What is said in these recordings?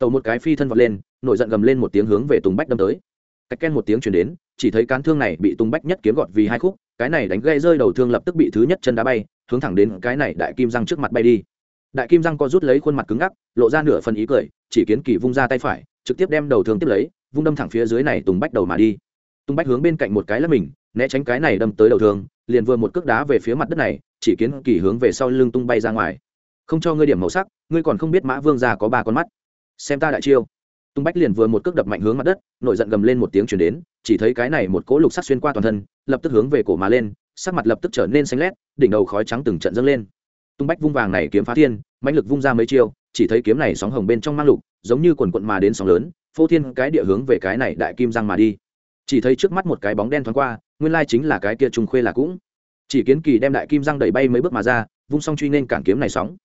tàu một cái phi thân vọt lên, nổi giận gầm lên một tiếng hướng về tùng bách đâm tới. Cách ken một tiếng chuyển đến, chỉ thấy cán thương này bị tùng bách nhất kiếm gọt vì hai khúc, cái này đánh gây rơi đầu thương lập tức bị thứ nhất chân đá bay, hướng thẳng đến cái này đại kim răng trước mặt bay đi. Đại kim răng co rút lấy khuôn mặt cứng ngắc, lộ ra nửa phần ý cười, chỉ kiến kỳ vung ra tay phải, trực tiếp đem đầu thương tiếp lấy, vung đâm thẳng phía dưới này tùng bách đầu mà đi. Tùng bách hướng bên cạnh một cái là mình, né tránh cái này đâm tới đầu thương, liền vừa một cước đá về phía mặt đất này, chỉ kiến kỳ hướng về sau lưng tung bay ra ngoài. Không cho ngươi điểm màu sắc, ngươi còn không biết mã vương già có ba con mắt xem ta đại chiêu. Tung bách liền vừa một cước đập mạnh hướng mặt đất, nổi giận gầm lên một tiếng chuyển đến, chỉ thấy cái này một cỗ lục sắc xuyên qua toàn thân, lập tức hướng về cổ mà lên, sắc mặt lập tức trở nên xanh lét, đỉnh đầu khói trắng từng trận dâng lên. Tung bách vung vàng này kiếm phá thiên, mãnh lực vung ra mấy chiêu, chỉ thấy kiếm này sóng hồng bên trong mang lục, giống như quần quận mà đến sóng lớn, phô thiên cái địa hướng về cái này đại kim răng mà đi. Chỉ thấy trước mắt một cái bóng đen thoáng qua, nguyên lai chính là cái kia trung khuê là cũng. Chỉ kiến kỳ đem đại kim răng đẩy bay mấy bước mà ra, vung xong truy nên cản kiếm này sóng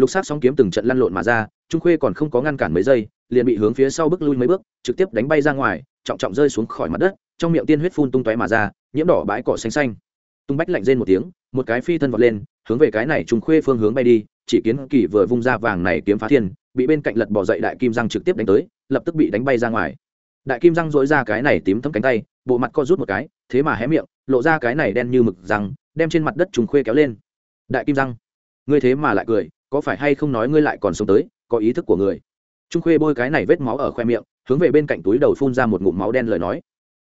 lục sát sóng kiếm từng trận lăn lộn mà ra, trung khuê còn không có ngăn cản mấy giây, liền bị hướng phía sau bước lui mấy bước, trực tiếp đánh bay ra ngoài, trọng trọng rơi xuống khỏi mặt đất, trong miệng tiên huyết phun tung tóe mà ra, nhiễm đỏ bãi cỏ xanh xanh. Tung bách lạnh rên một tiếng, một cái phi thân vọt lên, hướng về cái này trung khuê phương hướng bay đi, chỉ kiến kỳ vừa vung ra vàng này kiếm phá thiên, bị bên cạnh lật bỏ dậy đại kim răng trực tiếp đánh tới, lập tức bị đánh bay ra ngoài. Đại kim răng dối ra cái này tím thấm cánh tay, bộ mặt co rút một cái, thế mà hé miệng, lộ ra cái này đen như mực răng, đem trên mặt đất trùng khuê kéo lên. Đại kim răng, ngươi thế mà lại cười có phải hay không nói ngươi lại còn sống tới, có ý thức của người. Trung khuê bôi cái này vết máu ở khoe miệng, hướng về bên cạnh túi đầu phun ra một ngụm máu đen lời nói.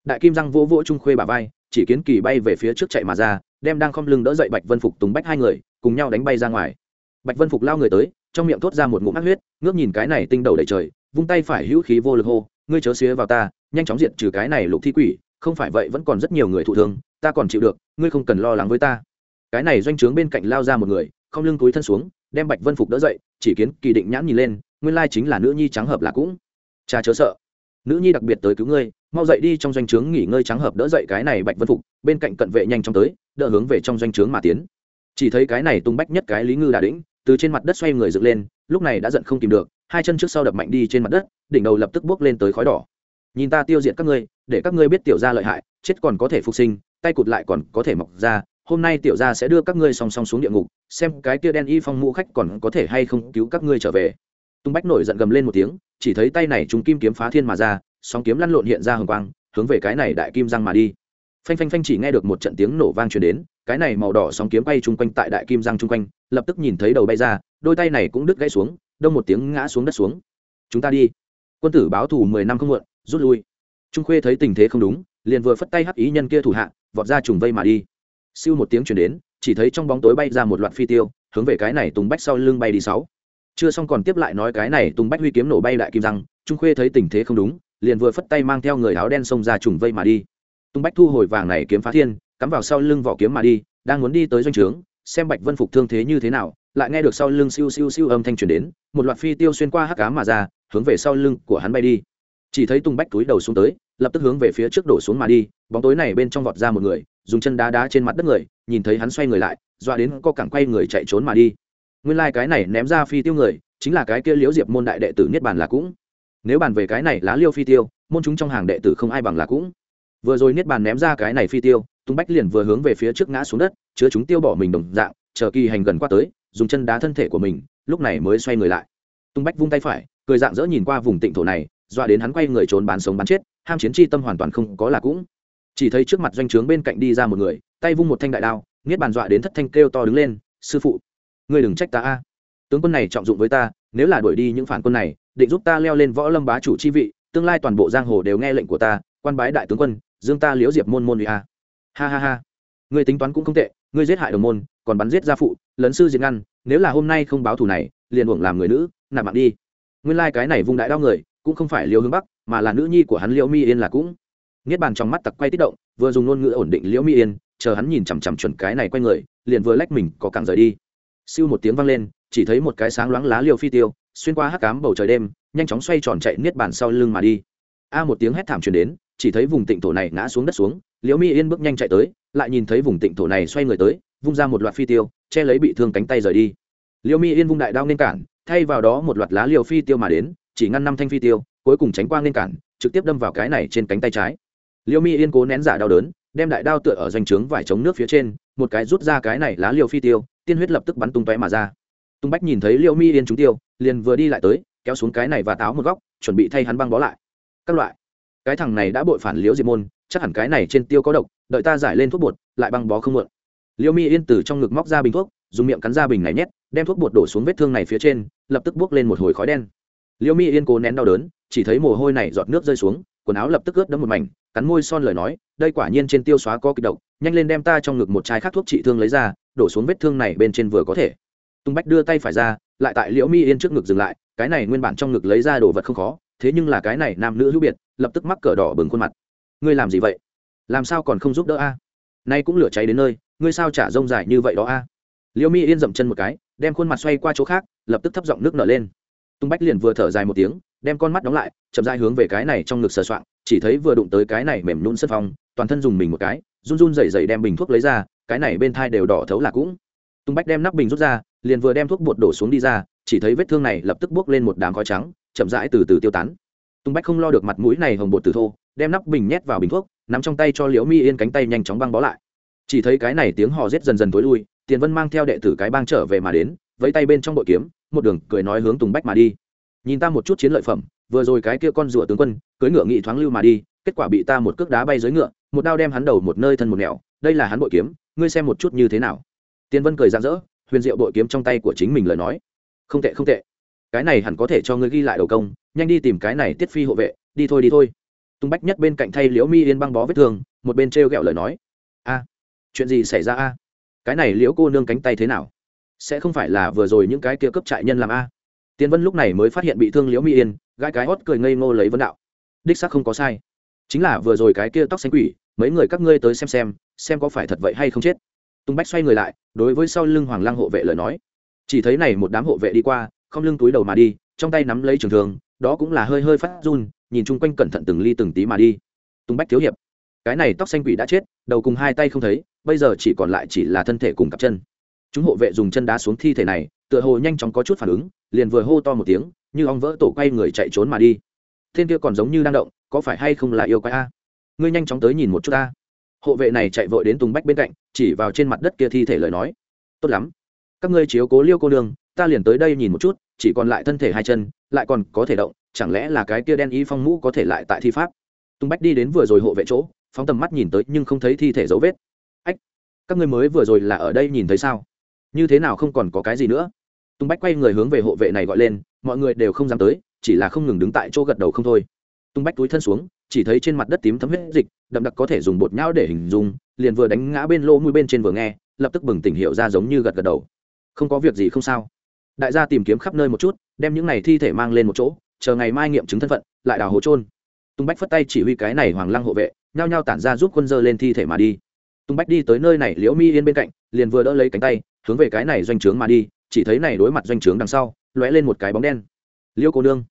Đại kim răng vỗ vỗ trung khuê bà vai, chỉ kiến kỳ bay về phía trước chạy mà ra, đem đang khom lưng đỡ dậy bạch vân phục tùng bách hai người, cùng nhau đánh bay ra ngoài. Bạch vân phục lao người tới, trong miệng thốt ra một ngụm ác huyết, ngước nhìn cái này tinh đầu đầy trời, vung tay phải hữu khí vô lực hô, ngươi chớ xía vào ta, nhanh chóng diệt trừ cái này lục thi quỷ, không phải vậy vẫn còn rất nhiều người thụ thương, ta còn chịu được, ngươi không cần lo lắng với ta. Cái này doanh trướng bên cạnh lao ra một người không lưng túi thân xuống đem bạch vân phục đỡ dậy chỉ kiến kỳ định nhãn nhìn lên nguyên lai chính là nữ nhi trắng hợp là cũng cha chớ sợ nữ nhi đặc biệt tới cứu ngươi mau dậy đi trong doanh trướng nghỉ ngơi trắng hợp đỡ dậy cái này bạch vân phục bên cạnh cận vệ nhanh chóng tới đỡ hướng về trong doanh trướng mà tiến chỉ thấy cái này tung bách nhất cái lý ngư đà đĩnh từ trên mặt đất xoay người dựng lên lúc này đã giận không tìm được hai chân trước sau đập mạnh đi trên mặt đất đỉnh đầu lập tức bước lên tới khói đỏ nhìn ta tiêu diệt các ngươi để các ngươi biết tiểu gia lợi hại chết còn có thể phục sinh tay cụt lại còn có thể mọc ra hôm nay tiểu gia sẽ đưa các ngươi song song xuống địa ngục, xem cái kia đen y phong mũ khách còn có thể hay không cứu các ngươi trở về. Tung bách nổi giận gầm lên một tiếng, chỉ thấy tay này chúng kim kiếm phá thiên mà ra song kiếm lăn lộn hiện ra hồng quang, hướng về cái này đại kim răng mà đi. Phanh phanh phanh chỉ nghe được một trận tiếng nổ vang truyền đến, cái này màu đỏ sóng kiếm bay chung quanh tại đại kim răng chung quanh, lập tức nhìn thấy đầu bay ra, đôi tay này cũng đứt gãy xuống, đông một tiếng ngã xuống đất xuống. Chúng ta đi. Quân tử báo thù mười năm không muộn, rút lui. Trung khuê thấy tình thế không đúng, liền vừa phất tay hắc ý nhân kia thủ hạ, vọt ra trùng vây mà đi siêu một tiếng chuyển đến, chỉ thấy trong bóng tối bay ra một loạt phi tiêu, hướng về cái này tùng bách sau lưng bay đi sáu. Chưa xong còn tiếp lại nói cái này tùng bách huy kiếm nổ bay đại kim răng, trung khuê thấy tình thế không đúng, liền vừa phất tay mang theo người áo đen xông ra trùng vây mà đi. Tùng bách thu hồi vàng này kiếm phá thiên, cắm vào sau lưng vỏ kiếm mà đi, đang muốn đi tới doanh trướng, xem bạch vân phục thương thế như thế nào, lại nghe được sau lưng siêu siêu siêu âm thanh truyền đến, một loạt phi tiêu xuyên qua hắc cá mà ra, hướng về sau lưng của hắn bay đi. Chỉ thấy tung bách túi đầu xuống tới, lập tức hướng về phía trước đổ xuống mà đi, bóng tối này bên trong vọt ra một người dùng chân đá đá trên mặt đất người, nhìn thấy hắn xoay người lại, dọa đến co cẳng quay người chạy trốn mà đi. Nguyên lai、like、cái này ném ra phi tiêu người, chính là cái kia liễu diệp môn đại đệ tử niết bàn là cũng. Nếu bàn về cái này lá liêu phi tiêu, môn chúng trong hàng đệ tử không ai bằng là cũng. Vừa rồi niết bàn ném ra cái này phi tiêu, tung bách liền vừa hướng về phía trước ngã xuống đất, chứa chúng tiêu bỏ mình đồng dạng, chờ kỳ hành gần qua tới, dùng chân đá thân thể của mình, lúc này mới xoay người lại. Tung bách vung tay phải, cười dạng dỡ nhìn qua vùng tịnh thổ này, dọa đến hắn quay người trốn bán sống bán chết, ham chiến chi tâm hoàn toàn không có là cũng chỉ thấy trước mặt doanh trướng bên cạnh đi ra một người, tay vung một thanh đại đao, niết bàn dọa đến thất thanh kêu to đứng lên, sư phụ, ngươi đừng trách ta a. Tướng quân này trọng dụng với ta, nếu là đuổi đi những phản quân này, định giúp ta leo lên võ lâm bá chủ chi vị, tương lai toàn bộ giang hồ đều nghe lệnh của ta, quan bái đại tướng quân, dương ta liễu diệp môn môn vì a. Ha ha ha. Ngươi tính toán cũng không tệ, ngươi giết hại đồng môn, còn bắn giết gia phụ, lấn sư diệt ngăn, nếu là hôm nay không báo thù này, liền uổng làm người nữ, nạp mạng đi. Nguyên lai cái này vung đại đao người, cũng không phải liễu hướng bắc, mà là nữ nhi của hắn liễu mi yên là cũng niết bàn trong mắt tặc quay tích động, vừa dùng ngôn ngữ ổn định liễu mi yên, chờ hắn nhìn chằm chằm chuẩn cái này quay người, liền vừa lách mình có càng rời đi. Siêu một tiếng vang lên, chỉ thấy một cái sáng loáng lá liều phi tiêu, xuyên qua hắc cám bầu trời đêm, nhanh chóng xoay tròn chạy niết bàn sau lưng mà đi. A một tiếng hét thảm truyền đến, chỉ thấy vùng tịnh thổ này ngã xuống đất xuống, liễu mi yên bước nhanh chạy tới, lại nhìn thấy vùng tịnh thổ này xoay người tới, vung ra một loạt phi tiêu, che lấy bị thương cánh tay rời đi. Liễu mi yên vung đại đao nên cản, thay vào đó một loạt lá liều phi tiêu mà đến, chỉ ngăn năm thanh phi tiêu, cuối cùng tránh quang nên cản, trực tiếp đâm vào cái này trên cánh tay trái. Liêu mi yên cố nén giả đau đớn, đem đại đao tựa ở doanh trướng vải chống nước phía trên, một cái rút ra cái này lá liều phi tiêu, tiên huyết lập tức bắn tung tóe mà ra. Tung bách nhìn thấy Liêu mi yên trúng tiêu, liền vừa đi lại tới, kéo xuống cái này và táo một góc, chuẩn bị thay hắn băng bó lại. Các loại. Cái thằng này đã bội phản liễu diệp môn, chắc hẳn cái này trên tiêu có độc, đợi ta giải lên thuốc bột, lại băng bó không muộn. Liêu mi yên từ trong ngực móc ra bình thuốc, dùng miệng cắn ra bình này nhét, đem thuốc bột đổ xuống vết thương này phía trên, lập tức buốc lên một hồi khói đen. Liêu mi yên cố nén đau đớn, chỉ thấy mồ hôi này giọt nước rơi xuống, quần áo lập tức ướt đẫm một mảnh cắn môi son lời nói, đây quả nhiên trên tiêu xóa có kịch độc, nhanh lên đem ta trong ngực một chai khác thuốc trị thương lấy ra, đổ xuống vết thương này bên trên vừa có thể. Tung bách đưa tay phải ra, lại tại liễu mi yên trước ngực dừng lại, cái này nguyên bản trong ngực lấy ra đồ vật không khó, thế nhưng là cái này nam nữ hữu biệt, lập tức mắc cờ đỏ bừng khuôn mặt. Ngươi làm gì vậy? Làm sao còn không giúp đỡ a? Nay cũng lửa cháy đến nơi, ngươi sao trả rông dài như vậy đó a? Liễu mi yên dậm chân một cái, đem khuôn mặt xoay qua chỗ khác, lập tức thấp giọng nước nở lên. Tung bách liền vừa thở dài một tiếng đem con mắt đóng lại chậm dai hướng về cái này trong ngực sờ soạn, chỉ thấy vừa đụng tới cái này mềm nhún sân phong toàn thân dùng mình một cái run run rẩy rẩy đem bình thuốc lấy ra cái này bên thai đều đỏ thấu là cũng. Tung bách đem nắp bình rút ra liền vừa đem thuốc bột đổ xuống đi ra chỉ thấy vết thương này lập tức buốc lên một đám khói trắng chậm rãi từ từ tiêu tán. Tung bách không lo được mặt mũi này hồng bột từ thô đem nắp bình nhét vào bình thuốc nắm trong tay cho liễu mi yên cánh tay nhanh chóng băng bó lại. Chỉ thấy cái này tiếng hò rết dần dần tối lui tiền vân mang theo đệ tử cái bang trở về mà đến với tay bên trong bội kiếm một đường cười nói hướng tùng bách mà đi nhìn ta một chút chiến lợi phẩm, vừa rồi cái kia con rùa tướng quân, cưỡi ngựa nghị thoáng lưu mà đi, kết quả bị ta một cước đá bay dưới ngựa, một đao đem hắn đầu một nơi thân một nẻo, đây là hắn bội kiếm, ngươi xem một chút như thế nào. Tiên vân cười rạng rỡ, huyền diệu bội kiếm trong tay của chính mình lời nói. Không tệ không tệ. Cái này hẳn có thể cho ngươi ghi lại đầu công, nhanh đi tìm cái này tiết phi hộ vệ, đi thôi đi thôi. Tung bách nhất bên cạnh thay liễu mi yên băng bó vết thương, một bên t r g ẹ o lời nói. A, chuyện gì xảy ra a? Cái này liễu cô nương cánh tay thế nào? Sẽ không phải là vừa rồi những cái kia cấp trại nhân làm a? Tiến vân lúc này mới phát hiện bị thương liễu mi yên, gãi cái hót cười ngây ngô lấy vấn đạo. Đích xác không có sai. Chính là vừa rồi cái kia tóc xanh quỷ, mấy người các ngươi tới xem xem xem có phải thật vậy hay không chết. Tung bách xoay người lại, đối với sau lưng hoàng lăng hộ vệ lời nói. Chỉ thấy này một đám hộ vệ đi qua, không lưng túi đầu mà đi, trong tay nắm lấy trường thường đó cũng là hơi hơi phát run, nhìn chung quanh cẩn thận từng ly từng tí mà đi. Tung bách thiếu hiệp, cái này tóc xanh quỷ đã chết, đầu cùng hai tay không thấy, bây giờ chỉ còn lại chỉ là thân thể cùng cặp chân. Chúng hộ vệ dùng chân đá xuống thi thể này, tựa hồ nhanh chóng có chút phản ứng liền vừa hô to một tiếng, như ong vỡ tổ quay người chạy trốn mà đi. Thiên kia còn giống như đang động, có phải hay không là yêu quái a? Ngươi nhanh chóng tới nhìn một chút ta. Hộ vệ này chạy vội đến tùng bách bên cạnh, chỉ vào trên mặt đất kia thi thể lời nói. Tốt lắm. Các ngươi chiếu cố liêu cô đường ta liền tới đây nhìn một chút, chỉ còn lại thân thể hai chân, lại còn có thể động, chẳng lẽ là cái kia đen y phong mũ có thể lại tại thi pháp? Tùng bách đi đến vừa rồi hộ vệ chỗ, phóng tầm mắt nhìn tới nhưng không thấy thi thể dấu vết. Ách, các ngươi mới vừa rồi là ở đây nhìn thấy sao? Như thế nào không còn có cái gì nữa? Tùng bách quay người hướng về hộ vệ này gọi lên, mọi người đều không dám tới, chỉ là không ngừng đứng tại chỗ gật đầu không thôi. Tung bách túi thân xuống, chỉ thấy trên mặt đất tím thấm huyết dịch, đậm đặc có thể dùng bột nhão để hình dung, liền vừa đánh ngã bên lỗ mũi bên trên vừa nghe, lập tức bừng tỉnh hiệu ra giống như gật gật đầu. Không có việc gì không sao. Đại gia tìm kiếm khắp nơi một chút, đem những này thi thể mang lên một chỗ, chờ ngày mai nghiệm chứng thân phận, lại đào hố trôn tung bách phất tay chỉ huy cái này hoàng lăng hộ vệ, nhao nhao tản ra giúp quân dơ lên thi thể mà đi. Tung bách đi tới nơi này, liễu mi yên bên cạnh, liền vừa đỡ lấy cánh tay, hướng về cái này doanh trướng mà đi chỉ thấy này đối mặt doanh trướng đằng sau, lóe lên một cái bóng đen. Liễu cô nương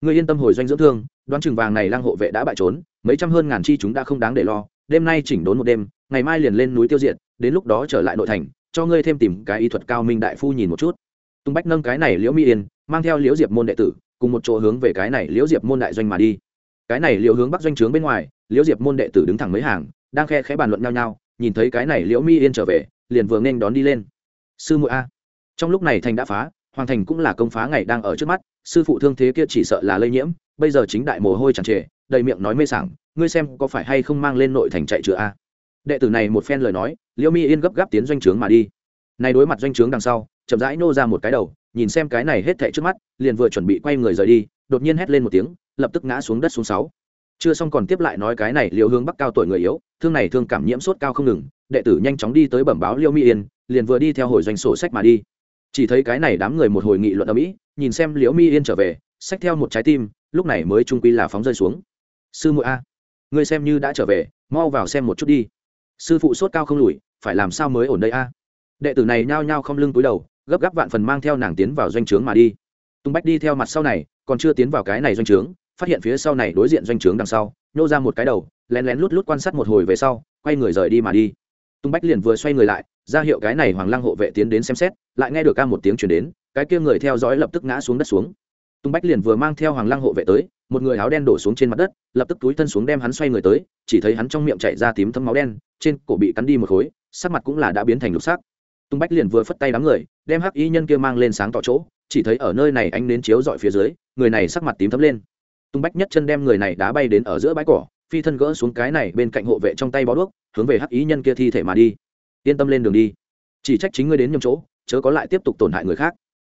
người yên tâm hồi doanh dưỡng thương, đoán chừng vàng này lang hộ vệ đã bại trốn, mấy trăm hơn ngàn chi chúng đã không đáng để lo, đêm nay chỉnh đốn một đêm, ngày mai liền lên núi tiêu diệt, đến lúc đó trở lại nội thành, cho ngươi thêm tìm cái y thuật cao minh đại phu nhìn một chút. Tung bách nâng cái này liễu mỹ yên, mang theo liễu diệp môn đệ tử, cùng một chỗ hướng về cái này liễu diệp môn đại doanh mà đi. Cái này liễu hướng bắc doanh trướng bên ngoài, liễu diệp môn đệ tử đứng thẳng mấy hàng, đang khe khẽ bàn luận nhau nhau, nhìn thấy cái này liễu mỹ yên trở về, liền vừa nên đón đi lên. Sư muội a trong lúc này thành đã phá, hoàng thành cũng là công phá ngày đang ở trước mắt, sư phụ thương thế kia chỉ sợ là lây nhiễm, bây giờ chính đại mồ hôi chẳng trề, đầy miệng nói mê sảng, ngươi xem có phải hay không mang lên nội thành chạy chữa a? Đệ tử này một phen lời nói, liễu mi yên gấp gáp tiến doanh trướng mà đi. Này đối mặt doanh trướng đằng sau, chậm rãi nô ra một cái đầu, nhìn xem cái này hết thệ trước mắt, liền vừa chuẩn bị quay người rời đi, đột nhiên hét lên một tiếng, lập tức ngã xuống đất xuống sáu. Chưa xong còn tiếp lại nói cái này liều hướng bắc cao tuổi người yếu, thương này thương cảm nhiễm sốt cao không ngừng, đệ tử nhanh chóng đi tới bẩm báo liêu mi yên, liền vừa đi theo hồi doanh sổ sách mà đi chỉ thấy cái này đám người một hồi nghị luận ở mỹ nhìn xem liễu mi yên trở về, xách theo một trái tim, lúc này mới trung quy là phóng rơi xuống. Sư muội a, ngươi xem như đã trở về, mau vào xem một chút đi. Sư phụ sốt cao không lùi, phải làm sao mới ổn đây a? Đệ tử này nhao nhao không lưng túi đầu, gấp gáp vạn phần mang theo nàng tiến vào doanh trướng mà đi. Tung bách đi theo mặt sau này, còn chưa tiến vào cái này doanh trướng, phát hiện phía sau này đối diện doanh trướng đằng sau, nhô ra một cái đầu, lén lén lút lút quan sát một hồi về sau, quay người rời đi mà đi tung bách liền vừa xoay người lại, ra hiệu cái này hoàng lăng hộ vệ tiến đến xem xét, lại nghe được ca một tiếng chuyển đến, cái kia người theo dõi lập tức ngã xuống đất xuống. Tung bách liền vừa mang theo hoàng lăng hộ vệ tới, một người áo đen đổ xuống trên mặt đất, lập tức túi thân xuống đem hắn xoay người tới, chỉ thấy hắn trong miệng chạy ra tím thấm máu đen, trên cổ bị cắn đi một khối, sắc mặt cũng là đã biến thành lục sắc. Tung bách liền vừa phất tay đám người, đem hắc y nhân kia mang lên sáng tỏ chỗ, chỉ thấy ở nơi này anh đến chiếu dọi phía dưới, người này sắc mặt tím thấm lên. Tung bách nhất chân đem người này đá bay đến ở giữa bãi cỏ phi thân gỡ xuống cái này bên cạnh hộ vệ trong tay bó đuốc, hướng về hắc ý nhân kia thi thể mà đi. Yên tâm lên đường đi. Chỉ trách chính ngươi đến nhầm chỗ, chớ có lại tiếp tục tổn hại người khác.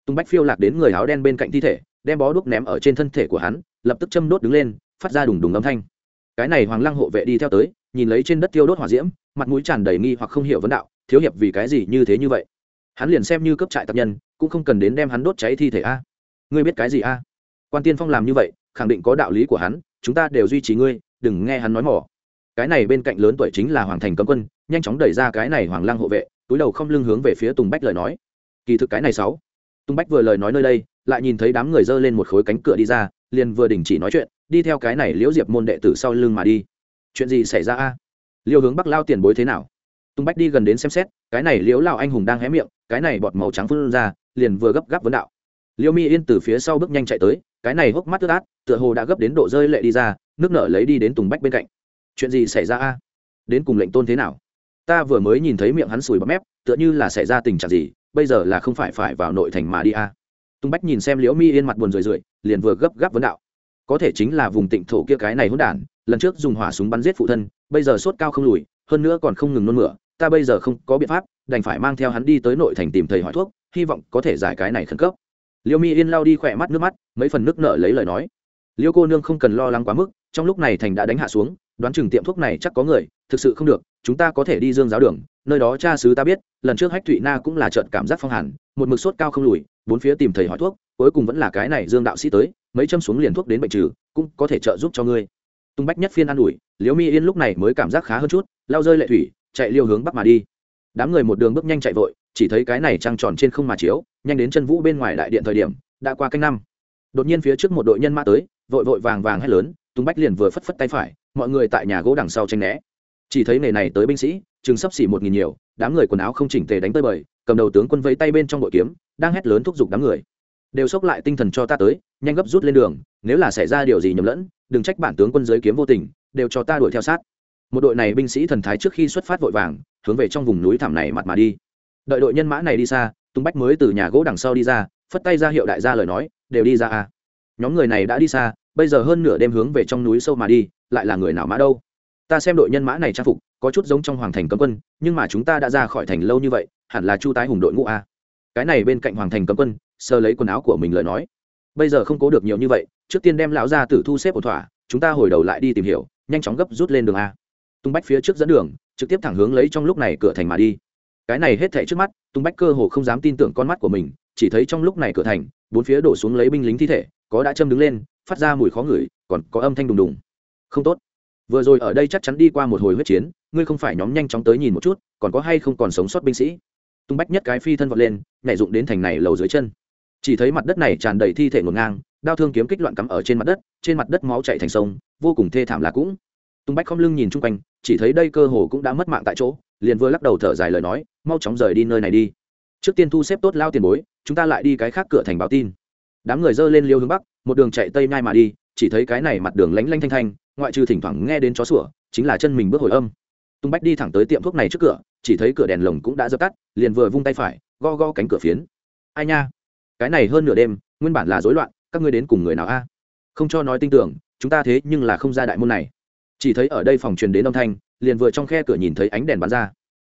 Tung bách phiêu lạc đến người áo đen bên cạnh thi thể, đem bó đuốc ném ở trên thân thể của hắn, lập tức châm đốt đứng lên, phát ra đùng đùng âm thanh. Cái này hoàng lăng hộ vệ đi theo tới, nhìn lấy trên đất tiêu đốt hỏa diễm, mặt mũi tràn đầy nghi hoặc không hiểu vấn đạo, thiếu hiệp, vì cái gì như thế như vậy? Hắn liền xem như cấp trại tập nhân, cũng không cần đến đem hắn đốt cháy thi thể a. Ngươi biết cái gì a? Quan tiên phong làm như vậy, khẳng định có đạo lý của hắn, chúng ta đều duy trì ngươi đừng nghe hắn nói mỏ. Cái này bên cạnh lớn tuổi chính là hoàng thành cấm quân, nhanh chóng đẩy ra cái này hoàng lăng hộ vệ, túi đầu không lưng hướng về phía tùng bách lời nói. Kỳ thực cái này sáu. Tùng bách vừa lời nói nơi đây, lại nhìn thấy đám người dơ lên một khối cánh cửa đi ra, liền vừa đình chỉ nói chuyện, đi theo cái này liễu diệp môn đệ tử sau lưng mà đi. Chuyện gì xảy ra a? Liêu hướng bắc lao tiền bối thế nào? Tùng bách đi gần đến xem xét, cái này liễu lao anh hùng đang hé miệng, cái này bọt màu trắng phun ra, liền vừa gấp gáp vấn đạo. Liêu mi yên từ phía sau bước nhanh chạy tới, cái này hốc mắt tức át, tựa hồ đã gấp đến độ rơi lệ đi ra nước nở lấy đi đến tùng bách bên cạnh. Chuyện gì xảy ra a? Đến cùng lệnh tôn thế nào? Ta vừa mới nhìn thấy miệng hắn sùi bắp mép, tựa như là xảy ra tình trạng gì, bây giờ là không phải phải vào nội thành mà đi a. Tùng bách nhìn xem liễu mi yên mặt buồn rười rượi, liền vừa gấp gáp vấn đạo. Có thể chính là vùng tịnh thổ kia cái này hỗn đản, lần trước dùng hỏa súng bắn giết phụ thân, bây giờ sốt cao không lùi, hơn nữa còn không ngừng nôn mửa, ta bây giờ không có biện pháp, đành phải mang theo hắn đi tới nội thành tìm thầy hỏi thuốc, hy vọng có thể giải cái này khẩn cấp. Liêu mi yên lao đi khỏe mắt nước mắt, mấy phần nước nợ lấy lời nói. Liêu cô nương không cần lo lắng quá mức trong lúc này thành đã đánh hạ xuống, đoán chừng tiệm thuốc này chắc có người, thực sự không được, chúng ta có thể đi dương giáo đường, nơi đó cha sứ ta biết, lần trước hách thụy na cũng là trợn cảm giác phong hàn, một mực sốt cao không lùi, bốn phía tìm thầy hỏi thuốc, cuối cùng vẫn là cái này dương đạo sĩ tới, mấy châm xuống liền thuốc đến bệnh trừ, cũng có thể trợ giúp cho ngươi. Tung bách nhất phiên an ủi, liễu mi yên lúc này mới cảm giác khá hơn chút, lao rơi lệ thủy, chạy liêu hướng bắc mà đi. Đám người một đường bước nhanh chạy vội, chỉ thấy cái này trăng tròn trên không mà chiếu, nhanh đến chân vũ bên ngoài đại điện thời điểm, đã qua canh năm. Đột nhiên phía trước một đội nhân mã tới, vội vội vàng vàng hét lớn tung bách liền vừa phất phất tay phải, mọi người tại nhà gỗ đằng sau tranh né. Chỉ thấy nề này tới binh sĩ chừng sắp xỉ một nghìn nhiều, đám người quần áo không chỉnh tề đánh tơi bời, cầm đầu tướng quân vẫy tay bên trong bội kiếm, đang hét lớn thúc giục đám người. Đều xốc lại tinh thần cho ta tới, nhanh gấp rút lên đường, nếu là xảy ra điều gì nhầm lẫn, đừng trách bản tướng quân giới kiếm vô tình, đều cho ta đuổi theo sát. Một đội này binh sĩ thần thái trước khi xuất phát vội vàng, hướng về trong vùng núi thảm này mặt mà đi. Đợi đội nhân mã này đi xa tung bách mới từ nhà gỗ đằng sau đi ra, phất tay ra hiệu đại gia lời nói, đều đi ra à. Nhóm người này đã đi xa bây giờ hơn nửa đêm hướng về trong núi sâu mà đi, lại là người nào mã đâu? Ta xem đội nhân mã này trang phục, có chút giống trong hoàng thành cấm quân, nhưng mà chúng ta đã ra khỏi thành lâu như vậy, hẳn là chu tái hùng đội ngũ a. Cái này bên cạnh hoàng thành cấm quân sơ lấy quần áo của mình lời nói. Bây giờ không cố được nhiều như vậy, trước tiên đem lão ra tử thu xếp ổn thỏa, chúng ta hồi đầu lại đi tìm hiểu, nhanh chóng gấp rút lên đường a. Tung bách phía trước dẫn đường, trực tiếp thẳng hướng lấy trong lúc này cửa thành mà đi. Cái này hết thảy trước mắt, tung bách cơ hồ không dám tin tưởng con mắt của mình, chỉ thấy trong lúc này cửa thành, bốn phía đổ xuống lấy binh lính thi thể, có đã châm đứng lên phát ra mùi khó ngửi, còn có âm thanh đùng đùng. Không tốt. Vừa rồi ở đây chắc chắn đi qua một hồi huyết chiến, ngươi không phải nhóm nhanh chóng tới nhìn một chút, còn có hay không còn sống sót binh sĩ? Tung bách nhất cái phi thân vọt lên, nhảy dụng đến thành này lầu dưới chân. Chỉ thấy mặt đất này tràn đầy thi thể ngổn ngang, đao thương kiếm kích loạn cắm ở trên mặt đất, trên mặt đất máu chạy thành sông, vô cùng thê thảm là cũng. Tung bách không lưng nhìn chung quanh, chỉ thấy đây cơ hồ cũng đã mất mạng tại chỗ, liền vừa lắc đầu thở dài lời nói, mau chóng rời đi nơi này đi. Trước tiên thu xếp tốt lao tiền bối, chúng ta lại đi cái khác cửa thành báo tin đám người dơ lên liêu hướng bắc, một đường chạy tây nhai mà đi, chỉ thấy cái này mặt đường lánh lanh thanh thanh, ngoại trừ thỉnh thoảng nghe đến chó sủa, chính là chân mình bước hồi âm. Tung bách đi thẳng tới tiệm thuốc này trước cửa, chỉ thấy cửa đèn lồng cũng đã dập tắt, liền vừa vung tay phải, go go cánh cửa phiến. Ai nha? Cái này hơn nửa đêm, nguyên bản là rối loạn, các ngươi đến cùng người nào a? Không cho nói tin tưởng, chúng ta thế nhưng là không ra đại môn này. Chỉ thấy ở đây phòng truyền đến âm thanh, liền vừa trong khe cửa nhìn thấy ánh đèn bắn ra.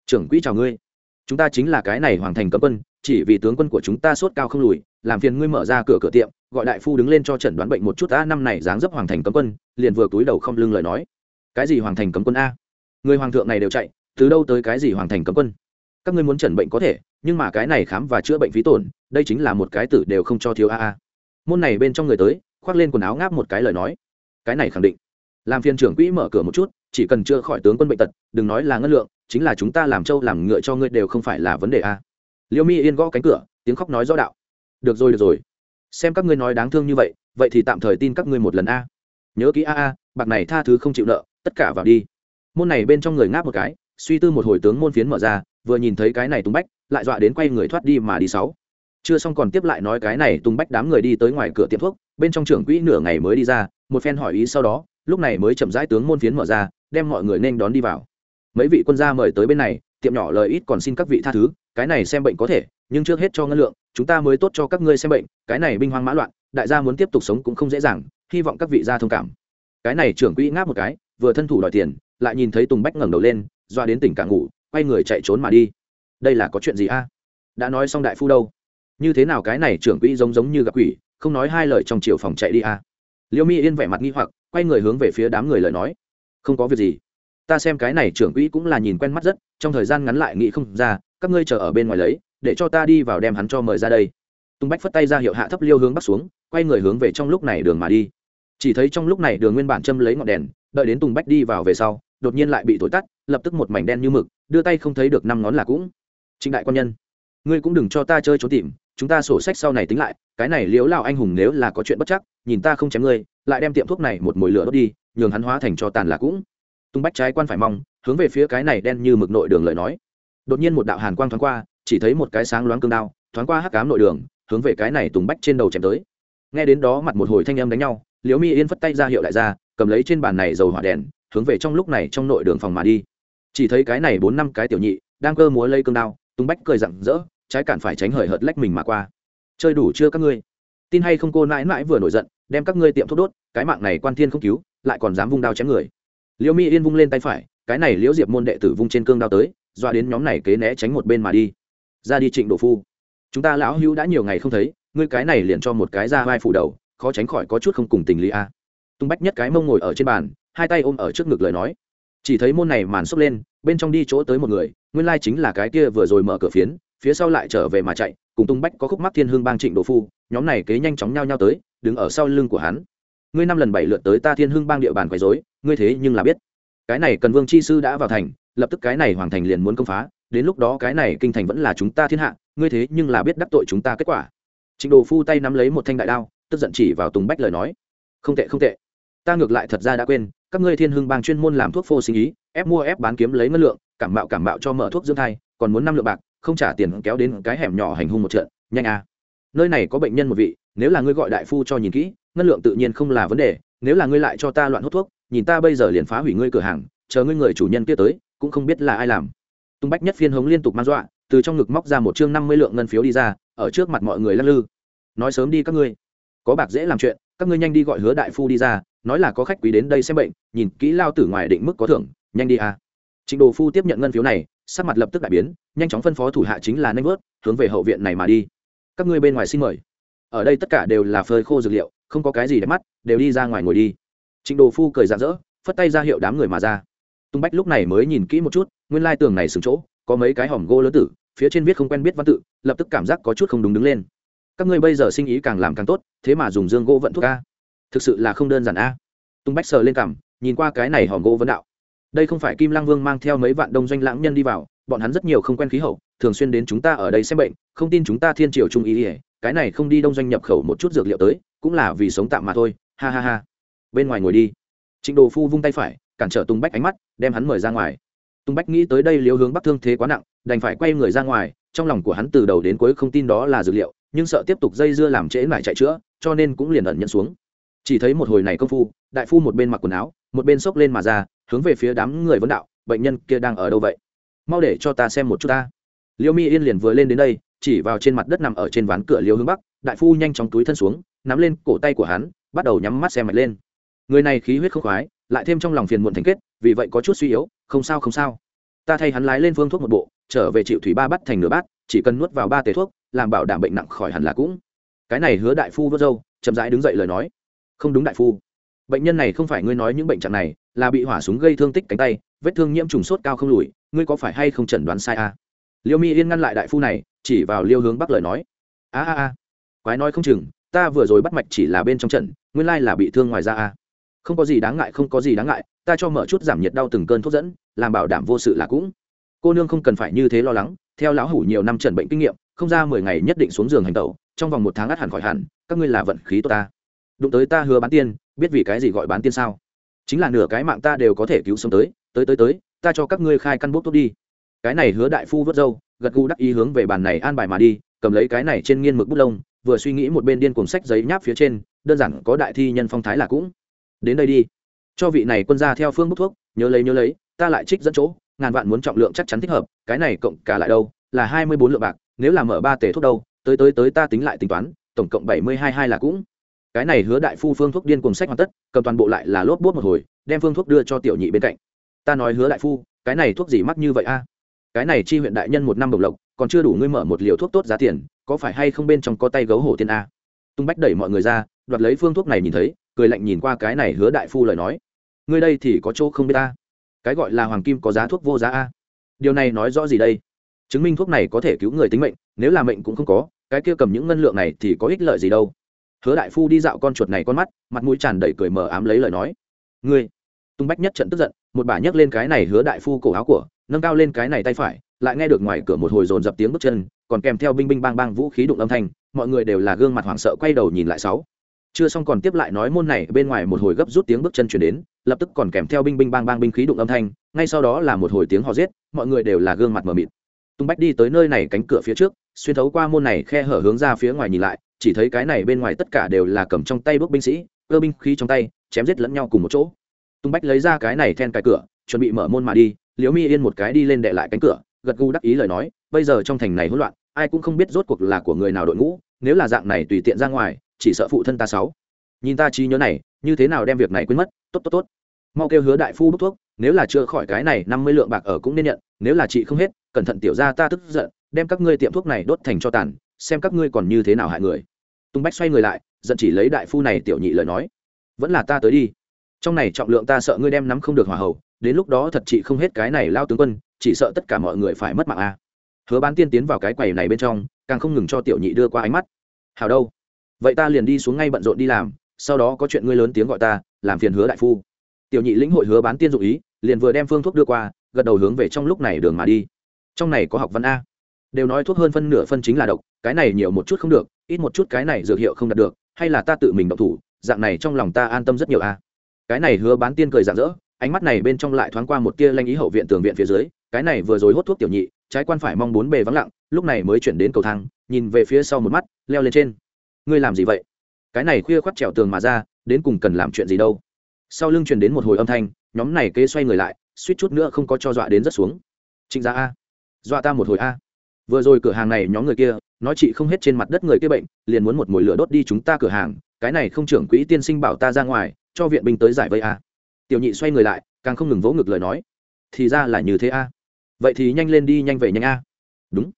Trưởng quỹ chào ngươi. Chúng ta chính là cái này hoàng thành cấm quân, chỉ vì tướng quân của chúng ta sốt cao không lùi làm phiền ngươi mở ra cửa cửa tiệm, gọi đại phu đứng lên cho chẩn đoán bệnh một chút, a, năm này dáng dấp hoàng thành cấm quân. Liền vừa túi đầu không lưng lời nói, cái gì hoàng thành cấm quân a? Người hoàng thượng này đều chạy, từ đâu tới cái gì hoàng thành cấm quân? Các ngươi muốn chẩn bệnh có thể, nhưng mà cái này khám và chữa bệnh phí tổn, đây chính là một cái tử đều không cho thiếu a a. Môn này bên trong người tới, khoác lên quần áo ngáp một cái lời nói, cái này khẳng định. Làm phiên trưởng quỹ mở cửa một chút, chỉ cần chữa khỏi tướng quân bệnh tật, đừng nói là ngân lượng, chính là chúng ta làm trâu làm ngựa cho ngươi đều không phải là vấn đề a. Liêu mi yên gõ cánh cửa, tiếng khóc nói rõ đạo được rồi được rồi. Xem các ngươi nói đáng thương như vậy vậy thì tạm thời tin các ngươi một lần a. Nhớ kỹ a a, bạc này tha thứ không chịu nợ, tất cả vào đi. Môn này bên trong người ngáp một cái, suy tư một hồi tướng môn phiến mở ra, vừa nhìn thấy cái này tung bách, lại dọa đến quay người thoát đi mà đi sáu. Chưa xong còn tiếp lại nói cái này tung bách đám người đi tới ngoài cửa tiệm thuốc, bên trong trưởng quỹ nửa ngày mới đi ra, một phen hỏi ý sau đó, lúc này mới chậm rãi tướng môn phiến mở ra, đem mọi người nên đón đi vào. Mấy vị quân gia mời tới bên này, tiệm nhỏ lời ít còn xin các vị tha thứ, cái này xem bệnh có thể, nhưng trước hết cho ngân lượng chúng ta mới tốt cho các ngươi xem bệnh, cái này binh hoang mã loạn, đại gia muốn tiếp tục sống cũng không dễ dàng, hy vọng các vị gia thông cảm. Cái này trưởng quỹ ngáp một cái, vừa thân thủ đòi tiền, lại nhìn thấy tùng bách ngẩng đầu lên, doa đến tỉnh cả ngủ, quay người chạy trốn mà đi. Đây là có chuyện gì a? À? Đã nói xong đại phu đâu? Như thế nào cái này trưởng quỹ giống giống như gặp quỷ, không nói hai lời trong chiều phòng chạy đi a? À? Liêu mi yên vẻ mặt nghi hoặc, quay người hướng về phía đám người lời nói. Không có việc gì. Ta xem cái này trưởng quỹ cũng là nhìn quen mắt rất, trong thời gian ngắn lại nghĩ không ra các ngươi chờ ở bên ngoài lấy, để cho ta đi vào đem hắn cho mời ra đây. Tung bách phất tay ra hiệu hạ thấp liêu hướng bắc xuống, quay người hướng về trong lúc này đường mà đi. Chỉ thấy trong lúc này đường nguyên bản châm lấy ngọn đèn, đợi đến tùng bách đi vào về sau, đột nhiên lại bị thổi tắt, lập tức một mảnh đen như mực, đưa tay không thấy được năm ngón là cũng. Trịnh đại quan nhân, ngươi cũng đừng cho ta chơi trốn tìm, chúng ta sổ sách sau này tính lại, cái này liếu lao anh hùng nếu là có chuyện bất chắc, nhìn ta không chém ngươi, lại đem tiệm thuốc này một mồi lửa đốt đi, nhường hắn hóa thành cho tàn là cũng. Tung bách trái quan phải mong, hướng về phía cái này đen như mực nội đường lời nói đột nhiên một đạo hàn quang thoáng qua, chỉ thấy một cái sáng loáng cương đao, thoáng qua hắc cám nội đường, hướng về cái này tùng bách trên đầu chém tới. Nghe đến đó mặt một hồi thanh âm đánh nhau, liễu mi yên phất tay ra hiệu đại gia, cầm lấy trên bàn này dầu hỏa đèn, hướng về trong lúc này trong nội đường phòng mà đi. Chỉ thấy cái này bốn năm cái tiểu nhị, đang cơ múa lây cương đao, tùng bách cười rặng rỡ, trái cản phải tránh hời hợt lách mình mà qua. Chơi đủ chưa các ngươi? Tin hay không cô mãi mãi vừa nổi giận, đem các ngươi tiệm thuốc đốt, cái mạng này quan thiên không cứu, lại còn dám vung đao chém người. Liễu mi yên vung lên tay phải, cái này liễu diệp môn đệ tử vung trên cương đao tới doa đến nhóm này kế né tránh một bên mà đi. Ra đi trịnh đồ phu. Chúng ta lão hữu đã nhiều ngày không thấy, ngươi cái này liền cho một cái ra vai phủ đầu, khó tránh khỏi có chút không cùng tình lý a. Tung bách nhất cái mông ngồi ở trên bàn, hai tay ôm ở trước ngực lời nói. Chỉ thấy môn này màn xốc lên, bên trong đi chỗ tới một người, nguyên lai chính là cái kia vừa rồi mở cửa phiến, phía sau lại trở về mà chạy, cùng tung bách có khúc mắc thiên hương bang trịnh đồ phu, nhóm này kế nhanh chóng nhao nhao tới, đứng ở sau lưng của hắn. Ngươi năm lần bảy lượt tới ta thiên hương bang địa bàn quấy dối ngươi thế nhưng là biết. Cái này cần vương chi sư đã vào thành lập tức cái này hoàng thành liền muốn công phá, đến lúc đó cái này kinh thành vẫn là chúng ta thiên hạ, ngươi thế nhưng là biết đắc tội chúng ta kết quả. Trịnh đồ phu tay nắm lấy một thanh đại đao, tức giận chỉ vào tùng bách lời nói. Không tệ không tệ. Ta ngược lại thật ra đã quên, các ngươi thiên hưng bang chuyên môn làm thuốc phô sinh ý, ép mua, ép bán kiếm lấy ngân lượng, cảm mạo cảm mạo cho mở thuốc dưỡng thai, còn muốn năm lượng bạc, không trả tiền kéo đến cái hẻm nhỏ hành hung một trận, nhanh à. Nơi này có bệnh nhân một vị, nếu là ngươi gọi đại phu cho nhìn kỹ, ngân lượng tự nhiên không là vấn đề, nếu là ngươi lại cho ta loạn hút thuốc, nhìn ta bây giờ liền phá hủy ngươi cửa hàng, chờ ngươi người chủ nhân kia tới cũng không biết là ai làm. Tung bách nhất phiên hống liên tục man dọa, từ trong ngực móc ra một chương năm mươi lượng ngân phiếu đi ra, ở trước mặt mọi người lắc lư. Nói sớm đi các ngươi. Có bạc dễ làm chuyện, các ngươi nhanh đi gọi hứa đại phu đi ra, nói là có khách quý đến đây xem bệnh, nhìn kỹ lao tử ngoài định mức có thưởng, nhanh đi à. trịnh đồ phu tiếp nhận ngân phiếu này, sắc mặt lập tức đại biến, nhanh chóng phân phó thủ hạ chính là nanh vớt, hướng về hậu viện này mà đi. Các ngươi bên ngoài xin mời. Ở đây tất cả đều là phơi khô dược liệu, không có cái gì đẹp mắt, đều đi ra ngoài ngồi đi. Trịnh đồ phu cười rạng rỡ, phất tay ra hiệu đám người mà ra tung bách lúc này mới nhìn kỹ một chút, nguyên lai tường này sừng chỗ, có mấy cái hòm gỗ lớn tử, phía trên viết không quen biết văn tự, lập tức cảm giác có chút không đúng đứng lên. Các ngươi bây giờ sinh ý càng làm càng tốt, thế mà dùng dương gỗ vận thuốc a. Thực sự là không đơn giản a. Tung bách sờ lên cảm nhìn qua cái này hòm gỗ vấn đạo. Đây không phải kim lang vương mang theo mấy vạn đông doanh lãng nhân đi vào, bọn hắn rất nhiều không quen khí hậu, thường xuyên đến chúng ta ở đây xem bệnh, không tin chúng ta thiên triều trung ý ỉa cái này không đi đông doanh nhập khẩu một chút dược liệu tới, cũng là vì sống tạm mà thôi, ha ha ha. Bên ngoài ngồi đi. Trịnh đồ phu vung tay phải cản trở tung bách ánh mắt, đem hắn mời ra ngoài. Tung bách nghĩ tới đây liếu hướng bắc thương thế quá nặng, đành phải quay người ra ngoài, trong lòng của hắn từ đầu đến cuối không tin đó là dược liệu, nhưng sợ tiếp tục dây dưa làm trễ lại chạy chữa, cho nên cũng liền ẩn nhận xuống. Chỉ thấy một hồi này công phu, đại phu một bên mặc quần áo, một bên xốc lên mà ra, hướng về phía đám người vấn đạo, bệnh nhân kia đang ở đâu vậy? Mau để cho ta xem một chút ta. Liêu mi yên liền vừa lên đến đây, chỉ vào trên mặt đất nằm ở trên ván cửa liêu hướng bắc, đại phu nhanh chóng túi thân xuống, nắm lên cổ tay của hắn, bắt đầu nhắm mắt xem mạch lên. Người này khí huyết không khoái lại thêm trong lòng phiền muộn thành kết, vì vậy có chút suy yếu, không sao không sao. Ta thay hắn lái lên phương thuốc một bộ, trở về chịu thủy ba bắt thành nửa bát, chỉ cần nuốt vào ba tề thuốc, làm bảo đảm bệnh nặng khỏi hẳn là cũng. Cái này hứa đại phu vớt dâu, chậm rãi đứng dậy lời nói. Không đúng đại phu. Bệnh nhân này không phải ngươi nói những bệnh trạng này, là bị hỏa súng gây thương tích cánh tay, vết thương nhiễm trùng sốt cao không lùi, ngươi có phải hay không chẩn đoán sai à? liêu mi yên ngăn lại đại phu này, chỉ vào liêu hướng bắc lời nói. A a a. Quái nói không chừng, ta vừa rồi bắt mạch chỉ là bên trong trận, nguyên lai là bị thương ngoài ra a à không có gì đáng ngại, không có gì đáng ngại, ta cho mở chút giảm nhiệt đau từng cơn thuốc dẫn, làm bảo đảm vô sự là cũng. Cô nương không cần phải như thế lo lắng, theo lão hủ nhiều năm trần bệnh kinh nghiệm, không ra mười ngày nhất định xuống giường hành tẩu, trong vòng một tháng ắt hẳn khỏi hẳn, các ngươi là vận khí tốt ta. Đụng tới ta hứa bán tiên, biết vì cái gì gọi bán tiên sao? Chính là nửa cái mạng ta đều có thể cứu sống tới tới tới tới, ta cho các ngươi khai căn bút tốt đi. Cái này hứa đại phu vớt dâu gật gù đắc ý hướng về bàn này an bài mà đi, cầm lấy cái này trên nghiên mực bút lông, vừa suy nghĩ một bên điên cuồng sách giấy nháp phía trên, đơn giản có đại thi nhân phong thái là cũng đến đây đi. Cho vị này quân ra theo phương bút thuốc, nhớ lấy nhớ lấy, ta lại trích dẫn chỗ, ngàn vạn muốn trọng lượng chắc chắn thích hợp, cái này cộng cả lại đâu, là hai mươi bốn lượng bạc, nếu là mở ba tể thuốc đâu, tới tới tới ta tính lại tính toán, tổng cộng bảy mươi hai hai là cũng. Cái này hứa đại phu phương thuốc điên cùng sách hoàn tất, cầm toàn bộ lại là lốp bốt một hồi, đem phương thuốc đưa cho tiểu nhị bên cạnh. Ta nói hứa đại phu, cái này thuốc gì mắc như vậy a? Cái này chi huyện đại nhân một năm bồng lộc, còn chưa đủ ngươi mở một liều thuốc tốt giá tiền, có phải hay không bên trong có tay gấu hổ tiên a? Tung bách đẩy mọi người ra, đoạt lấy phương thuốc này nhìn thấy cười lạnh nhìn qua cái này hứa đại phu lời nói. Ngươi đây thì có chỗ không biết ta cái gọi là hoàng kim có giá thuốc vô giá a? Điều này nói rõ gì đây? Chứng minh thuốc này có thể cứu người tính mệnh, nếu là mệnh cũng không có, cái kia cầm những ngân lượng này thì có ích lợi gì đâu. Hứa đại phu đi dạo con chuột này con mắt, mặt mũi tràn đầy cười mờ ám lấy lời nói. Ngươi, tung bách nhất trận tức giận, một bà nhấc lên cái này hứa đại phu cổ áo của, nâng cao lên cái này tay phải, lại nghe được ngoài cửa một hồi dồn dập tiếng bước chân, còn kèm theo binh binh bang bang vũ khí đụng âm thanh, mọi người đều là gương mặt hoảng sợ quay đầu nhìn lại sáu chưa xong còn tiếp lại nói môn này, bên ngoài một hồi gấp rút tiếng bước chân chuyển đến, lập tức còn kèm theo binh binh bang bang binh khí đụng âm thanh, ngay sau đó là một hồi tiếng họ giết, mọi người đều là gương mặt mờ mịt. Tung bách đi tới nơi này cánh cửa phía trước, xuyên thấu qua môn này khe hở hướng ra phía ngoài nhìn lại, chỉ thấy cái này bên ngoài tất cả đều là cầm trong tay bước binh sĩ, cơ binh khí trong tay, chém giết lẫn nhau cùng một chỗ. Tung bách lấy ra cái này then cái cửa, chuẩn bị mở môn mà đi, liễu mi yên một cái đi lên đệ lại cánh cửa, gật gù đắc ý lời nói, bây giờ trong thành này hỗn loạn, ai cũng không biết rốt cuộc là của người nào đội ngũ, nếu là dạng này tùy tiện ra ngoài chỉ sợ phụ thân ta sáu. Nhìn ta trí nhớ này, như thế nào đem việc này quên mất? Tốt tốt tốt. Mau kêu hứa đại phu bốc thuốc, nếu là chưa khỏi cái này, năm mươi lượng bạc ở cũng nên nhận, nếu là chị không hết, cẩn thận tiểu ra ta tức giận, đem các ngươi tiệm thuốc này đốt thành cho tàn, xem các ngươi còn như thế nào hại người. Tung bách xoay người lại, giận chỉ lấy đại phu này tiểu nhị lời nói. Vẫn là ta tới đi. Trong này trọng lượng ta sợ ngươi đem nắm không được hòa hậu đến lúc đó thật chị không hết cái này lao tướng quân, chỉ sợ tất cả mọi người phải mất mạng a. Hứa bán tiên tiến vào cái quầy này bên trong, càng không ngừng cho tiểu nhị đưa qua ánh mắt. Hào đâu? Vậy ta liền đi xuống ngay bận rộn đi làm, sau đó có chuyện ngươi lớn tiếng gọi ta, làm phiền hứa đại phu. Tiểu nhị lĩnh hội hứa bán tiên dụ ý, liền vừa đem phương thuốc đưa qua, gật đầu hướng về trong lúc này đường mà đi. Trong này có học văn a. Đều nói thuốc hơn phân nửa phân chính là độc, cái này nhiều một chút không được, ít một chút cái này dược hiệu không đạt được, hay là ta tự mình độc thủ, dạng này trong lòng ta an tâm rất nhiều a. Cái này hứa bán tiên cười rạng rỡ, ánh mắt này bên trong lại thoáng qua một tia lanh ý hậu viện tường viện phía dưới, cái này vừa rồi hốt thuốc tiểu nhị, trái quan phải mong bốn bề vắng lặng, lúc này mới chuyển đến cầu thang, nhìn về phía sau một mắt, leo lên trên ngươi làm gì vậy? Cái này khuya khoắt trèo tường mà ra, đến cùng cần làm chuyện gì đâu? Sau lưng truyền đến một hồi âm thanh, nhóm này kế xoay người lại, suýt chút nữa không có cho dọa đến rất xuống. Trịnh gia a. Dọa ta một hồi a. Vừa rồi cửa hàng này nhóm người kia, nói chị không hết trên mặt đất người kia bệnh, liền muốn một mồi lửa đốt đi chúng ta cửa hàng, cái này không trưởng quỹ tiên sinh bảo ta ra ngoài, cho viện binh tới giải vây a. Tiểu nhị xoay người lại, càng không ngừng vỗ ngực lời nói. Thì ra là như thế a. Vậy thì nhanh lên đi, nhanh về nhanh a. Đúng.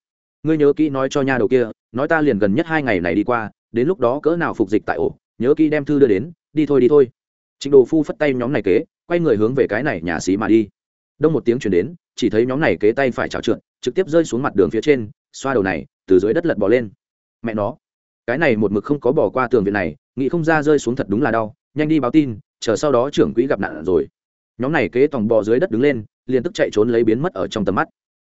Ngươi nhớ kỹ nói cho nha đầu kia, nói ta liền gần nhất hai ngày này đi qua đến lúc đó cỡ nào phục dịch tại ổ, nhớ kỹ đem thư đưa đến, đi thôi đi thôi. Trịnh đồ phu phất tay nhóm này kế, quay người hướng về cái này nhà xí mà đi. Đông một tiếng chuyển đến, chỉ thấy nhóm này kế tay phải trào trượt, trực tiếp rơi xuống mặt đường phía trên, xoa đầu này, từ dưới đất lật bỏ lên. Mẹ nó, cái này một mực không có bỏ qua tường viện này, nghĩ không ra rơi xuống thật đúng là đau, nhanh đi báo tin, chờ sau đó trưởng quỹ gặp nạn rồi. Nhóm này kế tòng bò dưới đất đứng lên, liền tức chạy trốn lấy biến mất ở trong tầm mắt.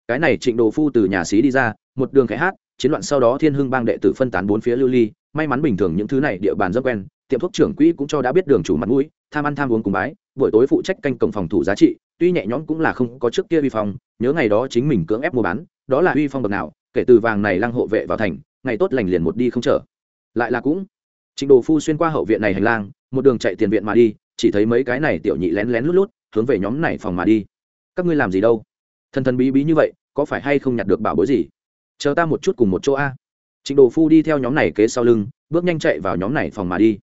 Cái này trịnh đồ phu từ nhà xí đi ra, một đường khẽ hát, chiến loạn sau đó thiên hưng bang đệ tử phân tán bốn phía lưu ly may mắn bình thường những thứ này địa bàn rất quen, tiệm thuốc trưởng quỹ cũng cho đã biết đường chủ mặt mũi, tham ăn tham uống cùng bái, buổi tối phụ trách canh cổng phòng thủ giá trị, tuy nhẹ nhõm cũng là không có trước kia uy phong, nhớ ngày đó chính mình cưỡng ép mua bán, đó là uy phong bậc nào, kể từ vàng này lăng hộ vệ vào thành, ngày tốt lành liền một đi không trở. Lại là cũng, trịnh đồ phu xuyên qua hậu viện này hành lang, một đường chạy tiền viện mà đi, chỉ thấy mấy cái này tiểu nhị lén lén lút lút, hướng về nhóm này phòng mà đi. Các ngươi làm gì đâu? Thần thần bí bí như vậy, có phải hay không nhặt được bảo bối gì? Chờ ta một chút cùng một chỗ a trịnh đồ phu đi theo nhóm này kế sau lưng, bước nhanh chạy vào nhóm này phòng mà đi.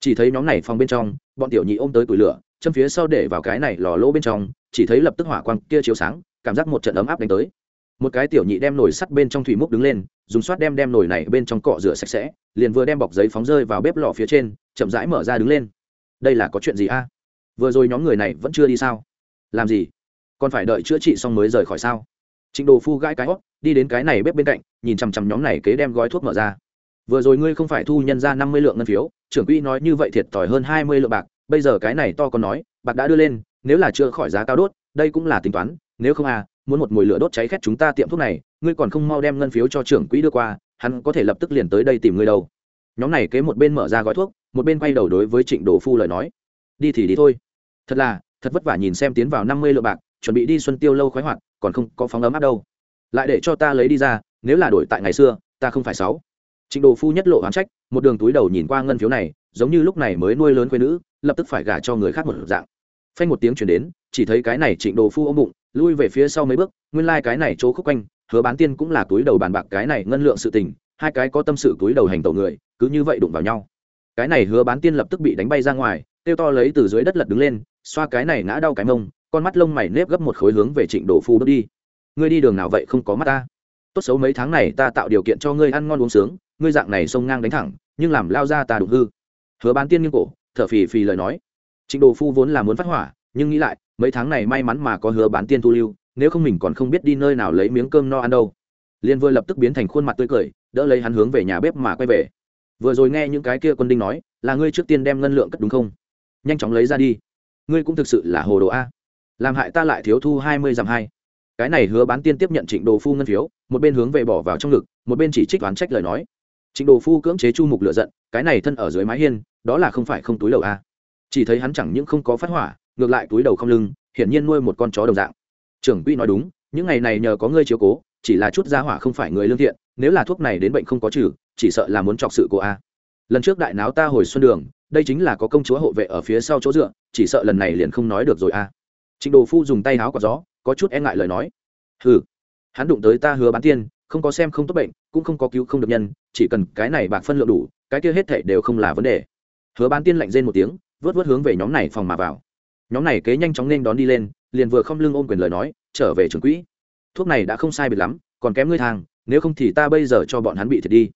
Chỉ thấy nhóm này phòng bên trong, bọn tiểu nhị ôm tới củi lửa châm phía sau để vào cái này lò lỗ bên trong, chỉ thấy lập tức hỏa quang kia chiếu sáng, cảm giác một trận ấm áp đánh tới. Một cái tiểu nhị đem nồi sắt bên trong thủy múc đứng lên, dùng xoát đem đem nồi này bên trong cọ rửa sạch sẽ, liền vừa đem bọc giấy phóng rơi vào bếp lò phía trên, chậm rãi mở ra đứng lên. Đây là có chuyện gì a? Vừa rồi nhóm người này vẫn chưa đi sao? Làm gì? Còn phải đợi chữa trị xong mới rời khỏi sao? Trịnh đồ phu gãi cái hót, đi đến cái này bếp bên cạnh, nhìn chằm chằm nhóm này kế đem gói thuốc mở ra. Vừa rồi ngươi không phải thu nhân ra năm mươi lượng ngân phiếu, trưởng quỹ nói như vậy thiệt thòi hơn hai mươi lượng bạc, bây giờ cái này to còn nói, bạc đã đưa lên, nếu là chưa khỏi giá cao đốt, đây cũng là tính toán, nếu không à muốn một mùi lửa đốt cháy khét chúng ta tiệm thuốc này, ngươi còn không mau đem ngân phiếu cho trưởng quỹ đưa qua, hắn có thể lập tức liền tới đây tìm ngươi đâu. Nhóm này kế một bên mở ra gói thuốc, một bên quay đầu đối với trịnh đồ phu lời nói. Đi thì đi thôi. Thật là, thật vất vả nhìn xem tiến vào năm mươi lượng bạc, chuẩn bị đi xuân tiêu lâu khoái hoạt còn không có phóng ấm áp đâu. Lại để cho ta lấy đi ra, nếu là đổi tại ngày xưa, ta không phải sáu. Trịnh đồ phu nhất lộ oán trách, một đường túi đầu nhìn qua ngân phiếu này, giống như lúc này mới nuôi lớn quê nữ, lập tức phải gả cho người khác một dạng. Phanh một tiếng chuyển đến, chỉ thấy cái này trịnh đồ phu ôm bụng, lui về phía sau mấy bước, nguyên lai、like、cái này chỗ khúc quanh, hứa bán tiên cũng là túi đầu bàn bạc cái này ngân lượng sự tình, hai cái có tâm sự túi đầu hành tẩu người, cứ như vậy đụng vào nhau. Cái này hứa bán tiên lập tức bị đánh bay ra ngoài tiêu to lấy từ dưới đất lật đứng lên, xoa cái này ngã đau cái mông con mắt lông mày nếp gấp một khối hướng về trịnh đồ phu bước đi. Ngươi đi đường nào vậy không có mắt ta? Tốt xấu mấy tháng này ta tạo điều kiện cho ngươi ăn ngon uống sướng, ngươi dạng này xông ngang đánh thẳng, nhưng làm lao ra ta đụng hư. Hứa bán tiên nghiêng cổ, thở phì phì lời nói. Trịnh đồ phu vốn là muốn phát hỏa, nhưng nghĩ lại, mấy tháng này may mắn mà có hứa bán tiên thu lưu, nếu không mình còn không biết đi nơi nào lấy miếng cơm no ăn đâu. Liên vừa lập tức biến thành khuôn mặt tươi cười, đỡ lấy hắn hướng về nhà bếp mà quay về. Vừa rồi nghe những cái kia quân đinh nói, là ngươi trước tiên đem ngân lượng cất đúng không? Nhanh chóng lấy ra đi. Ngươi cũng thực sự là hồ đồ a làm hại ta lại thiếu thu hai mươi dặm hai. Cái này hứa bán tiên tiếp nhận trịnh đồ phu ngân phiếu, một bên hướng về bỏ vào trong ngực, một bên chỉ trích đoán trách lời nói. Trịnh đồ phu cưỡng chế chu mục lựa giận, cái này thân ở dưới mái hiên, đó là không phải không túi đầu a chỉ thấy hắn chẳng những không có phát hỏa, ngược lại túi đầu không lưng, hiển nhiên nuôi một con chó đồng dạng. Trưởng quỹ nói đúng, những ngày này nhờ có ngươi chiếu cố, chỉ là chút gia hỏa không phải người lương thiện, nếu là thuốc này đến bệnh không có trừ, chỉ sợ là muốn chọc sự cô a. Lần trước đại náo ta hồi xuân đường, đây chính là có công chúa hộ vệ ở phía sau chỗ dựa, chỉ sợ lần này liền không nói được rồi a trịnh đồ phu dùng tay háo quả gió, có chút e ngại lời nói. Hừ, hắn đụng tới ta hứa bán tiên, không có xem không tốt bệnh, cũng không có cứu không được nhân, chỉ cần cái này bạc phân lượng đủ, cái kia hết thảy đều không là vấn đề. Hứa bán tiên lạnh rên một tiếng, vớt vớt hướng về nhóm này phòng mà vào. Nhóm này kế nhanh chóng nên đón đi lên, liền vừa không lưng ôm quyền lời nói, trở về trường quỹ. Thuốc này đã không sai biệt lắm, còn kém ngươi thang, nếu không thì ta bây giờ cho bọn hắn bị thiệt đi.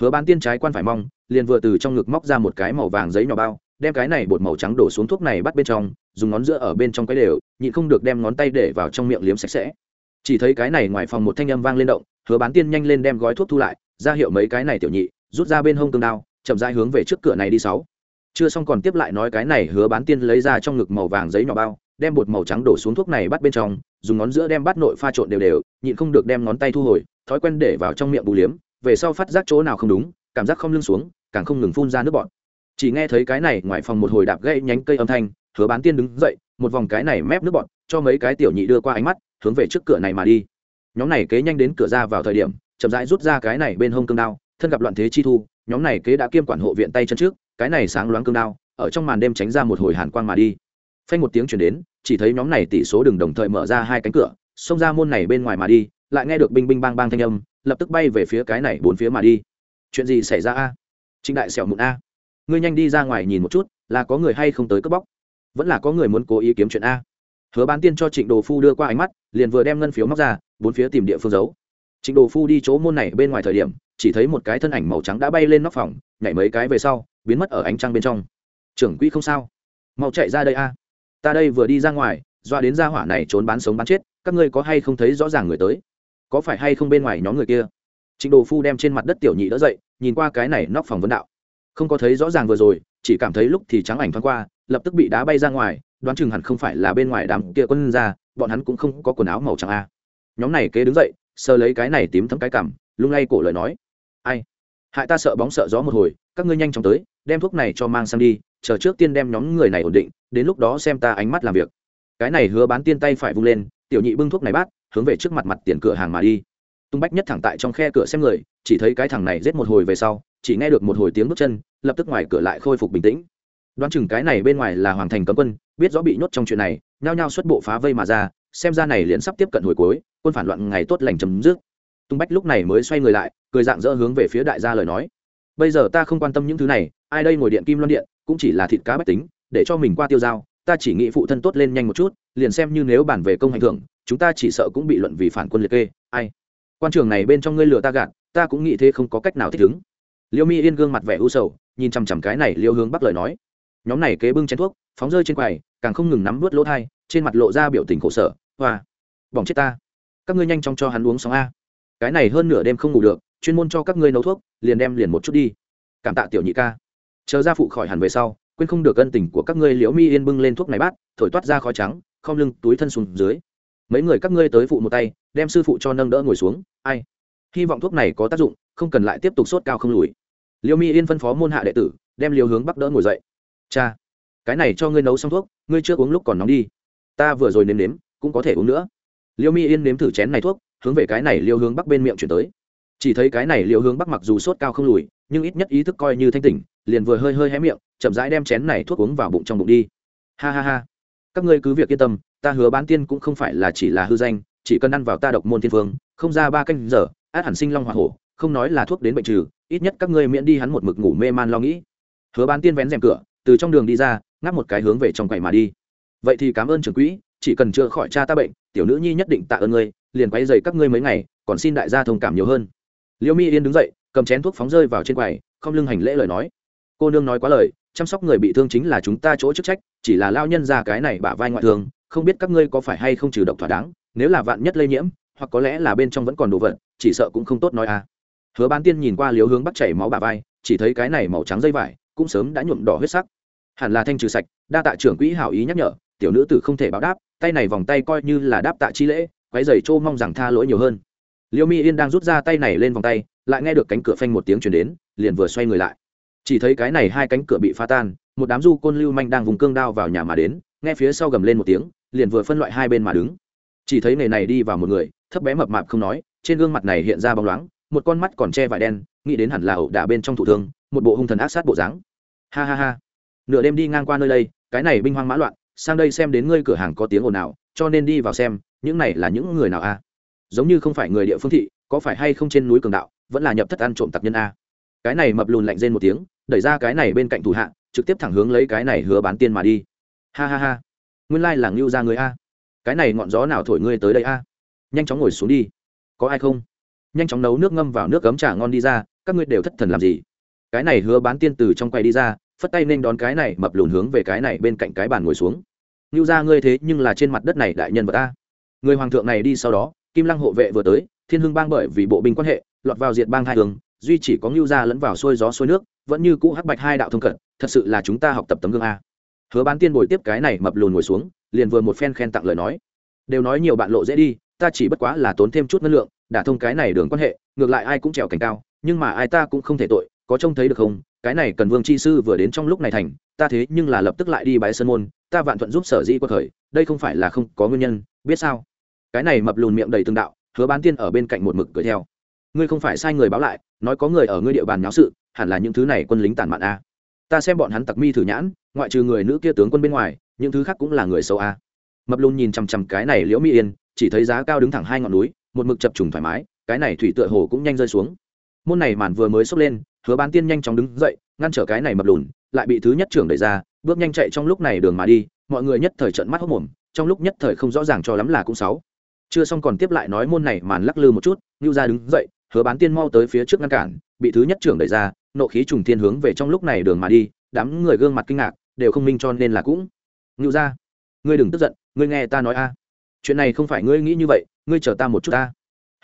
Hứa bán tiên trái quan phải mong, liền vừa từ trong ngực móc ra một cái màu vàng giấy nhỏ bao đem cái này bột màu trắng đổ xuống thuốc này bắt bên trong, dùng ngón giữa ở bên trong cái đều, nhịn không được đem ngón tay để vào trong miệng liếm sạch sẽ. Chỉ thấy cái này ngoài phòng một thanh âm vang lên động, hứa bán tiên nhanh lên đem gói thuốc thu lại, ra hiệu mấy cái này tiểu nhị, rút ra bên hông cương đao, chậm rãi hướng về trước cửa này đi sáu. Chưa xong còn tiếp lại nói cái này hứa bán tiên lấy ra trong ngực màu vàng giấy nhỏ bao, đem bột màu trắng đổ xuống thuốc này bắt bên trong, dùng ngón giữa đem bắt nội pha trộn đều đều, nhịn không được đem ngón tay thu hồi, thói quen để vào trong miệng bù liếm, về sau phát giác chỗ nào không đúng, cảm giác không lưng xuống, càng không ngừng phun ra nước bọt chỉ nghe thấy cái này ngoài phòng một hồi đạp gãy nhánh cây âm thanh, hứa bán tiên đứng dậy, một vòng cái này mép nước bọt cho mấy cái tiểu nhị đưa qua ánh mắt, hướng về trước cửa này mà đi. Nhóm này kế nhanh đến cửa ra vào thời điểm, chậm rãi rút ra cái này bên hông cương đao, thân gặp loạn thế chi thu, nhóm này kế đã kiêm quản hộ viện tay chân trước, cái này sáng loáng cương đao, ở trong màn đêm tránh ra một hồi hàn quang mà đi. Phanh một tiếng chuyển đến, chỉ thấy nhóm này tỷ số đừng đồng thời mở ra hai cánh cửa, xông ra môn này bên ngoài mà đi, lại nghe được binh binh bang bang thanh âm, lập tức bay về phía cái này bốn phía mà đi. Chuyện gì xảy ra a? Trịnh đại xẻo mụn a ngươi nhanh đi ra ngoài nhìn một chút, là có người hay không tới cướp bóc? Vẫn là có người muốn cố ý kiếm chuyện a. Hứa bán tiên cho trịnh đồ phu đưa qua ánh mắt, liền vừa đem ngân phiếu móc ra, bốn phía tìm địa phương giấu. Trịnh đồ phu đi chỗ môn này bên ngoài thời điểm, chỉ thấy một cái thân ảnh màu trắng đã bay lên nóc phòng, nhảy mấy cái về sau, biến mất ở ánh trăng bên trong. Trưởng quỹ không sao. Mau chạy ra đây a. Ta đây vừa đi ra ngoài, doa đến gia hỏa này trốn bán sống bán chết, các ngươi có hay không thấy rõ ràng người tới? Có phải hay không bên ngoài nhóm người kia? Trịnh đồ phu đem trên mặt đất tiểu nhị đỡ dậy, nhìn qua cái này nóc phòng vấn đạo không có thấy rõ ràng vừa rồi, chỉ cảm thấy lúc thì trắng ảnh thoáng qua, lập tức bị đá bay ra ngoài, đoán chừng hẳn không phải là bên ngoài đám kia quân ra, bọn hắn cũng không có quần áo màu trắng a nhóm này kế đứng dậy sơ lấy cái này tím thấm cái cằm, lung lay cổ lời nói. Ai? Hại ta sợ bóng sợ gió một hồi, các ngươi nhanh chóng tới, đem thuốc này cho mang sang đi, chờ trước tiên đem nhóm người này ổn định, đến lúc đó xem ta ánh mắt làm việc. Cái này hứa bán tiên tay phải vung lên, tiểu nhị bưng thuốc này bát, hướng về trước mặt mặt tiền cửa hàng mà đi. Tung bách nhất thẳng tại trong khe cửa xem người, chỉ thấy cái thằng này rết một hồi về sau chỉ nghe được một hồi tiếng bước chân, lập tức ngoài cửa lại khôi phục bình tĩnh. Đoán chừng cái này bên ngoài là hoàng thành cấm quân, biết rõ bị nhốt trong chuyện này, nhao nhao xuất bộ phá vây mà ra, xem ra này liền sắp tiếp cận hồi cuối, quân phản loạn ngày tốt lành chấm dứt. Tung bách lúc này mới xoay người lại, cười dạng dỡ hướng về phía đại gia lời nói. Bây giờ ta không quan tâm những thứ này, ai đây ngồi điện kim loan điện, cũng chỉ là thịt cá bách tính, để cho mình qua tiêu dao ta chỉ nghĩ phụ thân tốt lên nhanh một chút, liền xem như nếu bản về công hành thưởng, chúng ta chỉ sợ cũng bị luận vì phản quân liệt kê, ai. Quan trường này bên trong ngươi lừa ta gạt, ta cũng nghĩ thế không có cách nào thích ứng liêu mi yên gương mặt vẻ u sầu, nhìn chằm chằm cái này liêu hướng bắc lời nói. Nhóm này kế bưng chén thuốc, phóng rơi trên quầy, càng không ngừng nắm vớt lỗ thai, trên mặt lộ ra biểu tình khổ sở. Hoa, bỏng chết ta. Các ngươi nhanh chóng cho hắn uống sóng a. Cái này hơn nửa đêm không ngủ được, chuyên môn cho các ngươi nấu thuốc, liền đem liền một chút đi. Cảm tạ tiểu nhị ca. Chờ ra phụ khỏi hẳn về sau, quên không được ân tình của các ngươi liễu mi yên bưng lên thuốc này bát, thổi toát ra khói trắng không lưng, túi thân xuống dưới. Mấy người các ngươi tới phụ một tay, đem sư phụ cho nâng đỡ ngồi xuống. Ai? Hy vọng thuốc này có tác dụng, không cần lại tiếp tục sốt cao không lùi. Liêu mi yên phân phó môn hạ đệ tử, đem liều hướng bắc đỡ ngồi dậy. Cha, cái này cho ngươi nấu xong thuốc, ngươi chưa uống lúc còn nóng đi. Ta vừa rồi nếm nếm, cũng có thể uống nữa. Liêu mi yên nếm thử chén này thuốc, hướng về cái này liều hướng bắc bên miệng chuyển tới. Chỉ thấy cái này liều hướng bắc mặc dù sốt cao không lùi, nhưng ít nhất ý thức coi như thanh tỉnh, liền vừa hơi hơi hé miệng, chậm rãi đem chén này thuốc uống vào bụng trong bụng đi. Ha ha ha, các ngươi cứ việc yên tâm, ta hứa bán tiên cũng không phải là chỉ là hư danh, chỉ cần ăn vào ta độc môn thiên phương không ra ba canh giờ át hẳn sinh long hoa hổ, không nói là thuốc đến bệnh trừ, ít nhất các ngươi miễn đi hắn một mực ngủ mê man lo nghĩ. Hứa bán tiên vén rèm cửa, từ trong đường đi ra, ngáp một cái hướng về trong quầy mà đi. Vậy thì cảm ơn trưởng quỹ, chỉ cần chữa khỏi cha ta bệnh, tiểu nữ nhi nhất định tạ ơn ngươi, liền quay dày các ngươi mấy ngày, còn xin đại gia thông cảm nhiều hơn. Liễu mi yên đứng dậy, cầm chén thuốc phóng rơi vào trên quầy, không lưng hành lễ lời nói. Cô nương nói quá lời, chăm sóc người bị thương chính là chúng ta chỗ chức trách, chỉ là lao nhân ra cái này bả vai ngoại thương, không biết các ngươi có phải hay không trừ độc thỏa đáng, nếu là vạn nhất lây nhiễm, hoặc có lẽ là bên trong vẫn còn đồ vật chỉ sợ cũng không tốt nói à. Hứa bán tiên nhìn qua liếu hướng bắt chảy máu bà vai, chỉ thấy cái này màu trắng dây vải cũng sớm đã nhuộm đỏ huyết sắc. Hẳn là thanh trừ sạch, đa tạ trưởng quỹ hảo ý nhắc nhở, tiểu nữ tử không thể báo đáp, tay này vòng tay coi như là đáp tạ chi lễ quái giày trô mong rằng tha lỗi nhiều hơn. Liêu mi yên đang rút ra tay này lên vòng tay, lại nghe được cánh cửa phanh một tiếng chuyển đến, liền vừa xoay người lại. Chỉ thấy cái này hai cánh cửa bị phá tan, một đám du côn lưu manh đang vùng cương đao vào nhà mà đến, nghe phía sau gầm lên một tiếng, liền vừa phân loại hai bên mà đứng. Chỉ thấy nghề này đi vào một người, thấp bé mập mạp không nói trên gương mặt này hiện ra bóng loáng, một con mắt còn che vải đen, nghĩ đến hẳn là ẩu đả bên trong thủ thương một bộ hung thần ác sát bộ dáng. Ha ha ha. Nửa đêm đi ngang qua nơi đây, cái này binh hoang mã loạn, sang đây xem đến ngươi cửa hàng có tiếng ồn nào, cho nên đi vào xem, những này là những người nào a? Giống như không phải người địa phương thị, có phải hay không trên núi cường đạo, vẫn là nhập thất ăn trộm tặc nhân a? Cái này mập lùn lạnh rên một tiếng, đẩy ra cái này bên cạnh thủ hạ, trực tiếp thẳng hướng lấy cái này hứa bán tiên mà đi. Ha ha ha. Nguyên lai là ngưu ra người a. Cái này ngọn gió nào thổi ngươi tới đây a? Nhanh chóng ngồi xuống đi có ai không? Nhanh chóng nấu nước ngâm vào nước cấm trà ngon đi ra, các ngươi đều thất thần làm gì? Cái này hứa bán tiên từ trong quay đi ra, phất tay nên đón cái này, mập lùn hướng về cái này bên cạnh cái bàn ngồi xuống. Ngưu ra ngươi thế nhưng là trên mặt đất này đại nhân vật ta người hoàng thượng này đi sau đó, kim lăng hộ vệ vừa tới, thiên hưng bang bởi vì bộ binh quan hệ, lọt vào diệt bang hai hướng duy chỉ có ngưu ra lẫn vào xuôi gió xuôi nước, vẫn như cũ hắc bạch hai đạo thông cận, thật sự là chúng ta học tập tấm gương a. Hứa bán tiên bồi tiếp cái này mập lùn ngồi xuống, liền vừa một phen khen tặng lời nói. Đều nói nhiều bạn lộ dễ đi ta chỉ bất quá là tốn thêm chút năng lượng, đả thông cái này đường quan hệ, ngược lại ai cũng trèo cảnh cao, nhưng mà ai ta cũng không thể tội, có trông thấy được không? Cái này cần vương chi sư vừa đến trong lúc này thành, ta thế nhưng là lập tức lại đi bái sơn môn, ta vạn thuận giúp sở dĩ quật khởi, đây không phải là không có nguyên nhân, biết sao? Cái này mập lùn miệng đầy tương đạo, hứa bán tiên ở bên cạnh một mực cười theo. Ngươi không phải sai người báo lại, nói có người ở ngươi địa bàn nháo sự, hẳn là những thứ này quân lính tàn mạn a. Ta xem bọn hắn tặc mi thử nhãn, ngoại trừ người nữ kia tướng quân bên ngoài, những thứ khác cũng là người xấu a. Mập lùn nhìn chằm chằm cái này liễu mỹ yên chỉ thấy giá cao đứng thẳng hai ngọn núi, một mực chập trùng thoải mái, cái này thủy tựa hồ cũng nhanh rơi xuống. Môn này màn vừa mới xốc lên, hứa bán tiên nhanh chóng đứng dậy, ngăn trở cái này mập lùn, lại bị thứ nhất trưởng đẩy ra, bước nhanh chạy trong lúc này đường mà đi, mọi người nhất thời trận mắt hốc mồm, trong lúc nhất thời không rõ ràng cho lắm là cũng sáu. Chưa xong còn tiếp lại nói môn này màn lắc lư một chút ngưu ra đứng dậy, hứa bán tiên mau tới phía trước ngăn cản, bị thứ nhất trưởng đẩy ra, nộ khí trùng thiên hướng về trong lúc này đường mà đi, đám người gương mặt kinh ngạc, đều không minh cho nên là cũng. Ngưu ra ngươi đừng tức giận, ngươi nghe ta nói a chuyện này không phải ngươi nghĩ như vậy, ngươi chờ ta một chút ta.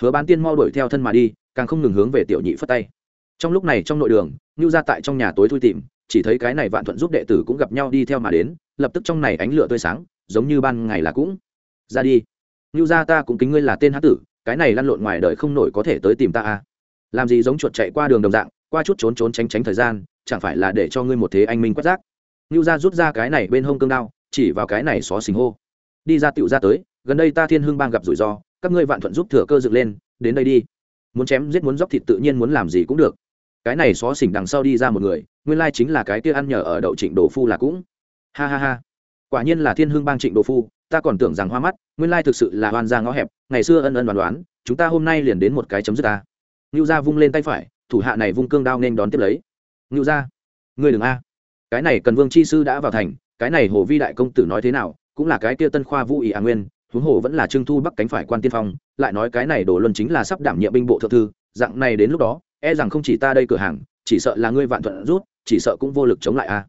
Hứa bán tiên mau đuổi theo thân mà đi, càng không ngừng hướng về tiểu nhị phất tay. Trong lúc này trong nội đường ngưu ra tại trong nhà tối thui tìm, chỉ thấy cái này vạn thuận giúp đệ tử cũng gặp nhau đi theo mà đến, lập tức trong này ánh lửa tươi sáng, giống như ban ngày là cũng. Ra đi. Ngưu ra ta cũng kính ngươi là tên hát tử, cái này lăn lộn ngoài đời không nổi có thể tới tìm ta à. Làm gì giống chuột chạy qua đường đồng dạng, qua chút trốn trốn tránh tránh thời gian, chẳng phải là để cho ngươi một thế anh minh quét rác. Ngưu ra rút ra cái này bên hông cương đao, chỉ vào cái này xó xình hô. Đi ra tựu ra tới gần đây ta thiên hương bang gặp rủi ro, các ngươi vạn thuận giúp thừa cơ dựng lên, đến đây đi. Muốn chém giết muốn dóc thịt tự nhiên muốn làm gì cũng được. Cái này xó xỉnh đằng sau đi ra một người, nguyên lai chính là cái kia ăn nhờ ở đậu trịnh đồ phu là cũng. Ha ha ha. Quả nhiên là thiên hương bang trịnh đồ phu, ta còn tưởng rằng hoa mắt, nguyên lai thực sự là hoan ra ngõ hẹp, ngày xưa ân ân đoán đoán, chúng ta hôm nay liền đến một cái chấm dứt ta. Ngưu gia vung lên tay phải, thủ hạ này vung cương đao nên đón tiếp lấy. Ngưu gia, ngươi đừng a. Cái này cần vương chi sư đã vào thành, cái này hồ vi đại công tử nói thế nào, cũng là cái kia tân khoa vũ ý à nguyên huống hồ vẫn là trương thu bắc cánh phải quan tiên phong, lại nói cái này đồ luân chính là sắp đảm nhiệm binh bộ thượng thư, dạng này đến lúc đó e rằng không chỉ ta đây cửa hàng, chỉ sợ là ngươi vạn thuận rút, chỉ sợ cũng vô lực chống lại a.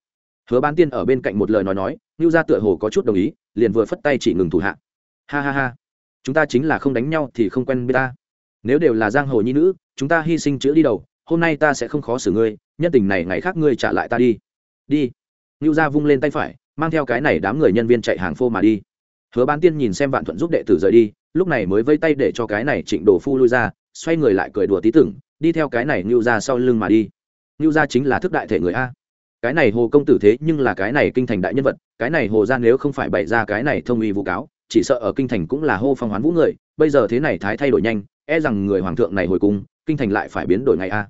Hứa bán tiên ở bên cạnh một lời nói nói ngưu gia tựa hồ có chút đồng ý, liền vừa phất tay chỉ ngừng thủ hạ. Ha ha ha, chúng ta chính là không đánh nhau thì không quen biết ta. Nếu đều là giang hồ nhi nữ, chúng ta hy sinh chữa đi đầu, hôm nay ta sẽ không khó xử ngươi, nhân tình này ngày khác ngươi trả lại ta đi. Đi. Ngưu gia vung lên tay phải, mang theo cái này đám người nhân viên chạy hàng phô mà đi hứa bán tiên nhìn xem vạn thuận giúp đệ tử rời đi, lúc này mới vây tay để cho cái này trịnh đồ phu lui ra, xoay người lại cười đùa tí tưởng, đi theo cái này ngưu ra sau lưng mà đi. Ngưu ra chính là thức đại thể người a. Cái này hồ công tử thế nhưng là cái này kinh thành đại nhân vật, cái này hồ ra nếu không phải bày ra cái này thông uy vụ cáo, chỉ sợ ở kinh thành cũng là hô phong hoán vũ người, bây giờ thế này thái thay đổi nhanh e rằng người hoàng thượng này hồi cung, kinh thành lại phải biến đổi ngày a.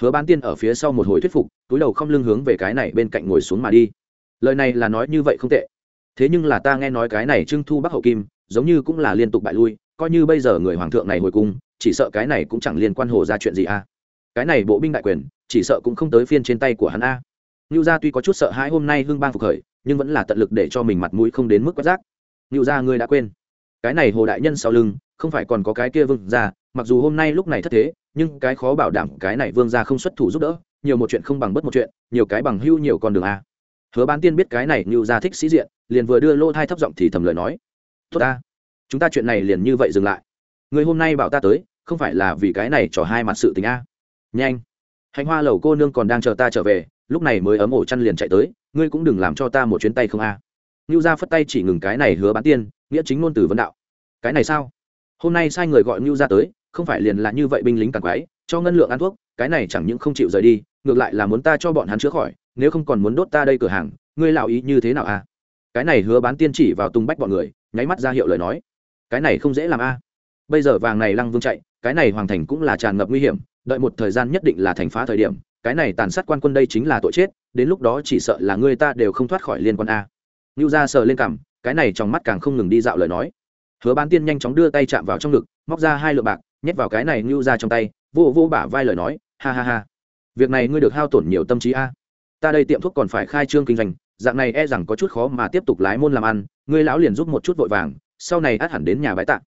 Hứa bán tiên ở phía sau một hồi thuyết phục, túi đầu không lưng hướng về cái này bên cạnh ngồi xuống mà đi. Lời này là nói như vậy không tệ thế nhưng là ta nghe nói cái này trưng thu bắc hậu kim, giống như cũng là liên tục bại lui, coi như bây giờ người hoàng thượng này hồi cung, chỉ sợ cái này cũng chẳng liên quan hồ ra chuyện gì a cái này bộ binh đại quyền, chỉ sợ cũng không tới phiên trên tay của hắn a. Ngưu gia tuy có chút sợ hãi hôm nay hưng bang phục khởi, nhưng vẫn là tận lực để cho mình mặt mũi không đến mức quát giác ngưu gia ngươi đã quên. Cái này hồ đại nhân sau lưng, không phải còn có cái kia vương gia, mặc dù hôm nay lúc này thất thế, nhưng cái khó bảo đảm cái này vương gia không xuất thủ giúp đỡ, nhiều một chuyện không bằng bất một chuyện, nhiều cái bằng hưu nhiều con đường a hứa bán tiên biết cái này như gia thích sĩ diện, liền vừa đưa lô thai thấp giọng thì thầm lời nói, tốt ta, chúng ta chuyện này liền như vậy dừng lại. Người hôm nay bảo ta tới, không phải là vì cái này trò hai mặt sự tình a. Nhanh hành hoa lầu cô nương còn đang chờ ta trở về, lúc này mới ấm ổ chăn liền chạy tới, ngươi cũng đừng làm cho ta một chuyến tay không a. À. ngưu gia phất tay chỉ ngừng cái này hứa bán tiên, nghĩa chính ngôn từ vấn đạo. Cái này sao? Hôm nay sai người gọi ngưu gia tới, không phải liền là như vậy binh lính càng quái cho ngân lượng ăn thuốc, cái này chẳng những không chịu rời đi, ngược lại là muốn ta cho bọn hắn chữa khỏi nếu không còn muốn đốt ta đây cửa hàng, ngươi lào ý như thế nào a cái này hứa bán tiên chỉ vào tung bách bọn người, nháy mắt ra hiệu lời nói. Cái này không dễ làm a bây giờ vàng này lăng vương chạy, cái này hoàng thành cũng là tràn ngập nguy hiểm, đợi một thời gian nhất định là thành phá thời điểm, cái này tàn sát quan quân đây chính là tội chết, đến lúc đó chỉ sợ là người ta đều không thoát khỏi liên quan à? a ngưu ra sờ lên cằm, cái này trong mắt càng không ngừng đi dạo lời nói. Hứa bán tiên nhanh chóng đưa tay chạm vào trong ngực, móc ra hai lượng bạc, nhét vào cái này ngưu ra trong tay, vô vô bả vai lời nói, ha ha ha. Việc này ngươi được hao tổn nhiều tâm trí a ta đây tiệm thuốc còn phải khai trương kinh doanh dạng này e rằng có chút khó mà tiếp tục lái môn làm ăn ngươi lão liền giúp một chút vội vàng sau này át hẳn đến nhà bãi tạ.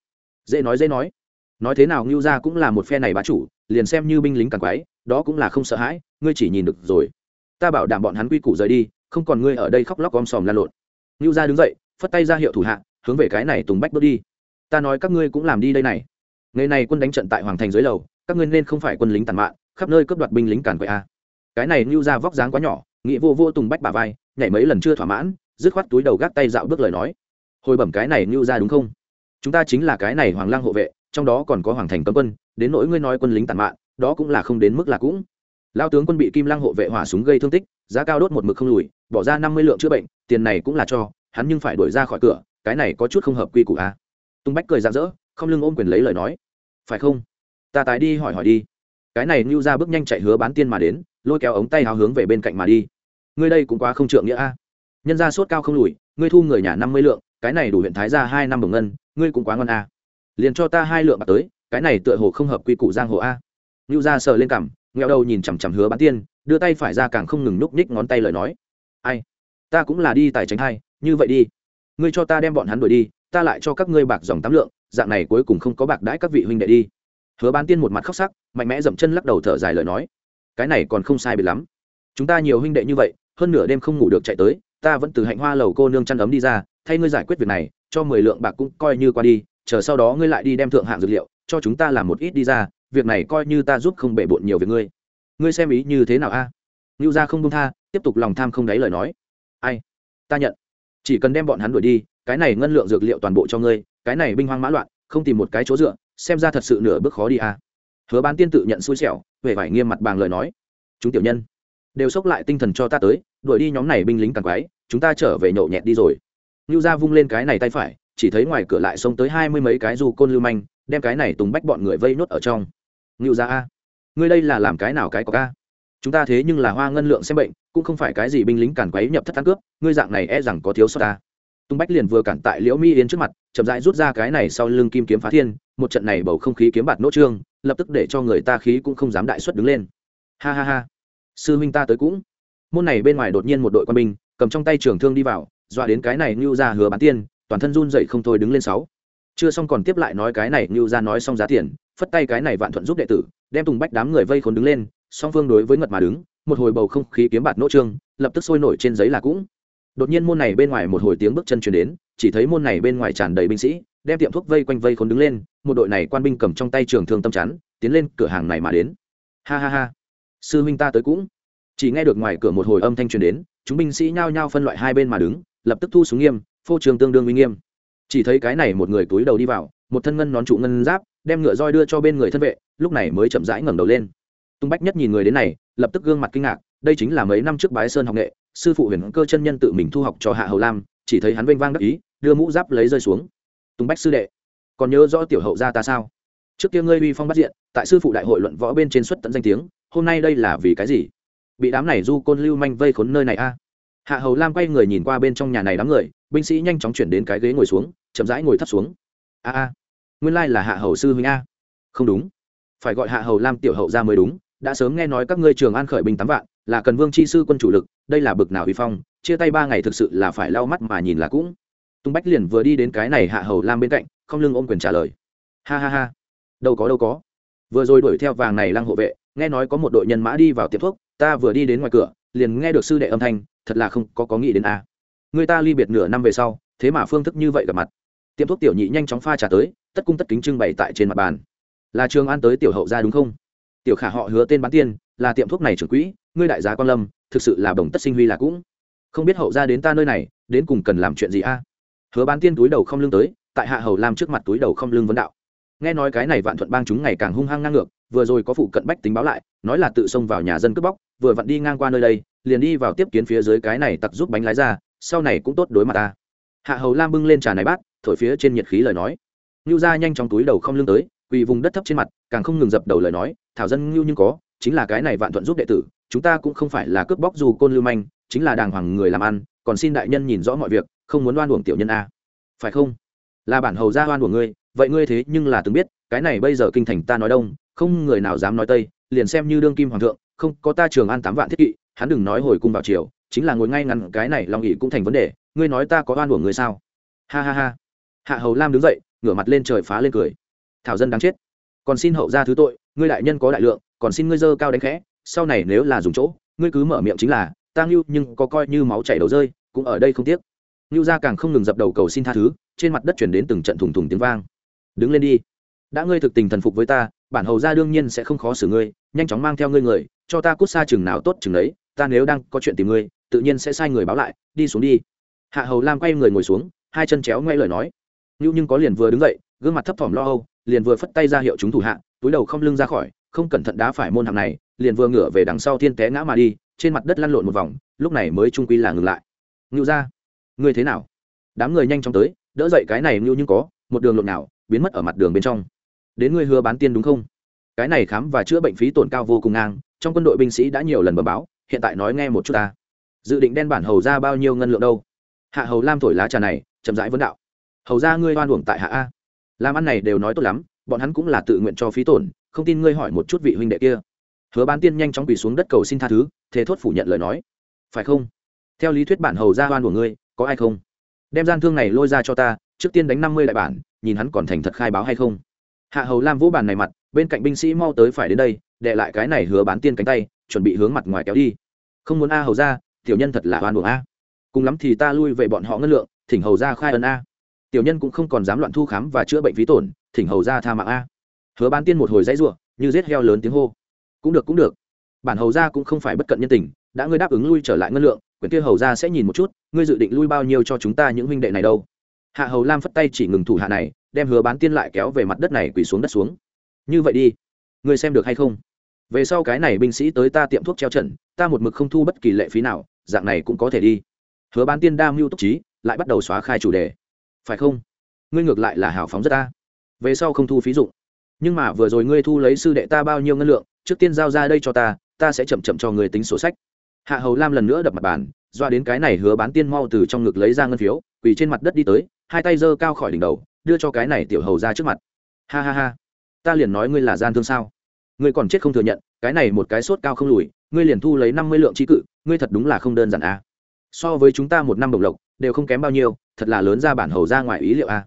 Dễ nói dễ nói. Nói thế nào ngưu gia cũng là một phe này bá chủ liền xem như binh lính càng quái đó cũng là không sợ hãi ngươi chỉ nhìn được rồi. Ta bảo đảm bọn hắn quy củ rời đi không còn ngươi ở đây khóc lóc om sòm lan lộn. Ngưu gia đứng dậy phất tay ra hiệu thủ hạ hướng về cái này tùng bách bước đi. Ta nói các ngươi cũng làm đi đây này. Ngày này quân đánh trận tại hoàng thành dưới lầu các ngươi nên không phải quân lính tàn mạng, khắp nơi cướp đoạt binh lính càn quậy a cái này ngưu gia vóc dáng quá nhỏ nghĩ vô vô tùng bách bà vai nhảy mấy lần chưa thỏa mãn dứt khoát túi đầu gác tay dạo bước lời nói. Hồi bẩm cái này ngưu gia đúng không? Chúng ta chính là cái này hoàng lang hộ vệ trong đó còn có hoàng thành cấm quân đến nỗi ngươi nói quân lính tàn mạng, đó cũng là không đến mức là cũng. Lao tướng quân bị kim Lang hộ vệ hỏa súng gây thương tích giá cao đốt một mực không lùi bỏ ra năm mươi lượng chữa bệnh tiền này cũng là cho hắn nhưng phải đuổi ra khỏi cửa cái này có chút không hợp quy củ a à. tung bách cười ra rỡ không lưng ôm quyền lấy lời nói. Phải không? Ta tái đi hỏi hỏi đi. Cái này ngưu ra bước nhanh chạy hứa bán tiên mà đến lôi kéo ống tay áo hướng về bên cạnh mà đi. Ngươi đây cũng quá không trượng nghĩa a. Nhân ra sốt cao không lùi, ngươi thu người nhà năm mươi lượng, cái này đủ huyện thái ra hai năm bổng ngân, ngươi cũng quá ngon a. Liền cho ta hai lượng bạc tới, cái này tựa hồ không hợp quy củ giang hồ a. Ngưu ra sờ lên cằm nghèo đầu nhìn chằm chằm hứa bán tiên, đưa tay phải ra càng không ngừng núp nhích ngón tay lời nói. Ai? Ta cũng là đi tài tránh hai như vậy đi. Ngươi cho ta đem bọn hắn đuổi đi, ta lại cho các ngươi bạc dòng tám lượng, dạng này cuối cùng không có bạc đãi các vị huynh đệ đi. Hứa bán tiên một mặt khóc sắc, mạnh mẽ dậm chân lắc đầu thở dài lời nói cái này còn không sai biệt lắm. Chúng ta nhiều huynh đệ như vậy, hơn nửa đêm không ngủ được chạy tới, ta vẫn từ hạnh hoa lầu cô nương chăn ấm đi ra, thay ngươi giải quyết việc này, cho mười lượng bạc cũng coi như qua đi, chờ sau đó ngươi lại đi đem thượng hạng dược liệu, cho chúng ta làm một ít đi ra, việc này coi như ta giúp không bể bộn nhiều về ngươi. Ngươi xem ý như thế nào a? À? ngưu gia không đông tha, tiếp tục lòng tham không đáy lời nói. Ai? Ta nhận. Chỉ cần đem bọn hắn đuổi đi, cái này ngân lượng dược liệu toàn bộ cho ngươi, cái này binh hoang mã loạn, không tìm một cái chỗ dựa, xem ra thật sự nửa bước khó đi a hứa bán tiên tự nhận xui xẻo về phải nghiêm mặt bàng lời nói. Chúng tiểu nhân, đều xốc lại tinh thần cho ta tới, đuổi đi nhóm này binh lính càng quái, chúng ta trở về nhậu nhẹt đi rồi. Ngưu gia vung lên cái này tay phải, chỉ thấy ngoài cửa lại xông tới hai mươi mấy cái du côn lưu manh, đem cái này tùng bách bọn người vây nốt ở trong. Ngưu gia a, ngươi đây là làm cái nào cái có ca chúng ta thế nhưng là hoa ngân lượng xem bệnh, cũng không phải cái gì binh lính càn quấy nhập thất ăn cướp, ngươi dạng này e rằng có thiếu sót ta tung bách liền vừa cản tại liễu mi Yến trước mặt, chậm rãi rút ra cái này sau lưng kim kiếm phá thiên, một trận này bầu không khí kiếm bạt nỗ trương, lập tức để cho người ta khí cũng không dám đại xuất đứng lên. Ha ha ha. Sư huynh ta tới cũng. Môn này bên ngoài đột nhiên một đội quân binh, cầm trong tay trường thương đi vào, dọa đến cái này như ra hứa bán tiên, toàn thân run dậy không thôi đứng lên sáu. Chưa xong còn tiếp lại nói cái này như ra nói xong giá tiền, phất tay cái này vạn thuận giúp đệ tử, đem tùng bách đám người vây khốn đứng lên, song phương đối với ngật mà đứng, một hồi bầu không khí kiếm bạt nỗ trương, lập tức sôi nổi trên giấy là cũng đột nhiên môn này bên ngoài một hồi tiếng bước chân chuyển đến, chỉ thấy môn này bên ngoài tràn đầy binh sĩ, đem tiệm thuốc vây quanh vây khốn đứng lên, một đội này quan binh cầm trong tay trường thương tâm chắn, tiến lên cửa hàng này mà đến. Ha ha ha. Sư huynh ta tới cũng. Chỉ nghe được ngoài cửa một hồi âm thanh truyền đến, chúng binh sĩ nhao nhao phân loại hai bên mà đứng, lập tức thu súng nghiêm, phô trường tương đương uy nghiêm. Chỉ thấy cái này một người túi đầu đi vào, một thân ngân nón trụ ngân giáp, đem ngựa roi đưa cho bên người thân vệ, lúc này mới chậm rãi ngẩng đầu lên tung bách nhất nhìn người đến này, lập tức gương mặt kinh ngạc, đây chính là mấy năm trước bái sơn học nghệ, sư phụ huyền cơ chân nhân tự mình thu học cho hạ hầu lam, chỉ thấy hắn vênh vang đắc ý, đưa mũ giáp lấy rơi xuống. Tung bách sư đệ, còn nhớ rõ tiểu hậu gia ta sao? Trước kia ngươi uy phong bắt diện, tại sư phụ đại hội luận võ bên trên xuất tận danh tiếng, hôm nay đây là vì cái gì? Bị đám này du côn lưu manh vây khốn nơi này a. Hạ hầu lam quay người nhìn qua bên trong nhà này đám người, binh sĩ nhanh chóng chuyển đến cái ghế ngồi xuống, chậm rãi ngồi thấp xuống. A a, nguyên lai là hạ hầu sư huynh a. Không đúng, phải gọi hạ hầu lam tiểu hậu ra mới đúng đã sớm nghe nói các ngươi trường an khởi binh tám vạn, là cần vương chi sư quân chủ lực, đây là bực nào uy phong, chia tay ba ngày thực sự là phải lau mắt mà nhìn là cũng. Tung bách liền vừa đi đến cái này hạ hầu lam bên cạnh, không lưng ôm quyền trả lời. Ha ha ha. Đâu có đâu có. Vừa rồi đuổi theo vàng này lăng hộ vệ, nghe nói có một đội nhân mã đi vào tiệm thuốc, ta vừa đi đến ngoài cửa, liền nghe được sư đệ âm thanh, thật là không có có nghĩ đến a. Người ta ly biệt nửa năm về sau, thế mà phương thức như vậy gặp mặt. Tiệm thuốc tiểu nhị nhanh chóng pha trả tới, tất cung tất kính trưng bày tại trên mặt bàn. Là trường an tới tiểu hậu gia đúng không? Tiểu khả họ hứa tên bán tiên, là tiệm thuốc này trưởng quỹ, ngươi đại giá quan lâm, thực sự là đồng tất sinh huy là cũng. Không biết hậu gia đến ta nơi này, đến cùng cần làm chuyện gì a? Hứa bán tiên túi đầu không lưng tới, tại hạ hầu làm trước mặt túi đầu không lưng vấn đạo. Nghe nói cái này vạn thuận bang chúng ngày càng hung hăng ngang ngược, vừa rồi có phụ cận bách tính báo lại, nói là tự xông vào nhà dân cướp bóc, vừa vặn đi ngang qua nơi đây, liền đi vào tiếp kiến phía dưới cái này tặc giúp bánh lái ra, sau này cũng tốt đối mặt ta. Hạ hầu lam bưng lên trà này bát, thổi phía trên nhiệt khí lời nói. Ngưu ra nhanh trong túi đầu không lưng tới, quỳ vùng đất thấp trên mặt, càng không ngừng dập đầu lời nói thảo dân ngưu nhưng có, chính là cái này vạn thuận giúp đệ tử, chúng ta cũng không phải là cướp bóc dù côn lưu manh, chính là đàng hoàng người làm ăn, còn xin đại nhân nhìn rõ mọi việc, không muốn oan uổng tiểu nhân a. Phải không? Là bản hầu gia oan của ngươi, vậy ngươi thế nhưng là từng biết, cái này bây giờ kinh thành ta nói đông, không người nào dám nói tây, liền xem như đương kim hoàng thượng, không, có ta trường an tám vạn thiết kỵ, hắn đừng nói hồi cung vào chiều chính là ngồi ngay ngắn, cái này lòng nghị cũng thành vấn đề, ngươi nói ta có oan của ngươi sao? Ha ha ha. Hạ hầu lam đứng dậy, ngửa mặt lên trời phá lên cười. Thảo dân đáng chết. Còn xin hậu ra thứ tội ngươi đại nhân có đại lượng, còn xin ngươi dơ cao đánh khẽ, sau này nếu là dùng chỗ, ngươi cứ mở miệng chính là, ta ngưu nhưng có coi như máu chảy đầu rơi, cũng ở đây không tiếc. Ngưu gia càng không ngừng dập đầu cầu xin tha thứ, trên mặt đất chuyển đến từng trận thùng thùng tiếng vang. Đứng lên đi. Đã ngươi thực tình thần phục với ta, bản hầu gia đương nhiên sẽ không khó xử ngươi, nhanh chóng mang theo ngươi người, cho ta cút xa chừng nào tốt chừng đấy ta nếu đang có chuyện tìm ngươi, tự nhiên sẽ sai người báo lại, đi xuống đi. Hạ hầu lam quay người ngồi xuống, hai chân chéo ngoe lời nói. Ngưu nhưng có liền vừa đứng dậy, gương mặt thấp thỏm lo âu, liền vừa phất tay ra hiệu chúng thủ hạ túi đầu không lưng ra khỏi, không cẩn thận đá phải môn hạng này, liền vừa ngửa về đằng sau thiên té ngã mà đi, trên mặt đất lăn lộn một vòng, lúc này mới trung quy là ngừng lại. Ngưu ra, ngươi thế nào? Đám người nhanh chóng tới, đỡ dậy cái này ngưu nhưng có, một đường lộn nào, biến mất ở mặt đường bên trong. Đến ngươi hứa bán tiên đúng không? Cái này khám và chữa bệnh phí tổn cao vô cùng ngang, trong quân đội binh sĩ đã nhiều lần bờ báo, hiện tại nói nghe một chút ta. Dự định đen bản hầu ra bao nhiêu ngân lượng đâu? Hạ hầu lam thổi lá trà này, chậm rãi vấn đạo. Hầu ra ngươi oan uổng tại hạ a. Làm ăn này đều nói tốt lắm bọn hắn cũng là tự nguyện cho phí tổn, không tin ngươi hỏi một chút vị huynh đệ kia. Hứa bán tiên nhanh chóng quỳ xuống đất cầu xin tha thứ thế thốt phủ nhận lời nói. Phải không? Theo lý thuyết bản hầu ra oan của ngươi, có ai không? Đem gian thương này lôi ra cho ta, trước tiên đánh năm mươi đại bản, nhìn hắn còn thành thật khai báo hay không. Hạ hầu lam vũ bàn này mặt, bên cạnh binh sĩ mau tới phải đến đây đệ lại cái này hứa bán tiên cánh tay, chuẩn bị hướng mặt ngoài kéo đi. Không muốn a hầu ra tiểu nhân thật là oan buồng a. Cùng lắm thì ta lui về bọn họ ngân lượng, thỉnh hầu ra khai ân a. Tiểu nhân cũng không còn dám loạn thu khám và chữa bệnh phí tổn thỉnh hầu ra tha mạng a. Hứa bán tiên một hồi dãy ruộng như rết heo lớn tiếng hô. Cũng được cũng được. Bản hầu ra cũng không phải bất cận nhân tình, đã ngươi đáp ứng lui trở lại ngân lượng, quyển kia hầu ra sẽ nhìn một chút, ngươi dự định lui bao nhiêu cho chúng ta những huynh đệ này đâu. Hạ hầu lam phất tay chỉ ngừng thủ hạ này, đem hứa bán tiên lại kéo về mặt đất này quỳ xuống đất xuống. Như vậy đi. Ngươi xem được hay không? Về sau cái này binh sĩ tới ta tiệm thuốc treo trận, ta một mực không thu bất kỳ lệ phí nào, dạng này cũng có thể đi. Hứa bán tiên đa mưu túc trí, lại bắt đầu xóa khai chủ đề. Phải không? Ngươi ngược lại là hào phóng rất ta về sau không thu phí dụng nhưng mà vừa rồi ngươi thu lấy sư đệ ta bao nhiêu ngân lượng, trước tiên giao ra đây cho ta ta sẽ chậm chậm cho người tính sổ sách hạ hầu lam lần nữa đập mặt bàn, doa đến cái này hứa bán tiên mau từ trong ngực lấy ra ngân phiếu, quỳ trên mặt đất đi tới, hai tay giơ cao khỏi đỉnh đầu, đưa cho cái này tiểu hầu ra trước mặt ha ha ha, ta liền nói ngươi là gian thương sao ngươi còn chết không thừa nhận, cái này một cái sốt cao không lùi, ngươi liền thu lấy năm mươi lượng trí cự, ngươi thật đúng là không đơn giản à. so với chúng ta một năm đồng lộc, đều không kém bao nhiêu, thật là lớn ra bản hầu ra ngoài ý liệu à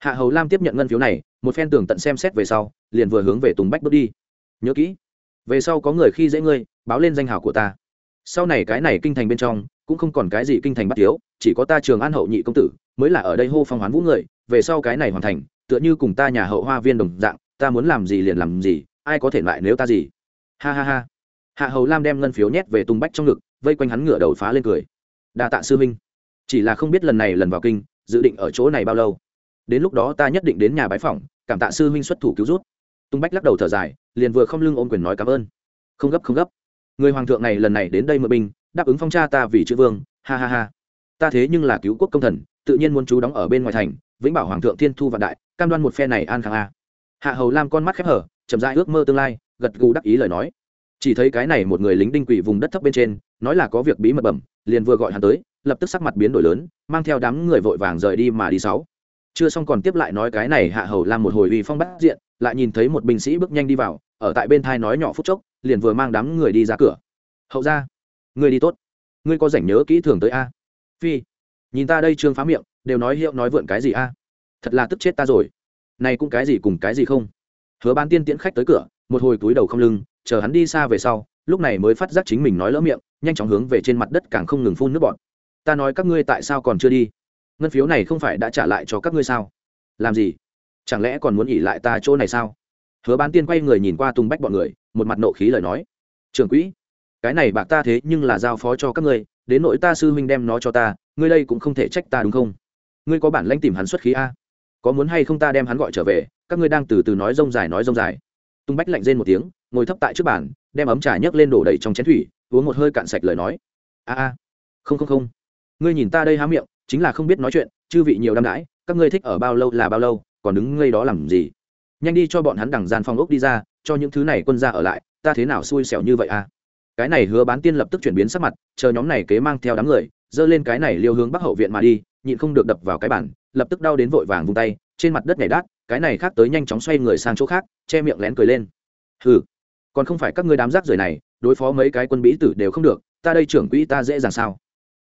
hạ hầu lam tiếp nhận ngân phiếu này, một phen tường tận xem xét về sau, liền vừa hướng về tùng bách bước đi. Nhớ kỹ, về sau có người khi dễ ngươi, báo lên danh hào của ta. Sau này cái này kinh thành bên trong, cũng không còn cái gì kinh thành bắt thiếu, chỉ có ta trường an hậu nhị công tử, mới là ở đây hô phong hoán vũ người, về sau cái này hoàn thành, tựa như cùng ta nhà hậu hoa viên đồng dạng, ta muốn làm gì liền làm gì, ai có thể lại nếu ta gì. Ha ha ha. Hạ hầu lam đem ngân phiếu nhét về tung bách trong ngực, vây quanh hắn ngửa đầu phá lên cười. Đa tạ sư minh chỉ là không biết lần này lần vào kinh, dự định ở chỗ này bao lâu đến lúc đó ta nhất định đến nhà bái phỏng, cảm tạ sư minh xuất thủ cứu rút tung bách lắc đầu thở dài, liền vừa không lưng ôm quyền nói cảm ơn. Không gấp không gấp. Người hoàng thượng này lần này đến đây mượn binh, đáp ứng phong cha ta vì chữ vương, ha ha ha. Ta thế nhưng là cứu quốc công thần, tự nhiên muốn chú đóng ở bên ngoài thành, vĩnh bảo hoàng thượng thiên thu vạn đại, cam đoan một phe này an khang a. Hạ hầu lam con mắt khép hở, chậm dại ước mơ tương lai, gật gù đắc ý lời nói. Chỉ thấy cái này một người lính đinh quỷ vùng đất thấp bên trên, nói là có việc bí mật bẩm, liền vừa gọi hắn tới, lập tức sắc mặt biến đổi lớn, mang theo đám người vội vàng rời đi mà đi sáu chưa xong còn tiếp lại nói cái này hạ hầu làm một hồi uy phong bắt diện, lại nhìn thấy một binh sĩ bước nhanh đi vào, ở tại bên thai nói nhỏ phút chốc, liền vừa mang đám người đi ra cửa. Hậu ra ngươi đi tốt. Ngươi có rảnh nhớ kỹ thường tới a? Phi, nhìn ta đây trương phá miệng, đều nói hiệu nói vượn cái gì a? Thật là tức chết ta rồi. Này cũng cái gì cùng cái gì không? Hứa bán tiên tiễn khách tới cửa, một hồi túi đầu không lưng, chờ hắn đi xa về sau, lúc này mới phát giác chính mình nói lỡ miệng, nhanh chóng hướng về trên mặt đất càng không ngừng phun nước bọn ta nói các ngươi tại sao còn chưa đi? Ngân phiếu này không phải đã trả lại cho các ngươi sao? Làm gì? Chẳng lẽ còn muốn nghỉ lại ta chỗ này sao? Hứa bán tiên quay người nhìn qua tung bách bọn người, một mặt nộ khí lời nói. Trưởng quỹ, cái này bạc ta thế nhưng là giao phó cho các ngươi, đến nỗi ta sư huynh đem nó cho ta, ngươi đây cũng không thể trách ta đúng không? Ngươi có bản lãnh tìm hắn xuất khí a? Có muốn hay không ta đem hắn gọi trở về, các ngươi đang từ từ nói rông dài nói rông dài. Tung bách lạnh rên một tiếng, ngồi thấp tại trước bàn, đem ấm trà nhấc lên đổ đầy trong chén thủy, uống một hơi cạn sạch lời nói. A a, không không không. Ngươi nhìn ta đây há miệng chính là không biết nói chuyện, chư vị nhiều đam đãi, các ngươi thích ở bao lâu là bao lâu, còn đứng ngây đó làm gì? Nhanh đi cho bọn hắn đằng gian phong ốc đi ra, cho những thứ này quân ra ở lại, ta thế nào xui xẻo như vậy à? cái này hứa bán tiên lập tức chuyển biến sắc mặt, chờ nhóm này kế mang theo đám người, dơ lên cái này liêu hướng bắc hậu viện mà đi, nhịn không được đập vào cái bản lập tức đau đến vội vàng vung tay, trên mặt đất nhảy đát, cái này khác tới nhanh chóng xoay người sang chỗ khác, che miệng lén cười lên. Hừ, còn không phải các ngươi đám rác rưởi này, đối phó mấy cái quân bĩ tử đều không được, ta đây trưởng quỹ ta dễ dàng sao?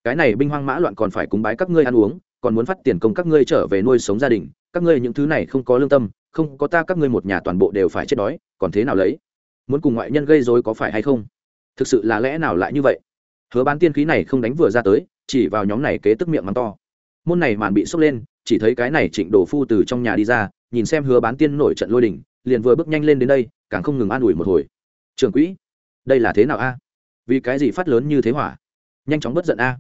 Cái này binh hoang mã loạn còn phải cúng bái các ngươi ăn uống, còn muốn phát tiền công các ngươi trở về nuôi sống gia đình, các ngươi những thứ này không có lương tâm, không có ta các ngươi một nhà toàn bộ đều phải chết đói, còn thế nào lấy? Muốn cùng ngoại nhân gây dối có phải hay không? Thực sự là lẽ nào lại như vậy? Hứa bán tiên khí này không đánh vừa ra tới, chỉ vào nhóm này kế tức miệng mắng to. Môn này màn bị sốc lên, chỉ thấy cái này trịnh đồ phu từ trong nhà đi ra, nhìn xem hứa bán tiên nổi trận lôi đình, liền vừa bước nhanh lên đến đây, càng không ngừng an ủi một hồi. Trường quỹ, đây là thế nào a? Vì cái gì phát lớn như thế hỏa? Nhanh chóng bất giận a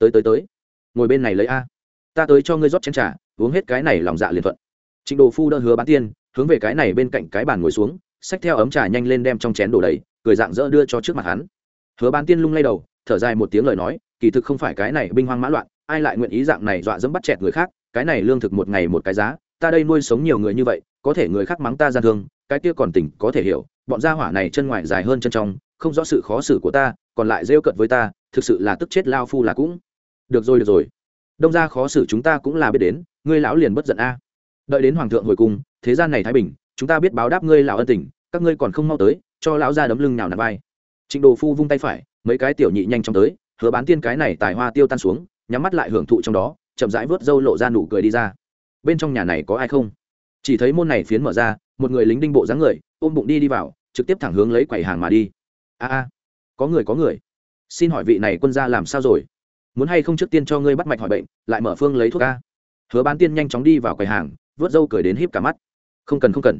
tới tới tới. Ngồi bên này lấy a. Ta tới cho ngươi rót chén t r à uống hết cái này lòng dạ liền thuận. Trịnh đồ phu đỡ hứa bán tiên, hướng về cái này bên cạnh cái bàn ngồi xuống, xách theo ấm trà nhanh lên đem trong chén đổ đầy, cười dạng dỡ đưa cho trước mặt hắn. Hứa bán tiên lung lay đầu, thở dài một tiếng lời nói, kỳ thực không phải cái này binh hoang mã loạn, ai lại nguyện ý dạng này dọa dẫm bắt chẹt người khác, cái này lương thực một ngày một cái giá, ta đây nuôi sống nhiều người như vậy, có thể người khác mắng ta gian thương, cái kia còn tỉnh có thể hiểu, bọn gia hỏa này chân ngoài dài hơn chân trong, không rõ sự khó xử của ta, còn lại rêu cận với ta, thực sự là tức chết lao phu là cũng được rồi được rồi. Đông ra khó xử chúng ta cũng là biết đến, ngươi lão liền bất giận a. Đợi đến hoàng thượng hồi cung, thế gian này thái bình, chúng ta biết báo đáp ngươi lão ân tình, các ngươi còn không mau tới, cho lão ra đấm lưng nào nạt vai. Trịnh đồ phu vung tay phải, mấy cái tiểu nhị nhanh chóng tới, hứa bán tiên cái này tài hoa tiêu tan xuống, nhắm mắt lại hưởng thụ trong đó, chậm rãi vớt râu lộ ra nụ cười đi ra. Bên trong nhà này có ai không? Chỉ thấy môn này phiến mở ra, một người lính đinh bộ dáng người, ôm bụng đi đi vào, trực tiếp thẳng hướng lấy quầy hàng mà đi. A a, có người có người. Xin hỏi vị này quân gia làm sao rồi? Muốn hay không trước tiên cho ngươi bắt mạch hỏi bệnh, lại mở phương lấy thuốc ca hứa bán tiên nhanh chóng đi vào quầy hàng, vớt râu cười đến híp cả mắt. Không cần không cần.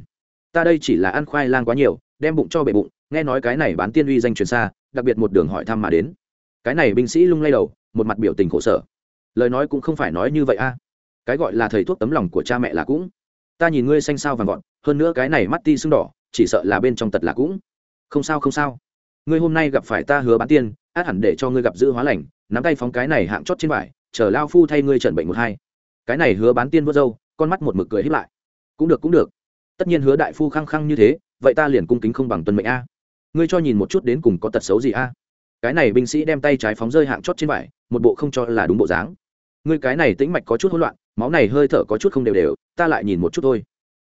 Ta đây chỉ là ăn khoai lang quá nhiều, đem bụng cho bệ bụng, nghe nói cái này bán tiên uy danh truyền xa, đặc biệt một đường hỏi thăm mà đến. Cái này binh sĩ lung lay đầu, một mặt biểu tình khổ sở. Lời nói cũng không phải nói như vậy a. Cái gọi là thầy thuốc tấm lòng của cha mẹ là cũng. Ta nhìn ngươi xanh sao vàng gọn hơn nữa cái này mắt ti sưng đỏ, chỉ sợ là bên trong tật là cũng. Không sao không sao. Ngươi hôm nay gặp phải ta hứa bán tiên, át hẳn để cho ngươi gặp giữ hóa lành nắm tay phóng cái này hạng chót trên vải chờ lao phu thay ngươi trần bệnh một hai. Cái này hứa bán tiên vớt dâu, con mắt một mực cười hiếp lại. Cũng được cũng được. Tất nhiên hứa đại phu khăng khăng như thế vậy ta liền cung kính không bằng tuân mệnh a. Ngươi cho nhìn một chút đến cùng có tật xấu gì a. Cái này binh sĩ đem tay trái phóng rơi hạng chót trên vải một bộ không cho là đúng bộ dáng. Ngươi cái này tĩnh mạch có chút hỗn loạn máu này hơi thở có chút không đều đều ta lại nhìn một chút thôi.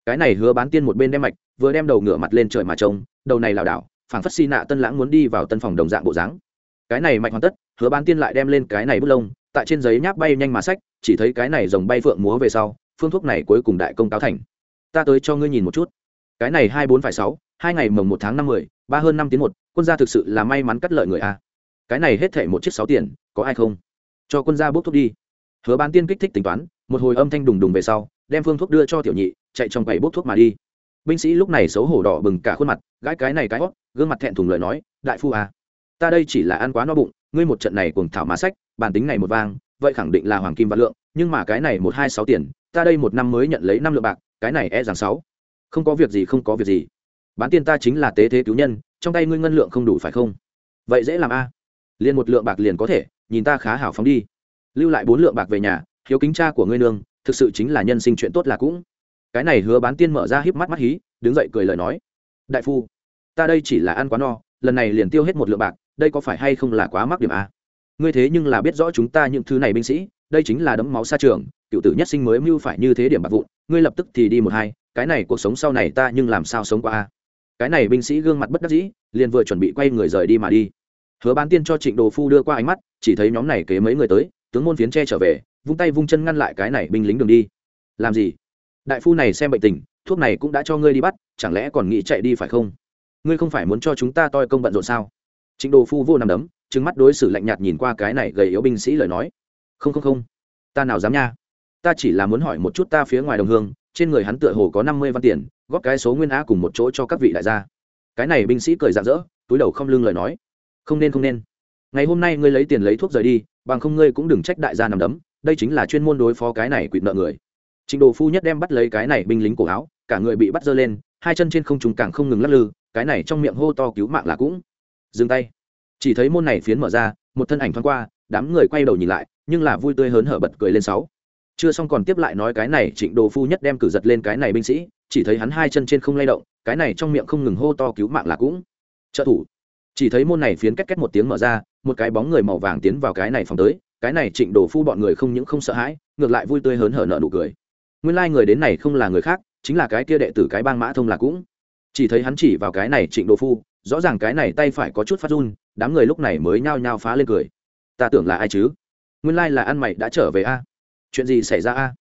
Cái này hứa bán tiên một bên đem mạch vừa đem đầu ngửa mặt lên trời mà trông đầu này lảo đảo phảng phất xi nạ tân lãng muốn đi vào tân phòng đồng dạng bộ dáng. Cái này mạch hoàn tất hứa bán tiên lại đem lên cái này bút lông, tại trên giấy nháp bay nhanh mà sách chỉ thấy cái này dòng bay phượng múa về sau, phương thuốc này cuối cùng đại công cáo thành. Ta tới cho ngươi nhìn một chút. Cái này hai bốn phải sáu, hai ngày mồng một tháng năm mười, ba hơn năm tiếng một, quân gia thực sự là may mắn cắt lợi người a. Cái này hết thể một chiếc sáu tiền, có ai không? Cho quân gia bốc thuốc đi. Hứa bán tiên kích thích tính toán, một hồi âm thanh đùng đùng về sau, đem phương thuốc đưa cho tiểu nhị, chạy trong quầy bốc thuốc mà đi. Binh sĩ lúc này xấu hổ đỏ bừng cả khuôn mặt, gãi cái này cái hót gương mặt thẹn thùng lời nói, đại phu à ta đây chỉ là ăn quá no bụng ngươi một trận này cuồng thảo má sách, bản tính này một vang, vậy khẳng định là hoàng kim và lượng, nhưng mà cái này một hai sáu tiền, ta đây một năm mới nhận lấy năm lượng bạc, cái này e rằng sáu. Không có việc gì, không có việc gì. Bán tiền ta chính là tế thế cứu nhân, trong tay ngươi ngân lượng không đủ phải không? Vậy dễ làm a. Liền một lượng bạc liền có thể, nhìn ta khá hảo phóng đi. Lưu lại bốn lượng bạc về nhà, hiếu kính cha của ngươi nương, thực sự chính là nhân sinh chuyện tốt là cũng. Cái này hứa bán tiên mở ra híp mắt mắt hí, đứng dậy cười lời nói. Đại phu, ta đây chỉ là ăn quá no, lần này liền tiêu hết một lượng bạc đây có phải hay không là quá mắc điểm a ngươi thế nhưng là biết rõ chúng ta những thứ này binh sĩ, đây chính là đấm máu xa trường, cựu tử nhất sinh mới mưu phải như thế điểm bạc vụn, ngươi lập tức thì đi một hai, cái này cuộc sống sau này ta nhưng làm sao sống qua a cái này binh sĩ gương mặt bất đắc dĩ, liền vừa chuẩn bị quay người rời đi mà đi. Hứa bán tiên cho trịnh đồ phu đưa qua ánh mắt, chỉ thấy nhóm này kế mấy người tới, tướng môn phiến tre trở về, vung tay vung chân ngăn lại cái này binh lính đường đi. Làm gì? Đại phu này xem bệnh tình, thuốc này cũng đã cho ngươi đi bắt, chẳng lẽ còn nghĩ chạy đi phải không? Ngươi không phải muốn cho chúng ta toi công bận rộn sao? Trịnh đồ phu vô nằm đấm, trừng mắt đối xử lạnh nhạt nhìn qua cái này gầy yếu binh sĩ lời nói. Không không không. Ta nào dám nha. Ta chỉ là muốn hỏi một chút ta phía ngoài đồng hương, trên người hắn tựa hồ có năm mươi văn tiền, góp cái số nguyên á cùng một chỗ cho các vị đại gia. Cái này binh sĩ cười rạng rỡ, túi đầu không lưng lời nói. Không nên không nên. Ngày hôm nay ngươi lấy tiền lấy thuốc rời đi, bằng không ngươi cũng đừng trách đại gia nằm đấm, đây chính là chuyên môn đối phó cái này quỷ nợ người. Trịnh đồ phu nhất đem bắt lấy cái này binh lính cổ áo, cả người bị bắt giơ lên, hai chân trên không trùng càng không ngừng lắc lư, cái này trong miệng hô to cứu mạng là cũng dừng tay. Chỉ thấy môn này phiến mở ra, một thân ảnh thoáng qua, đám người quay đầu nhìn lại, nhưng là vui tươi hớn hở bật cười lên sáu. Chưa xong còn tiếp lại nói cái này, trịnh đồ phu nhất đem cử giật lên cái này binh sĩ, chỉ thấy hắn hai chân trên không lay động, cái này trong miệng không ngừng hô to cứu mạng là cũng. Trợ thủ. Chỉ thấy môn này phiến két két một tiếng mở ra, một cái bóng người màu vàng tiến vào cái này phòng tới, cái này trịnh đồ phu bọn người không những không sợ hãi, ngược lại vui tươi hớn hở nợ nụ cười. Nguyên lai、like、người đến này không là người khác, chính là cái kia đệ tử cái bang mã thông là cũng. Chỉ thấy hắn chỉ vào cái này trịnh đồ phu rõ ràng cái này tay phải có chút phát run, đám người lúc này mới nhao nhao phá lên cười. Ta tưởng là ai chứ? Nguyên lai、like、là ăn mày đã trở về a. Chuyện gì xảy ra a?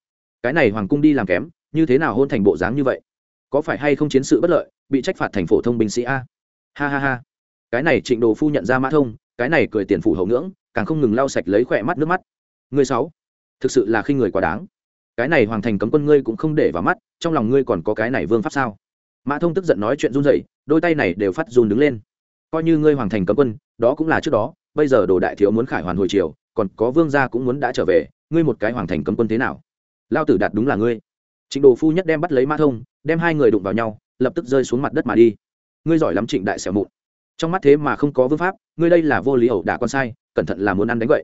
Cái này hoàng cung đi làm kém, như thế nào hôn thành bộ dáng như vậy? Có phải hay không chiến sự bất lợi, bị trách phạt thành phổ thông binh sĩ a? Ha ha ha. Cái này trịnh đồ phu nhận ra mã thông, cái này cười tiền phủ hậu ngưỡng, càng không ngừng lau sạch lấy khỏe mắt nước mắt. Người sáu, thực sự là khi người quá đáng. Cái này hoàng thành cấm quân ngươi cũng không để vào mắt, trong lòng ngươi còn có cái này vương pháp sao? Mã thông tức giận nói chuyện run rẩy, đôi tay này đều phát run đứng lên. Coi như ngươi hoàng thành cấm quân, đó cũng là trước đó, bây giờ đồ đại thiếu muốn khải hoàn hồi chiều còn có vương gia cũng muốn đã trở về, ngươi một cái hoàng thành cấm quân thế nào? Lao tử đạt đúng là ngươi. Trịnh đồ phu nhất đem bắt lấy mã thông, đem hai người đụng vào nhau, lập tức rơi xuống mặt đất mà đi. Ngươi giỏi lắm trịnh đại xẻo mụn. Trong mắt thế mà không có vương pháp, ngươi đây là vô lý ẩu đả con sai, cẩn thận là muốn ăn đánh vậy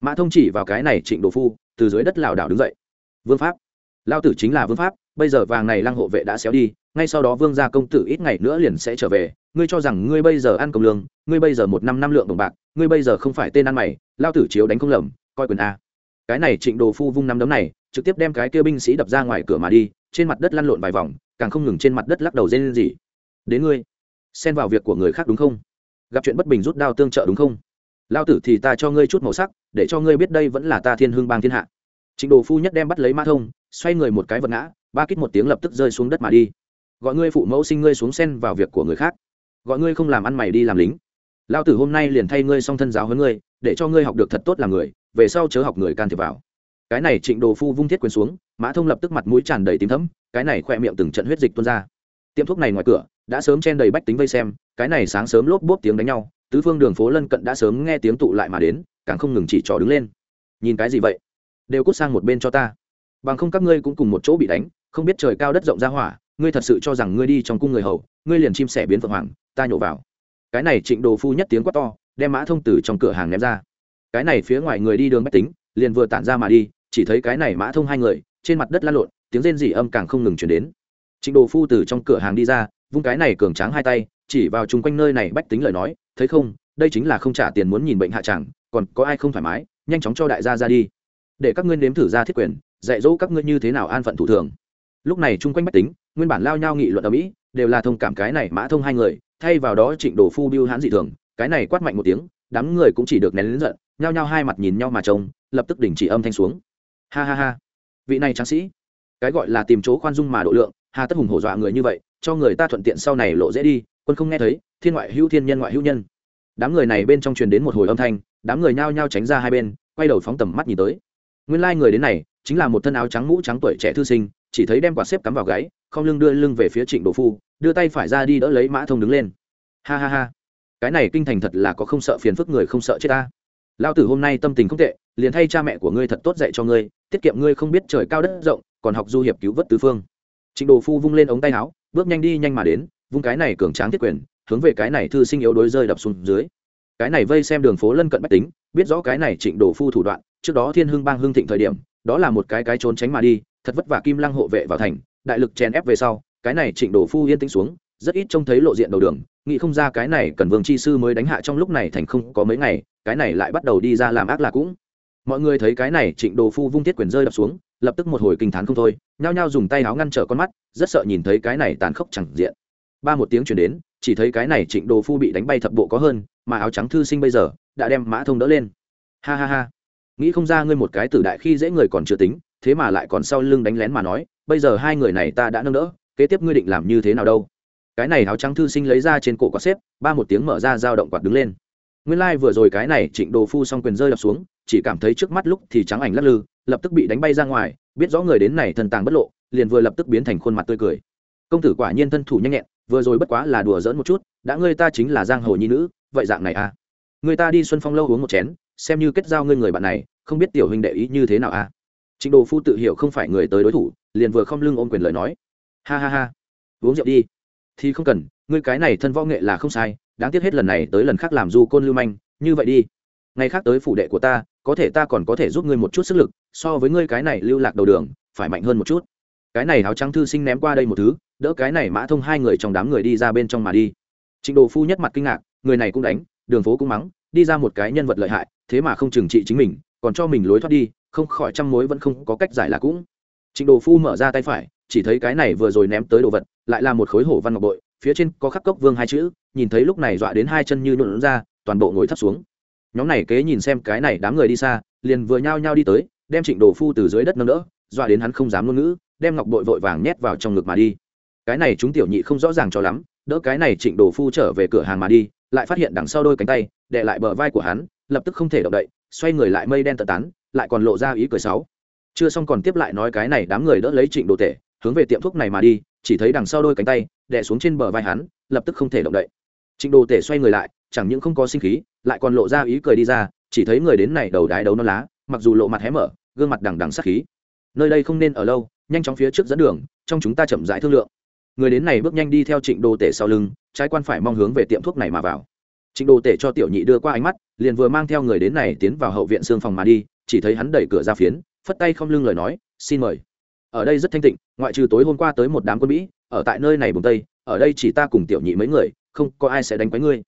mã thông chỉ vào cái này trịnh đồ phu, từ dưới đất lảo đảo đứng dậy. Vương pháp. Lao tử chính là vương pháp bây giờ vàng này lăng hộ vệ đã xéo đi, ngay sau đó vương gia công tử ít ngày nữa liền sẽ trở về, ngươi cho rằng ngươi bây giờ ăn công lương, ngươi bây giờ một năm năm lượng đồng bạc, ngươi bây giờ không phải tên ăn mày, lao tử chiếu đánh không lầm, coi quyền a. Cái này trịnh đồ phu vung năm đấm này, trực tiếp đem cái kia binh sĩ đập ra ngoài cửa mà đi, trên mặt đất lăn lộn vài vòng, càng không ngừng trên mặt đất lắc đầu dây lên gì đến ngươi, xen vào việc của người khác đúng không? Gặp chuyện bất bình rút đao tương trợ đúng không? Lao tử thì ta cho ngươi chút màu sắc, để cho ngươi biết đây vẫn là ta thiên hương bang thiên hạ. Trịnh đồ phu nhất đem bắt lấy ma thông, xoay người một cái vật ngã ba kít một tiếng lập tức rơi xuống đất mà đi. Gọi ngươi phụ mẫu sinh ngươi xuống sen vào việc của người khác. Gọi ngươi không làm ăn mày đi làm lính. Lao tử hôm nay liền thay ngươi song thân giáo hơn ngươi, để cho ngươi học được thật tốt làm người, về sau chớ học người can thiệp vào. Cái này trịnh đồ phu vung thiết quyền xuống, mã thông lập tức mặt mũi tràn đầy tím thấm cái này khoe miệng từng trận huyết dịch tuôn ra. Tiệm thuốc này ngoài cửa, đã sớm chen đầy bách tính vây xem, cái này sáng sớm lốp bốp tiếng đánh nhau, tứ phương đường phố lân cận đã sớm nghe tiếng tụ lại mà đến, càng không ngừng chỉ trò đứng lên. Nhìn cái gì vậy? Đều cút sang một bên cho ta. Bằng không các ngươi cũng cùng một chỗ bị đánh không biết trời cao đất rộng ra hỏa, ngươi thật sự cho rằng ngươi đi trong cung người hầu, ngươi liền chim sẻ biến phượng hoàng, ta nhổ vào. Cái này trịnh đồ phu nhất tiếng quát to, đem mã thông từ trong cửa hàng ném ra. Cái này phía ngoài người đi đường bách tính, liền vừa tản ra mà đi, chỉ thấy cái này mã thông hai người, trên mặt đất lăn lộn, tiếng rên rỉ âm càng không ngừng chuyển đến. Trịnh đồ phu từ trong cửa hàng đi ra, vung cái này cường tráng hai tay, chỉ vào chung quanh nơi này bách tính lời nói, thấy không, đây chính là không trả tiền muốn nhìn bệnh hạ chẳng, còn có ai không thoải mái, nhanh chóng cho đại gia ra đi. Để các ngươi nếm thử ra thiết quyền, dạy dỗ các ngươi như thế nào an phận thủ thường lúc này chung quanh bách tính, nguyên bản lao nhau nghị luận ở mỹ, đều là thông cảm cái này mã thông hai người, thay vào đó trịnh đồ phu biêu hãn dị thường, cái này quát mạnh một tiếng, đám người cũng chỉ được nén lính giận, nhao nhao hai mặt nhìn nhau mà trông, lập tức đình chỉ âm thanh xuống. Ha ha ha, vị này tráng sĩ, cái gọi là tìm chỗ khoan dung mà độ lượng, hà tất hùng hổ dọa người như vậy, cho người ta thuận tiện sau này lộ dễ đi, quân không nghe thấy, thiên ngoại hữu thiên nhân ngoại hữu nhân. Đám người này bên trong truyền đến một hồi âm thanh, đám người nhao nhao tránh ra hai bên, quay đầu phóng tầm mắt nhìn tới. Nguyên lai người đến này, chính là một thân áo trắng mũ trắng tuổi trẻ thư sinh chỉ thấy đem quả xếp cắm vào gáy, không lưng đưa lưng về phía trịnh đồ phu, đưa tay phải ra đi đỡ lấy mã thông đứng lên. Ha ha ha, cái này kinh thành thật là có không sợ phiền phức người không sợ chết ta. Lao tử hôm nay tâm tình không tệ, liền thay cha mẹ của ngươi thật tốt dạy cho ngươi, tiết kiệm ngươi không biết trời cao đất rộng, còn học du hiệp cứu vớt tứ phương. Trịnh đồ phu vung lên ống tay áo, bước nhanh đi nhanh mà đến, vung cái này cường tráng thiết quyền, hướng về cái này thư sinh yếu đối rơi đập xuống dưới. Cái này vây xem đường phố lân cận bách tính, biết rõ cái này trịnh đồ phu thủ đoạn, trước đó thiên hưng bang hưng thịnh thời điểm, đó là một cái cái trốn tránh mà đi thật vất vả kim lăng hộ vệ vào thành, đại lực chèn ép về sau, cái này trịnh đồ phu yên tĩnh xuống, rất ít trông thấy lộ diện đầu đường, nghĩ không ra cái này cần vương chi sư mới đánh hạ trong lúc này thành không có mấy ngày, cái này lại bắt đầu đi ra làm ác là cũng. Mọi người thấy cái này trịnh đồ phu vung thiết quyền rơi đập xuống, lập tức một hồi kinh t h á n không thôi, nhao nhao dùng tay áo ngăn trở con mắt, rất sợ nhìn thấy cái này tàn khốc chẳng diện. Ba một tiếng chuyển đến, chỉ thấy cái này trịnh đồ phu bị đánh bay thập bộ có hơn, mà áo trắng thư sinh bây giờ, đã đem mã thông đỡ lên. Ha ha ha. Nghĩ không ra ngươi một cái tử đại khi dễ người còn chưa tính thế mà lại còn sau lưng đánh lén mà nói, bây giờ hai người này ta đã nâng đỡ, kế tiếp ngươi định làm như thế nào đâu? Cái này áo trắng thư sinh lấy ra trên cổ quạt xếp, ba một tiếng mở ra dao động quạt đứng lên. Nguyên lai、like、vừa rồi cái này trịnh đồ phu xong quyền rơi đập xuống, chỉ cảm thấy trước mắt lúc thì trắng ảnh lắc lư, lập tức bị đánh bay ra ngoài, biết rõ người đến này thần tàng bất lộ, liền vừa lập tức biến thành khuôn mặt tươi cười. Công tử quả nhiên thân thủ nhanh nhẹn, vừa rồi bất quá là đùa dỡn một chút, đã ngươi ta chính là giang hồ nhi nữ, vậy dạng này à? Người ta đi xuân phong lâu uống một chén, xem như kết giao ngươi người bạn này, không biết tiểu huynh đệ ý như thế nào à? Trịnh đồ phu tự hiểu không phải người tới đối thủ, liền vừa không lưng ôm quyền lời nói. Ha ha ha, uống rượu đi. Thì không cần, ngươi cái này thân võ nghệ là không sai, đáng tiếc hết lần này tới lần khác làm du côn lưu manh, như vậy đi. Ngày khác tới phủ đệ của ta, có thể ta còn có thể giúp ngươi một chút sức lực, so với ngươi cái này lưu lạc đầu đường, phải mạnh hơn một chút. Cái này áo trắng thư sinh ném qua đây một thứ, đỡ cái này mã thông hai người trong đám người đi ra bên trong mà đi. Trịnh đồ phu nhất mặt kinh ngạc, người này cũng đánh, đường phố cũng mắng, đi ra một cái nhân vật lợi hại, thế mà không trừng trị chính mình còn cho mình lối thoát đi, không khỏi trăm mối vẫn không có cách giải là cũng. Trịnh đồ phu mở ra tay phải, chỉ thấy cái này vừa rồi ném tới đồ vật, lại là một khối hổ văn ngọc bội, phía trên có khắc cốc vương hai chữ, nhìn thấy lúc này dọa đến hai chân như nhuộn ra, toàn bộ ngồi thấp xuống. Nhóm này kế nhìn xem cái này đám người đi xa, liền vừa nhao nhao đi tới, đem trịnh đồ phu từ dưới đất nâng đỡ, dọa đến hắn không dám ngôn ngữ, đem ngọc bội vội vàng nhét vào trong ngực mà đi. Cái này chúng tiểu nhị không rõ ràng cho lắm, đỡ cái này trịnh đồ phu trở về cửa hàng mà đi, lại phát hiện đằng sau đôi cánh tay đệ lại bờ vai của hắn lập tức không thể động đậy, xoay người lại mây đen tận tán, lại còn lộ ra ý cười sáu. Chưa xong còn tiếp lại nói cái này đám người đỡ lấy trịnh đồ tể, hướng về tiệm thuốc này mà đi, chỉ thấy đằng sau đôi cánh tay, đè xuống trên bờ vai hắn, lập tức không thể động đậy. Trịnh đồ tể xoay người lại, chẳng những không có sinh khí, lại còn lộ ra ý cười đi ra, chỉ thấy người đến này đầu đái đấu non lá, mặc dù lộ mặt hé mở, gương mặt đằng đằng sắc khí. Nơi đây không nên ở lâu, nhanh chóng phía trước dẫn đường, trong chúng ta chậm rãi thương lượng. Người đến này bước nhanh đi theo trịnh đồ tể sau lưng, trái quan phải mong hướng về tiệm thuốc này mà vào. Trịnh đồ tể cho tiểu nhị đưa qua ánh mắt liền vừa mang theo người đến này tiến vào hậu viện xương phòng mà đi, chỉ thấy hắn đẩy cửa ra phiến, phất tay không lưng lời nói, xin mời. Ở đây rất thanh tịnh, ngoại trừ tối hôm qua tới một đám quân mỹ ở tại nơi này bùng tây, ở đây chỉ ta cùng tiểu nhị mấy người, không có ai sẽ đánh quái ngươi.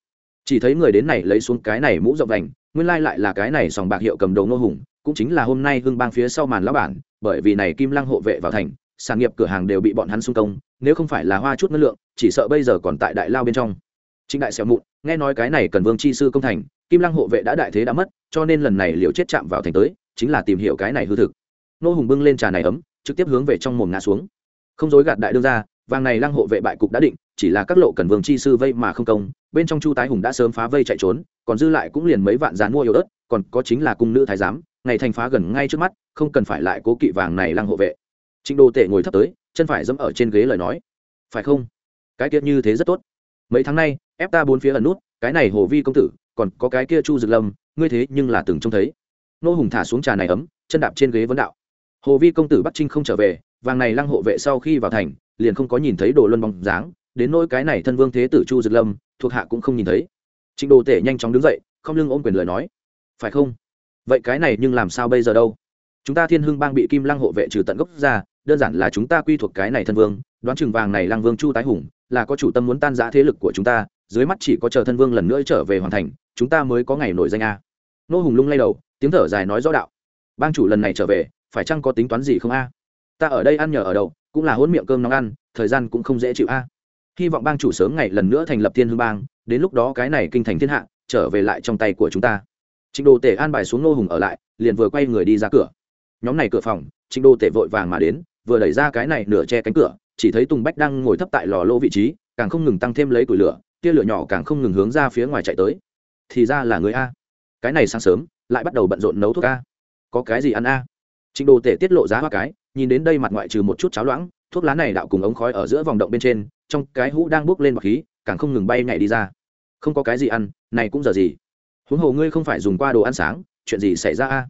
Chỉ thấy người đến này lấy xuống cái này mũ rộng vành, nguyên lai lại là cái này sòng bạc hiệu cầm đầu nô hùng, cũng chính là hôm nay hưng bang phía sau màn lão bản, bởi vì này kim lăng hộ vệ vào thành, sản nghiệp cửa hàng đều bị bọn hắn xung công, nếu không phải là hoa chút ngân lượng, chỉ sợ bây giờ còn tại đại lao bên trong. Chính đại xẻo mụn, nghe nói cái này cần vương chi sư công thành kim lăng hộ vệ đã đại thế đã mất, cho nên lần này liệu chết chạm vào thành tới, chính là tìm hiểu cái này hư thực. Nô hùng bưng lên trà này ấm, trực tiếp hướng về trong mồm ngã xuống. Không dối gạt đại đương ra vàng này lăng hộ vệ bại cục đã định, chỉ là các lộ cần vương chi sư vây mà không công, bên trong chu tái hùng đã sớm phá vây chạy trốn, còn dư lại cũng liền mấy vạn dán mua yếu ớt, còn có chính là cung nữ thái giám, ngày thành phá gần ngay trước mắt, không cần phải lại cố kỵ vàng này lăng hộ vệ. Trịnh đô tể ngồi thấp tới, chân phải dẫm ở trên ghế lời nói. Phải không? Cái tiết như thế rất tốt. Mấy tháng nay, ép ta bốn phía ẩn nút, cái này hồ vi công tử còn có cái kia chu dực lâm, ngươi thế nhưng là từng trông thấy. Nô hùng thả xuống trà này ấm, chân đạp trên ghế vấn đạo. Hồ vi công tử bắc trinh không trở về, vàng này lăng hộ vệ sau khi vào thành, liền không có nhìn thấy đồ luân bóng dáng, đến nỗi cái này thân vương thế tử chu dực lâm, thuộc hạ cũng không nhìn thấy. Trịnh đồ tể nhanh chóng đứng dậy, không lưng ôm quyền lời nói. Phải không? Vậy cái này nhưng làm sao bây giờ đâu? Chúng ta thiên hưng bang bị kim lăng hộ vệ trừ tận gốc ra, đơn giản là chúng ta quy thuộc cái này thân vương, đoán chừng vàng này lăng vương chu tái hùng, là có chủ tâm muốn tan giã thế lực của chúng ta dưới mắt chỉ có chờ thân vương lần nữa trở về hoàn thành, chúng ta mới có ngày nổi danh a. Nô hùng lung lay đầu, tiếng thở dài nói rõ đạo. Bang chủ lần này trở về, phải chăng có tính toán gì không a? Ta ở đây ăn nhờ ở đậu, cũng là hôn miệng cơm nóng ăn, thời gian cũng không dễ chịu a. Hy vọng bang chủ sớm ngày lần nữa thành lập thiên hương bang, đến lúc đó cái này kinh thành thiên hạ, trở về lại trong tay của chúng ta. Trịnh đồ tể an bài xuống nô hùng ở lại, liền vừa quay người đi ra cửa. Nhóm này cửa phòng, trịnh đồ tể vội vàng mà đến, vừa đẩy ra cái này nửa che cánh cửa, chỉ thấy tùng bách đang ngồi thấp tại lò lô vị trí, càng không ngừng tăng thêm lấy củi lửa tia lửa nhỏ càng không ngừng hướng ra phía ngoài chạy tới. Thì ra là người a. Cái này sáng sớm, lại bắt đầu bận rộn nấu thuốc a. Có cái gì ăn a? Trịnh đồ tể tiết lộ giá hoa cái, nhìn đến đây mặt ngoại trừ một chút cháo loãng, thuốc lá này đạo cùng ống khói ở giữa vòng động bên trên, trong cái hũ đang bốc lên bọc khí, càng không ngừng bay nhảy đi ra. Không có cái gì ăn, này cũng giờ gì? Huống hồ ngươi không phải dùng qua đồ ăn sáng, chuyện gì xảy ra a?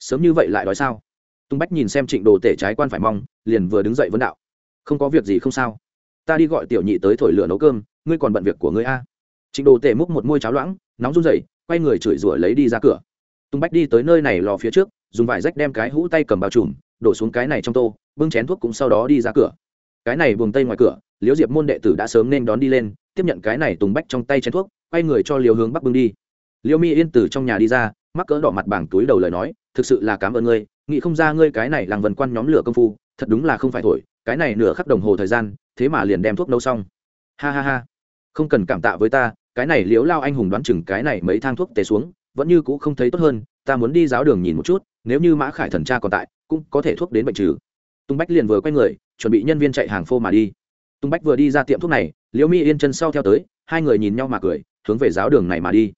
Sớm như vậy lại nói sao? Tung bách nhìn xem trịnh đồ tể trái quan phải mong, liền vừa đứng dậy vấn đạo. Không có việc gì không sao. Ta đi gọi tiểu nhị tới thổi lửa nấu cơm ngươi còn bận việc của ngươi a. Trịnh đồ tể múc một môi cháo loãng, nóng run rẩy, quay người chửi rủa lấy đi ra cửa. Tung bách đi tới nơi này lò phía trước, dùng vải rách đem cái hũ tay cầm bao trùm, đổ xuống cái này trong tô, bưng chén thuốc cũng sau đó đi ra cửa. Cái này buồng tây ngoài cửa, liễu diệp môn đệ tử đã sớm nên đón đi lên, tiếp nhận cái này tùng bách trong tay chén thuốc, quay người cho liều hướng bắc bưng đi. Liễu mi yên từ trong nhà đi ra, mắc cỡ đỏ mặt bảng túi đầu lời nói, thực sự là cảm ơn ngươi, nghĩ không ra ngươi cái này làng vần quan nhóm lửa công phu, thật đúng là không phải thổi, cái này nửa khắc đồng hồ thời gian, thế mà liền đem thuốc nấu xong. Ha ha ha không cần cảm tạ với ta, cái này liếu lao anh hùng đoán chừng cái này mấy thang thuốc tề xuống, vẫn như cũ không thấy tốt hơn, ta muốn đi giáo đường nhìn một chút, nếu như mã khải thần cha còn tại, cũng có thể thuốc đến bệnh trừ. Tung bách liền vừa quay người, chuẩn bị nhân viên chạy hàng phô mà đi. Tung bách vừa đi ra tiệm thuốc này, liễu mi yên chân sau theo tới, hai người nhìn nhau mà cười, hướng về giáo đường này mà đi.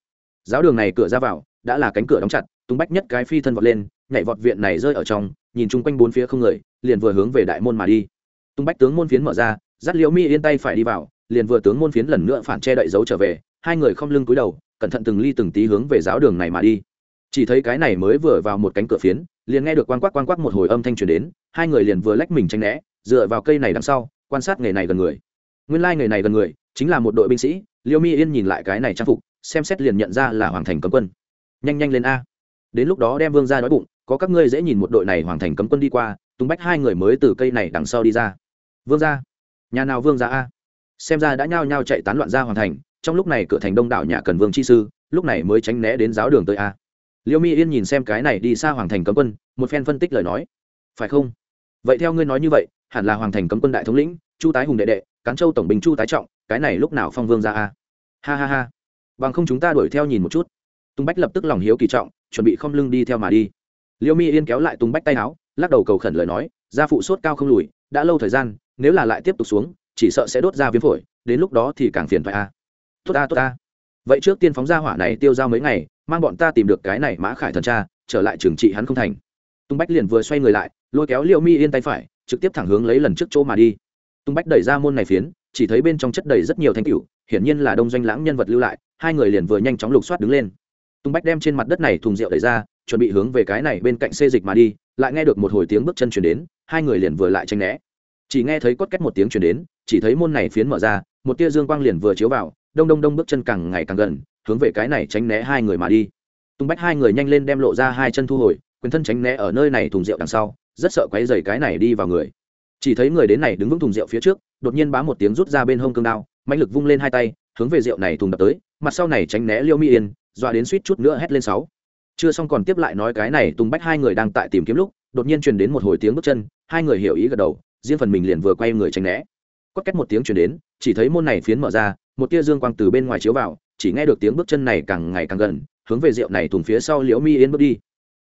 Giáo đường này cửa ra vào, đã là cánh cửa đóng chặt, tung bách nhất cái phi thân vọt lên, nhảy vọt viện này rơi ở trong, nhìn chung quanh bốn phía không người, liền vừa hướng về đại môn mà đi. Tung bách tướng môn phiến mở ra, dắt liễu mi yên tay phải đi vào liền vừa tướng môn phiến lần nữa phản che đậy dấu trở về, hai người không lưng cúi đầu, cẩn thận từng ly từng tí hướng về giáo đường này mà đi. Chỉ thấy cái này mới vừa vào một cánh cửa phiến, liền nghe được quan quắc quan quắc một hồi âm thanh truyền đến, hai người liền vừa lách mình tranh né, dựa vào cây này đằng sau, quan sát nghề này gần người. Nguyên lai、like、nghề này gần người, chính là một đội binh sĩ, liêu mi yên nhìn lại cái này trang phục, xem xét liền nhận ra là hoàng thành cấm quân. Nhanh nhanh lên a. Đến lúc đó đem vương ra đói bụng, có các ngươi dễ nhìn một đội này hoàng thành cấm quân đi qua tung bách hai người mới từ cây này đằng sau đi ra. Vương ra? Nhà nào vương ra a? Xem ra đã nhao nhao chạy tán loạn ra hoàng thành, trong lúc này cửa thành đông đảo nhà cần vương chi sư, lúc này mới tránh né đến giáo đường tới a. Liêu mi yên nhìn xem cái này đi xa hoàng thành cấm quân, một phen phân tích lời nói. Phải không? Vậy theo ngươi nói như vậy, hẳn là hoàng thành cấm quân đại thống lĩnh, chu tái hùng đệ đệ, cán châu tổng bình chu tái trọng, cái này lúc nào phong vương ra a? Ha ha ha. Bằng không chúng ta đuổi theo nhìn một chút. Tung bách lập tức lòng hiếu kỳ trọng, chuẩn bị không lưng đi theo mà đi. Liêu mi yên kéo lại tung bách tay áo, lắc đầu cầu khẩn lời nói, gia phụ sốt cao không lùi, đã lâu thời gian, nếu là lại tiếp tục xuống chỉ sợ sẽ đốt ra viêm phổi, đến lúc đó thì càng phiền phải a. Tốt ta tốt ta. Vậy trước tiên phóng ra hỏa này tiêu dao mấy ngày, mang bọn ta tìm được cái này mã khải thần cha trở lại trường trị hắn không thành. Tung bách liền vừa xoay người lại, lôi kéo liệu mi yên tay phải, trực tiếp thẳng hướng lấy lần trước chỗ mà đi. Tung bách đẩy ra môn này phiến, chỉ thấy bên trong chất đầy rất nhiều thanh cựu hiển nhiên là đông doanh lãng nhân vật lưu lại, hai người liền vừa nhanh chóng lục soát đứng lên. Tung bách đem trên mặt đất này thùng rượu đẩy ra, chuẩn bị hướng về cái này bên cạnh xê dịch mà đi, lại nghe được một hồi tiếng bước chân chuyển đến, hai người liền vừa lại tranh né. Chỉ nghe thấy cốt cách một tiếng chuyển đến chỉ thấy môn này phiến mở ra, một tia dương quang liền vừa chiếu vào, đông đông đông bước chân càng ngày càng gần, hướng về cái này tránh né hai người mà đi. Tung bách hai người nhanh lên đem lộ ra hai chân thu hồi, quyền thân tránh né ở nơi này thùng rượu đằng sau, rất sợ quấy dày cái này đi vào người. Chỉ thấy người đến này đứng vững thùng rượu phía trước, đột nhiên bám một tiếng rút ra bên hông cương đao mạnh lực vung lên hai tay, hướng về rượu này thùng đập tới, mặt sau này tránh né liêu mi yên, dọa đến suýt chút nữa hét lên sáu. Chưa xong còn tiếp lại nói cái này, tung bách hai người đang tại tìm kiếm lúc, đột nhiên truyền đến một hồi tiếng bước chân, hai người hiểu ý gật đầu, riêng phần mình liền vừa quay người tránh né quất két một tiếng truyền đến, chỉ thấy môn này phiến mở ra, một tia dương quang từ bên ngoài chiếu vào, chỉ nghe được tiếng bước chân này càng ngày càng gần, hướng về rượu này thùng phía sau liễu mi yên bước đi.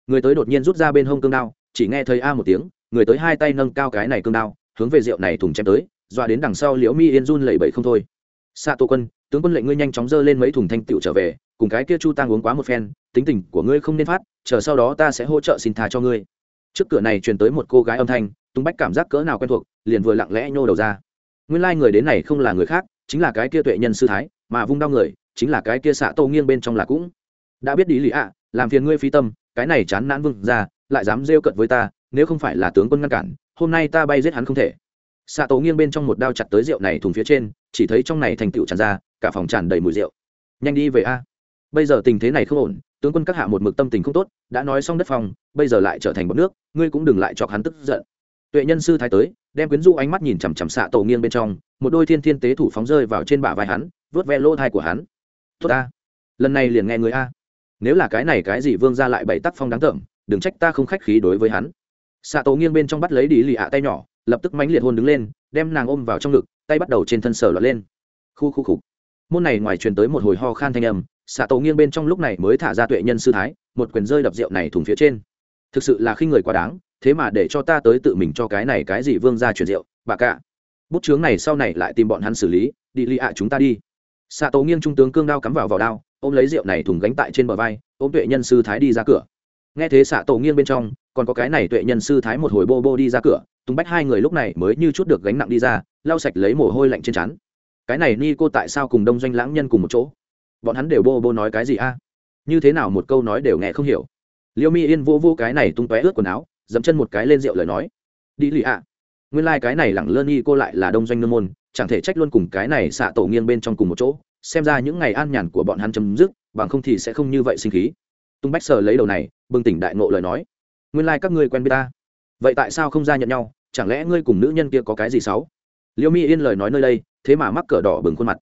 Người tới đột nhiên rút ra bên hông cương đao, chỉ nghe thấy a một tiếng, người tới hai tay nâng cao cái này cương đao, hướng về rượu này thùng chém tới, dọa đến đằng sau liễu mi yên run lẩy bẩy không thôi. Xa tô quân, tướng quân lệnh ngươi nhanh chóng dơ lên mấy thùng thanh tựu trở về, cùng cái kia chu tang uống quá một phen, tính tình của ngươi không nên phát, chờ sau đó ta sẽ hỗ trợ xin tha cho ngươi. Trước cửa này truyền tới một cô gái âm thanh tung bách cảm giác cỡ nào quen thuộc, liền vừa lặng lẽ nhô đầu ra nguyên lai、like、người đến này không là người khác, chính là cái kia tuệ nhân sư thái, mà vung đau người, chính là cái kia xạ tô nghiêng bên trong là cũng. Đã biết đi lì ạ, làm phiền ngươi phi tâm, cái này chán nản vương ra, lại dám rêu cận với ta, nếu không phải là tướng quân ngăn cản, hôm nay ta bay giết hắn không thể. Xạ tổ nghiêng bên trong một đao chặt tới rượu này thùng phía trên, chỉ thấy trong này thành tựu tràn ra, cả phòng tràn đầy mùi rượu. Nhanh đi về a. Bây giờ tình thế này không ổn, tướng quân các hạ một mực tâm tình không tốt, đã nói xong đất phòng, bây giờ lại trở thành bọn nước, ngươi cũng đừng lại cho hắn tức giận tuệ nhân sư thái tới, đem quyến rũ ánh mắt nhìn chằm chằm xạ tổ nghiêng bên trong, một đôi thiên thiên tế thủ phóng rơi vào trên bả vai hắn, vớt ve lỗ thai của hắn. Tốt ta, lần này liền nghe người a. Nếu là cái này cái gì vương ra lại bày tắc phong đáng tởm, đừng trách ta không khách khí đối với hắn. Xạ tổ nghiêng bên trong bắt lấy đi lì ạ tay nhỏ, lập tức mánh liệt hôn đứng lên, đem nàng ôm vào trong ngực, tay bắt đầu trên thân sở lọt lên. Khu khu khục. Môn này ngoài truyền tới một hồi ho khan thanh âm, xạ tổ nghiêng bên trong lúc này mới thả ra tuệ nhân sư thái, một quyền rơi đập rượu này thùng phía trên. Thực sự là khi người quá đáng thế mà để cho ta tới tự mình cho cái này cái gì vương ra chuyển rượu, bà cả. Bút chướng này sau này lại tìm bọn hắn xử lý, đi lì ạ chúng ta đi. Xạ tổ nghiêng trung tướng cương đao cắm vào vào đao, ôm lấy rượu này thùng gánh tại trên bờ vai, ôm tuệ nhân sư thái đi ra cửa. Nghe thế xạ tổ nghiêng bên trong, còn có cái này tuệ nhân sư thái một hồi bô bô đi ra cửa, tung bách hai người lúc này mới như chút được gánh nặng đi ra, lau sạch lấy mồ hôi lạnh trên chắn cái này ni cô tại sao cùng đông doanh lãng nhân cùng một chỗ? Bọn hắn đều bô bô nói cái gì a? Như thế nào một câu nói đều nghe không hiểu. Liêu mi yên vô vô cái này tung tóe ướt quần áo dẫm chân một cái lên rượu lời nói. Đi lì ạ. Nguyên lai、like、cái này lẳng lơ ni cô lại là đông doanh nương môn, chẳng thể trách luôn cùng cái này xạ tổ nghiêng bên trong cùng một chỗ, xem ra những ngày an nhàn của bọn hắn chấm dứt, bằng không thì sẽ không như vậy sinh khí. Tung bách sờ lấy đầu này, bừng tỉnh đại ngộ lời nói. Nguyên lai、like、các ngươi quen biết ta. Vậy tại sao không ra nhận nhau, chẳng lẽ ngươi cùng nữ nhân kia có cái gì xấu? Liêu mi yên lời nói nơi đây, thế mà mắc cờ đỏ bừng khuôn mặt.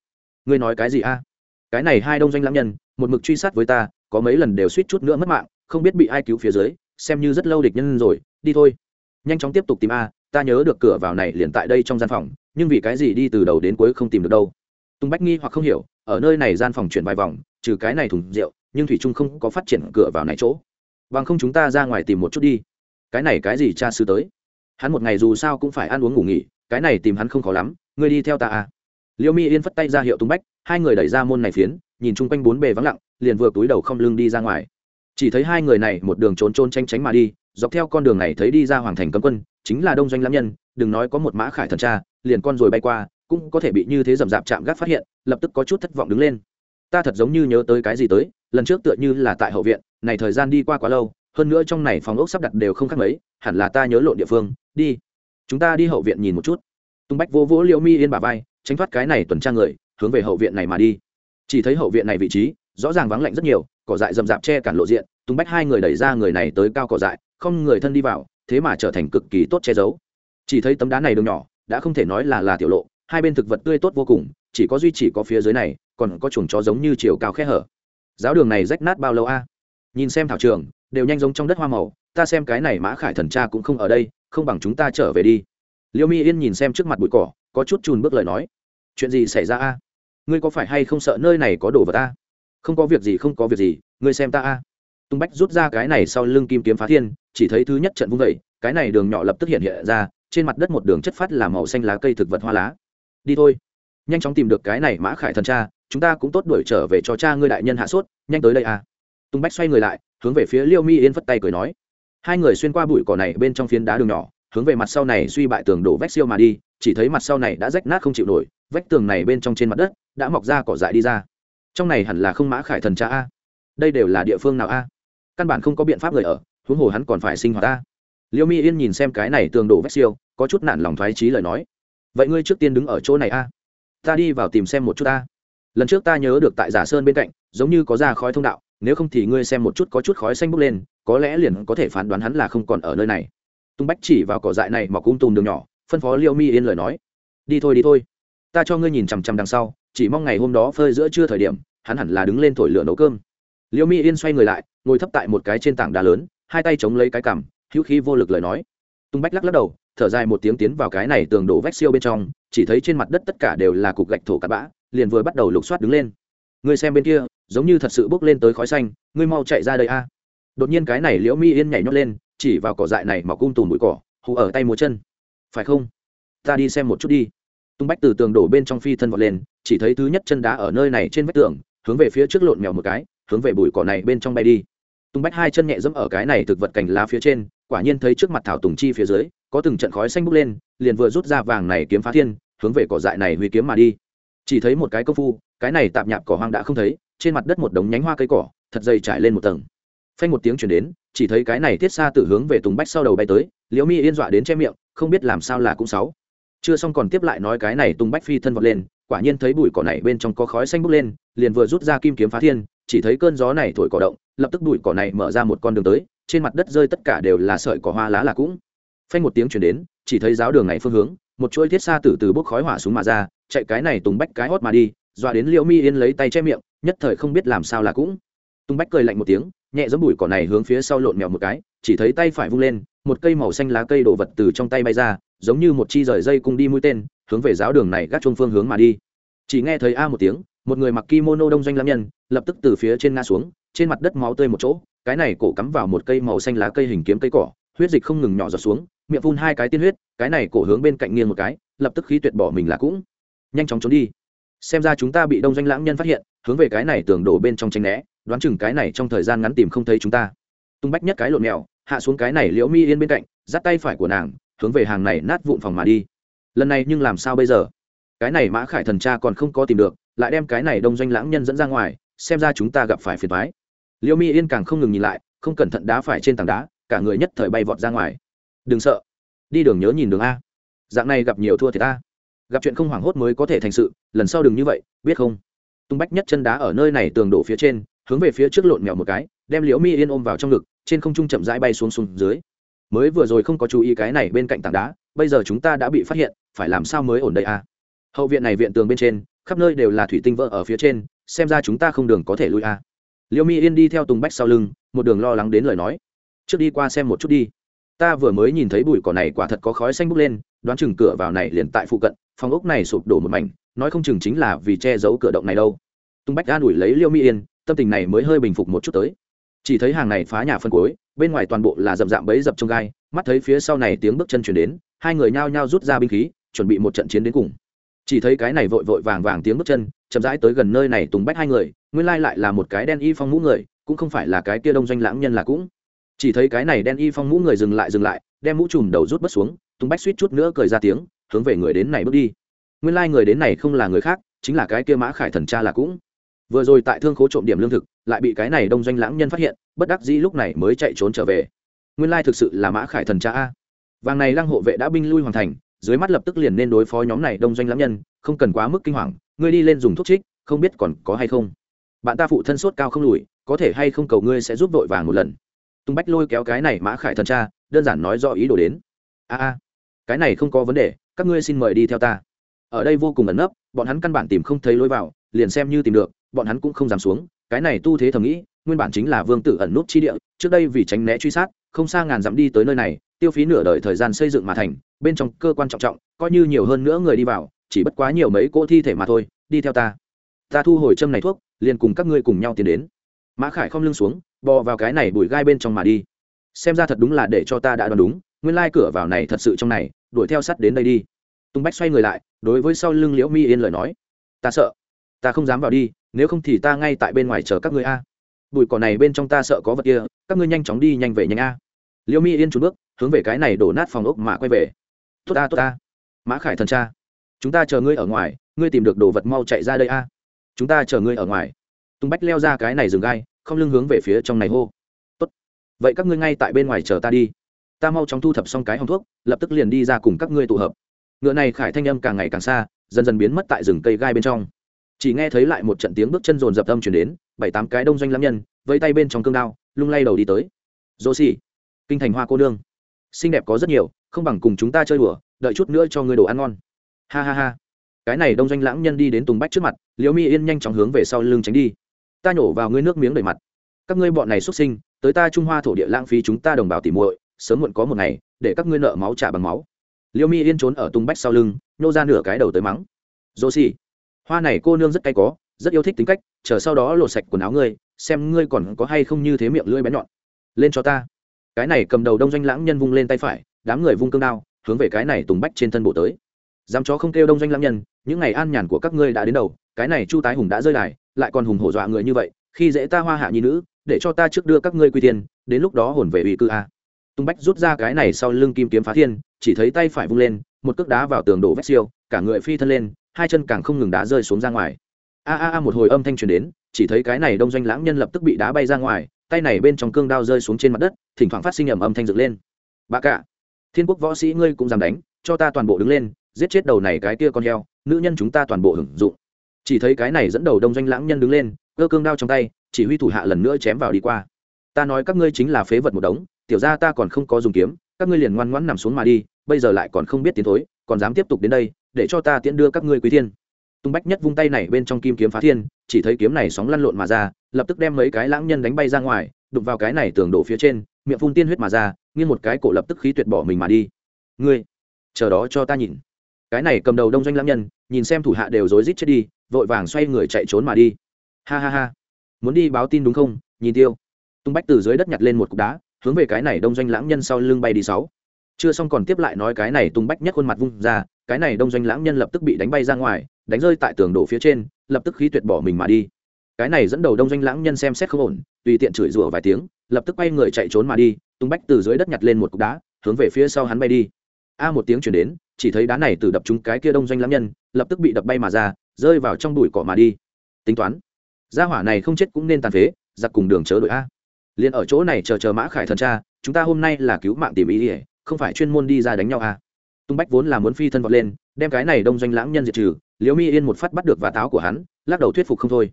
Ngươi nói cái gì a? Cái này hai đông doanh lãng nhân, một mực truy sát với ta, có mấy lần đều suýt chút nữa mất mạng, không biết bị ai cứu phía dưới xem như rất lâu địch nhân rồi, đi thôi. Nhanh chóng tiếp tục tìm a, ta nhớ được cửa vào này liền tại đây trong gian phòng, nhưng vì cái gì đi từ đầu đến cuối không tìm được đâu. Tùng bách nghi hoặc không hiểu, ở nơi này gian phòng chuyển vài vòng, trừ cái này thùng rượu, nhưng thủy trung không có phát triển cửa vào này chỗ. Bằng không chúng ta ra ngoài tìm một chút đi. Cái này cái gì cha sư tới? Hắn một ngày dù sao cũng phải ăn uống ngủ nghỉ, cái này tìm hắn không khó lắm, ngươi đi theo ta à liêu mi yên phất tay ra hiệu tung bách, hai người đẩy ra môn này phiến, nhìn chung quanh bốn bề vắng lặng, liền vừa túi đầu không lưng đi ra ngoài chỉ thấy hai người này một đường trốn trốn tranh tránh mà đi, dọc theo con đường này thấy đi ra hoàng thành cấm quân, chính là đông doanh lãm nhân, đừng nói có một mã khải thần tra, liền con rồi bay qua, cũng có thể bị như thế rầm rạp chạm gác phát hiện, lập tức có chút thất vọng đứng lên. Ta thật giống như nhớ tới cái gì tới, lần trước tựa như là tại hậu viện, này thời gian đi qua quá lâu, hơn nữa trong này phòng ốc sắp đặt đều không khác mấy, hẳn là ta nhớ lộn địa phương, đi. Chúng ta đi hậu viện nhìn một chút. Tung bách vô vỗ liễu mi yên bà vai, tránh thoát cái này tuần tra người, hướng về hậu viện này mà đi. Chỉ thấy hậu viện này vị trí, rõ ràng vắng lạnh rất nhiều cỏ dại rậm rạp che cản lộ diện, tung bách hai người đẩy ra người này tới cao cỏ dại, không người thân đi vào, thế mà trở thành cực kỳ tốt che giấu. Chỉ thấy tấm đá này đường nhỏ, đã không thể nói là là tiểu lộ, hai bên thực vật tươi tốt vô cùng, chỉ có duy chỉ có phía dưới này, còn có chuồng chó giống như chiều cao khe hở. Giáo đường này rách nát bao lâu a? Nhìn xem thảo trường, đều nhanh giống trong đất hoa màu, ta xem cái này mã khải thần cha cũng không ở đây, không bằng chúng ta trở về đi. Liêu mi yên nhìn xem trước mặt bụi cỏ, có chút chùn bước lời nói. Chuyện gì xảy ra a? Ngươi có phải hay không sợ nơi này có đồ vật a? Không có việc gì, không có việc gì, ngươi xem ta a. Tung bách rút ra cái này sau lưng kim kiếm phá thiên, chỉ thấy thứ nhất trận vung vẩy cái này đường nhỏ lập tức hiện hiện ra, trên mặt đất một đường chất phát là màu xanh lá cây thực vật hoa lá. Đi thôi. Nhanh chóng tìm được cái này mã khải thần cha, chúng ta cũng tốt đuổi trở về cho cha ngươi đại nhân hạ sốt, nhanh tới đây a. Tung bách xoay người lại, hướng về phía liêu mi yên phất tay cười nói. Hai người xuyên qua bụi cỏ này bên trong phiến đá đường nhỏ, hướng về mặt sau này suy bại tường đổ vách siêu mà đi, chỉ thấy mặt sau này đã rách nát không chịu nổi, vách tường này bên trong trên mặt đất đã mọc ra cỏ dại đi ra trong này hẳn là không mã khải thần cha a. Đây đều là địa phương nào a? Căn bản không có biện pháp người ở, huống hồ hắn còn phải sinh hoạt a. Liêu mi yên nhìn xem cái này tường đổ vách siêu, có chút nản lòng thoái trí lời nói. Vậy ngươi trước tiên đứng ở chỗ này a. Ta đi vào tìm xem một chút a. Lần trước ta nhớ được tại giả sơn bên cạnh, giống như có ra khói thông đạo, nếu không thì ngươi xem một chút có chút khói xanh bốc lên, có lẽ liền có thể phán đoán hắn là không còn ở nơi này. Tung bách chỉ vào cỏ dại này mà cung tùm đường nhỏ, phân phó liêu mi yên lời nói. Đi thôi đi thôi. Ta cho ngươi nhìn chằm chằm đằng sau chỉ mong ngày hôm đó phơi giữa trưa thời điểm, hắn hẳn là đứng lên thổi lửa nấu cơm. Liêu mi yên xoay người lại, ngồi thấp tại một cái trên tảng đá lớn, hai tay chống lấy cái cằm, hữu khí vô lực lời nói. Tung bách lắc lắc đầu, thở dài một tiếng tiến vào cái này tường đổ vách siêu bên trong, chỉ thấy trên mặt đất tất cả đều là cục gạch thổ cắt bã, liền vừa bắt đầu lục soát đứng lên. Người xem bên kia, giống như thật sự bốc lên tới khói xanh, ngươi mau chạy ra đây a. Đột nhiên cái này liễu mi yên nhảy nhót lên, chỉ vào cỏ dại này mà cung tùm bụi cỏ, hù ở tay múa chân. Phải không? Ta đi xem một chút đi tung bách từ tường đổ bên trong phi thân vọt lên, chỉ thấy thứ nhất chân đá ở nơi này trên vách tường, hướng về phía trước lộn mèo một cái, hướng về bụi cỏ này bên trong bay đi. Tung bách hai chân nhẹ dẫm ở cái này thực vật cành lá phía trên, quả nhiên thấy trước mặt thảo tùng chi phía dưới, có từng trận khói xanh bốc lên, liền vừa rút ra vàng này kiếm phá thiên, hướng về cỏ dại này huy kiếm mà đi. Chỉ thấy một cái công phu, cái này tạm nhạp cỏ hoang đã không thấy, trên mặt đất một đống nhánh hoa cây cỏ, thật dày trải lên một tầng. Phanh một tiếng chuyển đến, chỉ thấy cái này thiết xa từ hướng về tùng bách sau đầu bay tới, liễu mi yên dọa đến che miệng, không biết làm sao là cũng sáu chưa xong còn tiếp lại nói cái này tung bách phi thân vọt lên, quả nhiên thấy bụi cỏ này bên trong có khói xanh bốc lên, liền vừa rút ra kim kiếm phá thiên, chỉ thấy cơn gió này thổi cỏ động, lập tức bụi cỏ này mở ra một con đường tới, trên mặt đất rơi tất cả đều là sợi cỏ hoa lá là cũng. Phanh một tiếng chuyển đến, chỉ thấy giáo đường này phương hướng, một chuỗi thiết xa tử từ bốc khói hỏa xuống mà ra, chạy cái này tùng bách cái hót mà đi, dọa đến liễu mi yên lấy tay che miệng, nhất thời không biết làm sao là cũng. Tùng bách cười lạnh một tiếng, nhẹ giấm bụi cỏ này hướng phía sau lộn mèo một cái, chỉ thấy tay phải vung lên một cây màu xanh lá cây đổ vật từ trong tay bay ra, giống như một chi rời dây cung đi mũi tên, hướng về giáo đường này gác chung phương hướng mà đi. Chỉ nghe thấy a một tiếng, một người mặc kimono đông doanh lam nhân, lập tức từ phía trên ngã xuống, trên mặt đất máu tươi một chỗ, cái này cổ cắm vào một cây màu xanh lá cây hình kiếm cây cỏ, huyết dịch không ngừng nhỏ giọt xuống, miệng phun hai cái tiên huyết, cái này cổ hướng bên cạnh nghiêng một cái, lập tức khí tuyệt bỏ mình là cũng nhanh chóng trốn đi. Xem ra chúng ta bị đông doanh lãng nhân phát hiện, hướng về cái này tường đổ bên trong tranh né, đoán chừng cái này trong thời gian ngắn tìm không thấy chúng ta. Tung bách nhất cái lộn mèo hạ xuống cái này liễu mi yên bên cạnh, dắt tay phải của nàng, hướng về hàng này nát vụn phòng mà đi. Lần này nhưng làm sao bây giờ? Cái này mã khải thần cha còn không có tìm được, lại đem cái này đông doanh lãng nhân dẫn ra ngoài, xem ra chúng ta gặp phải phiền thoái liễu mi yên càng không ngừng nhìn lại, không cẩn thận đá phải trên tảng đá, cả người nhất thời bay vọt ra ngoài. Đừng sợ. Đi đường nhớ nhìn đường a. Dạng này gặp nhiều thua thì ta gặp chuyện không hoảng hốt mới có thể thành sự, lần sau đừng như vậy, biết không? Tung bách nhất chân đá ở nơi này tường đổ phía trên hướng về phía trước lộn mèo một cái, đem liễu mi yên ôm vào trong ngực, trên không trung chậm rãi bay xuống xuống dưới. Mới vừa rồi không có chú ý cái này bên cạnh tảng đá, bây giờ chúng ta đã bị phát hiện, phải làm sao mới ổn đây à? Hậu viện này viện tường bên trên, khắp nơi đều là thủy tinh vỡ ở phía trên, xem ra chúng ta không đường có thể lui à. Liễu mi yên đi theo tùng bách sau lưng, một đường lo lắng đến lời nói. Trước đi qua xem một chút đi. Ta vừa mới nhìn thấy bụi cỏ này quả thật có khói xanh bốc lên, đoán chừng cửa vào này liền tại phụ cận, phòng ốc này sụp đổ một mảnh, nói không chừng chính là vì che giấu cửa động này đâu. Tung bách an ủi lấy liêu Mi yên tâm tình này mới hơi bình phục một chút tới. Chỉ thấy hàng này phá nhà phân cối bên ngoài toàn bộ là rậm rạm bấy dập trong gai, mắt thấy phía sau này tiếng bước chân chuyển đến, hai người nhao nhao rút ra binh khí, chuẩn bị một trận chiến đến cùng. Chỉ thấy cái này vội vội vàng vàng tiếng bước chân, chậm rãi tới gần nơi này tùng bách hai người, nguyên lai lại là một cái đen y phong mũ người, cũng không phải là cái kia đông doanh lãng nhân là cũng. Chỉ thấy cái này đen y phong mũ người dừng lại dừng lại, đem mũ trùm đầu rút bớt xuống, tùng bách suýt chút nữa cười ra tiếng, hướng về người đến này bước đi. Nguyên lai người đến này không là người khác, chính là cái kia mã khải thần cha là cũng vừa rồi tại thương khố trộm điểm lương thực, lại bị cái này đông doanh lãng nhân phát hiện, bất đắc dĩ lúc này mới chạy trốn trở về. Nguyên lai thực sự là mã khải thần cha a. Vàng này lăng hộ vệ đã binh lui hoàn thành, dưới mắt lập tức liền nên đối phó nhóm này đông doanh lãng nhân, không cần quá mức kinh hoàng, ngươi đi lên dùng thuốc trích, không biết còn có hay không. Bạn ta phụ thân sốt cao không lùi, có thể hay không cầu ngươi sẽ giúp vội vàng một lần. Tung bách lôi kéo cái này mã khải thần cha, đơn giản nói do ý đồ đến. A a, cái này không có vấn đề, các ngươi xin mời đi theo ta. Ở đây vô cùng ẩn nấp, bọn hắn căn bản tìm không thấy lối vào, liền xem như tìm được bọn hắn cũng không dám xuống, cái này tu thế thầm nghĩ, nguyên bản chính là vương tử ẩn nút chi địa, trước đây vì tránh né truy sát, không xa ngàn dặm đi tới nơi này, tiêu phí nửa đời thời gian xây dựng mà thành, bên trong cơ quan trọng trọng, coi như nhiều hơn nữa người đi vào, chỉ bất quá nhiều mấy cỗ thi thể mà thôi, đi theo ta. Ta thu hồi châm này thuốc, liền cùng các ngươi cùng nhau tiến đến. Mã khải không lưng xuống, bò vào cái này bụi gai bên trong mà đi. Xem ra thật đúng là để cho ta đã đoán đúng, nguyên lai cửa vào này thật sự trong này, đuổi theo sắt đến đây đi. Tùng bách xoay người lại, đối với sau lưng liễu mi yên lời nói. Ta sợ, ta không dám vào đi nếu không thì ta ngay tại bên ngoài chờ các ngươi a. Bụi cỏ này bên trong ta sợ có vật kia, các ngươi nhanh chóng đi nhanh về nhanh a. Liêu mi yên trốn bước, hướng về cái này đổ nát phòng ốc mà quay về. Tốt ta tốt ta. Mã khải thần cha. Chúng ta chờ ngươi ở ngoài, ngươi tìm được đồ vật mau chạy ra đây a. Chúng ta chờ ngươi ở ngoài. Tung bách leo ra cái này rừng gai, không lưng hướng về phía trong này hô. Tốt. Vậy các ngươi ngay tại bên ngoài chờ ta đi. Ta mau chóng thu thập xong cái hòng thuốc, lập tức liền đi ra cùng các ngươi tụ hợp. Ngựa này khải thanh âm càng ngày càng xa, dần dần biến mất tại rừng cây gai bên trong chỉ nghe thấy lại một trận tiếng bước chân rồn dập âm chuyển đến, bảy tám cái đông doanh lam nhân vây tay bên trong cương đao, lung lay đầu đi tới. Dô xì kinh thành hoa cô nương. Xinh đẹp có rất nhiều, không bằng cùng chúng ta chơi đùa, đợi chút nữa cho ngươi đồ ăn ngon. Ha ha ha. Cái này đông doanh lãng nhân đi đến tùng bách trước mặt, liễu mi yên nhanh chóng hướng về sau lưng tránh đi. Ta nhổ vào ngươi nước miếng đầy mặt. Các ngươi bọn này xuất sinh, tới ta trung hoa thổ địa lãng phí chúng ta đồng bào tỉ muội, sớm muộn có một ngày, để các ngươi nợ máu trả bằng máu. Liễu mi yên trốn ở tùng bách sau lưng, nhô ra nửa cái đầu tới mắng. Dô xì hoa này cô nương rất cay có, rất yêu thích tính cách, chờ sau đó lột sạch quần áo ngươi, xem ngươi còn có hay không như thế miệng lưỡi bén nhọn. Lên cho ta. Cái này cầm đầu đông doanh lãng nhân vung lên tay phải, đám người vung cương đao, hướng về cái này tùng bách trên thân bộ tới. Dám chó không kêu đông doanh lãng nhân, những ngày an nhàn của các ngươi đã đến đầu, cái này chu tái hùng đã rơi đài, lại còn hùng hổ dọa người như vậy, khi dễ ta hoa hạ nhi nữ, để cho ta trước đưa các ngươi quy tiên đến lúc đó hồn về ủy cư a. Tung bách rút ra cái này sau lưng kim kiếm phá thiên, chỉ thấy tay phải vung lên, một cước đá vào tường đổ vét siêu, cả người phi thân lên hai chân càng không ngừng đá rơi xuống ra ngoài. A a a, một hồi âm thanh truyền đến, chỉ thấy cái này đông doanh lãng nhân lập tức bị đá bay ra ngoài, tay này bên trong cương đao rơi xuống trên mặt đất, thỉnh thoảng phát sinh ầm âm thanh dựng lên. Bà cả thiên quốc võ sĩ ngươi cũng dám đánh, cho ta toàn bộ đứng lên, giết chết đầu này cái kia con heo, nữ nhân chúng ta toàn bộ hưởng dụng. Chỉ thấy cái này dẫn đầu đông doanh lãng nhân đứng lên, cơ cương đao trong tay, chỉ huy thủ hạ lần nữa chém vào đi qua. Ta nói các ngươi chính là phế vật một đống, tiểu ra ta còn không có dùng kiếm, các ngươi liền ngoan ngoãn nằm xuống mà đi, bây giờ lại còn không biết tiến thối, còn dám tiếp tục đến đây để cho ta tiễn đưa các ngươi quý thiên. Tung bách nhất vung tay này bên trong kim kiếm phá thiên, chỉ thấy kiếm này sóng lăn lộn mà ra, lập tức đem mấy cái lãng nhân đánh bay ra ngoài, đụng vào cái này tường đổ phía trên, miệng phun tiên huyết mà ra, nghiêng một cái cổ lập tức khí tuyệt bỏ mình mà đi. Ngươi, chờ đó cho ta nhìn. Cái này cầm đầu đông doanh lãng nhân, nhìn xem thủ hạ đều rối rít chết đi, vội vàng xoay người chạy trốn mà đi. Ha ha ha. Muốn đi báo tin đúng không, nhìn tiêu. Tung bách từ dưới đất nhặt lên một cục đá, hướng về cái này đông doanh lãng nhân sau lưng bay đi sáu. Chưa xong còn tiếp lại nói cái này tung bách nhất khuôn mặt vung ra cái này đông doanh lãng nhân lập tức bị đánh bay ra ngoài, đánh rơi tại tường đổ phía trên, lập tức khí tuyệt bỏ mình mà đi. Cái này dẫn đầu đông doanh lãng nhân xem xét không ổn, tùy tiện chửi rủa vài tiếng, lập tức quay người chạy trốn mà đi, tung bách từ dưới đất nhặt lên một cục đá, hướng về phía sau hắn bay đi. A một tiếng chuyển đến, chỉ thấy đá này từ đập trúng cái kia đông doanh lãng nhân, lập tức bị đập bay mà ra, rơi vào trong bụi cỏ mà đi. Tính toán, gia hỏa này không chết cũng nên tàn phế, giặc cùng đường chớ đội a. Liền ở chỗ này chờ chờ mã khải thần cha chúng ta hôm nay là cứu mạng tìm ý ỉa không phải chuyên môn đi ra đánh nhau a tung bách vốn là muốn phi thân vọt lên, đem cái này đông doanh lãng nhân diệt trừ, liễu mi yên một phát bắt được và táo của hắn, lắc đầu thuyết phục không thôi.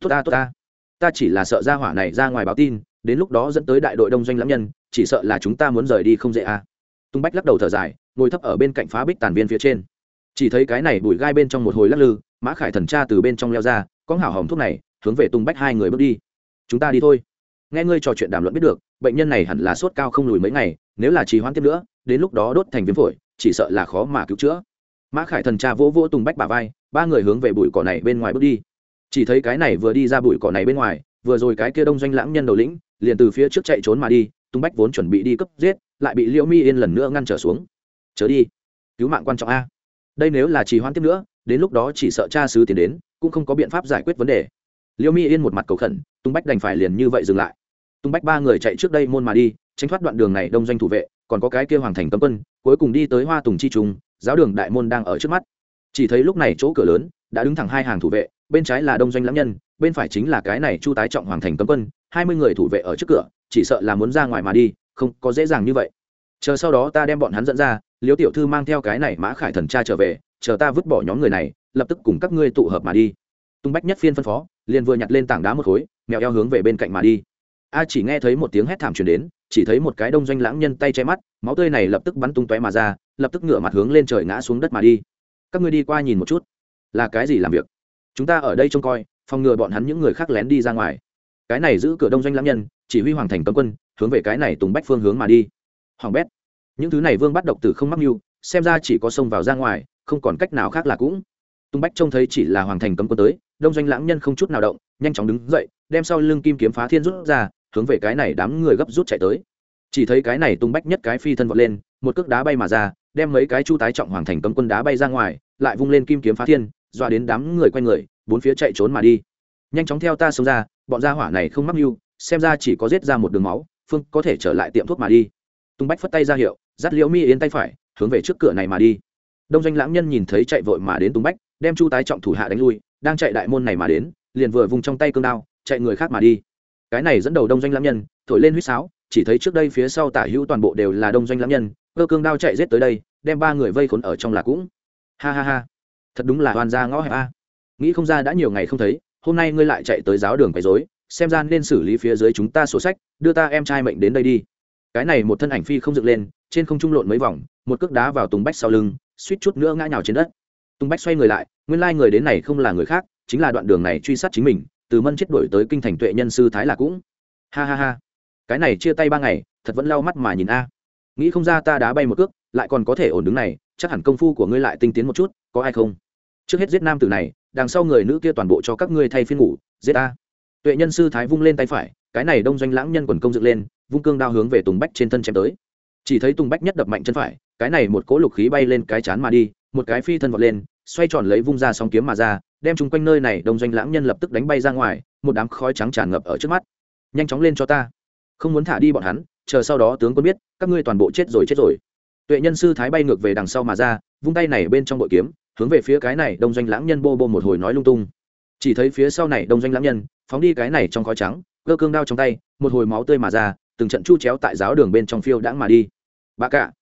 Tốt ta tốt ta. Ta chỉ là sợ gia hỏa này ra ngoài báo tin, đến lúc đó dẫn tới đại đội đông doanh lãng nhân, chỉ sợ là chúng ta muốn rời đi không dễ a tung bách lắc đầu thở dài, ngồi thấp ở bên cạnh phá bích tàn viên phía trên. Chỉ thấy cái này bụi gai bên trong một hồi lắc lư, mã khải thần cha từ bên trong leo ra, có hảo hỏng thuốc này, hướng về tung bách hai người bước đi. Chúng ta đi thôi. Nghe ngươi trò chuyện đàm luận biết được, bệnh nhân này hẳn là sốt cao không lùi mấy ngày, nếu là trì hoãn tiếp nữa, đến lúc đó đốt thành viêm phổi chỉ sợ là khó mà cứu chữa. Mã khải thần cha vỗ vỗ tùng bách bà vai, ba người hướng về bụi cỏ này bên ngoài bước đi. Chỉ thấy cái này vừa đi ra bụi cỏ này bên ngoài, vừa rồi cái kia đông doanh lãng nhân đầu lĩnh, liền từ phía trước chạy trốn mà đi tung bách vốn chuẩn bị đi cấp giết, lại bị liễu mi yên lần nữa ngăn trở xuống. Chớ đi, cứu mạng quan trọng a. Đây nếu là trì hoãn tiếp nữa, đến lúc đó chỉ sợ cha sứ tiến đến, cũng không có biện pháp giải quyết vấn đề. Liễu mi yên một mặt cầu khẩn tung bách đành phải liền như vậy dừng lại. Tung bách ba người chạy trước đây môn mà đi tránh thoát đoạn đường này đông doanh thủ vệ, còn có cái kia hoàng thành cấm quân, cuối cùng đi tới hoa tùng chi trung, giáo đường đại môn đang ở trước mắt. Chỉ thấy lúc này chỗ cửa lớn, đã đứng thẳng hai hàng thủ vệ, bên trái là đông doanh lãng nhân, bên phải chính là cái này chu tái trọng hoàng thành cấm quân, hai mươi người thủ vệ ở trước cửa, chỉ sợ là muốn ra ngoài mà đi, không có dễ dàng như vậy. Chờ sau đó ta đem bọn hắn dẫn ra liếu tiểu thư mang theo cái này mã khải thần cha trở về, chờ ta vứt bỏ nhóm người này, lập tức cùng các ngươi tụ hợp mà đi. Tung bách nhất phiên phân phó, liền vừa nhặt lên tảng đá một khối, mèo eo hướng về bên cạnh mà đi a chỉ nghe thấy một tiếng hét thảm truyền đến, chỉ thấy một cái đông doanh lãng nhân tay che mắt, máu tươi này lập tức bắn tung tóe mà ra, lập tức ngửa mặt hướng lên trời ngã xuống đất mà đi. Các ngươi đi qua nhìn một chút. Là cái gì làm việc? Chúng ta ở đây trông coi, phòng ngừa bọn hắn những người khác lén đi ra ngoài. Cái này giữ cửa đông doanh lãng nhân, chỉ huy hoàng thành cấm quân, hướng về cái này tùng bách phương hướng mà đi. Hoàng bét. Những thứ này vương bắt độc tử không mắc mưu, xem ra chỉ có xông vào ra ngoài, không còn cách nào khác là cũng. Tùng bách trông thấy chỉ là hoàng thành cấm quân tới, đông doanh lãng nhân không chút nào động, nhanh chóng đứng dậy, đem sau lưng kim kiếm phá thiên rút ra hướng về cái này đám người gấp rút chạy tới. Chỉ thấy cái này tung bách nhất cái phi thân vọt lên, một cước đá bay mà ra, đem mấy cái chu tái trọng hoàng thành cấm quân đá bay ra ngoài, lại vung lên kim kiếm phá thiên dọa đến đám người quay người, bốn phía chạy trốn mà đi. Nhanh chóng theo ta xông ra, bọn gia hỏa này không mắc mưu, xem ra chỉ có giết ra một đường máu, phương có thể trở lại tiệm thuốc mà đi. Tung bách phất tay ra hiệu, dắt liễu mi yến tay phải, hướng về trước cửa này mà đi. Đông doanh lãng nhân nhìn thấy chạy vội mà đến tung bách, đem chu tái trọng thủ hạ đánh lui, đang chạy đại môn này mà đến, liền vừa vùng trong tay cương đao, chạy người khác mà đi cái này dẫn đầu đông doanh lãm nhân, thổi lên huýt sáo, chỉ thấy trước đây phía sau tả hữu toàn bộ đều là đông doanh lãm nhân, cơ cương đao chạy rết tới đây, đem ba người vây khốn ở trong là cũng. Ha ha ha, thật đúng là hoàn ra ngõ hẹp a. Nghĩ không ra đã nhiều ngày không thấy, hôm nay ngươi lại chạy tới giáo đường quấy rối, xem ra nên xử lý phía dưới chúng ta sổ sách, đưa ta em trai mệnh đến đây đi. Cái này một thân ảnh phi không dựng lên, trên không trung lộn mấy vòng, một cước đá vào tùng bách sau lưng, suýt chút nữa ngã nhào trên đất. Tùng bách xoay người lại, nguyên lai người đến này không là người khác, chính là đoạn đường này truy sát chính mình từ mân chết đổi tới kinh thành tuệ nhân sư thái là cũng. Ha ha ha. Cái này chia tay ba ngày, thật vẫn lau mắt mà nhìn a. Nghĩ không ra ta đá bay một cước, lại còn có thể ổn đứng này, chắc hẳn công phu của ngươi lại tinh tiến một chút, có ai không? Trước hết giết nam tử này, đằng sau người nữ kia toàn bộ cho các ngươi thay phiên ngủ, giết ta. Tuệ nhân sư thái vung lên tay phải, cái này đông doanh lãng nhân quần công dựng lên, vung cương đao hướng về tùng bách trên thân chém tới. Chỉ thấy tùng bách nhất đập mạnh chân phải, cái này một cỗ lục khí bay lên cái chán mà đi, một cái phi thân vọt lên, xoay tròn lấy vung ra sóng kiếm mà ra đem chung quanh nơi này đông doanh lãng nhân lập tức đánh bay ra ngoài, một đám khói trắng tràn ngập ở trước mắt. Nhanh chóng lên cho ta. Không muốn thả đi bọn hắn, chờ sau đó tướng quân biết, các ngươi toàn bộ chết rồi chết rồi. Tuệ nhân sư thái bay ngược về đằng sau mà ra, vung tay này bên trong bội kiếm, hướng về phía cái này đông doanh lãng nhân bô bô một hồi nói lung tung. Chỉ thấy phía sau này đông doanh lãng nhân, phóng đi cái này trong khói trắng, cơ cương đao trong tay, một hồi máu tươi mà ra, từng trận chu chéo tại giáo đường bên trong phiêu đãng mà đi. Bà cả,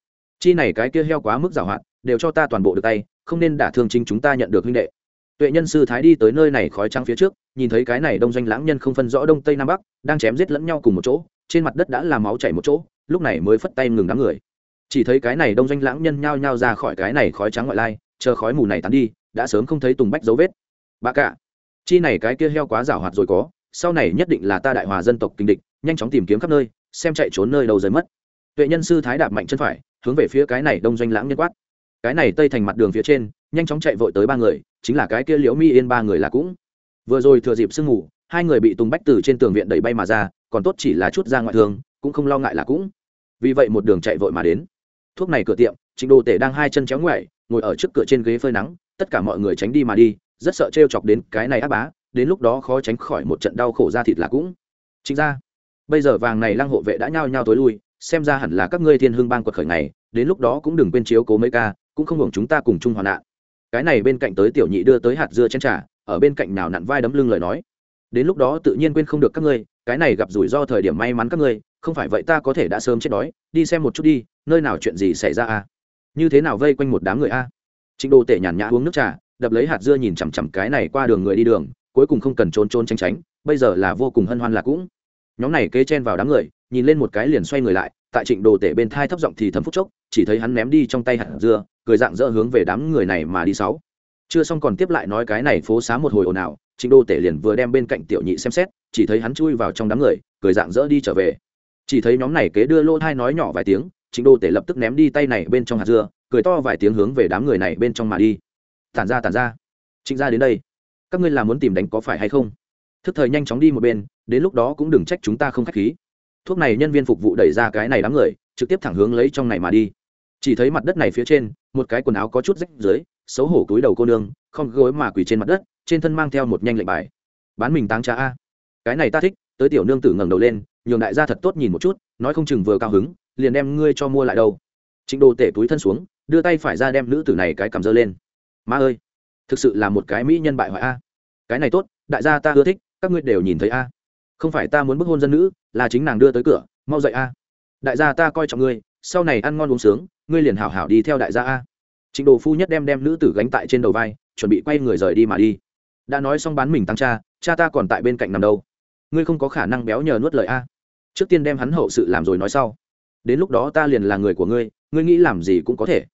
chi này cái kia heo quá mức giảo hoạt đều cho ta toàn bộ được tay, không nên đả thương chính chúng ta nhận được huynh đệ tuệ nhân sư thái đi tới nơi này khói trắng phía trước, nhìn thấy cái này đông doanh lãng nhân không phân rõ đông tây nam bắc, đang chém giết lẫn nhau cùng một chỗ, trên mặt đất đã làm máu chảy một chỗ, lúc này mới phất tay ngừng đám người. Chỉ thấy cái này đông doanh lãng nhân nhao nhao ra khỏi cái này khói trắng ngoại lai, chờ khói mù này tán đi, đã sớm không thấy tùng bách dấu vết. Bà cả, chi này cái kia heo quá giảo hoạt rồi có, sau này nhất định là ta đại hòa dân tộc kinh địch, nhanh chóng tìm kiếm khắp nơi, xem chạy trốn nơi đâu rời mất. Tuệ nhân sư thái đạp mạnh chân phải, hướng về phía cái này đông doanh lãng nhân quát. Cái này tây thành mặt đường phía trên, nhanh chóng chạy vội tới ba người chính là cái kia liễu mi yên ba người là cũng. Vừa rồi thừa dịp sương ngủ hai người bị tùng bách từ trên tường viện đẩy bay mà ra, còn tốt chỉ là chút ra ngoại thương, cũng không lo ngại là cũng. Vì vậy một đường chạy vội mà đến. Thuốc này cửa tiệm trịnh đồ tể đang hai chân chéo ngoại ngồi ở trước cửa trên ghế phơi nắng, tất cả mọi người tránh đi mà đi, rất sợ t chọc đến cái này áp bá, đến lúc đó khó tránh khỏi một trận đau khổ ra thịt là cũng. Chính ra bây giờ vàng này lăng hộ vệ đã nhao nhao tối lui, xem ra hẳn là các ngươi thiên hương bang quật khởi này đến lúc đó cũng đừng quên chiếu cố mấy ca, cũng không hưởng chúng ta cùng chung hoạn nạn cái này bên cạnh tới tiểu nhị đưa tới hạt dưa chén trà, ở bên cạnh nào nặn vai đấm lưng lời nói. Đến lúc đó tự nhiên quên không được các ngươi, cái này gặp rủi ro thời điểm may mắn các ngươi, không phải vậy ta có thể đã sớm chết đói, đi xem một chút đi, nơi nào chuyện gì xảy ra à như thế nào vây quanh một đám người a? À? trịnh đô tể nhàn nhã uống nước trà, đập lấy hạt dưa nhìn chằm chằm cái này qua đường người đi đường, cuối cùng không cần trốn trốn tránh tránh, bây giờ là vô cùng hân hoan là cũng. Nhóm này kế chen vào đám người, nhìn lên một cái liền xoay người lại, tại trịnh đồ tể bên thai thấp giọng thì thấm phúc chốc, chỉ thấy hắn ném đi trong tay hạt dưa cười dạng dỡ hướng về đám người này mà đi sáu. Chưa xong còn tiếp lại nói cái này phố xá một hồi ồn ào, trịnh đô tể liền vừa đem bên cạnh tiểu nhị xem xét, chỉ thấy hắn chui vào trong đám người, cười dạng dỡ đi trở về. Chỉ thấy nhóm này kế đưa lô thai nói nhỏ vài tiếng, trịnh đô tể lập tức ném đi tay này bên trong hạt dưa, cười to vài tiếng hướng về đám người này bên trong mà đi. Tản ra tản ra. Trịnh gia đến đây. Các ngươi là muốn tìm đánh có phải hay không? Thức thời nhanh chóng đi một bên, đến lúc đó cũng đừng trách chúng ta không k h á c h khí. Thuốc này nhân viên phục vụ đẩy ra cái này đám người, trực tiếp thẳng hướng lấy trong này mà đi chỉ thấy mặt đất này phía trên, một cái quần áo có chút rách dưới, xấu hổ túi đầu cô nương, không gối mà quỳ trên mặt đất, trên thân mang theo một nhanh lệnh bài. Bán mình táng trá a. Cái này ta thích, tới tiểu nương tử ngẩng đầu lên, nhường đại gia thật tốt nhìn một chút, nói không chừng vừa cao hứng, liền đem ngươi cho mua lại đâu. Trịnh đồ tể túi thân xuống, đưa tay phải ra đem nữ tử này cái cầm dơ lên. Ma ơi, thực sự là một cái mỹ nhân bại hoại a. Cái này tốt, đại gia ta ưa thích, các ngươi đều nhìn thấy a. Không phải ta muốn bức hôn dân nữ, là chính nàng đưa tới cửa, mau dậy a. Đại gia ta coi trọng ngươi, sau này ăn ngon uống sướng ngươi liền hảo hảo đi theo đại gia a. Trịnh đồ phu nhất đem đem nữ tử gánh tại trên đầu vai, chuẩn bị quay người rời đi mà đi. Đã nói xong bán mình tăng cha cha ta còn tại bên cạnh nằm đâu. Ngươi không có khả năng béo nhờ nuốt lời a. Trước tiên đem hắn hậu sự làm rồi nói sau. Đến lúc đó ta liền là người của ngươi ngươi nghĩ làm gì cũng có thể.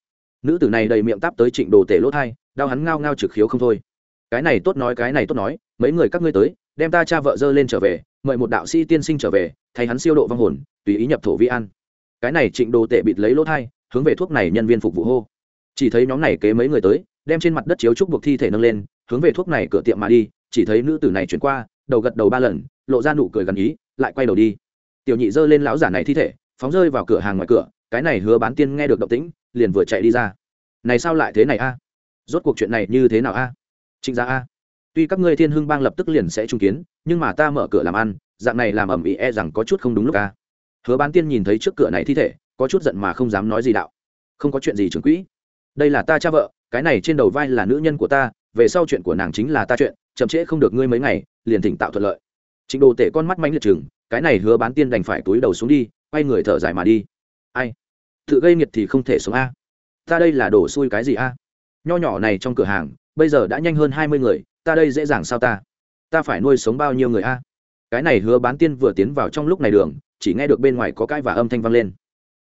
Nữ tử này đầy miệng táp tới trịnh đồ tể lỗ thai, đau hắn ngao ngao trực khiếu không thôi. Cái này tốt nói, cái này tốt nói, mấy người các ngươi tới, đem ta cha vợ dơ lên trở về, mời một đạo sĩ tiên sinh trở về, thay hắn siêu độ vong hồn, tùy ý nhập thổ vi an. Cái này trịnh đồ tệ bịt lấy lỗ thai hướng về thuốc này nhân viên phục vụ hô. Chỉ thấy nhóm này kế mấy người tới, đem trên mặt đất chiếu trúc buộc thi thể nâng lên, hướng về thuốc này cửa tiệm mà đi, chỉ thấy nữ tử này chuyển qua, đầu gật đầu ba lần, lộ ra nụ cười gần ý, lại quay đầu đi. Tiểu nhị giơ lên lão giả này thi thể, phóng rơi vào cửa hàng ngoài cửa, cái này hứa bán tiên nghe được động tĩnh, liền vừa chạy đi ra. Này sao lại thế này a? Rốt cuộc chuyện này như thế nào a? À? trịnh gia a. Tuy các ngươi thiên hưng bang lập tức liền sẽ trung kiến, nhưng mà ta mở cửa làm ăn, dạng này làm ẩm ĩ e rằng có chút không đúng lúc a. Hứa bán tiên nhìn thấy trước cửa này thi thể có chút giận mà không dám nói gì đạo. Không có chuyện gì trưởng quỹ. Đây là ta cha vợ, cái này trên đầu vai là nữ nhân của ta, về sau chuyện của nàng chính là ta chuyện, chậm trễ không được ngươi mấy ngày, liền thỉnh tạo thuận lợi. Trịnh đồ tể con mắt mánh liệt chừng cái này hứa bán tiên đành phải túi đầu xuống đi, quay người thở dài mà đi. Ai? Tự gây nghiệt thì không thể sống a. Ta đây là đổ xui cái gì a? Nho nhỏ này trong cửa hàng, bây giờ đã nhanh hơn hai mươi người, ta đây dễ dàng sao ta? Ta phải nuôi sống bao nhiêu người a? Cái này hứa bán tiên vừa tiến vào trong lúc này đường, chỉ nghe được bên ngoài có cái và âm thanh vang lên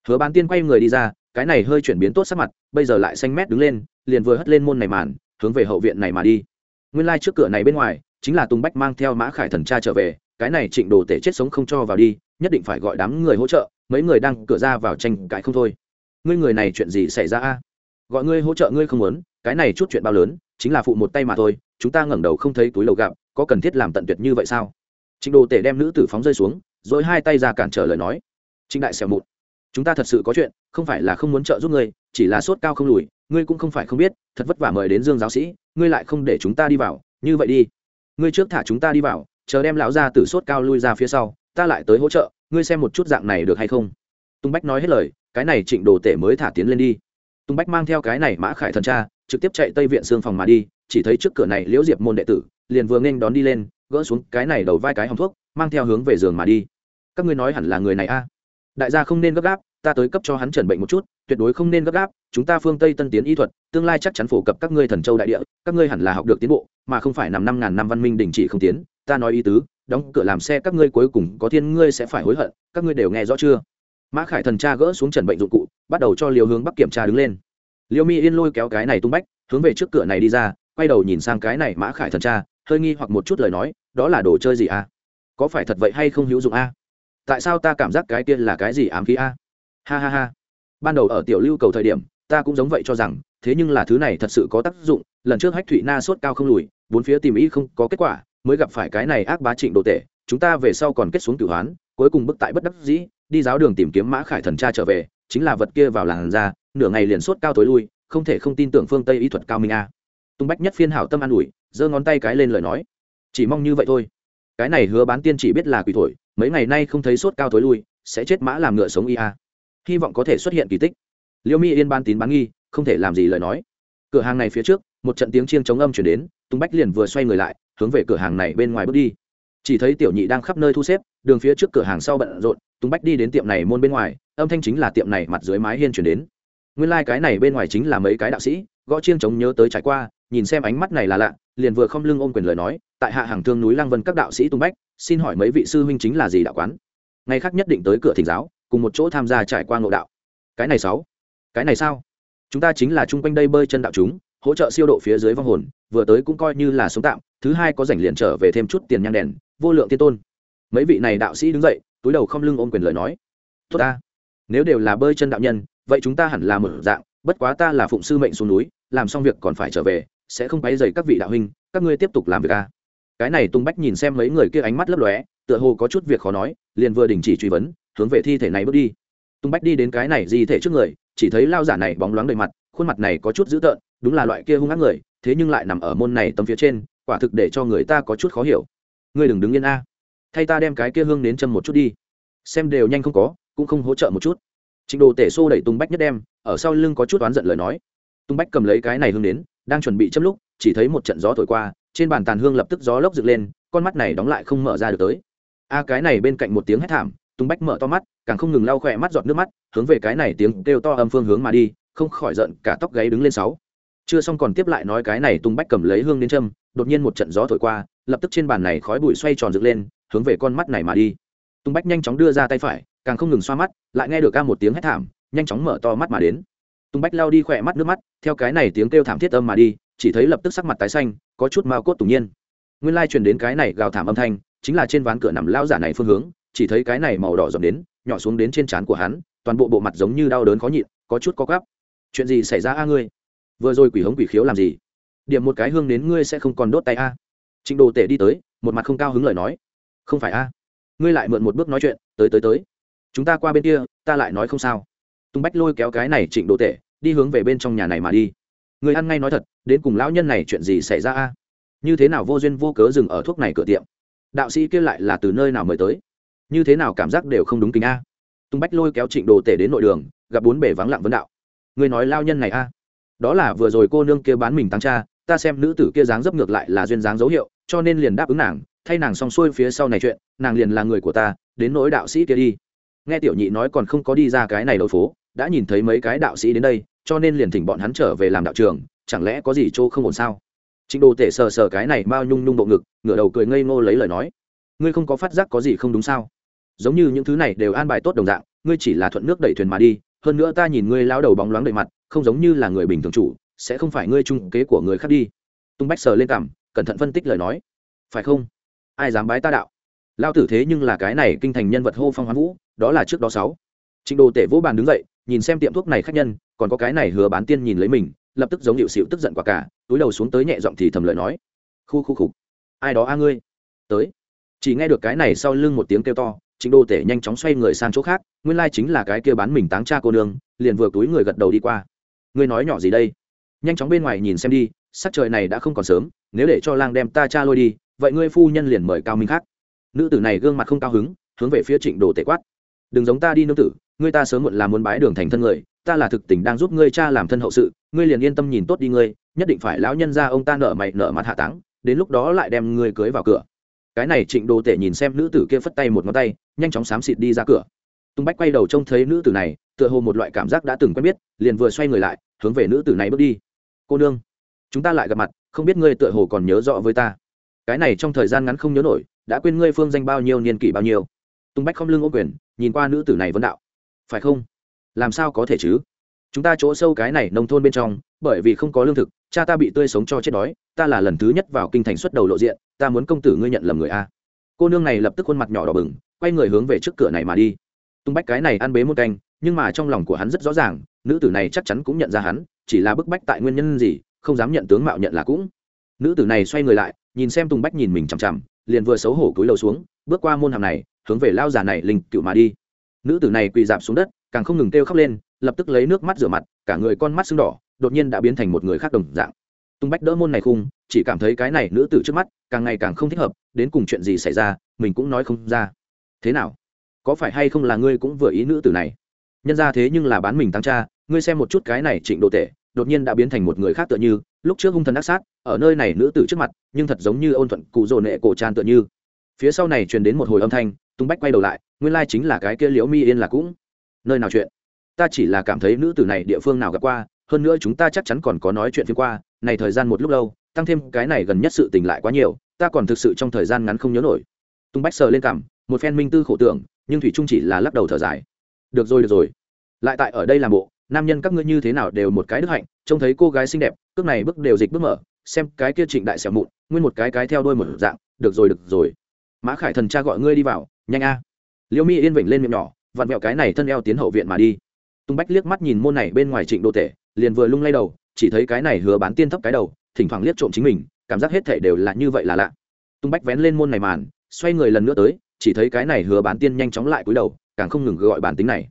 hứa bán tiên quay người đi ra cái này hơi chuyển biến tốt sắc mặt bây giờ lại xanh mét đứng lên liền vừa hất lên môn này màn hướng về hậu viện này mà đi. Nguyên lai、like、trước cửa này bên ngoài chính là tùng bách mang theo mã khải thần cha trở về cái này trịnh đồ tể chết sống không cho vào đi nhất định phải gọi đám người hỗ trợ mấy người đang cửa ra vào tranh cãi không thôi. Ngươi người này chuyện gì xảy ra a? Gọi ngươi hỗ trợ ngươi không muốn cái này chút chuyện bao lớn chính là phụ một tay mà thôi chúng ta ngẩng đầu không thấy túi lầu gặp, có cần thiết làm tận tuyệt như vậy sao? Trịnh đồ tể đem nữ tử phóng rơi xuống rồi hai tay ra cản trở lời nói. Trịnh đại xẻo một chúng ta thật sự có chuyện không phải là không muốn trợ giúp ngươi chỉ là sốt cao không lùi ngươi cũng không phải không biết thật vất vả mời đến dương giáo sĩ ngươi lại không để chúng ta đi vào như vậy đi. Ngươi trước thả chúng ta đi vào chờ đem lão ra từ sốt cao lui ra phía sau ta lại tới hỗ trợ ngươi xem một chút dạng này được hay không. Tung bách nói hết lời cái này trịnh đồ tể mới thả tiến lên đi. Tung bách mang theo cái này mã khải thần tra, trực tiếp chạy tây viện xương phòng mà đi chỉ thấy trước cửa này liễu diệp môn đệ tử liền vừa nghênh đón đi lên gỡ xuống cái này đầu vai cái hòng thuốc mang theo hướng về giường mà đi. Các ngươi nói hẳn là người này a? Đại gia không nên gấp gáp, ta tới cấp cho hắn chẩn bệnh một chút, tuyệt đối không nên gấp gáp, chúng ta phương tây tân tiến y thuật, tương lai chắc chắn phổ cập các ngươi thần châu đại địa, các ngươi hẳn là học được tiến bộ, mà không phải nằm năm ngàn năm văn minh đình chỉ không tiến, ta nói ý tứ, đóng cửa làm xe các ngươi cuối cùng có thiên ngươi sẽ phải hối hận, các ngươi đều nghe rõ chưa? Mã khải thần cha gỡ xuống trần bệnh dụng cụ, bắt đầu cho liều hướng bắc kiểm tra đứng lên. Liêu mi yên lôi kéo cái này tung bách, hướng về trước cửa này đi ra, quay đầu nhìn sang cái này mã khải thần cha, hơi nghi hoặc một chút lời nói, đó là đồ chơi gì à? có phải thật vậy hay không hữu dụng a tại sao ta cảm giác cái kia là cái gì ám khí a? Ha ha ha. Ban đầu ở tiểu lưu cầu thời điểm ta cũng giống vậy cho rằng thế nhưng là thứ này thật sự có tác dụng lần trước hách thụy na sốt cao không lùi bốn phía tìm ý không có kết quả mới gặp phải cái này ác bá trịnh đồ tệ chúng ta về sau còn kết xuống tử hoán cuối cùng bức tại bất đắc dĩ đi giáo đường tìm kiếm mã khải thần cha trở về chính là vật kia vào làn ra, nửa ngày liền sốt cao tối lui không thể không tin tưởng phương tây y thuật cao minh a. Tung bách nhất phiên hảo tâm an ủi giơ ngón tay cái lên lời nói. Chỉ mong như vậy thôi cái này hứa bán tiên chỉ biết là quỷ thổi, mấy ngày nay không thấy sốt cao tối lui, sẽ chết mã làm ngựa sống ia hy vọng có thể xuất hiện kỳ tích. Liêu mi yên ban tín bán nghi, không thể làm gì lời nói. Cửa hàng này phía trước, một trận tiếng chiêng chống âm chuyển đến tung bách liền vừa xoay người lại, hướng về cửa hàng này bên ngoài bước đi. Chỉ thấy tiểu nhị đang khắp nơi thu xếp, đường phía trước cửa hàng sau bận rộn tung bách đi đến tiệm này môn bên ngoài, âm thanh chính là tiệm này mặt dưới mái hiên chuyển đến. Nguyên lai、like、cái này bên ngoài chính là mấy cái đạo sĩ gõ chiêng chống nhớ tới trải qua, nhìn xem ánh mắt này là lạ, liền vừa không lưng ôm quyền lời nói, tại hạ hàng thương núi lăng vân các đạo sĩ tung bách, xin hỏi mấy vị sư huynh chính là gì đạo quán? Ngày khác nhất định tới cửa thỉnh giáo, cùng một chỗ tham gia trải qua ngộ đạo. Cái này sáu. Cái này sao? Chúng ta chính là chung quanh đây bơi chân đạo chúng, hỗ trợ siêu độ phía dưới vong hồn, vừa tới cũng coi như là sống tạm, thứ hai có rảnh liền trở về thêm chút tiền nhang đèn, vô lượng tiên tôn. Mấy vị này đạo sĩ đứng dậy, túi đầu không lưng ôm quyền lời nói. Tốt ta. Nếu đều là bơi chân đạo nhân, vậy chúng ta hẳn là một dạng bất quá ta là phụng sư mệnh xuống núi, làm xong việc còn phải trở về, sẽ không quấy dày các vị đạo huynh, các ngươi tiếp tục làm việc a cái này tung bách nhìn xem mấy người kia ánh mắt lấp lóe, tựa hồ có chút việc khó nói, liền vừa đình chỉ truy vấn, hướng về thi thể này bước đi. Tung bách đi đến cái này di thể trước người, chỉ thấy lao giả này bóng loáng đầy mặt, khuôn mặt này có chút dữ tợn, đúng là loại kia hung ác người, thế nhưng lại nằm ở môn này tầm phía trên, quả thực để cho người ta có chút khó hiểu. Ngươi đừng đứng yên a. Thay ta đem cái kia hương đến châm một chút đi. Xem đều nhanh không có, cũng không hỗ trợ một chút. Trình đồ tể xô đẩy tung bách nhất đem ở sau lưng có chút oán giận lời nói. Tung bách cầm lấy cái này hương đến, đang chuẩn bị châm lúc, chỉ thấy một trận gió thổi qua, trên bàn tàn hương lập tức gió lốc dựng lên, con mắt này đóng lại không mở ra được tới. A, cái này bên cạnh một tiếng hét thảm, tung bách mở to mắt, càng không ngừng lau khỏe mắt giọt nước mắt, hướng về cái này tiếng kêu to âm phương hướng mà đi, không khỏi giận, cả tóc gáy đứng lên sáu. Chưa xong còn tiếp lại nói cái này tung bách cầm lấy hương đến châm, đột nhiên một trận gió thổi qua, lập tức trên bàn này khói bụi xoay tròn dựng lên, hướng về con mắt này mà đi. Tung bách nhanh chóng đưa ra tay phải, càng không ngừng xoa mắt, lại nghe được ca một tiếng hét thảm nhanh chóng mở to mắt mà đến. Tung bách lao đi khỏe mắt nước mắt, theo cái này tiếng kêu thảm thiết âm mà đi, chỉ thấy lập tức sắc mặt tái xanh, có chút mao cốt tủng nhiên. Nguyên lai truyền đến cái này gào thảm âm thanh, chính là trên ván cửa nằm lao giả này phương hướng, chỉ thấy cái này màu đỏ dầm đến, nhỏ xuống đến trên trán của hắn, toàn bộ bộ mặt giống như đau đớn khó nhịn, có chút có gắp chuyện gì xảy ra a ngươi? Vừa rồi quỷ hống quỷ khiếu làm gì? Điểm một cái hương đến ngươi sẽ không còn đốt tay a. Trịnh đồ tể đi tới, một mặt không cao hứng lời nói. Không phải a, ngươi lại mượn một bước nói chuyện, tới tới tới. Chúng ta qua bên kia, ta lại nói không sao tung bách lôi kéo cái này trịnh đồ tể, đi hướng về bên trong nhà này mà đi. Người ăn ngay nói thật, đến cùng lão nhân này chuyện gì xảy ra a? Như thế nào vô duyên vô cớ dừng ở thuốc này cửa tiệm? Đạo sĩ kia lại là từ nơi nào mời tới? Như thế nào cảm giác đều không đúng kính a? Tung bách lôi kéo trịnh đồ tể đến nội đường, gặp bốn bể vắng lặng vấn đạo. Người nói lao nhân này a? Đó là vừa rồi cô nương kia bán mình tăng cha, ta xem nữ tử kia dáng dấp ngược lại là duyên dáng dấu hiệu, cho nên liền đáp ứng nàng, thay nàng xong xuôi phía sau này chuyện, nàng liền là người của ta, đến nỗi đạo sĩ kia đi. Nghe tiểu nhị nói còn không có đi ra cái này đầu phố đã nhìn thấy mấy cái đạo sĩ đến đây, cho nên liền thỉnh bọn hắn trở về làm đạo trường chẳng lẽ có gì chỗ không ổn sao? Trịnh đồ tể sờ sờ cái này mao nhung nhung bộ ngực, ngửa đầu cười ngây ngô lấy lời nói. Ngươi không có phát giác có gì không đúng sao? Giống như những thứ này đều an bài tốt đồng dạng, ngươi chỉ là thuận nước đẩy thuyền mà đi, hơn nữa ta nhìn ngươi lao đầu bóng loáng đầy mặt, không giống như là người bình thường chủ, sẽ không phải ngươi trung kế của người khác đi. Tung bách sờ lên cảm cẩn thận phân tích lời nói. Phải không? Ai dám bái ta đạo? Lao tử thế nhưng là cái này kinh thành nhân vật hô phong hoán vũ, đó là trước đó sáu. Trịnh đồ tể vỗ bàn đứng dậy nhìn xem tiệm thuốc này khách nhân, còn có cái này hứa bán tiên nhìn lấy mình, lập tức giống hiệu xịu tức giận quả cả, túi đầu xuống tới nhẹ giọng thì thầm lời nói. Khu khu khục ai đó a ngươi? Tới. Chỉ nghe được cái này sau lưng một tiếng kêu to trịnh đô tể nhanh chóng xoay người sang chỗ khác, nguyên lai chính là cái kia bán mình táng cha cô nương, liền vừa túi người gật đầu đi qua. Ngươi nói nhỏ gì đây? Nhanh chóng bên ngoài nhìn xem đi, sắc trời này đã không còn sớm, nếu để cho lang đem ta cha lôi đi, vậy ngươi phu nhân liền mời cao minh khác. Nữ tử này gương mặt không cao hứng, hướng về phía trịnh đồ tể quát. Đừng giống ta đi nương tử ngươi ta sớm muộn là muốn bái đường thành thân người, ta là thực tình đang giúp ngươi cha làm thân hậu sự, ngươi liền yên tâm nhìn tốt đi ngươi, nhất định phải lão nhân ra ông ta nợ mày nợ mặt hạ táng, đến lúc đó lại đem ngươi cưới vào cửa. Cái này trịnh đồ tể nhìn xem nữ tử kia phất tay một ngón tay, nhanh chóng xám xịt đi ra cửa. Tung bách quay đầu trông thấy nữ tử này, tựa hồ một loại cảm giác đã từng quen biết, liền vừa xoay người lại, hướng về nữ tử này bước đi. Cô nương, chúng ta lại gặp mặt, không biết ngươi tựa hồ còn nhớ rõ với ta. Cái này trong thời gian ngắn không nhớ nổi, đã quên ngươi phương danh bao nhiêu, niên kỷ bao nhiêu. Tung bách không lưng ô quyền, nhìn qua nữ tử này vấn đạo phải không? Làm sao có thể chứ? Chúng ta chỗ sâu cái này nông thôn bên trong, bởi vì không có lương thực, cha ta bị tươi sống cho chết đói, ta là lần thứ nhất vào kinh thành xuất đầu lộ diện, ta muốn công tử ngươi nhận lầm người a. Cô nương này lập tức khuôn mặt nhỏ đỏ bừng, quay người hướng về trước cửa này mà đi. Tung bách cái này ăn bế một canh, nhưng mà trong lòng của hắn rất rõ ràng, nữ tử này chắc chắn cũng nhận ra hắn, chỉ là bức bách tại nguyên nhân gì, không dám nhận tướng mạo nhận là cũng. Nữ tử này xoay người lại, nhìn xem tùng bách nhìn mình chằm chằm, liền vừa xấu hổ cúi đầu xuống, bước qua môn hàm này, hướng về lao già này linh cựu mà đi nữ tử này quỳ dạp xuống đất, càng không ngừng kêu khóc lên, lập tức lấy nước mắt rửa mặt, cả người con mắt sưng đỏ, đột nhiên đã biến thành một người khác đồng dạng. Tung bách đỡ môn này khung, chỉ cảm thấy cái này nữ tử trước mắt, càng ngày càng không thích hợp, đến cùng chuyện gì xảy ra, mình cũng nói không ra. Thế nào? Có phải hay không là ngươi cũng vừa ý nữ tử này? Nhân ra thế nhưng là bán mình tăng cha, ngươi xem một chút cái này trịnh độ tệ đột nhiên đã biến thành một người khác tựa như, lúc trước hung thần ác sát, ở nơi này nữ tử trước mặt, nhưng thật giống như ôn thuận cụ rồ nệ cổ tràn tựa như. Phía sau này truyền đến một hồi âm thanh, tung bách quay đầu lại nguyên lai chính là cái kia liễu mi yên là cũng. Nơi nào chuyện? Ta chỉ là cảm thấy nữ tử này địa phương nào gặp qua, hơn nữa chúng ta chắc chắn còn có nói chuyện phía qua, này thời gian một lúc lâu, tăng thêm cái này gần nhất sự tình lại quá nhiều, ta còn thực sự trong thời gian ngắn không nhớ nổi. Tung bách sờ lên cảm, một phen minh tư khổ tưởng, nhưng thủy trung chỉ là lắc đầu thở dài. Được rồi được rồi. Lại tại ở đây làm bộ, nam nhân các ngươi như thế nào đều một cái đức hạnh, trông thấy cô gái xinh đẹp, cước này bước đều dịch bước mở, xem cái kia trịnh đại xẻo mụn, nguyên một cái cái theo đôi một dạng, được rồi được rồi. Mã khải thần cha gọi ngươi đi vào, nhanh a liễu mi yên vịnh lên miệng nhỏ, vặn vẹo cái này thân eo tiến hậu viện mà đi. Tung bách liếc mắt nhìn môn này bên ngoài trịnh đô tể liền vừa lung lay đầu, chỉ thấy cái này hứa bán tiên thấp cái đầu, thỉnh thoảng liếc trộm chính mình, cảm giác hết thể đều là như vậy là lạ. Tung bách vén lên môn này màn, xoay người lần nữa tới, chỉ thấy cái này hứa bán tiên nhanh chóng lại cúi đầu, càng không ngừng gọi bản tính này.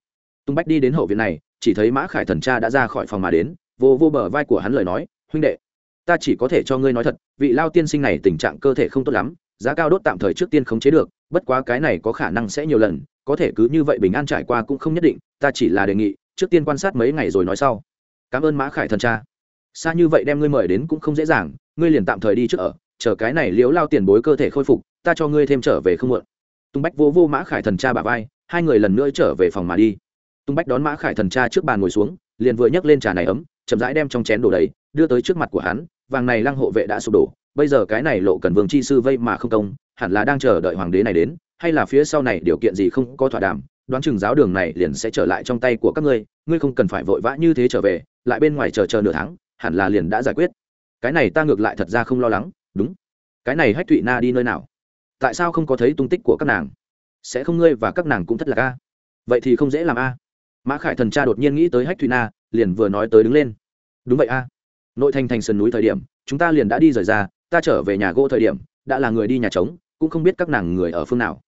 Tung bách đi đến hậu viện này, chỉ thấy mã khải thần cha đã ra khỏi phòng mà đến, vô vô bờ vai của hắn lời nói, huynh đệ, ta chỉ có thể cho ngươi nói thật, vị lao tiên sinh này tình trạng cơ thể không tốt lắm, giá cao đốt tạm thời trước tiên khống chế được bất quá cái này có khả năng sẽ nhiều lần, có thể cứ như vậy bình an trải qua cũng không nhất định, ta chỉ là đề nghị, trước tiên quan sát mấy ngày rồi nói sau. Cảm ơn mã khải thần cha. Xa như vậy đem ngươi mời đến cũng không dễ dàng, ngươi liền tạm thời đi trước ở, chờ cái này liếu lao tiền bối cơ thể khôi phục, ta cho ngươi thêm trở về không muộn. Tung bách vô vô mã khải thần cha bà vai, hai người lần nữa trở về phòng mà đi. Tung bách đón mã khải thần cha trước bàn ngồi xuống, liền vừa nhấc lên trà này ấm, chậm rãi đem trong chén đổ đầy đưa tới trước mặt của hắn, vàng này lăng hộ vệ đã sụp đổ, bây giờ cái này lộ cần vương chi sư vây mà không công hẳn là đang chờ đợi hoàng đế này đến, hay là phía sau này điều kiện gì không có thỏa đàm, đoán chừng giáo đường này liền sẽ trở lại trong tay của các ngươi ngươi không cần phải vội vã như thế trở về, lại bên ngoài chờ chờ nửa tháng, hẳn là liền đã giải quyết. Cái này ta ngược lại thật ra không lo lắng, đúng. Cái này hách thụy na đi nơi nào? Tại sao không có thấy tung tích của các nàng? Sẽ không ngươi và các nàng cũng thất lạc a vậy thì không dễ làm a mã khải thần cha đột nhiên nghĩ tới hách thụy na, liền vừa nói tới đứng lên. Đúng vậy a nội thành thành sườn núi thời điểm, chúng ta liền đã đi rời ra, ta trở về nhà gỗ thời điểm, đã là người đi nhà trống cũng không biết các nàng người ở phương nào.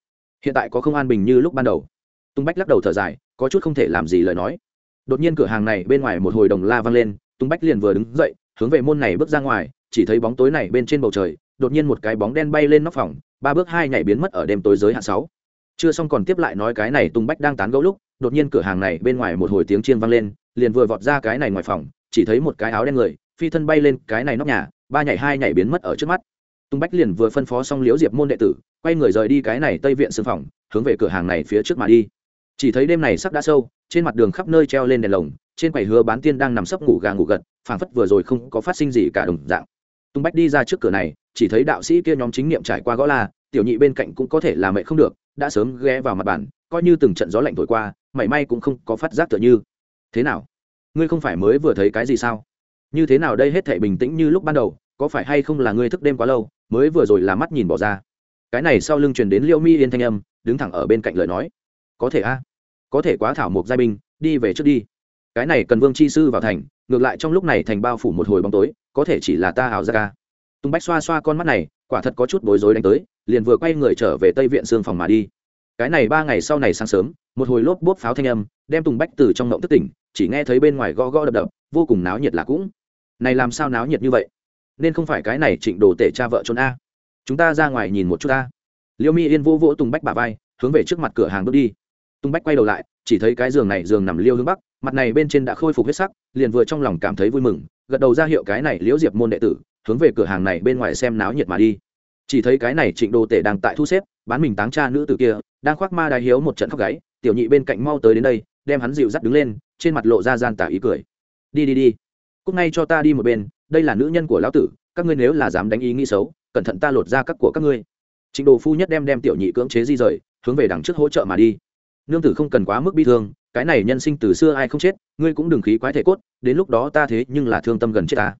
Hiện tại có không an bình như lúc ban đầu. Tung bách lắc đầu thở dài, có chút không thể làm gì lời nói. Đột nhiên cửa hàng này bên ngoài một hồi đồng la vang lên, tung bách liền vừa đứng dậy, hướng về môn này bước ra ngoài, chỉ thấy bóng tối này bên trên bầu trời, đột nhiên một cái bóng đen bay lên nóc phòng, ba bước hai nhảy biến mất ở đêm tối giới hạn sáu. Chưa xong còn tiếp lại nói cái này tung bách đang tán gẫu lúc, đột nhiên cửa hàng này bên ngoài một hồi tiếng chiên vang lên, liền vừa vọt ra cái này ngoài phòng, chỉ thấy một cái áo đen người, phi thân bay lên cái này nóc nhà, ba nhảy hai nhảy biến mất ở trước mắt tung bách liền vừa phân phó xong liễu diệp môn đệ tử, quay người rời đi cái này tây viện xương phòng, hướng về cửa hàng này phía trước mà đi. Chỉ thấy đêm này sắp đã sâu, trên mặt đường khắp nơi treo lên đèn lồng, trên quầy hứa bán tiên đang nằm sấp ngủ gà ngủ gật, phảng phất vừa rồi không có phát sinh gì cả đồng dạng. Tung bách đi ra trước cửa này, chỉ thấy đạo sĩ kia nhóm chính niệm trải qua gõ la, tiểu nhị bên cạnh cũng có thể là mẹ không được, đã sớm ghé vào mặt bàn, coi như từng trận gió lạnh thổi qua, mảy may cũng không có phát giác tựa như. Thế nào? Ngươi không phải mới vừa thấy cái gì sao? Như thế nào đây hết thể bình tĩnh như lúc ban đầu, có phải hay không là ngươi thức đêm quá lâu mới vừa rồi là mắt nhìn bỏ ra. Cái này sau lưng truyền đến liêu mi yên thanh âm, đứng thẳng ở bên cạnh lời nói. Có thể a, có thể quá thảo một giai binh, đi về trước đi. Cái này cần vương chi sư vào thành, ngược lại trong lúc này thành bao phủ một hồi bóng tối, có thể chỉ là ta ảo ra ca tung bách xoa xoa con mắt này, quả thật có chút bối rối đánh tới, liền vừa quay người trở về tây viện xương phòng mà đi. Cái này ba ngày sau này sáng sớm, một hồi lốp bốp pháo thanh âm, đem tùng bách từ trong ngộng thất tỉnh, chỉ nghe thấy bên ngoài gõ gõ đập đập, vô cùng náo nhiệt là cũng. Này làm sao náo nhiệt như vậy? Nên không phải cái này trịnh đồ tể cha vợ trốn a. Chúng ta ra ngoài nhìn một chút ta liêu mi yên vỗ vỗ tùng bách bà vai, hướng về trước mặt cửa hàng bước đi. Tùng bách quay đầu lại, chỉ thấy cái giường này giường nằm liêu hướng bắc, mặt này bên trên đã khôi phục huyết sắc, liền vừa trong lòng cảm thấy vui mừng, gật đầu ra hiệu cái này liễu diệp môn đệ tử, hướng về cửa hàng này bên ngoài xem náo nhiệt mà đi. Chỉ thấy cái này trịnh đồ tể đang tại thu xếp, bán mình táng cha nữ tử kia, đang khoác ma đài hiếu một trận khóc gáy, tiểu nhị bên cạnh mau tới đến đây, đem hắn dịu dắt đứng lên, trên mặt lộ ra gian tả ý cười. Đi đi đi. Cúc ngay cho ta đi một bên đây là nữ nhân của lão tử, các ngươi nếu là dám đánh ý nghĩ xấu, cẩn thận ta lột ra các của các ngươi. Trịnh đồ phu nhất đem đem tiểu nhị cưỡng chế di rời, hướng về đằng trước hỗ trợ mà đi. Nương tử không cần quá mức bi thương, cái này nhân sinh từ xưa ai không chết, ngươi cũng đừng khí quái thể cốt, đến lúc đó ta thế nhưng là thương tâm gần chết ta.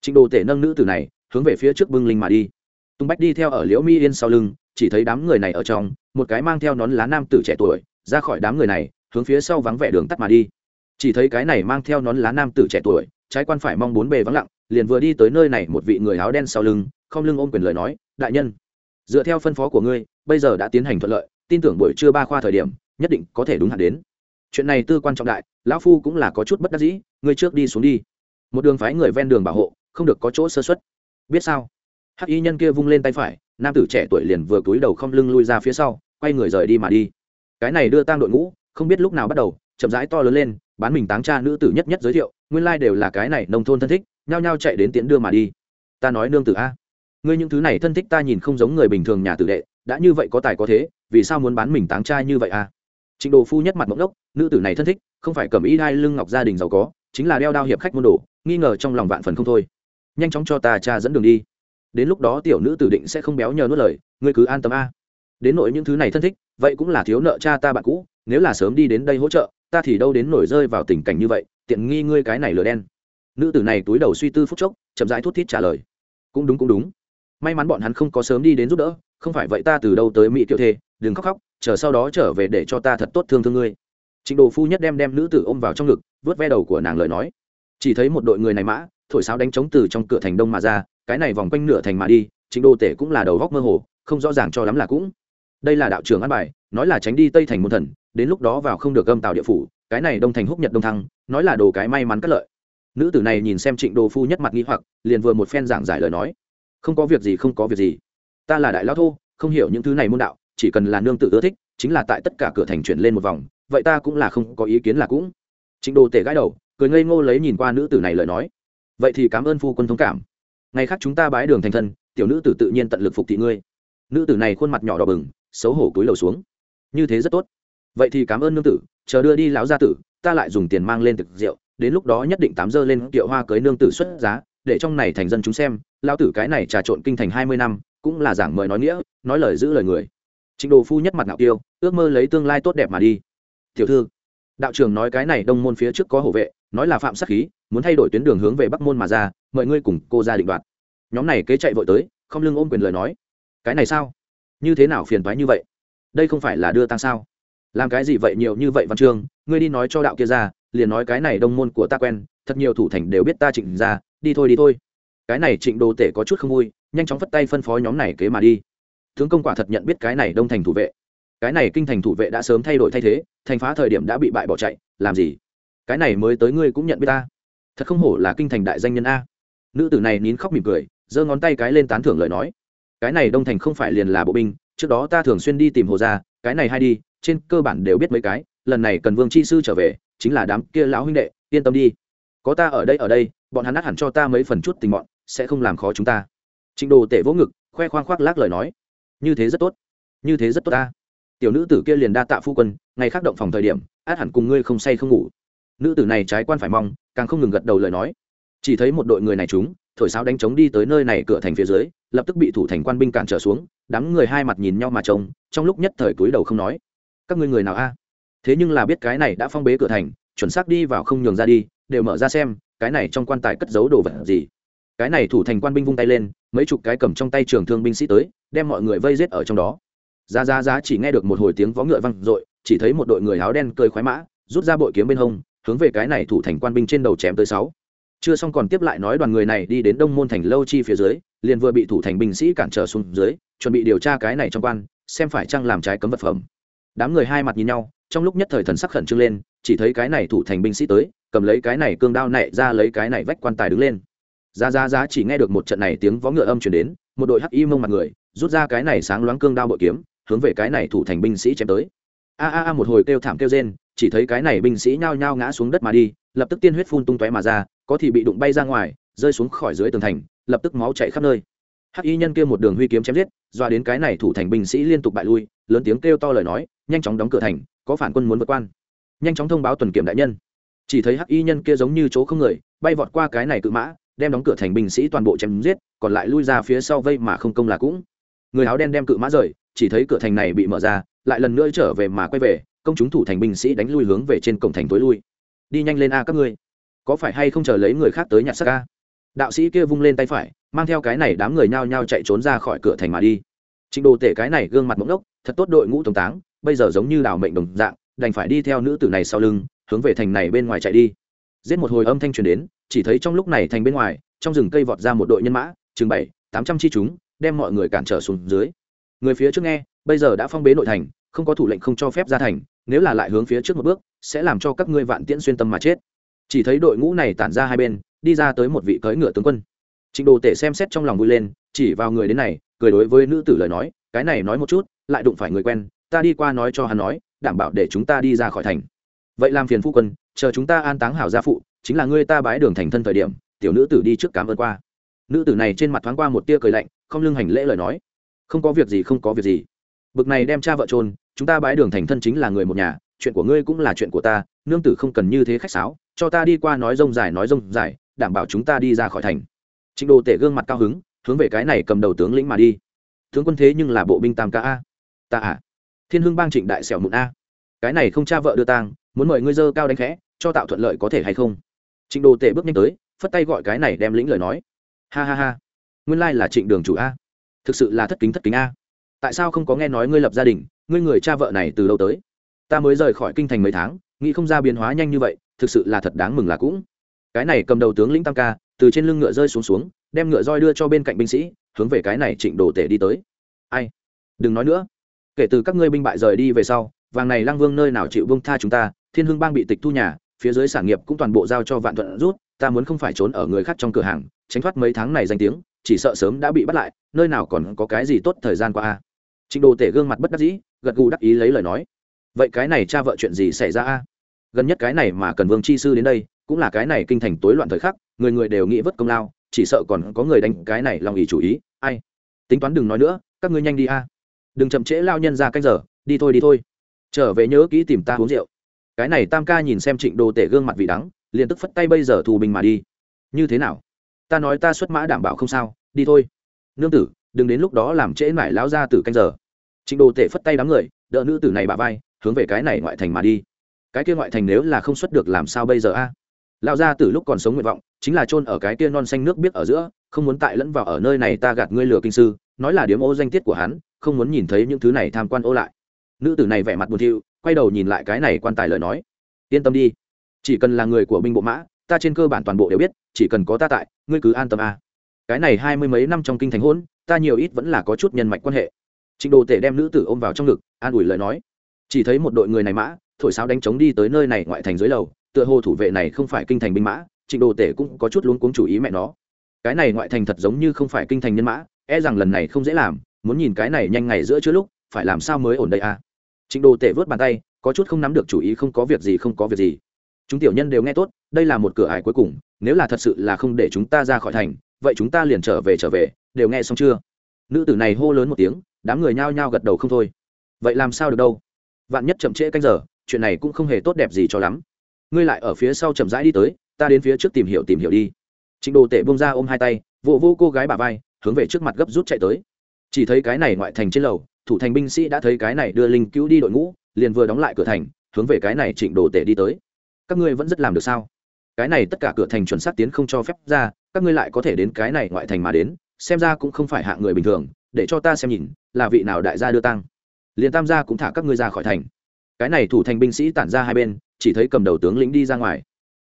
Trịnh đồ tể nâng nữ tử này, hướng về phía trước bưng linh mà đi. Tung bách đi theo ở liễu mi yên sau lưng, chỉ thấy đám người này ở trong, một cái mang theo nón lá nam tử trẻ tuổi, ra khỏi đám người này, hướng phía sau vắng vẻ đường tắt mà đi. Chỉ thấy cái này mang theo nón lá nam tử trẻ tuổi, trái quan phải mong bốn bề vắng lặng liền vừa đi tới nơi này một vị người áo đen sau lưng, không lưng ôm quyền lời nói, đại nhân, dựa theo phân phó của ngươi, bây giờ đã tiến hành thuận lợi, tin tưởng buổi trưa ba khoa thời điểm, nhất định có thể đúng hạn đến. Chuyện này tư quan trọng đại, lão phu cũng là có chút bất đắc dĩ, ngươi trước đi xuống đi. Một đường phái người ven đường bảo hộ, không được có chỗ sơ xuất biết sao? Hắc y nhân kia vung lên tay phải, nam tử trẻ tuổi liền vừa cúi đầu không lưng lui ra phía sau, quay người rời đi mà đi. Cái này đưa tang đội ngũ, không biết lúc nào bắt đầu, chậm rãi to lớn lên, bán mình táng cha nữ tử nhất nhất giới thiệu, nguyên lai đều là cái này nông thôn thân thích nhao nhao chạy đến tiễn đưa mà đi. Ta nói nương tử a, ngươi những thứ này thân thích ta nhìn không giống người bình thường nhà tử đệ, đã như vậy có tài có thế, vì sao muốn bán mình táng trai như vậy a? Trịnh đồ phu nhất mặt mộng ốc nữ tử này thân thích, không phải cầm ý đai lưng ngọc gia đình giàu có, chính là đeo đao hiệp khách môn đồ, nghi ngờ trong lòng vạn phần không thôi. Nhanh chóng cho ta cha dẫn đường đi. Đến lúc đó tiểu nữ tử định sẽ không béo nhờ nuốt lời, ngươi cứ an tâm a. Đến nội những thứ này thân thích, vậy cũng là thiếu nợ cha ta bạn cũ, nếu là sớm đi đến đây hỗ trợ, ta thì đâu đến nổi rơi vào tình cảnh như vậy, tiện nghi ngươi cái này lừa đen nữ tử này túi đầu suy tư phút chốc, chậm rãi thút thít trả lời. Cũng đúng cũng đúng. May mắn bọn hắn không có sớm đi đến giúp đỡ, không phải vậy ta từ đâu tới mỹ tiểu thê, đừng khóc khóc, chờ sau đó trở về để cho ta thật tốt thương thương ngươi. Trịnh đồ phu nhất đem đem nữ tử ôm vào trong ngực, vớt ve đầu của nàng lời nói. Chỉ thấy một đội người này mã, thổi sáo đánh trống từ trong cửa thành đông mà ra, cái này vòng quanh nửa thành mà đi, trịnh đô tể cũng là đầu góc mơ hồ, không rõ ràng cho lắm là cũng. Đây là đạo trưởng an bài, nói là tránh đi tây thành môn thần, đến lúc đó vào không được gâm tạo địa phủ, cái này đông thành húc nhật đông thăng, nói là đồ cái may mắn cất lợi nữ tử này nhìn xem trịnh đồ phu nhất mặt nghi hoặc, liền vừa một phen giảng giải lời nói. Không có việc gì, không có việc gì. Ta là đại lao thô, không hiểu những thứ này môn đạo, chỉ cần là nương tự ưa thích, chính là tại tất cả cửa thành chuyển lên một vòng, vậy ta cũng là không có ý kiến là cũng. Trịnh đồ tể gãi đầu, cười ngây ngô lấy nhìn qua nữ tử này lời nói. Vậy thì cảm ơn phu quân thông cảm. Ngày khác chúng ta bái đường thành thân, tiểu nữ tử tự nhiên tận lực phục thị ngươi. Nữ tử này khuôn mặt nhỏ đỏ bừng, xấu hổ cúi đầu xuống. Như thế rất tốt. Vậy thì cảm ơn nương tử, chờ đưa đi lão gia tử, ta lại dùng tiền mang lên thực rượu đến lúc đó nhất định tám giờ lên kiệu hoa cưới nương tử xuất giá, để trong này thành dân chúng xem lao tử cái này trà trộn kinh thành hai mươi năm, cũng là giảng mời nói nghĩa, nói lời giữ lời người. Trịnh đồ phu nhất mặt ngạo kiêu, ước mơ lấy tương lai tốt đẹp mà đi. Tiểu thư, đạo trưởng nói cái này đông môn phía trước có hộ vệ, nói là phạm sát khí, muốn thay đổi tuyến đường hướng về bắc môn mà ra, mời ngươi cùng cô ra định đoạt. Nhóm này kế chạy vội tới, không lưng ôm quyền lời nói. Cái này sao? Như thế nào phiền thoái như vậy? Đây không phải là đưa tăng sao? Làm cái gì vậy nhiều như vậy văn chương, ngươi đi nói cho đạo kia ra liền nói cái này đông môn của ta quen, thật nhiều thủ thành đều biết ta trịnh ra đi thôi đi thôi. Cái này trịnh đồ tể có chút không vui, nhanh chóng phất tay phân phó nhóm này kế mà đi. Tướng công quả thật nhận biết cái này đông thành thủ vệ. Cái này kinh thành thủ vệ đã sớm thay đổi thay thế, thành phá thời điểm đã bị bại bỏ chạy, làm gì? Cái này mới tới ngươi cũng nhận biết ta. Thật không hổ là kinh thành đại danh nhân a. Nữ tử này nín khóc mỉm cười, giơ ngón tay cái lên tán thưởng lời nói. Cái này đông thành không phải liền là bộ binh, trước đó ta thường xuyên đi tìm hồ gia, cái này hay đi, trên cơ bản đều biết mấy cái lần này cần vương chi sư trở về, chính là đám kia lão huynh đệ, yên tâm đi. Có ta ở đây ở đây, bọn hắn nát hẳn cho ta mấy phần chút tình bọn sẽ không làm khó chúng ta. Trịnh đồ tể vỗ ngực, khoe khoang khoác lác lời nói. Như thế rất tốt, như thế rất tốt ta. Tiểu nữ tử kia liền đa tạ phu quân, ngày khác động phòng thời điểm, át hẳn cùng ngươi không say không ngủ. Nữ tử này trái quan phải mong, càng không ngừng gật đầu lời nói. Chỉ thấy một đội người này chúng, thổi sáo đánh trống đi tới nơi này cửa thành phía dưới, lập tức bị thủ thành quan binh cản trở xuống, đám người hai mặt nhìn nhau mà trông, trong lúc nhất thời cúi đầu không nói. Các ngươi người nào a? Thế nhưng là biết cái này đã phong bế cửa thành, chuẩn xác đi vào không nhường ra đi, đều mở ra xem, cái này trong quan tài cất giấu đồ vật gì. Cái này thủ thành quan binh vung tay lên, mấy chục cái cầm trong tay trường thương binh sĩ tới, đem mọi người vây giết ở trong đó. Ra ra ra chỉ nghe được một hồi tiếng vó ngựa văng r chỉ thấy một đội người áo đen cơi khoái mã, rút ra bội kiếm bên hông, hướng về cái này thủ thành quan binh trên đầu chém tới sáu. Chưa xong còn tiếp lại nói đoàn người này đi đến đông môn thành lâu chi phía dưới, liền vừa bị thủ thành binh sĩ cản trở xuống dưới, chuẩn bị điều tra cái này trong quan, xem phải chăng làm trái cấm vật phẩm. Đám người hai mặt nhìn nhau trong lúc nhất thời thần sắc khẩn trương lên, chỉ thấy cái này thủ thành binh sĩ tới, cầm lấy cái này cương đao nạy ra lấy cái này vách quan tài đứng lên. Ra ra ra chỉ nghe được một trận này tiếng vó ngựa âm chuyển đến, một đội hắc y mông mặt người, rút ra cái này sáng loáng cương đao bội kiếm, hướng về cái này thủ thành binh sĩ chém tới. A a a một hồi kêu thảm kêu rên, chỉ thấy cái này binh sĩ nhao nhao ngã xuống đất mà đi, lập tức tiên huyết phun tung tóe mà ra, có thì bị đụng bay ra ngoài, rơi xuống khỏi dưới tường thành, lập tức máu chảy khắp nơi. Hắc y nhân kia một đường huy kiếm chém giết, doa đến cái này thủ thành binh sĩ liên tục bại lui, lớn tiếng kêu to lời nói, nhanh chóng đóng cửa thành có phản quân muốn vượt quan. Nhanh chóng thông báo tuần kiểm đại nhân. Chỉ thấy hắc y nhân kia giống như chỗ không người, bay vọt qua cái này cự mã, đem đóng cửa thành binh sĩ toàn bộ chém giết, còn lại lui ra phía sau vây mà không công là cũng. Người áo đen đem cự mã rời, chỉ thấy cửa thành này bị mở ra, lại lần nữa trở về mà quay về, công chúng thủ thành binh sĩ đánh lui hướng về trên cổng thành tối lui. Đi nhanh lên a các ngươi. Có phải hay không chờ lấy người khác tới nhặt xác a? Đạo sĩ kia vung lên tay phải, mang theo cái này đám người nhao nhao chạy trốn ra khỏi cửa thành mà đi. Trình đồ tể cái này gương mặt mộng ốc thật tốt đội ngũ tổng táng bây giờ giống như đảo mệnh đồng dạng, đành phải đi theo nữ tử này sau lưng, hướng về thành này bên ngoài chạy đi. Giết một hồi âm thanh truyền đến, chỉ thấy trong lúc này thành bên ngoài, trong rừng cây vọt ra một đội nhân mã, chừng bảy, tám trăm chi chúng, đem mọi người cản trở xuống dưới. Người phía trước nghe, bây giờ đã phong bế nội thành, không có thủ lệnh không cho phép ra thành, nếu là lại hướng phía trước một bước, sẽ làm cho các ngươi vạn tiễn xuyên tâm mà chết. Chỉ thấy đội ngũ này tản ra hai bên, đi ra tới một vị cưỡi ngựa tướng quân. Trịnh đồ tể xem xét trong lòng vui lên, chỉ vào người đến này, cười đối với nữ tử lời nói, cái này nói một chút, lại đụng phải người quen ta đi qua nói cho hắn nói, đảm bảo để chúng ta đi ra khỏi thành. Vậy làm phiền phu quân, chờ chúng ta an táng hảo gia phụ, chính là ngươi ta bái đường thành thân thời điểm, tiểu nữ tử đi trước cảm ơn qua. Nữ tử này trên mặt thoáng qua một tia cười lạnh, không lưng hành lễ lời nói. Không có việc gì, không có việc gì. Bực này đem cha vợ trôn chúng ta bái đường thành thân chính là người một nhà, chuyện của ngươi cũng là chuyện của ta, nương tử không cần như thế khách sáo, cho ta đi qua nói rông dài, nói rông dài, đảm bảo chúng ta đi ra khỏi thành. Trịnh đồ tể gương mặt cao hứng, hướng về cái này cầm đầu tướng lĩnh mà đi. Tướng quân thế nhưng là bộ binh tam ca a. Ta à? Thiên hưng bang trịnh đại xẻo mụn a. Cái này không cha vợ đưa tang, muốn mời ngươi dơ cao đánh khẽ, cho tạo thuận lợi có thể hay không? Trịnh đồ tể bước nhanh tới, phất tay gọi cái này đem lĩnh lời nói. Ha ha ha. Nguyên lai là trịnh đường chủ a. Thực sự là thất kính thất kính a. Tại sao không có nghe nói ngươi lập gia đình, ngươi người cha vợ này từ lâu tới? Ta mới rời khỏi kinh thành mấy tháng, nghĩ không ra biến hóa nhanh như vậy, thực sự là thật đáng mừng là cũng. Cái này cầm đầu tướng lĩnh tam ca, từ trên lưng ngựa rơi xuống xuống, đem ngựa roi đưa cho bên cạnh binh sĩ, hướng về cái này trịnh đồ tể đi tới. Ai? Đừng nói nữa kể từ các ngươi binh bại rời đi về sau, vàng này lang vương nơi nào chịu vương tha chúng ta, thiên Hương bang bị tịch thu nhà, phía dưới sản nghiệp cũng toàn bộ giao cho vạn thuận rút, ta muốn không phải trốn ở người khác trong cửa hàng, tránh thoát mấy tháng này danh tiếng, chỉ sợ sớm đã bị bắt lại, nơi nào còn có cái gì tốt thời gian qua a. Trịnh đồ tể gương mặt bất đắc dĩ, gật gù đắc ý lấy lời nói. Vậy cái này cha vợ chuyện gì xảy ra a? Gần nhất cái này mà cần vương chi sư đến đây, cũng là cái này kinh thành tối loạn thời khắc, người người đều nghĩ vất công lao, chỉ sợ còn có người đánh cái này lòng ý chủ ý, ai? Tính toán đừng nói nữa, các ngươi nhanh đi a đừng chậm trễ lao nhân ra canh giờ, đi thôi đi thôi. Trở về nhớ kỹ tìm ta uống rượu. Cái này tam ca nhìn xem trịnh đồ tể gương mặt vị đắng, liền tức phất tay bây giờ thù bình mà đi. Như thế nào? Ta nói ta xuất mã đảm bảo không sao, đi thôi. Nương tử, đừng đến lúc đó làm trễ mải lão ra từ canh giờ. Trịnh đồ tể phất tay đám người, đỡ nữ tử này bà vai, hướng về cái này ngoại thành mà đi. Cái kia ngoại thành nếu là không xuất được làm sao bây giờ a? Lão gia từ lúc còn sống nguyện vọng, chính là chôn ở cái kia non xanh nước biết ở giữa, không muốn tại lẫn vào ở nơi này ta gạt ngươi lừa kinh sư, nói là điếm ô danh tiết của hắn không muốn nhìn thấy những thứ này tham quan ô lại. Nữ tử này vẻ mặt buồn thiu, quay đầu nhìn lại cái này quan tài lời nói. Yên tâm đi. Chỉ cần là người của binh bộ mã, ta trên cơ bản toàn bộ đều biết, chỉ cần có ta tại, ngươi cứ an tâm a. Cái này hai mươi mấy năm trong kinh thành hôn, ta nhiều ít vẫn là có chút nhân mạch quan hệ. Trịnh đồ tể đem nữ tử ôm vào trong ngực, an ủi lời nói. Chỉ thấy một đội người này mã, thổi sáo đánh trống đi tới nơi này ngoại thành dưới lầu, tựa hồ thủ vệ này không phải kinh thành binh mã, trịnh đồ tể cũng có chút luống cuống chủ ý mẹ nó. Cái này ngoại thành thật giống như không phải kinh thành nhân mã e rằng lần này không dễ làm muốn nhìn cái này nhanh ngày giữa chưa lúc phải làm sao mới ổn đây à? trịnh đồ tể vớt bàn tay có chút không nắm được chủ ý không có việc gì không có việc gì. Chúng tiểu nhân đều nghe tốt đây là một cửa ải cuối cùng nếu là thật sự là không để chúng ta ra khỏi thành vậy chúng ta liền trở về trở về đều nghe xong chưa? Nữ tử này hô lớn một tiếng đám người nhao nhao gật đầu không thôi. Vậy làm sao được đâu? Vạn nhất chậm trễ canh giờ chuyện này cũng không hề tốt đẹp gì cho lắm. Ngươi lại ở phía sau chậm rãi đi tới ta đến phía trước tìm hiểu tìm hiểu đi. Trịnh đồ tể bông ra ôm hai tay vụ vô, vô cô gái bà vai hướng về trước mặt gấp rút chạy tới chỉ thấy cái này ngoại thành trên lầu, thủ thành binh sĩ đã thấy cái này đưa linh cứu đi đội ngũ, liền vừa đóng lại cửa thành, hướng về cái này trịnh đồ tể đi tới. Các ngươi vẫn rất làm được sao? Cái này tất cả cửa thành chuẩn xác tiến không cho phép ra, các ngươi lại có thể đến cái này ngoại thành mà đến, xem ra cũng không phải hạng người bình thường, để cho ta xem nhìn, là vị nào đại gia đưa tăng liền tam gia cũng thả các ngươi ra khỏi thành. Cái này thủ thành binh sĩ tản ra hai bên, chỉ thấy cầm đầu tướng lĩnh đi ra ngoài.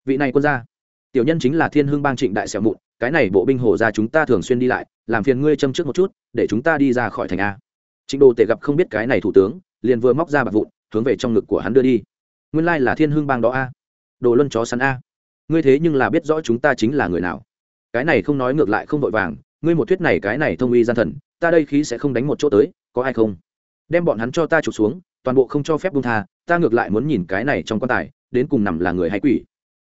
Vị này quân gia tiểu nhân chính là thiên hương bang trịnh đại xẻo mụn, cái này bộ binh hổ ra chúng ta thường xuyên đi lại, làm phiền ngươi châm trước một chút, để chúng ta đi ra khỏi thành a. Trịnh đồ tể gặp không biết cái này thủ tướng, liền vừa móc ra bạc vụn, hướng về trong ngực của hắn đưa đi. Nguyên lai là thiên hương bang đó a. Đồ luân chó săn a. Ngươi thế nhưng là biết rõ chúng ta chính là người nào. Cái này không nói ngược lại không vội vàng, ngươi một thuyết này cái này thông uy gian thần, ta đây khí sẽ không đánh một chỗ tới, có ai không? Đem bọn hắn cho ta trục xuống, toàn bộ không cho phép bung tha, ta ngược lại muốn nhìn cái này trong quan tài, đến cùng nằm là người hay quỷ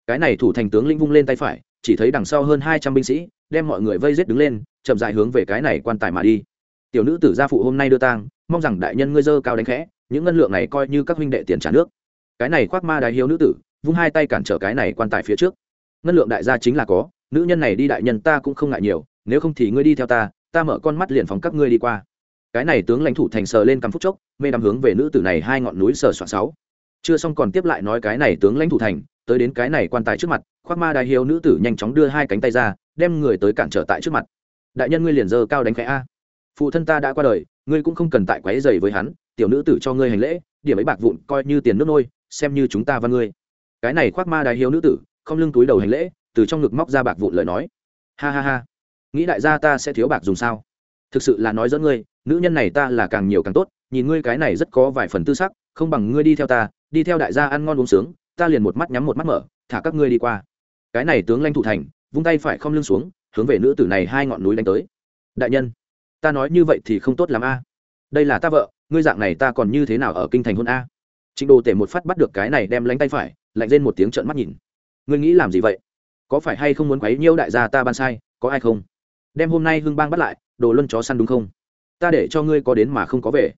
cái này thủ thành tướng linh vung lên tay phải, chỉ thấy đằng sau hơn hai trăm binh sĩ, đem mọi người vây giết đứng lên, chậm dại hướng về cái này quan tài mà đi. Tiểu nữ tử gia phụ hôm nay đưa tang, mong rằng đại nhân ngươi dơ cao đánh khẽ, những ngân lượng này coi như các huynh đệ tiền trả nước. Cái này khoác ma đái hiếu nữ tử, vung hai tay cản trở cái này quan tài phía trước. Ngân lượng đại gia chính là có, nữ nhân này đi đại nhân ta cũng không ngại nhiều, nếu không thì ngươi đi theo ta ta mở con mắt liền phóng các ngươi đi qua. Cái này tướng lãnh thủ thành sờ lên cắm phúc chốc, mê đắm hướng về nữ tử này hai ngọn núi sờ soạn sáu. Chưa xong còn tiếp lại nói cái này tướng lãnh thủ thành tới đến cái này quan tài trước mặt, khoác ma đại hiếu nữ tử nhanh chóng đưa hai cánh tay ra, đem người tới cản trở tại trước mặt. Đại nhân ngươi liền dơ cao đánh khẽ a. Phụ thân ta đã qua đời, ngươi cũng không cần tại quấy dày với hắn, tiểu nữ tử cho ngươi hành lễ, điểm ấy bạc vụn coi như tiền nước nôi, xem như chúng ta và ngươi. Cái này khoác ma đại hiếu nữ tử, không lưng túi đầu hành lễ, từ trong ngực móc ra bạc vụn lời nói. Ha ha ha. Nghĩ đại gia ta sẽ thiếu bạc dùng sao? Thực sự là nói dẫn ngươi, nữ nhân này ta là càng nhiều càng tốt, nhìn ngươi cái này rất có vài phần tư sắc, không bằng ngươi đi theo ta, đi theo đại gia ăn ngon uống sướng ta liền một mắt nhắm một mắt mở, thả các ngươi đi qua. Cái này tướng lãnh thủ thành, vung tay phải không lưng xuống, hướng về nữ tử này hai ngọn núi đánh tới. Đại nhân, ta nói như vậy thì không tốt l a. Đây là ta vợ, ngươi dạng này ta còn như thế nào ở kinh thành hôn a? Trịnh đồ tể một phát bắt được cái này đem lánh tay phải, lạnh lên một tiếng trợn mắt nhìn. Ngươi nghĩ làm gì vậy? Có phải hay không muốn quấy nhiêu đại gia ta ban sai, có ai không? Đem hôm nay hưng bang bắt lại, đồ luân chó săn đúng không? Ta để cho ngươi có đến mà không có về.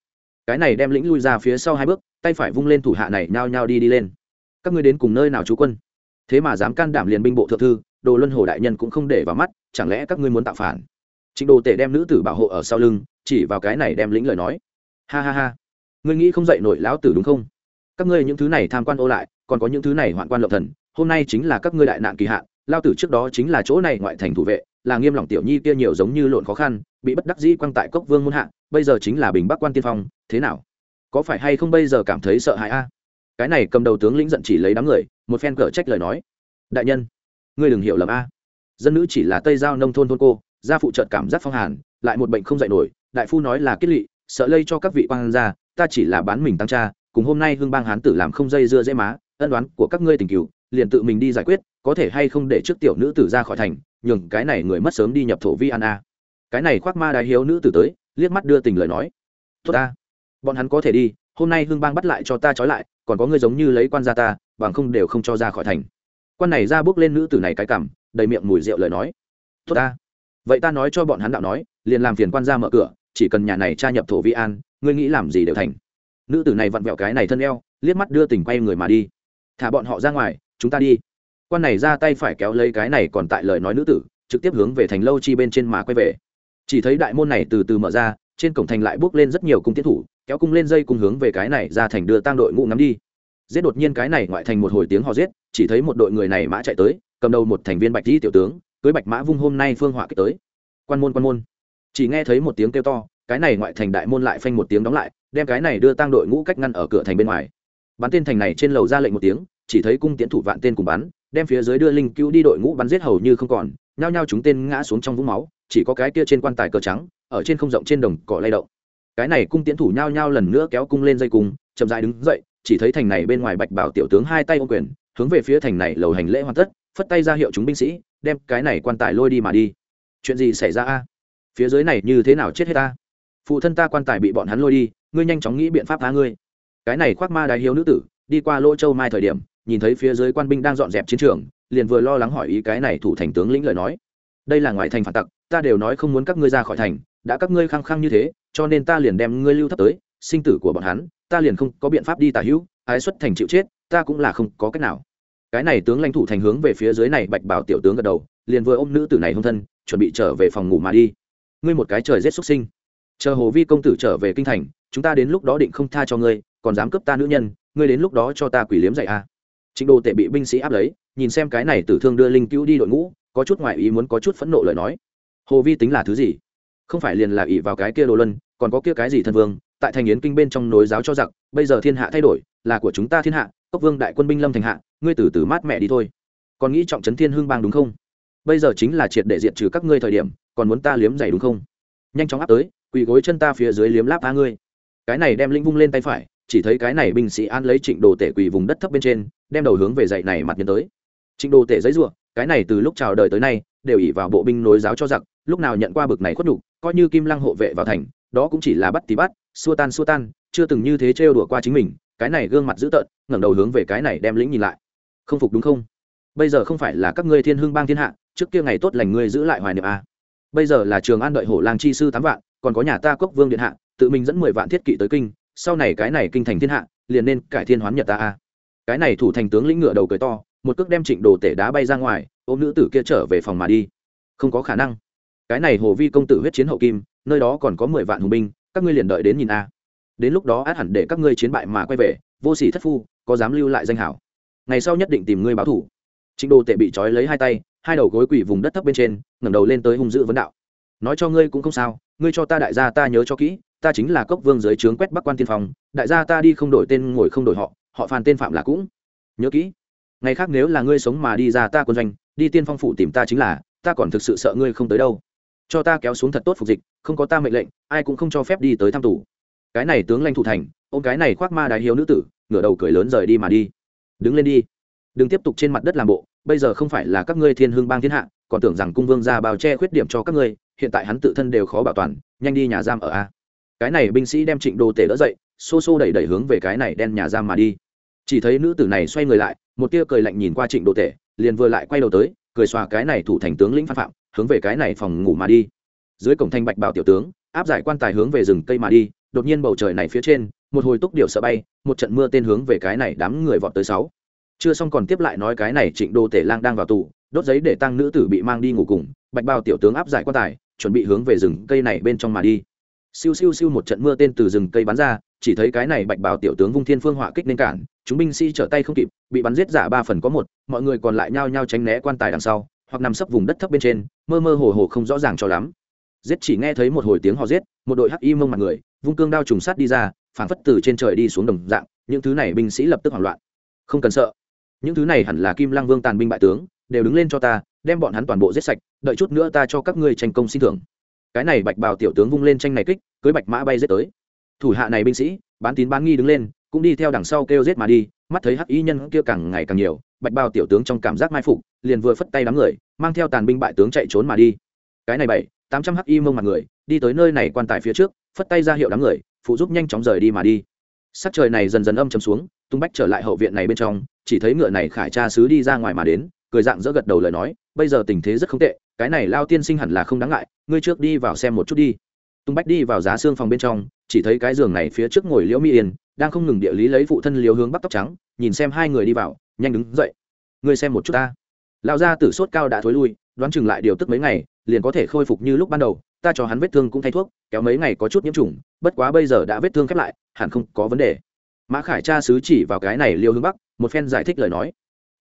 Cái này đem lĩnh lui ra phía sau hai bước, tay phải vung lên thủ hạ này, nhao nhao đi đi lên các ngươi đến cùng nơi nào chú quân? Thế mà dám can đảm liền binh bộ thượng thư, đồ luân hồ đại nhân cũng không để vào mắt, chẳng lẽ các ngươi muốn tạo phản? Trịnh đồ tể đem nữ tử bảo hộ ở sau lưng, chỉ vào cái này đem lĩnh lời nói. Ha ha ha, ngươi nghĩ không dậy nổi lão tử đúng không? Các ngươi những thứ này tham quan ô lại, còn có những thứ này hoạn quan lộc thần, hôm nay chính là các ngươi đại nạn kỳ hạn lao tử trước đó chính là chỗ này ngoại thành thủ vệ, là nghiêm lòng tiểu nhi kia nhiều giống như lộn khó khăn, bị bất đắc dĩ quăng tại cốc vương muôn hạ, bây giờ chính là bình bắc quan tiên phong, thế nào? Có phải hay không bây giờ cảm thấy sợ hãi a? Cái này cầm đầu tướng lĩnh giận chỉ lấy đám người, một phen cở trách lời nói. Đại nhân, ngươi đừng hiểu lầm a. Dân nữ chỉ là tây giao nông thôn thôn cô, gia phụ trợt cảm giác phong hàn, lại một bệnh không dạy nổi, đại phu nói là kết lị, sợ lây cho các vị quan gia, ta chỉ là bán mình tăng cha, cùng hôm nay hương bang hán tử làm không dây dưa dễ má, ân đoán của các ngươi tình cựu liền tự mình đi giải quyết, có thể hay không để trước tiểu nữ tử ra khỏi thành, nhường cái này người mất sớm đi nhập thổ vi an a. Cái này khoác ma đái hiếu nữ tử tới, liếc mắt đưa tình lời nói. Tốt ta, bọn hắn có thể đi, hôm nay hương bang bắt lại cho ta trói lại còn có ngươi giống như lấy quan gia ta, bằng không đều không cho ra khỏi thành. Quan này ra bước lên nữ tử này cái cảm đầy miệng mùi rượu lời nói. Tốt ta. Vậy ta nói cho bọn hắn đạo nói, liền làm phiền quan gia mở cửa, chỉ cần nhà này tra nhập thổ vi an, ngươi nghĩ làm gì đều thành. Nữ tử này vặn vẹo cái này thân eo, liếc mắt đưa tình quay người mà đi. Thả bọn họ ra ngoài, chúng ta đi. Quan này ra tay phải kéo lấy cái này còn tại lời nói nữ tử, trực tiếp hướng về thành lâu chi bên trên mà quay về. Chỉ thấy đại môn này từ từ mở ra trên cổng thành lại bước lên rất nhiều cung tiến thủ, kéo cung lên dây cung hướng về cái này ra thành đưa tang đội ngũ ngắm đi. Giết đột nhiên cái này ngoại thành một hồi tiếng hò giết, chỉ thấy một đội người này mã chạy tới, cầm đầu một thành viên bạch di tiểu tướng, cưới bạch mã vung hôm nay phương họa kích tới. Quan môn quan môn. Chỉ nghe thấy một tiếng kêu to, cái này ngoại thành đại môn lại phanh một tiếng đóng lại, đem cái này đưa tang đội ngũ cách ngăn ở cửa thành bên ngoài. Bắn tên thành này trên lầu ra lệnh một tiếng, chỉ thấy cung tiến thủ vạn tên cùng bắn, đem phía dưới đưa linh cứu đi đội ngũ bắn giết hầu như không còn, nhao nhao chúng tên ngã xuống trong vũng máu, chỉ có cái kia trên quan tài cờ trắng ở trên không rộng trên đồng cỏ lay động. Cái này cung tiễn thủ nhao nhao lần nữa kéo cung lên dây cung, chậm rãi đứng dậy, chỉ thấy thành này bên ngoài bạch bảo tiểu tướng hai tay ô quyền, hướng về phía thành này lầu hành lễ hoàn tất, phất tay ra hiệu chúng binh sĩ, đem cái này quan tài lôi đi mà đi. Chuyện gì xảy ra a? Phía dưới này như thế nào chết hết ta phụ thân ta quan tài bị bọn hắn lôi đi, ngươi nhanh chóng nghĩ biện pháp phá ngươi. Cái này khoác ma đái hiếu nữ tử, đi qua lỗ châu mai thời điểm, nhìn thấy phía dưới quan binh đang dọn dẹp chiến trường, liền vừa lo lắng hỏi ý cái này thủ thành tướng lĩnh lời nói. Đây là ngoại thành phản tặc, ta đều nói không muốn các ngươi ra khỏi thành đã các ngươi khăng khăng như thế, cho nên ta liền đem ngươi lưu thấp tới, sinh tử của bọn hắn, ta liền không có biện pháp đi tả hữu, ái xuất thành chịu chết, ta cũng là không có cách nào. Cái này tướng lãnh thủ thành hướng về phía dưới này bạch bảo tiểu tướng gật đầu, liền vừa ôm nữ tử này hôn thân, chuẩn bị trở về phòng ngủ mà đi. Ngươi một cái trời rét xuất sinh. Chờ hồ vi công tử trở về kinh thành, chúng ta đến lúc đó định không tha cho ngươi, còn dám cướp ta nữ nhân, ngươi đến lúc đó cho ta quỷ liếm dạy a. À. trịnh đồ tệ bị binh sĩ áp lấy, nhìn xem cái này tử thương đưa linh cứu đi đội ngũ, có chút ngoại ý muốn, có chút phẫn nộ lời nói. Hồ vi tính là thứ gì? Không phải liền là ỷ vào cái kia đồ luân, còn có kia cái gì thân vương, tại thành yến kinh bên trong nối giáo cho giặc, bây giờ thiên hạ thay đổi, là của chúng ta thiên hạ, cốc vương đại quân binh lâm thành hạ, ngươi từ từ mát mẹ đi thôi. Còn nghĩ trọng trấn thiên hương bang đúng không? Bây giờ chính là triệt để diện trừ các ngươi thời điểm, còn muốn ta liếm giày đúng không? Nhanh chóng áp tới, quỳ gối chân ta phía dưới liếm láp ba ngươi. Cái này đem lĩnh vung lên tay phải, chỉ thấy cái này binh sĩ an lấy trịnh đồ tể quỳ vùng đất thấp bên trên, đem đầu hướng về dậy này mặt nhân tới. Trịnh đồ tể giấy ruộng cái này từ lúc chào đời tới nay, đều ỉ vào bộ binh nối giáo cho giặc, lúc nào nhận qua bực này khuất nhục coi như kim lăng hộ vệ vào thành, đó cũng chỉ là bắt tí bắt, xua tan xua tan, chưa từng như thế trêu đùa qua chính mình, cái này gương mặt dữ tợn, ngẩng đầu hướng về cái này đem lĩnh nhìn lại. Không phục đúng không? Bây giờ không phải là các ngươi thiên hương bang thiên hạ, trước kia ngày tốt lành ngươi giữ lại hoài niệm a bây giờ là trường an đợi hổ lang chi sư tám vạn, còn có nhà ta cốc vương điện hạ, tự mình dẫn mười vạn thiết kỵ tới kinh, sau này cái này kinh thành thiên hạ, liền nên cải thiên hoán nhật ta a cái này thủ thành tướng lĩnh ngựa đầu cười to, một cước đem trịnh đồ tể đá bay ra ngoài, ôm nữ tử kia trở về phòng mà đi. Không có khả năng cái này hồ vi công tử huyết chiến hậu kim, nơi đó còn có mười vạn hùng binh, các ngươi liền đợi đến nhìn a. Đến lúc đó át hẳn để các ngươi chiến bại mà quay về, vô sỉ thất phu, có dám lưu lại danh hảo. Ngày sau nhất định tìm ngươi báo thủ. Trịnh đồ tệ bị trói lấy hai tay, hai đầu gối quỷ vùng đất thấp bên trên, ngẩng đầu lên tới hung dữ vấn đạo. Nói cho ngươi cũng không sao, ngươi cho ta đại gia ta nhớ cho kỹ, ta chính là cốc vương dưới trướng quét bắc quan tiên phòng đại gia ta đi không đổi tên ngồi không đổi họ họ phàn tên phạm là cũng. Nhớ kỹ, ngày khác nếu là ngươi sống mà đi ra ta quân doanh, đi tiên phong phủ tìm ta chính là, ta còn thực sự sợ ngươi không tới đâu cho ta kéo xuống thật tốt phục dịch, không có ta mệnh lệnh, ai cũng không cho phép đi tới thăm tù. Cái này tướng lãnh thủ thành, ôm cái này khoác ma đại hiếu nữ tử, ngửa đầu cười lớn rời đi mà đi. Đứng lên đi. Đừng tiếp tục trên mặt đất làm bộ, bây giờ không phải là các ngươi thiên hương bang thiên hạ, còn tưởng rằng cung vương ra bào che khuyết điểm cho các ngươi, hiện tại hắn tự thân đều khó bảo toàn, nhanh đi nhà giam ở a. Cái này binh sĩ đem trịnh đồ tể đỡ dậy, xô xô đẩy đẩy hướng về cái này đen nhà giam mà đi. Chỉ thấy nữ tử này xoay người lại, một tia cười lạnh nhìn qua trịnh đồ tể, liền vừa lại quay đầu tới, cười xòa cái này thủ thành tướng lĩnh phan phạm hướng về cái này phòng ngủ mà đi. Dưới cổng thanh bạch bảo tiểu tướng, áp giải quan tài hướng về rừng cây mà đi, đột nhiên bầu trời này phía trên, một hồi túc điệu sợ bay, một trận mưa tên hướng về cái này đám người vọt tới sáu. Chưa xong còn tiếp lại nói cái này trịnh đô tể lang đang vào tù, đốt giấy để tăng nữ tử bị mang đi ngủ cùng, bạch bao tiểu tướng áp giải quan tài, chuẩn bị hướng về rừng cây này bên trong mà đi. Siêu siêu siêu một trận mưa tên từ rừng cây bắn ra, chỉ thấy cái này bạch bào tiểu tướng vung thiên phương họa kích nên cản, chúng binh sĩ trở tay không kịp, bị bắn giết giả ba phần có một, mọi người còn lại nhao nhao tránh né quan tài đằng sau hoặc nằm sấp vùng đất thấp bên trên, mơ mơ hồ hồ không rõ ràng cho lắm. Giết chỉ nghe thấy một hồi tiếng họ giết, một đội hắc y mông mặt người, vung cương đao trùng sát đi ra, phảng phất từ trên trời đi xuống đồng dạng, những thứ này binh sĩ lập tức hoảng loạn. Không cần sợ. Những thứ này hẳn là kim lang vương tàn binh bại tướng, đều đứng lên cho ta, đem bọn hắn toàn bộ giết sạch, đợi chút nữa ta cho các ngươi tranh công xin thưởng. Cái này bạch bào tiểu tướng vung lên tranh này kích, cưới bạch mã bay giết tới. Thủ hạ này binh sĩ, bán tín bán nghi đứng lên, cũng đi theo đằng sau kêu giết mà đi, mắt thấy hắc y nhân kia càng ngày càng nhiều, bạch bào tiểu tướng trong cảm giác mai phục liền vừa phất tay đám người, mang theo tàn binh bại tướng chạy trốn mà đi. Cái này bảy, tám trăm hắc y mông mặt người, đi tới nơi này quan tài phía trước, phất tay ra hiệu đám người, phụ giúp nhanh chóng rời đi mà đi. Sắc trời này dần dần âm chầm xuống, tung bách trở lại hậu viện này bên trong, chỉ thấy ngựa này khải cha sứ đi ra ngoài mà đến, cười dạng dỡ gật đầu lời nói, bây giờ tình thế rất không tệ, cái này lao tiên sinh hẳn là không đáng ngại, ngươi trước đi vào xem một chút đi. Tung bách đi vào giá xương phòng bên trong, chỉ thấy cái giường này phía trước ngồi liễu mỹ yên, đang không ngừng địa lý lấy phụ thân liều hướng bắt tóc trắng, nhìn xem hai người đi vào, nhanh đứng dậy. Ngươi xem một chút ta lão gia tử sốt cao đã thối lui, đoán chừng lại điều tức mấy ngày, liền có thể khôi phục như lúc ban đầu, ta cho hắn vết thương cũng thay thuốc, kéo mấy ngày có chút nhiễm trùng, bất quá bây giờ đã vết thương khép lại, hẳn không có vấn đề. Mã khải cha sứ chỉ vào cái này liêu hướng bắc, một phen giải thích lời nói.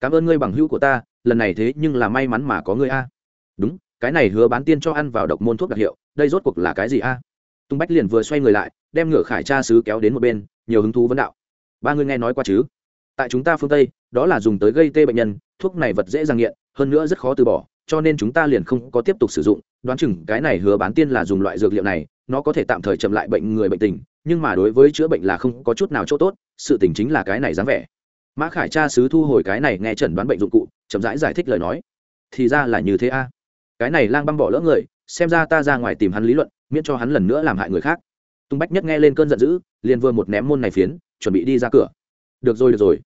Cảm ơn ngươi bằng hữu của ta, lần này thế nhưng là may mắn mà có ngươi a. Đúng, cái này hứa bán tiên cho ăn vào độc môn thuốc đặc hiệu, đây rốt cuộc là cái gì a? Tung bách liền vừa xoay người lại, đem ngựa khải cha sứ kéo đến một bên, nhiều hứng thú vấn đạo. Ba ngươi nghe nói qua chứ? Tại chúng ta phương tây, đó là dùng tới gây tê bệnh nhân thuốc này vật dễ dàng nghiện hơn nữa rất khó từ bỏ cho nên chúng ta liền không có tiếp tục sử dụng. Đoán chừng cái này hứa bán tiên là dùng loại dược liệu này nó có thể tạm thời chậm lại bệnh người bệnh tình nhưng mà đối với chữa bệnh là không có chút nào chỗ tốt sự tình chính là cái này dáng vẻ. Mã khải cha sứ thu hồi cái này nghe chẩn đoán bệnh dụng cụ chậm rãi giải, giải thích lời nói. Thì ra là như thế a. Cái này lang băng bỏ lỡ người xem ra ta ra ngoài tìm hắn lý luận miễn cho hắn lần nữa làm hại người khác. Tung bách nhất nghe lên cơn giận dữ liền vừa một ném môn này phiến chuẩn bị đi ra cửa. Được rồi được rồi.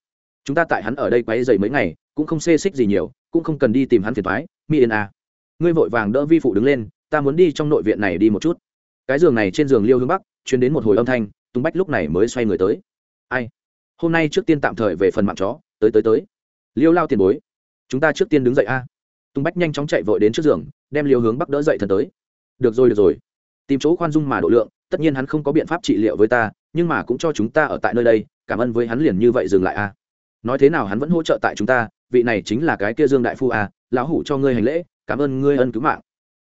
Chúng ta tại hắn ở đây quấy dày mấy ngày cũng không xê xích gì nhiều, cũng không cần đi tìm hắn phiền thoái mi yên à? ngươi vội vàng đỡ vi phụ đứng lên, ta muốn đi trong nội viện này đi một chút. Cái giường này trên giường liêu hướng bắc chuyến đến một hồi âm thanh tung bách lúc này mới xoay người tới. Ai? Hôm nay trước tiên tạm thời về phần mạng chó, tới tới tới. Liêu lao tiền bối, chúng ta trước tiên đứng dậy a. Tung bách nhanh chóng chạy vội đến trước giường, đem liêu hướng bắc đỡ dậy thần tới. Được rồi được rồi. Tìm chỗ khoan dung mà độ lượng, tất nhiên hắn không có biện pháp trị liệu với ta, nhưng mà cũng cho chúng ta ở tại nơi đây, cảm ơn với hắn liền như vậy dừng lại a. Nói thế nào hắn vẫn hỗ trợ tại chúng ta vị này chính là cái kia dương đại phu à lão hủ cho ngươi hành lễ, cảm ơn ngươi ân cứu mạng.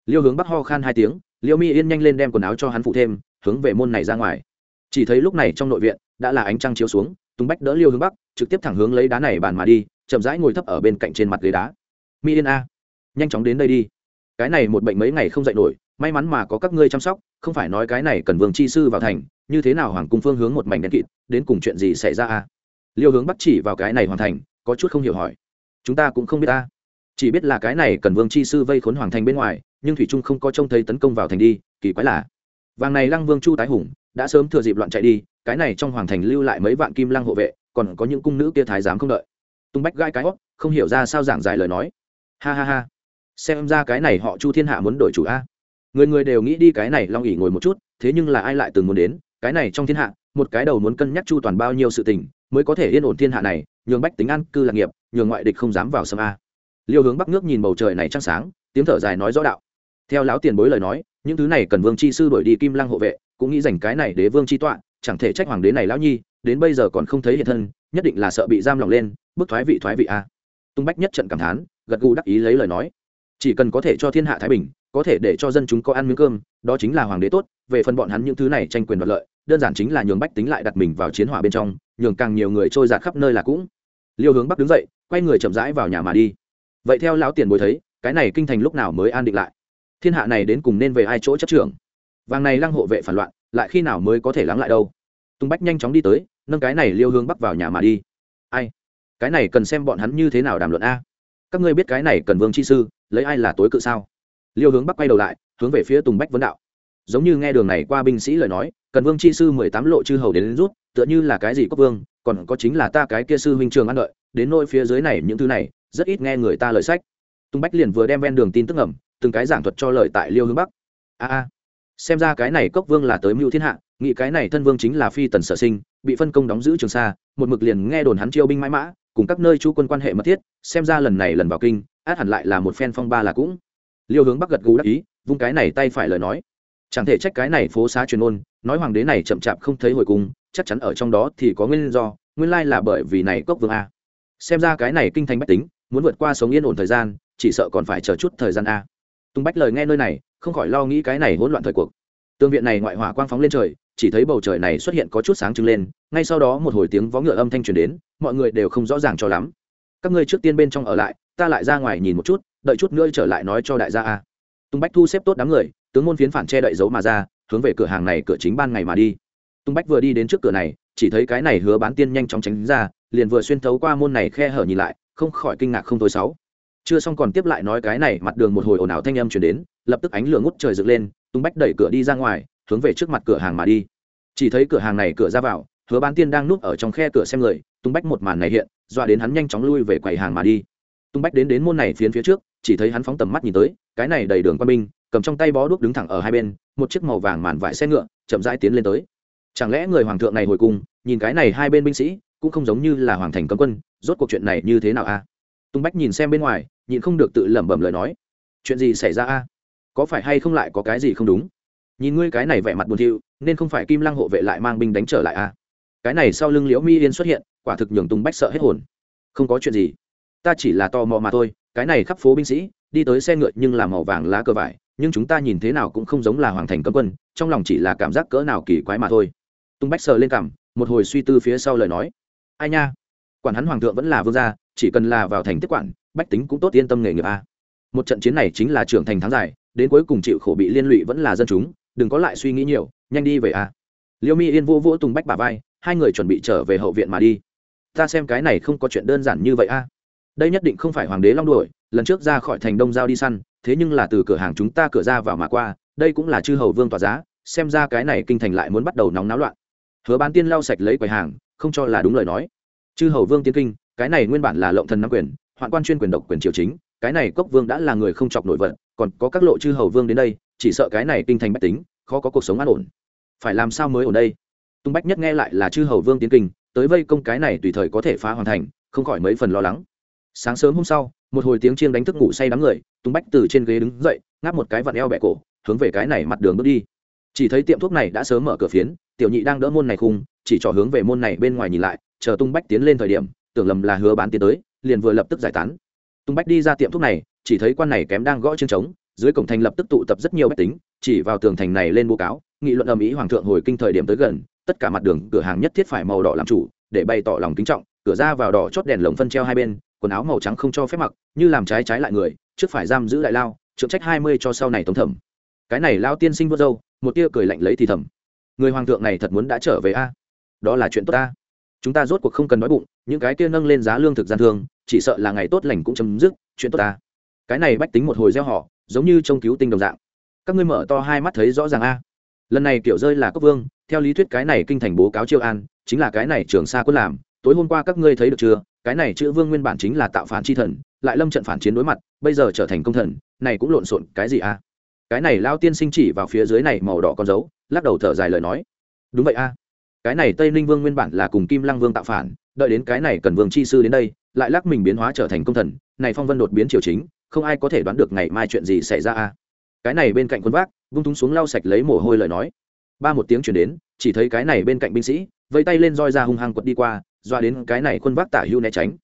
Liêu hướng bắc ho khan hai tiếng, liêu mi yên nhanh lên đem quần áo cho hắn phụ thêm, hướng về môn này ra ngoài. Chỉ thấy lúc này trong nội viện, đã là ánh trăng chiếu xuống, tùng bách đỡ liêu hướng bắc, trực tiếp thẳng hướng lấy đá này bàn mà đi, chậm rãi ngồi thấp ở bên cạnh trên mặt ghế đá. Mi yên a, nhanh chóng đến đây đi. Cái này một bệnh mấy ngày không dậy nổi, may mắn mà có các ngươi chăm sóc, không phải nói cái này cần vương chi sư vào thành, như thế nào hoàng cung phương hướng một mảnh đen kịt, đến cùng chuyện gì xảy ra a? Liêu hướng bắt chỉ vào cái này hoàn thành, có chút không hiểu hỏi chúng ta cũng không biết ta. Chỉ biết là cái này cần vương chi sư vây khốn hoàng thành bên ngoài, nhưng thủy trung không có trông thấy tấn công vào thành đi, kỳ quái là, vàng này lăng vương chu tái hùng, đã sớm thừa dịp loạn chạy đi, cái này trong hoàng thành lưu lại mấy vạn kim lăng hộ vệ, còn có những cung nữ kia thái giám không đợi. Tung bách gai cái hót, không hiểu ra sao giảng giải lời nói. Ha ha ha. Xem ra cái này họ chu thiên hạ muốn đổi chủ a. Người người đều nghĩ đi cái này long ỉ ngồi một chút, thế nhưng là ai lại từng muốn đến, cái này trong thiên hạ, một cái đầu muốn cân nhắc chu toàn bao nhiêu sự tình, mới có thể yên ổn thiên hạ này, nhường bách tính an cư lạc nghiệp nhường ngoại địch không dám vào sâm a. Liêu hướng bắc nước nhìn bầu trời này trăng sáng, tiếng thở dài nói rõ đạo. Theo lão tiền bối lời nói, những thứ này cần vương chi sư đổi đi kim lăng hộ vệ, cũng nghĩ dành cái này đế vương chi tọa, chẳng thể trách hoàng đế này lão nhi, đến bây giờ còn không thấy hiện thân, nhất định là sợ bị giam lòng lên, bức thoái vị thoái vị a. Tung bách nhất trận cảm thán, gật gù đắc ý lấy lời nói. Chỉ cần có thể cho thiên hạ thái bình, có thể để cho dân chúng có ăn miếng cơm, đó chính là hoàng đế tốt, về phần bọn hắn những thứ này tranh quyền đoạt lợi, đơn giản chính là nhường bách tính lại đặt mình vào chiến hỏa bên trong, nhường càng nhiều người trôi giạt khắp nơi là cũng liêu hướng bắc đứng dậy quay người chậm rãi vào nhà mà đi. Vậy theo lão tiền bối thấy cái này kinh thành lúc nào mới an định lại? Thiên hạ này đến cùng nên về hai chỗ chấp trưởng? Vàng này lăng hộ vệ phản loạn lại khi nào mới có thể lắng lại đâu? Tùng bách nhanh chóng đi tới nâng cái này liêu hướng bắc vào nhà mà đi. Ai? Cái này cần xem bọn hắn như thế nào đàm luận a? Các ngươi biết cái này cần vương chi sư lấy ai là tối cự sao? Liêu hướng bắc quay đầu lại hướng về phía tùng bách vấn đạo. Giống như nghe đường này qua binh sĩ lời nói cần vương chi sư mười tám lộ chư hầu đến, đến rút tựa như là cái gì quốc vương còn có chính là ta cái kia sư huynh trường ăn đợi, đến nôi phía dưới này những thứ này, rất ít nghe người ta lời sách. Tùng bách liền vừa đem ven đường tin tức ẩm từng cái giảng thuật cho lời tại liêu hướng bắc. A a, xem ra cái này cốc vương là tới mưu thiên hạ, nghĩ cái này thân vương chính là phi tần sở sinh, bị phân công đóng giữ trường sa, một mực liền nghe đồn hắn chiêu binh mãi mã, cùng các nơi chú quân quan hệ mật thiết, xem ra lần này lần vào kinh, át hẳn lại là một phen phong ba là cũng. Liêu hướng bắc gật gù đắc ý, vung cái này tay phải lời nói. Chẳng thể trách cái này phố xá truyền ôn, nói hoàng đế này chậm chạp không thấy hồi cung chắc chắn ở trong đó thì có nguyên do, nguyên lai là bởi vì này cốc vương a. Xem ra cái này kinh thành bách tính, muốn vượt qua sống yên ổn thời gian, chỉ sợ còn phải chờ chút thời gian a. Tung bách lời nghe nơi này, không khỏi lo nghĩ cái này hỗn loạn thời cuộc. Tương viện này ngoại hỏa quang phóng lên trời, chỉ thấy bầu trời này xuất hiện có chút sáng trưng lên, ngay sau đó một hồi tiếng vó ngựa âm thanh truyền đến, mọi người đều không rõ ràng cho lắm. Các ngươi trước tiên bên trong ở lại, ta lại ra ngoài nhìn một chút, đợi chút nữa trở lại nói cho đại gia a. Tung bách thu xếp tốt đám người, tướng môn phiến phản che đậy dấu mà ra, hướng về cửa hàng này cửa chính ban ngày mà đi tung bách vừa đi đến trước cửa này, chỉ thấy cái này hứa bán tiên nhanh chóng tránh ra, liền vừa xuyên thấu qua môn này khe hở nhìn lại, không khỏi kinh ngạc không thôi sáu. Chưa xong còn tiếp lại nói cái này, mặt đường một hồi ồn ào thanh âm chuyển đến, lập tức ánh lửa ngút trời dựng lên, tung bách đẩy cửa đi ra ngoài, hướng về trước mặt cửa hàng mà đi. Chỉ thấy cửa hàng này cửa ra vào, hứa bán tiên đang núp ở trong khe cửa xem người, tung bách một màn này hiện, dọa đến hắn nhanh chóng lui về quầy hàng mà đi. Tung bách đến đến môn này phiến phía trước, chỉ thấy hắn phóng tầm mắt nhìn tới, cái này đầy đường quan binh, cầm trong tay bó đuốc đứng thẳng ở hai bên, một chiếc màu vàng màn vải xe ngựa, chậm rãi tiến lên tới chẳng lẽ người hoàng thượng này hồi cung nhìn cái này hai bên binh sĩ, cũng không giống như là hoàng thành cấm quân, rốt cuộc chuyện này như thế nào a? Tung bách nhìn xem bên ngoài nhìn không được tự lẩm bẩm lời nói. Chuyện gì xảy ra a? Có phải hay không lại có cái gì không đúng? Nhìn ngươi cái này vẻ mặt buồn thiu, nên không phải kim lăng hộ vệ lại mang binh đánh trở lại a? Cái này sau lưng liễu mi yên xuất hiện, quả thực nhường tung bách sợ hết hồn. Không có chuyện gì. Ta chỉ là tò mò mà thôi, cái này khắp phố binh sĩ, đi tới xe ngựa nhưng là màu vàng lá cờ vải, nhưng chúng ta nhìn thế nào cũng không giống là hoàng thành cấm quân, trong lòng chỉ là cảm giác cỡ nào kỳ quái mà thôi tung bách sờ lên cảm, một hồi suy tư phía sau lời nói. Ai nha? Quản hắn hoàng thượng vẫn là vương gia, chỉ cần là vào thành tiếp quản, bách tính cũng tốt yên tâm nghề nghiệp a. Một trận chiến này chính là trưởng thành thắng dài, đến cuối cùng chịu khổ bị liên lụy vẫn là dân chúng, đừng có lại suy nghĩ nhiều, nhanh đi về a. Liêu mi yên vô vỗ tùng bách bà vai, hai người chuẩn bị trở về hậu viện mà đi. Ta xem cái này không có chuyện đơn giản như vậy a. Đây nhất định không phải hoàng đế long đuổi, lần trước ra khỏi thành đông giao đi săn, thế nhưng là từ cửa hàng chúng ta cửa ra vào mà qua, đây cũng là chư hầu vương tỏa giá, xem ra cái này kinh thành lại muốn bắt đầu nóng náo loạn hứa bán tiên lau sạch lấy quầy hàng, không cho là đúng lời nói. Chư hầu vương tiến kinh, cái này nguyên bản là lộng thần nắm quyền, hoạn quan chuyên quyền độc quyền triều chính, cái này cốc vương đã là người không chọc nổi vật còn có các lộ chư hầu vương đến đây, chỉ sợ cái này kinh thành bách tính, khó có cuộc sống an ổn. Phải làm sao mới ở đây? Tung bách nhất nghe lại là chư hầu vương tiến kinh, tới vây công cái này tùy thời có thể phá hoàn thành, không khỏi mấy phần lo lắng. Sáng sớm hôm sau, một hồi tiếng chiêng đánh thức ngủ say đám người, tung bách từ trên ghế đứng dậy, ngáp một cái vặn eo bẹ cổ, hướng về cái này mặt đường bước đi. Chỉ thấy tiệm thuốc này đã sớm mở cửa phiến tiểu nhị đang đỡ môn này khung, chỉ trỏ hướng về môn này bên ngoài nhìn lại, chờ tung bách tiến lên thời điểm, tưởng lầm là hứa bán tiến tới, liền vừa lập tức giải tán. Tung bách đi ra tiệm thuốc này, chỉ thấy quan này kém đang gõ chương trống, dưới cổng thành lập tức tụ tập rất nhiều bách tính, chỉ vào tường thành này lên bố cáo, nghị luận ầm ĩ hoàng thượng hồi kinh thời điểm tới gần, tất cả mặt đường, cửa hàng nhất thiết phải màu đỏ làm chủ, để bày tỏ lòng kính trọng, cửa ra vào đỏ chót đèn lồng phân treo hai bên, quần áo màu trắng không cho phép mặc, như làm trái trái lại người, trước phải giam giữ đại lao trượng trách hai mươi cho sau này tống thẩm. Cái này lao tiên sinh vô dâu, một tia cười lạnh lấy thì thầm người hoàng thượng này thật muốn đã trở về a. Đó là chuyện tốt ta chúng ta rốt cuộc không cần nói bụng, những cái kia nâng lên giá lương thực gian thương, chỉ sợ là ngày tốt lành cũng chấm dứt, chuyện tốt ta. Cái này bách tính một hồi gieo họ, giống như trông cứu tinh đồng dạng. Các ngươi mở to hai mắt thấy rõ ràng a. Lần này kiểu rơi là cốc vương, theo lý thuyết cái này kinh thành bố cáo chiêu an, chính là cái này trường sa quân làm, tối hôm qua các ngươi thấy được chưa? Cái này chữ vương nguyên bản chính là tạo phán chi thần, lại lâm trận phản chiến đối mặt, bây giờ trở thành công thần, này cũng lộn xộn cái gì a? Cái này lao tiên sinh chỉ vào phía dưới này màu đỏ con dấu lắc đầu thở dài lời nói. Đúng vậy a. Cái này tây ninh vương nguyên bản là cùng kim lăng vương tạo phản, đợi đến cái này cần vương chi sư đến đây, lại lắc mình biến hóa trở thành công thần, này phong vân đột biến triều chính, không ai có thể đoán được ngày mai chuyện gì xảy ra a. Cái này bên cạnh quân vác, vung túng xuống lau sạch lấy mồ hôi lời nói. Ba một tiếng chuyển đến, chỉ thấy cái này bên cạnh binh sĩ, vây tay lên roi ra hung hăng quật đi qua, doa đến cái này quân vác tả hưu né tránh.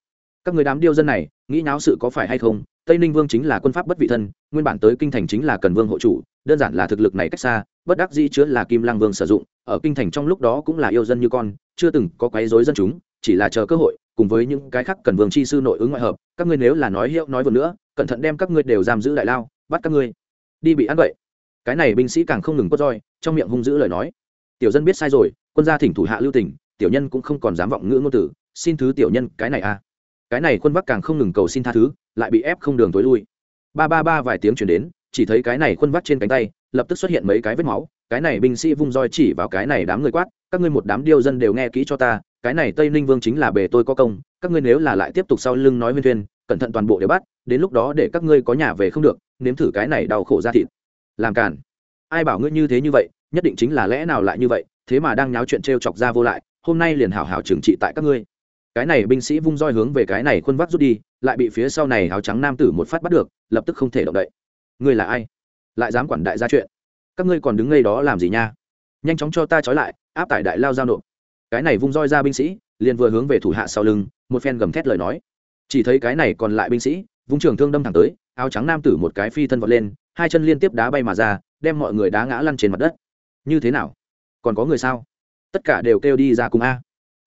Các người đám điêu dân này, nghĩ náo sự có phải hay không tây ninh vương chính là quân pháp bất vị thân, nguyên bản tới kinh thành chính là cần vương hộ chủ, đơn giản là thực lực này cách xa, bất đắc dĩ chứa là kim lang vương sử dụng, ở kinh thành trong lúc đó cũng là yêu dân như con, chưa từng có quấy rối dân chúng, chỉ là chờ cơ hội, cùng với những cái khác cần vương chi sư nội ứng ngoại hợp, các ngươi nếu là nói hiệu nói vừa nữa, cẩn thận đem các ngươi đều giam giữ đại lao, bắt các ngươi. Đi bị ăn vậy. Cái này binh sĩ càng không ngừng quất roi, trong miệng hung dữ lời nói. Tiểu dân biết sai rồi, quân gia thỉnh thủ hạ lưu tình, tiểu nhân cũng không còn dám vọng ngữ ngôn tử xin thứ tiểu nhân cái này a à cái này quân bắc càng không ngừng cầu xin tha thứ, lại bị ép không đường tối lui. Ba ba ba vài tiếng chuyển đến, chỉ thấy cái này quân vắt trên cánh tay, lập tức xuất hiện mấy cái vết máu, cái này binh sĩ vung roi chỉ vào cái này đám người quát, các ngươi một đám điêu dân đều nghe kỹ cho ta, cái này tây ninh vương chính là bề tôi có công, các ngươi nếu là lại tiếp tục sau lưng nói huyên thuyên, cẩn thận toàn bộ đều bắt, đến lúc đó để các ngươi có nhà về không được, nếm thử cái này đau khổ ra thịt. Làm cản ai bảo ngươi như thế như vậy, nhất định chính là lẽ nào lại như vậy, thế mà đang nháo chuyện t r e o chọc ra vô lại, hôm nay liền hảo hảo trừng trị tại các ngươi cái này binh sĩ vung roi hướng về cái này khuôn vác rút đi, lại bị phía sau này áo trắng nam tử một phát bắt được, lập tức không thể động đậy. Ngươi là ai? Lại dám quản đại ra chuyện? Các ngươi còn đứng ngay đó làm gì nha? Nhanh chóng cho ta trói lại, áp tải đại lao giao nộp. Cái này vung roi ra binh sĩ, liền vừa hướng về thủ hạ sau lưng, một phen gầm thét lời nói. Chỉ thấy cái này còn lại binh sĩ, vung trường thương đâm thẳng tới, áo trắng nam tử một cái phi thân vọt lên, hai chân liên tiếp đá bay mà ra, đem mọi người đá ngã lăn trên mặt đất. Như thế nào? Còn có người sao? Tất cả đều kêu đi ra cùng a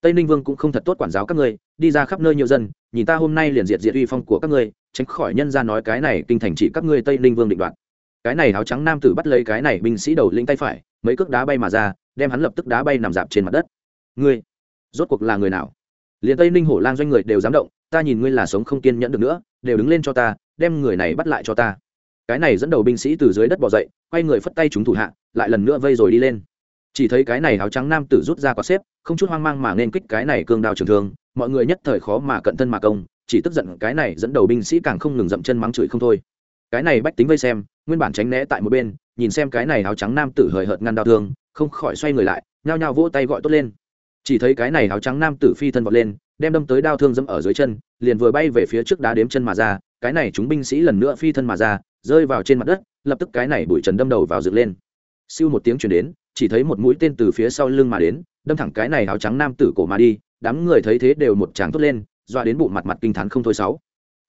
tây ninh vương cũng không thật tốt quản giáo các ngươi, đi ra khắp nơi nhiều dân, nhìn ta hôm nay liền diệt diệt uy phong của các ngươi, tránh khỏi nhân ra nói cái này kinh thành chỉ các ngươi tây ninh vương định đoạt. Cái này áo trắng nam tử bắt lấy cái này binh sĩ đầu lĩnh tay phải, mấy cước đá bay mà ra, đem hắn lập tức đá bay nằm dạp trên mặt đất. Ngươi, rốt cuộc là người nào? Liền tây ninh hổ lang doanh người đều dám động, ta nhìn ngươi là sống không kiên nhẫn được nữa, đều đứng lên cho ta, đem người này bắt lại cho ta. Cái này dẫn đầu binh sĩ từ dưới đất bỏ dậy, quay người phất tay chúng thủ hạ, lại lần nữa vây rồi đi lên chỉ thấy cái này áo trắng nam tử rút ra quả xếp, không chút hoang mang mà nên kích cái này cương đao trường thương, mọi người nhất thời khó mà cận thân mà công, chỉ tức giận cái này dẫn đầu binh sĩ càng không ngừng dậm chân mắng chửi không thôi. Cái này bách tính vây xem, nguyên bản tránh né tại một bên, nhìn xem cái này áo trắng nam tử hời hợt ngăn đao thương, không khỏi xoay người lại, nhao nhao vỗ tay gọi tốt lên. Chỉ thấy cái này áo trắng nam tử phi thân vọt lên, đem đâm tới đao thương dẫm ở dưới chân, liền vừa bay về phía trước đá đếm chân mà ra, cái này chúng binh sĩ lần nữa phi thân mà ra, rơi vào trên mặt đất, lập tức cái này bụi trần đâm đầu vào dựng lên. Siêu một tiếng chuyển đến chỉ thấy một mũi tên từ phía sau lưng mà đến, đâm thẳng cái này áo trắng nam tử cổ mà đi, đám người thấy thế đều một tràng thốt lên doa đến bụng mặt mặt kinh t h á n không thôi sáu.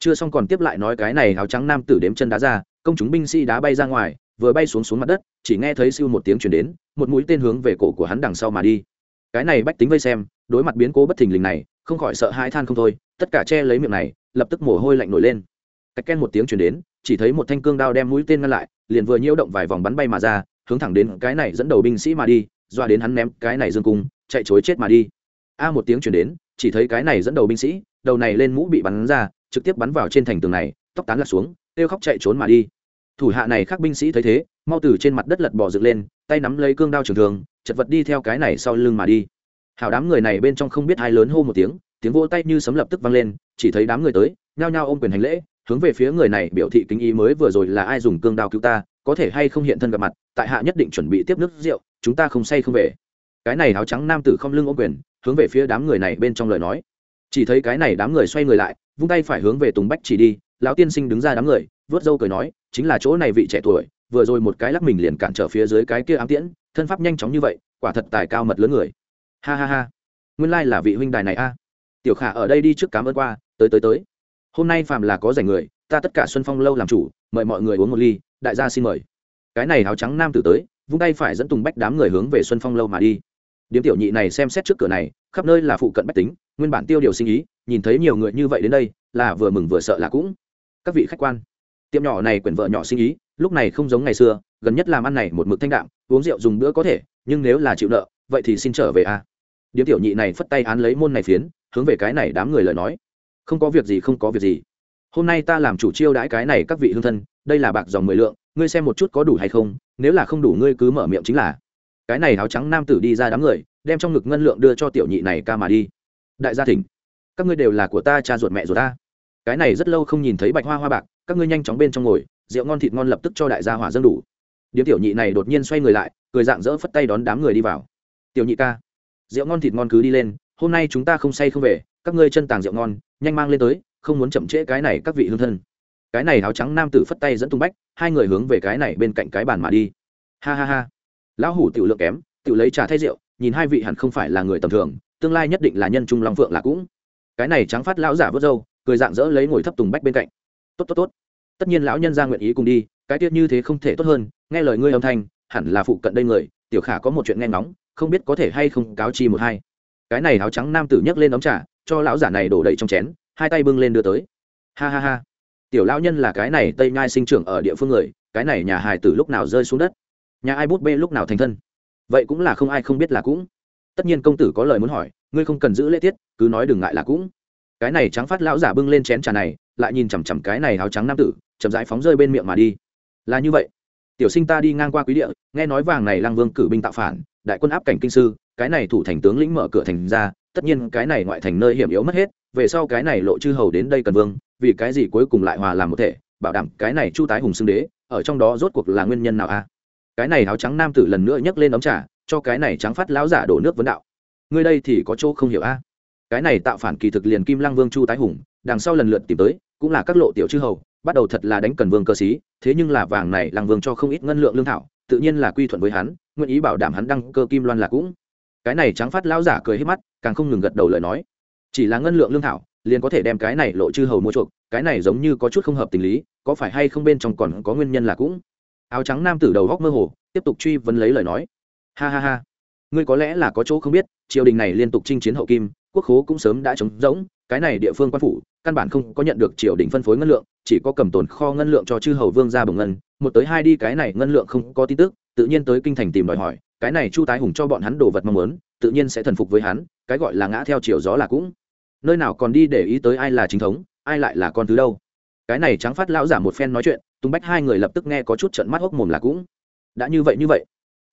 Chưa xong còn tiếp lại nói cái này áo trắng nam tử đếm chân đá ra, công chúng binh sĩ đá bay ra ngoài, vừa bay xuống xuống mặt đất, chỉ nghe thấy siêu một tiếng chuyển đến, một mũi tên hướng về cổ của hắn đằng sau mà đi. Cái này bách tính vây xem, đối mặt biến cố bất thình lình này, không khỏi sợ hai than không thôi, tất cả che lấy miệng này, lập tức mồ hôi lạnh nổi lên. Cách ken một tiếng chuyển đến, chỉ thấy một thanh cương đao đem mũi tên ngăn lại, liền vừa nhiễu động vài vòng bắn bay mà ra hướng thẳng đến cái này dẫn đầu binh sĩ mà đi, doa đến hắn ném cái này dương cung, chạy chối chết mà đi. A một tiếng chuyển đến, chỉ thấy cái này dẫn đầu binh sĩ, đầu này lên mũ bị bắn ra, trực tiếp bắn vào trên thành tường này, tóc tán lật xuống, kêu khóc chạy trốn mà đi. Thủ hạ này khác binh sĩ thấy thế, mau từ trên mặt đất lật bỏ dựng lên, tay nắm lấy cương đao trường thường, chật vật đi theo cái này sau lưng mà đi. Hào đám người này bên trong không biết hai lớn hô một tiếng tiếng vỗ tay như sấm lập tức vang lên, chỉ thấy đám người tới, nhao nhao ôm quyền hành lễ, hướng về phía người này biểu thị kính ý mới vừa rồi là ai dùng cương đao cứu ta có thể hay không hiện thân gặp mặt, tại hạ nhất định chuẩn bị tiếp nước rượu, chúng ta không say không về. Cái này áo trắng nam tử không lưng ôm quyền, hướng về phía đám người này bên trong lời nói. Chỉ thấy cái này đám người xoay người lại, vung tay phải hướng về tùng bách chỉ đi, lão tiên sinh đứng ra đám người, vớt dâu cười nói, chính là chỗ này vị trẻ tuổi, vừa rồi một cái lắc mình liền cản trở phía dưới cái kia ám tiễn, thân pháp nhanh chóng như vậy, quả thật tài cao mật lớn người. Ha ha ha. Nguyên lai là vị huynh đài này a. Tiểu khả ở đây đi trước cám ơn qua, tới tới tới. Hôm nay phàm là có rảnh người ta tất cả xuân phong lâu làm chủ, mời mọi người uống một ly, đại gia xin mời. Cái này áo trắng nam tử tới, vung tay phải dẫn tùng bách đám người hướng về xuân phong lâu mà đi. Điếm tiểu nhị này xem xét trước cửa này, khắp nơi là phụ cận bách tính, nguyên bản tiêu điều sinh ý, nhìn thấy nhiều người như vậy đến đây, là vừa mừng vừa sợ là cũng. Các vị khách quan, tiệm nhỏ này quyển vợ nhỏ sinh ý, lúc này không giống ngày xưa, gần nhất làm ăn này một mực thanh đạm, uống rượu dùng bữa có thể, nhưng nếu là chịu nợ, vậy thì xin trở về a. À. điếm tiểu nhị này phất tay án lấy môn này phiến, hướng về cái này đám người lời nói. Không có việc gì, không có việc gì hôm nay ta làm chủ chiêu đãi cái này các vị hương thân, đây là bạc dòng mười lượng, ngươi xem một chút có đủ hay không, nếu là không đủ ngươi cứ mở miệng chính là. Cái này áo trắng nam tử đi ra đám người, đem trong ngực ngân lượng đưa cho tiểu nhị này ca mà đi. Đại gia thỉnh. Các ngươi đều là của ta, cha ruột mẹ ruột ta. Cái này rất lâu không nhìn thấy bạch hoa hoa bạc, các ngươi nhanh chóng bên trong ngồi, rượu ngon thịt ngon lập tức cho đại gia hỏa dân đủ. Điếm tiểu nhị này đột nhiên xoay người lại, cười dạng dỡ phất tay đón đám người đi vào. Tiểu nhị ca, rượu ngon thịt ngon cứ đi lên, hôm nay chúng ta không say không về, các ngươi chân tàng rượu ngon, nhanh mang lên tới không muốn chậm trễ cái này các vị hương thân. Cái này áo trắng nam tử phất tay dẫn tung bách, hai người hướng về cái này bên cạnh cái bàn mà đi. Ha ha ha. Lão hủ tiểu lượng kém, tiểu lấy trà thay rượu, nhìn hai vị hẳn không phải là người tầm thường, tương lai nhất định là nhân trung long phượng là cũng. Cái này trắng phát lão giả vớt râu, cười dạng dỡ lấy ngồi thấp tùng bách bên cạnh. Tốt tốt tốt. Tất nhiên lão nhân ra nguyện ý cùng đi, cái tiết như thế không thể tốt hơn, nghe lời ngươi âm thanh, hẳn là phụ cận đây người, tiểu khả có một chuyện nghe ngóng, không biết có thể hay không cáo chi một hai. Cái này áo trắng nam tử nhấc lên đóng trà, cho lão giả này đổ đầy trong chén hai tay bưng lên đưa tới. Ha ha ha. Tiểu lão nhân là cái này tây nhai sinh trưởng ở địa phương người, cái này nhà hài tử lúc nào rơi xuống đất? Nhà ai bút bê lúc nào thành thân? Vậy cũng là không ai không biết là cũng. Tất nhiên công tử có lời muốn hỏi, ngươi không cần giữ lễ tiết, cứ nói đừng ngại là cũng. Cái này trắng phát lão giả bưng lên chén trà này, lại nhìn chằm chằm cái này áo trắng nam tử, chậm rãi phóng rơi bên miệng mà đi. Là như vậy. Tiểu sinh ta đi ngang qua quý địa, nghe nói vàng này lang vương cử binh tạo phản, đại quân áp cảnh kinh sư cái này thủ thành tướng lĩnh mở cửa thành ra, tất nhiên cái này ngoại thành nơi hiểm yếu mất hết, về sau cái này lộ chư hầu đến đây cần vương, vì cái gì cuối cùng lại hòa làm một thể, bảo đảm cái này chu tái hùng xưng đế, ở trong đó rốt cuộc là nguyên nhân nào a? Cái này áo trắng nam tử lần nữa nhấc lên ấm trà, cho cái này trắng phát lão giả đổ nước vấn đạo. Ngươi đây thì có chỗ không hiểu a? Cái này tạo phản kỳ thực liền kim lăng vương chu tái hùng, đằng sau lần lượt tìm tới, cũng là các lộ tiểu chư hầu, bắt đầu thật là đánh cần vương cơ sĩ, thế nhưng là vàng này lăng vương cho không ít ngân lượng lương thảo, tự nhiên là quy thuận với hắn, nguyện ý bảo đảm hắn đăng cơ kim loan là cũng cái này trắng phát lão giả cười hết mắt, càng không ngừng gật đầu lời nói. Chỉ là ngân lượng lương thảo, liền có thể đem cái này lộ chư hầu mua chuộc, cái này giống như có chút không hợp tình lý, có phải hay không bên trong còn có nguyên nhân là cũng. Áo trắng nam tử đầu góc mơ hồ, tiếp tục truy vấn lấy lời nói. Ha ha ha, ngươi có lẽ là có chỗ không biết, triều đình này liên tục chinh chiến hậu kim, quốc khố cũng sớm đã trống rỗng, cái này địa phương quan phủ, căn bản không có nhận được triều đình phân phối ngân lượng, chỉ có cầm tồn kho ngân lượng cho chư hầu vương ra bồng ngân, một tới hai đi cái này ngân lượng không có tin tức, tự nhiên tới kinh thành tìm đòi hỏi cái này chu tái hùng cho bọn hắn đồ vật mong muốn, tự nhiên sẽ thần phục với hắn, cái gọi là ngã theo chiều gió là cũng. Nơi nào còn đi để ý tới ai là chính thống, ai lại là con thứ đâu. Cái này trắng phát lão giả một phen nói chuyện tung bách hai người lập tức nghe có chút trận mắt hốc mồm là cũng. Đã như vậy như vậy.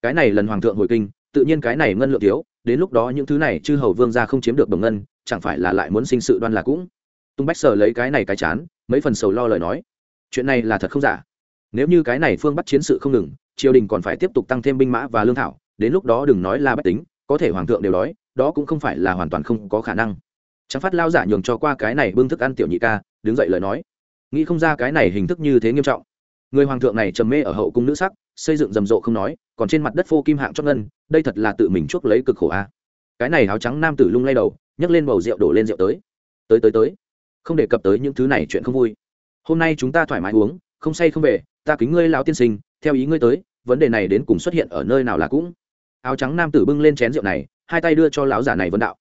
Cái này lần hoàng thượng hồi kinh, tự nhiên cái này ngân lượng thiếu, đến lúc đó những thứ này chư hầu vương ra không chiếm được đồng ngân, chẳng phải là lại muốn sinh sự đoan là cũng. Tung bách sờ lấy cái này cái chán, mấy phần sầu lo lời nói. Chuyện này là thật không giả. Nếu như cái này phương bắt chiến sự không ngừng, triều đình còn phải tiếp tục tăng thêm binh mã và lương thảo đến lúc đó đừng nói là bách tính, có thể hoàng thượng đều đói, đó cũng không phải là hoàn toàn không có khả năng. Trắng phát lao giả nhường cho qua cái này bưng thức ăn tiểu nhị ca, đứng dậy lời nói. Nghĩ không ra cái này hình thức như thế nghiêm trọng. Người hoàng thượng này trầm mê ở hậu cung nữ sắc, xây dựng rầm rộ không nói, còn trên mặt đất phô kim hạng cho ngân, đây thật là tự mình chuốc lấy cực khổ a. Cái này áo trắng nam tử lung lay đầu, nhấc lên bầu rượu đổ lên rượu tới. Tới tới tới. Không đề cập tới những thứ này chuyện không vui. Hôm nay chúng ta thoải mái uống, không say không về, ta kính ngươi lão tiên sinh, theo ý ngươi tới, vấn đề này đến cùng xuất hiện ở nơi nào là cũng áo trắng nam tử bưng lên chén rượu này, hai tay đưa cho lão giả này vấn đạo.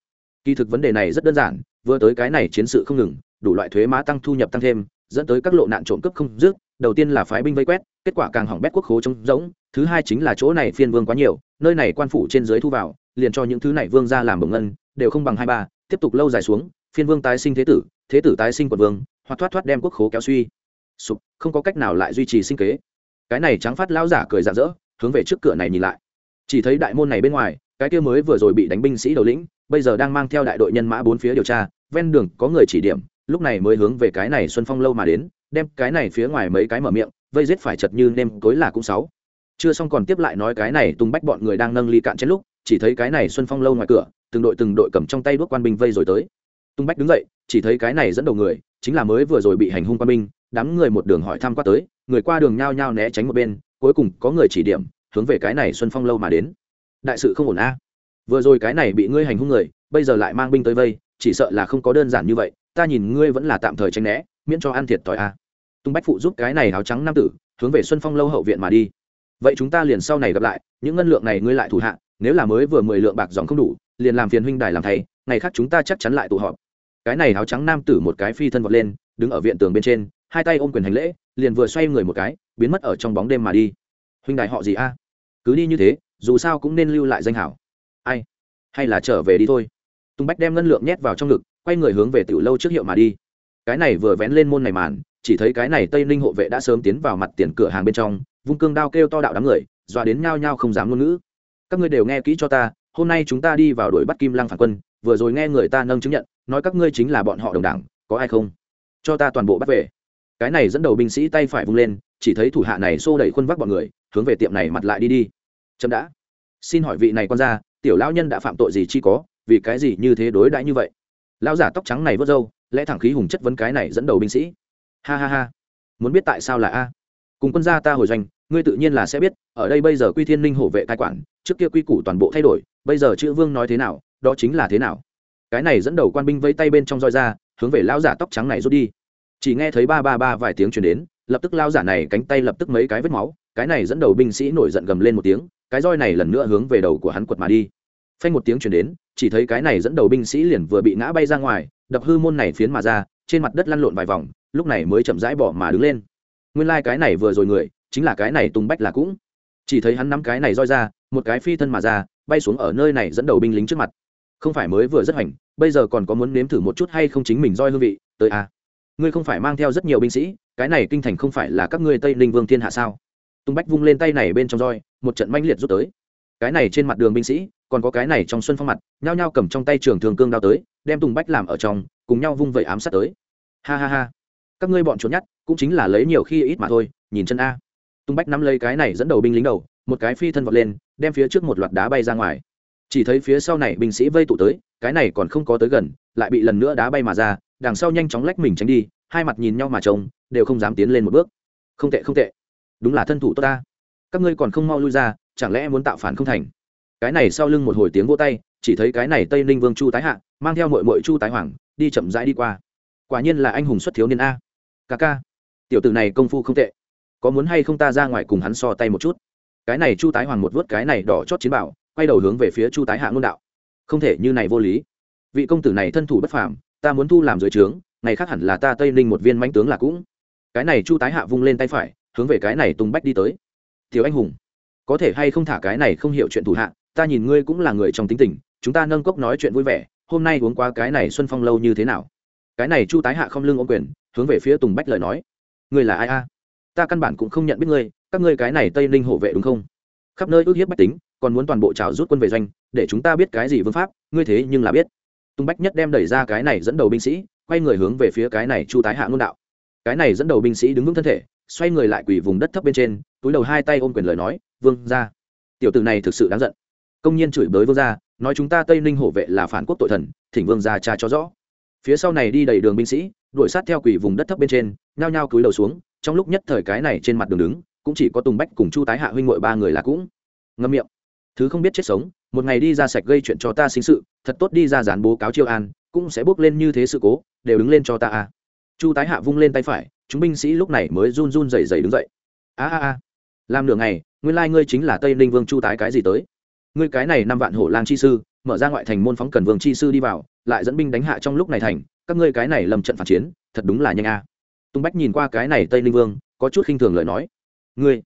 Kỳ thực vấn đề này rất đơn giản, vừa tới cái này chiến sự không ngừng, đủ loại thuế má tăng thu nhập tăng thêm, dẫn tới các lộ nạn trộm cướp không dứt, đầu tiên là phái binh vây quét, kết quả càng hỏng bét quốc khố trống rỗng, thứ hai chính là chỗ này phiên vương quá nhiều, nơi này quan phủ trên dưới thu vào, liền cho những thứ này vương ra làm bổng ngân, đều không bằng hai ba, tiếp tục lâu dài xuống, phiên vương tái sinh thế tử thế tử tái sinh quận vương, hoặc thoát thoát đem quốc khố kéo suy. Sụp, không có cách nào lại duy trì sinh kế. Cái này trắng phát lão giả cười rạng rỡ, hướng về trước cửa này nhìn lại chỉ thấy đại môn này bên ngoài, cái kia mới vừa rồi bị đánh binh sĩ đầu lĩnh, bây giờ đang mang theo đại đội nhân mã bốn phía điều tra, ven đường có người chỉ điểm, lúc này mới hướng về cái này xuân phong lâu mà đến, đem cái này phía ngoài mấy cái mở miệng, vây giết phải chật như nêm tối là cũng sáu. Chưa xong còn tiếp lại nói cái này tung bách bọn người đang nâng ly cạn trên lúc, chỉ thấy cái này xuân phong lâu ngoài cửa, từng đội từng đội cầm trong tay đuốc quan binh vây rồi tới. Tung bách đứng dậy, chỉ thấy cái này dẫn đầu người, chính là mới vừa rồi bị hành hung quan binh, đám người một đường hỏi thăm qua tới, người qua đường nhao nhao né tránh một bên, cuối cùng có người chỉ điểm hướng về cái này xuân phong lâu mà đến. Đại sự không ổn a. Vừa rồi cái này bị ngươi hành hung người, bây giờ lại mang binh tới vây, chỉ sợ là không có đơn giản như vậy, ta nhìn ngươi vẫn là tạm thời tránh né, miễn cho ăn thiệt thòi a. Tung bách phụ giúp cái này áo trắng nam tử, hướng về xuân phong lâu hậu viện mà đi. Vậy chúng ta liền sau này gặp lại, những ngân lượng này ngươi lại thủ hạ, nếu là mới vừa mười lượng bạc dòng không đủ, liền làm phiền huynh đài làm thầy, ngày khác chúng ta chắc chắn lại tụ họp. Cái này áo trắng nam tử một cái phi thân vọt lên, đứng ở viện tường bên trên, hai tay ôm quyền hành lễ, liền vừa xoay người một cái, biến mất ở trong bóng đêm mà đi. Huynh đài họ gì a? Cứ đi như thế, dù sao cũng nên lưu lại danh hảo. Ai? Hay là trở về đi thôi. Tùng bách đem ngân lượng nhét vào trong ngực, quay người hướng về tiểu lâu trước hiệu mà đi. Cái này vừa vén lên môn này màn, chỉ thấy cái này tây ninh hộ vệ đã sớm tiến vào mặt tiền cửa hàng bên trong, vung cương đao kêu to đạo đám người, dọa đến nhao nhao không dám ngôn ngữ. Các ngươi đều nghe kỹ cho ta, hôm nay chúng ta đi vào đuổi bắt kim lăng phản quân, vừa rồi nghe người ta nâng chứng nhận, nói các ngươi chính là bọn họ đồng đảng, có ai không? Cho ta toàn bộ bắt về. Cái này dẫn đầu binh sĩ tay phải vung lên, chỉ thấy thủ hạ này xô đẩy khuôn vác bọn người hướng về tiệm này mặt lại đi đi. Chậm đã. Xin hỏi vị này con ra tiểu lão nhân đã phạm tội gì chi có, vì cái gì như thế đối đãi như vậy? Lão giả tóc trắng này vớt râu, lẽ thẳng khí hùng chất vấn cái này dẫn đầu binh sĩ. Ha ha ha. Muốn biết tại sao là a? Cùng quân gia ta hồi doanh, ngươi tự nhiên là sẽ biết, ở đây bây giờ quy thiên ninh hổ vệ cai quản, trước kia quy củ toàn bộ thay đổi, bây giờ chữ vương nói thế nào, đó chính là thế nào. Cái này dẫn đầu quan binh vây tay bên trong roi ra, hướng về lão giả tóc trắng này rút đi. Chỉ nghe thấy ba ba ba vài tiếng chuyển đến, lập tức lao giả này cánh tay lập tức mấy cái vết máu cái này dẫn đầu binh sĩ nổi giận gầm lên một tiếng, cái roi này lần nữa hướng về đầu của hắn quật mà đi. Phanh một tiếng chuyển đến, chỉ thấy cái này dẫn đầu binh sĩ liền vừa bị ngã bay ra ngoài, đập hư môn này phiến mà ra, trên mặt đất lăn lộn vài vòng, lúc này mới chậm rãi bỏ mà đứng lên. Nguyên lai、like、cái này vừa rồi người, chính là cái này tung bách là cũng. Chỉ thấy hắn nắm cái này roi ra, một cái phi thân mà ra, bay xuống ở nơi này dẫn đầu binh lính trước mặt. Không phải mới vừa rất hoành, bây giờ còn có muốn nếm thử một chút hay không chính mình roi hương vị, tới à. ngươi không phải mang theo rất nhiều binh sĩ, cái này kinh thành không phải là các ngươi tây ninh vương thiên hạ sao? Tung bách vung lên tay này bên trong roi, một trận manh liệt rút tới. Cái này trên mặt đường binh sĩ, còn có cái này trong xuân phong mặt, nhao nhao cầm trong tay trường thường cương đao tới, đem tùng bách làm ở trong, cùng nhau vung vẩy ám sát tới. Ha ha ha. Các ngươi bọn trốn nhát cũng chính là lấy nhiều khi ít mà thôi, nhìn chân a. Tung bách nắm lấy cái này dẫn đầu binh lính đầu, một cái phi thân vọt lên, đem phía trước một loạt đá bay ra ngoài. Chỉ thấy phía sau này binh sĩ vây tụ tới, cái này còn không có tới gần, lại bị lần nữa đá bay mà ra, đằng sau nhanh chóng lách mình tránh đi, hai mặt nhìn nhau mà trông, đều không dám tiến lên một bước. Không tệ không tệ đúng là thân thủ tốt ta. Các ngươi còn không mau lui ra, chẳng lẽ muốn tạo phản không thành? Cái này sau lưng một hồi tiếng vô tay, chỉ thấy cái này tây ninh vương chu tái hạ, mang theo mội mội chu tái hoàng, đi chậm rãi đi qua. Quả nhiên là anh hùng xuất thiếu niên a. Ca ca, tiểu tử này công phu không tệ. Có muốn hay không ta ra ngoài cùng hắn so tay một chút? Cái này chu tái hoàng một vớt cái này đỏ chót chiến bảo, quay đầu hướng về phía chu tái hạ ngôn đạo. Không thể như này vô lý. Vị công tử này thân thủ bất phàm, ta muốn thu làm dưới trướng, ngày khác hẳn là ta tây ninh một viên mãnh tướng là cũng. Cái này chu tái hạ vung lên tay phải hướng về cái này tung bách đi tới. Thiếu anh hùng, có thể hay không thả cái này không hiểu chuyện thủ hạ, ta nhìn ngươi cũng là người trong tính tình, chúng ta nâng cốc nói chuyện vui vẻ, hôm nay uống qua cái này xuân phong lâu như thế nào? Cái này chu tái hạ không lưng ô quyền, hướng về phía tùng bách lời nói. Ngươi là ai a? Ta căn bản cũng không nhận biết ngươi, các ngươi cái này tây ninh hộ vệ đúng không? Khắp nơi ước hiếp bách tính, còn muốn toàn bộ trào rút quân về doanh, để chúng ta biết cái gì vương pháp, ngươi thế nhưng là biết. Tùng bách nhất đem đẩy ra cái này dẫn đầu binh sĩ, quay người hướng về phía cái này chu tái hạ ngôn đạo. Cái này dẫn đầu binh sĩ đứng vững thân thể xoay người lại quỳ vùng đất thấp bên trên, túi đầu hai tay ôm quyền lời nói, vương ra tiểu tử này thực sự đáng giận. Công nhiên chửi bới vương ra nói chúng ta tây ninh hổ vệ là phản quốc tội thần, thỉnh vương ra cha cho rõ. Phía sau này đi đầy đường binh sĩ, đuổi sát theo quỷ vùng đất thấp bên trên, nhao nhao cúi đầu xuống, trong lúc nhất thời cái này trên mặt đường đứng, cũng chỉ có tùng bách cùng chu tái hạ huynh ngội ba người là cũng ngâm miệng. Thứ không biết chết sống, một ngày đi ra sạch gây chuyện cho ta sinh sự, thật tốt đi ra dán bố cáo chiêu an, cũng sẽ bước lên như thế sự cố, đều đứng lên cho ta à? chu tái hạ vung lên tay phải chúng binh sĩ lúc này mới run run rẩy rẩy đứng dậy. A a a, làm nửa ngày, nguyên lai ngươi chính là tây ninh vương chu tái cái gì tới? Ngươi cái này năm vạn hổ lang chi sư, mở ra ngoại thành môn phóng cần vương chi sư đi vào, lại dẫn binh đánh hạ trong lúc này thành, các ngươi cái này lầm trận phản chiến, thật đúng là nhanh a. Tung bách nhìn qua cái này tây ninh vương, có chút khinh thường lời nói. Ngươi,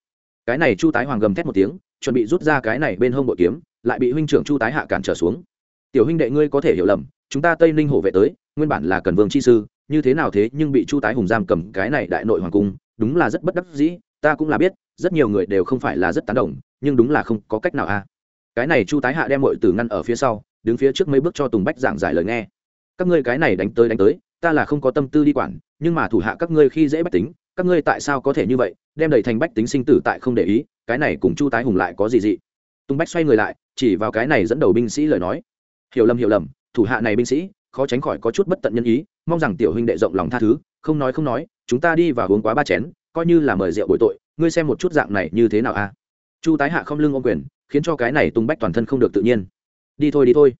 cái này chu tái hoàng gầm thét một tiếng, chuẩn bị rút ra cái này bên hông bội kiếm, lại bị huynh trưởng chu tái hạ cản trở xuống. Tiểu huynh đệ ngươi có thể hiểu lầm, chúng ta tây ninh hổ vệ tới, nguyên bản là cần vương chi sư như thế nào thế nhưng bị chu tái hùng giam cầm cái này đại nội hoàng cung, đúng là rất bất đắc dĩ, ta cũng là biết, rất nhiều người đều không phải là rất tán đồng, nhưng đúng là không có cách nào a. Cái này chu tái hạ đem mọi từ ngăn ở phía sau, đứng phía trước mấy bước cho tùng bách giảng giải lời nghe. Các ngươi cái này đánh tới đánh tới, ta là không có tâm tư đi quản, nhưng mà thủ hạ các ngươi khi dễ bách tính, các ngươi tại sao có thể như vậy, đem đầy thành bách tính sinh tử tại không để ý, cái này cùng chu tái hùng lại có gì dị. Tùng bách xoay người lại, chỉ vào cái này dẫn đầu binh sĩ lời nói. Hiểu lầm hiểu lầm, thủ hạ này binh sĩ khó tránh khỏi có chút bất tận nhân ý, mong rằng tiểu huynh đệ rộng lòng tha thứ, không nói không nói, chúng ta đi và uống quá ba chén, coi như là mời rượu bội tội, ngươi xem một chút dạng này như thế nào a? Chu tái hạ không lưng ôm quyền, khiến cho cái này tung bách toàn thân không được tự nhiên. Đi thôi đi thôi.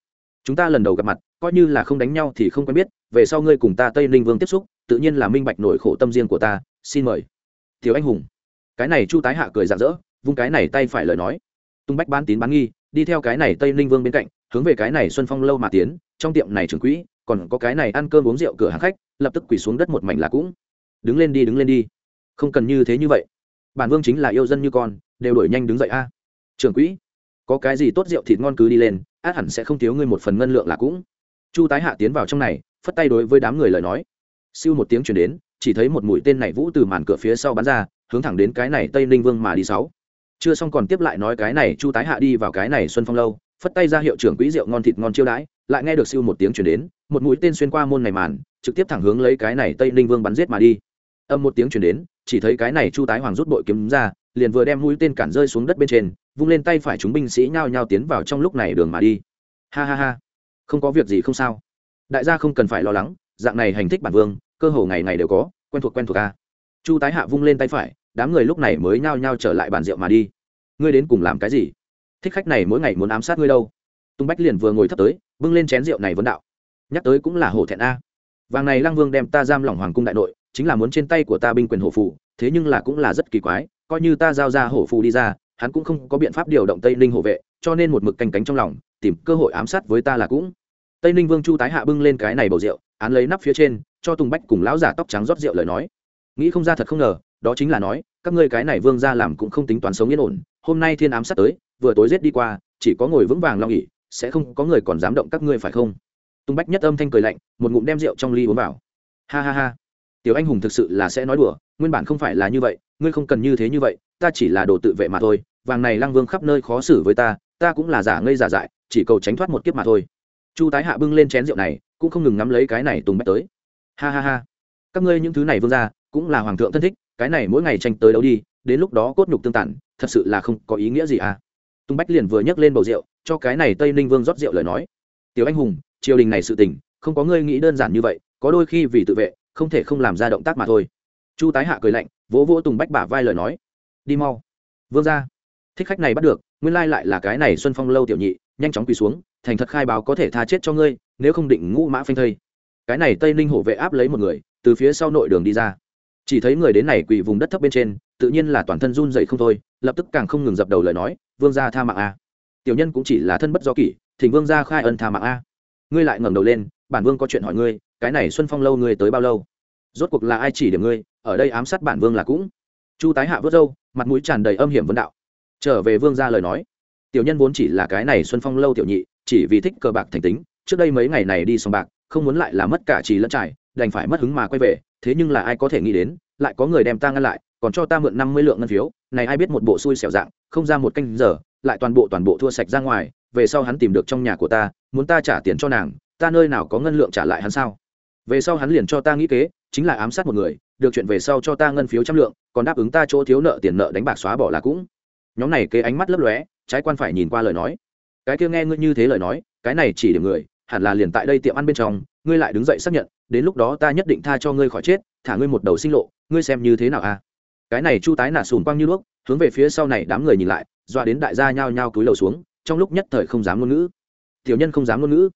Chúng ta lần đầu gặp mặt, coi như là không đánh nhau thì không quen biết, về sau ngươi cùng ta tây ninh vương tiếp xúc, tự nhiên là minh bạch nổi khổ tâm riêng của ta, xin mời. Thiếu anh hùng. Cái này chu tái hạ cười rạng rỡ, vung cái này tay phải lời nói. Tung bách bán tín bán nghi, đi theo cái này tây ninh vương bên cạnh, hướng về cái này xuân phong lâu mà tiến trong tiệm này trưởng quỹ, còn có cái này ăn cơm uống rượu cửa hàng khách, lập tức quỳ xuống đất một mảnh là cũng. Đứng lên đi, đứng lên đi. Không cần như thế như vậy. Bản vương chính là yêu dân như con, đều đổi nhanh đứng dậy a. Trưởng quỹ, có cái gì tốt rượu thịt ngon cứ đi lên, át hẳn sẽ không thiếu ngươi một phần ngân lượng là cũng. Chu tái hạ tiến vào trong này, phất tay đối với đám người lời nói. Siêu một tiếng chuyển đến, chỉ thấy một mũi tên này vũ từ màn cửa phía sau bắn ra, hướng thẳng đến cái này tây ninh vương mà đi sáu. Chưa xong còn tiếp lại nói cái này chu tái hạ đi vào cái này xuân phong lâu phất tay ra hiệu trưởng quỹ rượu ngon thịt ngon chiêu đãi, lại nghe được siêu một tiếng chuyển đến, một mũi tên xuyên qua môn này màn, trực tiếp thẳng hướng lấy cái này tây ninh vương bắn giết mà đi. Âm một tiếng chuyển đến, chỉ thấy cái này chu tái hoàng rút bội kiếm ra, liền vừa đem mũi tên cản rơi xuống đất bên trên, vung lên tay phải chúng binh sĩ nhao nhao tiến vào trong lúc này đường mà đi. Ha ha ha. Không có việc gì không sao. Đại gia không cần phải lo lắng, dạng này hành thích bản vương, cơ hồ ngày ngày đều có, quen thuộc quen thuộc ca chu tái hạ vung lên tay phải, đám người lúc này mới nhao nhao trở lại bàn rượu mà đi. Ngươi đến cùng làm cái gì? Thích khách này mỗi ngày muốn ám sát ngươi đâu? Tung bách liền vừa ngồi thấp tới, bưng lên chén rượu này vấn đạo. Nhắc tới cũng là hổ thẹn a. Vàng này Lang vương đem ta giam lỏng hoàng cung đại nội, chính là muốn trên tay của ta binh quyền hổ Phủ. thế nhưng là cũng là rất kỳ quái, coi như ta giao ra hổ Phủ đi ra, hắn cũng không có biện pháp điều động tây ninh hộ vệ, cho nên một mực canh cánh trong lòng, tìm cơ hội ám sát với ta là cũng. Tây ninh vương chu tái hạ bưng lên cái này bầu rượu, án lấy nắp phía trên, cho tùng bách cùng lão giả tóc trắng rót rượu lời nói. Nghĩ không ra thật không ngờ, đó chính là nói, các ngươi cái này vương ra làm cũng không tính toán sống yên ổn, hôm nay thiên ám sát tới vừa tối giết đi qua, chỉ có ngồi vững vàng lo nghỉ sẽ không có người còn dám động các ngươi phải không? Tùng bách nhất âm thanh cười lạnh, một ngụm đem rượu trong ly uống vào. Ha ha ha. Tiểu anh hùng thực sự là sẽ nói đùa, nguyên bản không phải là như vậy, ngươi không cần như thế như vậy, ta chỉ là đồ tự vệ mà thôi, vàng này lăng vương khắp nơi khó xử với ta ta cũng là giả ngây giả dại, chỉ cầu tránh thoát một kiếp mà thôi. Chu tái hạ bưng lên chén rượu này, cũng không ngừng ngắm lấy cái này tùng bách tới. Ha ha ha. Các ngươi những thứ này vương ra cũng là hoàng thượng thân thích, cái này mỗi ngày tranh tới đấu đi, đến lúc đó cốt nhục tương tản thật sự là không có ý nghĩa gì à tùng bách liền vừa nhấc lên bầu rượu, cho cái này tây ninh vương rót rượu lời nói. Tiểu anh hùng, triều đình này sự tình, không có ngươi nghĩ đơn giản như vậy, có đôi khi vì tự vệ, không thể không làm ra động tác mà thôi. Chu tái hạ cười lạnh, vỗ vỗ tùng bách bả vai lời nói. Đi mau. Vương ra thích khách này bắt được, nguyên lai lại là cái này xuân phong lâu tiểu nhị, nhanh chóng quỳ xuống, thành thật khai báo có thể tha chết cho ngươi, nếu không định ngũ mã phanh thây. Cái này tây ninh hổ vệ áp lấy một người, từ phía sau nội đường đi ra chỉ thấy người đến này quỳ vùng đất thấp bên trên, tự nhiên là toàn thân run dậy không thôi, lập tức càng không ngừng dập đầu lời nói, vương gia tha mạng a. Tiểu nhân cũng chỉ là thân bất do kỷ, thỉnh vương gia khai ân tha mạng a. Ngươi lại ngẩng đầu lên, bản vương có chuyện hỏi ngươi, cái này xuân phong lâu ngươi tới bao lâu? Rốt cuộc là ai chỉ điểm ngươi, ở đây ám sát bản vương là cũng. Chu tái hạ vớt râu, mặt mũi tràn đầy âm hiểm vấn đạo. Trở về vương ra lời nói. Tiểu nhân vốn chỉ là cái này xuân phong lâu tiểu nhị, chỉ vì thích cờ bạc thành tính, trước đây mấy ngày này đi sòng bạc, không muốn lại là mất cả trì lẫn trải, đành phải mất hứng mà quay về thế nhưng là ai có thể nghĩ đến, lại có người đem ta ngăn lại, còn cho ta mượn năm mươi lượng ngân phiếu, này ai biết một bộ xui xẻo dạng, không ra một canh giờ, lại toàn bộ toàn bộ thua sạch ra ngoài, về sau hắn tìm được trong nhà của ta, muốn ta trả tiền cho nàng, ta nơi nào có ngân lượng trả lại hắn sao? Về sau hắn liền cho ta nghĩ kế, chính là ám sát một người, được chuyện về sau cho ta ngân phiếu trăm lượng, còn đáp ứng ta chỗ thiếu nợ tiền nợ đánh bạc xóa bỏ là cũng. Nhóm này kế ánh mắt lấp lóe, trái quan phải nhìn qua lời nói. Cái kia nghe ngươi như thế lời nói, cái này chỉ điểm người, hẳn là liền tại đây tiệm ăn bên trong ngươi lại đứng dậy xác nhận, đến lúc đó ta nhất định tha cho ngươi khỏi chết, thả ngươi một đầu sinh lộ, ngươi xem như thế nào a à? cái này chu tái nà sùn quang như đuốc, hướng về phía sau này đám người nhìn lại dọa đến đại gia nhao nhao cúi lầu xuống, trong lúc nhất thời không dám ngôn ngữ. Tiểu nhân không dám ngôn ngữ.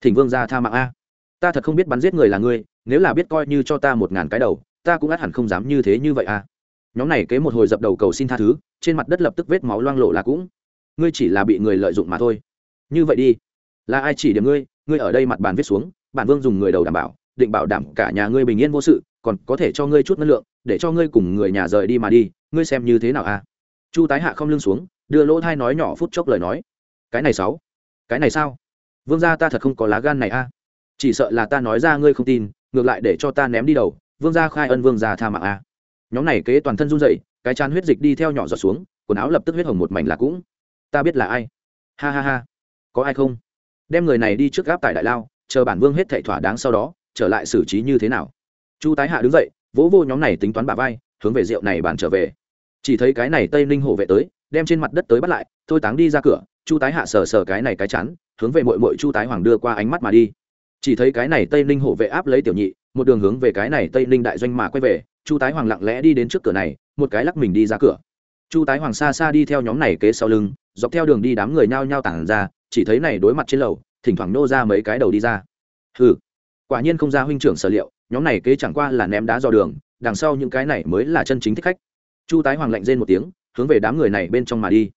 Thỉnh vương ra tha mạng a. Ta thật không biết bắn giết người là ngươi, nếu là biết coi như cho ta một ngàn cái đầu, ta cũng ắt hẳn không dám như thế như vậy a nhóm này kế một hồi dập đầu cầu xin tha thứ, trên mặt đất lập tức vết máu loang lộ là cũng. Ngươi chỉ là bị người lợi dụng mà thôi. Như vậy đi. Là ai chỉ điểm ngươi? Ngươi ở đây mặt bàn viết xuống bản vương dùng người đầu đảm bảo, định bảo đảm cả nhà ngươi bình yên vô sự, còn có thể cho ngươi chút năng lượng, để cho ngươi cùng người nhà rời đi mà đi, ngươi xem như thế nào a chu tái hạ không lưng xuống, đưa lỗ thai nói nhỏ phút chốc lời nói. Cái này sáu, cái này sao? Vương gia ta thật không có lá gan này a chỉ sợ là ta nói ra ngươi không tin, ngược lại để cho ta ném đi đầu, vương gia khai ân vương gia tha mạng a nhóm này kế toàn thân run dậy cái chán huyết dịch đi theo nhỏ giọt xuống, quần áo lập tức huyết hồng một mảnh là cũng. Ta biết là ai. Ha ha ha. Có ai không? Đem người này đi trước gáp tại đại lao chờ bản vương hết thệ thỏa đáng sau đó, trở lại xử trí như thế nào? Chu tái hạ đứng dậy, vỗ vô nhóm này tính toán bà vai, hướng về rượu này bàn trở về. Chỉ thấy cái này tây ninh hổ vệ tới, đem trên mặt đất tới bắt lại, thôi táng đi ra cửa, chu tái hạ sờ sờ cái này cái chắn hướng về mội mội chu tái hoàng đưa qua ánh mắt mà đi. Chỉ thấy cái này tây ninh hổ vệ áp lấy tiểu nhị, một đường hướng về cái này tây ninh đại doanh mà quay về, chu tái hoàng lặng lẽ đi đến trước cửa này, một cái lắc mình đi ra cửa. Chu tái hoàng xa xa đi theo nhóm này kế sau lưng, dọc theo đường đi đám người nhao nhao tản ra, chỉ thấy này đối mặt trên lầu thỉnh thoảng nô ra mấy cái đầu đi ra. Hừ, quả nhiên không ra huynh trưởng sở liệu, nhóm này kế chẳng qua là ném đá dò đường, đằng sau những cái này mới là chân chính thích khách. Chu tái hoàng lạnh rên một tiếng, hướng về đám người này bên trong mà đi.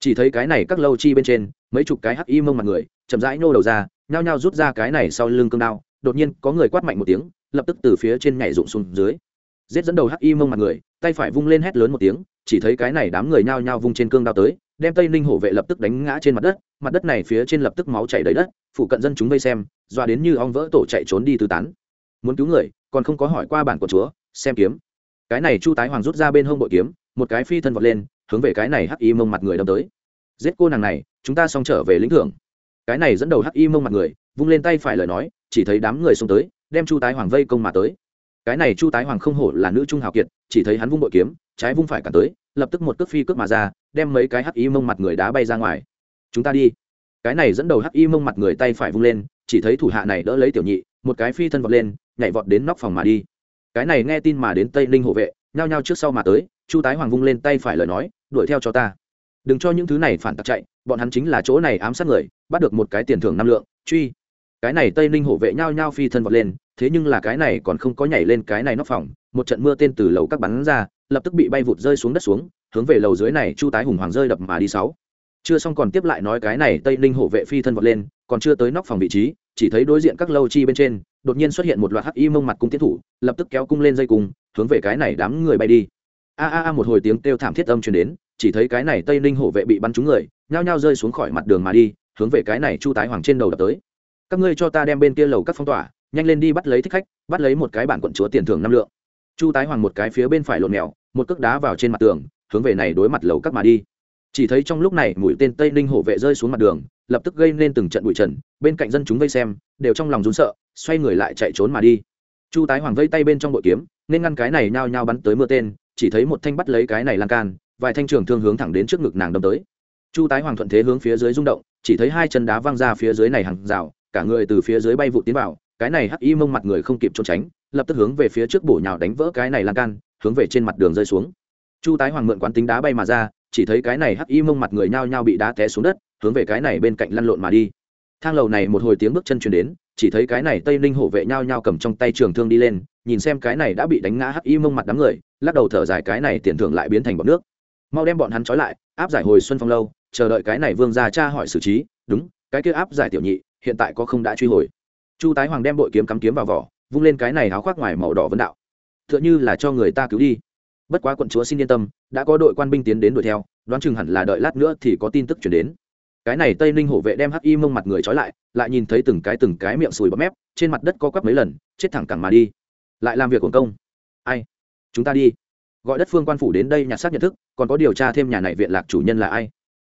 Chỉ thấy cái này các lâu chi bên trên, mấy chục cái hắc y mông mặt người, chậm rãi nô đầu ra, nhao nhao rút ra cái này sau lưng cương đao, đột nhiên có người quát mạnh một tiếng, lập tức từ phía trên nhảy rụng xuống dưới. Giết dẫn đầu hắc y mông mặt người, tay phải vung lên hét lớn một tiếng, chỉ thấy cái này đám người nhao nhao vung trên cương đao tới đem tây ninh hổ vệ lập tức đánh ngã trên mặt đất mặt đất này phía trên lập tức máu chảy đầy đất phụ cận dân chúng vây xem doa đến như ong vỡ tổ chạy trốn đi tư tán muốn cứu người còn không có hỏi qua bản của chúa xem kiếm cái này chu tái hoàng rút ra bên hông bội kiếm một cái phi thân vọt lên hướng về cái này hắc y mông mặt người đâm tới giết cô nàng này chúng ta xong trở về lĩnh thưởng cái này dẫn đầu hắc y mông mặt người vung lên tay phải lời nói chỉ thấy đám người xông tới đem chu tái hoàng vây công mà tới cái này chu tái hoàng không hổ là nữ trung hào kiệt chỉ thấy hắn vung bội kiếm trái vung phải cả tới lập tức một cước phi cước mà ra đem mấy cái hắc y mông mặt người đá bay ra ngoài. Chúng ta đi. Cái này dẫn đầu hắc y mông mặt người tay phải vung lên, chỉ thấy thủ hạ này đỡ lấy tiểu nhị, một cái phi thân vọt lên, nhảy vọt đến nóc phòng mà đi. Cái này nghe tin mà đến tây ninh hộ vệ, nhao nhao trước sau mà tới, chu tái hoàng vung lên tay phải lời nói, đuổi theo cho ta. Đừng cho những thứ này phản tặc chạy, bọn hắn chính là chỗ này ám sát người, bắt được một cái tiền thưởng năm lượng, truy. Cái này tây ninh hộ vệ nhao nhao phi thân vọt lên, thế nhưng là cái này còn không có nhảy lên cái này nóc phòng, một trận mưa tên từ lầu các bắn ra, lập tức bị bay vụt rơi xuống đất xuống hướng về lầu dưới này chu tái hùng hoàng rơi đập mà đi sáu. Chưa xong còn tiếp lại nói cái này tây ninh hộ vệ phi thân vọt lên, còn chưa tới nóc phòng vị trí, chỉ thấy đối diện các lâu chi bên trên, đột nhiên xuất hiện một loạt hắc y mông mặt cung tiến thủ, lập tức kéo cung lên dây cung, hướng về cái này đám người bay đi. A a a, một hồi tiếng kêu thảm thiết âm truyền đến, chỉ thấy cái này tây ninh hộ vệ bị bắn trúng người, nhao nhao rơi xuống khỏi mặt đường mà đi, hướng về cái này chu tái hoàng trên đầu đập tới. Các ngươi cho ta đem bên kia lầu các phong tỏa, nhanh lên đi bắt lấy thích khách, bắt lấy một cái bản quận chúa tiền thưởng năm lượng. Chu tái hoàng một cái phía bên phải lộn mèo, một cước đá vào trên mặt tường hướng về này đối mặt lầu các mà đi. Chỉ thấy trong lúc này, mũi tên tây ninh hộ vệ rơi xuống mặt đường, lập tức gây nên từng trận bụi trần, bên cạnh dân chúng vây xem, đều trong lòng rún sợ, xoay người lại chạy trốn mà đi. Chu tái hoàng vây tay bên trong bội kiếm, nên ngăn cái này nhao nhao bắn tới mưa tên, chỉ thấy một thanh bắt lấy cái này lan can, vài thanh trường thương hướng thẳng đến trước ngực nàng đâm tới. Chu tái hoàng thuận thế hướng phía dưới rung động, chỉ thấy hai chân đá văng ra phía dưới này hàng rào, cả người từ phía dưới bay vụ tiến vào, cái này hắc y mông mặt người không kịp trốn tránh, lập tức hướng về phía trước bổ nhào đánh vỡ cái này lan can, hướng về trên mặt đường rơi xuống chu tái hoàng mượn quán tính đá bay mà ra, chỉ thấy cái này hắc y mông mặt người nhao nhao bị đá té xuống đất, hướng về cái này bên cạnh lăn lộn mà đi. Thang lầu này một hồi tiếng bước chân chuyển đến, chỉ thấy cái này tây ninh hổ vệ nhao nhao cầm trong tay trường thương đi lên, nhìn xem cái này đã bị đánh ngã hắc y mông mặt đám người, lắc đầu thở dài cái này tiền thưởng lại biến thành bọn nước. Mau đem bọn hắn trói lại, áp giải hồi xuân phong lâu, chờ đợi cái này vương gia cha hỏi xử trí, đúng, cái kia áp giải tiểu nhị, hiện tại có không đã truy hồi? Chu tái hoàng đem bội kiếm cắm kiếm vào vỏ, vung lên cái này áo khoác ngoài màu đỏ vân đạo. T h ư ợ n h ư là cho người ta cứu đi bất quá quận chúa xin yên tâm, đã có đội quan binh tiến đến đuổi theo, đoán chừng hẳn là đợi lát nữa thì có tin tức chuyển đến. Cái này tây ninh hổ vệ đem hắc y mông mặt người trói lại lại nhìn thấy từng cái từng cái miệng sùi bắp mép, trên mặt đất co quắp mấy lần, chết thẳng cẳng mà đi. Lại làm việc quần công. Ai? Chúng ta đi. Gọi đất phương quan phủ đến đây nhặt xác nhận thức, còn có điều tra thêm nhà này viện lạc chủ nhân là ai.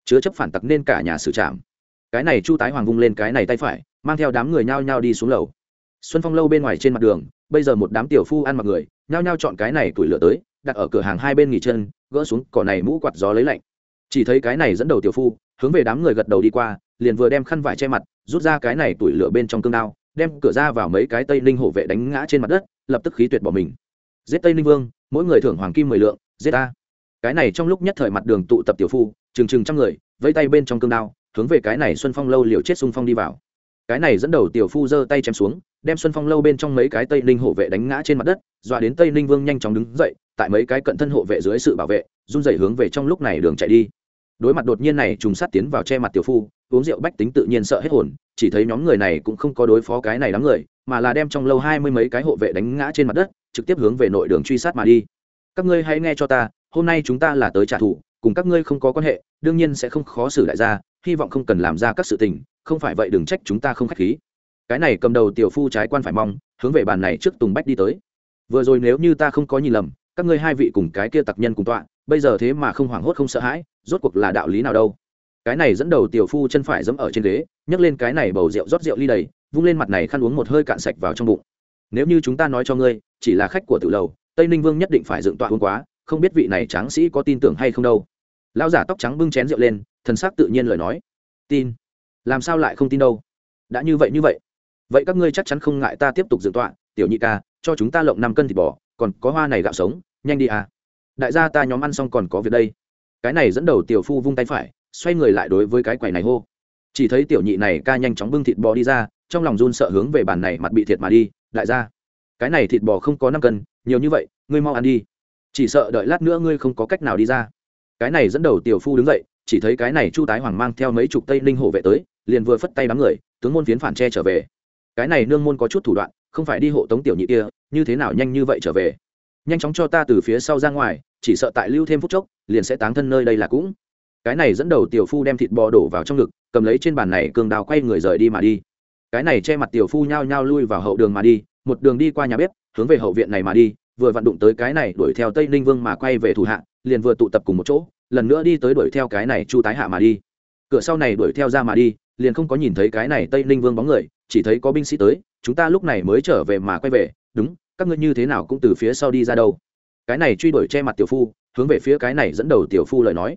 Chứa chấp phản tặc nên cả nhà xử trảm. Cái này chu tái hoàng vung lên cái này tay phải, mang theo đám người nhao nhao đi xuống lầu. Xuân phong lâu bên ngoài trên mặt đường, bây giờ một đám tiểu phu ăn mặc người, nhao nhao chọn cái này tuổi lửa tới đặt ở cửa hàng hai bên nghỉ chân, gỡ xuống cỏ này mũ quạt gió lấy lạnh. Chỉ thấy cái này dẫn đầu tiểu phu, hướng về đám người gật đầu đi qua, liền vừa đem khăn vải che mặt, rút ra cái này tuổi lửa bên trong cương đao, đem cửa ra vào mấy cái tây ninh hổ vệ đánh ngã trên mặt đất, lập tức khí tuyệt bỏ mình. Giết tây ninh vương, mỗi người thưởng hoàng kim mười lượng, giết ta. Cái này trong lúc nhất thời mặt đường tụ tập tiểu phu, chừng chừng trăm người vây tay bên trong cương đao, hướng về cái này xuân phong lâu liều chết xung phong đi vào cái này dẫn đầu tiểu phu giơ tay chém xuống, đem xuân phong lâu bên trong mấy cái tây ninh hộ vệ đánh ngã trên mặt đất, dọa đến tây ninh vương nhanh chóng đứng dậy, tại mấy cái cận thân hộ vệ dưới sự bảo vệ, run dậy hướng về trong lúc này đường chạy đi. Đối mặt đột nhiên này, trùng sát tiến vào che mặt tiểu phu, uống rượu bách tính tự nhiên sợ hết hồn, chỉ thấy nhóm người này cũng không có đối phó cái này đám người, mà là đem trong lâu hai mươi mấy cái hộ vệ đánh ngã trên mặt đất, trực tiếp hướng về nội đường truy sát mà đi. Các ngươi hãy nghe cho ta, hôm nay chúng ta là tới trả thù, cùng các ngươi không có quan hệ, đương nhiên sẽ không khó xử đại gia, hy vọng không cần làm ra các sự tình không phải vậy đừng trách chúng ta không k h á c h khí. Cái này cầm đầu tiểu phu trái quan phải mong, hướng về bàn này trước tùng bách đi tới. Vừa rồi nếu như ta không có nhìn lầm, các ngươi hai vị cùng cái kia tặc nhân cùng tọa, bây giờ thế mà không hoảng hốt không sợ hãi, rốt cuộc là đạo lý nào đâu? Cái này dẫn đầu tiểu phu chân phải dẫm ở trên ghế, nhấc lên cái này bầu rượu rót rượu ly đầy, vung lên mặt này khăn uống một hơi cạn sạch vào trong bụng. Nếu như chúng ta nói cho ngươi, chỉ là khách của tự lầu, tây ninh vương nhất định phải dựng tọa uống quá, không biết vị này tráng sĩ có tin tưởng hay không đâu. Lão giả tóc trắng bưng chén rượu lên, thần sắc tự nhiên lời nói. Tin làm sao lại không tin đâu? Đã như vậy như vậy vậy các ngươi chắc chắn không ngại ta tiếp tục dựng tọa, tiểu nhị ca, cho chúng ta lộng năm cân thịt bò, còn có hoa này gạo sống, nhanh đi à. Đại gia ta nhóm ăn xong còn có việc đây. Cái này dẫn đầu tiểu phu vung tay phải, xoay người lại đối với cái quầy này hô. Chỉ thấy tiểu nhị này ca nhanh chóng bưng thịt bò đi ra, trong lòng run sợ hướng về bàn này mặt bị thiệt mà đi, đại gia. Cái này thịt bò không có năm cân, nhiều như vậy, ngươi mau ăn đi. Chỉ sợ đợi lát nữa ngươi không có cách nào đi ra. Cái này dẫn đầu tiểu phu đứng dậy chỉ thấy cái này chu tái hoàng mang theo mấy chục tây ninh hộ vệ tới, liền vừa phất tay đám người, tướng môn phiến phản tre trở về. Cái này nương môn có chút thủ đoạn, không phải đi hộ tống tiểu nhị kia, như thế nào nhanh như vậy trở về? Nhanh chóng cho ta từ phía sau ra ngoài, chỉ sợ tại lưu thêm phút chốc, liền sẽ táng thân nơi đây là cũng. Cái này dẫn đầu tiểu phu đem thịt bò đổ vào trong ngực, cầm lấy trên bàn này cường đào quay người rời đi mà đi. Cái này che mặt tiểu phu nhao nhao lui vào hậu đường mà đi, một đường đi qua nhà bếp, hướng về hậu viện này mà đi, vừa vặn đụng tới cái này đuổi theo tây ninh vương mà quay về thủ hạ, liền vừa tụ tập cùng một chỗ lần nữa đi tới đuổi theo cái này chu tái hạ mà đi. Cửa sau này đuổi theo ra mà đi, liền không có nhìn thấy cái này tây ninh vương bóng người, chỉ thấy có binh sĩ tới, chúng ta lúc này mới trở về mà quay về, đúng, các ngươi như thế nào cũng từ phía sau đi ra đâu. Cái này truy đuổi che mặt tiểu phu, hướng về phía cái này dẫn đầu tiểu phu lời nói.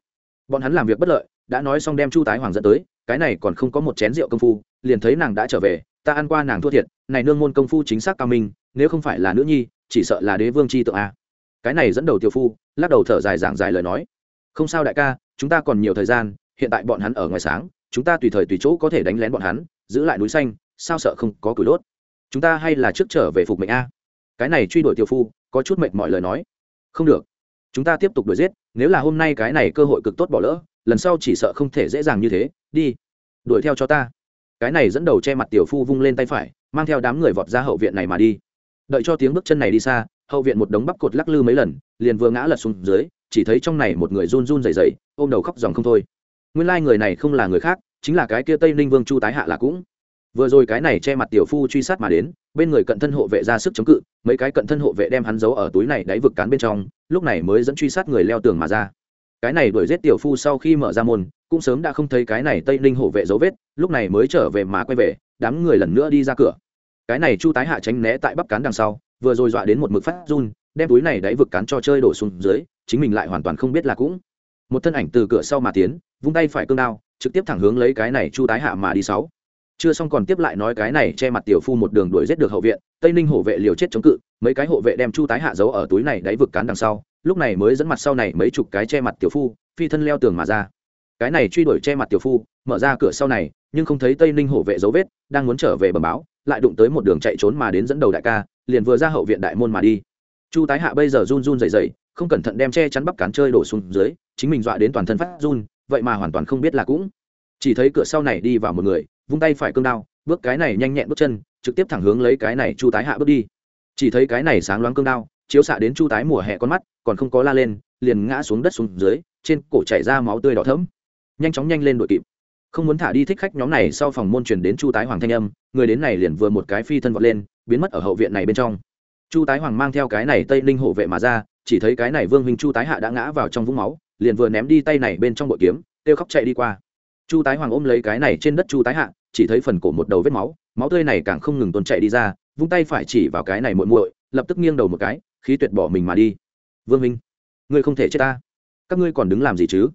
Bọn hắn làm việc bất lợi, đã nói xong đem chu tái hoàng dẫn tới, cái này còn không có một chén rượu công phu, liền thấy nàng đã trở về, ta ăn qua nàng thua thiệt, này nương môn công phu chính xác cao minh, nếu không phải là nữ nhi, chỉ sợ là đế vương c h i tượng a. Cái này dẫn đầu tiểu phu, lắc đầu thở dài giảng dài lời nói không sao đại ca, chúng ta còn nhiều thời gian, hiện tại bọn hắn ở ngoài sáng, chúng ta tùy thời tùy chỗ có thể đánh lén bọn hắn, giữ lại núi xanh, sao sợ không có củi đốt. Chúng ta hay là trước trở về phục mệnh a. Cái này truy đuổi tiểu phu, có chút mệt mọi lời nói. Không được. Chúng ta tiếp tục đuổi giết, nếu là hôm nay cái này cơ hội cực tốt bỏ lỡ, lần sau chỉ sợ không thể dễ dàng như thế, đi. Đuổi theo cho ta. Cái này dẫn đầu che mặt tiểu phu vung lên tay phải, mang theo đám người vọt ra hậu viện này mà đi. Đợi cho tiếng bước chân này đi xa, hậu viện một đống bắp cột lắc lư mấy lần, liền vừa ngã lật xuống dưới chỉ thấy trong này một người run run rẩy rẩy, ôm đầu khóc dòng không thôi. Nguyên lai người này không là người khác, chính là cái kia tây ninh vương chu tái hạ là cũng. Vừa rồi cái này che mặt tiểu phu truy sát mà đến, bên người cận thân hộ vệ ra sức chống cự, mấy cái cận thân hộ vệ đem hắn giấu ở túi này đáy vực cán bên trong, lúc này mới dẫn truy sát người leo tường mà ra. Cái này đuổi giết tiểu phu sau khi mở ra môn, cũng sớm đã không thấy cái này tây ninh hộ vệ dấu vết, lúc này mới trở về mà quay về, đám người lần nữa đi ra cửa. Cái này chu tái hạ tránh né tại bắp cán đằng sau, vừa rồi dọa đến một mực phát run đem túi này đáy vực cán cho chơi đổ xuống dưới, chính mình lại hoàn toàn không biết là cũng. Một thân ảnh từ cửa sau mà tiến, vung tay phải cương đao, trực tiếp thẳng hướng lấy cái này chu tái hạ mà đi sáu. Chưa xong còn tiếp lại nói cái này che mặt tiểu phu một đường đuổi giết được hậu viện, tây ninh hộ vệ liều chết chống cự, mấy cái hộ vệ đem chu tái hạ giấu ở túi này đáy vực cán đằng sau, lúc này mới dẫn mặt sau này mấy chục cái che mặt tiểu phu, phi thân leo tường mà ra. Cái này truy đuổi che mặt tiểu phu, mở ra cửa sau này, nhưng không thấy tây ninh hộ vệ dấu vết, đang muốn trở về bẩm báo, lại đụng tới một đường chạy trốn mà đến dẫn đầu đại ca, liền vừa ra hậu viện đại môn mà đi chu tái hạ bây giờ run run dày dày không cẩn thận đem che chắn bắp cán chơi đổ xuống dưới, chính mình dọa đến toàn thân phát run, vậy mà hoàn toàn không biết là cũng. Chỉ thấy cửa sau này đi vào một người, vung tay phải cương đao, bước cái này nhanh nhẹn bước chân, trực tiếp thẳng hướng lấy cái này chu tái hạ bước đi. Chỉ thấy cái này sáng loáng cương đao, chiếu xạ đến chu tái mùa hè con mắt, còn không có la lên, liền ngã xuống đất xuống dưới, trên cổ chảy ra máu tươi đỏ thẫm. Nhanh chóng nhanh lên đội kịp. Không muốn thả đi thích khách nhóm này, sau phòng môn truyền đến chu tái hoàng thanh âm, người đến này liền vừa một cái phi thân vọt lên, biến mất ở hậu viện này bên trong chu tái hoàng mang theo cái này tây ninh hộ vệ mà ra, chỉ thấy cái này vương huynh chu tái hạ đã ngã vào trong vũng máu, liền vừa ném đi tay này bên trong bội kiếm, kêu khóc chạy đi qua. Chu tái hoàng ôm lấy cái này trên đất chu tái hạ, chỉ thấy phần cổ một đầu vết máu máu tươi này càng không ngừng tuôn chạy đi ra, vung tay phải chỉ vào cái này muội muội, lập tức nghiêng đầu một cái, khí tuyệt bỏ mình mà đi. Vương minh ngươi không thể chết ta. Các ngươi còn đứng làm gì chứ?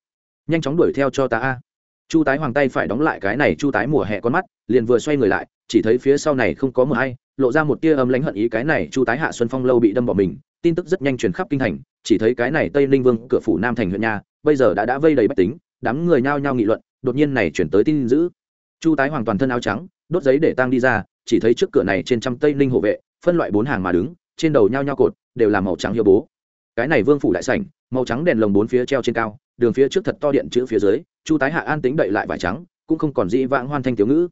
Nhanh chóng đuổi theo cho ta a. Chu tái hoàng tay phải đóng lại cái này chu tái mùa hè con mắt, liền vừa xoay người lại chỉ thấy phía sau này không có mờ hay lộ ra một tia âm lãnh hận ý cái này chu tái hạ xuân phong lâu bị đâm bỏ mình, tin tức rất nhanh truyền khắp kinh thành, chỉ thấy cái này tây ninh vương, cửa phủ nam thành huyện nhà bây giờ đã đã vây đầy bách tính, đám người nhao nhao nghị luận, đột nhiên này chuyển tới tin dữ. Chu tái hoàng toàn thân áo trắng, đốt giấy để tang đi ra, chỉ thấy trước cửa này trên trăm tây ninh hộ vệ, phân loại bốn hàng mà đứng, trên đầu nhao nhao cột, đều là màu trắng hiệu bố. Cái này vương phủ đại sảnh, màu trắng đèn lồng bốn phía treo trên cao, đường phía trước thật to điện chữ phía dưới, chu tái hạ an tính đậy lại vải trắng, cũng không còn dĩ vãng hoan thanh tiểu ngữ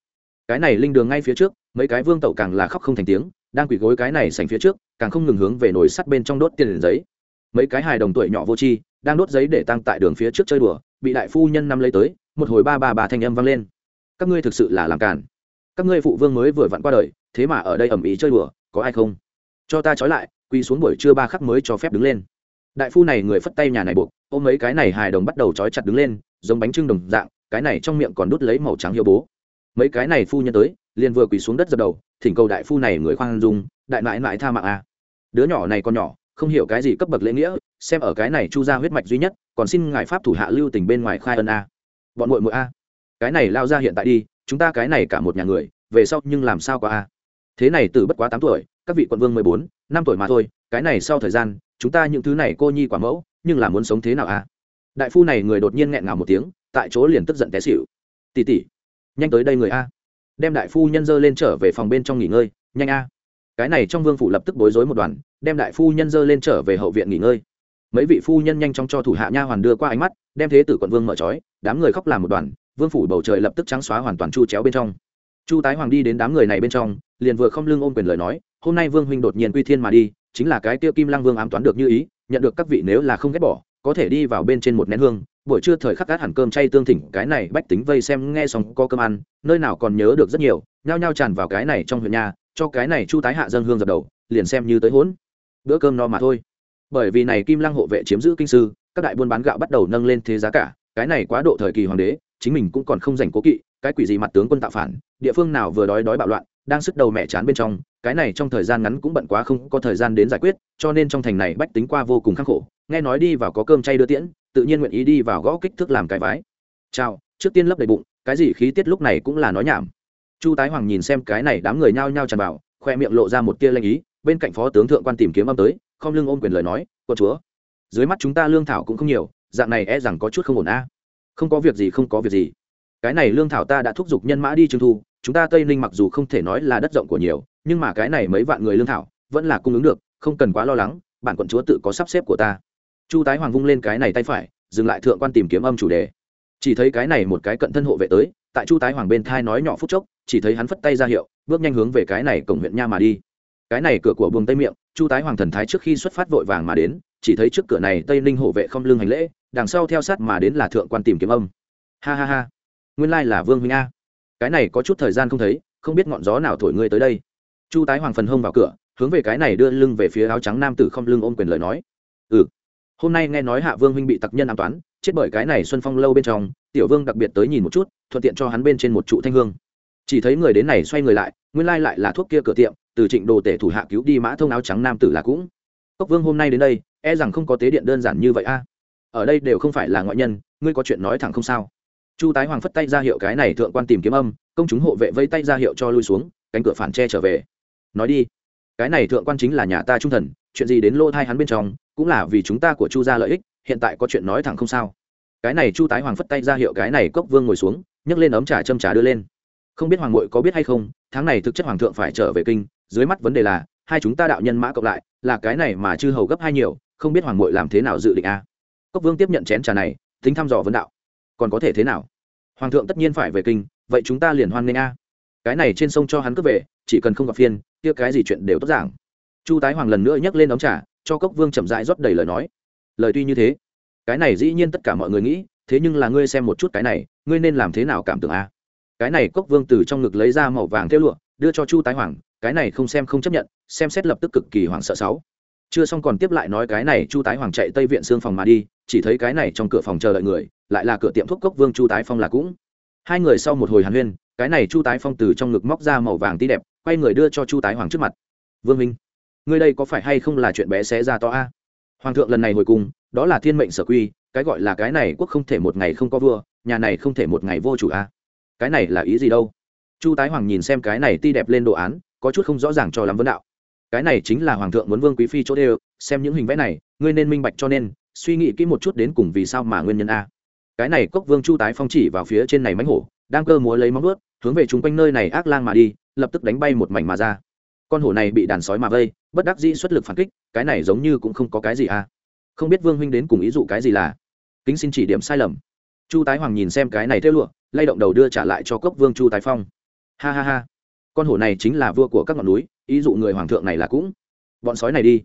cái này linh đường ngay phía trước, mấy cái vương tẩu càng là khóc không thành tiếng, đang quỳ gối cái này sành phía trước, càng không ngừng hướng về nồi sắt bên trong đốt tiền giấy. Mấy cái hài đồng tuổi nhỏ vô tri, đang đốt giấy để tăng tại đường phía trước chơi đùa, bị đại phu nhân năm lấy tới, một hồi ba bà bà thanh âm vang lên. Các ngươi thực sự là làm cản các ngươi phụ vương mới vừa vặn qua đời, thế mà ở đây ẩm ý chơi đùa, có ai không? Cho ta trói lại, quỳ xuống buổi trưa ba khắc mới cho phép đứng lên. Đại phu này người phất tay nhà này buộc, ôm mấy cái này hài đồng bắt đầu trói chặt đứng lên, giống bánh trưng đồng dạng, cái này trong miệng còn đút lấy màu trắng hiệu bố mấy cái này phu nhân tới, liền vừa quỳ xuống đất dập đầu, thỉnh cầu đại phu này người khoan dung, đại mãi mãi tha mạng a đứa nhỏ này còn nhỏ, không hiểu cái gì cấp bậc lễ nghĩa, xem ở cái này chu ra huyết mạch duy nhất, còn xin ngài pháp thủ hạ lưu tình bên ngoài khai ân a bọn muội muội a cái này lao ra hiện tại đi, chúng ta cái này cả một nhà người, về sau nhưng làm sao có a thế này từ bất quá tám tuổi, các vị quận vương mười bốn, năm tuổi mà thôi, cái này sau thời gian, chúng ta những thứ này cô nhi quả mẫu, nhưng là muốn sống thế nào a đại phu này người đột nhiên nghẹn ngào một tiếng, tại chỗ liền tức giận té xỉu. Tỉ tỉ nhanh tới đây người a. Đem đại phu nhân dơ lên trở về phòng bên trong nghỉ ngơi, nhanh a. Cái này trong vương phủ lập tức bối rối một đoàn, đem đại phu nhân dơ lên trở về hậu viện nghỉ ngơi. Mấy vị phu nhân nhanh chóng cho thủ hạ nha hoàn đưa qua ánh mắt, đem thế tử quận vương mở trói, đám người khóc làm một đoàn, vương phủ bầu trời lập tức trắng xóa hoàn toàn chu chéo bên trong. Chu tái hoàng đi đến đám người này bên trong, liền vừa không lưng ôm quyền lời nói, hôm nay vương huynh đột nhiên quy thiên mà đi, chính là cái tiêu kim lăng vương ám toán được như ý, nhận được các vị nếu là không ghét bỏ, có thể đi vào bên trên một nén hương buổi trưa thời khắc gác hẳn cơm chay tương thỉnh, cái này bách tính vây xem nghe xong có cơm ăn, nơi nào còn nhớ được rất nhiều, nhao nhao tràn vào cái này trong huyện nhà, cho cái này chu tái hạ dân hương dập đầu, liền xem như tới hốn. Bữa cơm no mà thôi. Bởi vì này kim lăng hộ vệ chiếm giữ kinh sư, các đại buôn bán gạo bắt đầu nâng lên thế giá cả, cái này quá độ thời kỳ hoàng đế, chính mình cũng còn không dành cố kỵ, cái quỷ gì mặt tướng quân tạo phản, địa phương nào vừa đói đói bạo loạn, đang sức đầu mẹ chán bên trong, cái này trong thời gian ngắn cũng bận quá không có thời gian đến giải quyết, cho nên trong thành này bách tính qua vô cùng khắc khổ nghe nói đi vào có cơm chay đưa tiễn, tự nhiên nguyện ý đi vào gõ kích thước làm cái vái. Chào, trước tiên lấp đầy bụng, cái gì khí tiết lúc này cũng là nói nhảm. Chu tái hoàng nhìn xem cái này đám người nhao nhao tràn vào khoe miệng lộ ra một tia lanh ý, bên cạnh phó tướng thượng quan tìm kiếm âm tới, không lưng ôm quyền lời nói, quân chúa, dưới mắt chúng ta lương thảo cũng không nhiều, dạng này e rằng có chút không ổn a. Không có việc gì, không có việc gì. Cái này lương thảo ta đã thúc giục nhân mã đi trưng thu, chúng ta tây ninh mặc dù không thể nói là đất rộng của nhiều, nhưng mà cái này mấy vạn người lương thảo vẫn là cung ứng được, không cần quá lo lắng, bản quận chúa tự có sắp xếp của ta chu tái hoàng vung lên cái này tay phải, dừng lại thượng quan tìm kiếm âm chủ đề. Chỉ thấy cái này một cái cận thân hộ vệ tới, tại chu tái hoàng bên thai nói nhỏ phút chốc, chỉ thấy hắn phất tay ra hiệu, bước nhanh hướng về cái này cổng huyện nha mà đi. Cái này cửa của buồng tây miệng, chu tái hoàng thần thái trước khi xuất phát vội vàng mà đến, chỉ thấy trước cửa này tây ninh hộ vệ không lưng hành lễ, đằng sau theo sát mà đến là thượng quan tìm kiếm âm. Ha ha ha, nguyên lai là vương huynh a. Cái này có chút thời gian không thấy, không biết ngọn gió nào thổi ngươi tới đây. Chu tái hoàng phần hông vào cửa, hướng về cái này đưa lưng về phía áo trắng nam tử không lưng ôm quyền lời nói. Ừ hôm nay nghe nói hạ vương huynh bị tặc nhân an toán, chết bởi cái này xuân phong lâu bên trong, tiểu vương đặc biệt tới nhìn một chút, thuận tiện cho hắn bên trên một trụ thanh hương. Chỉ thấy người đến này xoay người lại, nguyên lai lại là thuốc kia cửa tiệm, từ trịnh đồ tể thủ hạ cứu đi mã thông áo trắng nam tử là cũng. Cốc vương hôm nay đến đây e rằng không có tế điện đơn giản như vậy a. Ở đây đều không phải là ngoại nhân, ngươi có chuyện nói thẳng không sao? Chu tái hoàng phất tay ra hiệu cái này thượng quan tìm kiếm âm, công chúng hộ vệ vây tay ra hiệu cho lui xuống, cánh cửa phản che trở về. Nói đi, cái này thượng quan chính là nhà ta trung thần, chuyện gì đến lô thai hắn bên trong cũng là vì chúng ta của chu gia lợi ích, hiện tại có chuyện nói thẳng không sao. Cái này chu tái hoàng phất tay ra hiệu cái này cốc vương ngồi xuống, nhấc lên ấm trà châm trà đưa lên. Không biết hoàng ngội có biết hay không, tháng này thực chất hoàng thượng phải trở về kinh, dưới mắt vấn đề là, hai chúng ta đạo nhân mã cộng lại, là cái này mà chư hầu gấp hai nhiều, không biết hoàng ngội làm thế nào dự định a? Cốc vương tiếp nhận chén trà này, tính thăm dò vấn đạo. Còn có thể thế nào? Hoàng thượng tất nhiên phải về kinh, vậy chúng ta liền hoan nghênh a. Cái này trên sông cho hắn cướp về, chỉ cần không gặp phiên kia cái gì chuyện đều tốt giảng. Chu tái hoàng lần nữa nhấc lên đóng trà cho cốc vương chậm rãi rót đầy lời nói. Lời tuy như thế, cái này dĩ nhiên tất cả mọi người nghĩ, thế nhưng là ngươi xem một chút cái này, ngươi nên làm thế nào cảm tưởng a? Cái này cốc vương từ trong ngực lấy ra màu vàng theo lụa, đưa cho chu tái hoàng, cái này không xem không chấp nhận, xem xét lập tức cực kỳ hoảng sợ sáu. Chưa xong còn tiếp lại nói cái này chu tái hoàng chạy tây viện xương phòng mà đi, chỉ thấy cái này trong cửa phòng chờ đợi người, lại là cửa tiệm thuốc cốc vương chu tái phong là cũng. Hai người sau một hồi hàn huyên, cái này chu tái phong từ trong ngực móc ra màu vàng tí đẹp, quay người đưa cho chu tái hoàng trước mặt. Vương minh ngươi đây có phải hay không là chuyện bé xé ra to a? Hoàng thượng lần này hồi cùng, đó là thiên mệnh sở quy cái gọi là cái này quốc không thể một ngày không có vua nhà này không thể một ngày vô chủ a. Cái này là ý gì đâu? Chu tái hoàng nhìn xem cái này ti đẹp lên đồ án có chút không rõ ràng cho lắm vấn đạo. Cái này chính là hoàng thượng muốn vương quý phi chỗ đều xem những hình vẽ này ngươi nên minh bạch cho nên suy nghĩ kỹ một chút đến cùng vì sao mà nguyên nhân a. Cái này cốc vương chu tái phong chỉ vào phía trên này mánh hổ đang cơ múa lấy móng ướt hướng về chung quanh nơi này ác lang mà đi lập tức đánh bay một mảnh mà ra con hổ này bị đàn sói mà vây, bất đắc dĩ xuất lực phản kích, cái này giống như cũng không có cái gì à? không biết vương huynh đến cùng ý dụ cái gì là. Kính xin chỉ điểm sai lầm. Chu tái hoàng nhìn xem cái này theo lụa, lay động đầu đưa trả lại cho cốc vương chu tái phong. Ha ha ha. Con hổ này chính là vua của các ngọn núi, ý dụ người hoàng thượng này là cũng. Bọn sói này đi.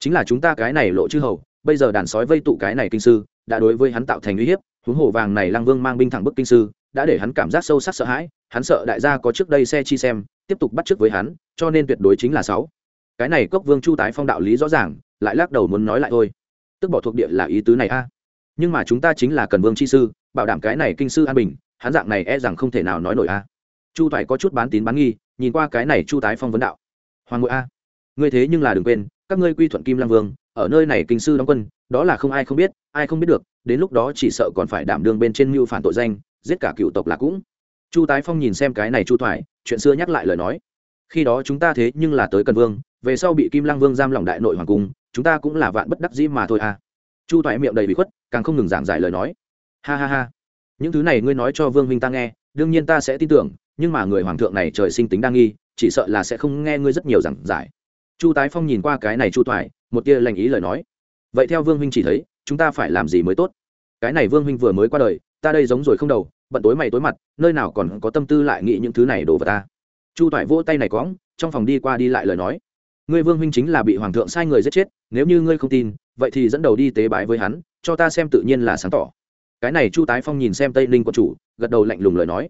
Chính là chúng ta cái này lộ chư hầu, bây giờ đàn sói vây tụ cái này kinh sư, đã đối với hắn tạo thành uy hiếp, huống hồ vàng này lang vương mang binh thẳng bức kinh sư, đã để hắn cảm giác sâu sắc sợ hãi, hắn sợ đại gia có trước đây xe chi xem tiếp tục bắt chước với hắn, cho nên tuyệt đối chính là sáu. Cái này cốc vương chu tái phong đạo lý rõ ràng, lại lắc đầu muốn nói lại thôi. Tức bỏ thuộc địa là ý tứ này a. Nhưng mà chúng ta chính là cần vương chi sư, bảo đảm cái này kinh sư an bình, hắn dạng này e rằng không thể nào nói nổi a. Chu toại có chút bán tín bán nghi, nhìn qua cái này chu tái phong vấn đạo. Hoàng ngội a, ngươi thế nhưng là đừng quên, các ngươi quy thuận kim lăng vương, ở nơi này kinh sư đóng quân, đó là không ai không biết, ai không biết được, đến lúc đó chỉ sợ còn phải đảm đương bên trên mưu phản tội danh, giết cả cựu tộc là cũng. Chu tái phong nhìn xem cái này chu thoại chuyện xưa nhắc lại lời nói. Khi đó chúng ta thế nhưng là tới cần vương, về sau bị kim lăng vương giam lòng đại nội hoàng cung, chúng ta cũng là vạn bất đắc dĩ mà thôi à. Chu thoại miệng đầy bị khuất, càng không ngừng giảng giải lời nói. Ha ha ha. Những thứ này ngươi nói cho vương minh ta nghe, đương nhiên ta sẽ tin tưởng, nhưng mà người hoàng thượng này trời sinh tính đa nghi, chỉ sợ là sẽ không nghe ngươi rất nhiều giảng giải. Chu tái phong nhìn qua cái này chu thoại một tia lành ý lời nói. Vậy theo vương minh chỉ thấy, chúng ta phải làm gì mới tốt? Cái này vương minh vừa mới qua đời, ta đây giống rồi không đầu bận tối mày tối mặt, nơi nào còn có tâm tư lại nghĩ những thứ này đổ vào ta. Chu toại vỗ tay này cóng trong phòng đi qua đi lại lời nói. Ngươi vương huynh chính là bị hoàng thượng sai người giết chết, nếu như ngươi không tin, vậy thì dẫn đầu đi tế bái với hắn, cho ta xem tự nhiên là sáng tỏ. Cái này chu tái phong nhìn xem tây ninh quân chủ, gật đầu lạnh lùng lời nói.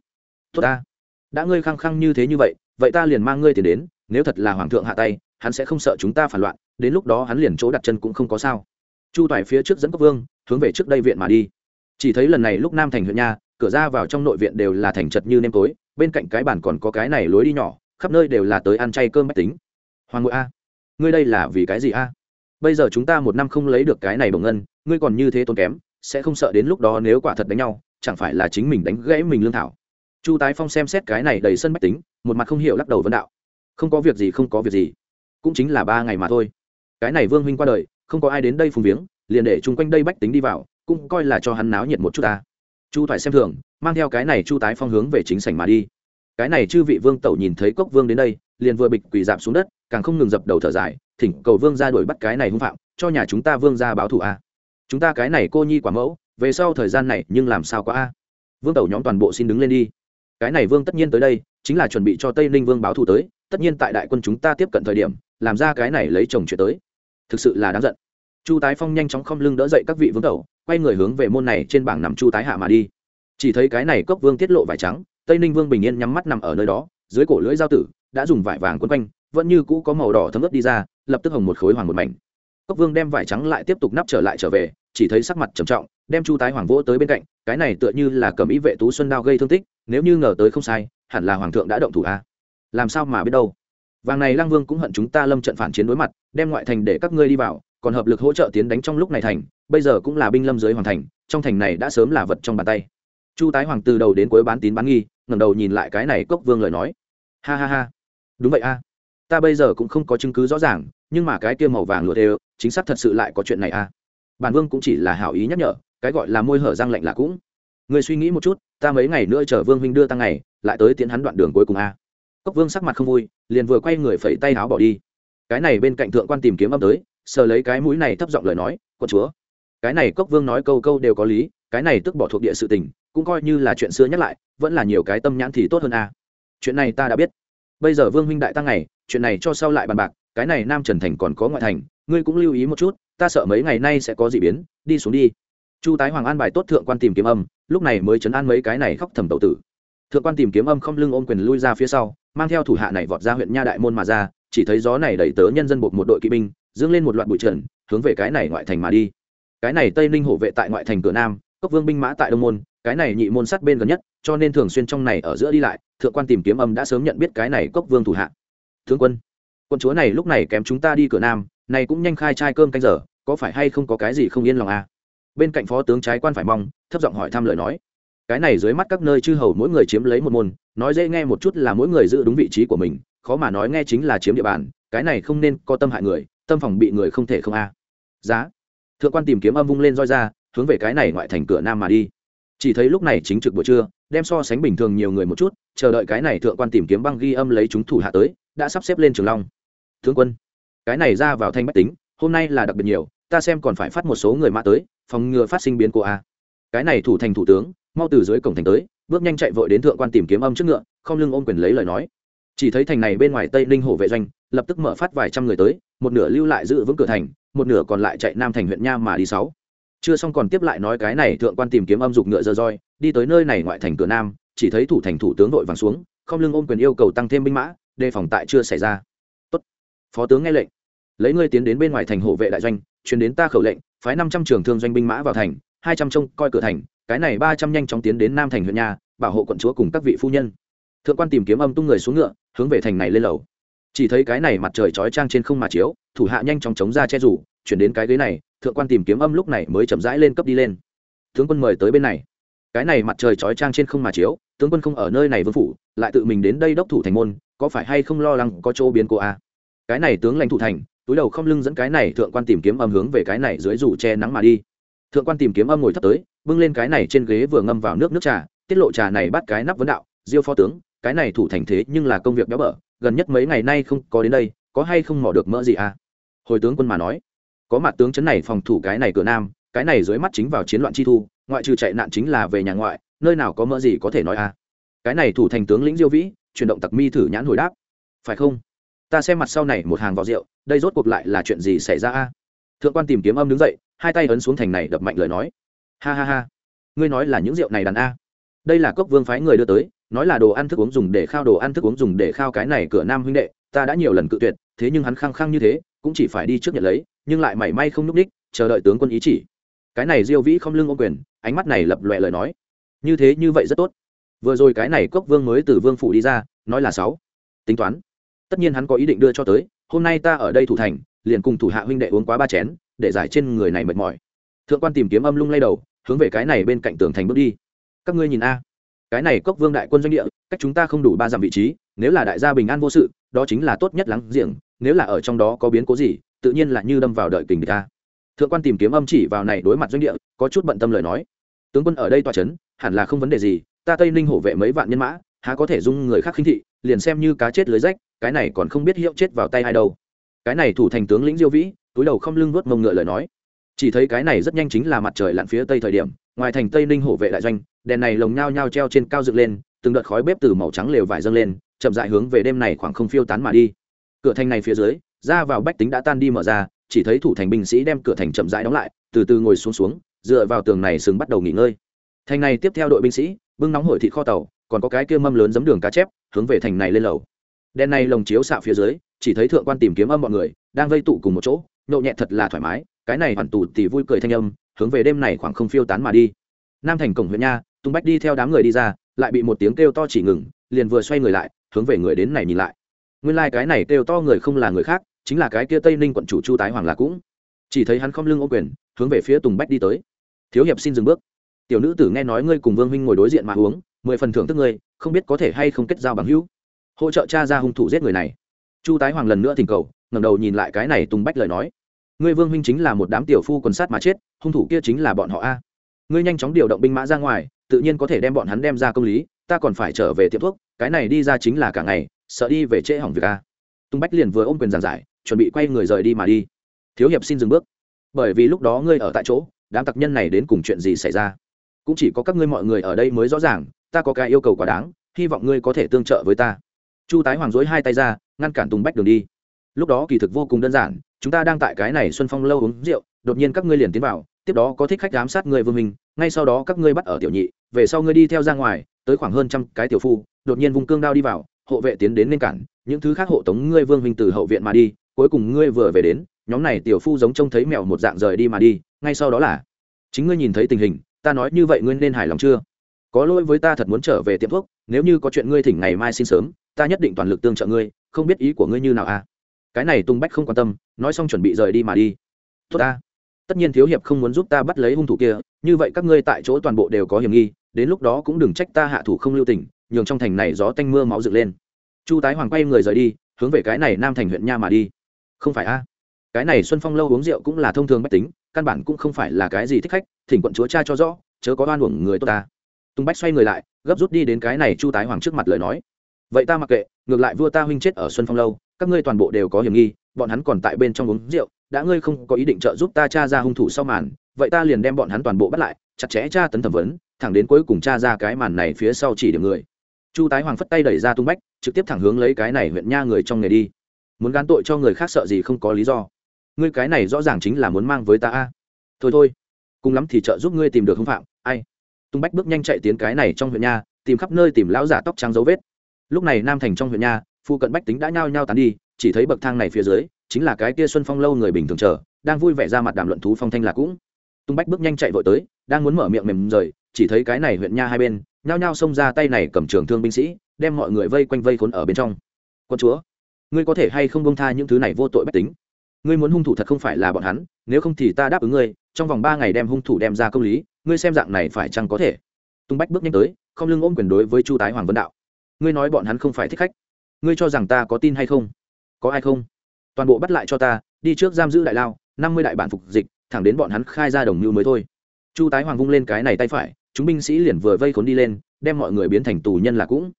Tốt ta. Đã ngươi khăng khăng như thế như vậy vậy ta liền mang ngươi tiền đến, nếu thật là hoàng thượng hạ tay, hắn sẽ không sợ chúng ta phản loạn, đến lúc đó hắn liền chỗ đặt chân cũng không có sao. Chu toại phía trước dẫn cốc vương, hướng về trước đây viện mà đi. Chỉ thấy lần này lúc nam thành huyện nha cửa ra vào trong nội viện đều là thành chật như nêm tối, bên cạnh cái bàn còn có cái này lối đi nhỏ, khắp nơi đều là tới ăn chay cơm máy tính. Hoàng ngụy a, ngươi đây là vì cái gì a? Bây giờ chúng ta một năm không lấy được cái này bổng ngân, ngươi còn như thế tốn kém, sẽ không sợ đến lúc đó nếu quả thật đánh nhau, chẳng phải là chính mình đánh gãy mình lương thảo. Chu tái phong xem xét cái này đầy sân máy tính, một mặt không hiểu lắc đầu vấn đạo. Không có việc gì, không có việc gì. Cũng chính là ba ngày mà thôi. Cái này vương huynh qua đời, không có ai đến đây phùng viếng, liền để chung quanh đây bách tính đi vào, cũng coi là cho hắn náo nhiệt một chút ta chu thoại xem thường, mang theo cái này chu tái phong hướng về chính sảnh mà đi. Cái này chư vị vương tẩu nhìn thấy cốc vương đến đây, liền vừa bịch quỳ dạp xuống đất, càng không ngừng dập đầu thở dài, thỉnh cầu vương ra đuổi bắt cái này hung phạm, cho nhà chúng ta vương ra báo thù a. Chúng ta cái này cô nhi quả mẫu, về sau thời gian này nhưng làm sao quá a? Vương tẩu nhóm toàn bộ xin đứng lên đi. Cái này vương tất nhiên tới đây, chính là chuẩn bị cho tây ninh vương báo thù tới, tất nhiên tại đại quân chúng ta tiếp cận thời điểm, làm ra cái này lấy chồng chuyện tới. Thực sự là đáng giận. Chu tái phong nhanh chóng không lưng đỡ dậy các vị vương tẩu quay người hướng về môn này trên bảng nằm chu tái hạ mà đi. Chỉ thấy cái này cốc vương tiết lộ vải trắng, tây ninh vương bình yên nhắm mắt nằm ở nơi đó, dưới cổ lưỡi dao tử, đã dùng vải vàng quấn quanh, vẫn như cũ có màu đỏ thấm ướp đi ra, lập tức hồng một khối hoàng một mảnh. Cốc vương đem vải trắng lại tiếp tục nắp trở lại trở về, chỉ thấy sắc mặt trầm trọng, đem chu tái hoàng vỗ tới bên cạnh, cái này tựa như là cầm ý vệ tú xuân đao gây thương tích, nếu như ngờ tới không sai, hẳn là hoàng thượng đã động thủ a. Làm sao mà biết đâu? Vàng này lang vương cũng hận chúng ta lâm trận phản chiến đối mặt, đem ngoại thành để các ngươi đi vào, còn hợp lực hỗ trợ tiến đánh trong lúc này thành bây giờ cũng là binh lâm dưới hoàn thành, trong thành này đã sớm là vật trong bàn tay. Chu tái hoàng từ đầu đến cuối bán tín bán nghi, ngẩng đầu nhìn lại cái này cốc vương lời nói. Ha ha ha. Đúng vậy a. Ta bây giờ cũng không có chứng cứ rõ ràng, nhưng mà cái kia màu vàng lụa đều, chính xác thật sự lại có chuyện này a. Bản vương cũng chỉ là hảo ý nhắc nhở, cái gọi là môi hở răng lạnh là cũng. Người suy nghĩ một chút, ta mấy ngày nữa chờ vương huynh đưa tăng ngày, lại tới tiến hắn đoạn đường cuối cùng a. Cốc vương sắc mặt không vui, liền vừa quay người phẩy tay áo bỏ đi. Cái này bên cạnh thượng quan tìm kiếm âm tới, sờ lấy cái mũi này thấp giọng lời nói con chúa cái này cốc vương nói câu câu đều có lý, cái này tức bỏ thuộc địa sự tình, cũng coi như là chuyện xưa nhắc lại, vẫn là nhiều cái tâm nhãn thì tốt hơn a chuyện này ta đã biết. Bây giờ vương huynh đại tăng này, chuyện này cho sau lại bàn bạc, cái này nam trần thành còn có ngoại thành, ngươi cũng lưu ý một chút, ta sợ mấy ngày nay sẽ có gì biến, đi xuống đi. Chu tái hoàng an bài tốt thượng quan tìm kiếm âm, lúc này mới chấn an mấy cái này khóc thầm tậu tử. Thượng quan tìm kiếm âm không lưng ôm quyền lui ra phía sau, mang theo thủ hạ này vọt ra huyện nha đại môn mà ra, chỉ thấy gió này đẩy tớ nhân dân buộc một đội kỵ binh, dương lên một loạt bụi trần, hướng về cái này ngoại thành mà đi cái này tây ninh hộ vệ tại ngoại thành cửa nam, cốc vương binh mã tại đông môn, cái này nhị môn sát bên gần nhất, cho nên thường xuyên trong này ở giữa đi lại, thượng quan tìm kiếm âm đã sớm nhận biết cái này cốc vương thủ hạ. Thương quân quân chúa này lúc này kém chúng ta đi cửa nam, này cũng nhanh khai chai cơm canh giờ, có phải hay không có cái gì không yên lòng à? bên cạnh phó tướng trái quan phải mong, thấp giọng hỏi thăm lời nói. Cái này dưới mắt các nơi chư hầu mỗi người chiếm lấy một môn, nói dễ nghe một chút là mỗi người giữ đúng vị trí của mình, khó mà nói nghe chính là chiếm địa bàn, cái này không nên có tâm hại người, tâm phòng bị người không thể không a. Giá thượng quan tìm kiếm âm vung lên roi ra, hướng về cái này ngoại thành cửa nam mà đi. Chỉ thấy lúc này chính trực buổi trưa, đem so sánh bình thường nhiều người một chút, chờ đợi cái này thượng quan tìm kiếm băng ghi âm lấy chúng thủ hạ tới, đã sắp xếp lên trường long. Thương quân, cái này ra vào thanh bách tính, hôm nay là đặc biệt nhiều, ta xem còn phải phát một số người mã tới, phòng ngừa phát sinh biến cố a. Cái này thủ thành thủ tướng, mau từ dưới cổng thành tới, bước nhanh chạy vội đến thượng quan tìm kiếm âm trước ngựa, không lưng ôm quyền lấy lời nói. Chỉ thấy thành này bên ngoài tây ninh hổ vệ doanh, lập tức mở phát vài trăm người tới, một nửa lưu lại giữ vững cửa thành một nửa còn lại chạy nam thành huyện nha mà đi sáu. Chưa xong còn tiếp lại nói cái này thượng quan tìm kiếm âm dục ngựa dơ roi, đi tới nơi này ngoại thành cửa nam, chỉ thấy thủ thành thủ tướng đội vàng xuống, không lưng ôm quyền yêu cầu tăng thêm binh mã, đề phòng tại chưa xảy ra. Tốt. Phó tướng nghe lệnh. Lấy ngươi tiến đến bên ngoài thành hộ vệ đại doanh, truyền đến ta khẩu lệnh, phái năm trăm trường thương doanh binh mã vào thành, hai trăm trông coi cửa thành, cái này ba trăm nhanh chóng tiến đến nam thành huyện nhà bảo hộ quận chúa cùng các vị phu nhân. Thượng quan tìm kiếm âm tung người xuống ngựa, hướng về thành này lên lầu chỉ thấy cái này mặt trời chói trang trên không mà chiếu, thủ hạ nhanh chóng chống ra che rủ, chuyển đến cái ghế này, thượng quan tìm kiếm âm lúc này mới chậm rãi lên cấp đi lên. Tướng quân mời tới bên này. Cái này mặt trời chói trang trên không mà chiếu, tướng quân không ở nơi này vương phủ, lại tự mình đến đây đốc thủ thành môn, có phải hay không lo lắng có chỗ biến cô a à? cái này tướng lãnh thủ thành, túi đầu không lưng dẫn cái này thượng quan tìm kiếm âm hướng về cái này dưới rủ che nắng mà đi. Thượng quan tìm kiếm âm ngồi thấp tới, bưng lên cái này trên ghế vừa ngâm vào nước nước trà, tiết lộ trà này bắt cái nắp vấn đạo, diêu phó tướng, cái này thủ thành thế nhưng là công việc béo bở gần nhất mấy ngày nay không có đến đây, có hay không mỏ được mỡ gì à? Hồi tướng quân mà nói, có mặt tướng chấn này phòng thủ cái này cửa nam, cái này dưới mắt chính vào chiến loạn chi thu, ngoại trừ chạy nạn chính là về nhà ngoại, nơi nào có mỡ gì có thể nói à? Cái này thủ thành tướng lĩnh diêu vĩ, chuyển động tặc mi thử nhãn hồi đáp, phải không? Ta xem mặt sau này một hàng vào rượu, đây rốt cuộc lại là chuyện gì xảy ra a thượng quan tìm kiếm âm đứng dậy, hai tay ấn xuống thành này đập mạnh lời nói, ha ha ha, ngươi nói là những rượu này đàn a. Đây là cốc vương phái người đưa tới nói là đồ ăn thức uống dùng để khao, đồ ăn thức uống dùng để khao cái này cửa nam huynh đệ, ta đã nhiều lần cự tuyệt, thế nhưng hắn khăng khăng như thế, cũng chỉ phải đi trước nhận lấy, nhưng lại mảy may không núp ních, chờ đợi tướng quân ý chỉ. Cái này diêu vĩ không lưng ô quyền, ánh mắt này lập loẹ lời nói. Như thế, như vậy rất tốt. Vừa rồi cái này cốc vương mới từ vương phủ đi ra, nói là sáu. Tính toán. Tất nhiên hắn có ý định đưa cho tới, hôm nay ta ở đây thủ thành, liền cùng thủ hạ huynh đệ uống quá ba chén, để giải trên người này mệt mỏi. Thượng quan tìm kiếm âm lung lay đầu, hướng về cái này bên cạnh tường thành bước đi. Các ngươi nhìn a cái này cốc vương đại quân doanh địa, cách chúng ta không đủ ba dặm vị trí, nếu là đại gia bình an vô sự, đó chính là tốt nhất lắng giềng, nếu là ở trong đó có biến cố gì, tự nhiên là như đâm vào đợi kình ta. Thượng quan tìm kiếm âm chỉ vào này đối mặt doanh địa, có chút bận tâm lời nói. Tướng quân ở đây tòa c h ấ n hẳn là không vấn đề gì, ta tây ninh hổ vệ mấy vạn nhân mã, há có thể dung người khác khinh thị, liền xem như cá chết lưới rách, cái này còn không biết hiệu chết vào tay ai đâu. Cái này thủ thành tướng lĩnh diêu vĩ, túi đầu không lưng vớt mông ngựa lời nói. Chỉ thấy cái này rất nhanh chính là mặt trời lặn phía tây thời điểm ngoài thành tây ninh hổ vệ đại doanh đèn này lồng nhao nhao treo trên cao dựng lên từng đợt khói bếp từ màu trắng lều vải dâng lên chậm dại hướng về đêm này khoảng không phiêu tán mà đi cửa thành này phía dưới ra vào bách tính đã tan đi mở ra chỉ thấy thủ thành binh sĩ đem cửa thành chậm rãi đóng lại từ từ ngồi xuống xuống dựa vào tường này sừng bắt đầu nghỉ ngơi thành này tiếp theo đội binh sĩ bưng nóng hổi thịt kho tàu còn có cái kia mâm lớn giấm đường cá chép hướng về thành này lên lầu đèn này lồng chiếu xạ phía dưới chỉ thấy thượng quan tìm kiếm âm mọi người đang vây tụ cùng một chỗ nhộn nhẹ thật là thoải mái cái này hoàn tụ thì vui cười thanh âm hướng về đêm này khoảng không phiêu tán mà đi. Nam thành cổng huyện nha tung bách đi theo đám người đi ra, lại bị một tiếng kêu to chỉ ngừng, liền vừa xoay người lại, hướng về người đến này nhìn lại. Nguyên lai、like、cái này kêu to người không là người khác, chính là cái kia tây ninh quận chủ chu tái hoàng là cũng. Chỉ thấy hắn không lưng ô quyền, hướng về phía tùng bách đi tới. Thiếu hiệp xin dừng bước. Tiểu nữ tử nghe nói ngươi cùng vương huynh ngồi đối diện mà uống, mười phần thưởng thức ngươi, không biết có thể hay không kết giao bằng hữu. Hỗ trợ cha ra hung thủ giết người này. Chu tái hoàng lần nữa thỉnh cầu, ngẩng đầu nhìn lại cái này tùng bách lời nói ngươi vương huynh chính là một đám tiểu phu quần sát mà chết, hung thủ kia chính là bọn họ a. Ngươi nhanh chóng điều động binh mã ra ngoài, tự nhiên có thể đem bọn hắn đem ra công lý, ta còn phải trở về tiệm thuốc, cái này đi ra chính là cả ngày, sợ đi về trễ hỏng việc a. Tung bách liền vừa ôm quyền giảng giải, chuẩn bị quay người rời đi mà đi. Thiếu hiệp xin dừng bước. Bởi vì lúc đó ngươi ở tại chỗ, đám tặc nhân này đến cùng chuyện gì xảy ra? Cũng chỉ có các ngươi mọi người ở đây mới rõ ràng, ta có cái yêu cầu quá đáng, hy vọng ngươi có thể tương trợ với ta. Chu tái hoàng dối hai tay ra, ngăn cản tùng bách đường đi. Lúc đó kỳ thực vô cùng đơn giản chúng ta đang tại cái này xuân phong lâu uống rượu, đột nhiên các ngươi liền tiến vào, tiếp đó có thích khách giám sát người vương minh, ngay sau đó các ngươi bắt ở tiểu nhị, về sau ngươi đi theo ra ngoài, tới khoảng hơn trăm cái tiểu phu, đột nhiên vùng cương đao đi vào, hộ vệ tiến đến nên cản, những thứ khác hộ tống ngươi vương minh từ hậu viện mà đi, cuối cùng ngươi vừa về đến, nhóm này tiểu phu giống trông thấy mèo một dạng rời đi mà đi, ngay sau đó là, chính ngươi nhìn thấy tình hình, ta nói như vậy ngươi nên hài lòng chưa? Có lỗi với ta thật muốn trở về tiệm thuốc, nếu như có chuyện ngươi thỉnh ngày mai xin sớm, ta nhất định toàn lực tương trợ ngươi, không biết ý của ngươi như nào à? Cái này tung bách không quan tâm nói xong chuẩn bị rời đi mà đi. Tốt ta. Tất nhiên thiếu hiệp không muốn giúp ta bắt lấy hung thủ kia, như vậy các ngươi tại chỗ toàn bộ đều có hiểm nghi, đến lúc đó cũng đừng trách ta hạ thủ không lưu tình, nhường trong thành này gió tanh mưa máu dựng lên. Chu tái hoàng quay người rời đi, hướng về cái này nam thành huyện nha mà đi. Không phải a? Cái này xuân phong lâu uống rượu cũng là thông thường bách tính, căn bản cũng không phải là cái gì thích khách, thỉnh quận chúa cha cho rõ, chớ có oan uổng người tốt ta. Tung bách xoay người lại, gấp rút đi đến cái này chu tái hoàng trước mặt lời nói. Vậy ta mặc kệ, ngược lại vua ta huynh chết ở xuân phong lâu các ngươi toàn bộ đều có hiểm nghi, bọn hắn còn tại bên trong uống rượu, đã ngươi không có ý định trợ giúp ta cha ra hung thủ sau màn, vậy ta liền đem bọn hắn toàn bộ bắt lại, chặt chẽ tra tấn thẩm vấn, thẳng đến cuối cùng cha ra cái màn này phía sau chỉ điểm người. Chu tái hoàng phất tay đẩy ra tung bách, trực tiếp thẳng hướng lấy cái này huyện nha người trong nghề đi. Muốn gán tội cho người khác sợ gì không có lý do. Ngươi cái này rõ ràng chính là muốn mang với ta a. Thôi thôi, cùng lắm thì trợ giúp ngươi tìm được hung phạm, ai? Tung bách bước nhanh chạy tiến cái này trong huyện nha, tìm khắp nơi tìm lão giả tóc trắng dấu vết. Lúc này nam thành trong huyện nha phụ cận bách tính đã nhao nhao tán đi, chỉ thấy bậc thang này phía dưới, chính là cái kia xuân phong lâu người bình thường chờ, đang vui vẻ ra mặt đàm luận thú phong thanh là cũng. Tung bách bước nhanh chạy vội tới, đang muốn mở miệng mềm rời, chỉ thấy cái này huyện nha hai bên, nhao nhao xông ra tay này cầm trường thương binh sĩ, đem mọi người vây quanh vây khốn ở bên trong. Quân chúa, ngươi có thể hay không bông tha những thứ này vô tội bách tính? Ngươi muốn hung thủ thật không phải là bọn hắn, nếu không thì ta đáp ứng ngươi, trong vòng ba ngày đem hung thủ đem ra công lý, ngươi xem dạng này phải chăng có thể? Tung bách bước nhanh tới, không lưng ôm quyền đối với chu tái hoàng vân đạo. Ngươi nói bọn hắn không phải thích khách ngươi cho rằng ta có tin hay không? Có ai không? Toàn bộ bắt lại cho ta, đi trước giam giữ đại lao, năm mươi đại bản phục dịch, thẳng đến bọn hắn khai ra đồng mưu mới thôi. Chu tái hoàng vung lên cái này tay phải, chúng binh sĩ liền vừa vây khốn đi lên, đem mọi người biến thành tù nhân là cũng.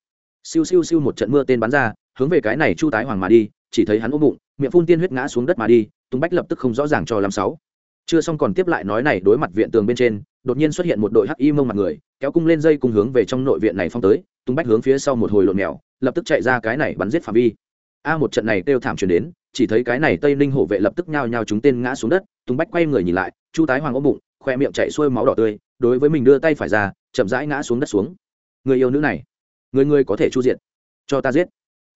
Siêu siêu siêu một trận mưa tên bắn ra, hướng về cái này chu tái hoàng mà đi, chỉ thấy hắn ôm bụng, miệng phun tiên huyết ngã xuống đất mà đi tung bách lập tức không rõ ràng cho làm sáu. Chưa xong còn tiếp lại nói này đối mặt viện tường bên trên, đột nhiên xuất hiện một đội hắc y mông mặt người, kéo cung lên dây cùng hướng về trong nội viện này phong tới tung bách hướng phía sau một hồi lộn mèo, lập tức chạy ra cái này bắn giết phạm vi. A một trận này kêu thảm truyền đến, chỉ thấy cái này tây ninh hổ vệ lập tức nhao nhao chúng tên ngã xuống đất tung bách quay người nhìn lại, chu tái hoàng ôm bụng, khoe miệng chạy xuôi máu đỏ tươi, đối với mình đưa tay phải ra, chậm rãi ngã xuống đất xuống. Người yêu nữ này, người người có thể chu diện cho ta giết.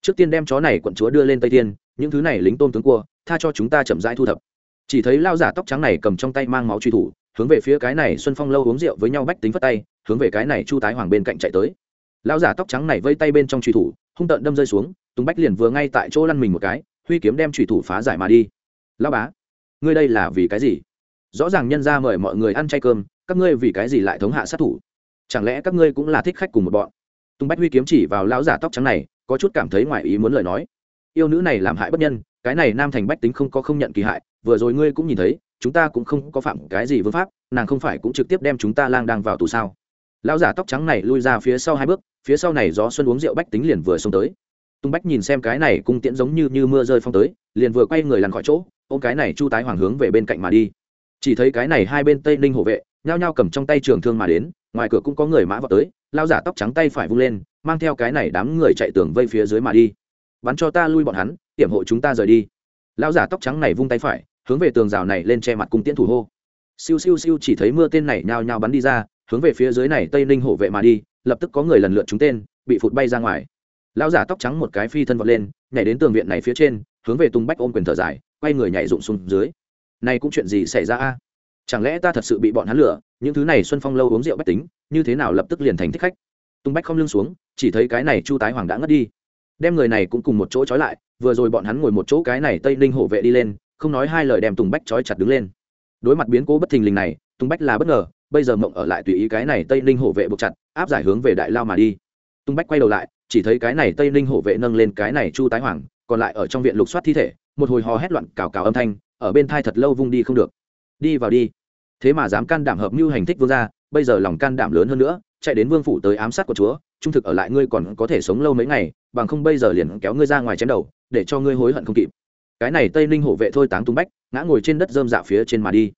Trước tiên đem chó này quận chúa đưa lên tây tiên những thứ này lính tôn tướng cua, tha cho chúng ta chậm rãi thu thập. Chỉ thấy lao giả tóc trắng này cầm trong tay mang máu truy thủ, hướng về phía cái này xuân phong lâu uống rượu với nhau bách tính phất tay, hướng về cái này chu tái hoàng bên cạnh chạy tới lão giả tóc trắng này vây tay bên trong truy thủ, hung tợn đâm rơi xuống, tùng bách liền vừa ngay tại chỗ lăn mình một cái, huy kiếm đem truy thủ phá giải mà đi. Lao bá, ngươi đây là vì cái gì? Rõ ràng nhân ra mời mọi người ăn chay cơm, các ngươi vì cái gì lại thống hạ sát thủ? Chẳng lẽ các ngươi cũng là thích khách cùng một bọn? Tùng bách huy kiếm chỉ vào lão giả tóc trắng này, có chút cảm thấy ngoài ý muốn lời nói. Yêu nữ này làm hại bất nhân, cái này nam thành bách tính không có không nhận kỳ hại, vừa rồi ngươi cũng nhìn thấy, chúng ta cũng không có phạm cái gì vương pháp, nàng không phải cũng trực tiếp đem chúng ta lang đang vào tù sao? Lão giả tóc trắng này lui ra phía sau hai bước phía sau này gió xuân uống rượu bách tính liền vừa xông tới. Tung bách nhìn xem cái này cung tiễn giống như như mưa rơi phong tới, liền vừa quay người lăn khỏi chỗ, ôm cái này chu tái hoàng hướng về bên cạnh mà đi. Chỉ thấy cái này hai bên tây ninh hộ vệ, nhao nhao cầm trong tay trường thương mà đến, ngoài cửa cũng có người mã vào tới, lao giả tóc trắng tay phải vung lên, mang theo cái này đám người chạy tường vây phía dưới mà đi. Bắn cho ta lui bọn hắn tiểm hộ chúng ta rời đi. Lao giả tóc trắng này vung tay phải, hướng về tường rào này lên che mặt cung tiễn thủ hô. Siêu siêu siêu chỉ thấy mưa tên này nhao nhao bắn đi ra, hướng về phía dưới này tây ninh hộ vệ mà đi lập tức có người lần lượt trúng tên, bị phụt bay ra ngoài. Lão giả tóc trắng một cái phi thân vọt lên, nhảy đến tường viện này phía trên, hướng về tung bách ôm quyền thở dài, quay người nhảy rụng xuống dưới. Này cũng chuyện gì xảy ra a? Chẳng lẽ ta thật sự bị bọn hắn lừa, những thứ này xuân phong lâu uống rượu bách tính, như thế nào lập tức liền thành thích khách? Tung bách không lưng xuống, chỉ thấy cái này chu tái hoàng đã ngất đi. Đem người này cũng cùng một chỗ trói lại, vừa rồi bọn hắn ngồi một chỗ cái này tây ninh hộ vệ đi lên, không nói hai lời đem tùng bách trói chặt đứng lên. Đối mặt biến cố bất thình lình này, tùng bách là bất ngờ bây giờ mộng ở lại tùy ý cái này tây ninh hộ vệ buộc chặt, áp giải hướng về đại lao mà đi. Tung bách quay đầu lại, chỉ thấy cái này tây ninh hộ vệ nâng lên cái này chu tái hoàng, còn lại ở trong viện lục soát thi thể, một hồi hò hét loạn cào cào âm thanh, ở bên thai thật lâu vung đi không được. Đi vào đi. Thế mà dám can đảm hợp mưu hành thích vương gia, bây giờ lòng can đảm lớn hơn nữa, chạy đến vương phủ tới ám sát của chúa, trung thực ở lại ngươi còn có thể sống lâu mấy ngày, bằng không bây giờ liền kéo ngươi ra ngoài chém đầu, để cho ngươi hối hận không kịp. Cái này tây ninh hộ vệ thôi táng tung bách, ngã ngồi trên đất dơm dạ phía trên mà đi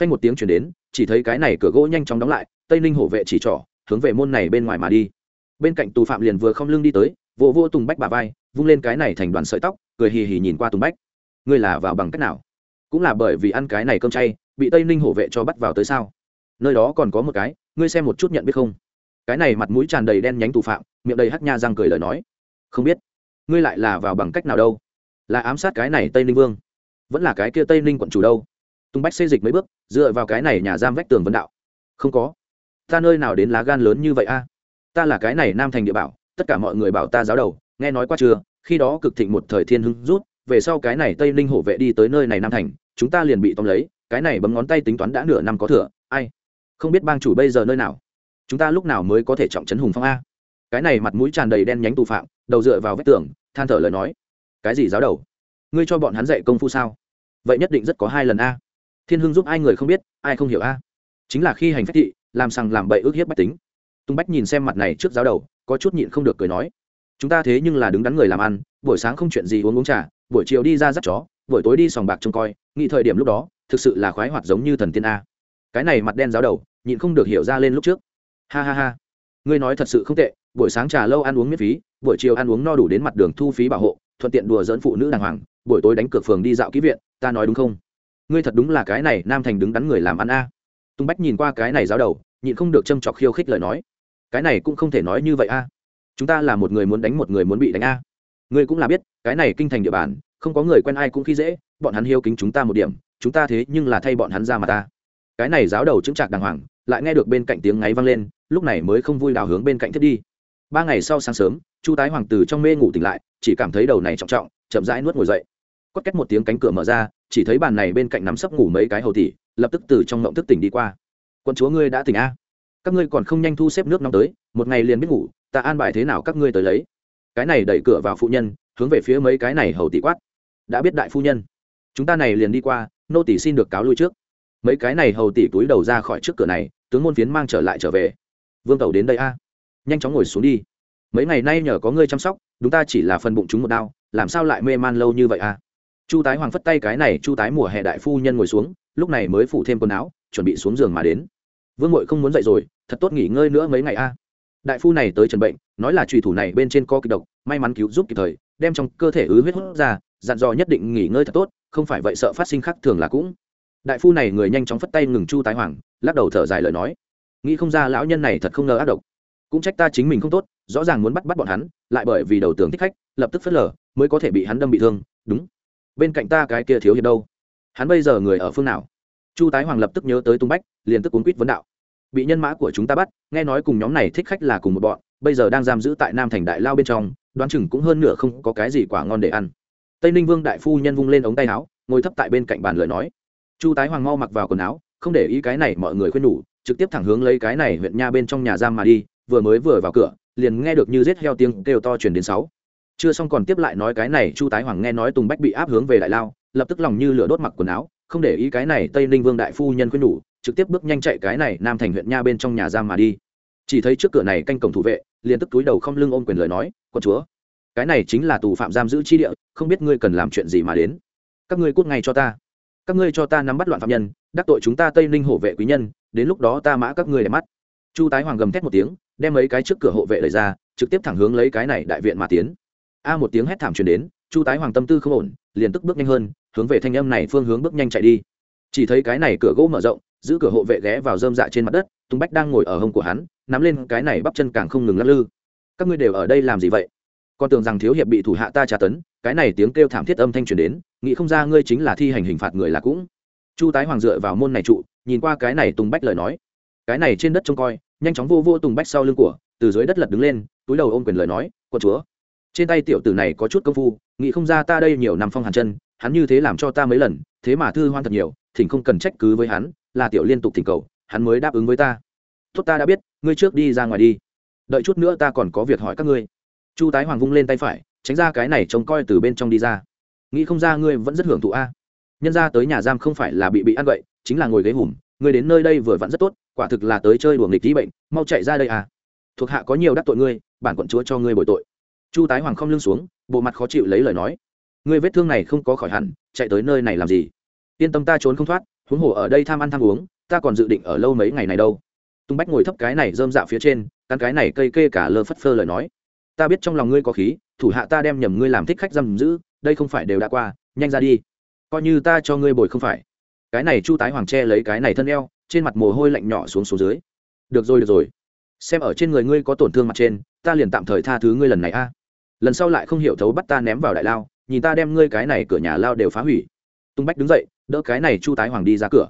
phanh một tiếng chuyển đến, chỉ thấy cái này cửa gỗ nhanh chóng đóng lại, tây ninh hổ vệ chỉ trỏ, hướng về môn này bên ngoài mà đi. Bên cạnh tù phạm liền vừa không lưng đi tới, vỗ vô tùng bách bà vai, vung lên cái này thành đoàn sợi tóc, cười hì hì nhìn qua tùng bách. Ngươi là vào bằng cách nào? Cũng là bởi vì ăn cái này cơm chay, bị tây ninh hổ vệ cho bắt vào tới sao? Nơi đó còn có một cái, ngươi xem một chút nhận biết không? Cái này mặt mũi tràn đầy đen nhánh tù phạm, miệng đầy hắt nha răng cười lời nói. Không biết, ngươi lại là vào bằng cách nào đâu? Là ám sát cái này tây ninh vương, vẫn là cái kia tây ninh quận chủ đâu? Tùng bách xê dịch mấy bước, dựa vào cái này nhà giam vách tường vân đạo. Không có. Ta nơi nào đến lá gan lớn như vậy a? Ta là cái này nam thành địa bảo, tất cả mọi người bảo ta giáo đầu, nghe nói qua chưa? Khi đó cực thịnh một thời thiên hưng rút, về sau cái này tây ninh hổ vệ đi tới nơi này nam thành, chúng ta liền bị tóm lấy, cái này bấm ngón tay tính toán đã nửa năm có thừa, ai? Không biết bang chủ bây giờ nơi nào? Chúng ta lúc nào mới có thể trọng trấn hùng phong a? Cái này mặt mũi tràn đầy đen nhánh tù phạm, đầu dựa vào vách tường, than thở lời nói. Cái gì giáo đầu? Ngươi cho bọn hắn dạy công phu sao? Vậy nhất định rất có hai lần a thiên hưng giúp ai người không biết, ai không hiểu a. Chính là khi hành phách thị, làm sằng làm bậy ước hiếp bách tính. Tung bách nhìn xem mặt này trước giáo đầu, có chút nhịn không được cười nói. Chúng ta thế nhưng là đứng đắn người làm ăn, buổi sáng không chuyện gì uống uống trà, buổi chiều đi ra dắt chó, buổi tối đi sòng bạc trông coi, nghĩ thời điểm lúc đó, thực sự là khoái hoạt giống như thần tiên a. Cái này mặt đen giáo đầu, nhịn không được hiểu ra lên lúc trước. Ha ha ha. Ngươi nói thật sự không tệ, buổi sáng trà lâu ăn uống miễn phí, buổi chiều ăn uống no đủ đến mặt đường thu phí bảo hộ, thuận tiện đùa dẫn phụ nữ đàng hoàng, buổi tối đánh cược phường đi dạo ký viện, ta nói đúng không? Ngươi thật đúng là cái này nam thành đứng đắn người làm ăn a. Tung bách nhìn qua cái này giáo đầu, nhịn không được châm chọc khiêu khích lời nói. Cái này cũng không thể nói như vậy a. Chúng ta là một người muốn đánh một người muốn bị đánh a. Ngươi cũng là biết, cái này kinh thành địa bàn, không có người quen ai cũng khi dễ, bọn hắn hiếu kính chúng ta một điểm, chúng ta thế nhưng là thay bọn hắn ra mà ta. Cái này giáo đầu chứng trạc đàng hoàng, lại nghe được bên cạnh tiếng ngáy vang lên, lúc này mới không vui đào hướng bên cạnh thiết đi. Ba ngày sau sáng sớm, chu tái hoàng từ trong mê ngủ tỉnh lại, chỉ cảm thấy đầu này trọng trọng, chậm rãi nuốt ngồi dậy. Quất cách một tiếng cánh cửa mở ra chỉ thấy bàn này bên cạnh nắm sấp ngủ mấy cái hầu tỷ, lập tức từ trong ngộng thức tỉnh đi qua. Quân chúa ngươi đã tỉnh a? Các ngươi còn không nhanh thu xếp nước nóng tới, một ngày liền biết ngủ, ta an bài thế nào các ngươi tới lấy. Cái này đẩy cửa vào phụ nhân, hướng về phía mấy cái này hầu tỷ quát. Đã biết đại phu nhân. Chúng ta này liền đi qua, nô tỷ xin được cáo lui trước. Mấy cái này hầu tỷ túi đầu ra khỏi trước cửa này, tướng môn phiến mang trở lại trở về. Vương tẩu đến đây a. Nhanh chóng ngồi xuống đi. Mấy ngày nay nhờ có ngươi chăm sóc chúng ta chỉ là phần bụng chúng một đau làm sao lại mê man lâu như vậy a? Chu tái hoàng phất tay cái này, chu tái mùa hè đại phu nhân ngồi xuống, lúc này mới phủ thêm quần áo, chuẩn bị xuống giường mà đến. Vương ngội không muốn dậy rồi, thật tốt nghỉ ngơi nữa mấy ngày a. Đại phu này tới trần bệnh, nói là trùy thủ này bên trên co kịch độc, may mắn cứu giúp kịp thời, đem trong cơ thể ứ huyết hút ra, dặn dò nhất định nghỉ ngơi thật tốt, không phải vậy sợ phát sinh khác thường là cũng. Đại phu này người nhanh chóng phất tay ngừng chu tái hoàng, lắc đầu thở dài lời nói. Nghĩ không ra lão nhân này thật không ngờ ác độc. Cũng trách ta chính mình không tốt, rõ ràng muốn bắt bắt bọn hắn, lại bởi vì đầu tường thích khách, lập tức phớt lờ, mới có thể bị hắn đâm bị thương, đúng bên cạnh ta cái kia thiếu hiệp đâu? Hắn bây giờ người ở phương nào? Chu tái hoàng lập tức nhớ tới tung bách, liền tức cuốn quýt vấn đạo. Bị nhân mã của chúng ta bắt, nghe nói cùng nhóm này thích khách là cùng một bọn, bây giờ đang giam giữ tại nam thành đại lao bên trong, đoán chừng cũng hơn nửa không có cái gì quả ngon để ăn. Tây ninh vương đại phu nhân vung lên ống tay áo, ngồi thấp tại bên cạnh bàn lời nói. Chu tái hoàng mau mặc vào quần áo, không để ý cái này mọi người khuyên nhủ, trực tiếp thẳng hướng lấy cái này huyện nha bên trong nhà giam mà đi, vừa mới vừa vào cửa, liền nghe được như rết heo tiếng kêu to truyền đến sáu chưa xong còn tiếp lại nói cái này, chu tái hoàng nghe nói tùng bách bị áp hướng về đại lao, lập tức lòng như lửa đốt mặc quần áo, không để ý cái này tây ninh vương đại phu nhân khuyên nhủ, trực tiếp bước nhanh chạy cái này nam thành huyện nha bên trong nhà giam mà đi. Chỉ thấy trước cửa này canh cổng thủ vệ, liền tức túi đầu không lưng ôm quyền lời nói, quân chúa, cái này chính là tù phạm giam giữ chi địa, không biết ngươi cần làm chuyện gì mà đến. Các ngươi cút ngay cho ta. Các ngươi cho ta nắm bắt loạn phạm nhân, đắc tội chúng ta tây ninh hộ vệ quý nhân, đến lúc đó ta mã các ngươi để mắt. Chu tái hoàng gầm thét một tiếng, đem mấy cái trước cửa hộ vệ lời ra, trực tiếp thẳng hướng lấy cái này đại viện mà tiến a một tiếng hét thảm truyền đến, chu tái hoàng tâm tư không ổn, liền tức bước nhanh hơn, hướng về thanh âm này phương hướng bước nhanh chạy đi. Chỉ thấy cái này cửa gỗ mở rộng, giữ cửa hộ vệ ghé vào dơm dạ trên mặt đất, Tùng bách đang ngồi ở hông của hắn, nắm lên cái này bắp chân càng không ngừng lắc lư. Các ngươi đều ở đây làm gì vậy? Con tưởng rằng thiếu hiệp bị thủ hạ ta tra tấn, cái này tiếng kêu thảm thiết âm thanh truyền đến, nghĩ không ra ngươi chính là thi hành hình phạt người là cũng. Chu tái hoàng dựa vào môn này trụ, nhìn qua cái này tùng bách lời nói. Cái này trên đất trông coi, nhanh chóng vô vô tùng bách sau lưng của, từ dưới đất lật đứng lên, túi đầu ôm quyền lời nói quân chúa trên tay tiểu tử này có chút công phu, nghĩ không ra ta đây nhiều năm phong hàn chân, hắn như thế làm cho ta mấy lần, thế mà thư hoan thật nhiều, thỉnh không cần trách cứ với hắn, là tiểu liên tục thỉnh cầu, hắn mới đáp ứng với ta. Tốt ta đã biết, ngươi trước đi ra ngoài đi. Đợi chút nữa ta còn có việc hỏi các ngươi. Chu tái hoàng vung lên tay phải, tránh ra cái này trông coi từ bên trong đi ra. Nghĩ không ra ngươi vẫn rất hưởng thụ a. Nhân ra tới nhà giam không phải là bị bị ăn vậy chính là ngồi ghế hùm, ngươi đến nơi đây vừa vặn rất tốt, quả thực là tới chơi đùa nghịch lý bệnh, mau chạy ra đây à thuộc hạ có nhiều đắc tội ngươi, bản quận chúa cho ngươi bồi tội chu tái hoàng không lưng xuống, bộ mặt khó chịu lấy lời nói. Ngươi vết thương này không có khỏi hẳn, chạy tới nơi này làm gì? Yên tâm ta trốn không thoát, huống hồ ở đây tham ăn tham uống, ta còn dự định ở lâu mấy ngày này đâu. Tung bách ngồi thấp cái này dơm dạo phía trên căn cái này cây kê cả lơ phất phơ lời nói. Ta biết trong lòng ngươi có khí, thủ hạ ta đem nhầm ngươi làm thích khách giam giữ, đây không phải đều đã qua, nhanh ra đi. Coi như ta cho ngươi bồi không phải. Cái này chu tái hoàng tre lấy cái này thân eo, trên mặt mồ hôi lạnh nhỏ xuống xuống dưới. Được rồi được rồi. Xem ở trên người ngươi có tổn thương mặt trên, ta liền tạm thời tha thứ ngươi lần này a lần sau lại không hiểu thấu bắt ta ném vào đại lao, nhìn ta đem ngươi cái này cửa nhà lao đều phá hủy. Tung bách đứng dậy, đỡ cái này chu tái hoàng đi ra cửa.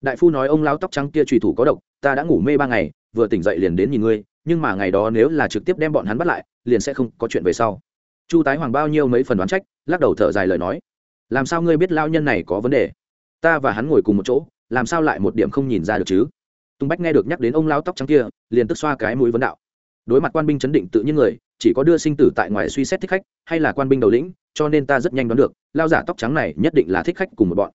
Đại phu nói ông lao tóc trắng kia trùy thủ có độc, ta đã ngủ mê ba ngày, vừa tỉnh dậy liền đến nhìn ngươi, nhưng mà ngày đó nếu là trực tiếp đem bọn hắn bắt lại, liền sẽ không có chuyện về sau. Chu tái hoàng bao nhiêu mấy phần đoán trách, lắc đầu thở dài lời nói. Làm sao ngươi biết lao nhân này có vấn đề? Ta và hắn ngồi cùng một chỗ, làm sao lại một điểm không nhìn ra được chứ? Tùng bách nghe được nhắc đến ông lao tóc trắng kia, liền tức xoa cái mũi vấn đạo. Đối mặt quan binh chấn định tự nhiên người chỉ có đưa sinh tử tại ngoài suy xét thích khách hay là quan binh đầu lĩnh, cho nên ta rất nhanh đoán được, lao giả tóc trắng này nhất định là thích khách cùng một bọn.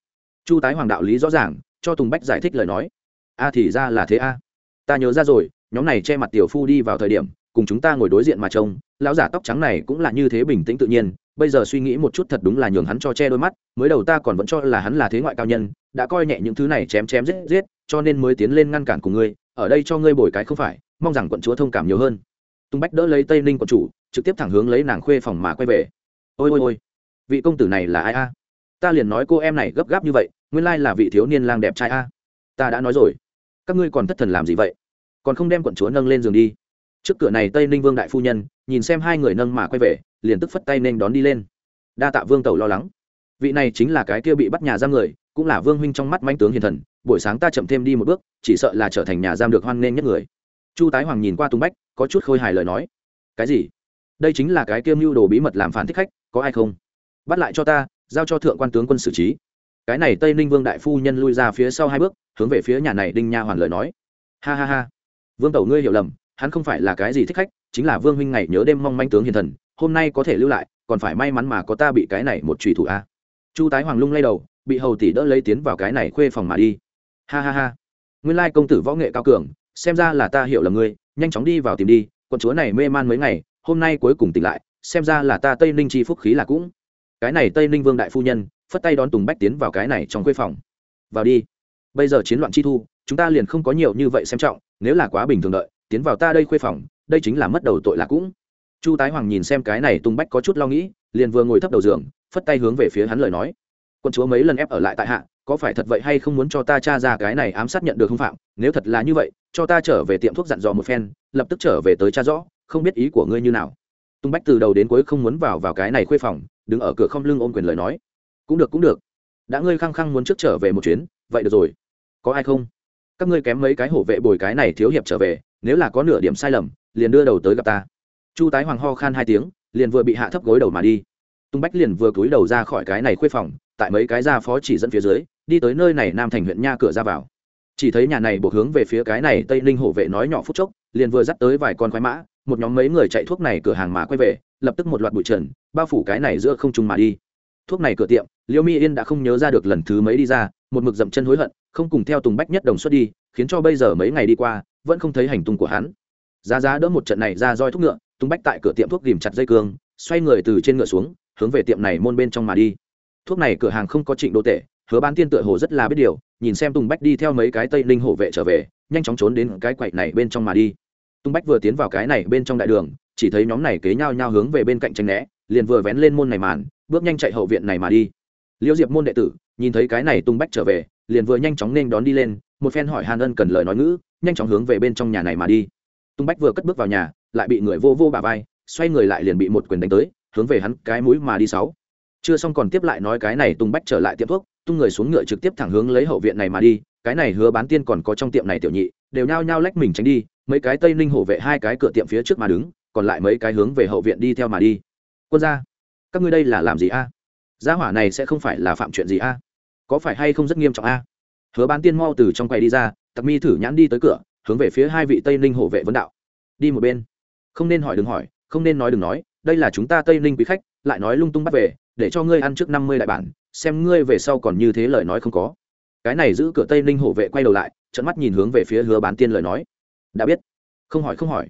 Chu tái hoàng đạo lý rõ ràng, cho tùng bách giải thích lời nói. A thì ra là thế a. Ta nhớ ra rồi, nhóm này che mặt tiểu phu đi vào thời điểm, cùng chúng ta ngồi đối diện mà trông, lão giả tóc trắng này cũng là như thế bình tĩnh tự nhiên, bây giờ suy nghĩ một chút thật đúng là nhường hắn cho che đôi mắt, mới đầu ta còn vẫn cho là hắn là thế ngoại cao nhân, đã coi nhẹ những thứ này chém chém giết giết, cho nên mới tiến lên ngăn cản của ngươi, ở đây cho ngươi bồi cái không phải, mong rằng quận chúa thông cảm nhiều hơn tung bách đỡ lấy tây ninh quận chủ, trực tiếp thẳng hướng lấy nàng khuê phòng mà quay về. Ôi ôi ôi, vị công tử này là ai a? Ta liền nói cô em này gấp gáp như vậy, nguyên lai là vị thiếu niên lang đẹp trai a. Ta đã nói rồi. Các ngươi còn thất thần làm gì vậy? Còn không đem quận chúa nâng lên giường đi. Trước cửa này tây ninh vương đại phu nhân, nhìn xem hai người nâng mà quay về, liền tức phất tay nên đón đi lên. Đa tạ vương tẩu lo lắng. Vị này chính là cái kia bị bắt nhà giam người, cũng là vương huynh trong mắt manh tướng hiền thần, buổi sáng ta chậm thêm đi một bước, chỉ sợ là trở thành nhà giam được hoan nghênh nhất người chu tái hoàng nhìn qua tung bách, có chút khôi hài lời nói. Cái gì? Đây chính là cái kiêm mưu đồ bí mật làm phản thích khách, có ai không? Bắt lại cho ta, giao cho thượng quan tướng quân xử trí. Cái này tây ninh vương đại phu nhân lui ra phía sau hai bước, hướng về phía nhà này đinh nha hoàn lời nói. Ha ha ha. Vương tẩu ngươi hiểu lầm, hắn không phải là cái gì thích khách, chính là vương huynh ngày nhớ đêm mong manh tướng hiền thần, hôm nay có thể lưu lại, còn phải may mắn mà có ta bị cái này một trùy thủ a. Chu tái hoàng lung lay đầu, bị hầu tỷ đỡ lấy tiến vào cái này khuê phòng mà đi. Ha ha ha. Nguyên lai công tử võ nghệ cao cường xem ra là ta hiểu là ngươi, nhanh chóng đi vào tìm đi, quận chúa này mê man mấy ngày, hôm nay cuối cùng tỉnh lại, xem ra là ta tây ninh chi phúc khí là cũng. Cái này tây ninh vương đại phu nhân, phất tay đón tùng bách tiến vào cái này trong khuê phòng. Vào đi. Bây giờ chiến loạn chi thu, chúng ta liền không có nhiều như vậy xem trọng, nếu là quá bình thường đợi, tiến vào ta đây khuê phòng, đây chính là mất đầu tội là cũng. Chu tái hoàng nhìn xem cái này tùng bách có chút lo nghĩ, liền vừa ngồi thấp đầu giường, phất tay hướng về phía hắn lời nói quân chúa mấy lần ép ở lại tại hạ, có phải thật vậy hay không muốn cho ta tra ra cái này ám sát nhận được không phạm? Nếu thật là như vậy, cho ta trở về tiệm thuốc dặn dò một phen, lập tức trở về tới cha rõ, không biết ý của ngươi như nào. Tung bách từ đầu đến cuối không muốn vào vào cái này khuê phòng, đứng ở cửa không lưng ôm quyền lời nói. Cũng được cũng được. Đã ngươi khăng khăng muốn trước trở về một chuyến, vậy được rồi. Có ai không? Các ngươi kém mấy cái hổ vệ bồi cái này thiếu hiệp trở về, nếu là có nửa điểm sai lầm, liền đưa đầu tới gặp ta. Chu tái hoàng ho khan hai tiếng, liền vừa bị hạ thấp gối đầu mà đi. Tung bách liền vừa cúi đầu ra khỏi cái này khuê phòng tại mấy cái gia phó chỉ dẫn phía dưới, đi tới nơi này nam thành huyện nha cửa ra vào. Chỉ thấy nhà này buộc hướng về phía cái này tây ninh hộ vệ nói nhỏ phút chốc, liền vừa dắt tới vài con khoái mã, một nhóm mấy người chạy thuốc này cửa hàng mà quay về, lập tức một loạt bụi trần, bao phủ cái này giữa không trung mà đi. Thuốc này cửa tiệm liễu mi yên đã không nhớ ra được lần thứ mấy đi ra, một mực dậm chân hối hận, không cùng theo tùng bách nhất đồng xuất đi, khiến cho bây giờ mấy ngày đi qua, vẫn không thấy hành tung của hắn. Giá giá đỡ một trận này ra roi thuốc ngựa, tùng bách tại cửa tiệm thuốc ghìm chặt dây cương, xoay người từ trên ngựa xuống, hướng về tiệm này môn bên trong mà đi thuốc này cửa hàng không có trịnh đô tệ, hứa bán tiên tựa hồ rất là biết điều, nhìn xem tùng bách đi theo mấy cái tây linh hộ vệ trở về, nhanh chóng trốn đến cái quậy này bên trong mà đi. Tùng bách vừa tiến vào cái này bên trong đại đường, chỉ thấy nhóm này kế nhau nhau hướng về bên cạnh tranh né, liền vừa vén lên môn này màn, bước nhanh chạy hậu viện này mà đi. Liễu diệp môn đệ tử, nhìn thấy cái này tung bách trở về, liền vừa nhanh chóng nên đón đi lên, một phen hỏi hàn ân cần lời nói ngữ, nhanh chóng hướng về bên trong nhà này mà đi. Tung bách vừa cất bước vào nhà, lại bị người vô vô bà vai, xoay người lại liền bị một quyền đánh tới, hướng về hắn cái mũi mà đi sáu chưa xong còn tiếp lại nói cái này tung bách trở lại tiệm thuốc, tung người xuống ngựa trực tiếp thẳng hướng lấy hậu viện này mà đi, cái này hứa bán tiên còn có trong tiệm này tiểu nhị, đều nhao nhao lách mình tránh đi, mấy cái tây ninh hổ vệ hai cái cửa tiệm phía trước mà đứng, còn lại mấy cái hướng về hậu viện đi theo mà đi. Quân gia, các ngươi đây là làm gì a? Gia hỏa này sẽ không phải là phạm chuyện gì a? Có phải hay không rất nghiêm trọng a? Hứa bán tiên mau từ trong quầy đi ra, tặc mi thử nhãn đi tới cửa, hướng về phía hai vị tây ninh hộ vệ vấn đạo. Đi một bên. Không nên hỏi đừng hỏi, không nên nói đừng nói, đây là chúng ta tây ninh quý khách, lại nói lung tung bắt về để cho ngươi ăn trước năm mươi đại bản, xem ngươi về sau còn như thế lời nói không có. Cái này giữ cửa tây ninh hộ vệ quay đầu lại trận mắt nhìn hướng về phía hứa bán tiên lời nói. Đã biết. Không hỏi không hỏi.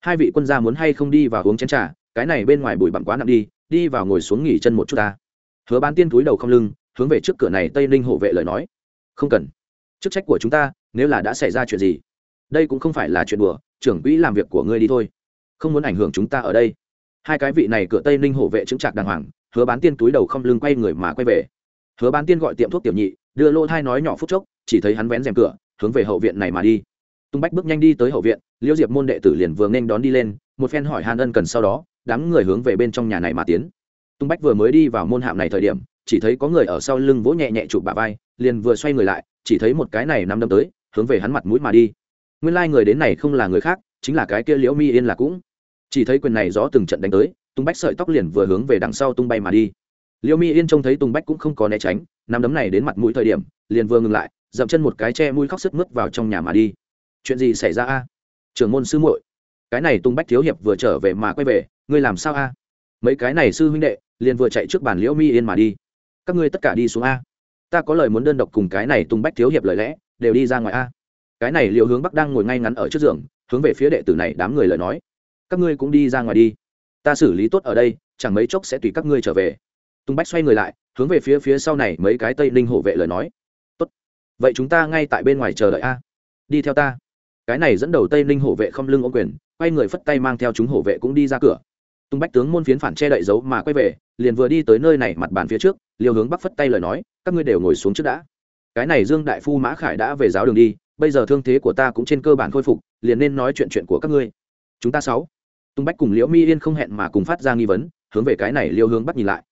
Hai vị quân gia muốn hay không đi vào uống chén trà, cái này bên ngoài bụi bặm quá nặng đi đi vào ngồi xuống nghỉ chân một chút ta. Hứa bán tiên túi đầu không lưng, hướng về trước cửa này tây ninh hộ vệ lời nói. Không cần. Chức trách của chúng ta, nếu là đã xảy ra chuyện gì, đây cũng không phải là chuyện đùa, trưởng quỹ làm việc của ngươi đi thôi. Không muốn ảnh hưởng chúng ta ở đây. Hai cái vị này cửa tây ninh hộ vệ chứng trạc đàng hoàng hứa bán tiên túi đầu không lưng quay người mà quay về. Hứa bán tiên gọi tiệm thuốc tiểu nhị, đưa lô thai nói nhỏ phút chốc, chỉ thấy hắn vén rèm cửa, hướng về hậu viện này mà đi. Tung bách bước nhanh đi tới hậu viện liễu diệp môn đệ tử liền vừa nên đón đi lên, một phen hỏi hàn ân cần sau đó, đám người hướng về bên trong nhà này mà tiến. Tung bách vừa mới đi vào môn hạm này thời điểm, chỉ thấy có người ở sau lưng vỗ nhẹ nhẹ chụp bà vai, liền vừa xoay người lại, chỉ thấy một cái này nằm đâm tới, hướng về hắn mặt mũi mà đi. Nguyên lai、like、người đến này không là người khác, chính là cái kia liễu mi yên là cũng. Chỉ thấy quyền này gió từng trận đánh tới tung bách sợi tóc liền vừa hướng về đằng sau tung bay mà đi. Liễu mi yên trông thấy tung bách cũng không có né tránh, nắm đấm này đến mặt mũi thời điểm, liền vừa ngừng lại, dậm chân một cái che mũi khóc sức mướt vào trong nhà mà đi. Chuyện gì xảy ra a? Trưởng môn sư muội. Cái này tung bách thiếu hiệp vừa trở về mà quay về, ngươi làm sao a? Mấy cái này sư huynh đệ, liền vừa chạy trước bàn liễu mi yên mà đi. Các ngươi tất cả đi xuống a. Ta có lời muốn đơn độc cùng cái này tung bách thiếu hiệp lời lẽ, đều đi ra ngoài a. Cái này liệu hướng bắc đang ngồi ngay ngắn ở trước giường, hướng về phía đệ tử này đám người lời nói. Các ngươi cũng đi ra ngoài đi ta xử lý tốt ở đây, chẳng mấy chốc sẽ tùy các ngươi trở về. Tung bách xoay người lại, hướng về phía phía sau này mấy cái tây ninh hộ vệ lời nói. Tốt. Vậy chúng ta ngay tại bên ngoài chờ đợi a. Đi theo ta. Cái này dẫn đầu tây ninh hộ vệ không lưng ô quyền, quay người phất tay mang theo chúng hộ vệ cũng đi ra cửa. Tung bách tướng môn phiến phản che đậy dấu mà quay về, liền vừa đi tới nơi này mặt bàn phía trước, liều hướng bắc phất tay lời nói, các ngươi đều ngồi xuống trước đã. Cái này dương đại phu mã khải đã về giáo đường đi, bây giờ thương thế của ta cũng trên cơ bản khôi phục, liền nên nói chuyện chuyện của các ngươi. Chúng ta sáu tung bách cùng liễu mi yên không hẹn mà cùng phát ra nghi vấn, hướng về cái này liêu hướng bắt nhìn lại.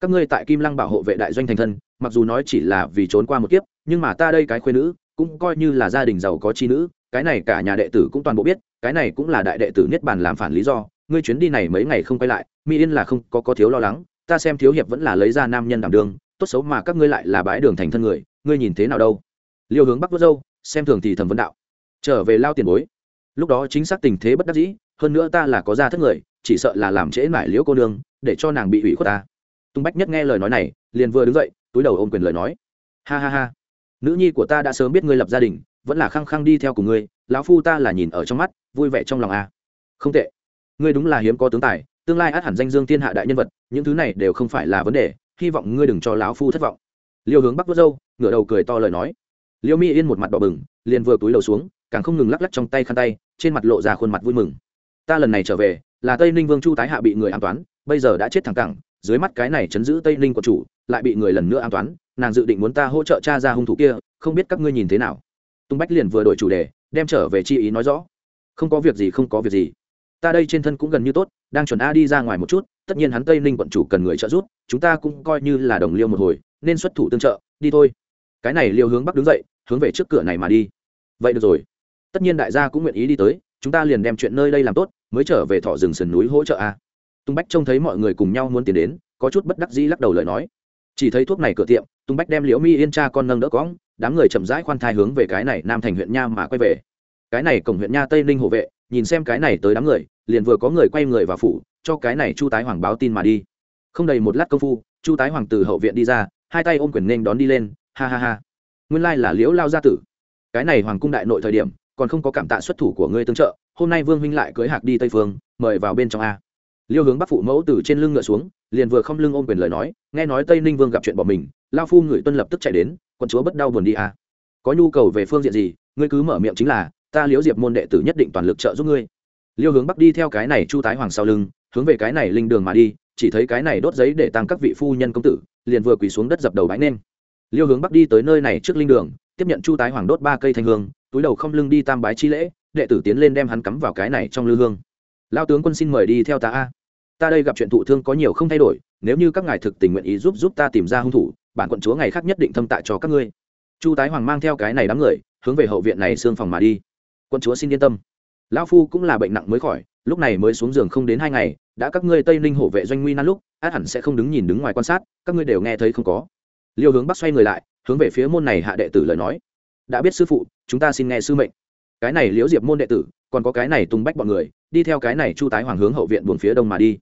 Các ngươi tại kim lăng bảo hộ vệ đại doanh thành thân, mặc dù nói chỉ là vì trốn qua một kiếp, nhưng mà ta đây cái khuyên nữ, cũng coi như là gia đình giàu có chi nữ, cái này cả nhà đệ tử cũng toàn bộ biết, cái này cũng là đại đệ tử niết bàn làm phản lý do, ngươi chuyến đi này mấy ngày không quay lại, mi yên là không có có thiếu lo lắng, ta xem thiếu hiệp vẫn là lấy ra nam nhân đảm đường tốt xấu mà các ngươi lại là bãi đường thành thân người, ngươi nhìn thế nào đâu? Liêu hướng bắc vớt dâu xem thường thì thầm vấn đạo. Trở về lao tiền bối. Lúc đó chính xác tình thế bất đắc dĩ hơn nữa ta là có gia thất người, chỉ sợ là làm trễ mải liễu cô nương, để cho nàng bị ủy khuất ta. Tung bách nhất nghe lời nói này, liền vừa đứng dậy, túi đầu ôm quyền lời nói. Ha ha ha. Nữ nhi của ta đã sớm biết ngươi lập gia đình, vẫn là khăng khăng đi theo cùng ngươi, lão phu ta là nhìn ở trong mắt, vui vẻ trong lòng a à. không tệ. Ngươi đúng là hiếm có tướng tài, tương lai át hẳn danh dương thiên hạ đại nhân vật, những thứ này đều không phải là vấn đề, hy vọng ngươi đừng cho lão phu thất vọng. Liêu hướng bắc vớt dâu ngửa đầu cười to lời nói. Liêu mi yên một mặt đỏ bừng, liền vừa túi đầu xuống, càng không ngừng lắc lắc trong tay khăn tay, trên mặt lộ ra khuôn mặt vui mừng ta lần này trở về, là tây ninh vương chu tái hạ bị người an toán, bây giờ đã chết thẳng cẳng, dưới mắt cái này chấn giữ tây ninh của chủ, lại bị người lần nữa an toán, nàng dự định muốn ta hỗ trợ cha ra hung thủ kia, không biết các ngươi nhìn thế nào. Tung bách liền vừa đổi chủ đề, đem trở về chi ý nói rõ. Không có việc gì, không có việc gì. Ta đây trên thân cũng gần như tốt, đang chuẩn a đi ra ngoài một chút, tất nhiên hắn tây ninh quận chủ cần người trợ giúp, chúng ta cũng coi như là đồng liêu một hồi, nên xuất thủ tương trợ, đi thôi. Cái này liêu hướng bắc đứng dậy, hướng về trước cửa này mà đi. Vậy được rồi. Tất nhiên đại gia cũng nguyện ý đi tới, chúng ta liền đem chuyện nơi đây làm tốt mới trở về thọ rừng sườn núi hỗ trợ a. Tung bách trông thấy mọi người cùng nhau muốn tiến đến, có chút bất đắc dĩ lắc đầu lời nói. Chỉ thấy thuốc này cửa tiệm, tung bách đem liễu mi yên cha con nâng đỡ cõng, đám người chậm rãi khoan thai hướng về cái này nam thành huyện nha mà quay về. Cái này cổng huyện nha tây ninh hộ vệ, nhìn xem cái này tới đám người, liền vừa có người quay người vào phủ, cho cái này chu tái hoàng báo tin mà đi. Không đầy một lát công phu, chu tái hoàng từ hậu viện đi ra, hai tay ôm quyền nên đón đi lên, ha ha ha. Nguyên lai là liễu lao gia tử. Cái này hoàng cung đại nội thời điểm, còn không có cảm tạ xuất thủ của ngươi tương trợ hôm nay vương huynh lại cưới hạc đi tây phương, mời vào bên trong a. Liêu hướng bắc phụ mẫu từ trên lưng ngựa xuống, liền vừa không lưng ôm quyền lời nói, nghe nói tây ninh vương gặp chuyện bỏ mình, lao phu người tuân lập tức chạy đến quân chúa bất đau buồn đi a. Có nhu cầu về phương diện gì, ngươi cứ mở miệng chính là, ta liễu diệp môn đệ tử nhất định toàn lực trợ giúp ngươi. Liêu hướng bắc đi theo cái này chu tái hoàng sau lưng, hướng về cái này linh đường mà đi, chỉ thấy cái này đốt giấy để tăng các vị phu nhân công tử, liền vừa quỳ xuống đất dập đầu bãi nên. Liêu hướng bắc đi tới nơi này trước linh đường, tiếp nhận chu tái hoàng đốt ba cây thanh hương, túi đầu không lưng đi tam bái chi lễ đệ tử tiến lên đem hắn cắm vào cái này trong lư hương. Lao tướng quân xin mời đi theo ta a. Ta đây gặp chuyện thụ thương có nhiều không thay đổi, nếu như các ngài thực tình nguyện ý giúp giúp ta tìm ra hung thủ, bản quận chúa ngày khác nhất định thâm tạ cho các ngươi. Chu tái hoàng mang theo cái này đám người, hướng về hậu viện này xương phòng mà đi. Quận chúa xin yên tâm. Lão phu cũng là bệnh nặng mới khỏi, lúc này mới xuống giường không đến hai ngày, đã các ngươi tây ninh hổ vệ doanh nguy nan lúc, át hẳn sẽ không đứng nhìn đứng ngoài quan sát, các ngươi đều nghe thấy không có. Liêu hướng bắc xoay người lại, hướng về phía môn này hạ đệ tử lời nói. Đã biết sư phụ, chúng ta xin nghe sư mệnh cái này liễu diệp môn đệ tử, còn có cái này tung bách bọn người, đi theo cái này chu tái hoàng hướng hậu viện buồn phía đông mà đi.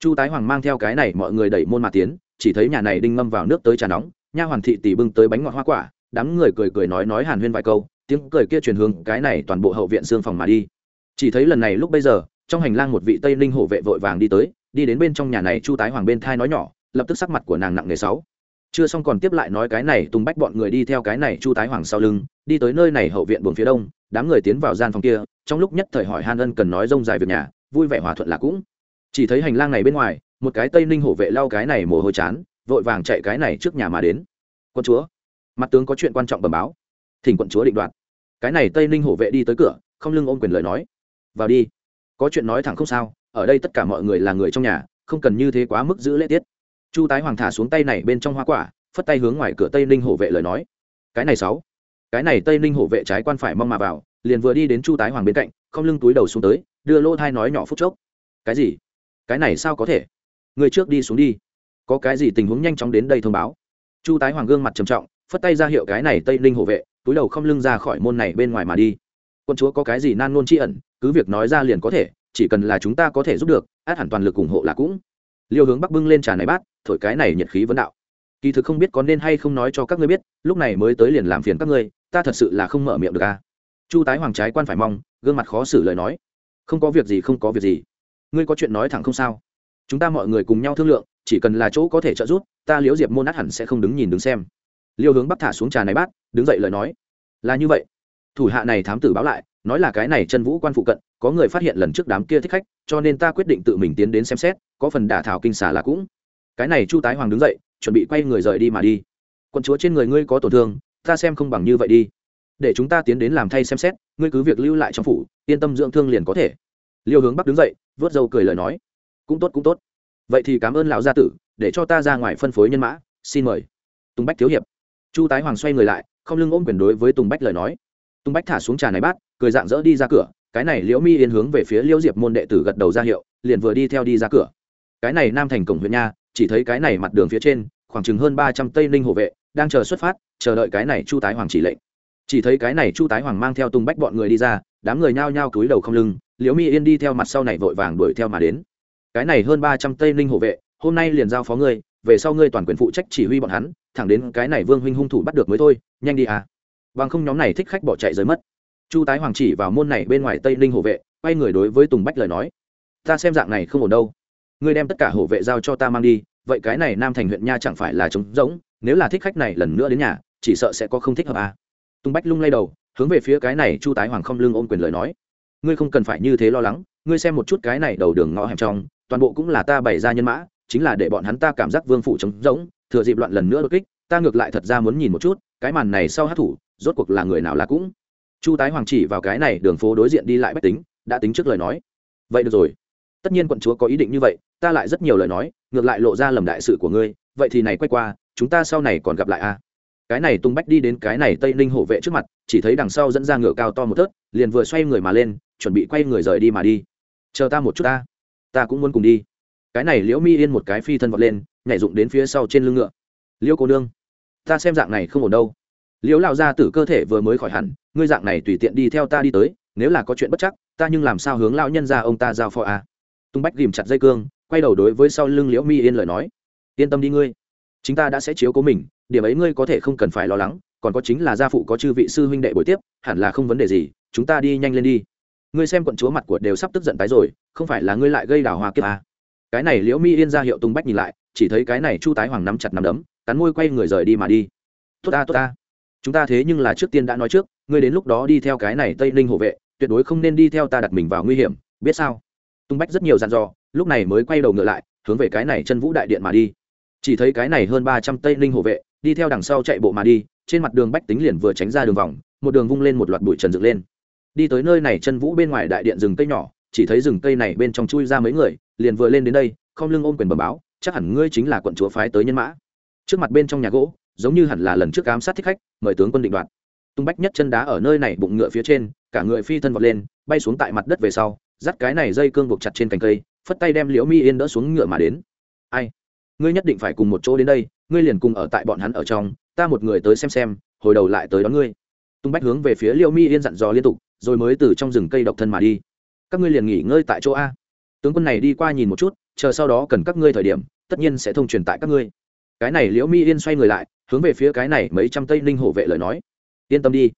Chu tái hoàng mang theo cái này mọi người đẩy môn mà tiến, chỉ thấy nhà này đinh ngâm vào nước tới trà nóng, nha hoàn thị tỷ bưng tới bánh ngọt hoa quả, đám người cười cười nói nói hàn huyên vài câu, tiếng cười kia truyền hướng cái này toàn bộ hậu viện xương phòng mà đi. Chỉ thấy lần này lúc bây giờ, trong hành lang một vị tây ninh hộ vệ vội vàng đi tới, đi đến bên trong nhà này chu tái hoàng bên thai nói nhỏ, lập tức sắc mặt của nàng nặng nề sáu. Chưa xong còn tiếp lại nói cái này tung bách bọn người đi theo cái này chu tái hoàng sau lưng, đi tới nơi này hậu viện buồng phía đông đám người tiến vào gian phòng kia, trong lúc nhất thời hỏi Hàn ân cần nói rông dài việc nhà, vui vẻ hòa thuận là cũng. Chỉ thấy hành lang này bên ngoài, một cái tây ninh hổ vệ lau cái này mồ hôi chán, vội vàng chạy cái này trước nhà mà đến. Quân chúa. Mặt tướng có chuyện quan trọng bẩm báo. Thỉnh quận chúa định đoạt. Cái này tây ninh hổ vệ đi tới cửa, không lưng ôm quyền lời nói. Vào đi. Có chuyện nói thẳng không sao, ở đây tất cả mọi người là người trong nhà, không cần như thế quá mức giữ lễ tiết. Chu tái hoàng thả xuống tay này bên trong hoa quả, phất tay hướng ngoài cửa tây ninh hổ vệ lời nói. Cái này sáu cái này tây ninh hộ vệ trái quan phải mong mà vào, liền vừa đi đến chu tái hoàng bên cạnh, không lưng túi đầu xuống tới, đưa lỗ thai nói nhỏ phút chốc. Cái gì? Cái này sao có thể? Người trước đi xuống đi. Có cái gì tình huống nhanh chóng đến đây thông báo? Chu tái hoàng gương mặt trầm trọng, phất tay ra hiệu cái này tây ninh hộ vệ, túi đầu không lưng ra khỏi môn này bên ngoài mà đi. Quân chúa có cái gì nan nôn tri ẩn, cứ việc nói ra liền có thể, chỉ cần là chúng ta có thể giúp được, át hẳn toàn lực ủng hộ là cũng. Liêu hướng bắc bưng lên trà này bát, thổi cái này nhiệt khí vấn đạo. Kỳ thực không biết có nên hay không nói cho các ngươi biết, lúc này mới tới liền làm phiền các ngươi ta thật sự là không mở miệng được a. Chu tái hoàng trái quan phải mong, gương mặt khó xử lời nói. Không có việc gì, không có việc gì. Ngươi có chuyện nói thẳng không sao? Chúng ta mọi người cùng nhau thương lượng, chỉ cần là chỗ có thể trợ giúp, ta liễu diệp môn át hẳn sẽ không đứng nhìn đứng xem. Liêu hướng bắc thả xuống trà này bát, đứng dậy lời nói. Là như vậy. Thủ hạ này thám tử báo lại, nói là cái này chân vũ quan phụ cận, có người phát hiện lần trước đám kia thích khách, cho nên ta quyết định tự mình tiến đến xem xét, có phần đả thảo kinh xà là cũng. Cái này chu tái hoàng đứng dậy, chuẩn bị quay người rời đi mà đi. Quận chúa trên người ngươi có tổn thương ta xem không bằng như vậy đi. Để chúng ta tiến đến làm thay xem xét, ngươi cứ việc lưu lại trong phủ, yên tâm dưỡng thương liền có thể. Liêu hướng bắc đứng dậy vớt dâu cười lời nói. Cũng tốt cũng tốt. Vậy thì cảm ơn lão gia tử, để cho ta ra ngoài phân phối nhân mã. Xin mời. Tùng bách thiếu hiệp. Chu tái hoàng xoay người lại, không lưng ôm quyền đối với tùng bách lời nói. Tùng bách thả xuống trà này bát, cười dạng dỡ đi ra cửa. Cái này liễu mi yên hướng về phía liễu diệp môn đệ tử gật đầu ra hiệu, liền vừa đi theo đi ra cửa. Cái này nam thành cổng huyện nha, chỉ thấy cái này mặt đường phía trên, khoảng chừng hơn ba trăm tây ninh hộ vệ đang chờ xuất phát, chờ đợi cái này chu tái hoàng chỉ lệnh. Chỉ thấy cái này chu tái hoàng mang theo tùng bách bọn người đi ra, đám người nhao nhao cúi đầu không lưng, liễu mi yên đi theo mặt sau này vội vàng đuổi theo mà đến. Cái này hơn ba trăm tây ninh hộ vệ, hôm nay liền giao phó ngươi, về sau ngươi toàn quyền phụ trách chỉ huy bọn hắn, thẳng đến cái này vương huynh hung thủ bắt được mới thôi, nhanh đi à. Bằng không nhóm này thích khách bỏ chạy rời mất. Chu tái hoàng chỉ vào môn này bên ngoài tây ninh hộ vệ, quay người đối với tùng bách lời nói. Ta xem dạng này không ổn đâu. Ngươi đem tất cả hộ vệ giao cho ta mang đi, vậy cái này nam thành huyện nha chẳng phải là trống rỗng nếu là thích khách này lần nữa đến nhà, chỉ sợ sẽ có không thích hợp à. tùng bách lung lay đầu, hướng về phía cái này chu tái hoàng không lưng ôm quyền lời nói. Ngươi không cần phải như thế lo lắng, ngươi xem một chút cái này đầu đường ngõ hẻm trong, toàn bộ cũng là ta bày ra nhân mã, chính là để bọn hắn ta cảm giác vương phủ trống rỗng, thừa dịp loạn lần nữa đột kích, ta ngược lại thật ra muốn nhìn một chút, cái màn này sau hát thủ, rốt cuộc là người nào là cũng. Chu tái hoàng chỉ vào cái này đường phố đối diện đi lại bách tính, đã tính trước lời nói. Vậy được rồi. Tất nhiên quận chúa có ý định như vậy, ta lại rất nhiều lời nói, ngược lại lộ ra lầm đại sự của ngươi vậy thì này quay qua, chúng ta sau này còn gặp lại a cái này tung bách đi đến cái này tây ninh hộ vệ trước mặt, chỉ thấy đằng sau dẫn ra ngựa cao to một tớt liền vừa xoay người mà lên, chuẩn bị quay người rời đi mà đi. Chờ ta một chút ta. Ta cũng muốn cùng đi. Cái này liễu mi yên một cái phi thân vọt lên, nhảy dụng đến phía sau trên lưng ngựa. Liễu cô nương, ta xem dạng này không ổn đâu. Liễu lao ra tử cơ thể vừa mới khỏi hẳn, ngươi dạng này tùy tiện đi theo ta đi tới, nếu là có chuyện bất chắc, ta nhưng làm sao hướng lão nhân ra ông ta giao phó a à? tung bách ghìm chặt dây cương, quay đầu đối với sau lưng liễu mi yên lời nói yên tâm đi ngươi. Chúng ta đã sẽ chiếu cố mình, điểm ấy ngươi có thể không cần phải lo lắng, còn có chính là gia phụ có chư vị sư huynh đệ buổi tiếp, hẳn là không vấn đề gì, chúng ta đi nhanh lên đi. Ngươi xem quận chúa mặt của đều sắp tức giận tái rồi, không phải là ngươi lại gây đảo hoa kiếp à. cái này liễu mi yên ra hiệu tung bách nhìn lại, chỉ thấy cái này chu tái hoàng nắm chặt nắm đấm, cắn môi quay người rời đi mà đi. Tốt ta tốt ta. Chúng ta thế nhưng là trước tiên đã nói trước, ngươi đến lúc đó đi theo cái này tây ninh hộ vệ, tuyệt đối không nên đi theo ta đặt mình vào nguy hiểm, biết sao? Tung bách rất nhiều dặn dò, lúc này mới quay đầu ngựa lại, hướng về cái này chân vũ đại điện mà đi chỉ thấy cái này hơn ba trăm tây ninh hộ vệ, đi theo đằng sau chạy bộ mà đi, trên mặt đường bách tính liền vừa tránh ra đường vòng, một đường vung lên một loạt bụi trần dựng lên. Đi tới nơi này chân vũ bên ngoài đại điện rừng cây nhỏ, chỉ thấy rừng cây này bên trong chui ra mấy người, liền vừa lên đến đây, không lưng ôm quyền bờ báo, chắc hẳn ngươi chính là quận chúa phái tới nhân mã. Trước mặt bên trong nhà gỗ, giống như hẳn là lần trước ám sát thích khách, mời tướng quân định đoạt. Tung bách nhất chân đá ở nơi này bụng ngựa phía trên, cả người phi thân vọt lên, bay xuống tại mặt đất về sau, dắt cái này dây cương buộc chặt trên cành cây, phất tay đem liễu mi yên đỡ xuống ngựa mà đến. Ai? Ngươi nhất định phải cùng một chỗ đến đây, ngươi liền cùng ở tại bọn hắn ở trong, ta một người tới xem xem, hồi đầu lại tới đón ngươi. Tung bách hướng về phía liễu mi yên dặn dò liên tục, rồi mới từ trong rừng cây độc thân mà đi. Các ngươi liền nghỉ ngơi tại chỗ a. Tướng quân này đi qua nhìn một chút, chờ sau đó cần các ngươi thời điểm, tất nhiên sẽ thông truyền tại các ngươi. Cái này liễu mi yên xoay người lại, hướng về phía cái này mấy trăm tây ninh hổ vệ lời nói. Yên tâm đi,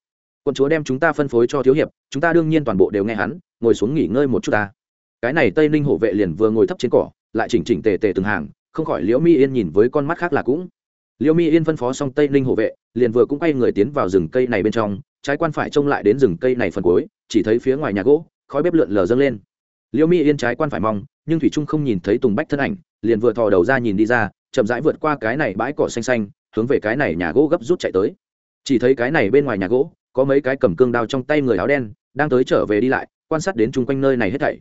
quân chúa đem chúng ta phân phối cho thiếu hiệp, chúng ta đương nhiên toàn bộ đều nghe hắn, ngồi xuống nghỉ ngơi một chút ta. Cái này tây ninh hổ vệ liền vừa ngồi thấp trên cỏ, lại chỉnh chỉnh tề tề từng hàng không khỏi liễu mi yên nhìn với con mắt khác là cũng. Liễu mi yên phân phó xong tây ninh hộ vệ, liền vừa cũng quay người tiến vào rừng cây này bên trong, trái quan phải trông lại đến rừng cây này phần cuối, chỉ thấy phía ngoài nhà gỗ, khói bếp lượn lờ dâng lên. Liễu mi yên trái quan phải mong, nhưng thủy trung không nhìn thấy tùng bách thân ảnh, liền vừa thò đầu ra nhìn đi ra, chậm rãi vượt qua cái này bãi cỏ xanh xanh, hướng về cái này nhà gỗ gấp rút chạy tới. Chỉ thấy cái này bên ngoài nhà gỗ, có mấy cái cầm cương đao trong tay người áo đen, đang tới trở về đi lại, quan sát đến chung quanh nơi này hết thảy.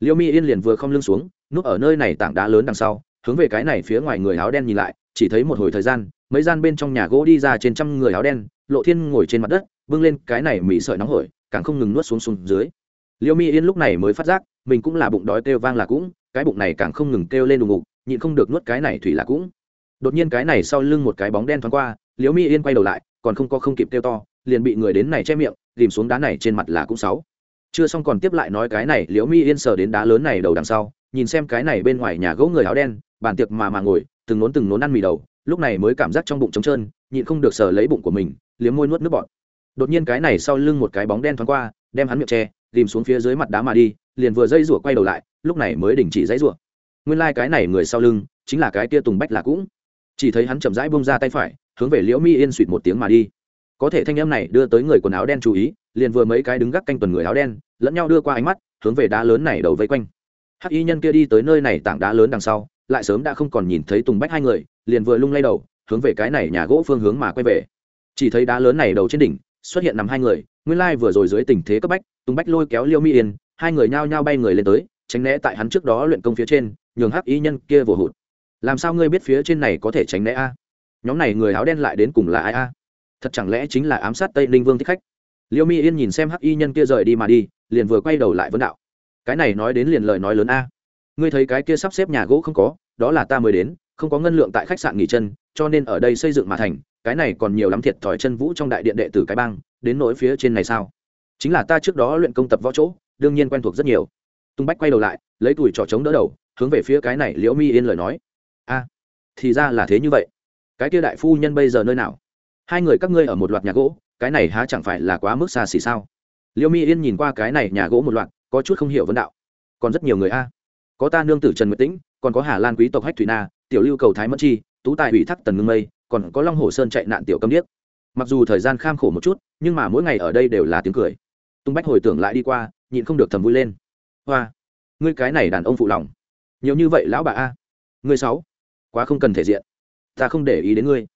Liễu mi yên liền vừa không lưng xuống, núp ở nơi này tảng đá lớn đằng sau hướng về cái này phía ngoài người áo đen nhìn lại, chỉ thấy một hồi thời gian, mấy gian bên trong nhà gỗ đi ra trên trăm người áo đen, lộ thiên ngồi trên mặt đất, bưng lên cái này mì sợi nóng hổi, càng không ngừng nuốt xuống xuống dưới. Liêu mi yên lúc này mới phát giác, mình cũng là bụng đói kêu vang là cũng, cái bụng này càng không ngừng kêu lên đùng ngục nhịn không được nuốt cái này thủy là cũng. Đột nhiên cái này sau lưng một cái bóng đen thoáng qua liễu mi yên quay đầu lại, còn không có không kịp kêu to, liền bị người đến này che miệng ghìm xuống đá này trên mặt là cũng sáu. Chưa xong còn tiếp lại nói cái này liễu mi yên sờ đến đá lớn này đầu đằng sau, nhìn xem cái này bên ngoài nhà gỗ người áo đen bàn tiệc mà mà ngồi, từng nốn từng nốn ăn mì đầu, lúc này mới cảm giác trong bụng trống trơn, nhịn không được sờ lấy bụng của mình, liếm môi nuốt nước bọt. Đột nhiên cái này sau lưng một cái bóng đen thoáng qua, đem hắn miệng che, tìm xuống phía dưới mặt đá mà đi, liền vừa dây rủa quay đầu lại, lúc này mới đình chỉ dãy rủa. Nguyên lai cái này người sau lưng, chính là cái tia tùng bách là cũng. Chỉ thấy hắn chậm rãi bông ra tay phải, hướng về liễu mi yên suỵt một tiếng mà đi. Có thể thanh em này đưa tới người quần áo đen chú ý, liền vừa mấy cái đứng gác canh tuần người áo đen, lẫn nhau đưa qua ánh mắt, hướng về đá lớn này đầu vây quanh. Hắc y nhân kia đi tới nơi này tảng đá lớn đằng sau lại sớm đã không còn nhìn thấy tùng bách hai người, liền vừa lung lay đầu, hướng về cái này nhà gỗ phương hướng mà quay về. Chỉ thấy đá lớn này đầu trên đỉnh, xuất hiện nằm hai người, nguyên lai vừa rồi dưới tình thế cấp bách, tùng bách lôi kéo liêu mỹ yên, hai người nhao nhao bay người lên tới, tránh né tại hắn trước đó luyện công phía trên, nhường hắc y nhân kia vồ hụt. Làm sao ngươi biết phía trên này có thể tránh né a? Nhóm này người áo đen lại đến cùng là ai a? Thật chẳng lẽ chính là ám sát tây ninh vương thích khách? Liêu mi yên nhìn xem hắc y nhân kia rời đi mà đi, liền vừa quay đầu lại vấn đạo. Cái này nói đến liền lời nói lớn a. Ngươi thấy cái kia sắp xếp nhà gỗ không có đó là ta mới đến, không có ngân lượng tại khách sạn nghỉ chân, cho nên ở đây xây dựng mà thành, cái này còn nhiều lắm thiệt thòi chân vũ trong đại điện đệ tử cái bang, đến nỗi phía trên này sao? Chính là ta trước đó luyện công tập võ chỗ, đương nhiên quen thuộc rất nhiều. Tung bách quay đầu lại, lấy tuổi trò trống đỡ đầu, hướng về phía cái này liễu mi yên lời nói. A, thì ra là thế như vậy. Cái kia đại phu nhân bây giờ nơi nào? Hai người các ngươi ở một loạt nhà gỗ, cái này há chẳng phải là quá mức xa xỉ sao? Liễu mi yên nhìn qua cái này nhà gỗ một loạt, có chút không hiểu vấn đạo. Còn rất nhiều người a có ta nương tử trần nguyệt tĩnh, còn có hà lan quý tộc hách thủy na, tiểu lưu cầu thái mẫn chi, tú tài ủy thác tần ngưng mây, còn có long hồ sơn chạy nạn tiểu câm điếc. Mặc dù thời gian kham khổ một chút, nhưng mà mỗi ngày ở đây đều là tiếng cười. Tung bách hồi tưởng lại đi qua, nhịn không được thầm vui lên. Hoa, ngươi cái này đàn ông phụ lòng. Nhiều như vậy lão bà a. Ngươi sáu, quá không cần thể diện. Ta không để ý đến ngươi.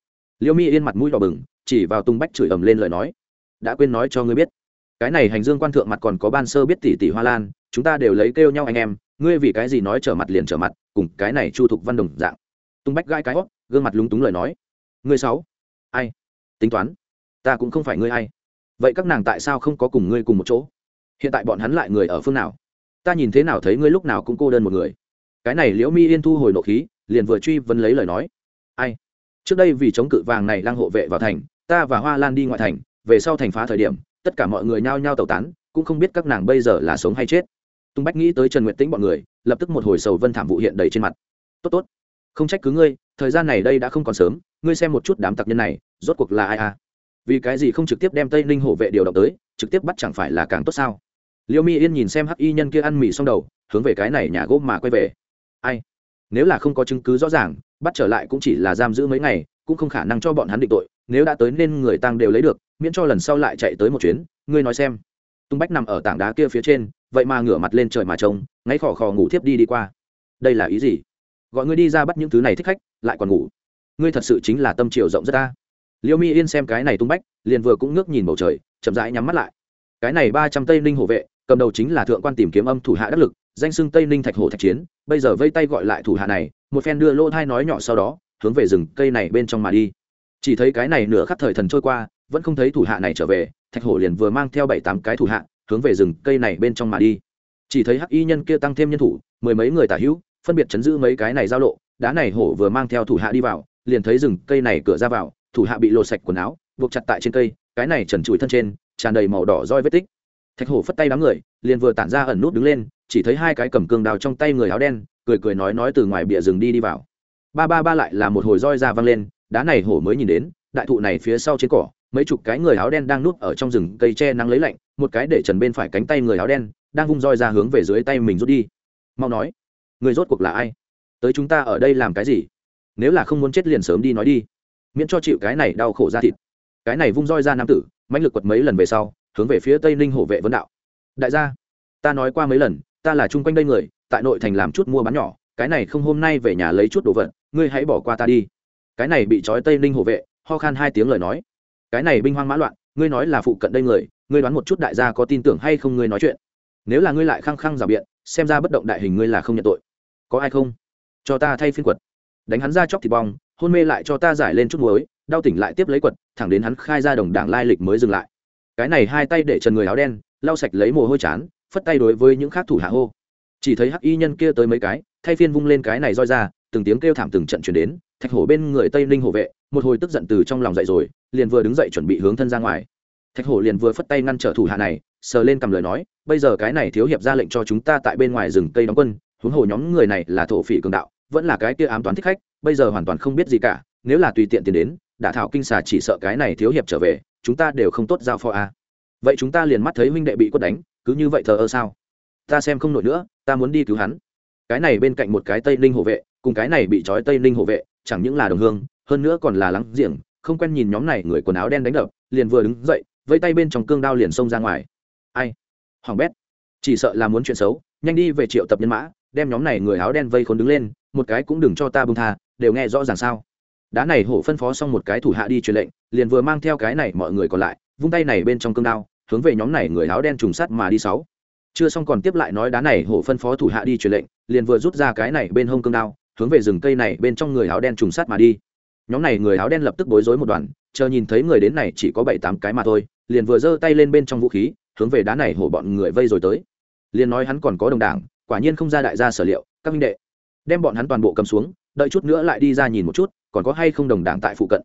Liêu mi yên mặt mũi đỏ bừng, chỉ vào tung bách chửi ầm lên lời nói. Đã quên nói cho ngươi biết, cái này hành dương quan thượng mặt còn có ban sơ biết tỷ tỷ hoa lan, chúng ta đều lấy kêu nhau anh em ngươi vì cái gì nói trở mặt liền trở mặt, cùng cái này chu thục văn đồng dạng. Tung bách gai cái hót, gương mặt lúng túng lời nói. Ngươi sáu ai? Tính toán. Ta cũng không phải ngươi ai. Vậy các nàng tại sao không có cùng ngươi cùng một chỗ? Hiện tại bọn hắn lại người ở phương nào? Ta nhìn thế nào thấy ngươi lúc nào cũng cô đơn một người. Cái này liễu mi yên thu hồi nộ khí, liền vừa truy vấn lấy lời nói. Ai? Trước đây vì chống cự vàng này lang hộ vệ vào thành, ta và hoa lan đi ngoại thành, về sau thành phá thời điểm, tất cả mọi người nhao nhao tẩu tán, cũng không biết các nàng bây giờ là sống hay chết tung bách nghĩ tới trần nguyện tĩnh bọn người, lập tức một hồi sầu vân thảm vụ hiện đầy trên mặt. Tốt tốt. Không trách cứ ngươi, thời gian này đây đã không còn sớm, ngươi xem một chút đám tặc nhân này, rốt cuộc là ai à? Vì cái gì không trực tiếp đem tây ninh hộ vệ điều động tới, trực tiếp bắt chẳng phải là càng tốt sao? Liêu mi yên nhìn xem hắc y nhân kia ăn mì xong đầu, hướng về cái này nhà gỗ mà quay về. Ai? Nếu là không có chứng cứ rõ ràng, bắt trở lại cũng chỉ là giam giữ mấy ngày, cũng không khả năng cho bọn hắn định tội, nếu đã tới nên người tăng đều lấy được, miễn cho lần sau lại chạy tới một chuyến, ngươi nói xem tung bách nằm ở tảng đá kia phía trên, vậy mà ngửa mặt lên trời mà trông, ngáy khò khò ngủ thiếp đi đi qua. Đây là ý gì? Gọi ngươi đi ra bắt những thứ này thích khách, lại còn ngủ. Ngươi thật sự chính là tâm chiều rộng rất ta. Liêu mi yên xem cái này tung bách, liền vừa cũng ngước nhìn bầu trời, chậm rãi nhắm mắt lại. Cái này ba trăm tây ninh hộ vệ, cầm đầu chính là thượng quan tìm kiếm âm thủ hạ đắc lực, danh xưng tây ninh thạch hồ thạch chiến, bây giờ vây tay gọi lại thủ hạ này, một phen đưa lỗ thai nói nhỏ sau đó, hướng về rừng cây này bên trong mà đi. Chỉ thấy cái này nửa khắc thời thần trôi qua, vẫn không thấy thủ hạ này trở về thạch hổ liền vừa mang theo bảy tám cái thủ hạ, hướng về rừng cây này bên trong mà đi. Chỉ thấy hắc y nhân kia tăng thêm nhân thủ, mười mấy người tả hữu, phân biệt chấn giữ mấy cái này giao lộ, đá này hổ vừa mang theo thủ hạ đi vào, liền thấy rừng cây này cửa ra vào, thủ hạ bị lột sạch quần áo, buộc chặt tại trên cây, cái này trần trụi thân trên, tràn đầy màu đỏ roi vết tích. Thạch hổ phất tay đám người, liền vừa tản ra ẩn nút đứng lên, chỉ thấy hai cái cầm cương đào trong tay người áo đen, cười cười nói nói từ ngoài bìa rừng đi đi vào. Ba ba ba lại là một hồi roi ra văng lên, đá này hổ mới nhìn đến, đại thụ này phía sau trên cỏ mấy chục cái người áo đen đang núp ở trong rừng cây tre nắng lấy lạnh, một cái để trần bên phải cánh tay người áo đen đang vung roi ra hướng về dưới tay mình rút đi. Mau nói, người rốt cuộc là ai? Tới chúng ta ở đây làm cái gì? Nếu là không muốn chết liền sớm đi nói đi. Miễn cho chịu cái này đau khổ ra thịt. Cái này vung roi ra nam tử, mãnh lực quật mấy lần về sau, hướng về phía tây ninh hổ vệ vấn đạo. Đại gia, ta nói qua mấy lần, ta là chung quanh đây người, tại nội thành làm chút mua bán nhỏ, cái này không hôm nay về nhà lấy chút đồ vật, ngươi hãy bỏ qua ta đi. Cái này bị trói tây ninh hổ vệ, ho khan hai tiếng lời nói cái này binh hoang mã loạn, ngươi nói là phụ cận đây người, ngươi đoán một chút đại gia có tin tưởng hay không ngươi nói chuyện. Nếu là ngươi lại khăng khăng rào biện, xem ra bất động đại hình ngươi là không nhận tội. Có ai không? Cho ta thay phiên quật. Đánh hắn ra chóc thịt bong, hôn mê lại cho ta giải lên chút muối, đau tỉnh lại tiếp lấy quật, thẳng đến hắn khai ra đồng đảng lai lịch mới dừng lại. Cái này hai tay để trần người áo đen, lau sạch lấy mồ hôi chán, phất tay đối với những khác thủ hạ hô. Chỉ thấy hắc y nhân kia tới mấy cái, thay phiên vung lên cái này roi ra, từng tiếng kêu thảm từng trận chuyển đến thạch hổ bên người tây ninh hổ vệ, một hồi tức giận từ trong lòng dậy rồi, liền vừa đứng dậy chuẩn bị hướng thân ra ngoài. Thạch hổ liền vừa phất tay ngăn trở thủ hạ này, sờ lên cầm lời nói, bây giờ cái này thiếu hiệp ra lệnh cho chúng ta tại bên ngoài rừng cây đóng quân, huống hồ nhóm người này là thổ phỉ cường đạo, vẫn là cái kia ám toán thích khách, bây giờ hoàn toàn không biết gì cả, nếu là tùy tiện tiền đến, đả thảo kinh xà chỉ sợ cái này thiếu hiệp trở về, chúng ta đều không tốt giao phó a. Vậy chúng ta liền mắt thấy huynh đệ bị quất đánh, cứ như vậy thờ ơ sao? Ta xem không nổi nữa, ta muốn đi cứu hắn. Cái này bên cạnh một cái tây ninh hộ vệ, cùng cái này bị trói tây ninh hộ vệ chẳng những là đồng hương, hơn nữa còn là lắng giềng, không quen nhìn nhóm này người quần áo đen đánh đập, liền vừa đứng dậy vây tay bên trong cương đao liền xông ra ngoài. Ai? Hoàng bét. Chỉ sợ là muốn chuyện xấu, nhanh đi về triệu tập nhân mã, đem nhóm này người áo đen vây khốn đứng lên, một cái cũng đừng cho ta bông tha, đều nghe rõ ràng sao? Đá này hổ phân phó xong một cái thủ hạ đi truyền lệnh, liền vừa mang theo cái này mọi người còn lại, vung tay này bên trong cương đao, hướng về nhóm này người áo đen trùng sắt mà đi sáu. Chưa xong còn tiếp lại nói đá này hổ phân phó thủ hạ đi truyền lệnh, liền vừa rút ra cái này bên hông cương đao hướng về rừng cây này bên trong người áo đen trùng sát mà đi. Nhóm này người áo đen lập tức bối rối một đoàn, chờ nhìn thấy người đến này chỉ có bảy tám cái mà thôi, liền vừa giơ tay lên bên trong vũ khí, hướng về đá này hổ bọn người vây rồi tới. Liền nói hắn còn có đồng đảng, quả nhiên không ra đại gia sở liệu, các minh đệ. Đem bọn hắn toàn bộ cầm xuống, đợi chút nữa lại đi ra nhìn một chút, còn có hay không đồng đảng tại phụ cận.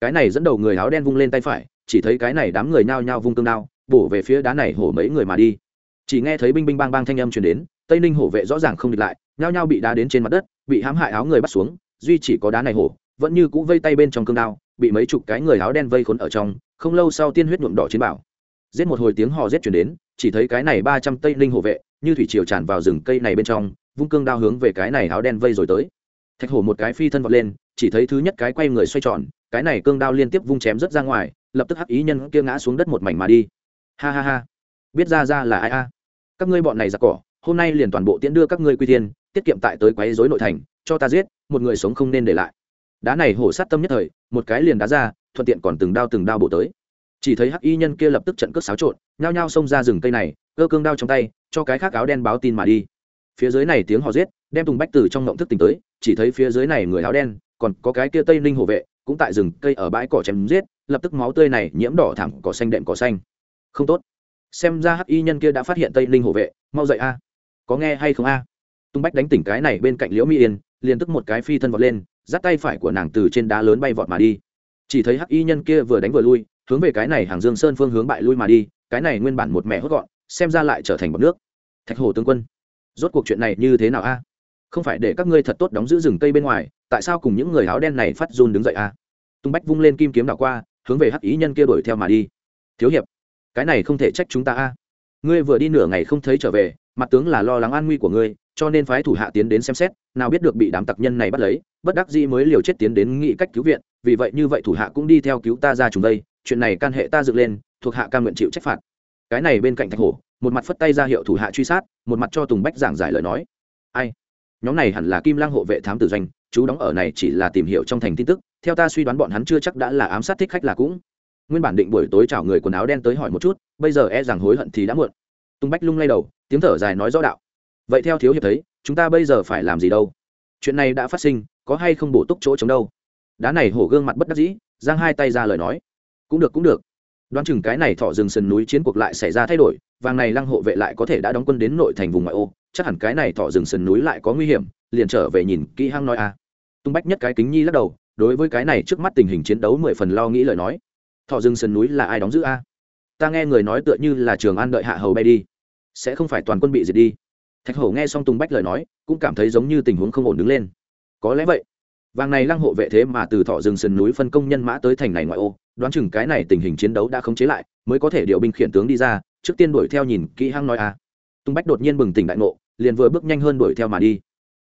Cái này dẫn đầu người áo đen vung lên tay phải, chỉ thấy cái này đám người nhao nhao vung cương đao, bổ về phía đá này hổ mấy người mà đi. Chỉ nghe thấy binh binh bang bang thanh âm truyền đến tây ninh hổ vệ rõ ràng không địch lại nhao nhao bị đá đến trên mặt đất bị hãm hại áo người bắt xuống duy chỉ có đá này hổ vẫn như cũ vây tay bên trong cương đao bị mấy chục cái người áo đen vây khốn ở trong không lâu sau tiên huyết nhuộm đỏ trên bảo giết một hồi tiếng hò giết chuyển đến chỉ thấy cái này ba trăm tây linh hộ vệ như thủy triều tràn vào rừng cây này bên trong vung cương đao hướng về cái này áo đen vây rồi tới thạch hổ một cái phi thân vọt lên chỉ thấy thứ nhất cái quay người xoay tròn cái này cương đao liên tiếp vung chém rất ra ngoài lập tức hắc ý nhân kia ngã xuống đất một mảnh mà đi ha ha ha biết ra ra là ai a các ngươi bọn này giặc cỏ hôm nay liền toàn bộ tiễn đưa các ngươi quy thiên, tiết kiệm tại tới quấy rối nội thành, cho ta giết, một người sống không nên để lại. Đá này hổ sát tâm nhất thời, một cái liền đá ra, thuận tiện còn từng đao từng đao bổ tới. Chỉ thấy hắc y nhân kia lập tức trận cướp xáo trộn, nhao nhao xông ra rừng cây này, cơ cương đao trong tay, cho cái khác áo đen báo tin mà đi. Phía dưới này tiếng họ giết, đem tùng bách từ trong ngộng thức tỉnh tới, chỉ thấy phía dưới này người áo đen, còn có cái kia tây ninh hộ vệ, cũng tại rừng cây ở bãi cỏ chém giết, lập tức máu tươi này nhiễm đỏ thảm cỏ xanh đệm cỏ xanh. Không tốt. Xem ra hắc y nhân kia đã phát hiện tây ninh hộ vệ, mau dậy a có nghe hay không a? Tung bách đánh tỉnh cái này bên cạnh liễu mỹ yên, liền tức một cái phi thân vọt lên, dắt tay phải của nàng từ trên đá lớn bay vọt mà đi. Chỉ thấy hắc y nhân kia vừa đánh vừa lui, hướng về cái này hàng dương sơn phương hướng bại lui mà đi, cái này nguyên bản một mẹ hốt gọn, xem ra lại trở thành bọc nước. Thạch hồ tướng quân, rốt cuộc chuyện này như thế nào a? Không phải để các ngươi thật tốt đóng giữ rừng cây bên ngoài, tại sao cùng những người áo đen này phát run đứng dậy a? Tung bách vung lên kim kiếm đảo qua, hướng về hắc ý nhân kia đuổi theo mà đi. Thiếu hiệp, cái này không thể trách chúng ta a. Ngươi vừa đi nửa ngày không thấy trở về mặt tướng là lo lắng an nguy của ngươi, cho nên phái thủ hạ tiến đến xem xét, nào biết được bị đám tặc nhân này bắt lấy, bất đắc dĩ mới liều chết tiến đến nghị cách cứu viện, vì vậy như vậy thủ hạ cũng đi theo cứu ta ra chúng đây, chuyện này can hệ ta dựng lên, thuộc hạ ca nguyện chịu trách phạt. Cái này bên cạnh thạch hổ, một mặt phất tay ra hiệu thủ hạ truy sát, một mặt cho tùng bách giảng giải lời nói. Ai? Nhóm này hẳn là kim lang hộ vệ thám tử doanh, chú đóng ở này chỉ là tìm hiểu trong thành tin tức, theo ta suy đoán bọn hắn chưa chắc đã là ám sát thích khách là cũng. Nguyên bản định buổi tối chào người quần áo đen tới hỏi một chút, bây giờ e rằng hối hận thì đã muộn. Tùng bách lung lay đầu tiếng thở dài nói rõ đạo. Vậy theo thiếu hiệp thấy, chúng ta bây giờ phải làm gì đâu? Chuyện này đã phát sinh, có hay không bổ túc chỗ chống đâu? Đá này hổ gương mặt bất đắc dĩ, giang hai tay ra lời nói. Cũng được cũng được. Đoán chừng cái này thọ rừng sườn núi chiến cuộc lại xảy ra thay đổi, vàng này lăng hộ vệ lại có thể đã đóng quân đến nội thành vùng ngoại ô, chắc hẳn cái này thọ rừng sườn núi lại có nguy hiểm, liền trở về nhìn kỹ hăng nói a. À. tung bách nhất cái kính nhi lắc đầu, đối với cái này trước mắt tình hình chiến đấu mười phần lo nghĩ lời nói. Thọ rừng sườn núi là ai đóng giữ a? Ta nghe người nói tựa như là trường an đợi hạ hầu bay đi sẽ không phải toàn quân bị diệt đi. Thạch hổ nghe xong tùng bách lời nói, cũng cảm thấy giống như tình huống không ổn đứng lên. Có lẽ vậy. Vàng này lăng hộ vệ thế mà từ thọ rừng sườn núi phân công nhân mã tới thành này ngoại ô, đoán chừng cái này tình hình chiến đấu đã khống chế lại, mới có thể điều binh khiển tướng đi ra, trước tiên đuổi theo nhìn kỹ hăng nói a. À. tung bách đột nhiên bừng tỉnh đại ngộ, liền vừa bước nhanh hơn đuổi theo mà đi.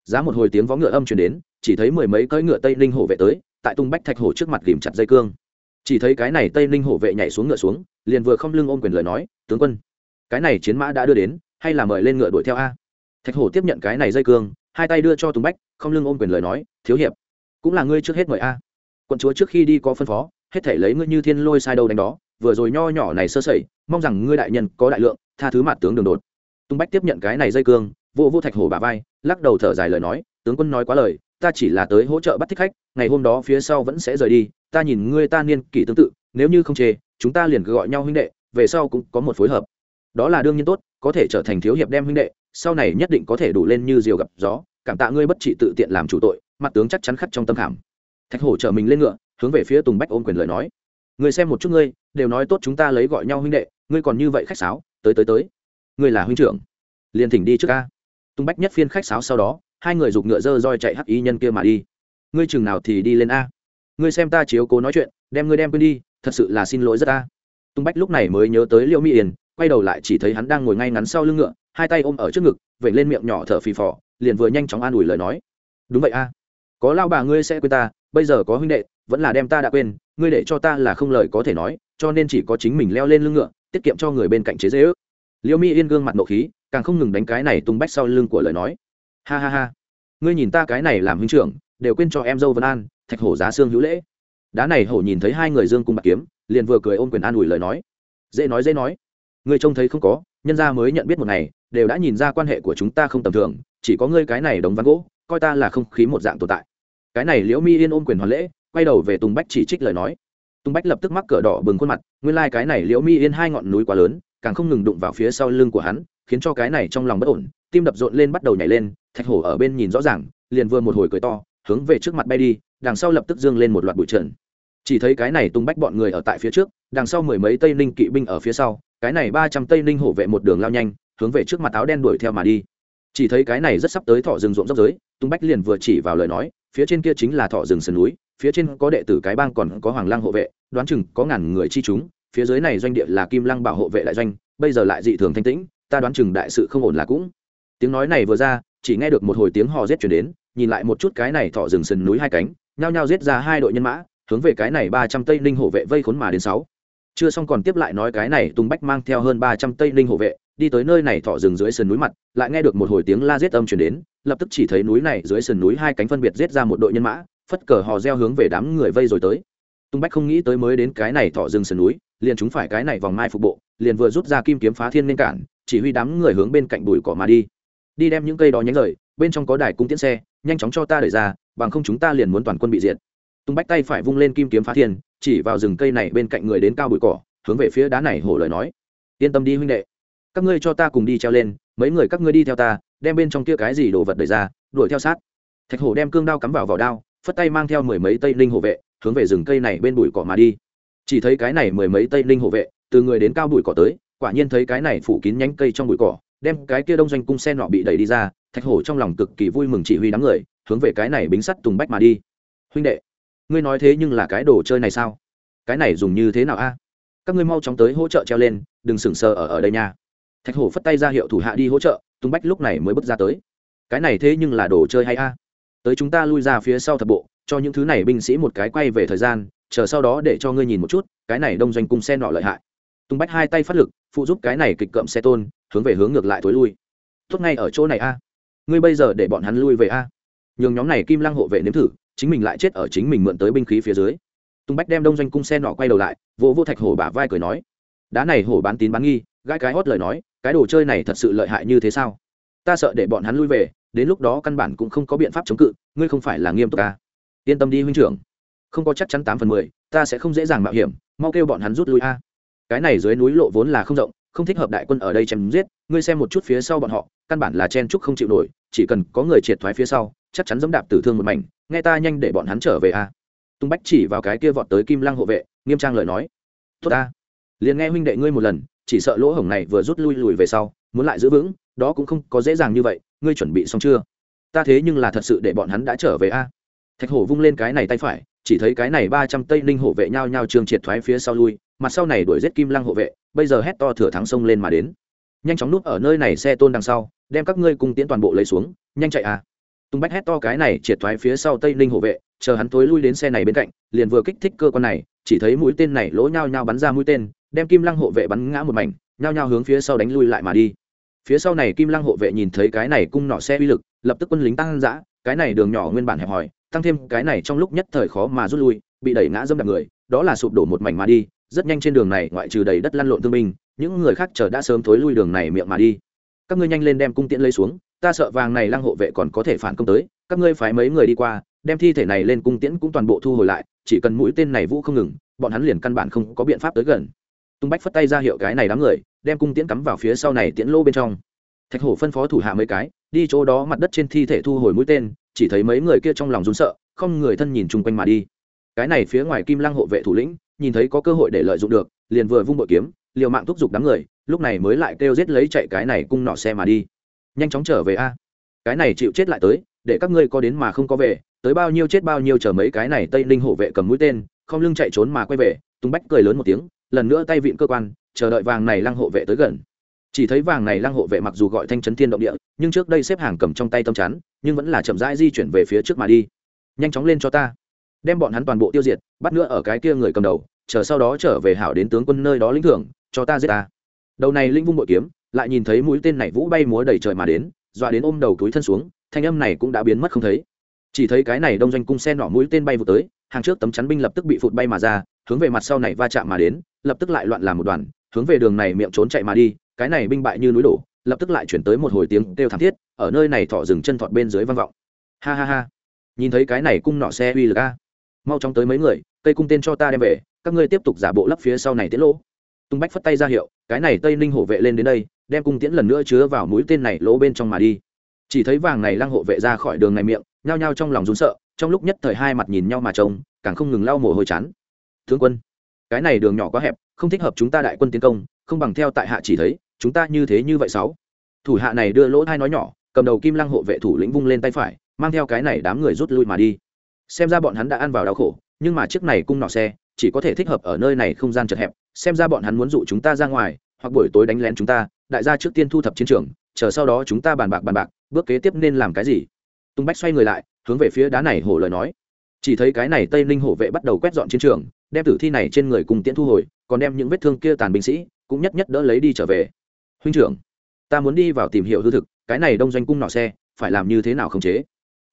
Giá một hồi tiếng vó ngựa âm chuyển đến, chỉ thấy mười mấy cưỡi ngựa tây linh hổ vệ tới, tại tung bách thạch hổ trước mặt ghìm chặt dây cương. Chỉ thấy cái này tây ninh hổ vệ nhảy xuống ngựa xuống, liền vừa không lưng ôm quyền lời nói, tướng quân cái này chiến mã đã đưa đến, hay là mời lên ngựa đuổi theo a? Thạch hổ tiếp nhận cái này dây cương, hai tay đưa cho tùng bách, không lưng ôm quyền lời nói, thiếu hiệp, cũng là ngươi trước hết mời a. Quận chúa trước khi đi có phân phó, hết thể lấy ngươi như thiên lôi sai đâu đánh đó, vừa rồi nho nhỏ này sơ sẩy, mong rằng ngươi đại nhân có đại lượng, tha thứ mặt tướng đường đột. Tung bách tiếp nhận cái này dây cương, vô vô thạch hổ bà vai, lắc đầu thở dài lời nói, tướng quân nói quá lời, ta chỉ là tới hỗ trợ bắt thích khách, ngày hôm đó phía sau vẫn sẽ rời đi, ta nhìn ngươi ta niên kỷ tương tự, nếu như không chê, chúng ta liền cứ gọi nhau huynh đệ, về sau cũng có một phối hợp đó là đương nhiên tốt, có thể trở thành thiếu hiệp đem huynh đệ, sau này nhất định có thể đủ lên như diều gặp gió, cảm tạ ngươi bất trị tự tiện làm chủ tội, mặt tướng chắc chắn khắc trong tâm khảm. Thạch hổ chở mình lên ngựa, hướng về phía tùng bách ôm quyền lời nói. Người xem một chút ngươi, đều nói tốt chúng ta lấy gọi nhau huynh đệ, ngươi còn như vậy khách sáo, tới tới tới. Ngươi là huynh trưởng. Liền thỉnh đi trước ca. Tùng bách nhất phiên khách sáo sau đó, hai người giục ngựa dơ roi chạy hắc ý nhân kia mà đi. Ngươi chừng nào thì đi lên a. Ngươi xem ta chiếu cố nói chuyện, đem ngươi đem quên đi, thật sự là xin lỗi rất a. Tùng bách lúc này mới nhớ tới liệu mỹ yên quay đầu lại chỉ thấy hắn đang ngồi ngay ngắn sau lưng ngựa, hai tay ôm ở trước ngực vẩy lên miệng nhỏ thở phì phò, liền vừa nhanh chóng an ủi lời nói. Đúng vậy a. Có lao bà ngươi sẽ quên ta, bây giờ có huynh đệ, vẫn là đem ta đã quên, ngươi để cho ta là không lời có thể nói, cho nên chỉ có chính mình leo lên lưng ngựa, tiết kiệm cho người bên cạnh chế dễ ước. Liễu mỹ yên gương mặt nộ khí, càng không ngừng đánh cái này tung bách sau lưng của lời nói. Ha ha ha. Ngươi nhìn ta cái này làm huynh trưởng, đều quên cho em dâu vân an, thạch hổ giá xương hữu lễ. Đá này hổ nhìn thấy hai người dương cung bạc kiếm, liền vừa cười ôm quyền an ủi lời nói. Dễ nói dễ nói ngươi trông thấy không có, nhân gia mới nhận biết một ngày, đều đã nhìn ra quan hệ của chúng ta không tầm thường, chỉ có ngươi cái này đống ván gỗ, coi ta là không khí một dạng tồn tại. Cái này liễu mi yên ôm quyền hoàn lễ, quay đầu về tùng bách chỉ trích lời nói. Tùng bách lập tức mắc cỡ đỏ bừng khuôn mặt, nguyên lai、like、cái này liễu mi yên hai ngọn núi quá lớn, càng không ngừng đụng vào phía sau lưng của hắn, khiến cho cái này trong lòng bất ổn, tim đập rộn lên bắt đầu nhảy lên, thạch hổ ở bên nhìn rõ ràng, liền vừa một hồi cười to, hướng về trước mặt bay đi, đằng sau lập tức dương lên một loạt bụi trần. Chỉ thấy cái này tung bách bọn người ở tại phía trước đằng sau mười mấy tây ninh kỵ binh ở phía sau, cái này ba trăm tây ninh hổ vệ một đường lao nhanh, hướng về trước mặt áo đen đuổi theo mà đi. Chỉ thấy cái này rất sắp tới thọ rừng ruộng dốc giới, tung bách liền vừa chỉ vào lời nói, phía trên kia chính là thọ rừng sườn núi, phía trên có đệ tử cái bang còn có hoàng lang hộ vệ, đoán chừng có ngàn người chi chúng, phía dưới này doanh địa là kim lăng bảo hộ vệ đại doanh, bây giờ lại dị thường thanh tĩnh, ta đoán chừng đại sự không ổn là cũng. Tiếng nói này vừa ra, chỉ nghe được một hồi tiếng hò rết chuyển đến, nhìn lại một chút cái này thọ rừng sườn núi hai cánh, nhao nhao giết ra hai đội nhân mã, hướng về cái này ba trăm tây ninh hộ vệ vây khốn mà đến sáu chưa xong còn tiếp lại nói cái này tung bách mang theo hơn ba trăm tây ninh hộ vệ, đi tới nơi này thọ rừng dưới sườn núi mặt, lại nghe được một hồi tiếng la giết âm chuyển đến, lập tức chỉ thấy núi này dưới sườn núi hai cánh phân biệt giết ra một đội nhân mã, phất cờ hò reo hướng về đám người vây rồi tới. Tung bách không nghĩ tới mới đến cái này thọ rừng sườn núi, liền chúng phải cái này vòng mai phục bộ, liền vừa rút ra kim kiếm phá thiên nên cản, chỉ huy đám người hướng bên cạnh bụi cỏ mà đi. Đi đem những cây đó nhánh rời, bên trong có đài cung tiễn xe, nhanh chóng cho ta đẩy ra, bằng không chúng ta liền muốn toàn quân bị diệt tung bách tay phải vung lên kim kiếm phá thiên, chỉ vào rừng cây này bên cạnh người đến cao bụi cỏ, hướng về phía đá này hổ lời nói. Yên tâm đi huynh đệ. Các ngươi cho ta cùng đi treo lên, mấy người các ngươi đi theo ta, đem bên trong kia cái gì đồ vật đẩy ra, đuổi theo sát. Thạch hổ đem cương đao cắm vào vỏ đao, phất tay mang theo mười mấy tây linh hộ vệ, hướng về rừng cây này bên bụi cỏ mà đi. Chỉ thấy cái này mười mấy tây linh hộ vệ, từ người đến cao bụi cỏ tới, quả nhiên thấy cái này phủ kín nhánh cây trong bụi cỏ, đem cái kia đông doanh cung sen nọ bị đẩy đi ra, thạch hổ trong lòng cực kỳ vui mừng chỉ huy đám người, hướng về cái này bính sắt tùng bách mà đi. Huynh đệ ngươi nói thế nhưng là cái đồ chơi này sao? Cái này dùng như thế nào a? Các ngươi mau chóng tới hỗ trợ treo lên, đừng sừng sờ ở ở đây nha. Thạch hổ phất tay ra hiệu thủ hạ đi hỗ trợ tung bách lúc này mới bước ra tới. Cái này thế nhưng là đồ chơi hay a? Tới chúng ta lui ra phía sau thập bộ, cho những thứ này binh sĩ một cái quay về thời gian, chờ sau đó để cho ngươi nhìn một chút, cái này đông doanh cung xe nọ lợi hại. Tung bách hai tay phát lực, phụ giúp cái này kịch cậm xe tôn, hướng về hướng ngược lại thối lui. Tốt ngay ở chỗ này a. Ngươi bây giờ để bọn hắn lui về a nhường nhóm này kim lăng hộ vệ nếm thử, chính mình lại chết ở chính mình mượn tới binh khí phía dưới. Tung bách đem đông doanh cung xe nọ quay đầu lại, vỗ vô thạch hổ bả vai cười nói, đá này hổ bán tín bán nghi, gãi cái hót lời nói, cái đồ chơi này thật sự lợi hại như thế sao? Ta sợ để bọn hắn lui về, đến lúc đó căn bản cũng không có biện pháp chống cự, ngươi không phải là nghiêm túc à. yên tâm đi huynh trưởng, không có chắc chắn tám phần mười, ta sẽ không dễ dàng mạo hiểm, mau kêu bọn hắn rút lui a. Cái này dưới núi lộ vốn là không rộng không thích hợp đại quân ở đây chém giết, ngươi xem một chút phía sau bọn họ, căn bản là chen trúc không chịu nổi, chỉ cần có người triệt thoái phía sau, chắc chắn dẫm đạp tử thương một mảnh, nghe ta nhanh để bọn hắn trở về a tung bách chỉ vào cái kia vọt tới kim lăng hộ vệ, nghiêm trang lời nói. Tốt ta. Liền nghe huynh đệ ngươi một lần, chỉ sợ lỗ hổng này vừa rút lui lùi về sau, muốn lại giữ vững, đó cũng không có dễ dàng như vậy, ngươi chuẩn bị xong chưa? Ta thế nhưng là thật sự để bọn hắn đã trở về a thạch hổ vung lên cái này tay phải, chỉ thấy cái này ba trăm tây ninh hộ vệ nhau nhau trường triệt thoái phía sau lui mặt sau này đuổi giết kim lăng hộ vệ, bây giờ hét to thừa thắng sông lên mà đến. Nhanh chóng núp ở nơi này xe tôn đằng sau, đem các ngươi cùng tiến toàn bộ lấy xuống, nhanh chạy à. Tung bách hét to cái này triệt thoái phía sau tây ninh hộ vệ, chờ hắn tối lui đến xe này bên cạnh, liền vừa kích thích cơ quan này, chỉ thấy mũi tên này lỗ nhao nhao bắn ra mũi tên, đem kim lăng hộ vệ bắn ngã một mảnh, nhao nhao hướng phía sau đánh lui lại mà đi. Phía sau này kim lăng hộ vệ nhìn thấy cái này cung nỏ xe uy lực, lập tức quân lính tăng dã, cái này đường nhỏ nguyên bản hẹp hòi, tăng thêm cái này trong lúc nhất thời khó mà rút lui, bị đẩy ngã dâm đạp người, đó là sụp đổ một mảnh mà đi rất nhanh trên đường này ngoại trừ đầy đất lăn lộn thương binh, những người khác chờ đã sớm thối lui đường này miệng mà đi. Các ngươi nhanh lên đem cung tiễn lấy xuống, ta sợ vàng này lăng hộ vệ còn có thể phản công tới, các ngươi phái mấy người đi qua, đem thi thể này lên cung tiễn cũng toàn bộ thu hồi lại, chỉ cần mũi tên này vũ không ngừng, bọn hắn liền căn bản không có biện pháp tới gần. Tung bách phất tay ra hiệu cái này đám người, đem cung tiễn cắm vào phía sau này tiễn lô bên trong. Thạch hổ phân phó thủ hạ mấy cái, đi chỗ đó mặt đất trên thi thể thu hồi mũi tên, chỉ thấy mấy người kia trong lòng rún sợ, không người thân nhìn chung quanh mà đi cái này phía ngoài kim lăng hộ vệ thủ lĩnh, nhìn thấy có cơ hội để lợi dụng được, liền vừa vung bội kiếm, liều mạng thúc giục đám người, lúc này mới lại kêu giết lấy chạy cái này cung nọ xe mà đi. Nhanh chóng trở về a. Cái này chịu chết lại tới, để các ngươi có đến mà không có về, tới bao nhiêu chết bao nhiêu chờ mấy cái này tây linh hộ vệ cầm mũi tên, không lưng chạy trốn mà quay về tung bách cười lớn một tiếng, lần nữa tay vịn cơ quan, chờ đợi vàng này lăng hộ vệ tới gần. Chỉ thấy vàng này lăng hộ vệ mặc dù gọi thanh chấn thiên động địa, nhưng trước đây xếp hàng cầm trong tay tâm chắn, nhưng vẫn là chậm rãi di chuyển về phía trước mà đi. Nhanh chóng lên cho ta đem bọn hắn toàn bộ tiêu diệt, bắt nữa ở cái kia người cầm đầu, chờ sau đó trở về hảo đến tướng quân nơi đó lĩnh thưởng, cho ta giết ta. Đầu này linh vung bội kiếm, lại nhìn thấy mũi tên này vũ bay múa đầy trời mà đến, dọa đến ôm đầu túi thân xuống, thanh âm này cũng đã biến mất không thấy. Chỉ thấy cái này đông doanh cung xe nỏ mũi tên bay vụ tới, hàng trước tấm chắn binh lập tức bị phụt bay mà ra, hướng về mặt sau này va chạm mà đến, lập tức lại loạn làm một đoàn, hướng về đường này miệng trốn chạy mà đi, cái này binh bại như núi đổ, lập tức lại chuyển tới một hồi tiếng kêu thảm thiết, ở nơi này thọ dừng chân thọt bên dưới vang vọng. Ha ha ha. Nhìn thấy cái này cung nọ xe uy lực a mau chóng tới mấy người, cây cung tên cho ta đem về, các ngươi tiếp tục giả bộ lấp phía sau này tiết lỗ. Tung bách phất tay ra hiệu, cái này tây ninh hổ vệ lên đến đây, đem cung tiễn lần nữa chứa vào mũi tên này lỗ bên trong mà đi. Chỉ thấy vàng này lăng hộ vệ ra khỏi đường này miệng, nhao nhao trong lòng rún sợ, trong lúc nhất thời hai mặt nhìn nhau mà trông, càng không ngừng lau mồ hôi chán. Thương quân, cái này đường nhỏ quá hẹp, không thích hợp chúng ta đại quân tiến công, không bằng theo tại hạ chỉ thấy, chúng ta như thế như vậy sáu. Thủ hạ này đưa lỗ thai nói nhỏ, cầm đầu kim lăng hộ vệ thủ lĩnh vung lên tay phải, mang theo cái này đám người rút lui mà đi xem ra bọn hắn đã ăn vào đau khổ, nhưng mà chiếc này cung nọ xe, chỉ có thể thích hợp ở nơi này không gian chật hẹp. Xem ra bọn hắn muốn dụ chúng ta ra ngoài, hoặc buổi tối đánh lén chúng ta, đại gia trước tiên thu thập chiến trường, chờ sau đó chúng ta bàn bạc bàn bạc, bước kế tiếp nên làm cái gì? Tung bách xoay người lại, hướng về phía đá này hổ lời nói. Chỉ thấy cái này tây ninh hổ vệ bắt đầu quét dọn chiến trường, đem tử thi này trên người cùng tiễn thu hồi, còn đem những vết thương kia tàn binh sĩ, cũng nhất nhất đỡ lấy đi trở về. Huynh trưởng, ta muốn đi vào tìm hiểu hư thực, cái này đông doanh cung nọ xe, phải làm như thế nào khống chế?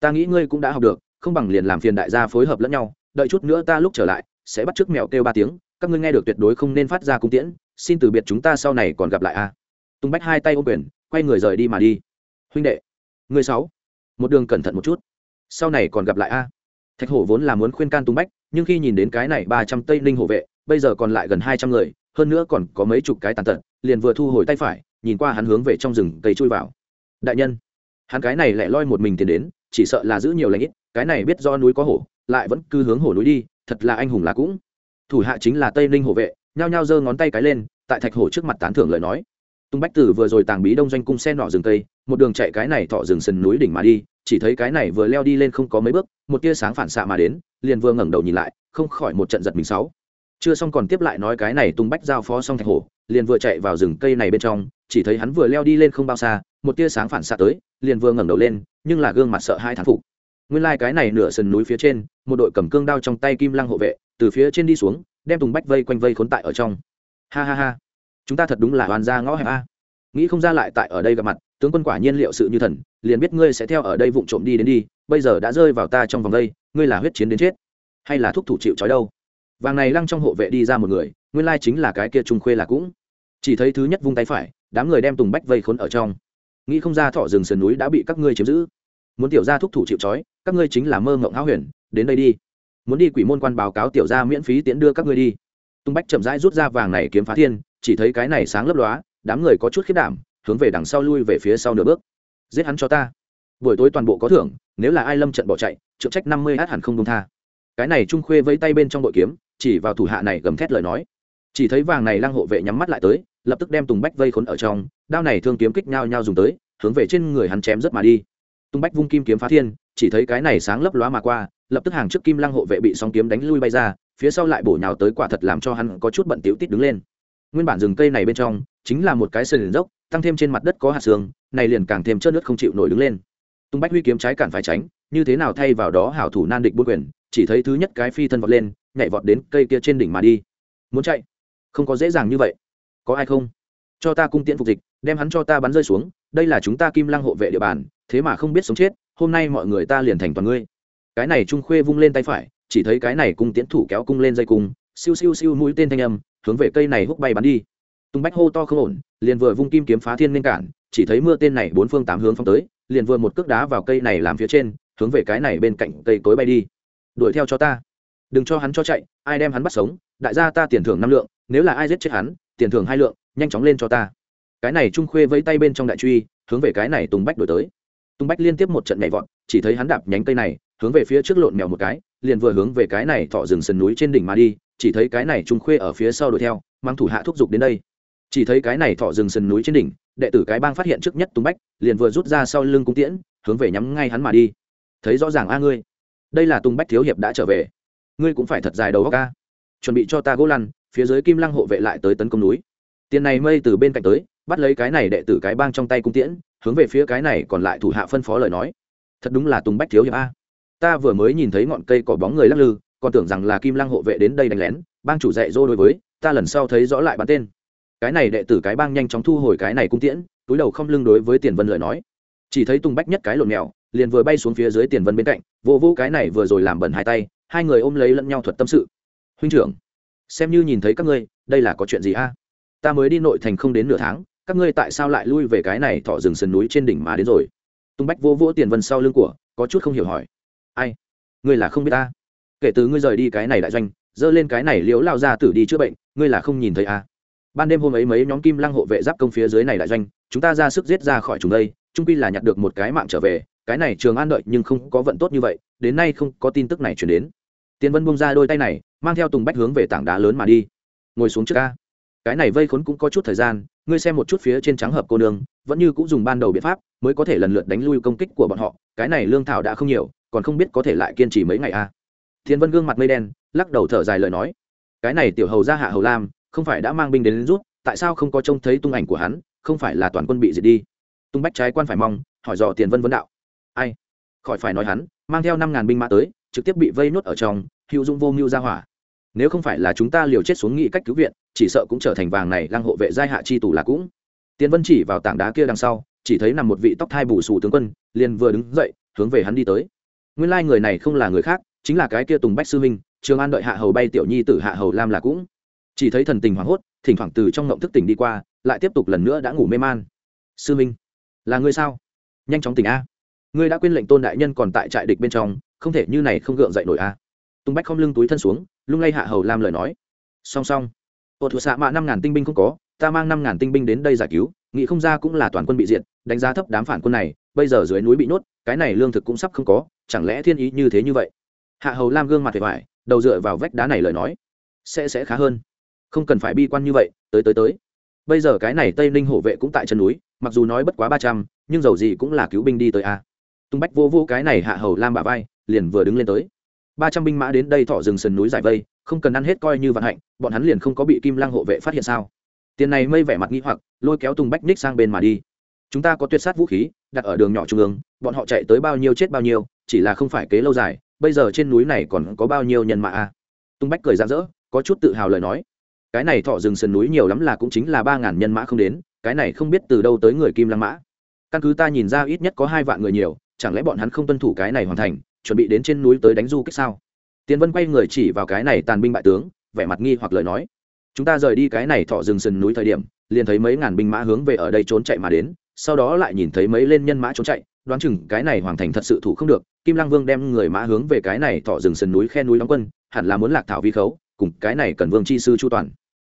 Ta nghĩ ngươi cũng đã học được không bằng liền làm phiền đại gia phối hợp lẫn nhau, đợi chút nữa ta lúc trở lại, sẽ bắt trước mèo kêu ba tiếng, các ngươi nghe được tuyệt đối không nên phát ra cung tiễn, xin từ biệt chúng ta sau này còn gặp lại a. À. tung bách hai tay ôm quyền, quay người rời đi mà đi. Huynh đệ, người sáu, một đường cẩn thận một chút, sau này còn gặp lại a. Thạch hổ vốn là muốn khuyên can tung bách, nhưng khi nhìn đến cái này ba trăm tây ninh hộ vệ, bây giờ còn lại gần hai trăm người, hơn nữa còn có mấy chục cái tàn tật, liền vừa thu hồi tay phải, nhìn qua hắn hướng về trong rừng cây chui vào. Đại nhân, hắn cái này lại loi một mình tiền đến, chỉ sợ là giữ nhiều lãnh ít cái này biết do núi có hổ, lại vẫn cứ hướng hổ núi đi, thật là anh hùng là cũng. Thủ hạ chính là tây ninh hộ vệ, nhao nhao giơ ngón tay cái lên, tại thạch hổ trước mặt tán thưởng lời nói. Tung bách tử vừa rồi tàng bí đông doanh cung xe nọ rừng cây, một đường chạy cái này thọ rừng sườn núi đỉnh mà đi, chỉ thấy cái này vừa leo đi lên không có mấy bước, một tia sáng phản xạ mà đến, liền vừa ngẩng đầu nhìn lại, không khỏi một trận giật mình sáu. Chưa xong còn tiếp lại nói cái này tung bách giao phó xong thạch hổ, liền vừa chạy vào rừng cây này bên trong, chỉ thấy hắn vừa leo đi lên không bao xa, một tia sáng phản xạ tới, liền vừa ngẩng đầu lên, nhưng là gương mặt sợ hai thán phục nguyên lai cái này nửa sườn núi phía trên, một đội cầm cương đao trong tay kim lăng hộ vệ, từ phía trên đi xuống, đem tùng bách vây quanh vây khốn tại ở trong. Ha ha ha. Chúng ta thật đúng là hoàn ra ngõ hẹp a. Nghĩ không ra lại tại ở đây gặp mặt, tướng quân quả nhiên liệu sự như thần, liền biết ngươi sẽ theo ở đây vụng trộm đi đến đi, bây giờ đã rơi vào ta trong vòng đây, ngươi là huyết chiến đến chết. Hay là thúc thủ chịu trói đâu? Vàng này lăng trong hộ vệ đi ra một người, nguyên lai chính là cái kia trung khuê là cũng. Chỉ thấy thứ nhất vung tay phải, đám người đem tùng bách vây khốn ở trong. Nghĩ không ra thọ rừng sườn núi đã bị các ngươi chiếm giữ. Muốn tiểu gia thúc thủ chịu trói các ngươi chính là mơ ngộng háo huyền, đến đây đi. Muốn đi quỷ môn quan báo cáo tiểu gia miễn phí tiễn đưa các ngươi đi. Tung bách chậm rãi rút ra vàng này kiếm phá thiên, chỉ thấy cái này sáng lấp lóa, đám người có chút khiết đảm, hướng về đằng sau lui về phía sau nửa bước. Giết hắn cho ta. Buổi tối toàn bộ có thưởng, nếu là ai lâm trận bỏ chạy, trượng trách năm mươi hát hẳn không đông tha. Cái này trung khuê vẫy tay bên trong bội kiếm, chỉ vào thủ hạ này gầm thét lời nói. Chỉ thấy vàng này lang hộ vệ nhắm mắt lại tới, lập tức đem tùng bách vây khốn ở trong, đao này thương kiếm kích nhau nhau dùng tới, hướng về trên người hắn chém rất mà đi. Tung bách vung kim kiếm phá thiên chỉ thấy cái này sáng lấp lóa mà qua, lập tức hàng trước kim lăng hộ vệ bị song kiếm đánh lui bay ra, phía sau lại bổ nhào tới quả thật làm cho hắn có chút bận tiểu tít đứng lên. Nguyên bản rừng cây này bên trong, chính là một cái sườn dốc, tăng thêm trên mặt đất có hạt xương, này liền càng thêm chất nước không chịu nổi đứng lên. Tung bách huy kiếm trái cản phải tránh, như thế nào thay vào đó hảo thủ nan địch buôn quyền, chỉ thấy thứ nhất cái phi thân vọt lên, nhảy vọt đến cây kia trên đỉnh mà đi. Muốn chạy? Không có dễ dàng như vậy. Có ai không? Cho ta cung tiễn phục dịch, đem hắn cho ta bắn rơi xuống, đây là chúng ta kim lăng hộ vệ địa bàn, thế mà không biết sống chết hôm nay mọi người ta liền thành toàn ngươi. Cái này trung khuê vung lên tay phải, chỉ thấy cái này cung tiễn thủ kéo cung lên dây cung, siêu siêu siêu mũi tên thanh âm, hướng về cây này húc bay bắn đi. Tung bách hô to không ổn, liền vừa vung kim kiếm phá thiên nên cản, chỉ thấy mưa tên này bốn phương tám hướng phong tới, liền vừa một cước đá vào cây này làm phía trên, hướng về cái này bên cạnh cây cối bay đi. Đuổi theo cho ta. Đừng cho hắn cho chạy, ai đem hắn bắt sống, đại gia ta tiền thưởng năm lượng, nếu là ai giết chết hắn, tiền thưởng hai lượng, nhanh chóng lên cho ta. Cái này trung khuê vẫy tay bên trong đại truy, hướng về cái này tùng bách đổi tới tùng bách liên tiếp một trận nhảy vọt, chỉ thấy hắn đạp nhánh cây này, hướng về phía trước lộn mèo một cái, liền vừa hướng về cái này thọ rừng sườn núi trên đỉnh mà đi, chỉ thấy cái này trung khuê ở phía sau đuổi theo, mang thủ hạ thúc giục đến đây. Chỉ thấy cái này thọ rừng sườn núi trên đỉnh, đệ tử cái bang phát hiện trước nhất tùng bách, liền vừa rút ra sau lưng cung tiễn, hướng về nhắm ngay hắn mà đi. Thấy rõ ràng a ngươi, đây là tùng bách thiếu hiệp đã trở về. Ngươi cũng phải thật dài đầu góc ca chuẩn bị cho ta gỗ lăn, phía dưới kim lăng hộ vệ lại tới tấn công núi. Tiền này mây từ bên cạnh tới, bắt lấy cái này đệ tử cái bang trong tay cung tiễn hướng về phía cái này còn lại thủ hạ phân phó lời nói. Thật đúng là tùng bách thiếu hiệp a. Ta vừa mới nhìn thấy ngọn cây cỏ bóng người lắc lư, còn tưởng rằng là kim lăng hộ vệ đến đây đánh lén, bang chủ dạy dỗ đối với, ta lần sau thấy rõ lại bắn tên. Cái này đệ tử cái bang nhanh chóng thu hồi cái này cung tiễn, túi đầu không lưng đối với tiền vân lời nói. Chỉ thấy tùng bách nhất cái lộn mèo, liền vừa bay xuống phía dưới tiền vân bên cạnh, vô vô cái này vừa rồi làm bẩn hai tay, hai người ôm lấy lẫn nhau thuật tâm sự. Huynh trưởng, xem như nhìn thấy các ngươi, đây là có chuyện gì a? Ta mới đi nội thành không đến nửa tháng các ngươi tại sao lại lui về cái này thọ rừng sườn núi trên đỉnh mà đến rồi? Tung bách vô vỗ tiền vân sau lưng của, có chút không hiểu hỏi. Ai? Ngươi là không biết ta? Kể từ ngươi rời đi cái này đại doanh, dơ lên cái này liễu lao ra tử đi chữa bệnh, ngươi là không nhìn thấy à. ban đêm hôm ấy mấy nhóm kim lăng hộ vệ giáp công phía dưới này đại doanh, chúng ta ra sức giết ra khỏi chúng đây, trung pi là nhặt được một cái mạng trở về, cái này trường an đợi nhưng không có vận tốt như vậy, đến nay không có tin tức này chuyển đến. Tiến vân bung ra đôi tay này, mang theo tùng bách hướng về tảng đá lớn mà đi. Ngồi xuống trước ca. Cái này vây khốn cũng có chút thời gian ngươi xem một chút phía trên trắng hợp cô nương vẫn như cũng dùng ban đầu biện pháp mới có thể lần lượt đánh lui công kích của bọn họ cái này lương thảo đã không nhiều còn không biết có thể lại kiên trì mấy ngày a à. thiên vân gương mặt mây đen lắc đầu thở dài lời nói. Cái này tiểu hầu ra hạ hầu lam không phải đã mang binh đến, đến rút tại sao không có trông thấy tung ảnh của hắn không phải là toàn quân bị diệt đi? Tung bách trái quan phải mong hỏi dò tiền vân vấn đạo. Ai? Khỏi phải nói hắn mang theo năm ngàn binh mã tới trực tiếp bị vây nốt ở trong hữu dung vô mưu ra hỏa. Nếu không phải là chúng ta liều chết xuống nghị cách cứu viện chỉ sợ cũng trở thành vàng này lăng hộ vệ giai hạ chi tù là cũng. Tiến vân chỉ vào tảng đá kia đằng sau, chỉ thấy nằm một vị tóc thai bù xù tướng quân, liền vừa đứng dậy, hướng về hắn đi tới. Nguyên lai người này không là người khác, chính là cái kia tùng bách sư minh, trường an đợi hạ hầu bay tiểu nhi tử hạ hầu lam là cũng. Chỉ thấy thần tình hoảng hốt, thỉnh thoảng từ trong ngộng thức tỉnh đi qua, lại tiếp tục lần nữa đã ngủ mê man. Sư minh, là ngươi sao? Nhanh chóng tỉnh a. Ngươi đã quên lệnh tôn đại nhân còn tại trại địch bên trong, không thể như này không gượng dậy nổi a. Tùng bách không lưng túi thân xuống, lung lay hạ hầu lam lời nói. Song song ột thuộc xạ mạ năm ngàn tinh binh không có, ta mang năm ngàn tinh binh đến đây giải cứu, nghĩ không ra cũng là toàn quân bị diệt, đánh giá thấp đám phản quân này, bây giờ dưới núi bị nhốt, cái này lương thực cũng sắp không có, chẳng lẽ thiên ý như thế như vậy? Hạ hầu lam gương mặt vẻ vải, đầu dựa vào vách đá này lời nói, sẽ sẽ khá hơn. Không cần phải bi quan như vậy, tới tới tới. Bây giờ cái này tây ninh hổ vệ cũng tại chân núi, mặc dù nói bất quá ba trăm, nhưng dầu gì cũng là cứu binh đi tới a. Tung bách vô vô cái này hạ hầu lam bả vai, liền vừa đứng lên tới. Ba trăm binh mã đến đây thọ rừng sườn núi giải vây không cần ăn hết coi như vận hạnh, bọn hắn liền không có bị kim lăng hộ vệ phát hiện sao? Tiền này mây vẻ mặt nghi hoặc, lôi kéo tùng bách ních sang bên mà đi. Chúng ta có tuyệt sát vũ khí, đặt ở đường nhỏ trung ương, bọn họ chạy tới bao nhiêu chết bao nhiêu, chỉ là không phải kế lâu dài, bây giờ trên núi này còn có bao nhiêu nhân mã a à? tùng bách cười rạng rỡ, có chút tự hào lời nói. Cái này thọ rừng sườn núi nhiều lắm là cũng chính là ba ngàn nhân mã không đến, cái này không biết từ đâu tới người kim lăng mã. Căn cứ ta nhìn ra ít nhất có hai vạn người nhiều, chẳng lẽ bọn hắn không tuân thủ cái này hoàn thành, chuẩn bị đến trên núi tới đánh du kích sao? Tiến vân quay người chỉ vào cái này tàn binh bại tướng, vẻ mặt nghi hoặc lời nói. Chúng ta rời đi cái này thọ rừng sườn núi thời điểm, liền thấy mấy ngàn binh mã hướng về ở đây trốn chạy mà đến, sau đó lại nhìn thấy mấy lên nhân mã trốn chạy, đoán chừng cái này hoàn thành thật sự thủ không được, kim lăng vương đem người mã hướng về cái này thọ rừng sườn núi khe núi đóng quân, hẳn là muốn lạc thảo vi khấu, cùng cái này cần vương chi sư chu toàn.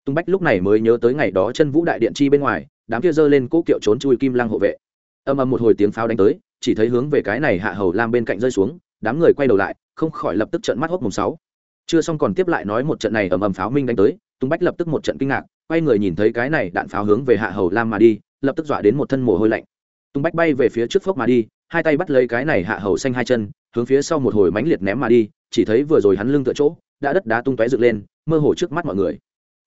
Tung bách lúc này mới nhớ tới ngày đó chân vũ đại điện chi bên ngoài, đám kia giơ lên cố kiệu trốn chui kim lăng hộ vệ. Âm âm một hồi tiếng pháo đánh tới, chỉ thấy hướng về cái này hạ hầu lam bên cạnh rơi xuống, đám người quay đầu lại không khỏi lập tức trận mắt hốc mùng sáu. Chưa xong còn tiếp lại nói một trận này ầm ầm pháo minh đánh tới tung bách lập tức một trận kinh ngạc, quay người nhìn thấy cái này đạn pháo hướng về hạ hầu lam mà đi, lập tức dọa đến một thân mồ hôi lạnh. Tung bách bay về phía trước phốc mà đi, hai tay bắt lấy cái này hạ hầu xanh hai chân, hướng phía sau một hồi mánh liệt ném mà đi, chỉ thấy vừa rồi hắn lưng tựa chỗ, đã đất đá tung tóe dựng lên, mơ hồ trước mắt mọi người.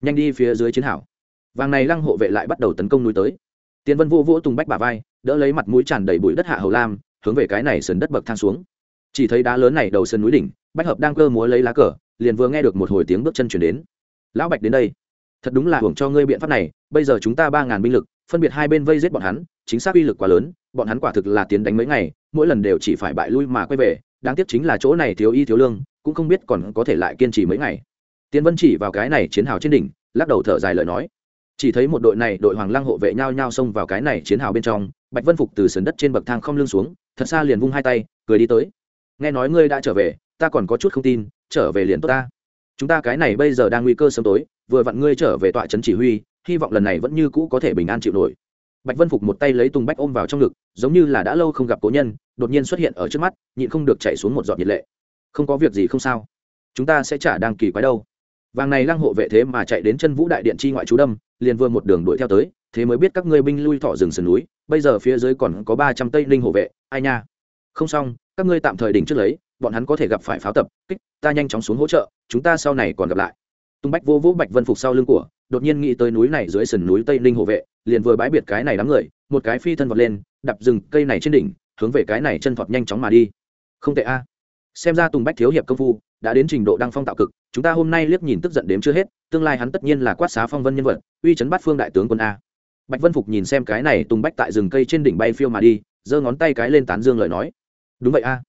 Nhanh đi phía dưới chiến hảo vàng này lăng hộ vệ lại bắt đầu tấn công núi tới. Tiến vân vô vỗ tung bách bà vai, đỡ lấy mặt mũi tràn đầy bụi đất hạ hầu lam, hướng về cái này sườn đất bậc thang xuống chỉ thấy đá lớn này đầu sườn núi đỉnh, bách hợp đang cơ múa lấy lá cờ, liền vừa nghe được một hồi tiếng bước chân chuyển đến. Lão bạch đến đây. Thật đúng là hưởng cho ngươi biện pháp này, bây giờ chúng ta ba ngàn binh lực, phân biệt hai bên vây giết bọn hắn, chính xác uy lực quá lớn, bọn hắn quả thực là tiến đánh mấy ngày, mỗi lần đều chỉ phải bại lui mà quay về, đáng tiếc chính là chỗ này thiếu y thiếu lương, cũng không biết còn có thể lại kiên trì mấy ngày. Tiến vân chỉ vào cái này chiến hào trên đỉnh, lắc đầu thở dài lời nói. Chỉ thấy một đội này đội hoàng lăng hộ vệ nhau nhau xông vào cái này chiến hào bên trong, bạch vân phục từ sườn đất trên bậc thang không lưng xuống, thật xa liền vung hai tay, cười đi tới nghe nói ngươi đã trở về, ta còn có chút không tin, trở về liền tốt ta. Chúng ta cái này bây giờ đang nguy cơ sớm tối, vừa vặn ngươi trở về tọa trấn chỉ huy, hy vọng lần này vẫn như cũ có thể bình an chịu nổi. Bạch vân phục một tay lấy tùng bách ôm vào trong ngực, giống như là đã lâu không gặp cố nhân, đột nhiên xuất hiện ở trước mắt, nhịn không được chạy xuống một giọt nhiệt lệ. Không có việc gì không sao. Chúng ta sẽ trả đang kỳ quái đâu. Vàng này lăng hộ vệ thế mà chạy đến chân vũ đại điện chi ngoại chú đâm, liền vừa một đường đuổi theo tới, thế mới biết các ngươi binh lui thọ rừng sườn núi, bây giờ phía dưới còn có ba trăm tây linh hộ vệ, ai nha. Không xong các ngươi tạm thời đỉnh trước lấy, bọn hắn có thể gặp phải pháo tập, kích, ta nhanh chóng xuống hỗ trợ, chúng ta sau này còn gặp lại. Tung bách vô vũ bạch vân phục sau lưng của, đột nhiên nghĩ tới núi này dưới sườn núi tây ninh hộ vệ, liền vừa bãi biệt cái này đám người, một cái phi thân vọt lên, đập rừng cây này trên đỉnh, hướng về cái này chân thọt nhanh chóng mà đi. Không tệ a. Xem ra tùng bách thiếu hiệp công phu, đã đến trình độ đăng phong tạo cực, chúng ta hôm nay liếc nhìn tức giận đếm chưa hết, tương lai hắn tất nhiên là quát xá phong vân nhân vật, uy chấn bắt phương đại tướng quân a. Bạch vân phục nhìn xem cái này tùng bách tại rừng cây trên đỉnh bay phiêu mà đi, giơ ngón tay cái lên tán dương lời nói đúng vậy a.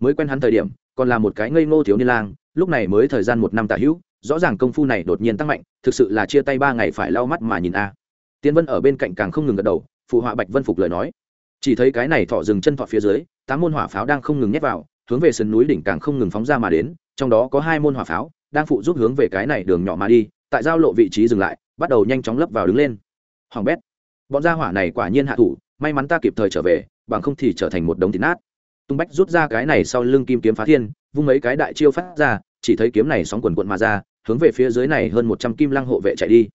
Mới quen hắn thời điểm, còn là một cái ngây ngô thiếu niên lang, lúc này mới thời gian một năm tả hữu, rõ ràng công phu này đột nhiên tăng mạnh, thực sự là chia tay ba ngày phải lau mắt mà nhìn a. Tiến vân ở bên cạnh càng không ngừng gật đầu, phụ họa bạch vân phục lời nói. Chỉ thấy cái này thọ dừng chân thọ phía dưới, tám môn hỏa pháo đang không ngừng nhét vào, hướng về sườn núi đỉnh càng không ngừng phóng ra mà đến, trong đó có hai môn hỏa pháo đang phụ giúp hướng về cái này đường nhỏ mà đi, tại giao lộ vị trí dừng lại, bắt đầu nhanh chóng lấp vào đứng lên. Hoàng bét, bọn gia hỏa này quả nhiên hạ thủ, may mắn ta kịp thời trở về, bằng không thì trở thành một đống thịt nát tung bách rút ra cái này sau lưng kim kiếm phá thiên, vung mấy cái đại chiêu phát ra, chỉ thấy kiếm này sóng quần quận mà ra, hướng về phía dưới này hơn một trăm kim lăng hộ vệ chạy đi.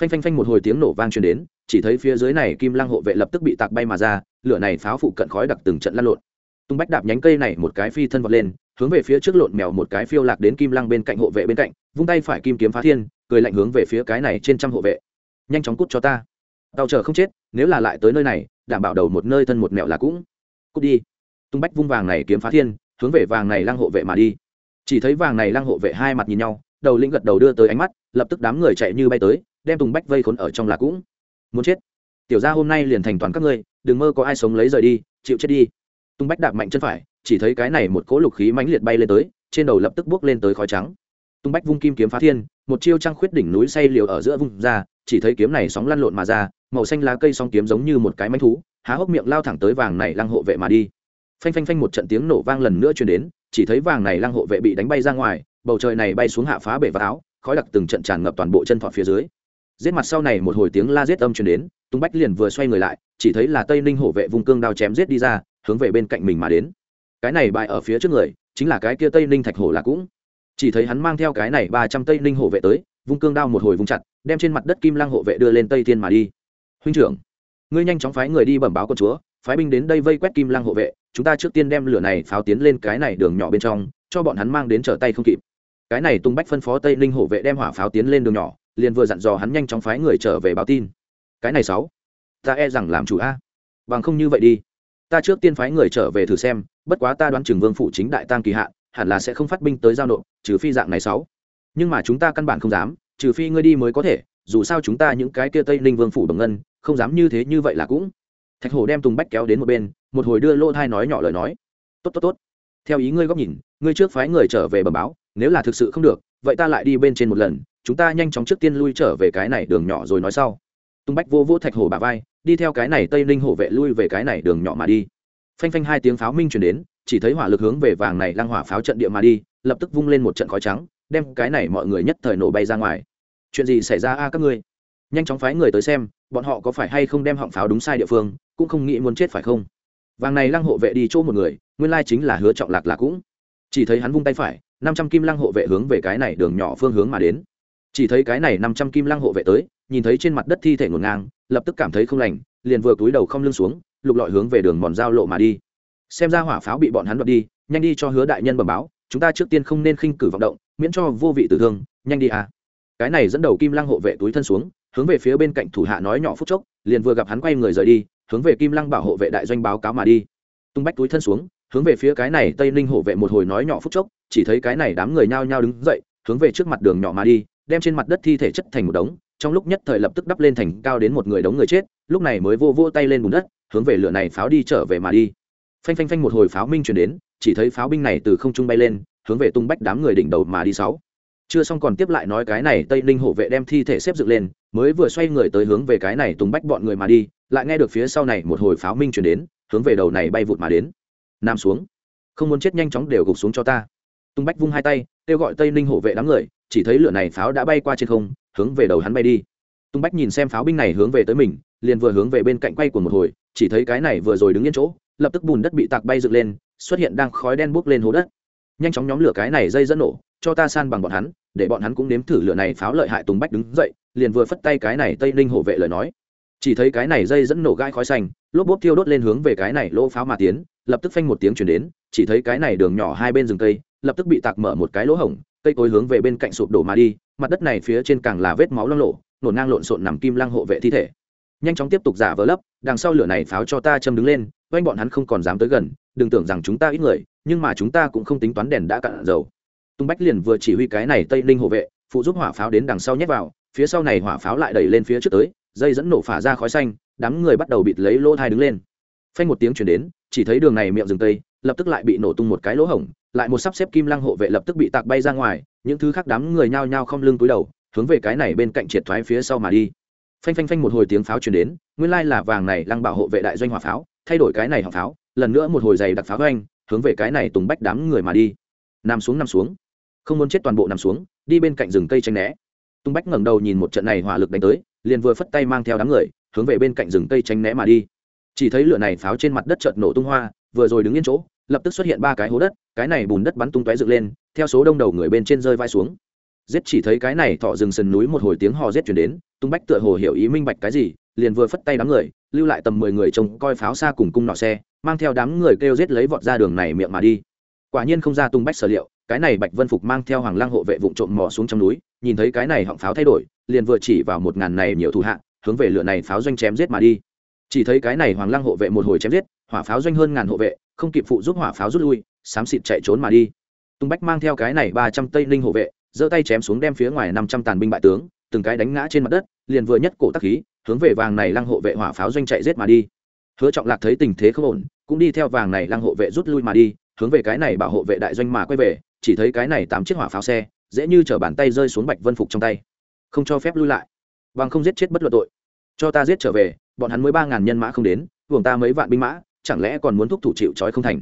Phanh phanh phanh một hồi tiếng nổ vang truyền đến, chỉ thấy phía dưới này kim lăng hộ vệ lập tức bị tạc bay mà ra, lửa này pháo phụ cận khói đặc từng trận lăn lộn. Tung bách đạp nhánh cây này một cái phi thân vọt lên, hướng về phía trước lộn mèo một cái phiêu lạc đến kim lăng bên cạnh hộ vệ bên cạnh, vung tay phải kim kiếm phá thiên, cười lạnh hướng về phía cái này trên trăm hộ vệ. Nhanh chóng cút cho ta. Tàu chờ không chết, nếu là lại tới nơi này, đảm bảo đầu một nơi thân một mẹo là cũng. Cút đi tung bách vung vàng này kiếm phá thiên, hướng về vàng này lang hộ vệ mà đi. Chỉ thấy vàng này lang hộ vệ hai mặt nhìn nhau, đầu lĩnh gật đầu đưa tới ánh mắt, lập tức đám người chạy như bay tới, đem tùng bách vây khốn ở trong là cũng. Muốn chết. Tiểu ra hôm nay liền thành toàn các ngươi, đừng mơ có ai sống lấy rời đi, chịu chết đi. Tung bách đạp mạnh chân phải, chỉ thấy cái này một cỗ lục khí mãnh liệt bay lên tới, trên đầu lập tức bước lên tới khói trắng. Tung bách vung kim kiếm phá thiên, một chiêu trăng khuyết đỉnh núi say liều ở giữa vùng ra, chỉ thấy kiếm này sóng lăn lộn mà ra, màu xanh lá cây song kiếm giống như một cái manh thú, há hốc miệng lao thẳng tới vàng này lăng hộ vệ mà đi phanh phanh phanh một trận tiếng nổ vang lần nữa truyền đến, chỉ thấy vàng này lăng hộ vệ bị đánh bay ra ngoài, bầu trời này bay xuống hạ phá bể và áo, khói đặc từng trận tràn ngập toàn bộ chân thọ phía dưới. Giết mặt sau này một hồi tiếng la giết âm truyền đến, tung bách liền vừa xoay người lại, chỉ thấy là tây ninh hộ vệ vùng cương đao chém giết đi ra, hướng về bên cạnh mình mà đến. Cái này bại ở phía trước người, chính là cái kia tây ninh thạch hổ là cũng. Chỉ thấy hắn mang theo cái này ba trăm tây ninh hộ vệ tới, vung cương đao một hồi vung chặt, đem trên mặt đất kim lăng hộ vệ đưa lên tây thiên mà đi. Huynh trưởng, ngươi nhanh chóng phái người đi bẩm báo con chúa, phái binh đến đây vây quét kim lăng hộ vệ chúng ta trước tiên đem lửa này pháo tiến lên cái này đường nhỏ bên trong, cho bọn hắn mang đến trở tay không kịp. Cái này tung bách phân phó tây ninh hộ vệ đem hỏa pháo tiến lên đường nhỏ, liền vừa dặn dò hắn nhanh chóng phái người trở về báo tin. Cái này sáu, ta e rằng làm chủ a. Bằng không như vậy đi. Ta trước tiên phái người trở về thử xem, bất quá ta đoán trường vương phụ chính đại tăng kỳ hạn, hẳn là sẽ không phát binh tới giao nộp, trừ phi dạng này sáu. Nhưng mà chúng ta căn bản không dám, trừ phi ngươi đi mới có thể, dù sao chúng ta những cái kia tây ninh vương phủ bằng ngân, không dám như thế như vậy là cũng. Thạch hổ đem tùng bách kéo đến một bên một hồi đưa lô thai nói nhỏ lời nói. Tốt tốt tốt. Theo ý ngươi góc nhìn, ngươi trước phái người trở về bẩm báo, nếu là thực sự không được, vậy ta lại đi bên trên một lần, chúng ta nhanh chóng trước tiên lui trở về cái này đường nhỏ rồi nói sau. Tung bách vô vô thạch hổ bà vai, đi theo cái này tây ninh hổ vệ lui về cái này đường nhỏ mà đi. Phanh phanh hai tiếng pháo minh chuyển đến, chỉ thấy hỏa lực hướng về vàng này lăng hỏa pháo trận địa mà đi, lập tức vung lên một trận khói trắng, đem cái này mọi người nhất thời nổ bay ra ngoài. Chuyện gì xảy ra a các ngươi? Nhanh chóng phái người tới xem, bọn họ có phải hay không đem họng pháo đúng sai địa phương, cũng không nghĩ muốn chết phải không? Vàng này lăng hộ vệ đi chỗ một người, nguyên lai chính là hứa trọng lạc là cũng. Chỉ thấy hắn vung tay phải, năm trăm kim lăng hộ vệ hướng về cái này đường nhỏ phương hướng mà đến. Chỉ thấy cái này năm trăm kim lăng hộ vệ tới, nhìn thấy trên mặt đất thi thể ngổn ngang, lập tức cảm thấy không lành, liền vừa túi đầu không lưng xuống, lục lọi hướng về đường mòn giao lộ mà đi. Xem ra hỏa pháo bị bọn hắn đoạt đi, nhanh đi cho hứa đại nhân bẩm báo, chúng ta trước tiên không nên khinh cử vọng động, miễn cho vô vị tử thương, nhanh đi à. Cái này dẫn đầu kim lăng hộ vệ túi thân xuống, hướng về phía bên cạnh thủ hạ nói nhỏ phút chốc, liền vừa gặp hắn quay người rời đi hướng về kim lăng bảo hộ vệ đại doanh báo cáo mà đi. Tung bách túi thân xuống, hướng về phía cái này tây ninh hộ vệ một hồi nói nhỏ phút chốc, chỉ thấy cái này đám người nhao nhao đứng dậy, hướng về trước mặt đường nhỏ mà đi, đem trên mặt đất thi thể chất thành một đống, trong lúc nhất thời lập tức đắp lên thành cao đến một người đống người chết, lúc này mới vô vô tay lên bùn đất, hướng về lửa này pháo đi trở về mà đi. Phanh phanh phanh một hồi pháo minh chuyển đến, chỉ thấy pháo binh này từ không trung bay lên, hướng về tung bách đám người đỉnh đầu mà đi sáu. Chưa xong còn tiếp lại nói cái này tây ninh hộ vệ đem thi thể xếp dựng lên mới vừa xoay người tới hướng về cái này tung bách bọn người mà đi, lại nghe được phía sau này một hồi pháo minh chuyển đến, hướng về đầu này bay vụt mà đến. Nam xuống. Không muốn chết nhanh chóng đều gục xuống cho ta. Tung bách vung hai tay, kêu gọi tây ninh hộ vệ đám người, chỉ thấy lửa này pháo đã bay qua trên không, hướng về đầu hắn bay đi. Tung bách nhìn xem pháo binh này hướng về tới mình, liền vừa hướng về bên cạnh quay của một hồi, chỉ thấy cái này vừa rồi đứng yên chỗ, lập tức bùn đất bị tạc bay dựng lên, xuất hiện đang khói đen bốc lên hố đất nhanh chóng nhóm lửa cái này dây dẫn nổ, cho ta san bằng bọn hắn, để bọn hắn cũng nếm thử lửa này pháo lợi hại tùng bách đứng dậy, liền vừa phất tay cái này tây ninh hộ vệ lời nói. Chỉ thấy cái này dây dẫn nổ gai khói xanh, lốp bốp thiêu đốt lên hướng về cái này lỗ pháo mà tiến, lập tức phanh một tiếng chuyển đến, chỉ thấy cái này đường nhỏ hai bên rừng cây, lập tức bị tạc mở một cái lỗ hổng, cây cối hướng về bên cạnh sụp đổ mà đi, mặt đất này phía trên càng là vết máu lăng lộ nổ ngang lộn xộn nằm kim lăng hộ vệ thi thể. Nhanh chóng tiếp tục giả vỡ lấp, đằng sau lửa này pháo cho ta châm đứng lên, oanh bọn hắn không còn dám tới gần đừng tưởng rằng chúng ta ít người, nhưng mà chúng ta cũng không tính toán đèn đã cạn dầu. Tung bách liền vừa chỉ huy cái này tây ninh hộ vệ, phụ giúp hỏa pháo đến đằng sau nhét vào, phía sau này hỏa pháo lại đẩy lên phía trước tới, dây dẫn nổ phả ra khói xanh, đám người bắt đầu bịt lấy lỗ thai đứng lên. Phanh một tiếng chuyển đến, chỉ thấy đường này miệng rừng tây, lập tức lại bị nổ tung một cái lỗ hổng, lại một sắp xếp kim lăng hộ vệ lập tức bị tạc bay ra ngoài, những thứ khác đám người nhao nhao không lưng túi đầu, hướng về cái này bên cạnh triệt thoái phía sau mà đi. Phanh phanh phanh một hồi tiếng pháo chuyển đến, nguyên lai là vàng này lăng bảo hộ vệ đại doanh hỏa pháo thay đổi cái này hỏng pháo, lần nữa một hồi giày đặc pháo anh hướng về cái này tùng bách đám người mà đi. Nằm xuống nằm xuống. Không muốn chết toàn bộ nằm xuống, đi bên cạnh rừng cây tranh né. Tùng bách ngẩng đầu nhìn một trận này hỏa lực đánh tới, liền vừa phất tay mang theo đám người, hướng về bên cạnh rừng cây tranh né mà đi. Chỉ thấy lửa này pháo trên mặt đất chợt nổ tung hoa, vừa rồi đứng yên chỗ, lập tức xuất hiện ba cái hố đất, cái này bùn đất bắn tung tóe dựng lên, theo số đông đầu người bên trên rơi vai xuống. Giết chỉ thấy cái này thọ rừng sườn núi một hồi tiếng hò giết chuyển đến tung bách tựa hồ hiểu ý minh bạch cái gì liền vừa phất tay đám người, lưu lại tầm mười người trông coi pháo xa cùng cung nọ xe, mang theo đám người kêu giết lấy vọt ra đường này miệng mà đi. Quả nhiên không ra tung bách sở liệu, cái này bạch vân phục mang theo hoàng lang hộ vệ vụ trộm mò xuống trong núi, nhìn thấy cái này họng pháo thay đổi, liền vừa chỉ vào một ngàn này nhiều thủ hạ, hướng về lửa này pháo doanh chém giết mà đi. Chỉ thấy cái này hoàng lang hộ vệ một hồi chém giết, hỏa pháo doanh hơn ngàn hộ vệ, không kịp phụ giúp hỏa pháo rút lui, xám xịt chạy trốn mà đi. Tung bách mang theo cái này ba trăm tây ninh hộ vệ, giơ tay chém xuống đem phía ngoài năm trăm tàn binh bại tướng từng cái đánh ngã trên mặt đất, liền vừa nhất cổ tắc khí, hướng về vàng này lăng hộ vệ hỏa pháo doanh chạy giết mà đi. Hứa trọng lạc thấy tình thế không ổn, cũng đi theo vàng này lăng hộ vệ rút lui mà đi, hướng về cái này bảo hộ vệ đại doanh mà quay về, chỉ thấy cái này tám chiếc hỏa pháo xe, dễ như chở bàn tay rơi xuống bạch vân phục trong tay. Không cho phép lui lại. Bằng không giết chết bất luận tội. Cho ta giết trở về, bọn hắn mới ba ngàn nhân mã không đến gồm ta mấy vạn binh mã, chẳng lẽ còn muốn thúc thủ chịu trói không thành?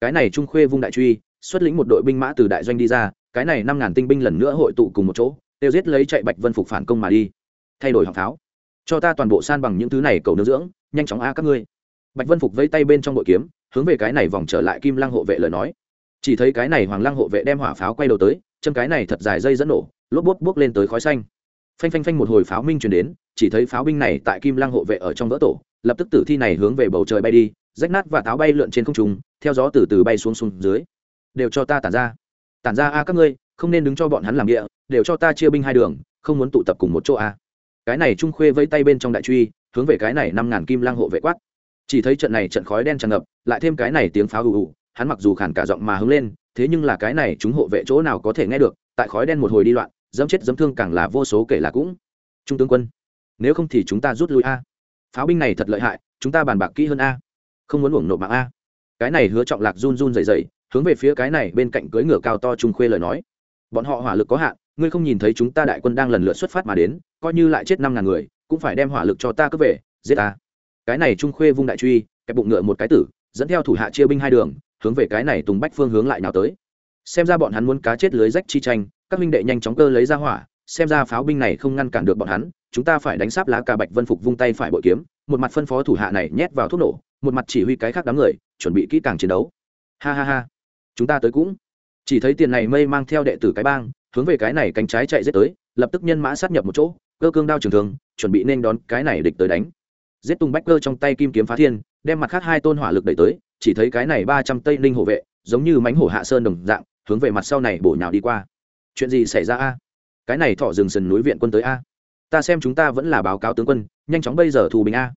Cái này trung khuê vung đại truy, xuất lĩnh một đội binh mã từ đại doanh đi ra, cái này năm ngàn tinh binh lần nữa hội tụ cùng một chỗ đều giết lấy chạy bạch vân phục phản công mà đi. Thay đổi họng pháo cho ta toàn bộ san bằng những thứ này cầu nương dưỡng, nhanh chóng a các ngươi. Bạch vân phục vây tay bên trong bội kiếm, hướng về cái này vòng trở lại kim lăng hộ vệ lời nói. Chỉ thấy cái này hoàng lăng hộ vệ đem hỏa pháo quay đầu tới, châm cái này thật dài dây dẫn nổ, lốp bút bước lên tới khói xanh. Phanh phanh phanh một hồi pháo minh chuyển đến, chỉ thấy pháo binh này tại kim lăng hộ vệ ở trong vỡ tổ, lập tức tử thi này hướng về bầu trời bay đi, rách nát và táo bay lượn trên không trung, theo gió từ từ bay xuống xuống dưới. Đều cho ta tản ra. Tản ra a các ngươi không nên đứng cho bọn hắn làm địa, đều cho ta chia binh hai đường, không muốn tụ tập cùng một chỗ a cái này trung khuê vẫy tay bên trong đại truy, hướng về cái này năm ngàn kim lang hộ vệ quát. Chỉ thấy trận này trận khói đen tràn ngập, lại thêm cái này tiếng pháo ù ù hắn mặc dù khản cả giọng mà hứng lên, thế nhưng là cái này chúng hộ vệ chỗ nào có thể nghe được, tại khói đen một hồi đi loạn, dẫm chết dẫm thương càng là vô số kể là cũng. Trung tướng quân, nếu không thì chúng ta rút lui a. Pháo binh này thật lợi hại, chúng ta bàn bạc kỹ hơn a. Không muốn uổng nộp mạng a. Cái này hứa trọng lạc run run dày dày hướng về phía cái này bên cạnh cưỡi ngựa cao to trung khuê lời nói bọn họ hỏa lực có hạn, ngươi không nhìn thấy chúng ta đại quân đang lần lượt xuất phát mà đến, coi như lại chết năm ngàn người, cũng phải đem hỏa lực cho ta cướp về, giết ta. Cái này trung khuê vung đại truy, kẹp bụng ngựa một cái tử, dẫn theo thủ hạ chia binh hai đường, hướng về cái này tùng bách phương hướng lại nào tới. Xem ra bọn hắn muốn cá chết lưới rách chi tranh, các huynh đệ nhanh chóng cơ lấy ra hỏa, xem ra pháo binh này không ngăn cản được bọn hắn, chúng ta phải đánh sáp lá cà bạch vân phục vung tay phải bội kiếm, một mặt phân phó thủ hạ này nhét vào thuốc nổ, một mặt chỉ huy cái khác đám người, chuẩn bị kỹ càng chiến đấu. Ha ha ha. Chúng ta tới cũng chỉ thấy tiền này mây mang theo đệ tử cái bang, hướng về cái này cánh trái chạy giết tới, lập tức nhân mã sát nhập một chỗ, cơ cương đao trường thường chuẩn bị nên đón cái này địch tới đánh. Giết tung bách cơ trong tay kim kiếm phá thiên, đem mặt khác hai tôn hỏa lực đẩy tới, chỉ thấy cái này ba trăm tây ninh hộ vệ, giống như mánh hổ hạ sơn đồng dạng, hướng về mặt sau này bổ nhào đi qua. Chuyện gì xảy ra a? Cái này thọ rừng sườn núi viện quân tới a? Ta xem chúng ta vẫn là báo cáo tướng quân, nhanh chóng bây giờ thù bình a.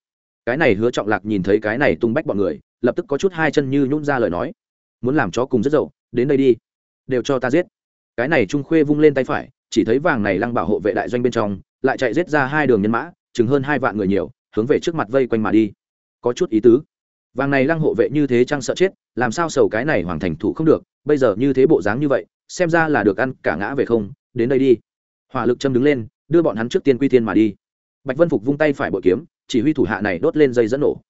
Cái này hứa trọng lạc nhìn thấy cái này tung bách bọn người, lập tức có chút hai chân như nhún ra lời nói. Muốn làm chó cùng rất dậu, đến đây đi đều cho ta giết. Cái này trung khuê vung lên tay phải, chỉ thấy vàng này lăng bảo hộ vệ đại doanh bên trong, lại chạy giết ra hai đường nhân mã, chừng hơn hai vạn người nhiều, hướng về trước mặt vây quanh mà đi. Có chút ý tứ. Vàng này lăng hộ vệ như thế chăng sợ chết, làm sao sầu cái này hoàng thành thủ không được, bây giờ như thế bộ dáng như vậy, xem ra là được ăn cả ngã về không, đến đây đi. Hỏa lực châm đứng lên, đưa bọn hắn trước tiên quy tiên mà đi. Bạch vân phục vung tay phải bội kiếm, chỉ huy thủ hạ này đốt lên dây dẫn nổ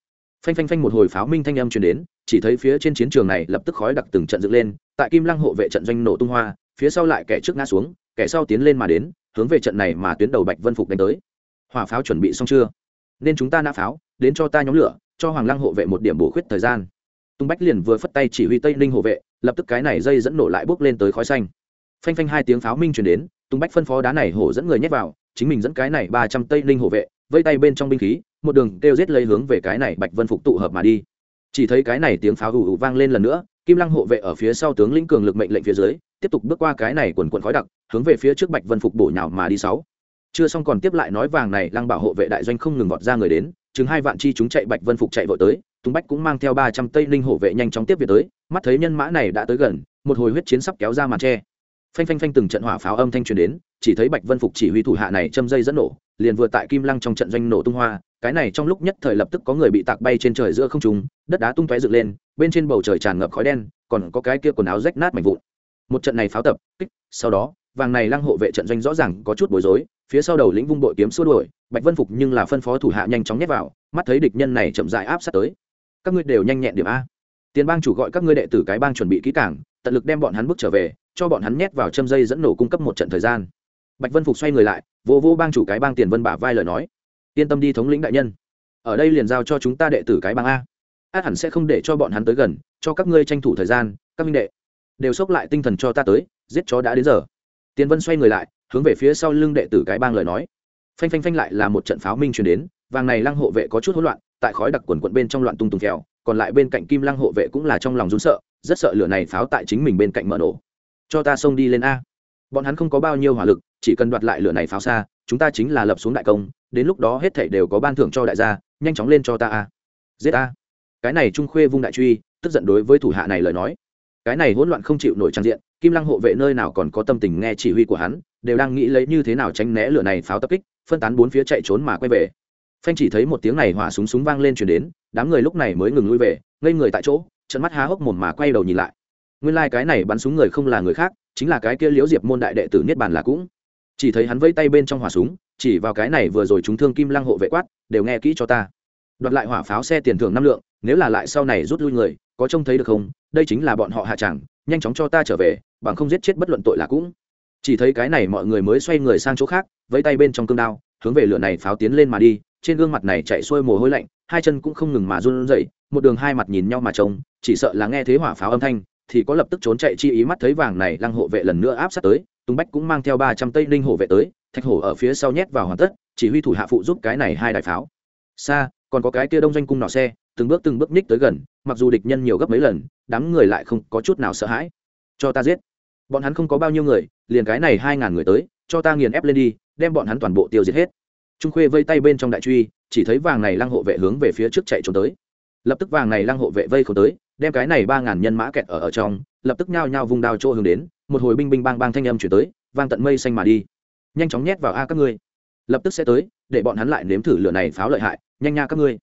phanh phanh phanh một hồi pháo minh thanh âm truyền đến, chỉ thấy phía trên chiến trường này lập tức khói đặc từng trận dựng lên, tại kim lăng hộ vệ trận doanh nổ tung hoa, phía sau lại kẻ trước ngã xuống, kẻ sau tiến lên mà đến, hướng về trận này mà tuyến đầu bạch vân phục đánh tới. Hỏa pháo chuẩn bị xong chưa? Nên chúng ta nã pháo, đến cho ta nhóm lửa, cho hoàng lăng hộ vệ một điểm bổ khuyết thời gian. Tung bách liền vừa phất tay chỉ huy tây ninh hộ vệ, lập tức cái này dây dẫn nổ lại bốc lên tới khói xanh. Phanh phanh hai tiếng pháo minh truyền đến, tung bách phân phó đá này hổ dẫn người nhét vào, chính mình dẫn cái này ba trăm tây ninh hộ vệ vây tay bên trong binh khí, một đường kêu giết lấy hướng về cái này bạch vân phục tụ hợp mà đi. Chỉ thấy cái này tiếng pháo ủ ủ vang lên lần nữa, kim lăng hộ vệ ở phía sau tướng lĩnh cường lực mệnh lệnh phía dưới, tiếp tục bước qua cái này quần quần khói đặc, hướng về phía trước bạch vân phục bổ nhào mà đi sáu. Chưa xong còn tiếp lại nói vàng này, lăng bảo hộ vệ đại doanh không ngừng vọt ra người đến, chừng hai vạn chi chúng chạy bạch vân phục chạy vội tới, tùng bách cũng mang theo ba trăm tây linh hộ vệ nhanh chóng tiếp về tới, mắt thấy nhân mã này đã tới gần, một hồi huyết chiến sắp kéo ra màn tre. Phanh phanh phanh từng trận hỏa pháo âm thanh truyền đến, chỉ thấy bạch vân phục chỉ huy thủ hạ này châm dây dẫn nổ liền vừa tại kim lăng trong trận doanh nổ tung hoa, cái này trong lúc nhất thời lập tức có người bị tạc bay trên trời giữa không trung, đất đá tung tóe dựng lên, bên trên bầu trời tràn ngập khói đen, còn có cái kia quần áo rách nát mảnh vụn. Một trận này pháo tập, kích, sau đó, vàng này lăng hộ vệ trận doanh rõ ràng có chút bối rối, phía sau đầu lĩnh vung bội kiếm xua đuổi, bạch vân phục nhưng là phân phó thủ hạ nhanh chóng nhét vào, mắt thấy địch nhân này chậm dại áp sát tới. Các ngươi đều nhanh nhẹn điểm a. Tiền bang chủ gọi các ngươi đệ tử cái bang chuẩn bị kỹ cảng tận lực đem bọn hắn bước trở về, cho bọn hắn nhét vào châm dây dẫn nổ cung cấp một trận thời gian bạch vân phục xoay người lại vô vô bang chủ cái bang tiền vân bả vai lời nói. Yên tâm đi thống lĩnh đại nhân. Ở đây liền giao cho chúng ta đệ tử cái bang a. Át hẳn sẽ không để cho bọn hắn tới gần, cho các ngươi tranh thủ thời gian, các minh đệ. Đều xốc lại tinh thần cho ta tới, giết chó đã đến giờ. Tiền vân xoay người lại, hướng về phía sau lưng đệ tử cái bang lời nói. Phanh phanh phanh lại là một trận pháo minh truyền đến, vàng này lăng hộ vệ có chút hỗn loạn, tại khói đặc quần quận bên trong loạn tung tung kèo còn lại bên cạnh kim lăng hộ vệ cũng là trong lòng rún sợ, rất sợ lửa này pháo tại chính mình bên cạnh mở nổ. Cho ta xông đi lên a. Bọn hắn không có bao nhiêu hỏa lực chỉ cần đoạt lại lửa này pháo xa, chúng ta chính là lập xuống đại công, đến lúc đó hết thảy đều có ban thưởng cho đại gia, nhanh chóng lên cho ta a. Giết a. Cái này trung khuê vung đại truy, tức giận đối với thủ hạ này lời nói. Cái này hỗn loạn không chịu nổi trang diện, kim lăng hộ vệ nơi nào còn có tâm tình nghe chỉ huy của hắn, đều đang nghĩ lấy như thế nào tránh né lửa này pháo tập kích, phân tán bốn phía chạy trốn mà quay về. Phanh chỉ thấy một tiếng này hỏa súng súng vang lên chuyển đến, đám người lúc này mới ngừng lui về, ngây người tại chỗ trận mắt há hốc mồm mà quay đầu nhìn lại. Nguyên lai cái này bắn súng người không là người khác, chính là cái kia liễu diệp môn đại đệ tử niết bàn là cũng chỉ thấy hắn vây tay bên trong hỏa súng, chỉ vào cái này vừa rồi chúng thương kim lăng hộ vệ quát, đều nghe kỹ cho ta. Đoạt lại hỏa pháo xe tiền thưởng năm lượng, nếu là lại sau này rút lui người, có trông thấy được không? Đây chính là bọn họ hạ tràng nhanh chóng cho ta trở về, bằng không giết chết bất luận tội là cũng. Chỉ thấy cái này mọi người mới xoay người sang chỗ khác, vẫy tay bên trong cương đao, hướng về lửa này pháo tiến lên mà đi, trên gương mặt này chạy xuôi mồ hôi lạnh, hai chân cũng không ngừng mà run rẩy, một đường hai mặt nhìn nhau mà trông, chỉ sợ là nghe thấy hỏa pháo âm thanh, thì có lập tức trốn chạy chi ý mắt thấy vàng này lăng hộ vệ lần nữa áp sát tới tùng bách cũng mang theo ba trăm tây ninh hổ vệ tới, thạch hổ ở phía sau nhét vào hoàn tất, chỉ huy thủ hạ phụ giúp cái này hai đại pháo. Xa còn có cái kia đông doanh cung nọ xe, từng bước từng bước ních tới gần, mặc dù địch nhân nhiều gấp mấy lần, đám người lại không có chút nào sợ hãi. Cho ta giết. Bọn hắn không có bao nhiêu người, liền cái này hai ngàn người tới, cho ta nghiền ép lên đi, đem bọn hắn toàn bộ tiêu diệt hết. Trung khuê vây tay bên trong đại truy, chỉ thấy vàng này lăng hộ vệ hướng về phía trước chạy trốn tới. Lập tức vàng này lăng hộ vệ vây khổ tới, đem cái này ba ngàn nhân mã kẹt ở ở trong, lập tức nhao nhao vùng đao chỗ hướng đến một hồi binh binh bang bang thanh âm chuyển tới, vang tận mây xanh mà đi. Nhanh chóng nhét vào a các ngươi. Lập tức sẽ tới, để bọn hắn lại nếm thử lửa này pháo lợi hại, nhanh nha các ngươi.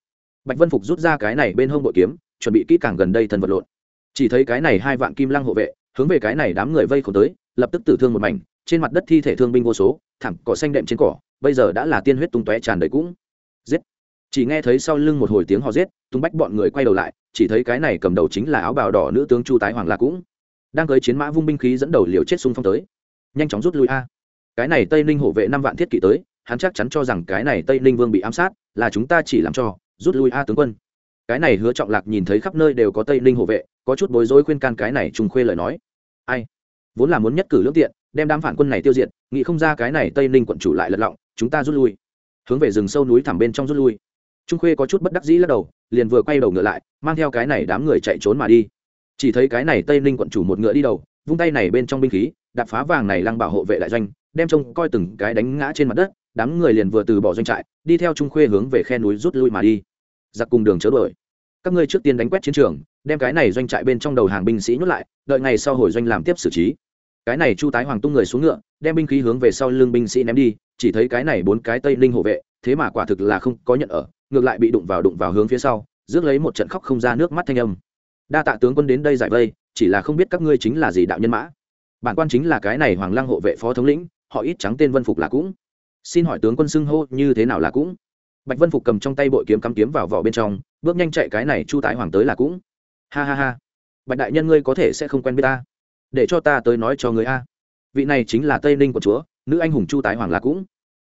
Bạch vân phục rút ra cái này bên hông bội kiếm, chuẩn bị kỹ càng gần đây thân vật lộn. Chỉ thấy cái này hai vạn kim lăng hộ vệ, hướng về cái này đám người vây khổ tới, lập tức tử thương một mảnh, trên mặt đất thi thể thương binh vô số thẳng cỏ xanh đệm trên cỏ, bây giờ đã là tiên huyết tung tóe tràn đầy cũng. Giết. Chỉ nghe thấy sau lưng một hồi tiếng họ giết, tung bách bọn người quay đầu lại, chỉ thấy cái này cầm đầu chính là áo bào đỏ nữ tướng chu tái hoàng la cũng đang cưới chiến mã vung binh khí dẫn đầu liều chết xung phong tới. Nhanh chóng rút lui a. Cái này tây ninh hộ vệ năm vạn thiết kỵ tới, hắn chắc chắn cho rằng cái này tây ninh vương bị ám sát, là chúng ta chỉ làm cho, rút lui a tướng quân. Cái này hứa trọng lạc nhìn thấy khắp nơi đều có tây ninh hộ vệ, có chút bối rối khuyên can cái này trùng khuê lời nói. Ai? Vốn là muốn nhất cử lưỡng tiện, đem đám phản quân này tiêu diệt, nghĩ không ra cái này tây ninh quận chủ lại lật lọng, chúng ta rút lui. Hướng về rừng sâu núi thẳm bên trong rút lui. Trung khuê có chút bất đắc dĩ lắc đầu, liền vừa quay đầu ngựa lại, mang theo cái này đám người chạy trốn mà đi chỉ thấy cái này tây ninh quận chủ một ngựa đi đầu, vung tay này bên trong binh khí, đạp phá vàng này lăng bảo hộ vệ đại doanh, đem trông coi từng cái đánh ngã trên mặt đất, đám người liền vừa từ bỏ doanh trại, đi theo trung khuê hướng về khe núi rút lui mà đi. Giặc cùng đường chớ đuổi. Các ngươi trước tiên đánh quét chiến trường, đem cái này doanh trại bên trong đầu hàng binh sĩ nhốt lại, đợi ngày sau hồi doanh làm tiếp xử trí. Cái này chu tái hoàng tung người xuống ngựa, đem binh khí hướng về sau lưng binh sĩ ném đi, chỉ thấy cái này bốn cái tây ninh hộ vệ, thế mà quả thực là không có nhận ở, ngược lại bị đụng vào đụng vào hướng phía sau, rước lấy một trận khóc không ra nước mắt thanh âm đa tạ tướng quân đến đây giải vây, chỉ là không biết các ngươi chính là gì đạo nhân mã. Bản quan chính là cái này hoàng lăng hộ vệ phó thống lĩnh, họ ít trắng tên vân phục là cũng. Xin hỏi tướng quân xưng hô như thế nào là cũng? Bạch vân phục cầm trong tay bội kiếm cắm kiếm vào vỏ bên trong, bước nhanh chạy cái này chu tái hoàng tới là cũng. Ha ha ha. Bạch đại nhân ngươi có thể sẽ không quen biết ta. Để cho ta tới nói cho người a. Vị này chính là tây ninh của chúa, nữ anh hùng chu tái hoàng là cũng.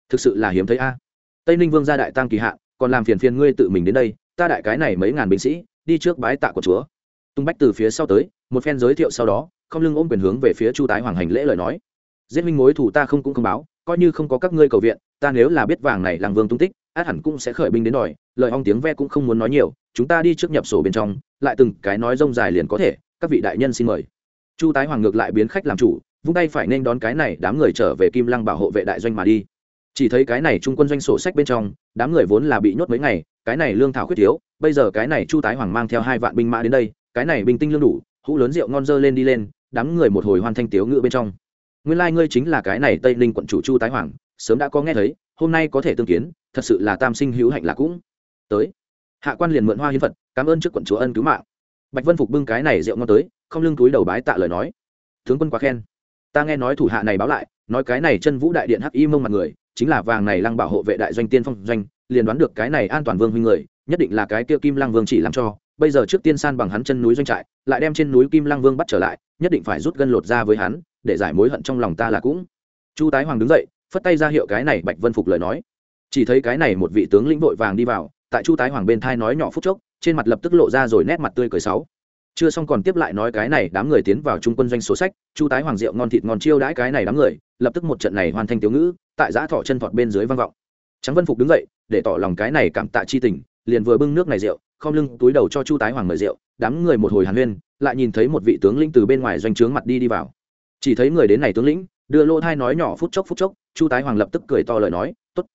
Thực sự là hiếm thấy a. Tây ninh vương gia đại tăng kỳ hạ còn làm phiền phiền ngươi tự mình đến đây, ta đại cái này mấy ngàn binh sĩ, đi trước bái tạ của chúa tung bách từ phía sau tới, một phen giới thiệu sau đó, không lưng ôm quyền hướng về phía chu tái hoàng hành lễ lời nói. Giết minh mối thủ ta không cũng không báo, coi như không có các ngươi cầu viện, ta nếu là biết vàng này làng vương tung tích, át hẳn cũng sẽ khởi binh đến đòi, lời ong tiếng ve cũng không muốn nói nhiều, chúng ta đi trước nhập sổ bên trong, lại từng cái nói rông dài liền có thể, các vị đại nhân xin mời. Chu tái hoàng ngược lại biến khách làm chủ, vung tay phải nên đón cái này đám người trở về kim lăng bảo hộ vệ đại doanh mà đi. Chỉ thấy cái này trung quân doanh sổ sách bên trong, đám người vốn là bị nhốt mấy ngày, cái này lương thảo khuyết thiếu, bây giờ cái này chu tái hoàng mang theo hai vạn binh mã đến đây cái này bình tinh lương đủ, hũ lớn rượu ngon dơ lên đi lên, đám người một hồi hoan thanh tiếu ngự bên trong. Nguyên lai、like、ngươi chính là cái này tây ninh quận chủ chu tái hoàng, sớm đã có nghe thấy, hôm nay có thể tương kiến, thật sự là tam sinh hữu hạnh là cũng. Tới. Hạ quan liền mượn hoa hiến phật, cảm ơn trước quận chúa ân cứu mạng. Bạch vân phục bưng cái này rượu ngon tới, không lưng túi đầu bái tạ lời nói. Tướng quân quá khen. Ta nghe nói thủ hạ này báo lại, nói cái này chân vũ đại điện hắc y mông mặt người, chính là vàng này lăng bảo hộ vệ đại doanh tiên phong doanh, liền đoán được cái này an toàn vương huynh người, nhất định là cái kia kim lăng vương chỉ làm cho bây giờ trước tiên san bằng hắn chân núi doanh trại, lại đem trên núi kim lăng vương bắt trở lại, nhất định phải rút gân lột ra với hắn, để giải mối hận trong lòng ta là cũng. Chu tái hoàng đứng dậy, phất tay ra hiệu cái này bạch vân phục lời nói. Chỉ thấy cái này một vị tướng lĩnh vội vàng đi vào, tại chu tái hoàng bên thai nói nhỏ phút chốc, trên mặt lập tức lộ ra rồi nét mặt tươi cười sáu chưa xong còn tiếp lại nói cái này đám người tiến vào trung quân doanh số sách, chu tái hoàng rượu ngon thịt ngon chiêu đãi cái này đám người, lập tức một trận này hoàn thành tiểu ngữ, tại giã thọ chân thọt bên dưới vang vọng. Trắng vân phục đứng dậy, để tỏ lòng cái này cảm tạ chi tình, liền vừa bưng nước này rượu không lưng, túi đầu cho chu tái hoàng mời rượu, đám người một hồi hàn huyên, lại nhìn thấy một vị tướng lĩnh từ bên ngoài doanh trướng mặt đi đi vào. Chỉ thấy người đến này tướng lĩnh, đưa lô thai nói nhỏ phút chốc phút chốc, chu tái hoàng lập tức cười to lời nói t ố t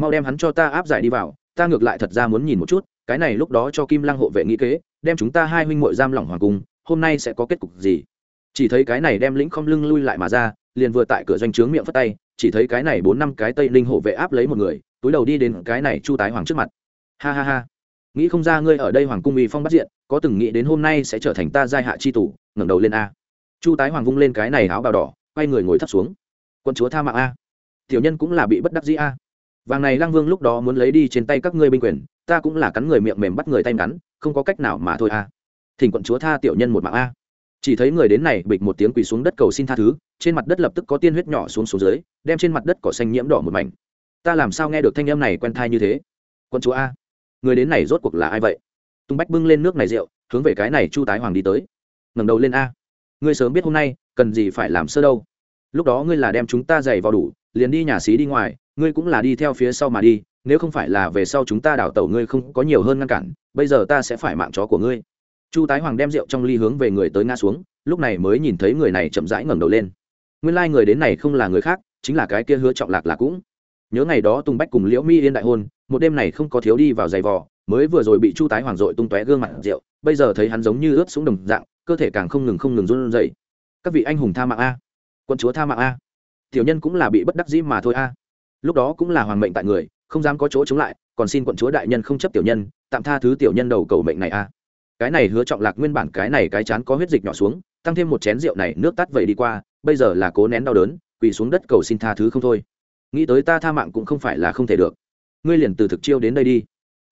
mau đem hắn cho ta áp giải đi vào, ta ngược lại thật ra muốn nhìn một chút, cái này lúc đó cho kim lăng hộ vệ nghĩ kế, đem chúng ta hai huynh mội giam lỏng hoàng cung, hôm nay sẽ có kết cục gì? Chỉ thấy cái này đem lĩnh không lưng lui lại mà ra, liền vừa tại cửa doanh trướng miệng phất tay, chỉ thấy cái này bốn năm cái tây linh hộ vệ áp lấy một người, túi đầu đi đến cái này chu tái hoàng trước mặt. Ha ha ha nghĩ không ra ngươi ở đây hoàng cung uy phong bắt diện, có từng nghĩ đến hôm nay sẽ trở thành ta giai hạ chi tủ ngẩng đầu lên a. Chu tái hoàng vung lên cái này áo bào đỏ, quay người ngồi thấp xuống. Quân chúa tha mạng a. Tiểu nhân cũng là bị bất đắc dĩ a. Vàng này lang vương lúc đó muốn lấy đi trên tay các ngươi binh quyền, ta cũng là cắn người miệng mềm bắt người tay ngắn, không có cách nào mà thôi a. Thỉnh quận chúa tha tiểu nhân một mạng a. Chỉ thấy người đến này bịch một tiếng quỳ xuống đất cầu xin tha thứ, trên mặt đất lập tức có tiên huyết nhỏ xuống xuống dưới, đem trên mặt đất cỏ xanh nhiễm đỏ một mảnh. Ta làm sao nghe được thanh âm này quen thai như thế? Quân chúa a người đến này rốt cuộc là ai vậy? Tung bách bưng lên nước này rượu, hướng về cái này chu tái hoàng đi tới. Ngẩng đầu lên a. Ngươi sớm biết hôm nay, cần gì phải làm sơ đâu. Lúc đó ngươi là đem chúng ta giày vào đủ, liền đi nhà xí đi ngoài, ngươi cũng là đi theo phía sau mà đi, nếu không phải là về sau chúng ta đảo tẩu ngươi không có nhiều hơn ngăn cản, bây giờ ta sẽ phải mạng chó của ngươi. Chu tái hoàng đem rượu trong ly hướng về người tới ngã xuống, lúc này mới nhìn thấy người này chậm rãi ngẩng đầu lên. Nguyên lai、like、người đến này không là người khác, chính là cái kia hứa trọng lạc là cũng. Nhớ ngày đó tùng bách cùng liễu mi yên đại hôn một đêm này không có thiếu đi vào giày vò, mới vừa rồi bị chu tái hoàng dội tung tóe gương mặt rượu, bây giờ thấy hắn giống như ướt xuống đồng dạng, cơ thể càng không ngừng không ngừng run dậy các vị anh hùng tha mạng a. Quân chúa tha mạng a. Tiểu nhân cũng là bị bất đắc dĩ mà thôi a. Lúc đó cũng là hoàng mệnh tại người, không dám có chỗ chống lại, còn xin quận chúa đại nhân không chấp tiểu nhân, tạm tha thứ tiểu nhân đầu cầu mệnh này a. Cái này hứa trọng lạc nguyên bản cái này cái chán có huyết dịch nhỏ xuống, tăng thêm một chén rượu này nước tắt vậy đi qua, bây giờ là cố nén đau đớn, quỳ xuống đất cầu xin tha thứ không thôi. Nghĩ tới ta tha mạng cũng không phải là không thể được ngươi liền từ thực chiêu đến đây đi.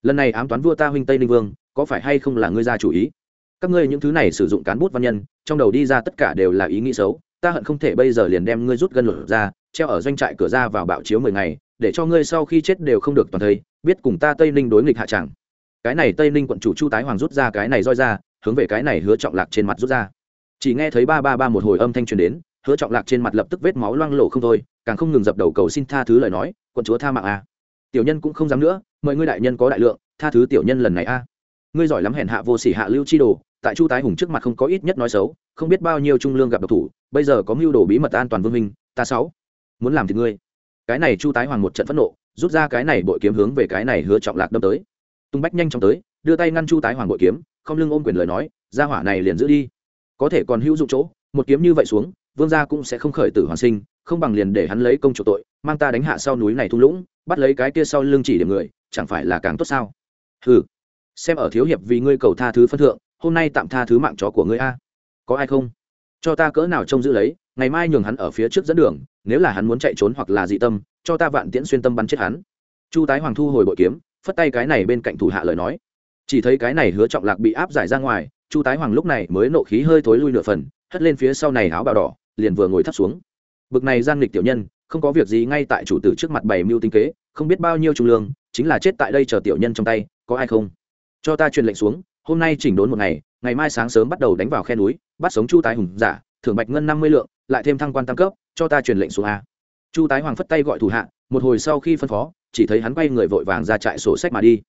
Lần này ám toán vua ta huynh tây ninh vương, có phải hay không là ngươi ra chủ ý? Các ngươi những thứ này sử dụng cán bút văn nhân, trong đầu đi ra tất cả đều là ý nghĩ xấu, ta hận không thể bây giờ liền đem ngươi rút gân lột ra, treo ở doanh trại cửa ra vào bạo chiếu mười ngày, để cho ngươi sau khi chết đều không được toàn thây, biết cùng ta tây ninh đối nghịch hạ chẳng. Cái này tây ninh quận chủ chu tái hoàng rút ra cái này roi ra, hướng về cái này hứa trọng lạc trên mặt rút ra. Chỉ nghe thấy ba ba ba một hồi âm thanh truyền đến, hứa trọng lạc trên mặt lập tức vết máu loang lổ không thôi, càng không ngừng dập đầu cầu xin tha thứ lời nói, quận chúa tha mạng a à tiểu nhân cũng không dám nữa, mời ngươi đại nhân có đại lượng, tha thứ tiểu nhân lần này a. À. Ngươi giỏi lắm hèn hạ vô sỉ hạ lưu chi đồ, tại chu tái hùng trước mặt không có ít nhất nói xấu, không biết bao nhiêu trung lương gặp độc thủ, bây giờ có mưu đồ bí mật an toàn vương minh ta sáu muốn làm thì ngươi. Cái này chu tái hoàng một trận phẫn nộ, rút ra cái này bội kiếm hướng về cái này hứa trọng lạc đâm tới. Tung bách nhanh chóng tới, đưa tay ngăn chu tái hoàng bội kiếm, không lưng ôm quyền lời nói ra hỏa này liền giữ đi. Có thể còn hữu dụng chỗ, một kiếm như vậy xuống, vương gia cũng sẽ không khởi tử hoàn sinh, không bằng liền để hắn lấy công chủ tội, mang ta đánh hạ sau núi này thung lũng bắt lấy cái kia sau lưng chỉ điểm người, chẳng phải là càng tốt sao? Ừ xem ở thiếu hiệp vì ngươi cầu tha thứ phân thượng, hôm nay tạm tha thứ mạng chó của ngươi a. Có ai không? Cho ta cỡ nào trông giữ lấy, ngày mai nhường hắn ở phía trước dẫn đường, nếu là hắn muốn chạy trốn hoặc là dị tâm, cho ta vạn tiễn xuyên tâm bắn chết hắn. Chu tái hoàng thu hồi bội kiếm, phất tay cái này bên cạnh thủ hạ lời nói. Chỉ thấy cái này hứa trọng lạc bị áp giải ra ngoài, chu tái hoàng lúc này mới nộ khí hơi thối lui nửa phần, hất lên phía sau này áo bào đỏ, liền vừa ngồi thắt xuống. Bực này gian nghịch tiểu nhân không có việc gì ngay tại chủ tử trước mặt bảy mưu tinh kế, không biết bao nhiêu trung lương, chính là chết tại đây chờ tiểu nhân trong tay, có ai không? Cho ta truyền lệnh xuống, hôm nay chỉnh đốn một ngày ngày mai sáng sớm bắt đầu đánh vào khe núi, bắt sống chu tái hùng giả, thưởng bạch ngân năm mươi lượng, lại thêm thăng quan tam cấp, cho ta truyền lệnh xuống a. Chu tái hoàng phất tay gọi thủ hạ, một hồi sau khi phân phó, chỉ thấy hắn quay người vội vàng ra trại sổ sách mà đi.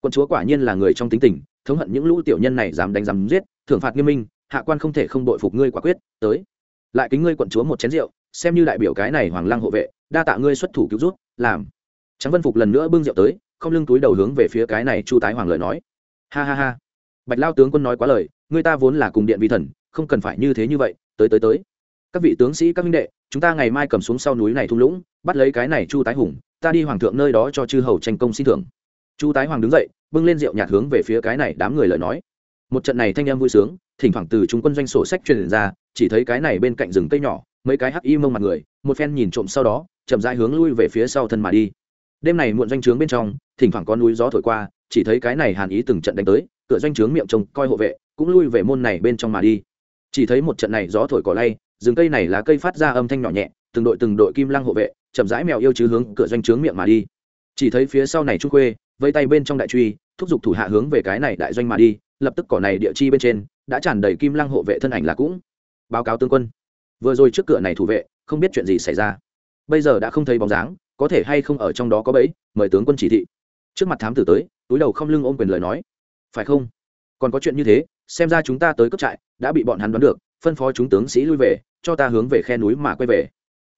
Quân chúa quả nhiên là người trong tính tình, thống hận những lũ tiểu nhân này dám đánh dám giết, thưởng phạt nghiêm minh, hạ quan không thể không đội phục ngươi quả quyết, tới. Lại kính ngươi quận chúa một chén rượu xem như đại biểu cái này hoàng lăng hộ vệ, đa tạ ngươi xuất thủ cứu rút làm. Trắng vân phục lần nữa bưng rượu tới, không lưng túi đầu hướng về phía cái này chu tái hoàng lời nói. Ha ha ha. Bạch lao tướng quân nói quá lời người ta vốn là cùng điện vi thần, không cần phải như thế như vậy, tới tới tới. Các vị tướng sĩ, các minh đệ, chúng ta ngày mai cầm xuống sau núi này thung lũng, bắt lấy cái này chu tái hùng, ta đi hoàng thượng nơi đó cho chư hầu tranh công xin thưởng. Chu tái hoàng đứng dậy, bưng lên rượu nhạt hướng về phía cái này đám người lời nói. Một trận này thanh em vui sướng, thỉnh thoảng từ chúng quân doanh sổ sách truyền ra, chỉ thấy cái này bên cạnh rừng cây nhỏ mấy cái hắc y mông mặt người, một phen nhìn trộm sau đó, chậm rãi hướng lui về phía sau thân mà đi. Đêm này muộn doanh trướng bên trong, thỉnh thoảng có núi gió thổi qua, chỉ thấy cái này hàn ý từng trận đánh tới, cửa doanh trướng miệng trông coi hộ vệ, cũng lui về môn này bên trong mà đi. Chỉ thấy một trận này gió thổi cỏ lay, rừng cây này lá cây phát ra âm thanh nhỏ nhẹ, từng đội từng đội kim lăng hộ vệ, chậm rãi mèo yêu chứ hướng cửa doanh trướng miệng mà đi. Chỉ thấy phía sau này trung khuê, vây tay bên trong đại truy, thúc giục thủ hạ hướng về cái này đại doanh mà đi, lập tức cỏ này địa chi bên trên, đã tràn đầy kim lăng hộ vệ thân ảnh là cũng. Báo cáo tướng quân vừa rồi trước cửa này thủ vệ, không biết chuyện gì xảy ra. Bây giờ đã không thấy bóng dáng, có thể hay không ở trong đó có bẫy, mời tướng quân chỉ thị. Trước mặt thám tử tới, túi đầu không lưng ôm quyền lời nói. Phải không? Còn có chuyện như thế, xem ra chúng ta tới cấp trại, đã bị bọn hắn đoán được, phân phó chúng tướng sĩ lui về, cho ta hướng về khe núi mà quay về.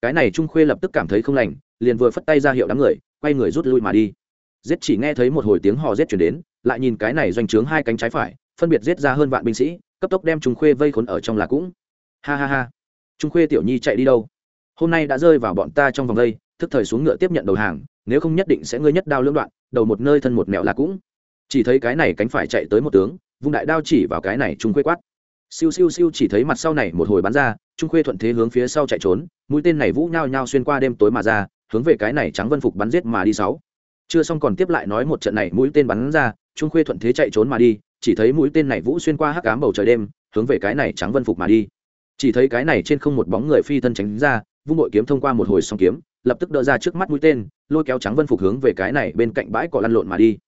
Cái này trung khuê lập tức cảm thấy không lành, liền vừa phất tay ra hiệu đám người, quay người rút lui mà đi. Giết chỉ nghe thấy một hồi tiếng hò giết chuyển đến, lại nhìn cái này doanh trướng hai cánh trái phải, phân biệt giết ra hơn vạn binh sĩ, cấp tốc đem trung khuê vây khốn ở trong là cũng. Ha ha ha trung khuê tiểu nhi chạy đi đâu? Hôm nay đã rơi vào bọn ta trong vòng đây, thức thời xuống ngựa tiếp nhận đầu hàng, nếu không nhất định sẽ ngươi nhất đao lưỡng đoạn, đầu một nơi thân một mẹo là cũng. Chỉ thấy cái này cánh phải chạy tới một tướng, vung đại đao chỉ vào cái này trung khuê quát. Siêu siêu siêu chỉ thấy mặt sau này một hồi bắn ra, trung khuê thuận thế hướng phía sau chạy trốn, mũi tên này vũ nhao nhao xuyên qua đêm tối mà ra, hướng về cái này trắng vân phục bắn giết mà đi sáu. Chưa xong còn tiếp lại nói một trận này mũi tên bắn ra, trung khuê thuận thế chạy trốn mà đi, chỉ thấy mũi tên này vũ xuyên qua hắc ám bầu trời đêm, hướng về cái này trắng vân phục mà đi chỉ thấy cái này trên không một bóng người phi thân tránh ra, vung bội kiếm thông qua một hồi song kiếm, lập tức đỡ ra trước mắt mũi tên, lôi kéo trắng vân phục hướng về cái này bên cạnh bãi cỏ lăn lộn mà đi.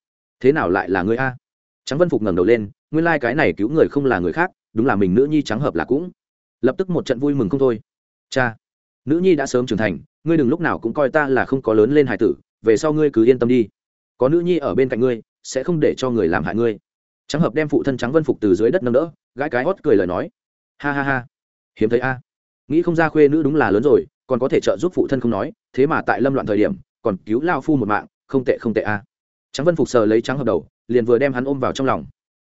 Thế nào lại là người a? Trắng vân phục ngẩng đầu lên, nguyên lai cái này cứu người không là người khác, đúng là mình nữ nhi trắng hợp là cũng. Lập tức một trận vui mừng không thôi. Cha, nữ nhi đã sớm trưởng thành, ngươi đừng lúc nào cũng coi ta là không có lớn lên hải tử, về sau ngươi cứ yên tâm đi. Có nữ nhi ở bên cạnh ngươi, sẽ không để cho người làm hại ngươi. Trắng hợp đem phụ thân trắng vân phục từ dưới đất nâng đỡ, gãi cái hót cười lời nói. Ha ha ha hiếm thấy a. Nghĩ không ra khuê nữ đúng là lớn rồi, còn có thể trợ giúp phụ thân không nói, thế mà tại lâm loạn thời điểm, còn cứu lao phu một mạng, không tệ không tệ a. Trắng vân phục sờ lấy trắng hợp đầu, liền vừa đem hắn ôm vào trong lòng.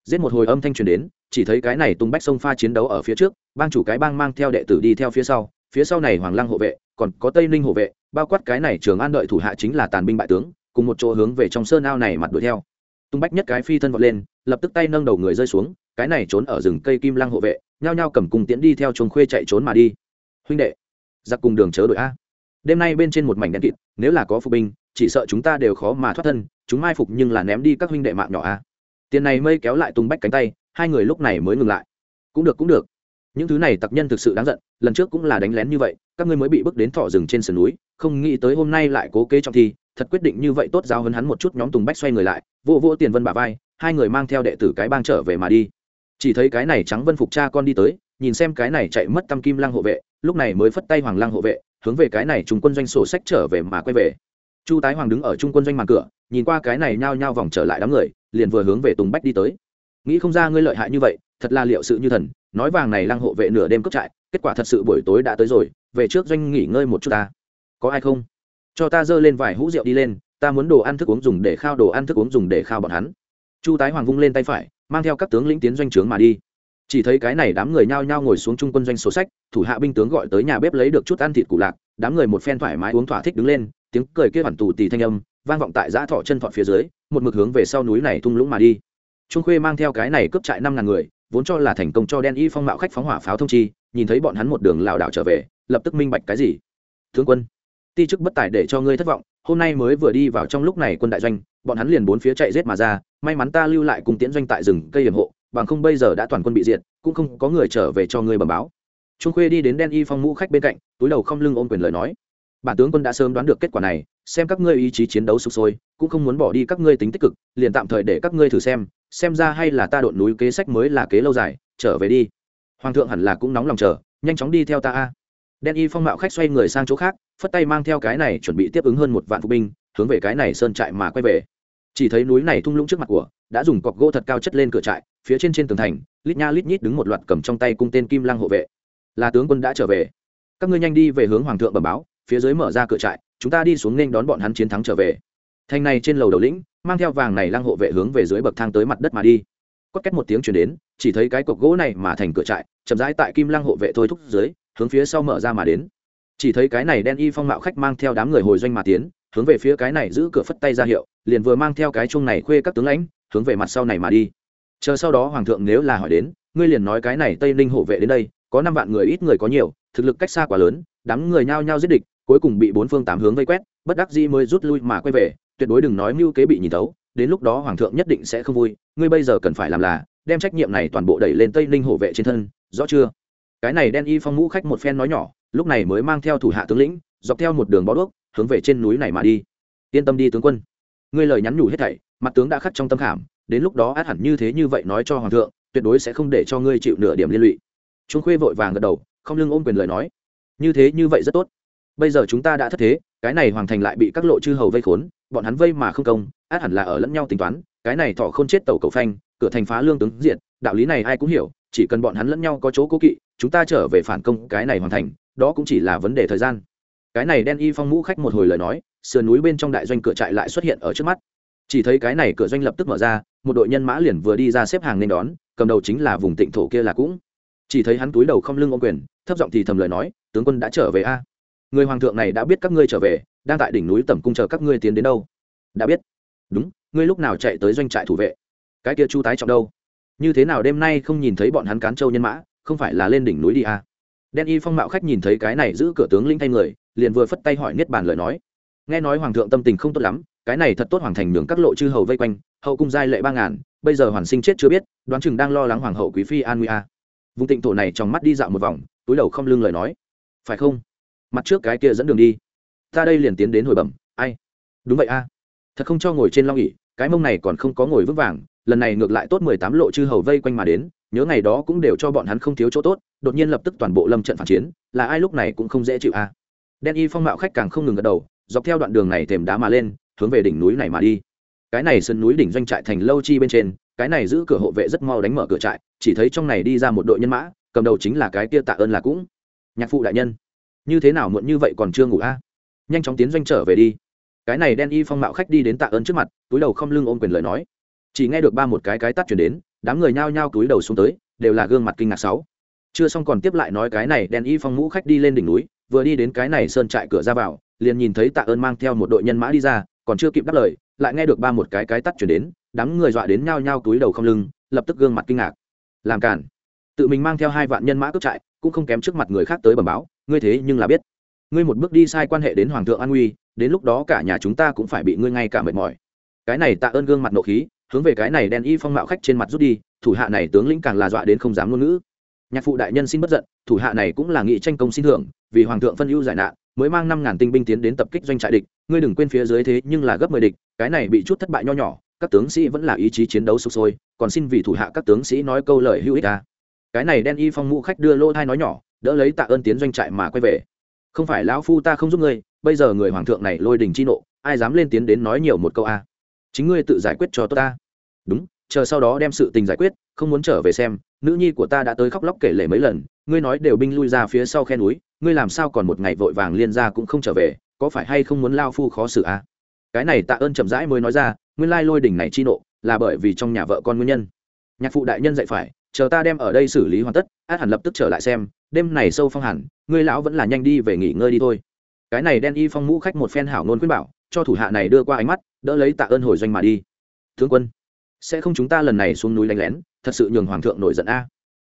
Giết một hồi âm thanh truyền đến, chỉ thấy cái này tung bách sông pha chiến đấu ở phía trước, bang chủ cái bang mang theo đệ tử đi theo phía sau phía sau này hoàng lăng hộ vệ, còn có tây ninh hộ vệ, bao quát cái này trường an đợi thủ hạ chính là tàn binh bại tướng, cùng một chỗ hướng về trong sơn ao này mặt đuổi theo. Tung bách nhất cái phi thân vọt lên, lập tức tay nâng đầu người rơi xuống, cái này trốn ở rừng cây kim lăng hộ vệ nhao nhao cầm cùng tiễn đi theo chuồng khuê chạy trốn mà đi. Huynh đệ, giặc cùng đường chớ đội a. Đêm nay bên trên một mảnh đen kịt, nếu là có phục binh, chỉ sợ chúng ta đều khó mà thoát thân, chúng mai phục nhưng là ném đi các huynh đệ mạng nhỏ a. Tiền này mây kéo lại tung bách cánh tay, hai người lúc này mới ngừng lại. Cũng được cũng được. Những thứ này tặc nhân thực sự đáng giận, lần trước cũng là đánh lén như vậy, các ngươi mới bị bước đến thọ rừng trên sườn núi, không nghĩ tới hôm nay lại cố kế trọng thi, thật quyết định như vậy tốt giao hấn hắn một chút nhóm tùng bách xoay người lại vô vô tiền vân bà vai, hai người mang theo đệ tử cái bang trở về mà đi chỉ thấy cái này trắng vân phục cha con đi tới, nhìn xem cái này chạy mất tâm kim lăng hộ vệ, lúc này mới phất tay hoàng lăng hộ vệ, hướng về cái này trung quân doanh sổ sách trở về mà quay về. Chu tái hoàng đứng ở trung quân doanh màn cửa, nhìn qua cái này nhao nhao vòng trở lại đám người, liền vừa hướng về tùng bách đi tới. Nghĩ không ra ngươi lợi hại như vậy, thật là liệu sự như thần, nói vàng này lăng hộ vệ nửa đêm cướp trại, kết quả thật sự buổi tối đã tới rồi, về trước doanh nghỉ ngơi một chút ta. Có ai không? Cho ta dơ lên vài hũ rượu đi lên, ta muốn đồ ăn thức uống dùng để khao, đồ ăn thức uống dùng để khao bọn hắn. Chu tái hoàng vung lên tay phải mang theo các tướng lĩnh tiến doanh trướng mà đi. Chỉ thấy cái này đám người nhao nhao ngồi xuống trung quân doanh sổ sách, thủ hạ binh tướng gọi tới nhà bếp lấy được chút ăn thịt cụ lạc, đám người một phen thoải mái uống thỏa thích đứng lên, tiếng cười kia hoàn tù tì thanh âm, vang vọng tại giã thọ chân thọ phía dưới, một mực hướng về sau núi này thung lũng mà đi. Trung khuê mang theo cái này cướp trại năm ngàn người, vốn cho là thành công cho đen y phong mạo khách phóng hỏa pháo thông chi, nhìn thấy bọn hắn một đường lảo đảo trở về, lập tức minh bạch cái gì. Tướng quân, ti chức bất tài để cho ngươi thất vọng hôm nay mới vừa đi vào trong lúc này quân đại doanh, bọn hắn liền bốn phía chạy rết mà ra, may mắn ta lưu lại cùng tiễn doanh tại rừng cây hiểm hộ, bằng không bây giờ đã toàn quân bị diệt, cũng không có người trở về cho ngươi bẩm báo. Trung khuê đi đến đen y phong mũ khách bên cạnh, túi đầu không lưng ôm quyền lời nói. Bản tướng quân đã sớm đoán được kết quả này, xem các ngươi ý chí chiến đấu sụp sôi, cũng không muốn bỏ đi các ngươi tính tích cực, liền tạm thời để các ngươi thử xem xem ra hay là ta đột núi kế sách mới là kế lâu dài, trở về đi. Hoàng thượng hẳn là cũng nóng lòng chờ, nhanh chóng đi theo ta a đen y phong mạo khách xoay người sang chỗ khác, phất tay mang theo cái này chuẩn bị tiếp ứng hơn một vạn phụ binh, hướng về cái này sơn trại mà quay về. Chỉ thấy núi này thung lũng trước mặt của, đã dùng cọc gỗ thật cao chất lên cửa trại, phía trên trên tường thành, lít nha lít nhít đứng một loạt cầm trong tay cung tên kim lăng hộ vệ. Là tướng quân đã trở về. Các ngươi nhanh đi về hướng hoàng thượng bẩm báo, phía dưới mở ra cửa trại, chúng ta đi xuống nên đón bọn hắn chiến thắng trở về. Thành này trên lầu đầu lĩnh, mang theo vàng này lăng hộ vệ hướng về dưới bậc thang tới mặt đất mà đi. Quất két một tiếng chuyển đến, chỉ thấy cái cọc gỗ này mà thành cửa trại, chậm rãi tại kim lăng hộ vệ thôi thúc dưới hướng phía sau mở ra mà đến. Chỉ thấy cái này đen y phong mạo khách mang theo đám người hồi doanh mà tiến, hướng về phía cái này giữ cửa phất tay ra hiệu, liền vừa mang theo cái chung này khuê các tướng lãnh, hướng về mặt sau này mà đi. Chờ sau đó hoàng thượng nếu là hỏi đến, ngươi liền nói cái này tây ninh hộ vệ đến đây, có năm vạn người, ít người có nhiều, thực lực cách xa quá lớn, đám người nhao nhao giết địch, cuối cùng bị bốn phương tám hướng vây quét, bất đắc dĩ mới rút lui mà quay về, tuyệt đối đừng nói mưu kế bị nhìn tấu đến lúc đó hoàng thượng nhất định sẽ không vui, ngươi bây giờ cần phải làm là, đem trách nhiệm này toàn bộ đẩy lên tây ninh hộ vệ trên thân, rõ chưa? Cái này đen y phong mũ khách một phen nói nhỏ, lúc này mới mang theo thủ hạ tướng lĩnh, dọc theo một đường bó đuốc, hướng về trên núi này mà đi. Yên tâm đi tướng quân. Ngươi lời nhắn nhủ hết thảy, mặt tướng đã khắc trong tâm khảm, đến lúc đó át hẳn như thế như vậy nói cho hoàng thượng, tuyệt đối sẽ không để cho ngươi chịu nửa điểm liên lụy. Chúng khuê vội vàng gật đầu, không lưng ôm quyền lời nói. Như thế như vậy rất tốt. Bây giờ chúng ta đã thất thế, cái này hoàng thành lại bị các lộ chư hầu vây khốn, bọn hắn vây mà không công, át hẳn là ở lẫn nhau tính toán, cái này thọ không chết tàu cầu phanh, cửa thành phá lương tướng diện, đạo lý này ai cũng hiểu, chỉ cần bọn hắn lẫn nhau có chỗ cố kỵ chúng ta trở về phản công, cái này hoàn thành, đó cũng chỉ là vấn đề thời gian. Cái này đen y phong mũ khách một hồi lời nói, sườn núi bên trong đại doanh cửa trại lại xuất hiện ở trước mắt. Chỉ thấy cái này cửa doanh lập tức mở ra, một đội nhân mã liền vừa đi ra xếp hàng nên đón, cầm đầu chính là vùng tịnh thổ kia là cũng. Chỉ thấy hắn túi đầu không lưng ô quyền, thấp giọng thì thầm lời nói, tướng quân đã trở về a? Người hoàng thượng này đã biết các ngươi trở về, đang tại đỉnh núi tẩm cung chờ các ngươi tiến đến đâu? Đã biết. Đúng, ngươi lúc nào chạy tới doanh trại thủ vệ? Cái kia chu tái trọng đâu? Như thế nào đêm nay không nhìn thấy bọn hắn cán châu nhân mã? Không phải là lên đỉnh núi đi à. đen y phong mạo khách nhìn thấy cái này giữ cửa tướng linh thay người, liền vừa phất tay hỏi niết bàn lời nói. Nghe nói hoàng thượng tâm tình không tốt lắm, cái này thật tốt hoàng thành nhường các lộ chư hầu vây quanh, hậu cung giai lệ ba ngàn, bây giờ hoàn sinh chết chưa biết, đoán chừng đang lo lắng hoàng hậu quý phi an nguy a. À. vùng tịnh thổ này trong mắt đi dạo một vòng, túi đầu không lưng lời nói. Phải không? Mặt trước cái kia dẫn đường đi. Ta đây liền tiến đến hồi bẩm, ai? Đúng vậy a. Thật không cho ngồi trên long ỉ cái mông này còn không có ngồi vững vàng, lần này ngược lại tốt mười tám lộ chư hầu vây quanh mà đến nhớ ngày đó cũng đều cho bọn hắn không thiếu chỗ tốt, đột nhiên lập tức toàn bộ lâm trận phản chiến, là ai lúc này cũng không dễ chịu a đen y phong mạo khách càng không ngừng gật đầu, dọc theo đoạn đường này thềm đá mà lên, hướng về đỉnh núi này mà đi. Cái này sân núi đỉnh doanh trại thành lâu chi bên trên, cái này giữ cửa hộ vệ rất mau đánh mở cửa trại, chỉ thấy trong này đi ra một đội nhân mã, cầm đầu chính là cái kia tạ ơn là cũng. Nhạc phụ đại nhân, như thế nào muộn như vậy còn chưa ngủ a nhanh chóng tiến doanh trở về đi. Cái này đen y phong mạo khách đi đến tạ ơn trước mặt, túi đầu không lưng ôm quyền lời nói. Chỉ nghe được ba một cái cái tắt chuyển đến đám người nhao nhao túi đầu xuống tới, đều là gương mặt kinh ngạc sáu. Chưa xong còn tiếp lại nói cái này đen y phong mũ khách đi lên đỉnh núi, vừa đi đến cái này sơn trại cửa ra vào, liền nhìn thấy tạ ơn mang theo một đội nhân mã đi ra, còn chưa kịp đáp lời, lại nghe được ba một cái cái tắt chuyển đến, đám người dọa đến nhao nhao túi đầu không lưng, lập tức gương mặt kinh ngạc. Làm cản tự mình mang theo hai vạn nhân mã cướp trại, cũng không kém trước mặt người khác tới bẩm báo, ngươi thế nhưng là biết. Ngươi một bước đi sai quan hệ đến hoàng thượng an nguy, đến lúc đó cả nhà chúng ta cũng phải bị ngươi ngay cả mệt mỏi. Cái này tạ ơn gương mặt nộ khí hướng về cái này đen y phong mạo khách trên mặt rút đi, thủ hạ này tướng lĩnh càng là dọa đến không dám ngôn ngữ. Nhạc phụ đại nhân xin bất giận, thủ hạ này cũng là nghị tranh công xin thưởng, vì hoàng thượng phân ưu giải nạn, mới mang năm ngàn tinh binh tiến đến tập kích doanh trại địch, ngươi đừng quên phía dưới thế nhưng là gấp mười địch, cái này bị chút thất bại nho nhỏ, các tướng sĩ vẫn là ý chí chiến đấu sục sôi, còn xin vì thủ hạ các tướng sĩ nói câu lời hữu ích ta cái này đen y phong mũ khách đưa lô thai nói nhỏ, đỡ lấy tạ ơn tiến doanh trại mà quay về. Không phải lão phu ta không giúp ngươi, bây giờ người hoàng thượng này lôi đình chi nộ, ai dám lên tiến đến nói nhiều một câu a chính ngươi tự giải quyết cho tôi ta đúng, chờ sau đó đem sự tình giải quyết, không muốn trở về xem, nữ nhi của ta đã tới khóc lóc kể lể mấy lần, ngươi nói đều binh lui ra phía sau khe núi, ngươi làm sao còn một ngày vội vàng liên ra cũng không trở về, có phải hay không muốn lao phu khó xử à? cái này tạ ơn chậm rãi mới nói ra, nguyên lai lôi đỉnh này chi nộ, là bởi vì trong nhà vợ con nguyên nhân. Nhạc phụ đại nhân dạy phải, chờ ta đem ở đây xử lý hoàn tất, át hẳn lập tức trở lại xem, đêm này sâu phong hẳn, ngươi lão vẫn là nhanh đi về nghỉ ngơi đi thôi. Cái này đen y phong mũ khách một phen hảo ngôn khuyên bảo, cho thủ hạ này đưa qua ánh mắt, đỡ lấy tạ ơn hồi doanh mà đi. Thương quân sẽ không chúng ta lần này xuống núi đánh lén, thật sự nhường hoàng thượng nổi giận a.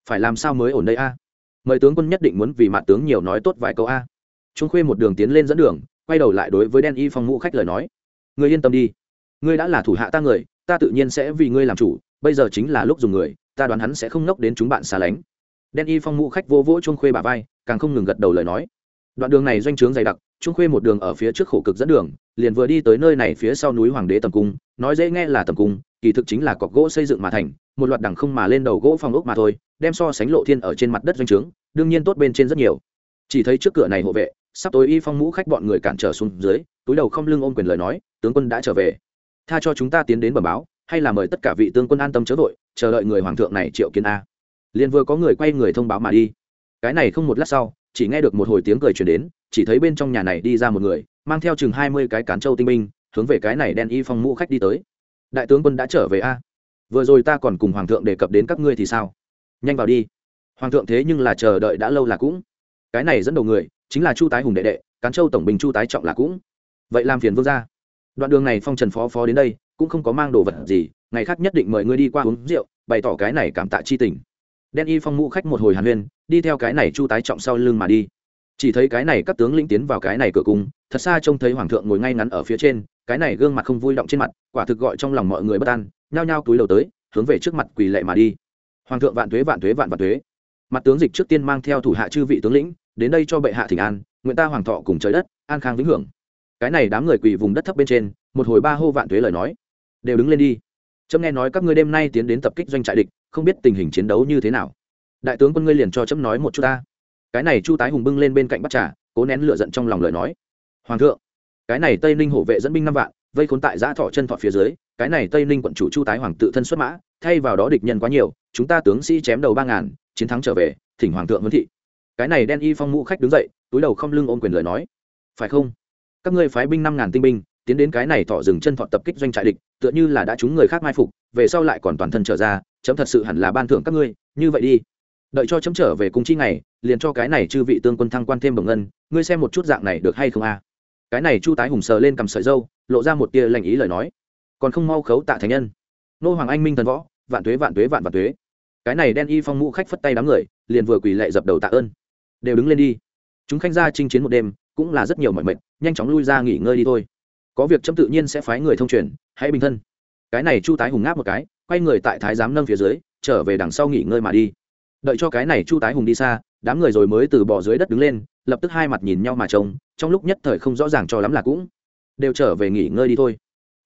Phải làm sao mới ổn đây a? Mời tướng quân nhất định muốn vì mặt tướng nhiều nói tốt vài câu a. Trung khuê một đường tiến lên dẫn đường, quay đầu lại đối với đen y phong mũ khách lời nói. Ngươi yên tâm đi. Ngươi đã là thủ hạ ta người, ta tự nhiên sẽ vì ngươi làm chủ, bây giờ chính là lúc dùng người, ta đoán hắn sẽ không nốc đến chúng bạn xa lánh. Đen y phong mũ khách vô vỗ chuông khuê bà vai, càng không ngừng gật đầu lời nói. Đoạn đường này doanh trướng dày đặc trung khuê một đường ở phía trước khổ cực dẫn đường, liền vừa đi tới nơi này phía sau núi hoàng đế tầm cung, nói dễ nghe là tầm cung, kỳ thực chính là cọc gỗ xây dựng mà thành, một loạt đằng không mà lên đầu gỗ phong ốc mà thôi, đem so sánh lộ thiên ở trên mặt đất doanh trướng, đương nhiên tốt bên trên rất nhiều. Chỉ thấy trước cửa này hộ vệ, sắp tối y phong mũ khách bọn người cản trở xuống dưới, túi đầu không lưng ôm quyền lời nói, tướng quân đã trở về. Tha cho chúng ta tiến đến bẩm báo, hay là mời tất cả vị tướng quân an tâm chớ vội, chờ đợi người hoàng thượng này triệu kiến a. Liền vừa có người quay người thông báo mà đi. Cái này không một lát sau chỉ nghe được một hồi tiếng cười truyền đến, chỉ thấy bên trong nhà này đi ra một người, mang theo chừng hai mươi cái cán châu tinh binh, hướng về cái này đen y phong mũ khách đi tới. Đại tướng quân đã trở về a? Vừa rồi ta còn cùng hoàng thượng đề cập đến các ngươi thì sao? Nhanh vào đi. Hoàng thượng thế nhưng là chờ đợi đã lâu là cũng. Cái này dẫn đầu người, chính là chu tái hùng đệ đệ, cán châu tổng bình chu tái trọng là cũng. Vậy làm phiền vương ra đoạn đường này phong trần phó phó đến đây, cũng không có mang đồ vật gì, ngày khác nhất định mời ngươi đi qua uống rượu, bày tỏ cái này cảm tạ chi tình đen y phong mũ khách một hồi hàn huyên, đi theo cái này chu tái trọng sau lưng mà đi. Chỉ thấy cái này các tướng lĩnh tiến vào cái này cửa cung, thật xa trông thấy hoàng thượng ngồi ngay ngắn ở phía trên, cái này gương mặt không vui động trên mặt, quả thực gọi trong lòng mọi người bất an, nhao nhao túi đầu tới, hướng về trước mặt quỳ lệ mà đi. Hoàng thượng vạn tuế vạn tuế, vạn vạn tuế. Mặt tướng dịch trước tiên mang theo thủ hạ chư vị tướng lĩnh, đến đây cho bệ hạ thỉnh an, nguyện ta hoàng thọ cùng trời đất, an khang vĩnh hưởng. Cái này đám người quỳ vùng đất thấp bên trên, một hồi ba hô vạn tuế lời nói. Đều đứng lên đi. Trâm nghe nói các ngươi đêm nay tiến đến tập kích doanh trại địch không biết tình hình chiến đấu như thế nào. Đại tướng quân ngươi liền cho chấm nói một chút ta. Cái này chu tái hùng bưng lên bên cạnh bắt trà, cố nén lửa giận trong lòng lời nói. Hoàng thượng, cái này tây ninh hổ vệ dẫn binh năm vạn, vây khốn tại giã thọ chân thọ phía dưới, cái này tây ninh quận chủ chu tái hoàng tự thân xuất mã, thay vào đó địch nhân quá nhiều, chúng ta tướng sĩ chém đầu ba ngàn, chiến thắng trở về, thỉnh hoàng thượng huấn thị. Cái này đen y phong mũ khách đứng dậy, túi đầu không lưng ôm quyền lời nói. Phải không? Các ngươi phái binh năm ngàn tinh binh, tiến đến cái này thọ dừng chân thọ tập kích doanh trại địch, tựa như là đã chúng người khác mai phục, về sau lại còn toàn thân trở ra chấm thật sự hẳn là ban thưởng các ngươi, như vậy đi. Đợi cho chấm trở về cung chi ngày, liền cho cái này chư vị tương quân thăng quan thêm bổng ngân, ngươi xem một chút dạng này được hay không a? Cái này chu tái hùng sờ lên cầm sợi dâu, lộ ra một tia lành ý lời nói. Còn không mau khấu tạ thành nhân. Nô hoàng anh minh thần võ, vạn tuế vạn tuế vạn vạn tuế. Cái này đen y phong mũ khách phất tay đám người, liền vừa quỳ lệ dập đầu tạ ơn. Đều đứng lên đi. Chúng khanh ra chinh chiến một đêm, cũng là rất nhiều mọi mệnh, nhanh chóng lui ra nghỉ ngơi đi thôi. Có việc chấm tự nhiên sẽ phái người thông truyền, hãy bình thân. Cái này chu tái hùng ngáp một cái quay người tại thái giám nâng phía dưới, trở về đằng sau nghỉ ngơi mà đi. Đợi cho cái này chu tái hùng đi xa, đám người rồi mới từ bỏ dưới đất đứng lên, lập tức hai mặt nhìn nhau mà trông, trong lúc nhất thời không rõ ràng cho lắm là cũng đều trở về nghỉ ngơi đi thôi.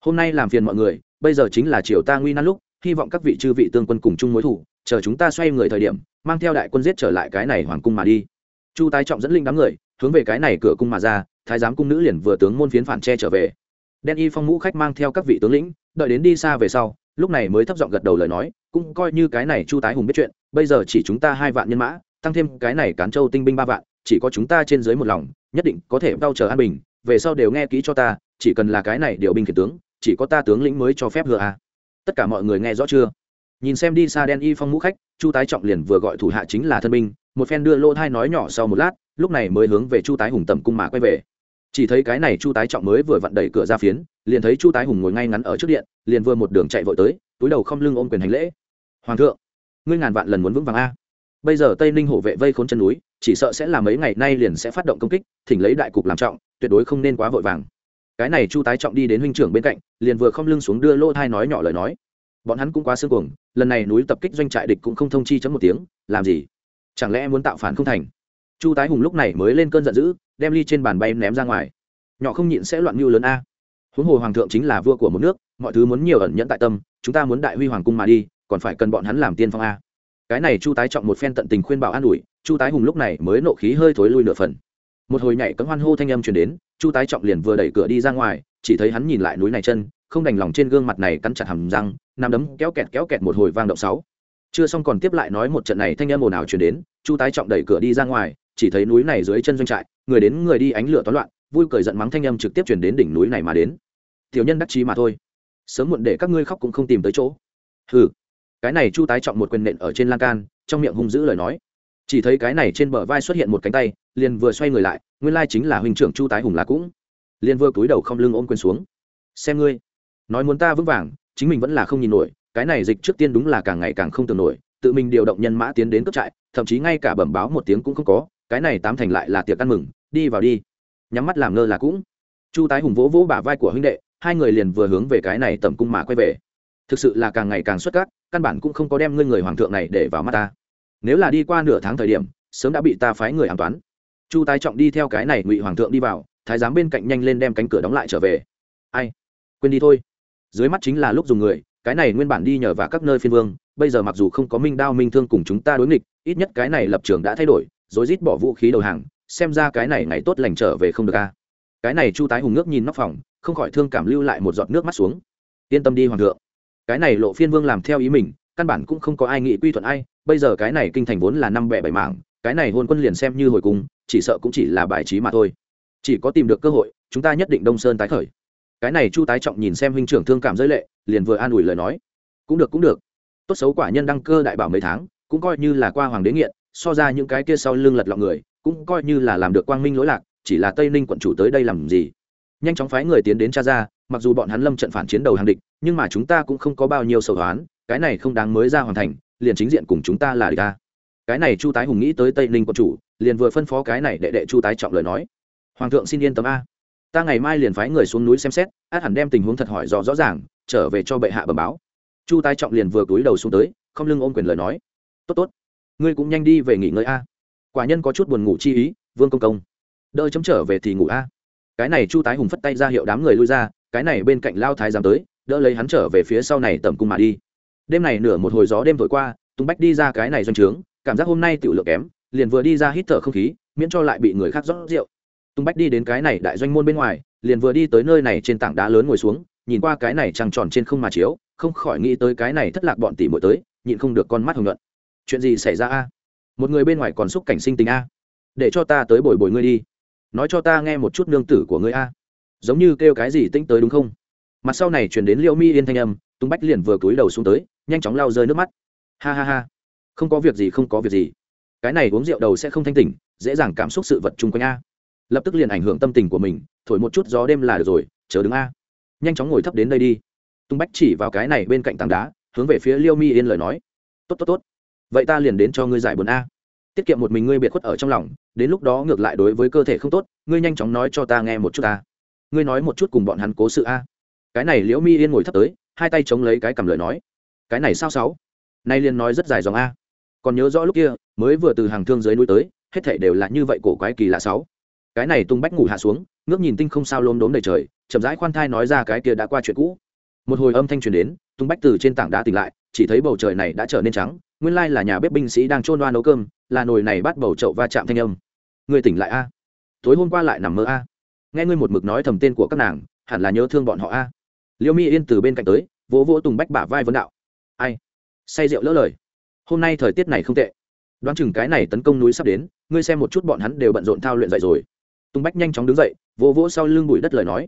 Hôm nay làm phiền mọi người, bây giờ chính là chiều ta nguy nan lúc, hy vọng các vị chư vị tương quân cùng chung mối thủ, chờ chúng ta xoay người thời điểm, mang theo đại quân giết trở lại cái này hoàng cung mà đi. Chu tái trọng dẫn linh đám người, hướng về cái này cửa cung mà ra, thái giám cung nữ liền vừa tướng môn phiến phản tre trở về. Đen y phong mũ khách mang theo các vị tướng lĩnh đợi đến đi xa về sau, lúc này mới thấp giọng gật đầu lời nói, cũng coi như cái này chu tái hùng biết chuyện, bây giờ chỉ chúng ta hai vạn nhân mã, tăng thêm cái này cán châu tinh binh ba vạn, chỉ có chúng ta trên dưới một lòng, nhất định có thể đau chờ an bình, về sau đều nghe kỹ cho ta, chỉ cần là cái này điều binh khiển tướng, chỉ có ta tướng lĩnh mới cho phép hứa à. tất cả mọi người nghe rõ chưa nhìn xem đi xa đen y phong mũ khách, chu tái trọng liền vừa gọi thủ hạ chính là thân binh, một phen đưa lô thai nói nhỏ sau một lát, lúc này mới hướng về chu tái hùng tầm cung mà quay về chỉ thấy cái này chu tái trọng mới vừa vặn đẩy cửa ra phiến, liền thấy chu tái hùng ngồi ngay ngắn ở trước điện, liền vừa một đường chạy vội tới, túi đầu không lưng ôm quyền hành lễ. Hoàng thượng, ngươi ngàn vạn lần muốn vững vàng a. Bây giờ tây ninh hộ vệ vây khốn chân núi, chỉ sợ sẽ là mấy ngày nay liền sẽ phát động công kích, thỉnh lấy đại cục làm trọng, tuyệt đối không nên quá vội vàng. Cái này chu tái trọng đi đến huynh trưởng bên cạnh, liền vừa không lưng xuống đưa lô thai nói nhỏ lời nói. Bọn hắn cũng quá sương cuồng, lần này núi tập kích doanh trại địch cũng không thông chi chấm một tiếng, làm gì? Chẳng lẽ muốn tạo phản không thành? Chu tái hùng lúc này mới lên cơn giận dữ đem ly trên bàn bay ném ra ngoài. Nhỏ không nhịn sẽ loạn mưu lớn a. Huống hồ hoàng thượng chính là vua của một nước, mọi thứ muốn nhiều ẩn nhẫn tại tâm, chúng ta muốn đại huy hoàng cung mà đi, còn phải cần bọn hắn làm tiên phong a. Cái này chu tái trọng một phen tận tình khuyên bảo an ủi, chu tái hùng lúc này mới nộ khí hơi thối lui nửa phần. Một hồi nhảy cấm hoan hô thanh âm chuyển đến, chu tái trọng liền vừa đẩy cửa đi ra ngoài, chỉ thấy hắn nhìn lại núi này chân, không đành lòng trên gương mặt này cắn chặt hầm răng nằm đấm kéo kẹt kéo kẹt một hồi vang động sáu. Chưa xong còn tiếp lại nói một trận này thanh âm ồn ào chuyển đến chu tái trọng đẩy cửa đi ra ngoài, chỉ thấy núi này dưới chân doanh trại, người đến người đi ánh lửa toán loạn, vui cười giận mắng thanh âm trực tiếp chuyển đến đỉnh núi này mà đến. Tiểu nhân đắc chí mà thôi. Sớm muộn để các ngươi khóc cũng không tìm tới chỗ. Hừ. Cái này chu tái trọng một quyền nện ở trên lan can, trong miệng hung dữ lời nói. Chỉ thấy cái này trên bờ vai xuất hiện một cánh tay, liền vừa xoay người lại, nguyên lai chính là huynh trưởng chu tái hùng là cũng. Liền vừa cúi đầu không lưng ôm quyền xuống. Xem ngươi. Nói muốn ta vững vàng, chính mình vẫn là không nhìn nổi, cái này dịch trước tiên đúng là càng ngày càng không tưởng nổi tự mình điều động nhân mã tiến đến cướp trại, thậm chí ngay cả bẩm báo một tiếng cũng không có, cái này tám thành lại là tiệc ăn mừng, đi vào đi. Nhắm mắt làm ngơ là cũng. Chu tái hùng vỗ vỗ bả vai của huynh đệ, hai người liền vừa hướng về cái này tầm cung mà quay về. Thực sự là càng ngày càng xuất các căn bản cũng không có đem ngươi người hoàng thượng này để vào mắt ta. Nếu là đi qua nửa tháng thời điểm, sớm đã bị ta phái người an toán. Chu tái trọng đi theo cái này ngụy hoàng thượng đi vào, thái giám bên cạnh nhanh lên đem cánh cửa đóng lại trở về. Ai? Quên đi thôi. Dưới mắt chính là lúc dùng người cái này nguyên bản đi nhờ vào các nơi phiên vương, bây giờ mặc dù không có minh đao minh thương cùng chúng ta đối nghịch, ít nhất cái này lập trường đã thay đổi rồi rít bỏ vũ khí đầu hàng, xem ra cái này ngày tốt lành trở về không được a. Cái này chu tái hùng nước nhìn nóc phòng, không khỏi thương cảm lưu lại một giọt nước mắt xuống. Yên tâm đi, hoàng thượng. Cái này lộ phiên vương làm theo ý mình, căn bản cũng không có ai nghĩ quy thuận ai, bây giờ cái này kinh thành vốn là năm bẻ bảy mảng, cái này hôn quân liền xem như hồi cung, chỉ sợ cũng chỉ là bài trí mà thôi. Chỉ có tìm được cơ hội, chúng ta nhất định đông sơn tái khởi cái này chu tái trọng nhìn xem huynh trưởng thương cảm giới lệ, liền vừa an ủi lời nói. Cũng được cũng được. Tốt xấu quả nhân đăng cơ đại bảo mấy tháng, cũng coi như là qua hoàng đế nghiện, so ra những cái kia sau lưng lật lọng người, cũng coi như là làm được quang minh lỗi lạc, chỉ là tây ninh quận chủ tới đây làm gì? Nhanh chóng phái người tiến đến cha ra, mặc dù bọn hắn lâm trận phản chiến đầu hàng địch, nhưng mà chúng ta cũng không có bao nhiêu sầu hoán cái này không đáng mới ra hoàn thành, liền chính diện cùng chúng ta là địch ta cái này chu tái hùng nghĩ tới tây ninh quận chủ, liền vừa phân phó cái này đệ đệ chu tái trọng lời nói. Hoàng thượng xin yên tâm a ta ngày mai liền phái người xuống núi xem xét, át hẳn đem tình huống thật hỏi rõ rõ ràng, trở về cho bệ hạ bẩm báo. Chu tái trọng liền vừa cúi đầu xuống tới, không lưng ôm quyền lời nói. Tốt tốt, ngươi cũng nhanh đi về nghỉ ngơi a. Quả nhân có chút buồn ngủ chi ý, vương công công. Đợi chấm trở về thì ngủ a. Cái này chu tái hùng phất tay ra hiệu đám người lui ra, cái này bên cạnh lao thái giám tới, đỡ lấy hắn trở về phía sau này tầm cung mà đi. Đêm này nửa một hồi gió đêm thổi qua, tùng bách đi ra cái này doanh trướng, cảm giác hôm nay tiểu lượng kém, liền vừa đi ra hít thở không khí, miễn cho lại bị người khác rót rượu. Tung bách đi đến cái này đại doanh môn bên ngoài, liền vừa đi tới nơi này trên tảng đá lớn ngồi xuống, nhìn qua cái này trăng tròn trên không mà chiếu, không khỏi nghĩ tới cái này thất lạc bọn tỷ muội tới, nhịn không được con mắt hồng nhuận. Chuyện gì xảy ra a? Một người bên ngoài còn xúc cảnh sinh tình a. Để cho ta tới bồi bồi ngươi đi. Nói cho ta nghe một chút nương tử của ngươi a. Giống như kêu cái gì tĩnh tới đúng không? Mặt sau này chuyển đến liễu mi yên thanh âm, tung bách liền vừa cúi đầu xuống tới, nhanh chóng lao rơi nước mắt. Ha ha ha. Không có việc gì, không có việc gì. Cái này uống rượu đầu sẽ không thanh tỉnh, dễ dàng cảm xúc sự vật chung quanh a lập tức liền ảnh hưởng tâm tình của mình, thổi một chút gió đêm là được rồi, chờ đứng a. Nhanh chóng ngồi thấp đến đây đi. Tung bách chỉ vào cái này bên cạnh tảng đá, hướng về phía liêu mi yên lời nói. Tốt tốt tốt. Vậy ta liền đến cho ngươi giải buồn a. Tiết kiệm một mình ngươi biệt khuất ở trong lòng, đến lúc đó ngược lại đối với cơ thể không tốt, ngươi nhanh chóng nói cho ta nghe một chút ta. Ngươi nói một chút cùng bọn hắn cố sự a. Cái này liễu mi yên ngồi thấp tới, hai tay chống lấy cái cầm lời nói. Cái này sao sáu? Nay liền nói rất dài dòng a. Còn nhớ rõ lúc kia, mới vừa từ hàng thương dưới núi tới, hết thảy đều là như vậy cổ quái kỳ lạ sáu cái này tung bách ngủ hạ xuống, ngước nhìn tinh không sao lốm đốm đầy trời, chậm rãi khoan thai nói ra cái kia đã qua chuyện cũ. Một hồi âm thanh truyền đến, tung bách từ trên tảng đá tỉnh lại, chỉ thấy bầu trời này đã trở nên trắng, nguyên lai là nhà bếp binh sĩ đang trôn đoan nấu cơm, là nồi này bắt bầu chậu va chạm thanh âm. Người tỉnh lại a. Tối hôm qua lại nằm mơ a. Nghe ngươi một mực nói thầm tên của các nàng, hẳn là nhớ thương bọn họ a. Liêu mi yên từ bên cạnh tới, vỗ vỗ tùng bách bả vai vấn đạo. Ai? Say rượu lỡ lời. Hôm nay thời tiết này không tệ. Đoán chừng cái này tấn công núi sắp đến, ngươi xem một chút bọn hắn đều bận rộn thao luyện dậy rồi tùng bách nhanh chóng đứng dậy, vỗ vỗ sau lưng bụi đất lời nói.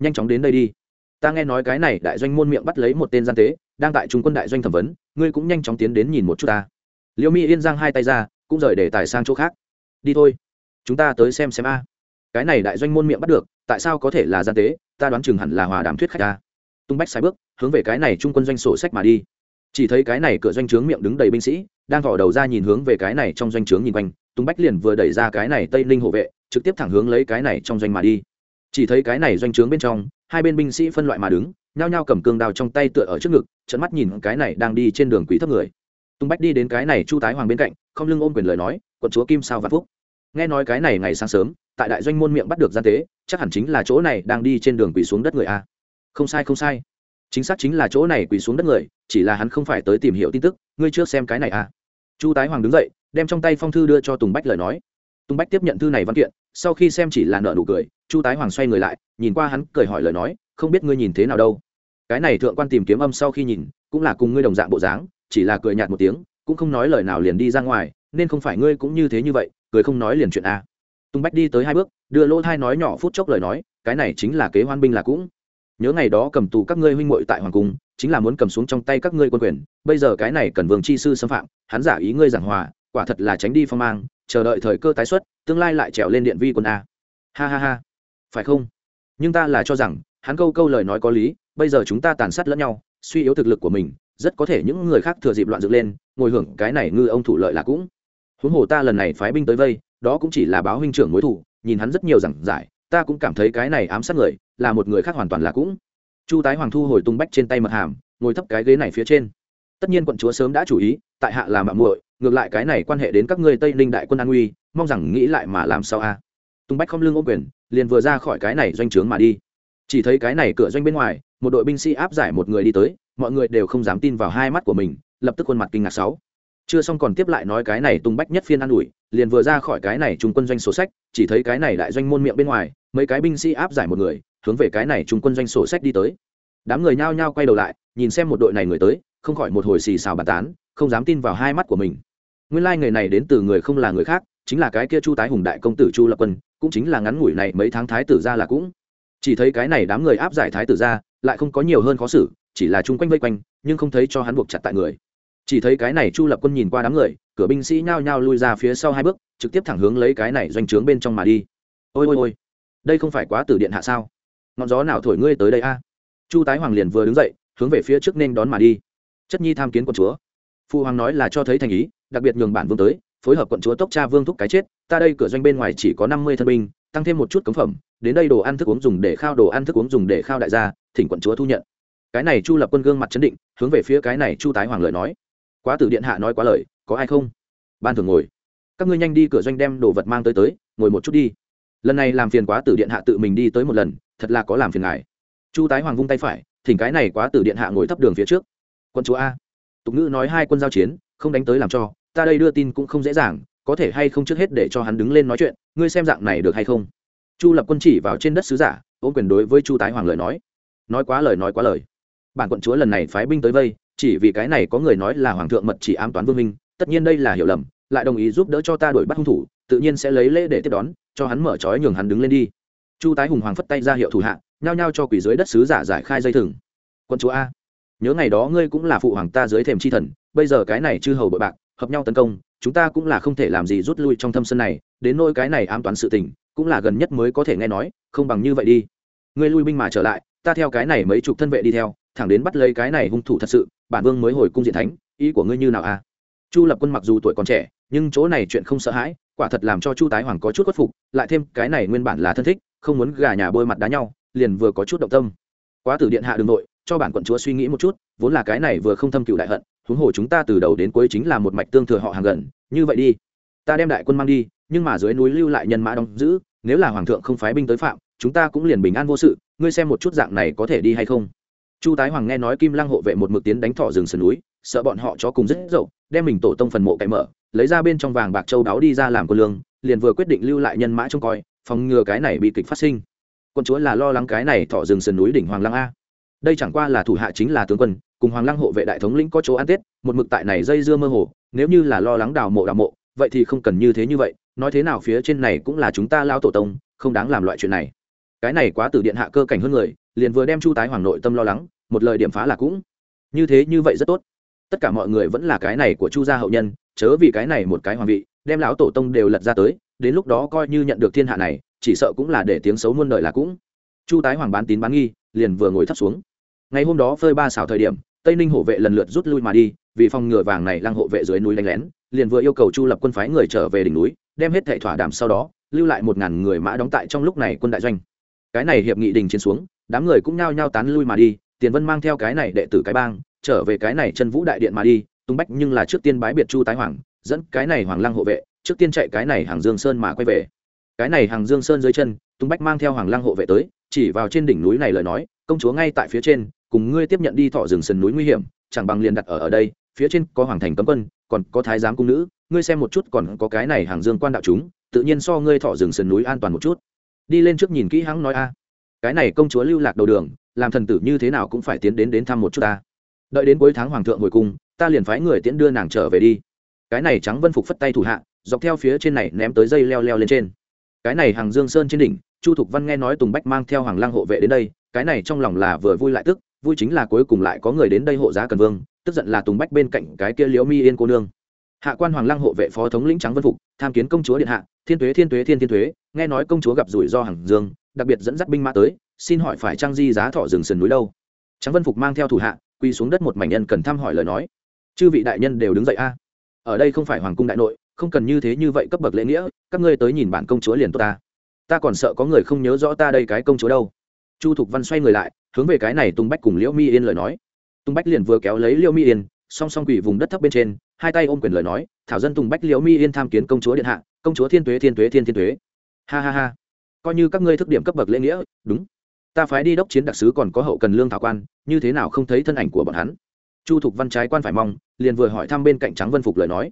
Nhanh chóng đến đây đi. Ta nghe nói cái này đại doanh môn miệng bắt lấy một tên gian tế, đang tại trung quân đại doanh thẩm vấn, ngươi cũng nhanh chóng tiến đến nhìn một chút ta. Liêu mi yên giang hai tay ra, cũng rời để tài sang chỗ khác. Đi thôi, chúng ta tới xem xem a. Cái này đại doanh môn miệng bắt được, tại sao có thể là gian tế? Ta đoán chừng hẳn là hòa đàm thuyết khách ta tung bách sai bước, hướng về cái này trung quân doanh sổ sách mà đi. Chỉ thấy cái này cửa doanh trướng miệng đứng đầy binh sĩ, đang vỏ đầu ra nhìn hướng về cái này trong doanh trướng nhìn quanh. Tung bách liền vừa đẩy ra cái này tây ninh hộ vệ trực tiếp thẳng hướng lấy cái này trong doanh mà đi. Chỉ thấy cái này doanh trướng bên trong, hai bên binh sĩ phân loại mà đứng, nhao nhao cầm cương đao trong tay tựa ở trước ngực trận mắt nhìn cái này đang đi trên đường quý thấp người. Tung bách đi đến cái này chu tái hoàng bên cạnh, không lưng ôm quyền lời nói, quận chúa kim sao vạn phúc. Nghe nói cái này ngày sáng sớm, tại đại doanh môn miệng bắt được gian tế, chắc hẳn chính là chỗ này đang đi trên đường quỳ xuống đất người a. Không sai không sai. Chính xác chính là chỗ này quỳ xuống đất người, chỉ là hắn không phải tới tìm hiểu tin tức, ngươi chưa xem cái này a chu tái hoàng đứng dậy, đem trong tay phong thư đưa cho tùng bách lời nói tùng bách tiếp nhận thư này văn kiện, sau khi xem chỉ là nợ nụ cười, chu tái hoàng xoay người lại, nhìn qua hắn cười hỏi lời nói, không biết ngươi nhìn thế nào đâu. Cái này thượng quan tìm kiếm âm sau khi nhìn, cũng là cùng ngươi đồng dạng bộ dáng, chỉ là cười nhạt một tiếng, cũng không nói lời nào liền đi ra ngoài, nên không phải ngươi cũng như thế như vậy, cười không nói liền chuyện a. Tùng bách đi tới hai bước, đưa lỗ thai nói nhỏ phút chốc lời nói, cái này chính là kế hoan binh là cũng. Nhớ ngày đó cầm tù các ngươi huynh muội tại hoàng cung, chính là muốn cầm xuống trong tay các ngươi quân quyền, bây giờ cái này cần vương chi sư xâm phạm, hắn giả ý ngươi giảng hòa quả thật là tránh đi phong mang, chờ đợi thời cơ tái xuất, tương lai lại trèo lên điện vi quân a. Ha ha ha. Phải không? Nhưng ta là cho rằng, hắn câu câu lời nói có lý, bây giờ chúng ta tàn sát lẫn nhau, suy yếu thực lực của mình, rất có thể những người khác thừa dịp loạn dựng lên, ngồi hưởng cái này ngư ông thủ lợi là cũng. Huống hồ ta lần này phái binh tới vây, đó cũng chỉ là báo huynh trưởng mối thủ, nhìn hắn rất nhiều giảng giải, ta cũng cảm thấy cái này ám sát người, là một người khác hoàn toàn là cũng. Chu tái hoàng thu hồi tung bách trên tay mật hàm, ngồi thấp cái ghế này phía trên. Tất nhiên quận chúa sớm đã chủ ý, tại hạ là mạng muội ngược lại cái này quan hệ đến các ngươi tây ninh đại quân an uy mong rằng nghĩ lại mà làm sao a? Tung bách không lưng ô quyền, liền vừa ra khỏi cái này doanh trướng mà đi. Chỉ thấy cái này cửa doanh bên ngoài, một đội binh sĩ áp giải một người đi tới, mọi người đều không dám tin vào hai mắt của mình, lập tức khuôn mặt kinh ngạc sáu. Chưa xong còn tiếp lại nói cái này tung bách nhất phiên an ủi, liền vừa ra khỏi cái này trung quân doanh sổ sách, chỉ thấy cái này đại doanh môn miệng bên ngoài, mấy cái binh sĩ áp giải một người, hướng về cái này trung quân doanh sổ sách đi tới. Đám người nhao nhao quay đầu lại, nhìn xem một đội này người tới, không khỏi một hồi xì xào bàn tán, không dám tin vào hai mắt của mình nguyên lai người này đến từ người không là người khác, chính là cái kia chu tái hùng đại công tử chu lập quân, cũng chính là ngắn ngủi này mấy tháng thái tử ra là cũng. Chỉ thấy cái này đám người áp giải thái tử ra lại không có nhiều hơn khó xử, chỉ là chung quanh vây quanh, nhưng không thấy cho hắn buộc chặt tại người. Chỉ thấy cái này chu lập quân nhìn qua đám người, cửa binh sĩ nhao nhao lui ra phía sau hai bước, trực tiếp thẳng hướng lấy cái này doanh trướng bên trong mà đi. Ôi ôi ôi, đây không phải quá tử điện hạ sao? Ngọn gió nào thổi ngươi tới đây a? Chu tái hoàng liền vừa đứng dậy, hướng về phía trước nên đón mà đi. Chất nhi tham kiến quận chúa. Phu hoàng nói là cho thấy thành ý đặc biệt nhường bản vương tới, phối hợp quận chúa tốc cha vương thúc cái chết, ta đây cửa doanh bên ngoài chỉ có năm mươi thân binh, tăng thêm một chút cấm phẩm, đến đây đồ ăn thức uống dùng để khao, đồ ăn thức uống dùng để khao đại gia, thỉnh quận chúa thu nhận. Cái này chu lập quân gương mặt chấn định, hướng về phía cái này chu tái hoàng lời nói. Quá tử điện hạ nói quá lời, có ai không? Ban thường ngồi. Các ngươi nhanh đi cửa doanh đem đồ vật mang tới tới, ngồi một chút đi. Lần này làm phiền quá tử điện hạ tự mình đi tới một lần, thật là có làm phiền ngài. Chu tái hoàng vung tay phải, thỉnh cái này quá tử điện hạ ngồi thấp đường phía trước. Quân chúa a. Tục ngữ nói hai quân giao chiến, không đánh tới làm cho ta đây đưa tin cũng không dễ dàng, có thể hay không trước hết để cho hắn đứng lên nói chuyện, ngươi xem dạng này được hay không? Chu lập quân chỉ vào trên đất sứ giả, ôm quyền đối với chu tái hoàng lời nói. Nói quá lời, nói quá lời. Bản quận chúa lần này phái binh tới vây, chỉ vì cái này có người nói là hoàng thượng mật chỉ ám toán vương minh, tất nhiên đây là hiểu lầm, lại đồng ý giúp đỡ cho ta đuổi bắt hung thủ, tự nhiên sẽ lấy lễ để tiếp đón, cho hắn mở trói nhường hắn đứng lên đi. Chu tái hùng hoàng phất tay ra hiệu thủ hạ, nhao nhao cho quỷ dưới đất sứ giả giải khai dây thừng. Quân chúa a, nhớ ngày đó ngươi cũng là phụ hoàng ta dưới thềm chi thần, bây giờ cái này chư hầu bội bạc hợp nhau tấn công, chúng ta cũng là không thể làm gì rút lui trong thâm sân này, đến nỗi cái này ám toán sự tình, cũng là gần nhất mới có thể nghe nói, không bằng như vậy đi. Ngươi lui binh mà trở lại, ta theo cái này mấy chục thân vệ đi theo, thẳng đến bắt lấy cái này hung thủ thật sự, bản vương mới hồi cung diện thánh, ý của ngươi như nào a chu lập quân mặc dù tuổi còn trẻ, nhưng chỗ này chuyện không sợ hãi, quả thật làm cho chu tái hoàng có chút khuất phục, lại thêm cái này nguyên bản là thân thích, không muốn gà nhà bôi mặt đá nhau, liền vừa có chút động tâm. Quá tử điện hạ đường nội, cho bản quận chúa suy nghĩ một chút, vốn là cái này vừa không thâm cựu đại hận huống hồ chúng ta từ đầu đến cuối chính là một mạch tương thừa họ hàng gần, như vậy đi. Ta đem đại quân mang đi, nhưng mà dưới núi lưu lại nhân mã đóng giữ, nếu là hoàng thượng không phái binh tới phạm, chúng ta cũng liền bình an vô sự, ngươi xem một chút dạng này có thể đi hay không? Chu tái hoàng nghe nói kim lăng hộ vệ một mực tiến đánh thọ rừng sườn núi, sợ bọn họ cho cùng rất dậu, đem mình tổ tông phần mộ cậy mở, lấy ra bên trong vàng bạc châu đáo đi ra làm cô lương, liền vừa quyết định lưu lại nhân mã trông coi, phòng ngừa cái này bị kịch phát sinh. Quân chúa là lo lắng cái này thọ rừng sườn núi đỉnh hoàng lăng a. Đây chẳng qua là thủ hạ chính là tướng quân cùng hoàng lăng hộ vệ đại thống lĩnh có chỗ ăn tết, một mực tại này dây dưa mơ hồ, nếu như là lo lắng đào mộ đào mộ, vậy thì không cần như thế như vậy, nói thế nào phía trên này cũng là chúng ta lao tổ tông, không đáng làm loại chuyện này. Cái này quá từ điện hạ cơ cảnh hơn người, liền vừa đem chu tái hoàng nội tâm lo lắng, một lời điểm phá là cũng. Như thế như vậy rất tốt. Tất cả mọi người vẫn là cái này của chu gia hậu nhân, chớ vì cái này một cái hoàng vị, đem lão tổ tông đều lật ra tới, đến lúc đó coi như nhận được thiên hạ này, chỉ sợ cũng là để tiếng xấu muôn đời là cũng. Chu tái hoàng bán tín bán nghi, liền vừa ngồi thấp xuống. Ngày hôm đó phơi ba xảo thời điểm tây ninh hộ vệ lần lượt rút lui mà đi, vì phòng ngừa vàng này lăng hộ vệ dưới núi đánh lén, liền vừa yêu cầu chu lập quân phái người trở về đỉnh núi, đem hết thệ thỏa đàm sau đó, lưu lại một ngàn người mã đóng tại trong lúc này quân đại doanh. Cái này hiệp nghị đình chiến xuống, đám người cũng nhao nhao tán lui mà đi, tiền vân mang theo cái này đệ tử cái bang, trở về cái này chân vũ đại điện mà đi, tung bách nhưng là trước tiên bái biệt chu tái hoàng, dẫn cái này hoàng lăng hộ vệ, trước tiên chạy cái này hàng dương sơn mà quay về. Cái này hàng dương sơn dưới chân, tung bách mang theo hoàng lăng hộ vệ tới, chỉ vào trên đỉnh núi này lời nói, công chúa ngay tại phía trên cùng ngươi tiếp nhận đi thọ rừng sườn núi nguy hiểm, chẳng bằng liền đặt ở ở đây, phía trên có hoàng thành cấm quân, còn có thái giám cung nữ, ngươi xem một chút còn có cái này hàng dương quan đạo chúng, tự nhiên so ngươi thọ rừng sườn núi an toàn một chút. Đi lên trước nhìn kỹ hắn nói a. Cái này công chúa lưu lạc đầu đường, làm thần tử như thế nào cũng phải tiến đến đến thăm một chút ta. Đợi đến cuối tháng hoàng thượng hồi cung, ta liền phái người tiễn đưa nàng trở về đi. Cái này trắng vân phục phất tay thủ hạ, dọc theo phía trên này ném tới dây leo leo lên trên. Cái này hàng dương sơn trên đỉnh, chu thục văn nghe nói tùng bách mang theo hoàng lang hộ vệ đến đây, cái này trong lòng là vừa vui lại tức vui chính là cuối cùng lại có người đến đây hộ giá cần vương, tức giận là tùng bách bên cạnh cái kia liễu mi yên cô nương. Hạ quan hoàng lăng hộ vệ phó thống lĩnh trắng vân phục, tham kiến công chúa điện hạ, thiên tuế thiên tuế, thiên thiên tuế, nghe nói công chúa gặp rủi ro hàng dương, đặc biệt dẫn dắt binh mã tới, xin hỏi phải trang di giá thọ rừng sườn núi đâu? Trắng vân phục mang theo thủ hạ quy xuống đất một mảnh nhân cần thăm hỏi lời nói. Chư vị đại nhân đều đứng dậy a. Ở đây không phải hoàng cung đại nội, không cần như thế như vậy cấp bậc lễ nghĩa, các ngươi tới nhìn bản công chúa liền tốt ta. Ta còn sợ có người không nhớ rõ ta đây cái công chúa đâu chu thục văn xoay người lại, hướng về cái này tung bách cùng liễu mi yên lời nói. Tung bách liền vừa kéo lấy liễu mi yên, song song quỷ vùng đất thấp bên trên, hai tay ôm quyền lời nói, thảo dân tùng bách, liễu mi yên tham kiến công chúa điện hạ, công chúa thiên tuế thiên tuế, thiên thiên tuế. Ha ha ha. Coi như các ngươi thức điểm cấp bậc lễ nghĩa, đúng. Ta phái đi đốc chiến đặc sứ còn có hậu cần lương thảo quan, như thế nào không thấy thân ảnh của bọn hắn? Chu thục văn trái quan phải mong, liền vừa hỏi thăm bên cạnh trắng vân phục lời nói.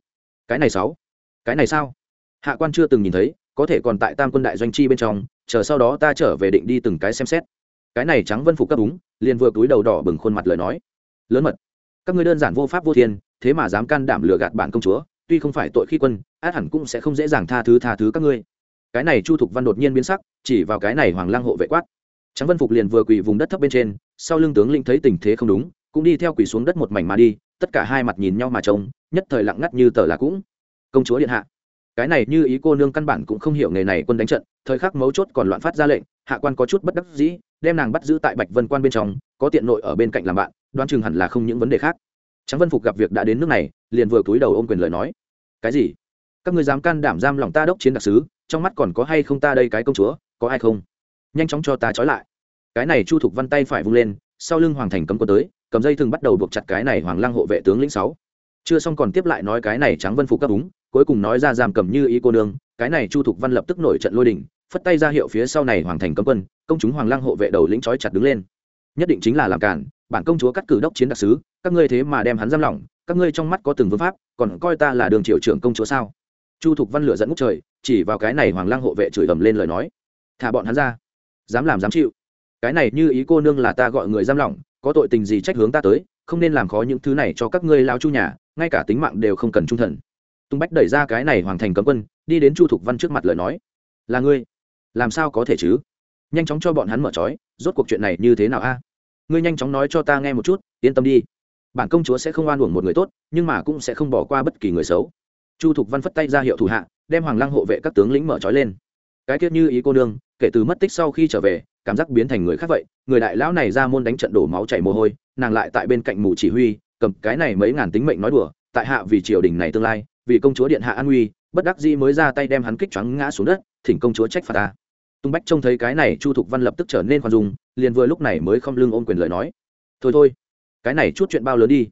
Cái này sáu? Cái này sao? Hạ quan chưa từng nhìn thấy, có thể còn tại tam quân đại doanh chi bên trong, chờ sau đó ta trở về định đi từng cái xem xét cái này trắng vân phục cấp đúng liền vừa túi đầu đỏ bừng khuôn mặt lời nói. Lớn mật, các ngươi đơn giản vô pháp vô thiên, thế mà dám can đảm lừa gạt bản công chúa, tuy không phải tội khi quân, át hẳn cũng sẽ không dễ dàng tha thứ tha thứ các ngươi. Cái này chu thục văn đột nhiên biến sắc, chỉ vào cái này hoàng lang hộ vệ quát. Trắng vân phục liền vừa quỳ vùng đất thấp bên trên, sau lưng tướng lĩnh thấy tình thế không đúng, cũng đi theo quỳ xuống đất một mảnh mà đi, tất cả hai mặt nhìn nhau mà trông, nhất thời lặng ngắt như tờ là cũng. Công chúa điện hạ, cái này như ý cô nương căn bản cũng không hiểu nghề này quân đánh trận, thời khắc mấu chốt còn loạn phát ra lệnh, hạ quan có chút bất đắc dĩ đem nàng bắt giữ tại bạch vân quan bên trong, có tiện nội ở bên cạnh làm bạn đoan chừng hẳn là không những vấn đề khác. Trắng vân phục gặp việc đã đến nước này, liền vừa cúi đầu ôm quyền lời nói. Cái gì? Các người dám can đảm giam lòng ta đốc chiến đặc sứ, trong mắt còn có hay không ta đây cái công chúa, có ai không? Nhanh chóng cho ta trói lại. Cái này chu thục văn tay phải vung lên, sau lưng hoàng thành cấm quân tới, cầm dây thừng bắt đầu buộc chặt cái này hoàng lăng hộ vệ tướng lĩnh sáu. Chưa xong còn tiếp lại nói cái này trắng vân phục cấp úng cuối cùng nói ra giam cầm như ý cô nương, cái này chu thục văn lập tức nổi trận lôi đình, phất tay ra hiệu phía sau này hoàng thành cấm quân, công chúng hoàng Lang hộ vệ đầu lĩnh trói chặt đứng lên. Nhất định chính là làm cản, bản công chúa cắt cử đốc chiến đặc sứ, các ngươi thế mà đem hắn giam lỏng, các ngươi trong mắt có từng vương pháp, còn coi ta là đường triệu trưởng công chúa sao? Chu thục văn lửa dẫn ngút trời, chỉ vào cái này hoàng Lang hộ vệ chửi ầm lên lời nói. Thả bọn hắn ra. Dám làm dám chịu. Cái này như ý cô nương là ta gọi người giam lỏng, có tội tình gì trách hướng ta tới, không nên làm khó những thứ này cho các ngươi lao chu nhà, ngay cả tính mạng đều không cần trung thần tung bách đẩy ra cái này hoàng thành cấm quân, đi đến chu thục văn trước mặt lời nói. Là ngươi? Làm sao có thể chứ? Nhanh chóng cho bọn hắn mở trói, rốt cuộc chuyện này như thế nào a? Ngươi nhanh chóng nói cho ta nghe một chút, yên tâm đi. Bản công chúa sẽ không oan uổng một người tốt, nhưng mà cũng sẽ không bỏ qua bất kỳ người xấu. Chu thục văn phất tay ra hiệu thủ hạ, đem hoàng lăng hộ vệ các tướng lĩnh mở trói lên. Cái tiết như ý cô nương, kể từ mất tích sau khi trở về, cảm giác biến thành người khác vậy, người đại lão này ra môn đánh trận đổ máu chảy mồ hôi, nàng lại tại bên cạnh mù chỉ huy, cầm cái này mấy ngàn tính mệnh nói đùa, tại hạ vì triều đình này tương lai vì công chúa điện hạ an nguy, bất đắc dĩ mới ra tay đem hắn kích choáng ngã xuống đất, thỉnh công chúa trách phạt ta. Tung bách trông thấy cái này, chu thục văn lập tức trở nên khoan dung, liền vừa lúc này mới không lưng ôm quyền lời nói. Thôi thôi, cái này chút chuyện bao lớn đi,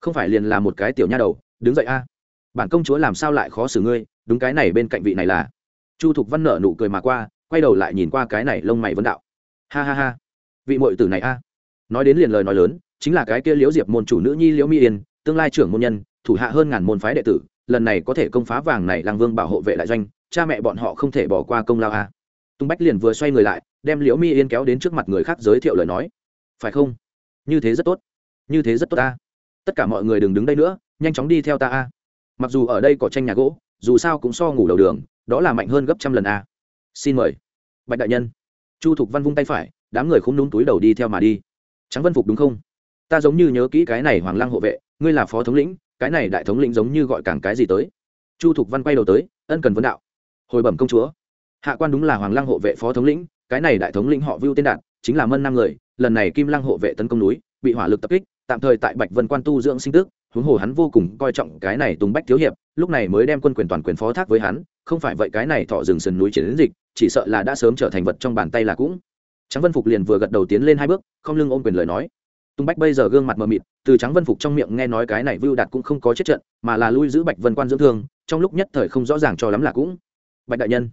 không phải liền là một cái tiểu nha đầu, đứng dậy a. Bản công chúa làm sao lại khó xử ngươi, đúng cái này bên cạnh vị này là. Chu thục văn nở nụ cười mà qua, quay đầu lại nhìn qua cái này lông mày vấn đạo. Ha ha ha, vị mội tử này a. Nói đến liền lời nói lớn, chính là cái kia liễu diệp môn chủ nữ nhi liễu mỹ yên, tương lai trưởng môn nhân, thủ hạ hơn ngàn môn phái đệ tử lần này có thể công phá vàng này làng vương bảo hộ vệ lại doanh, cha mẹ bọn họ không thể bỏ qua công lao a. Tung bách liền vừa xoay người lại, đem liễu mi yên kéo đến trước mặt người khác giới thiệu lời nói. Phải không? Như thế rất tốt. Như thế rất tốt ta. Tất cả mọi người đừng đứng đây nữa, nhanh chóng đi theo ta a. Mặc dù ở đây có tranh nhà gỗ, dù sao cũng so ngủ đầu đường, đó là mạnh hơn gấp trăm lần a. Xin mời. Bạch đại nhân. Chu thục văn vung tay phải, đám người không đúng túi đầu đi theo mà đi. Trắng vân phục đúng không? Ta giống như nhớ kỹ cái này hoàng lăng hộ vệ, ngươi là phó thống lĩnh cái này đại thống lĩnh giống như gọi càng cái gì tới. Chu thục văn quay đầu tới, ân cần vấn đạo. Hồi bẩm công chúa. Hạ quan đúng là hoàng lăng hộ vệ phó thống lĩnh, cái này đại thống lĩnh họ vưu tên đạt, chính là mân năm người, lần này kim lăng hộ vệ tấn công núi, bị hỏa lực tập kích, tạm thời tại bạch vân quan tu dưỡng sinh tức, huống hồ hắn vô cùng coi trọng cái này tùng bách thiếu hiệp, lúc này mới đem quân quyền toàn quyền phó thác với hắn, không phải vậy cái này thọ rừng sườn núi chiến dịch, chỉ sợ là đã sớm trở thành vật trong bàn tay là cũng. Trắng vân phục liền vừa gật đầu tiến lên hai bước, không lưng ôm quyền lời nói tung bách bây giờ gương mặt mờ mịt, từ trắng vân phục trong miệng nghe nói cái này vưu đạt cũng không có chết trận, mà là lui giữ bạch vân quan dưỡng thương, trong lúc nhất thời không rõ ràng cho lắm là cũng bạch đại nhân,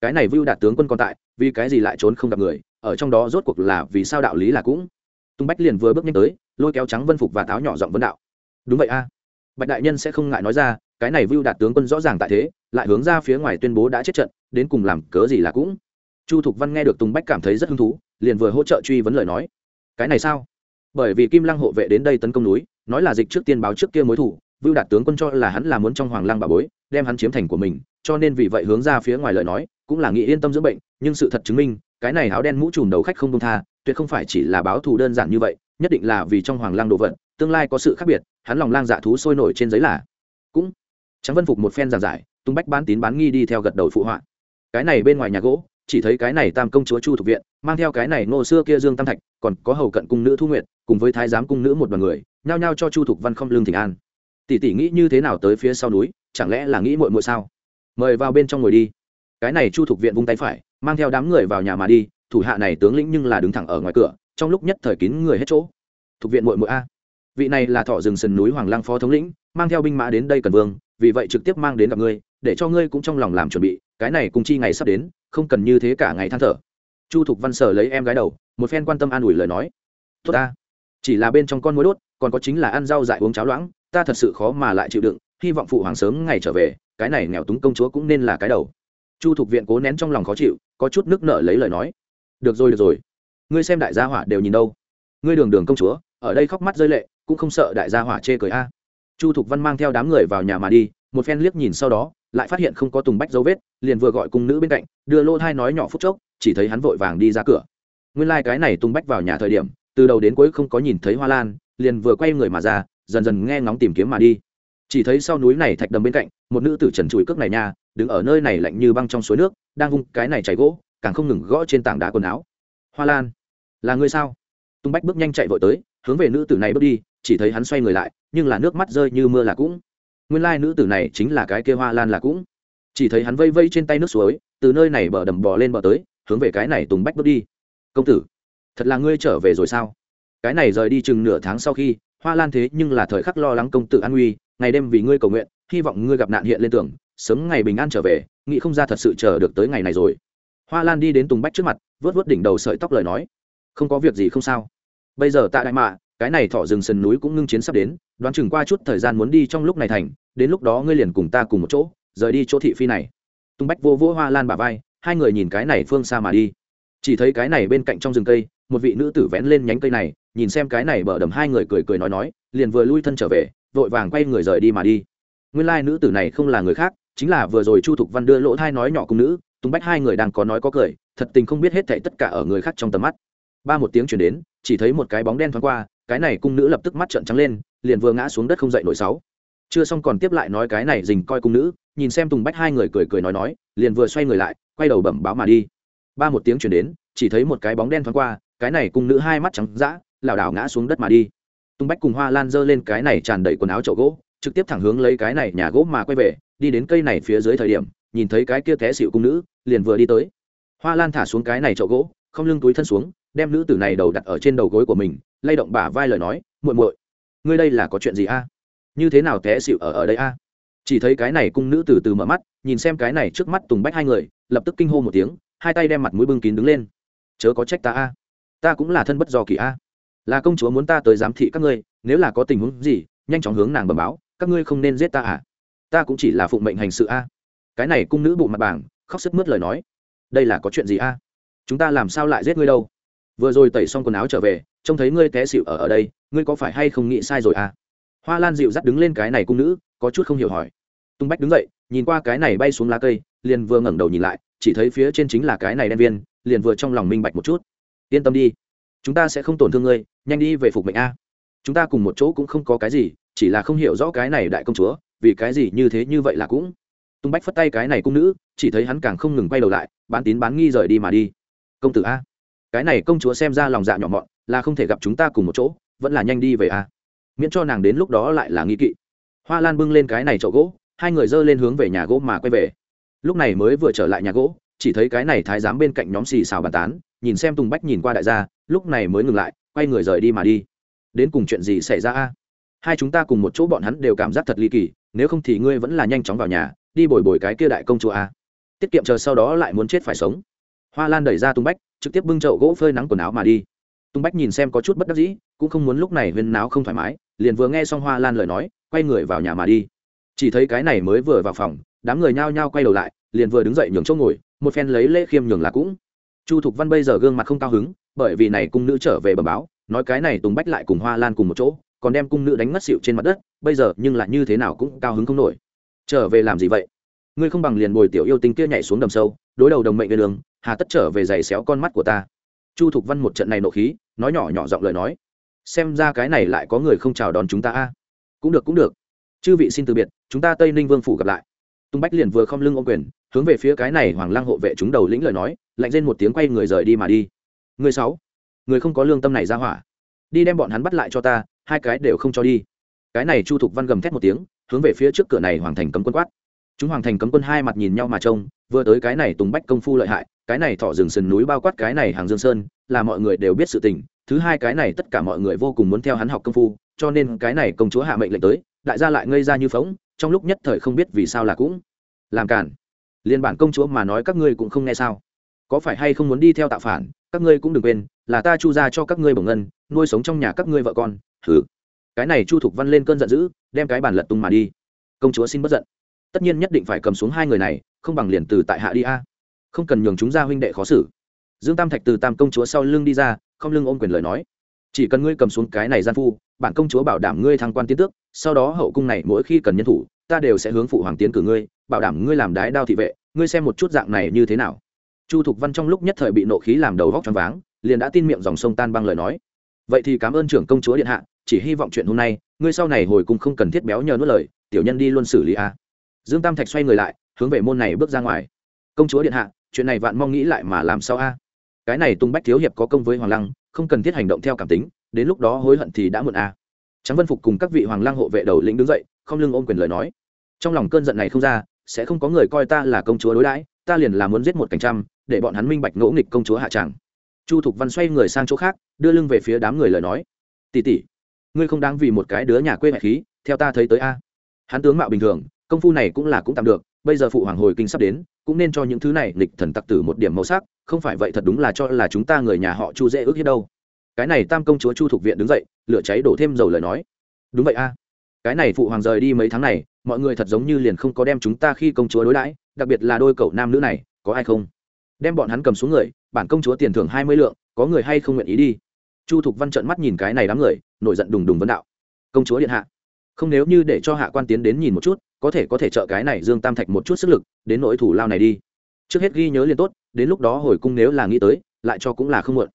cái này vưu đạt tướng quân còn tại, vì cái gì lại trốn không gặp người, ở trong đó rốt cuộc là vì sao đạo lý là cũng tung bách liền vừa bước nhanh tới, lôi kéo trắng vân phục và tháo nhỏ giọng vấn đạo. Đúng vậy a. Bạch đại nhân sẽ không ngại nói ra, cái này vưu đạt tướng quân rõ ràng tại thế, lại hướng ra phía ngoài tuyên bố đã chết trận, đến cùng làm cớ gì là cũng chu thục văn nghe được tùng bách cảm thấy rất hứng thú, liền vừa hỗ trợ truy vấn lời nói. Cái này sao? Bởi vì kim lăng hộ vệ đến đây tấn công núi, nói là dịch trước tiên báo trước kia mối thủ, vưu đạt tướng quân cho là hắn là muốn trong hoàng lăng bà bối, đem hắn chiếm thành của mình, cho nên vì vậy hướng ra phía ngoài lời nói, cũng là nghĩ yên tâm dưỡng bệnh, nhưng sự thật chứng minh, cái này áo đen mũ trùm đầu khách không công tha, tuyệt không phải chỉ là báo thù đơn giản như vậy, nhất định là vì trong hoàng lang đồ vật, tương lai có sự khác biệt, hắn lòng lang dạ thú sôi nổi trên giấy là. Cũng trắng vân phục một phen giảng giải tung bách bán tín bán nghi đi theo gật đầu phụ họa. Cái này bên ngoài nhà gỗ chỉ thấy cái này tam công chúa chu thuộc viện, mang theo cái này ngô xưa kia dương tam thạch, còn có hầu cận cung nữ thu nguyệt, cùng với thái giám cung nữ một đoàn người, nhao nhao cho chu thục văn không lương thỉnh an. Tỷ tỷ nghĩ như thế nào tới phía sau núi, chẳng lẽ là nghĩ muội muội sao? Mời vào bên trong ngồi đi. Cái này chu thục viện vung tay phải, mang theo đám người vào nhà mà đi, thủ hạ này tướng lĩnh nhưng là đứng thẳng ở ngoài cửa, trong lúc nhất thời kín người hết chỗ. Thuộc viện muội muội a. Vị này là thọ rừng sườn núi hoàng lang phó thống lĩnh, mang theo binh mã đến đây cần vương, vì vậy trực tiếp mang đến gặp ngươi để cho ngươi cũng trong lòng làm chuẩn bị, cái này cùng chi ngày sắp đến, không cần như thế cả ngày than thở. Chu thục văn sở lấy em gái đầu, một phen quan tâm an ủi lời nói. Tốt ta, chỉ là bên trong con mối đốt, còn có chính là ăn rau dại uống cháo loãng, ta thật sự khó mà lại chịu đựng, hy vọng phụ hoàng sớm ngày trở về, cái này nghèo túng công chúa cũng nên là cái đầu. Chu thục viện cố nén trong lòng khó chịu, có chút nước nợ lấy lời nói. Được rồi được rồi. Ngươi xem đại gia hỏa đều nhìn đâu. Ngươi đường đường công chúa, ở đây khóc mắt rơi lệ, cũng không sợ đại gia hỏa chê cười a. Chu thục văn mang theo đám người vào nhà mà đi, một phen liếc nhìn sau đó lại phát hiện không có tùng bách dấu vết, liền vừa gọi cung nữ bên cạnh, đưa lô thai nói nhỏ phút chốc, chỉ thấy hắn vội vàng đi ra cửa. Nguyên lai、like、cái này tùng bách vào nhà thời điểm, từ đầu đến cuối không có nhìn thấy hoa lan, liền vừa quay người mà ra, dần dần nghe ngóng tìm kiếm mà đi. Chỉ thấy sau núi này thạch đầm bên cạnh, một nữ tử trần trụi cước này nha, đứng ở nơi này lạnh như băng trong suối nước, đang vung cái này chảy gỗ, càng không ngừng gõ trên tảng đá quần áo. Hoa lan, là ngươi sao? Tung bách bước nhanh chạy vội tới, hướng về nữ tử này bước đi, chỉ thấy hắn xoay người lại, nhưng là nước mắt rơi như mưa là cũng nguyên lai nữ tử này chính là cái kia hoa lan là cũng. Chỉ thấy hắn vây vây trên tay nước suối, từ nơi này bờ đầm bò lên bờ tới, hướng về cái này tùng bách bước đi. Công tử, thật là ngươi trở về rồi sao? Cái này rời đi chừng nửa tháng sau khi, hoa lan thế nhưng là thời khắc lo lắng công tử an nguy, ngày đêm vì ngươi cầu nguyện, hy vọng ngươi gặp nạn hiện lên tưởng, sớm ngày bình an trở về, nghĩ không ra thật sự chờ được tới ngày này rồi. Hoa lan đi đến tùng bách trước mặt vớt vớt đỉnh đầu sợi tóc lời nói, không có việc gì không sao. Bây giờ tại đại mạ cái này thọ rừng sườn núi cũng ngưng chiến sắp đến, đoán chừng qua chút thời gian muốn đi trong lúc này thành, đến lúc đó ngươi liền cùng ta cùng một chỗ, rời đi chỗ thị phi này. Tung bách vô vỗ hoa lan bà vai, hai người nhìn cái này phương xa mà đi. Chỉ thấy cái này bên cạnh trong rừng cây, một vị nữ tử vén lên nhánh cây này, nhìn xem cái này bờ đầm hai người cười cười nói nói, liền vừa lui thân trở về, vội vàng quay người rời đi mà đi. Nguyên lai nữ tử này không là người khác, chính là vừa rồi chu thục văn đưa lỗ thai nói nhỏ cùng nữ, tung bách hai người đang có nói có cười, thật tình không biết hết thảy tất cả ở người khác trong tầm mắt. Ba một tiếng chuyển đến, chỉ thấy một cái bóng đen thoáng qua cái này cung nữ lập tức mắt trợn trắng lên, liền vừa ngã xuống đất không dậy nổi sáu. Chưa xong còn tiếp lại nói cái này dình coi cung nữ, nhìn xem tùng bách hai người cười cười nói nói, liền vừa xoay người lại, quay đầu bẩm báo mà đi. Ba một tiếng chuyển đến, chỉ thấy một cái bóng đen thoáng qua, cái này cung nữ hai mắt trắng d lảo đảo ngã xuống đất mà đi. Tùng bách cùng hoa lan giơ lên cái này tràn đầy quần áo chậu gỗ, trực tiếp thẳng hướng lấy cái này nhà gỗ mà quay về, đi đến cây này phía dưới thời điểm, nhìn thấy cái kia té xịu cung nữ, liền vừa đi tới. Hoa lan thả xuống cái này chậu gỗ, không lưng túi thân xuống, đem nữ tử này đầu đặt ở trên đầu gối của mình lay động bả vai lời nói, muội muội, ngươi đây là có chuyện gì a? Như thế nào té xịu ở ở đây a? Chỉ thấy cái này cung nữ từ từ mở mắt, nhìn xem cái này trước mắt tùng bách hai người, lập tức kinh hô một tiếng, hai tay đem mặt mũi bưng kín đứng lên. Chớ có trách ta a. Ta cũng là thân bất do kỳ a. Là công chúa muốn ta tới giám thị các ngươi, nếu là có tình huống gì, nhanh chóng hướng nàng bẩm báo, các ngươi không nên giết ta à. Ta cũng chỉ là phụng mệnh hành sự a. Cái này cung nữ bụng mặt bảng khóc sức mướt lời nói, đây là có chuyện gì a? Chúng ta làm sao lại giết ngươi đâu? Vừa rồi tẩy xong quần áo trở về, trông thấy ngươi té xịu ở ở đây, ngươi có phải hay không nghĩ sai rồi à? Hoa lan dịu dắt đứng lên cái này cung nữ, có chút không hiểu hỏi. Tung bách đứng dậy, nhìn qua cái này bay xuống lá cây, liền vừa ngẩng đầu nhìn lại, chỉ thấy phía trên chính là cái này đen viên, liền vừa trong lòng minh bạch một chút. Yên tâm đi, chúng ta sẽ không tổn thương ngươi, nhanh đi về phục mệnh a. Chúng ta cùng một chỗ cũng không có cái gì, chỉ là không hiểu rõ cái này đại công chúa, vì cái gì như thế như vậy là cũng. Tung bách phất tay cái này cung nữ, chỉ thấy hắn càng không ngừng quay đầu lại, bán tín bán nghi rời đi mà đi. Công tử a cái này công chúa xem ra lòng dạ nhỏ mọn, là không thể gặp chúng ta cùng một chỗ, vẫn là nhanh đi về a miễn cho nàng đến lúc đó lại là nghi kỵ. Hoa lan bưng lên cái này chậu gỗ, hai người dơ lên hướng về nhà gỗ mà quay về. Lúc này mới vừa trở lại nhà gỗ, chỉ thấy cái này thái giám bên cạnh nhóm xì xào bàn tán, nhìn xem tùng bách nhìn qua đại gia, lúc này mới ngừng lại, quay người rời đi mà đi. Đến cùng chuyện gì xảy ra a? Hai chúng ta cùng một chỗ bọn hắn đều cảm giác thật ly kỳ, nếu không thì ngươi vẫn là nhanh chóng vào nhà, đi bồi bồi cái kia đại công chúa a. Tiết kiệm chờ sau đó lại muốn chết phải sống. Hoa lan đẩy ra tung bách trực tiếp bưng chậu gỗ phơi nắng quần áo mà đi. Tùng bách nhìn xem có chút bất đắc dĩ, cũng không muốn lúc này huyên náo không thoải mái, liền vừa nghe xong hoa lan lời nói, quay người vào nhà mà đi. Chỉ thấy cái này mới vừa vào phòng, đám người nhao nhao quay đầu lại, liền vừa đứng dậy nhường chỗ ngồi, một phen lấy lễ khiêm nhường là cũng. Chu thục văn bây giờ gương mặt không cao hứng, bởi vì này cung nữ trở về bờ báo, nói cái này tùng bách lại cùng hoa lan cùng một chỗ, còn đem cung nữ đánh mất xịu trên mặt đất, bây giờ nhưng lại như thế nào cũng cao hứng không nổi. Trở về làm gì vậy? Ngươi không bằng liền bồi tiểu yêu tinh kia nhảy xuống đầm sâu, đối đầu đồng mệnh người đường, hà tất trở về giày xéo con mắt của ta. Chu thục văn một trận này nộ khí, nói nhỏ nhỏ giọng lời nói. Xem ra cái này lại có người không chào đón chúng ta a. Cũng được cũng được. Chư vị xin từ biệt, chúng ta tây ninh vương phủ gặp lại. Tung bách liền vừa không lưng ô quyền, hướng về phía cái này hoàng lang hộ vệ chúng đầu lĩnh lời nói, lạnh lên một tiếng quay người rời đi mà đi. Người sáu, người không có lương tâm này ra hỏa. Đi đem bọn hắn bắt lại cho ta, hai cái đều không cho đi. Cái này chu thục văn gầm thét một tiếng, hướng về phía trước cửa này hoàng thành cấm quân quát chúng hoàng thành cấm quân hai mặt nhìn nhau mà trông, vừa tới cái này tùng bách công phu lợi hại, cái này thọ rừng sườn núi bao quát cái này hàng dương sơn, là mọi người đều biết sự tình. Thứ hai cái này tất cả mọi người vô cùng muốn theo hắn học công phu, cho nên cái này công chúa hạ mệnh lệnh tới, đại gia lại ngây ra như phóng trong lúc nhất thời không biết vì sao là cũng làm cản. Liên bản công chúa mà nói các ngươi cũng không nghe sao? Có phải hay không muốn đi theo tạo phản? Các ngươi cũng đừng quên, là ta chu ra cho các ngươi bổng ngân, nuôi sống trong nhà các ngươi vợ con. Thử cái này chu thục văn lên cơn giận dữ, đem cái bản lật tung mà đi. Công chúa xin bất giận tất nhiên nhất định phải cầm xuống hai người này, không bằng liền từ tại hạ đi a. Không cần nhường chúng ra huynh đệ khó xử. Dương tam thạch từ tam công chúa sau lưng đi ra, không lưng ôm quyền lời nói. Chỉ cần ngươi cầm xuống cái này gian phu, bản công chúa bảo đảm ngươi thăng quan tiến tước, sau đó hậu cung này mỗi khi cần nhân thủ, ta đều sẽ hướng phụ hoàng tiến cử ngươi, bảo đảm ngươi làm đái đao thị vệ, ngươi xem một chút dạng này như thế nào. Chu thục văn trong lúc nhất thời bị nộ khí làm đầu vóc choáng váng, liền đã tin miệng dòng sông tan băng lời nói. Vậy thì cảm ơn trưởng công chúa điện hạ, chỉ hy vọng chuyện hôm nay, ngươi sau này hồi cung không cần thiết béo nhờ nuốt lời, tiểu nhân đi luôn xử lý a dương tam thạch xoay người lại, hướng về môn này bước ra ngoài. Công chúa điện hạ, chuyện này vạn mong nghĩ lại mà làm sao a? Cái này tung bách thiếu hiệp có công với hoàng lăng, không cần thiết hành động theo cảm tính, đến lúc đó hối hận thì đã muộn a. Trắng vân phục cùng các vị hoàng lăng hộ vệ đầu lĩnh đứng dậy, không lưng ôm quyền lời nói. Trong lòng cơn giận này không ra, sẽ không có người coi ta là công chúa đối đãi, ta liền là muốn giết một cảnh trăm, để bọn hắn minh bạch ngỗ nghịch công chúa hạ tràng. Chu thục văn xoay người sang chỗ khác, đưa lưng về phía đám người lời nói. Tỉ tỉ ngươi không đáng vì một cái đứa nhà quê mẹ khí, theo ta thấy tới a. Hắn tướng mạo bình thường công phu này cũng là cũng tạm được, bây giờ phụ hoàng hồi kinh sắp đến, cũng nên cho những thứ này lịch thần tặc tử một điểm màu sắc, không phải vậy thật đúng là cho là chúng ta người nhà họ chu dễ ước hết đâu. Cái này tam công chúa chu thuộc viện đứng dậy, lửa cháy đổ thêm dầu lời nói. Đúng vậy a. Cái này phụ hoàng rời đi mấy tháng này, mọi người thật giống như liền không có đem chúng ta khi công chúa đối đãi, đặc biệt là đôi cậu nam nữ này, có ai không? Đem bọn hắn cầm xuống người, bản công chúa tiền thưởng hai mươi lượng, có người hay không nguyện ý đi? Chu thục văn trợn mắt nhìn cái này đám người, nổi giận đùng đùng vấn đạo. Công chúa điện hạ, không nếu như để cho hạ quan tiến đến nhìn một chút có thể có thể trợ cái này dương tam thạch một chút sức lực, đến nỗi thủ lao này đi. Trước hết ghi nhớ liền tốt, đến lúc đó hồi cung nếu là nghĩ tới, lại cho cũng là không muộn.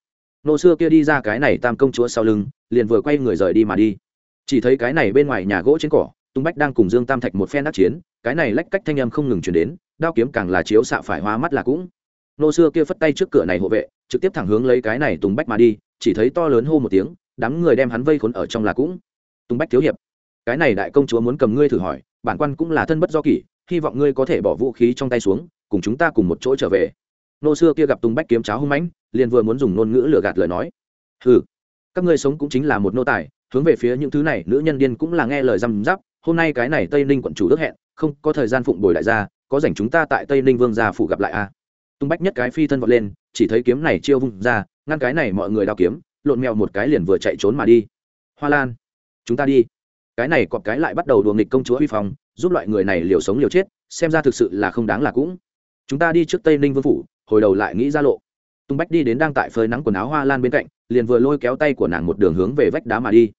Nô xưa kia đi ra cái này tam công chúa sau lưng, liền vừa quay người rời đi mà đi. Chỉ thấy cái này bên ngoài nhà gỗ trên cỏ, tung bách đang cùng dương tam thạch một phen đắc chiến, cái này lách cách thanh âm không ngừng chuyển đến, đao kiếm càng là chiếu xạ phải hoa mắt là cũng. Nô xưa kia phất tay trước cửa này hộ vệ, trực tiếp thẳng hướng lấy cái này tùng bách mà đi, chỉ thấy to lớn hô một tiếng, đám người đem hắn vây khốn ở trong là cũng. Tùng bách thiếu hiệp, cái này đại công chúa muốn cầm ngươi thử hỏi bản quan cũng là thân bất do kỷ, hy vọng ngươi có thể bỏ vũ khí trong tay xuống, cùng chúng ta cùng một chỗ trở về. Nô xưa kia gặp tùng bách kiếm cháo hung mãnh, liền vừa muốn dùng ngôn ngữ lừa gạt lời nói. Ừ các ngươi sống cũng chính là một nô tài, hướng về phía những thứ này, nữ nhân điên cũng là nghe lời răm giáp hôm nay cái này tây ninh quận chủ đức hẹn, không, có thời gian phụng bồi đại gia, có dành chúng ta tại tây ninh vương gia phủ gặp lại a. À? tung bách nhất cái phi thân vọt lên, chỉ thấy kiếm này chiêu vung ra, ngăn cái này mọi người đao kiếm, lộn mèo một cái liền vừa chạy trốn mà đi. Hoa lan, chúng ta đi cái này cọp cái lại bắt đầu đùa nghịch công chúa huy phong, giúp loại người này liều sống liều chết, xem ra thực sự là không đáng là cũng. Chúng ta đi trước tây ninh vương phủ, hồi đầu lại nghĩ ra lộ. Tung bách đi đến đang tại phơi nắng quần áo hoa lan bên cạnh, liền vừa lôi kéo tay của nàng một đường hướng về vách đá mà đi.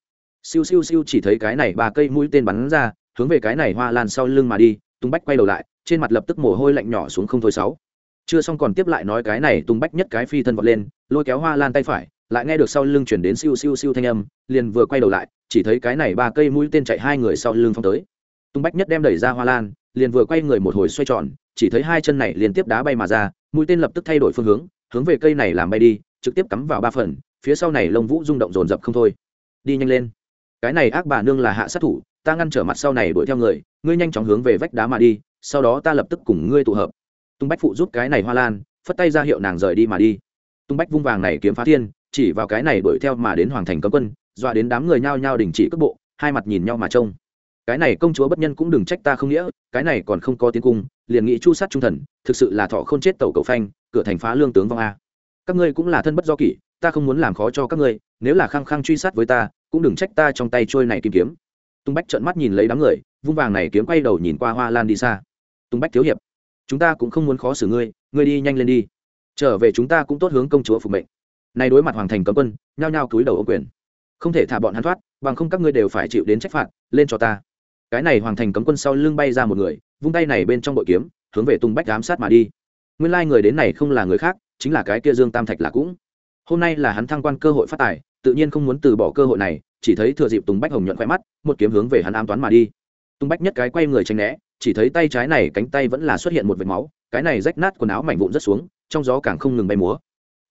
Siêu siêu siêu chỉ thấy cái này ba cây mũi tên bắn ra, hướng về cái này hoa lan sau lưng mà đi, tung bách quay đầu lại, trên mặt lập tức mồ hôi lạnh nhỏ xuống không thôi sáu. Chưa xong còn tiếp lại nói cái này tung bách nhất cái phi thân vọt lên, lôi kéo hoa lan tay phải, lại nghe được sau lưng chuyển đến siêu siêu siêu thanh âm, liền vừa quay đầu lại chỉ thấy cái này ba cây mũi tên chạy hai người sau lưng phong tới. Tung bách nhất đem đẩy ra hoa lan, liền vừa quay người một hồi xoay tròn, chỉ thấy hai chân này liên tiếp đá bay mà ra, mũi tên lập tức thay đổi phương hướng hướng về cây này làm bay đi, trực tiếp cắm vào ba phần, phía sau này lông vũ rung động rồn rập không thôi. Đi nhanh lên. Cái này ác bà nương là hạ sát thủ, ta ngăn trở mặt sau này đuổi theo người, ngươi nhanh chóng hướng về vách đá mà đi, sau đó ta lập tức cùng ngươi tụ hợp. Tung bách phụ giúp cái này hoa lan, phất tay ra hiệu nàng rời đi mà đi. Tung bách vung vàng này kiếm phá thiên, chỉ vào cái này đuổi theo mà đến hoàng thành cấm quân dọa đến đám người nhao nhao đình chỉ cước bộ, hai mặt nhìn nhau mà trông. Cái này công chúa bất nhân cũng đừng trách ta không nghĩa, cái này còn không có tiến cung, liền nghĩ chu sát trung thần, thực sự là thọ không chết tàu cầu phanh, cửa thành phá lương tướng vong a. Các ngươi cũng là thân bất do kỷ, ta không muốn làm khó cho các ngươi, nếu là khăng khăng truy sát với ta, cũng đừng trách ta trong tay trôi này kim kiếm. Tung bách trợn mắt nhìn lấy đám người, vung vàng này kiếm quay đầu nhìn qua hoa lan đi xa. Tung bách thiếu hiệp, chúng ta cũng không muốn khó xử ngươi ngươi đi nhanh lên đi. Trở về chúng ta cũng tốt hướng công chúa phục mệnh. Nay đối mặt hoàng thành cấm quân, nhao nhao cúi đầu ô quyền không thể thả bọn hắn thoát, bằng không các ngươi đều phải chịu đến trách phạt, lên cho ta. Cái này hoàng thành cấm quân sau lưng bay ra một người, vung tay này bên trong bội kiếm, hướng về tung bách giám sát mà đi. Nguyên lai người đến này không là người khác, chính là cái kia dương tam thạch là cũng. Hôm nay là hắn thăng quan cơ hội phát tài, tự nhiên không muốn từ bỏ cơ hội này, chỉ thấy thừa dịp tùng bách hồng nhuận khoe mắt, một kiếm hướng về hắn ám toán mà đi. Tùng bách nhất cái quay người tranh né, chỉ thấy tay trái này cánh tay vẫn là xuất hiện một vệt máu, cái này rách nát quần áo mảnh vụn rất xuống, trong gió càng không ngừng bay múa.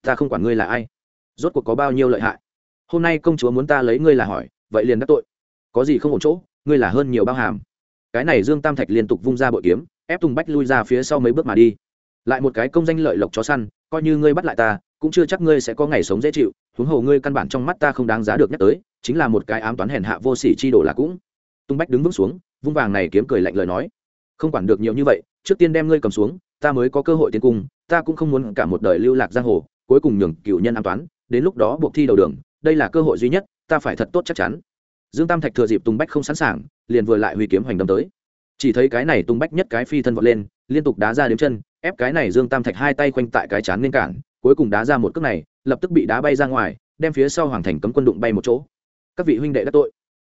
Ta không quản ngươi là ai, rốt cuộc có bao nhiêu lợi hại hôm nay công chúa muốn ta lấy ngươi là hỏi, vậy liền đắc tội. Có gì không ổn chỗ, ngươi là hơn nhiều bao hàm. Cái này dương tam thạch liên tục vung ra bội kiếm, ép tùng bách lui ra phía sau mấy bước mà đi. Lại một cái công danh lợi lộc chó săn, coi như ngươi bắt lại ta, cũng chưa chắc ngươi sẽ có ngày sống dễ chịu, huống hồ ngươi căn bản trong mắt ta không đáng giá được nhắc tới, chính là một cái ám toán hèn hạ vô sỉ chi đổ là cũng. Tung bách đứng vững xuống, vung vàng này kiếm cười lạnh lời nói. Không quản được nhiều như vậy, trước tiên đem ngươi cầm xuống, ta mới có cơ hội tiến cung, ta cũng không muốn cả một đời lưu lạc giang hồ, cuối cùng nhường cựu nhân an toán, đến lúc đó buộc thi đầu đường đây là cơ hội duy nhất, ta phải thật tốt chắc chắn. Dương tam thạch thừa dịp tùng bách không sẵn sàng, liền vừa lại huy kiếm hoành đâm tới. Chỉ thấy cái này tung bách nhất cái phi thân vọt lên, liên tục đá ra đếm chân, ép cái này dương tam thạch hai tay quanh tại cái chán nên cản, cuối cùng đá ra một cước này, lập tức bị đá bay ra ngoài, đem phía sau hoàng thành cấm quân đụng bay một chỗ. Các vị huynh đệ đã tội.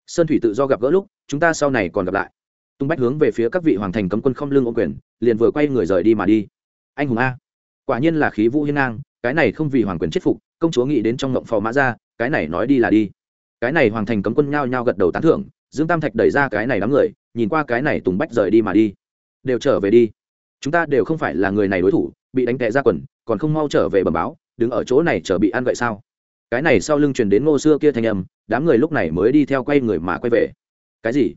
Sơn thủy tự do gặp gỡ lúc, chúng ta sau này còn gặp lại. Tung bách hướng về phía các vị hoàng thành cấm quân không lương ô quyền, liền vừa quay người rời đi mà đi. Anh hùng a. Quả nhiên là khí vũ hiên ngang, cái này không vì hoàng quyền chết phục, công chúa nghĩ đến trong ngộng phò mã ra cái này nói đi là đi. Cái này hoàng thành cấm quân nhao nhao gật đầu tán thưởng, dương tam thạch đẩy ra cái này đám người, nhìn qua cái này tùng bách rời đi mà đi. Đều trở về đi. Chúng ta đều không phải là người này đối thủ, bị đánh tệ ra quần, còn không mau trở về bẩm báo, đứng ở chỗ này chờ bị ăn vậy sao? Cái này sau lưng truyền đến ngô xưa kia thanh âm, đám người lúc này mới đi theo quay người mà quay về. Cái gì?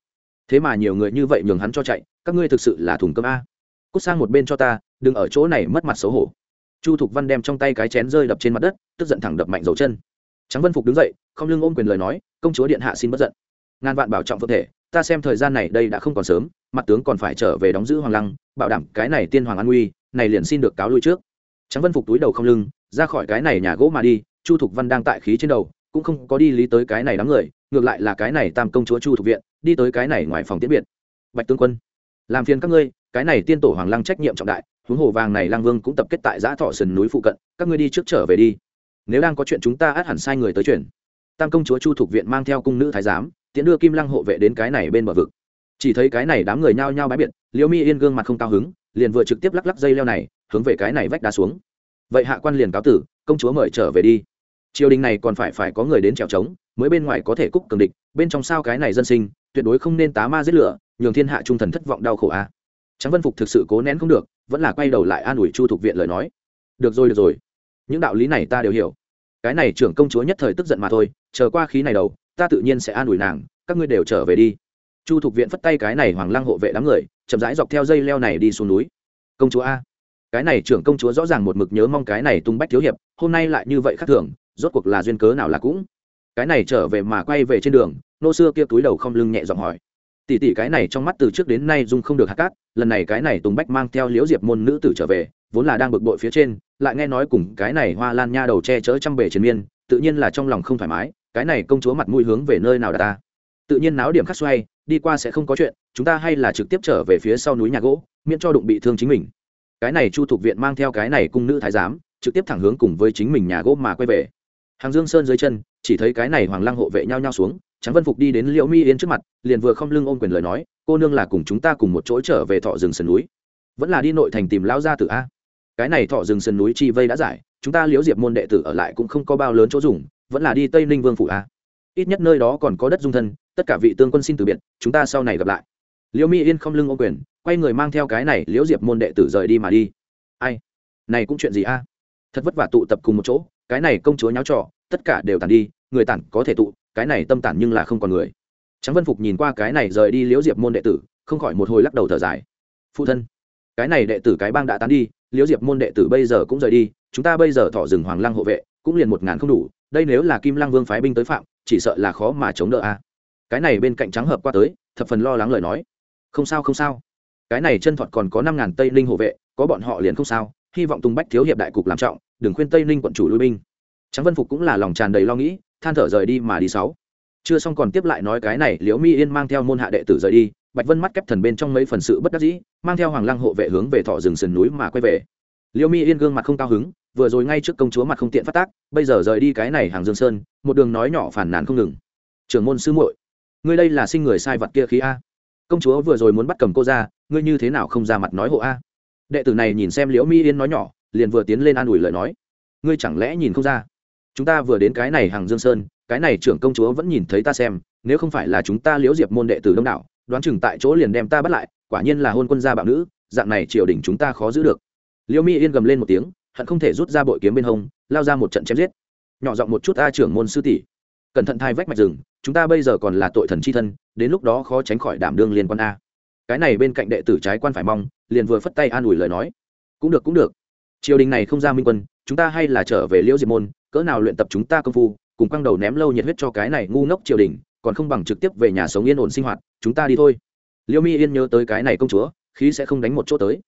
Thế mà nhiều người như vậy nhường hắn cho chạy, các ngươi thực sự là thùng cơm a. Cút sang một bên cho ta, đừng ở chỗ này mất mặt xấu hổ. Chu thục văn đem trong tay cái chén rơi đập trên mặt đất, tức giận thẳng đập mạnh dấu chân trắng vân phục đứng dậy, không lưng ôm quyền lời nói, công chúa điện hạ xin bất giận. Ngàn vạn bảo trọng phương thể, ta xem thời gian này đây đã không còn sớm, mặt tướng còn phải trở về đóng giữ hoàng lăng, bảo đảm cái này tiên hoàng an nguy, này liền xin được cáo lui trước. Trắng vân phục túi đầu không lưng, ra khỏi cái này nhà gỗ mà đi, chu thục văn đang tại khí trên đầu, cũng không có đi lý tới cái này đám người, ngược lại là cái này tam công chúa chu thục viện, đi tới cái này ngoài phòng tiễn biệt. Bạch tướng quân, làm phiền các ngươi, cái này tiên tổ hoàng lăng trách nhiệm trọng đại, huống hồ vàng này lang vương cũng tập kết tại giã thọ sườn núi phụ cận, các ngươi đi trước trở về đi nếu đang có chuyện chúng ta át hẳn sai người tới chuyển. Tam công chúa chu thục viện mang theo cung nữ thái giám, tiễn đưa kim lăng hộ vệ đến cái này bên bờ vực. Chỉ thấy cái này đám người nhao nhao bãi biệt, liễu mi yên gương mặt không cao hứng, liền vừa trực tiếp lắc lắc dây leo này, hướng về cái này vách đá xuống. Vậy hạ quan liền cáo tử, công chúa mời trở về đi. Triều đình này còn phải phải có người đến trèo trống mới bên ngoài có thể cúc cường địch, bên trong sao cái này dân sinh, tuyệt đối không nên tá ma giết lửa, nhường thiên hạ trung thần thất vọng đau khổ a. À. trắng vân phục thực sự cố nén không được, vẫn là quay đầu lại an ủi chu thục viện lời nói. Được rồi được rồi những đạo lý này ta đều hiểu. Cái này trưởng công chúa nhất thời tức giận mà thôi, chờ qua khí này đầu, ta tự nhiên sẽ an ủi nàng, các ngươi đều trở về đi. Chu thục viện phất tay cái này hoàng lăng hộ vệ đám người, chậm rãi dọc theo dây leo này đi xuống núi. Công chúa a. Cái này trưởng công chúa rõ ràng một mực nhớ mong cái này tung bách thiếu hiệp, hôm nay lại như vậy khác thường, rốt cuộc là duyên cớ nào là cũng. Cái này trở về mà quay về trên đường, nô xưa kia túi đầu không lưng nhẹ giọng hỏi. Tỷ tỷ cái này trong mắt từ trước đến nay dung không được hạt cát, lần này cái này tùng bách mang theo liễu diệp môn nữ tử trở về vốn là đang bực bội phía trên, lại nghe nói cùng cái này hoa lan nha đầu che chở trăm bể triền miên, tự nhiên là trong lòng không thoải mái, cái này công chúa mặt mũi hướng về nơi nào đã ta? Tự nhiên náo điểm khắc xoay, đi qua sẽ không có chuyện, chúng ta hay là trực tiếp trở về phía sau núi nhà gỗ, miễn cho đụng bị thương chính mình. Cái này chu thuộc viện mang theo cái này cung nữ thái giám, trực tiếp thẳng hướng cùng với chính mình nhà gỗ mà quay về. Hàng dương sơn dưới chân, chỉ thấy cái này hoàng lăng hộ vệ nhau nhau xuống trắng vân phục đi đến liễu mi yến trước mặt, liền vừa không lưng ôm quyền lời nói, cô nương là cùng chúng ta cùng một chỗ trở về thọ rừng sườn núi. Vẫn là đi nội thành tìm lão gia tử a cái này thọ rừng sườn núi chi vây đã giải, chúng ta liễu diệp môn đệ tử ở lại cũng không có bao lớn chỗ dùng, vẫn là đi tây ninh vương phủ a. Ít nhất nơi đó còn có đất dung thân, tất cả vị tương quân xin từ biệt, chúng ta sau này gặp lại. Liễu mi yên không lưng ô quyền, quay người mang theo cái này liễu diệp môn đệ tử rời đi mà đi. Ai? Này cũng chuyện gì a? Thật vất vả tụ tập cùng một chỗ, cái này công chúa nháo trọ tất cả đều tàn đi, người tản có thể tụ, cái này tâm tản nhưng là không còn người. Trắng vân phục nhìn qua cái này rời đi liễu diệp môn đệ tử, không khỏi một hồi lắc đầu thở dài. Phụ thân, cái này đệ tử cái bang đã tán đi liễu diệp môn đệ tử bây giờ cũng rời đi, chúng ta bây giờ thọ rừng hoàng lăng hộ vệ, cũng liền một ngàn không đủ, đây nếu là kim lăng vương phái binh tới phạm, chỉ sợ là khó mà chống đỡ a. Cái này bên cạnh trắng hợp qua tới, thập phần lo lắng lời nói. Không sao không sao. Cái này chân thọt còn có năm ngàn tây ninh hộ vệ, có bọn họ liền không sao, hy vọng tung bách thiếu hiệp đại cục làm trọng, đừng khuyên tây ninh quận chủ lui binh. Trắng vân phục cũng là lòng tràn đầy lo nghĩ, than thở rời đi mà đi sáu. Chưa xong còn tiếp lại nói cái này liễu mi yên mang theo môn hạ đệ tử rời đi bạch vân mắt kép thần bên trong mấy phần sự bất đắc dĩ, mang theo hoàng lăng hộ vệ hướng về thọ rừng sườn núi mà quay về. Liễu mi yên gương mặt không cao hứng, vừa rồi ngay trước công chúa mặt không tiện phát tác, bây giờ rời đi cái này hàng dương sơn, một đường nói nhỏ phản nàn không ngừng. Trưởng môn sư muội, ngươi đây là sinh người sai vật kia khí a. Công chúa vừa rồi muốn bắt cầm cô ra, ngươi như thế nào không ra mặt nói hộ a? Đệ tử này nhìn xem liễu mi yên nói nhỏ, liền vừa tiến lên an ủi lời nói. Ngươi chẳng lẽ nhìn không ra? Chúng ta vừa đến cái này hàng dương sơn, cái này trưởng công chúa vẫn nhìn thấy ta xem, nếu không phải là chúng ta liễu diệp môn đệ tử đông đảo đoán chừng tại chỗ liền đem ta bắt lại, quả nhiên là hôn quân gia bạo nữ, dạng này triều đình chúng ta khó giữ được. Liễu mi yên gầm lên một tiếng, hận không thể rút ra bội kiếm bên hông, lao ra một trận chém giết. Nhỏ giọng một chút a trưởng môn sư tỷ. Cẩn thận thai vách mạch rừng, chúng ta bây giờ còn là tội thần c h i thân, đến lúc đó khó tránh khỏi đảm đương liên quan a. Cái này bên cạnh đệ tử trái quan phải mong, liền vừa phất tay an ủi lời nói. Cũng được cũng được. Triều đình này không ra minh quân, chúng ta hay là trở về liễu diệp môn, cỡ nào luyện tập chúng ta công phu, cùng quăng đầu ném lâu nhiệt huyết cho cái này ngu ngốc triều đình còn không bằng trực tiếp về nhà sống yên ổn sinh hoạt, chúng ta đi thôi. Liễu mi yên nhớ tới cái này công chúa, khí sẽ không đánh một chỗ tới.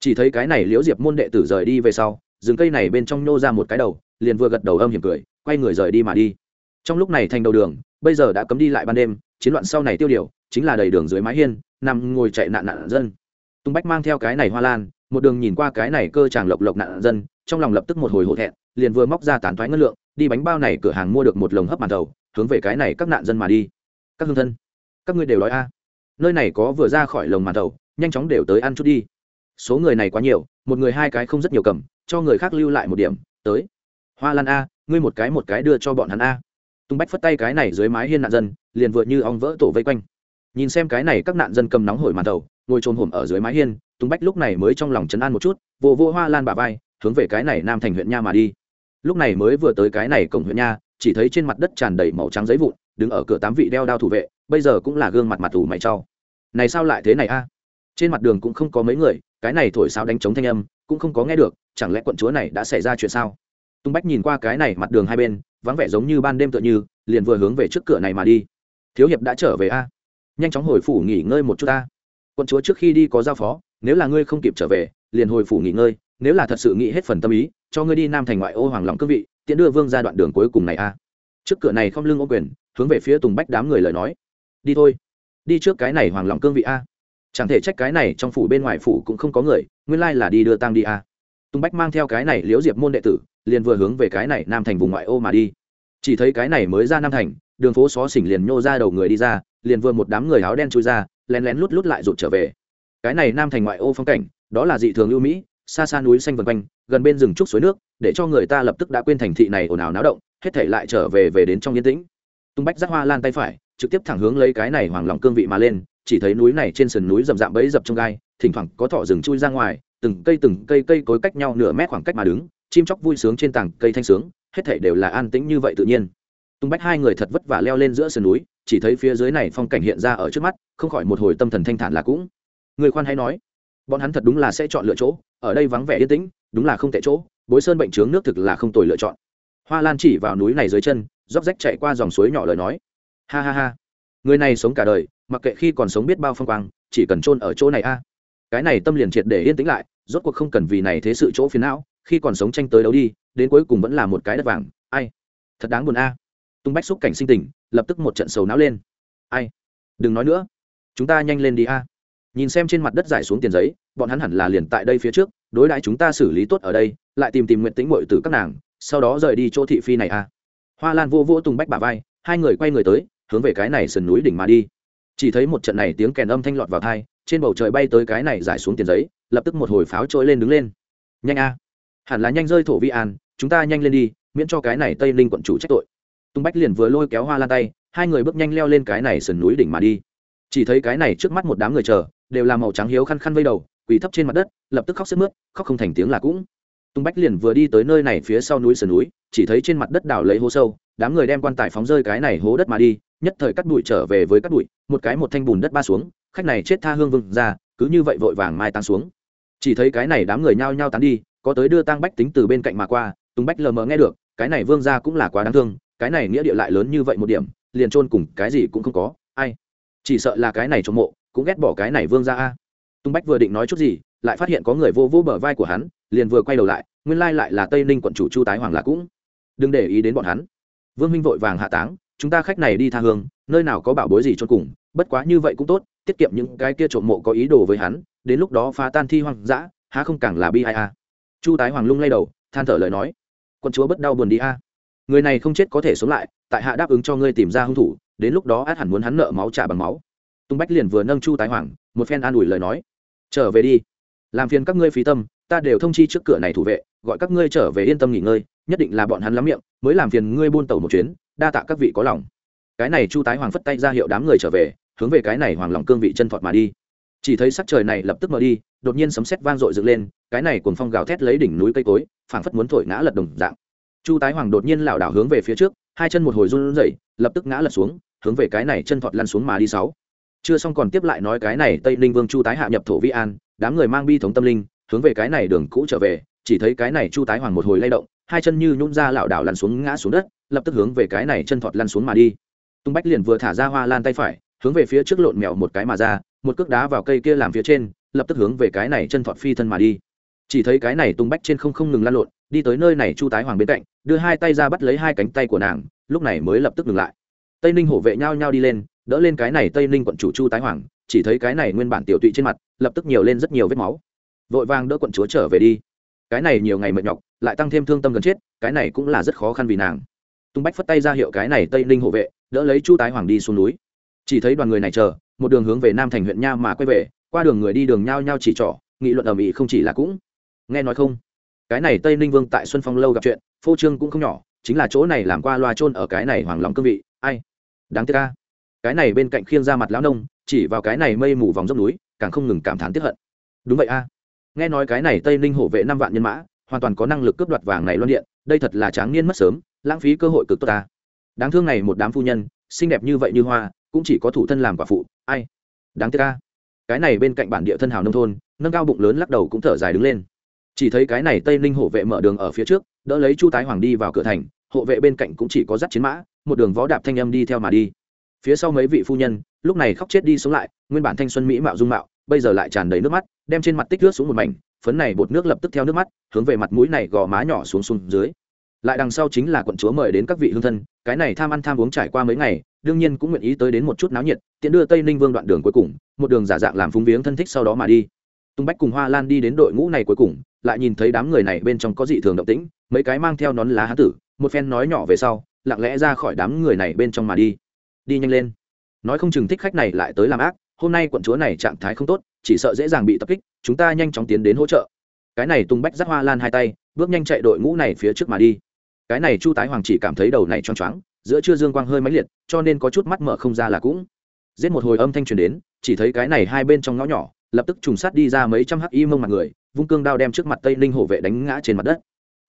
Chỉ thấy cái này liễu diệp môn đệ tử rời đi về sau, rừng cây này bên trong nô ra một cái đầu, liền vừa gật đầu âm hiểm cười, quay người rời đi mà đi. Trong lúc này thành đầu đường, bây giờ đã cấm đi lại ban đêm, chiến loạn sau này tiêu điều, chính là đầy đường dưới mái hiên, nằm ngồi chạy nạn nạn dân. Tung bách mang theo cái này hoa lan, một đường nhìn qua cái này cơ chàng lộc lộc nạn dân, trong lòng lập tức một hồi hổ thẹn, liền vừa móc ra tán thoái ngân lượng, đi bánh bao này cửa hàng mua được một lồng hấp màn đầu hướng về cái này các nạn dân mà đi. Các hương thân, các ngươi đều nói a. Nơi này có vừa ra khỏi lồng màn đầu nhanh chóng đều tới ăn chút đi. Số người này quá nhiều, một người hai cái không rất nhiều cầm, cho người khác lưu lại một điểm, tới. Hoa lan a, ngươi một cái một cái đưa cho bọn hắn a. Tung bách phất tay cái này dưới mái hiên nạn dân, liền vượt như ong vỡ tổ vây quanh. Nhìn xem cái này các nạn dân cầm nóng hổi màn đầu ngồi trồm hổm ở dưới mái hiên, tung bách lúc này mới trong lòng chấn an một chút vô vô hoa lan bà vai, hướng về cái này nam thành huyện nha mà đi. Lúc này mới vừa tới cái này cổng huyện nha chỉ thấy trên mặt đất tràn đầy màu trắng giấy vụn, đứng ở cửa tám vị đeo đao thủ vệ, bây giờ cũng là gương mặt mặt ủ mày trau này sao lại thế này a? Trên mặt đường cũng không có mấy người, cái này thổi sao đánh trống thanh âm, cũng không có nghe được, chẳng lẽ quận chúa này đã xảy ra chuyện sao? Tung bách nhìn qua cái này mặt đường hai bên, vắng vẻ giống như ban đêm tựa như, liền vừa hướng về trước cửa này mà đi. Thiếu hiệp đã trở về a? Nhanh chóng hồi phủ nghỉ ngơi một chút ta. Quận chúa trước khi đi có giao phó, nếu là ngươi không kịp trở về, liền hồi phủ nghỉ ngơi, nếu là thật sự nghĩ hết phần tâm ý, cho ngươi đi nam thành ngoại ô hoàng lòng cương vị tiễn đưa vương ra đoạn đường cuối cùng này a trước cửa này không lưng ô quyền, hướng về phía tùng bách đám người lời nói. Đi thôi. Đi trước cái này hoàng lòng cương vị a. Chẳng thể trách cái này trong phủ bên ngoài phủ cũng không có người, nguyên lai là đi đưa tang đi a. Tùng bách mang theo cái này liễu diệp môn đệ tử, liền vừa hướng về cái này nam thành vùng ngoại ô mà đi. Chỉ thấy cái này mới ra nam thành, đường phố xó xỉnh liền nhô ra đầu người đi ra, liền vừa một đám người áo đen chui ra, lén lén lút lút lại rụt trở về. Cái này nam thành ngoại ô phong cảnh, đó là dị thường ưu mỹ xa xa núi xanh vần quanh, gần bên rừng trúc suối nước, để cho người ta lập tức đã quên thành thị này ồn ào náo động, hết thể lại trở về về đến trong yên tĩnh. Tung bách giác hoa lan tay phải, trực tiếp thẳng hướng lấy cái này hoàng lòng cương vị mà lên, chỉ thấy núi này trên sườn núi rậm rạp bẫy dập trong gai, thỉnh thoảng có thỏ rừng chui ra ngoài, từng cây từng cây cây cối cách nhau nửa mét khoảng cách mà đứng, chim chóc vui sướng trên tảng cây thanh sướng, hết thể đều là an tĩnh như vậy tự nhiên. Tung bách hai người thật vất vả leo lên giữa sườn núi, chỉ thấy phía dưới này phong cảnh hiện ra ở trước mắt, không khỏi một hồi tâm thần thanh thản là cũng. Người khoan hay nói bọn hắn thật đúng là sẽ chọn lựa chỗ, ở đây vắng vẻ yên tĩnh, đúng là không tệ chỗ, bối sơn bệnh trướng nước thực là không tồi lựa chọn. Hoa lan chỉ vào núi này dưới chân róc rách chạy qua dòng suối nhỏ lời nói. Ha ha ha. Người này sống cả đời, mặc kệ khi còn sống biết bao phong quang, chỉ cần chôn ở chỗ này a. À. Cái này tâm liền triệt để yên tĩnh lại, rốt cuộc không cần vì này thế sự chỗ phiền não, khi còn sống tranh tới đấu đi, đến cuối cùng vẫn là một cái đất vàng, ai. Thật đáng buồn a. Tung bách xúc cảnh sinh tình, lập tức một trận sầu não lên. Ai. Đừng nói nữa. Chúng ta nhanh lên đi a nhìn xem trên mặt đất giải xuống tiền giấy, bọn hắn hẳn là liền tại đây phía trước, đối đãi chúng ta xử lý tốt ở đây, lại tìm tìm nguyện tĩnh mội từ các nàng, sau đó rời đi chỗ thị phi này a hoa lan vô vô tùng bách bà vai, hai người quay người tới, hướng về cái này sườn núi đỉnh mà đi. Chỉ thấy một trận này tiếng kèn âm thanh lọt vào thai trên bầu trời bay tới cái này giải xuống tiền giấy, lập tức một hồi pháo trôi lên đứng lên. Nhanh a. Hẳn là nhanh rơi thổ vi an, chúng ta nhanh lên đi, miễn cho cái này tây ninh quận chủ trách tội. Tung bách liền vừa lôi kéo hoa lan tay, hai người bước nhanh leo lên cái này sườn núi đỉnh mà đi. Chỉ thấy cái này trước mắt một đám người chờ đều là màu trắng hiếu khăn khăn vây đầu, quỳ thấp trên mặt đất, lập tức khóc sức mướt, khóc không thành tiếng là cũng. Tung bách liền vừa đi tới nơi này phía sau núi sườn núi, chỉ thấy trên mặt đất đào lấy hố sâu, đám người đem quan tài phóng rơi cái này hố đất mà đi, nhất thời cắt bụi trở về với cắt bụi, một cái một thanh bùn đất ba xuống, khách này chết tha hương vương ra, cứ như vậy vội vàng mai tan xuống. Chỉ thấy cái này đám người nhao nhao tán đi, có tới đưa tang bách tính từ bên cạnh mà qua tùng bách lờ mờ nghe được, cái này vương ra cũng là quá đáng thương, cái này nghĩa địa lại lớn như vậy một điểm, liền trôn cùng cái gì cũng không có, ai? Chỉ sợ là cái này trộm mộ cũng ghét bỏ cái này vương ra a. Tung bách vừa định nói chút gì, lại phát hiện có người vô vô bờ vai của hắn, liền vừa quay đầu lại, nguyên lai lại là tây ninh quận chủ chu tái hoàng là cũng. Đừng để ý đến bọn hắn. Vương minh vội vàng hạ táng, chúng ta khách này đi tha hương, nơi nào có bảo bối gì cho cùng, bất quá như vậy cũng tốt, tiết kiệm những cái kia trộm mộ có ý đồ với hắn, đến lúc đó phá tan thi hoang dã, há không càng là bi ai a. Chu tái hoàng lung lay đầu, than thở lời nói quân chúa bất đau buồn đi a. Người này không chết có thể sống lại, tại hạ đáp ứng cho ngươi tìm ra hung thủ, đến lúc đó át hẳn muốn hắn nợ máu trả bằng máu tung bách liền vừa nâng chu tái hoàng, một phen an ủi lời nói. Trở về đi. Làm phiền các ngươi phí tâm, ta đều thông chi trước cửa này thủ vệ, gọi các ngươi trở về yên tâm nghỉ ngơi, nhất định là bọn hắn lắm miệng, mới làm phiền ngươi buôn tàu một chuyến, đa tạ các vị có lòng. Cái này chu tái hoàng phất tay ra hiệu đám người trở về, hướng về cái này hoàng lòng cương vị chân thọt mà đi. Chỉ thấy sắc trời này lập tức mở đi, đột nhiên sấm sét vang dội dựng lên, cái này cuồng phong gào thét lấy đỉnh núi cây cối, phảng phất muốn thổi ngã lật đồng dạng. Chu tái hoàng đột nhiên lảo đảo hướng về phía trước, hai chân một hồi run rẩy, lập tức ngã lật xuống, hướng về cái này chân thọt lăn xuống mà đi sáu chưa xong còn tiếp lại nói cái này tây ninh vương chu tái hạ nhập thổ vi an, đám người mang bi thống tâm linh, hướng về cái này đường cũ trở về, chỉ thấy cái này chu tái hoàng một hồi lay động, hai chân như nhún ra lảo đảo lăn xuống ngã xuống đất, lập tức hướng về cái này chân thọt lăn xuống mà đi. Tung bách liền vừa thả ra hoa lan tay phải, hướng về phía trước lộn mèo một cái mà ra, một cước đá vào cây kia làm phía trên, lập tức hướng về cái này chân thọt phi thân mà đi. Chỉ thấy cái này tung bách trên không không ngừng lăn lộn, đi tới nơi này chu tái hoàng bên cạnh, đưa hai tay ra bắt lấy hai cánh tay của nàng, lúc này mới lập tức ngừng lại. Tây ninh hổ vệ nhau nhau đi lên đỡ lên cái này tây ninh quận chủ chu tái hoàng, chỉ thấy cái này nguyên bản tiểu tụy trên mặt, lập tức nhiều lên rất nhiều vết máu. Vội vàng đỡ quận chúa trở về đi. Cái này nhiều ngày mệt nhọc, lại tăng thêm thương tâm gần chết, cái này cũng là rất khó khăn vì nàng. Tung bách phất tay ra hiệu cái này tây ninh hộ vệ, đỡ lấy chu tái hoàng đi xuống núi. Chỉ thấy đoàn người này chờ, một đường hướng về nam thành huyện nha mà quay về, qua đường người đi đường nhao nhao chỉ trỏ, nghị luận ở mỹ không chỉ là cũng. Nghe nói không? Cái này tây ninh vương tại xuân phong lâu gặp chuyện, phô trương cũng không nhỏ, chính là chỗ này làm qua loa trôn ở cái này hoàng lòng cương vị. Ai? Đáng tiếc ca cái này bên cạnh khiêng ra mặt lão nông, chỉ vào cái này mây mù vòng dốc núi, càng không ngừng cảm thán tiếp hận. Đúng vậy a. Nghe nói cái này tây ninh hổ vệ năm vạn nhân mã, hoàn toàn có năng lực cướp đoạt vàng này loan điện, đây thật là tráng niên mất sớm, lãng phí cơ hội cực tốt ta. Đáng thương này một đám phu nhân, xinh đẹp như vậy như hoa, cũng chỉ có thủ thân làm quả phụ, ai? Đáng tiếc ca cái này bên cạnh bản địa thân hào nông thôn, nâng cao bụng lớn lắc đầu cũng thở dài đứng lên. Chỉ thấy cái này tây ninh hộ vệ mở đường ở phía trước, đỡ lấy chu tái hoàng đi vào cửa thành, hộ vệ bên cạnh cũng chỉ có dắt chiến mã, một đường võ đạp thanh âm đi theo mà đi phía sau mấy vị phu nhân, lúc này khóc chết đi sống lại, nguyên bản thanh xuân mỹ mạo dung mạo, bây giờ lại tràn đầy nước mắt, đem trên mặt tích nước xuống một mảnh, phấn này bột nước lập tức theo nước mắt, hướng về mặt mũi này gò má nhỏ xuống xuống dưới. Lại đằng sau chính là quận chúa mời đến các vị hương thân, cái này tham ăn tham uống trải qua mấy ngày, đương nhiên cũng nguyện ý tới đến một chút náo nhiệt, tiện đưa tây ninh vương đoạn đường cuối cùng, một đường giả dạng làm phúng viếng thân thích sau đó mà đi. Tung bách cùng hoa lan đi đến đội ngũ này cuối cùng, lại nhìn thấy đám người này bên trong có dị thường động tĩnh, mấy cái mang theo nón lá hán tử, một phen nói nhỏ về sau, lặng lẽ ra khỏi đám người này bên trong mà đi đi nhanh lên. Nói không chừng thích khách này lại tới làm ác, hôm nay quận chúa này trạng thái không tốt, chỉ sợ dễ dàng bị tập kích, chúng ta nhanh chóng tiến đến hỗ trợ. Cái này tung bách dắt hoa lan hai tay, bước nhanh chạy đội ngũ này phía trước mà đi. Cái này chu tái hoàng chỉ cảm thấy đầu này choáng choáng, giữa trưa dương quang hơi mãnh liệt, cho nên có chút mắt mở không ra là cũng. Giết một hồi âm thanh truyền đến, chỉ thấy cái này hai bên trong ngõ nhỏ, lập tức trùng sát đi ra mấy trăm hắc y mông mặt người, vung cương đao đem trước mặt tây ninh hổ vệ đánh ngã trên mặt đất.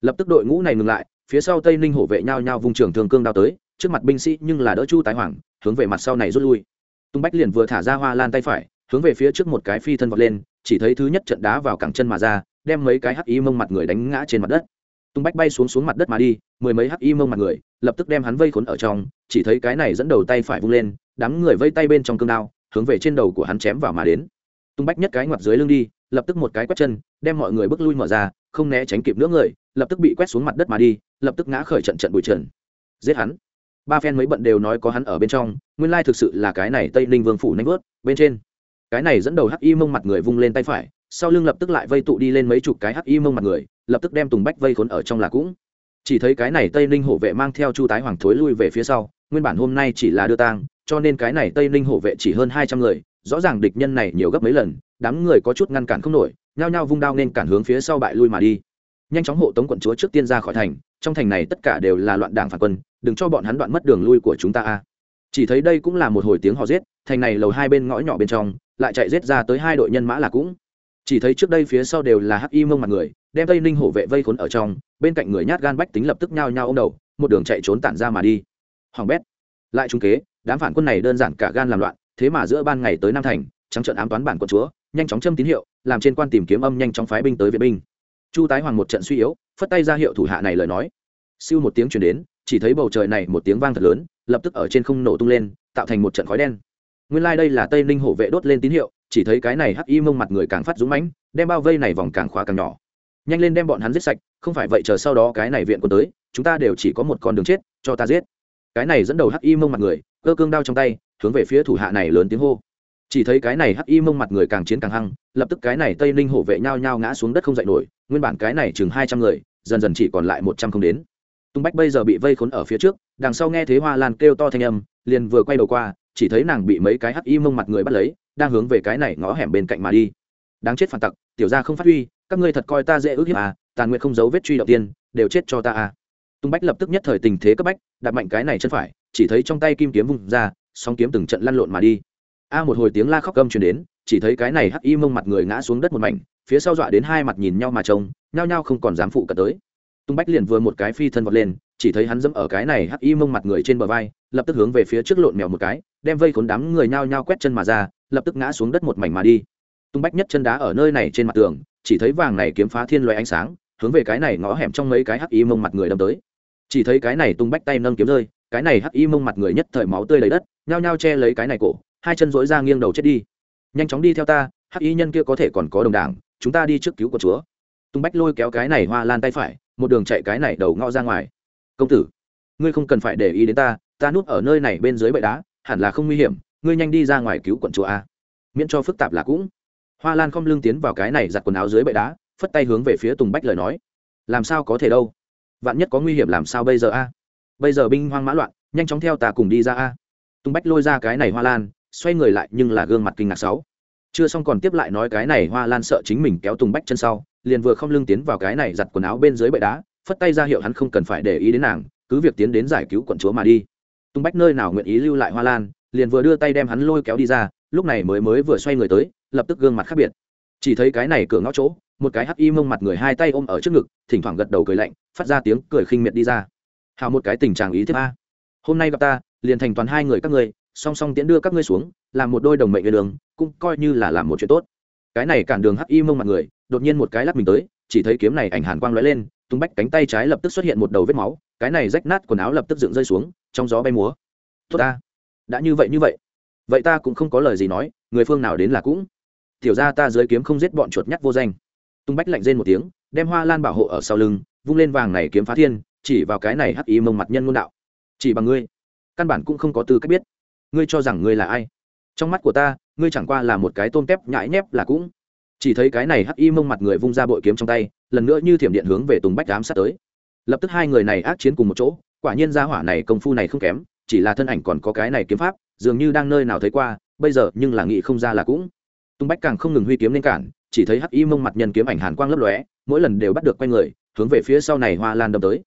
Lập tức đội ngũ này ngừng lại phía sau tây ninh hổ vệ nhao nhao vung trường thường cương đao tới, trước mặt binh sĩ nhưng là đỡ chu tái hoàng, hướng về mặt sau này rút lui. Tung bách liền vừa thả ra hoa lan tay phải, hướng về phía trước một cái phi thân vọt lên, chỉ thấy thứ nhất trận đá vào cẳng chân mà ra, đem mấy cái hắc y mông mặt người đánh ngã trên mặt đất. Tung bách bay xuống xuống mặt đất mà đi, mười mấy hắc y mông mặt người, lập tức đem hắn vây khốn ở trong, chỉ thấy cái này dẫn đầu tay phải vung lên, đám người vây tay bên trong cương đao, hướng về trên đầu của hắn chém vào mà đến. Tung bách nhất cái ngoặt dưới lưng đi lập tức một cái quét chân, đem mọi người bước lui mở ra, không né tránh kịp nữa người, lập tức bị quét xuống mặt đất mà đi, lập tức ngã khởi trận trận bụi trần. Giết hắn. Ba phen mấy bận đều nói có hắn ở bên trong, nguyên lai thực sự là cái này tây ninh vương phủ nanh vớt, bên trên. Cái này dẫn đầu hắc y mông mặt người vung lên tay phải, sau lưng lập tức lại vây tụ đi lên mấy chục cái hắc y mông mặt người, lập tức đem tùng bách vây khốn ở trong là cũng. Chỉ thấy cái này tây ninh hổ vệ mang theo chu tái hoàng thối lui về phía sau, nguyên bản hôm nay chỉ là đưa tang, cho nên cái này tây ninh hổ vệ chỉ hơn hai trăm người rõ ràng địch nhân này nhiều gấp mấy lần, đám người có chút ngăn cản không nổi, nhao nhao vung đao nên cản hướng phía sau bại lui mà đi. Nhanh chóng hộ tống quận chúa trước tiên ra khỏi thành, trong thành này tất cả đều là loạn đảng phản quân, đừng cho bọn hắn đoạn mất đường lui của chúng ta a. Chỉ thấy đây cũng là một hồi tiếng họ giết, thành này lầu hai bên ngõ nhỏ bên trong, lại chạy giết ra tới hai đội nhân mã là cũng. Chỉ thấy trước đây phía sau đều là hắc y mông mặt người, đem tây ninh hổ vệ vây khốn ở trong, bên cạnh người nhát gan bách tính lập tức nhao nhao ô m đầu, một đường chạy trốn tản ra mà đi. Hoàng bét, lại trung kế, đám phản quân này đơn giản cả gan làm loạn thế mà giữa ban ngày tới nam thành, trắng trận ám toán bản quận chúa, nhanh chóng châm tín hiệu, làm trên quan tìm kiếm âm nhanh chóng phái binh tới viện binh. Chu tái hoàng một trận suy yếu, phất tay ra hiệu thủ hạ này lời nói. Siêu một tiếng chuyển đến, chỉ thấy bầu trời này một tiếng vang thật lớn, lập tức ở trên không nổ tung lên, tạo thành một trận khói đen. Nguyên lai、like、đây là tây ninh hổ vệ đốt lên tín hiệu, chỉ thấy cái này hắc y mông mặt người càng phát dũng mãnh, đem bao vây này vòng càng khóa càng nhỏ. Nhanh lên đem bọn hắn giết sạch, không phải vậy chờ sau đó cái này viện quân tới, chúng ta đều chỉ có một con đường chết, cho ta giết. Cái này dẫn đầu hắc y mông mặt người, cơ cương đao trong tay hướng về phía thủ hạ này lớn tiếng hô. Chỉ thấy cái này hắc y mông mặt người càng chiến càng hăng, lập tức cái này tây ninh hổ vệ nhao nhao ngã xuống đất không dậy nổi, nguyên bản cái này chừng hai trăm người, dần dần chỉ còn lại một trăm không đến. Tung bách bây giờ bị vây khốn ở phía trước, đằng sau nghe thấy hoa lan kêu to thanh âm, liền vừa quay đầu qua, chỉ thấy nàng bị mấy cái hắc y mông mặt người bắt lấy, đang hướng về cái này ngõ hẻm bên cạnh mà đi. Đáng chết phản tặc, tiểu ra không phát huy, các ngươi thật coi ta dễ ước hiếp à tàn nguyện không giấu vết truy động tiên, đều chết cho ta à. Tung bách lập tức nhất thời tình thế cấp bách đặt mạnh cái này chân phải, chỉ thấy trong tay kim kiếm vung ra song kiếm từng trận lăn lộn mà đi. A một hồi tiếng la khóc gầm truyền đến, chỉ thấy cái này hắc y mông mặt người ngã xuống đất một mảnh, phía sau dọa đến hai mặt nhìn nhau mà trông, nhao nhao không còn dám phụ cận tới. Tung bách liền vừa một cái phi thân vọt lên, chỉ thấy hắn dẫm ở cái này hắc y mông mặt người trên bờ vai, lập tức hướng về phía trước lộn mèo một cái, đem vây khốn đám người nhao nhao quét chân mà ra, lập tức ngã xuống đất một mảnh mà đi. Tung bách nhất chân đá ở nơi này trên mặt tường, chỉ thấy vàng này kiếm phá thiên loại ánh sáng, hướng về cái này ngõ hẻm trong mấy cái hắc y mông mặt người đâm tới. Chỉ thấy cái này tung bách tay nâng kiếm rơi cái này hắc y mông mặt người nhất thời máu tươi lấy đất, nhao nhao che lấy cái này cổ, hai chân dối ra nghiêng đầu chết đi. Nhanh chóng đi theo ta, hắc y nhân kia có thể còn có đồng đảng, chúng ta đi trước cứu của chúa. Tung bách lôi kéo cái này hoa lan tay phải, một đường chạy cái này đầu ngõ ra ngoài. Công tử, ngươi không cần phải để ý đến ta ta núp ở nơi này bên dưới bệ đá, hẳn là không nguy hiểm, ngươi nhanh đi ra ngoài cứu quận chúa a. Miễn cho phức tạp là cũng. Hoa lan không lưng tiến vào cái này giặt quần áo dưới bệ đá, phất tay hướng về phía tùng bách lời nói. Làm sao có thể đâu? Vạn nhất có nguy hiểm làm sao bây giờ a? Bây giờ binh hoang mã loạn, nhanh chóng theo ta cùng đi ra a. Tung bách lôi ra cái này hoa lan, xoay người lại nhưng là gương mặt kinh ngạc sáu. Chưa xong còn tiếp lại nói cái này hoa lan sợ chính mình kéo tùng bách chân sau, liền vừa không lưng tiến vào cái này giặt quần áo bên dưới bệ đá, phất tay ra hiệu hắn không cần phải để ý đến nàng, cứ việc tiến đến giải cứu quận chúa mà đi. Tùng bách nơi nào nguyện ý lưu lại hoa lan, liền vừa đưa tay đem hắn lôi kéo đi ra, lúc này mới mới vừa xoay người tới, lập tức gương mặt khác biệt. Chỉ thấy cái này cửa ngõ chỗ, một cái hắc y mông mặt người hai tay ôm ở trước ngực, thỉnh thoảng gật đầu cười lạnh, phát ra tiếng cười khinh miệt đi ra hào một cái tình trạng ý thứ a. Hôm nay gặp ta, liền thành toàn hai người các ngươi, song song tiễn đưa các ngươi xuống, làm một đôi đồng mệnh về đường, cũng coi như là làm một chuyện tốt. Cái này cản đường hắc y mông mặt người, đột nhiên một cái lắc mình tới, chỉ thấy kiếm này ảnh hàn quang lóe lên, tung bách cánh tay trái lập tức xuất hiện một đầu vết máu, cái này rách nát quần áo lập tức dựng rơi xuống, trong gió bay múa. Tốt ta. Đã như vậy như vậy. Vậy ta cũng không có lời gì nói, người phương nào đến là cũng. Tiểu ra ta dưới kiếm không giết bọn chuột nhắt vô danh. Tung bách lạnh rên một tiếng, đem hoa lan bảo hộ ở sau lưng, vung lên vàng này kiếm phá thiên chỉ vào cái này hắc ý mông mặt nhân ngôn đạo. Chỉ bằng ngươi, căn bản cũng không có tư cách biết. Ngươi cho rằng ngươi là ai? Trong mắt của ta, ngươi chẳng qua là một cái tôm tép nhãi nhép là cũng. Chỉ thấy cái này hắc y mông mặt người vung ra bội kiếm trong tay, lần nữa như thiểm điện hướng về tùng bách đám sát tới. Lập tức hai người này ác chiến cùng một chỗ, quả nhiên gia hỏa này công phu này không kém, chỉ là thân ảnh còn có cái này kiếm pháp, dường như đang nơi nào thấy qua, bây giờ nhưng là nghĩ không ra là cũng. Tùng bách càng không ngừng huy kiếm lên cản, chỉ thấy hắc y mông mặt nhân kiếm ảnh hàn quang lấp lóe, mỗi lần đều bắt được quay người, hướng về phía sau này hoa lan đâm tới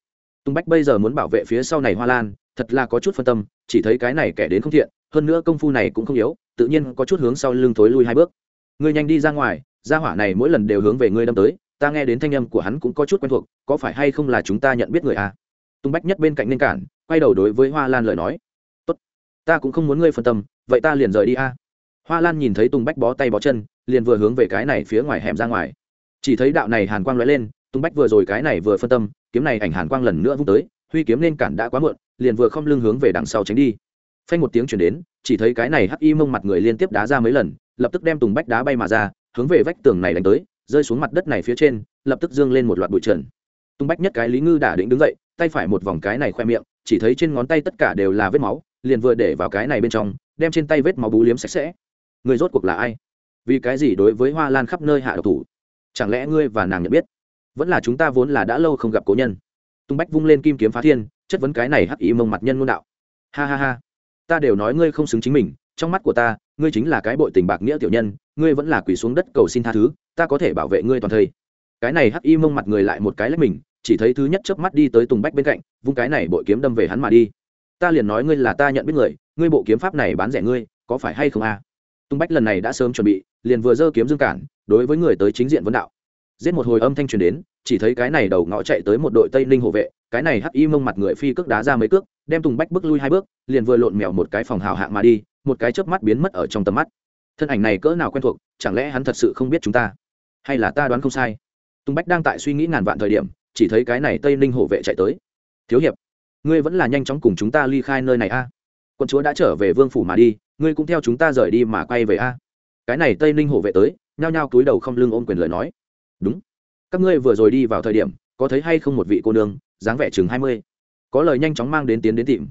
tùng bách bây giờ muốn bảo vệ phía sau này hoa lan, thật là có chút phân tâm, chỉ thấy cái này kẻ đến không thiện, hơn nữa công phu này cũng không yếu, tự nhiên có chút hướng sau lưng thối lui hai bước ngươi nhanh đi ra ngoài, gia hỏa này mỗi lần đều hướng về ngươi đâm tới, ta nghe đến thanh âm của hắn cũng có chút quen thuộc, có phải hay không là chúng ta nhận biết người à? tung bách nhất bên cạnh nên cản, quay đầu đối với hoa lan lời nói tốt, ta cũng không muốn ngươi phân tâm, vậy ta liền rời đi a à? hoa lan nhìn thấy tung bách bó tay bó chân, liền vừa hướng về cái này phía ngoài hẻm ra ngoài chỉ thấy đạo này hàn quang lóe lên tung bách vừa rồi cái này vừa phân tâm, kiếm này ảnh hàn quang lần nữa vung tới, huy kiếm nên cản đã quá muộn, liền vừa không lưng hướng về đằng sau tránh đi. Phanh một tiếng chuyển đến, chỉ thấy cái này hắc y mông mặt người liên tiếp đá ra mấy lần, lập tức đem tùng bách đá bay mà ra, hướng về vách tường này đánh tới, rơi xuống mặt đất này phía trên, lập tức dương lên một loạt bụi trần. Tung bách nhất cái lý ngư đả định đứng dậy, tay phải một vòng cái này khoe miệng, chỉ thấy trên ngón tay tất cả đều là vết máu, liền vừa để vào cái này bên trong, đem trên tay vết máu bú liếm sạch sẽ. Người rốt cuộc là ai? Vì cái gì đối với hoa lan khắp nơi hạ độc thủ? Chẳng lẽ ngươi và nàng nhận biết? Vẫn là chúng ta vốn là đã lâu không gặp cố nhân. Tung bách vung lên kim kiếm phá thiên, chất vấn cái này hắc ý mông mặt nhân ngôn đạo. Ha ha ha. Ta đều nói ngươi không xứng chính mình, trong mắt của ta, ngươi chính là cái bội tình bạc nghĩa tiểu nhân, ngươi vẫn là quỳ xuống đất cầu xin tha thứ, ta có thể bảo vệ ngươi toàn thây. Cái này hắc y mông mặt người lại một cái lách mình, chỉ thấy thứ nhất chớp mắt đi tới tùng bách bên cạnh, vung cái này bội kiếm đâm về hắn mà đi. Ta liền nói ngươi là ta nhận biết người, ngươi bộ kiếm pháp này bán rẻ ngươi, có phải hay không a? À? tùng bách lần này đã sớm chuẩn bị, liền vừa giơ kiếm dương cản, đối với người tới chính diện vấn đạo giết một hồi âm thanh truyền đến, chỉ thấy cái này đầu ngõ chạy tới một đội tây ninh hộ vệ, cái này hắc y mông mặt người phi cước đá ra mấy cước, đem tùng bách bước lui hai bước, liền vừa lộn mèo một cái phòng hào hạng mà đi, một cái chớp mắt biến mất ở trong tầm mắt. Thân ảnh này cỡ nào quen thuộc, chẳng lẽ hắn thật sự không biết chúng ta? Hay là ta đoán không sai? Tùng bách đang tại suy nghĩ ngàn vạn thời điểm, chỉ thấy cái này tây ninh hộ vệ chạy tới. Thiếu hiệp, ngươi vẫn là nhanh chóng cùng chúng ta ly khai nơi này a. Quân chúa đã trở về vương phủ mà đi, ngươi cũng theo chúng ta rời đi mà quay về a. Cái này tây ninh hộ vệ tới, nhao nhao túi đầu không lưng ôm quyền lời nói đúng. Các ngươi vừa rồi đi vào thời điểm, có thấy hay không một vị cô nương, dáng vẻ chừng hai mươi? Có lời nhanh chóng mang đến tiến đến tìm.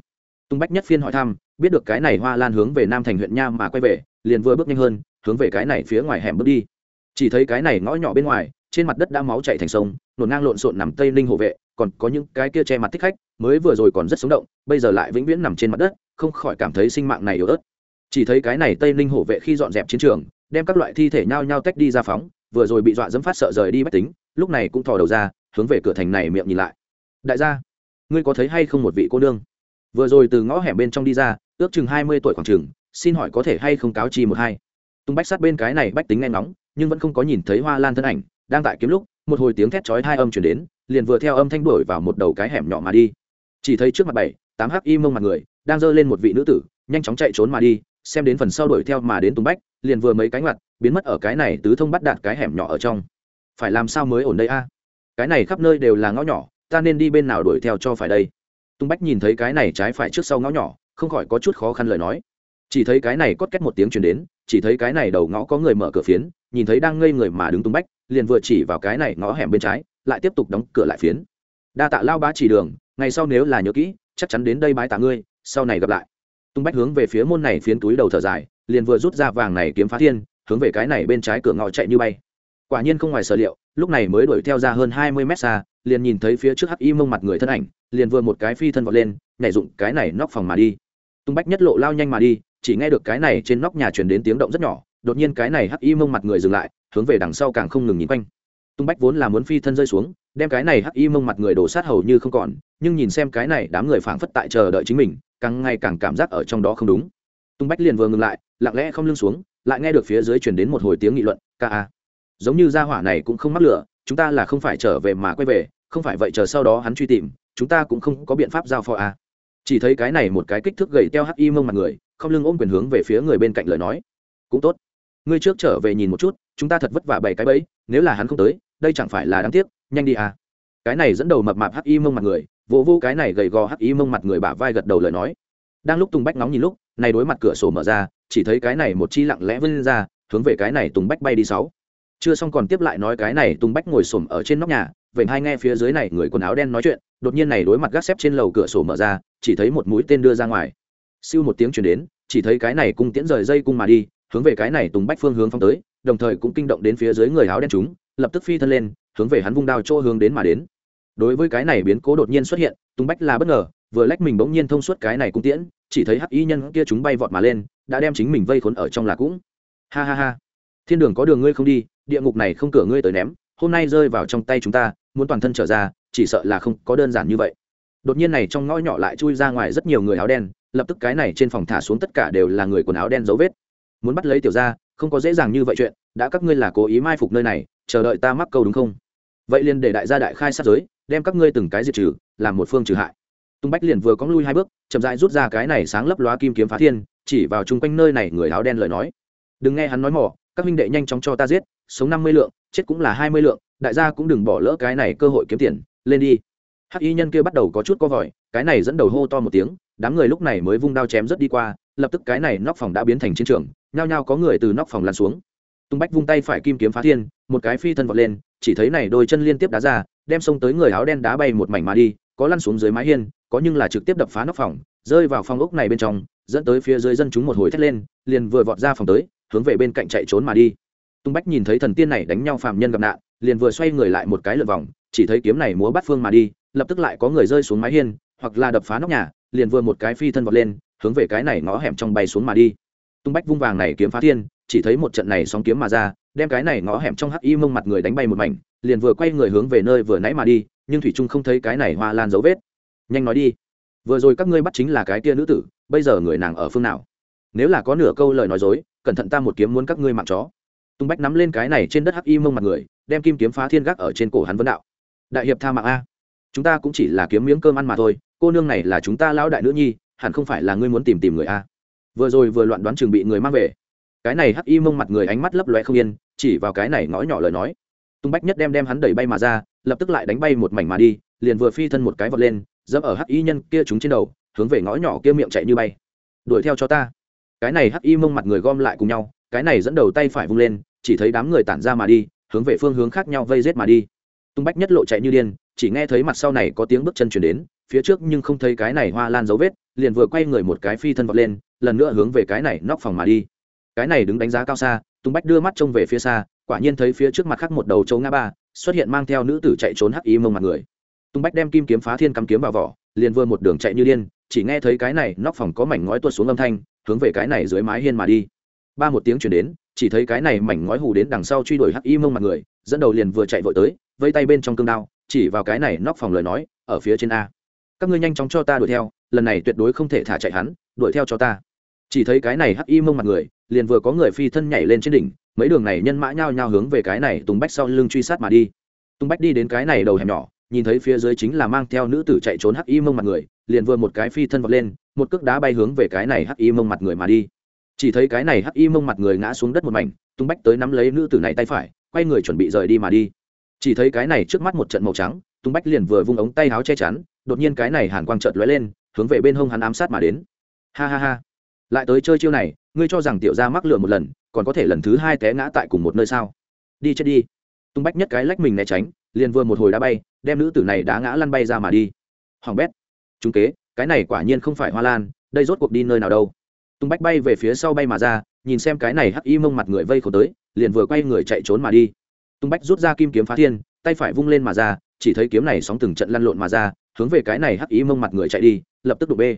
Tung bách nhất phiên hỏi thăm, biết được cái này hoa lan hướng về nam thành huyện nha mà quay về, liền vừa bước nhanh hơn, hướng về cái này phía ngoài hẻm bước đi. Chỉ thấy cái này ngõ nhỏ bên ngoài, trên mặt đất đã máu chảy thành sông, nổn ngang lộn xộn nằm tây ninh hộ vệ, còn có những cái kia che mặt thích khách, mới vừa rồi còn rất sống động, bây giờ lại vĩnh viễn nằm trên mặt đất, không khỏi cảm thấy sinh mạng này yếu ớt. Chỉ thấy cái này tây ninh hộ vệ khi dọn dẹp chiến trường, đem các loại thi thể nhao nhao tách đi ra phóng vừa rồi bị dọa dẫm phát sợ rời đi bách tính, lúc này cũng thò đầu ra, hướng về cửa thành này miệng nhìn lại. Đại gia, ngươi có thấy hay không một vị cô nương? Vừa rồi từ ngõ hẻm bên trong đi ra, ước chừng hai mươi tuổi khoảng chừng, xin hỏi có thể hay không cáo chi một hai? Tung bách sát bên cái này bách tính nghe nóng nhưng vẫn không có nhìn thấy hoa lan thân ảnh, đang tại kiếm lúc, một hồi tiếng thét chói hai âm chuyển đến, liền vừa theo âm thanh đuổi vào một đầu cái hẻm nhỏ mà đi. Chỉ thấy trước mặt bảy, tám hắc y mông mặt người, đang giơ lên một vị nữ tử, nhanh chóng chạy trốn mà đi, xem đến phần sau đuổi theo mà đến tung bách liền vừa mấy cái ngoặt, biến mất ở cái này tứ thông bắt đạt cái hẻm nhỏ ở trong. Phải làm sao mới ổn đây a? Cái này khắp nơi đều là ngõ nhỏ, ta nên đi bên nào đuổi theo cho phải đây? Tung bách nhìn thấy cái này trái phải trước sau ngõ nhỏ, không khỏi có chút khó khăn lời nói. Chỉ thấy cái này cốt két một tiếng chuyển đến, chỉ thấy cái này đầu ngõ có người mở cửa phiến, nhìn thấy đang ngây người mà đứng tung bách, liền vừa chỉ vào cái này ngõ hẻm bên trái, lại tiếp tục đóng cửa lại phiến. Đa tạ lao bá chỉ đường, ngày sau nếu là nhớ kỹ, chắc chắn đến đây bái tạ ngươi, sau này gặp lại tung bách hướng về phía môn này phiến túi đầu thở dài, liền vừa rút ra vàng này kiếm phá thiên, hướng về cái này bên trái cửa ngõ chạy như bay. Quả nhiên không ngoài sở liệu, lúc này mới đuổi theo ra hơn hai mươi mét xa, liền nhìn thấy phía trước hắc y mông mặt người thân ảnh, liền vừa một cái phi thân vọt lên, nhảy dụng cái này nóc phòng mà đi. Tung bách nhất lộ lao nhanh mà đi, chỉ nghe được cái này trên nóc nhà truyền đến tiếng động rất nhỏ, đột nhiên cái này hắc y mông mặt người dừng lại, hướng về đằng sau càng không ngừng nhìn quanh. Tung bách vốn là muốn phi thân rơi xuống, đem cái này hắc y mông mặt người đổ sát hầu như không còn, nhưng nhìn xem cái này đám người phảng phất tại chờ đợi chính mình càng ngày càng cảm giác ở trong đó không đúng. Tung bách liền vừa ngừng lại, lặng lẽ không lưng xuống, lại nghe được phía dưới truyền đến một hồi tiếng nghị luận, ca a, giống như gia hỏa này cũng không mắc lửa, chúng ta là không phải trở về mà quay về, không phải vậy chờ sau đó hắn truy tìm, chúng ta cũng không có biện pháp giao phó a. Chỉ thấy cái này một cái kích thước gầy teo hắc y mông mặt người, không lưng ôm quyền hướng về phía người bên cạnh lời nói, cũng tốt, ngươi trước trở về nhìn một chút, chúng ta thật vất vả bảy cái bẫy, nếu là hắn không tới, đây chẳng phải là đáng tiếc, nhanh đi à cái này dẫn đầu mập mạp hắc y mông mặt người vỗ vô cái này gầy gò hắc y mông mặt người bả vai gật đầu lời nói. Đang lúc tùng bách nóng nhìn lúc, này đối mặt cửa sổ mở ra, chỉ thấy cái này một chi lặng lẽ vươn ra, hướng về cái này tùng bách bay đi sáu. Chưa xong còn tiếp lại nói cái này tùng bách ngồi xổm ở trên nóc nhà vậy hai nghe phía dưới này người quần áo đen nói chuyện, đột nhiên này đối mặt gác xếp trên lầu cửa sổ mở ra, chỉ thấy một mũi tên đưa ra ngoài. Siêu một tiếng chuyển đến, chỉ thấy cái này cung tiễn rời dây cung mà đi, hướng về cái này tùng bách phương hướng phong tới, đồng thời cũng kinh động đến phía dưới người áo đen chúng, lập tức phi thân lên, hướng về hắn vung đao chỗ hướng đến mà đến đối với cái này biến cố đột nhiên xuất hiện, tùng bách là bất ngờ, vừa lách mình bỗng nhiên thông suốt cái này cung tiễn, chỉ thấy hắc y nhân kia chúng bay vọt mà lên, đã đem chính mình vây khốn ở trong là cũng. Ha ha ha. Thiên đường có đường ngươi không đi, địa ngục này không cửa ngươi tới ném, hôm nay rơi vào trong tay chúng ta, muốn toàn thân trở ra, chỉ sợ là không có đơn giản như vậy. Đột nhiên này trong ngõ nhỏ lại chui ra ngoài rất nhiều người áo đen, lập tức cái này trên phòng thả xuống tất cả đều là người quần áo đen dấu vết. Muốn bắt lấy tiểu ra không có dễ dàng như vậy chuyện, đã các ngươi là cố ý mai phục nơi này, chờ đợi ta mắc câu đúng không? Vậy liền để đại gia đại khai sát giới đem các ngươi từng cái diệt trừ, làm một phương trừ hại. Tung bách liền vừa có lui hai bước, chậm rãi rút ra cái này sáng lấp lóa kim kiếm phá thiên, chỉ vào chung quanh nơi này người áo đen lời nói. Đừng nghe hắn nói mỏ, các huynh đệ nhanh chóng cho ta giết, sống năm mươi lượng, chết cũng là hai mươi lượng, đại gia cũng đừng bỏ lỡ cái này cơ hội kiếm tiền, lên đi. Hắc y nhân kia bắt đầu có chút co vòi cái này dẫn đầu hô to một tiếng, đám người lúc này mới vung đao chém rất đi qua, lập tức cái này nóc phòng đã biến thành chiến trường, nhao nhao có người từ nóc phòng lăn xuống. Tung bách vung tay phải kim kiếm phá thiên, một cái phi thân vọt lên, chỉ thấy này đôi chân liên tiếp đá ra đem xông tới người áo đen đá bay một mảnh mà đi, có lăn xuống dưới mái hiên, có nhưng là trực tiếp đập phá nóc phòng, rơi vào phòng ốc này bên trong, dẫn tới phía dưới dân chúng một hồi thét lên, liền vừa vọt ra phòng tới, hướng về bên cạnh chạy trốn mà đi. Tung bách nhìn thấy thần tiên này đánh nhau phàm nhân gặp nạn, liền vừa xoay người lại một cái lượt vòng, chỉ thấy kiếm này múa bắt phương mà đi, lập tức lại có người rơi xuống mái hiên, hoặc là đập phá nóc nhà, liền vừa một cái phi thân vọt lên, hướng về cái này ngõ hẻm trong bay xuống mà đi. Tung bách vung vàng này kiếm phá thiên chỉ thấy một trận này sóng kiếm mà ra, đem cái này ngõ hẻm trong hắc y mông mặt người đánh bay một mảnh, liền vừa quay người hướng về nơi vừa nãy mà đi, nhưng thủy trung không thấy cái này hoa lan dấu vết. Nhanh nói đi. Vừa rồi các ngươi bắt chính là cái tia nữ tử, bây giờ người nàng ở phương nào? Nếu là có nửa câu lời nói dối, cẩn thận ta một kiếm muốn các ngươi mạng chó. Tung bách nắm lên cái này trên đất hắc y mông mặt người, đem kim kiếm phá thiên gác ở trên cổ hắn vân đạo. Đại hiệp tha mạng a. Chúng ta cũng chỉ là kiếm miếng cơm ăn mà thôi, cô nương này là chúng ta lão đại nữ nhi, hẳn không phải là ngươi muốn tìm tìm người a. Vừa rồi vừa loạn đoán chừng bị người mang về cái này hắc y mông mặt người ánh mắt lấp loe không yên, chỉ vào cái này ngõ nhỏ lời nói. Tung bách nhất đem đem hắn đẩy bay mà ra, lập tức lại đánh bay một mảnh mà đi, liền vừa phi thân một cái vọt lên, dẫm ở hắc y nhân kia chúng trên đầu, hướng về ngõ nhỏ kia miệng chạy như bay. Đuổi theo cho ta. Cái này hắc y mông mặt người gom lại cùng nhau, cái này dẫn đầu tay phải vung lên, chỉ thấy đám người tản ra mà đi, hướng về phương hướng khác nhau vây rết mà đi. Tung bách nhất lộ chạy như điên, chỉ nghe thấy mặt sau này có tiếng bước chân chuyển đến, phía trước nhưng không thấy cái này hoa lan dấu vết, liền vừa quay người một cái phi thân vọt lên, lần nữa hướng về cái này nóc phòng mà đi cái này đứng đánh giá cao xa tung bách đưa mắt trông về phía xa, quả nhiên thấy phía trước mặt khác một đầu châu ngã ba, xuất hiện mang theo nữ tử chạy trốn hắc y mông mặt người. Tung bách đem kim kiếm phá thiên cắm kiếm vào vỏ, liền vừa một đường chạy như điên, chỉ nghe thấy cái này nóc phòng có mảnh ngói tuột xuống âm thanh, hướng về cái này dưới mái hiên mà đi. Ba một tiếng chuyển đến, chỉ thấy cái này mảnh ngói hù đến đằng sau truy đuổi hắc y mông mặt người, dẫn đầu liền vừa chạy vội tới, vây tay bên trong cương đao, chỉ vào cái này nóc phòng lời nói, ở phía trên a. Các ngươi nhanh chóng cho ta đuổi theo, lần này tuyệt đối không thể thả chạy hắn, đuổi theo cho ta. Chỉ thấy cái này hắc y mông mặt người liền vừa có người phi thân nhảy lên trên đỉnh, mấy đường này nhân mã nhao nhao hướng về cái này tùng bách sau lưng truy sát mà đi. Tùng bách đi đến cái này đầu hẻm nhỏ, nhìn thấy phía dưới chính là mang theo nữ tử chạy trốn hắc y mông mặt người, liền vừa một cái phi thân vọt lên, một cước đá bay hướng về cái này hắc y mông mặt người mà đi. Chỉ thấy cái này hắc y mông mặt người ngã xuống đất một mảnh tung bách tới nắm lấy nữ tử này tay phải, quay người chuẩn bị rời đi mà đi. Chỉ thấy cái này trước mắt một trận màu trắng tung bách liền vừa vung ống tay áo che chắn, đột nhiên cái này hàn quang trợt lóe lên, hướng về bên hông hắn ám sát mà đến. Ha ha ha. Lại tới chơi chiêu này ngươi cho rằng tiểu gia mắc lừa một lần, còn có thể lần thứ hai té ngã tại cùng một nơi sao? Đi chết đi. Tung bách nhất cái lách mình né tránh, liền vừa một hồi đã bay, đem nữ tử này đã ngã lăn bay ra mà đi. Hoàng bét. Chúng kế, cái này quả nhiên không phải hoa lan, đây rốt cuộc đi nơi nào đâu? Tung bách bay về phía sau bay mà ra, nhìn xem cái này hắc y mông mặt người vây khổ tới, liền vừa quay người chạy trốn mà đi. Tung bách rút ra kim kiếm phá thiên, tay phải vung lên mà ra, chỉ thấy kiếm này sóng từng trận lăn lộn mà ra, hướng về cái này hắc y mông mặt người chạy đi, lập tức đụng bê.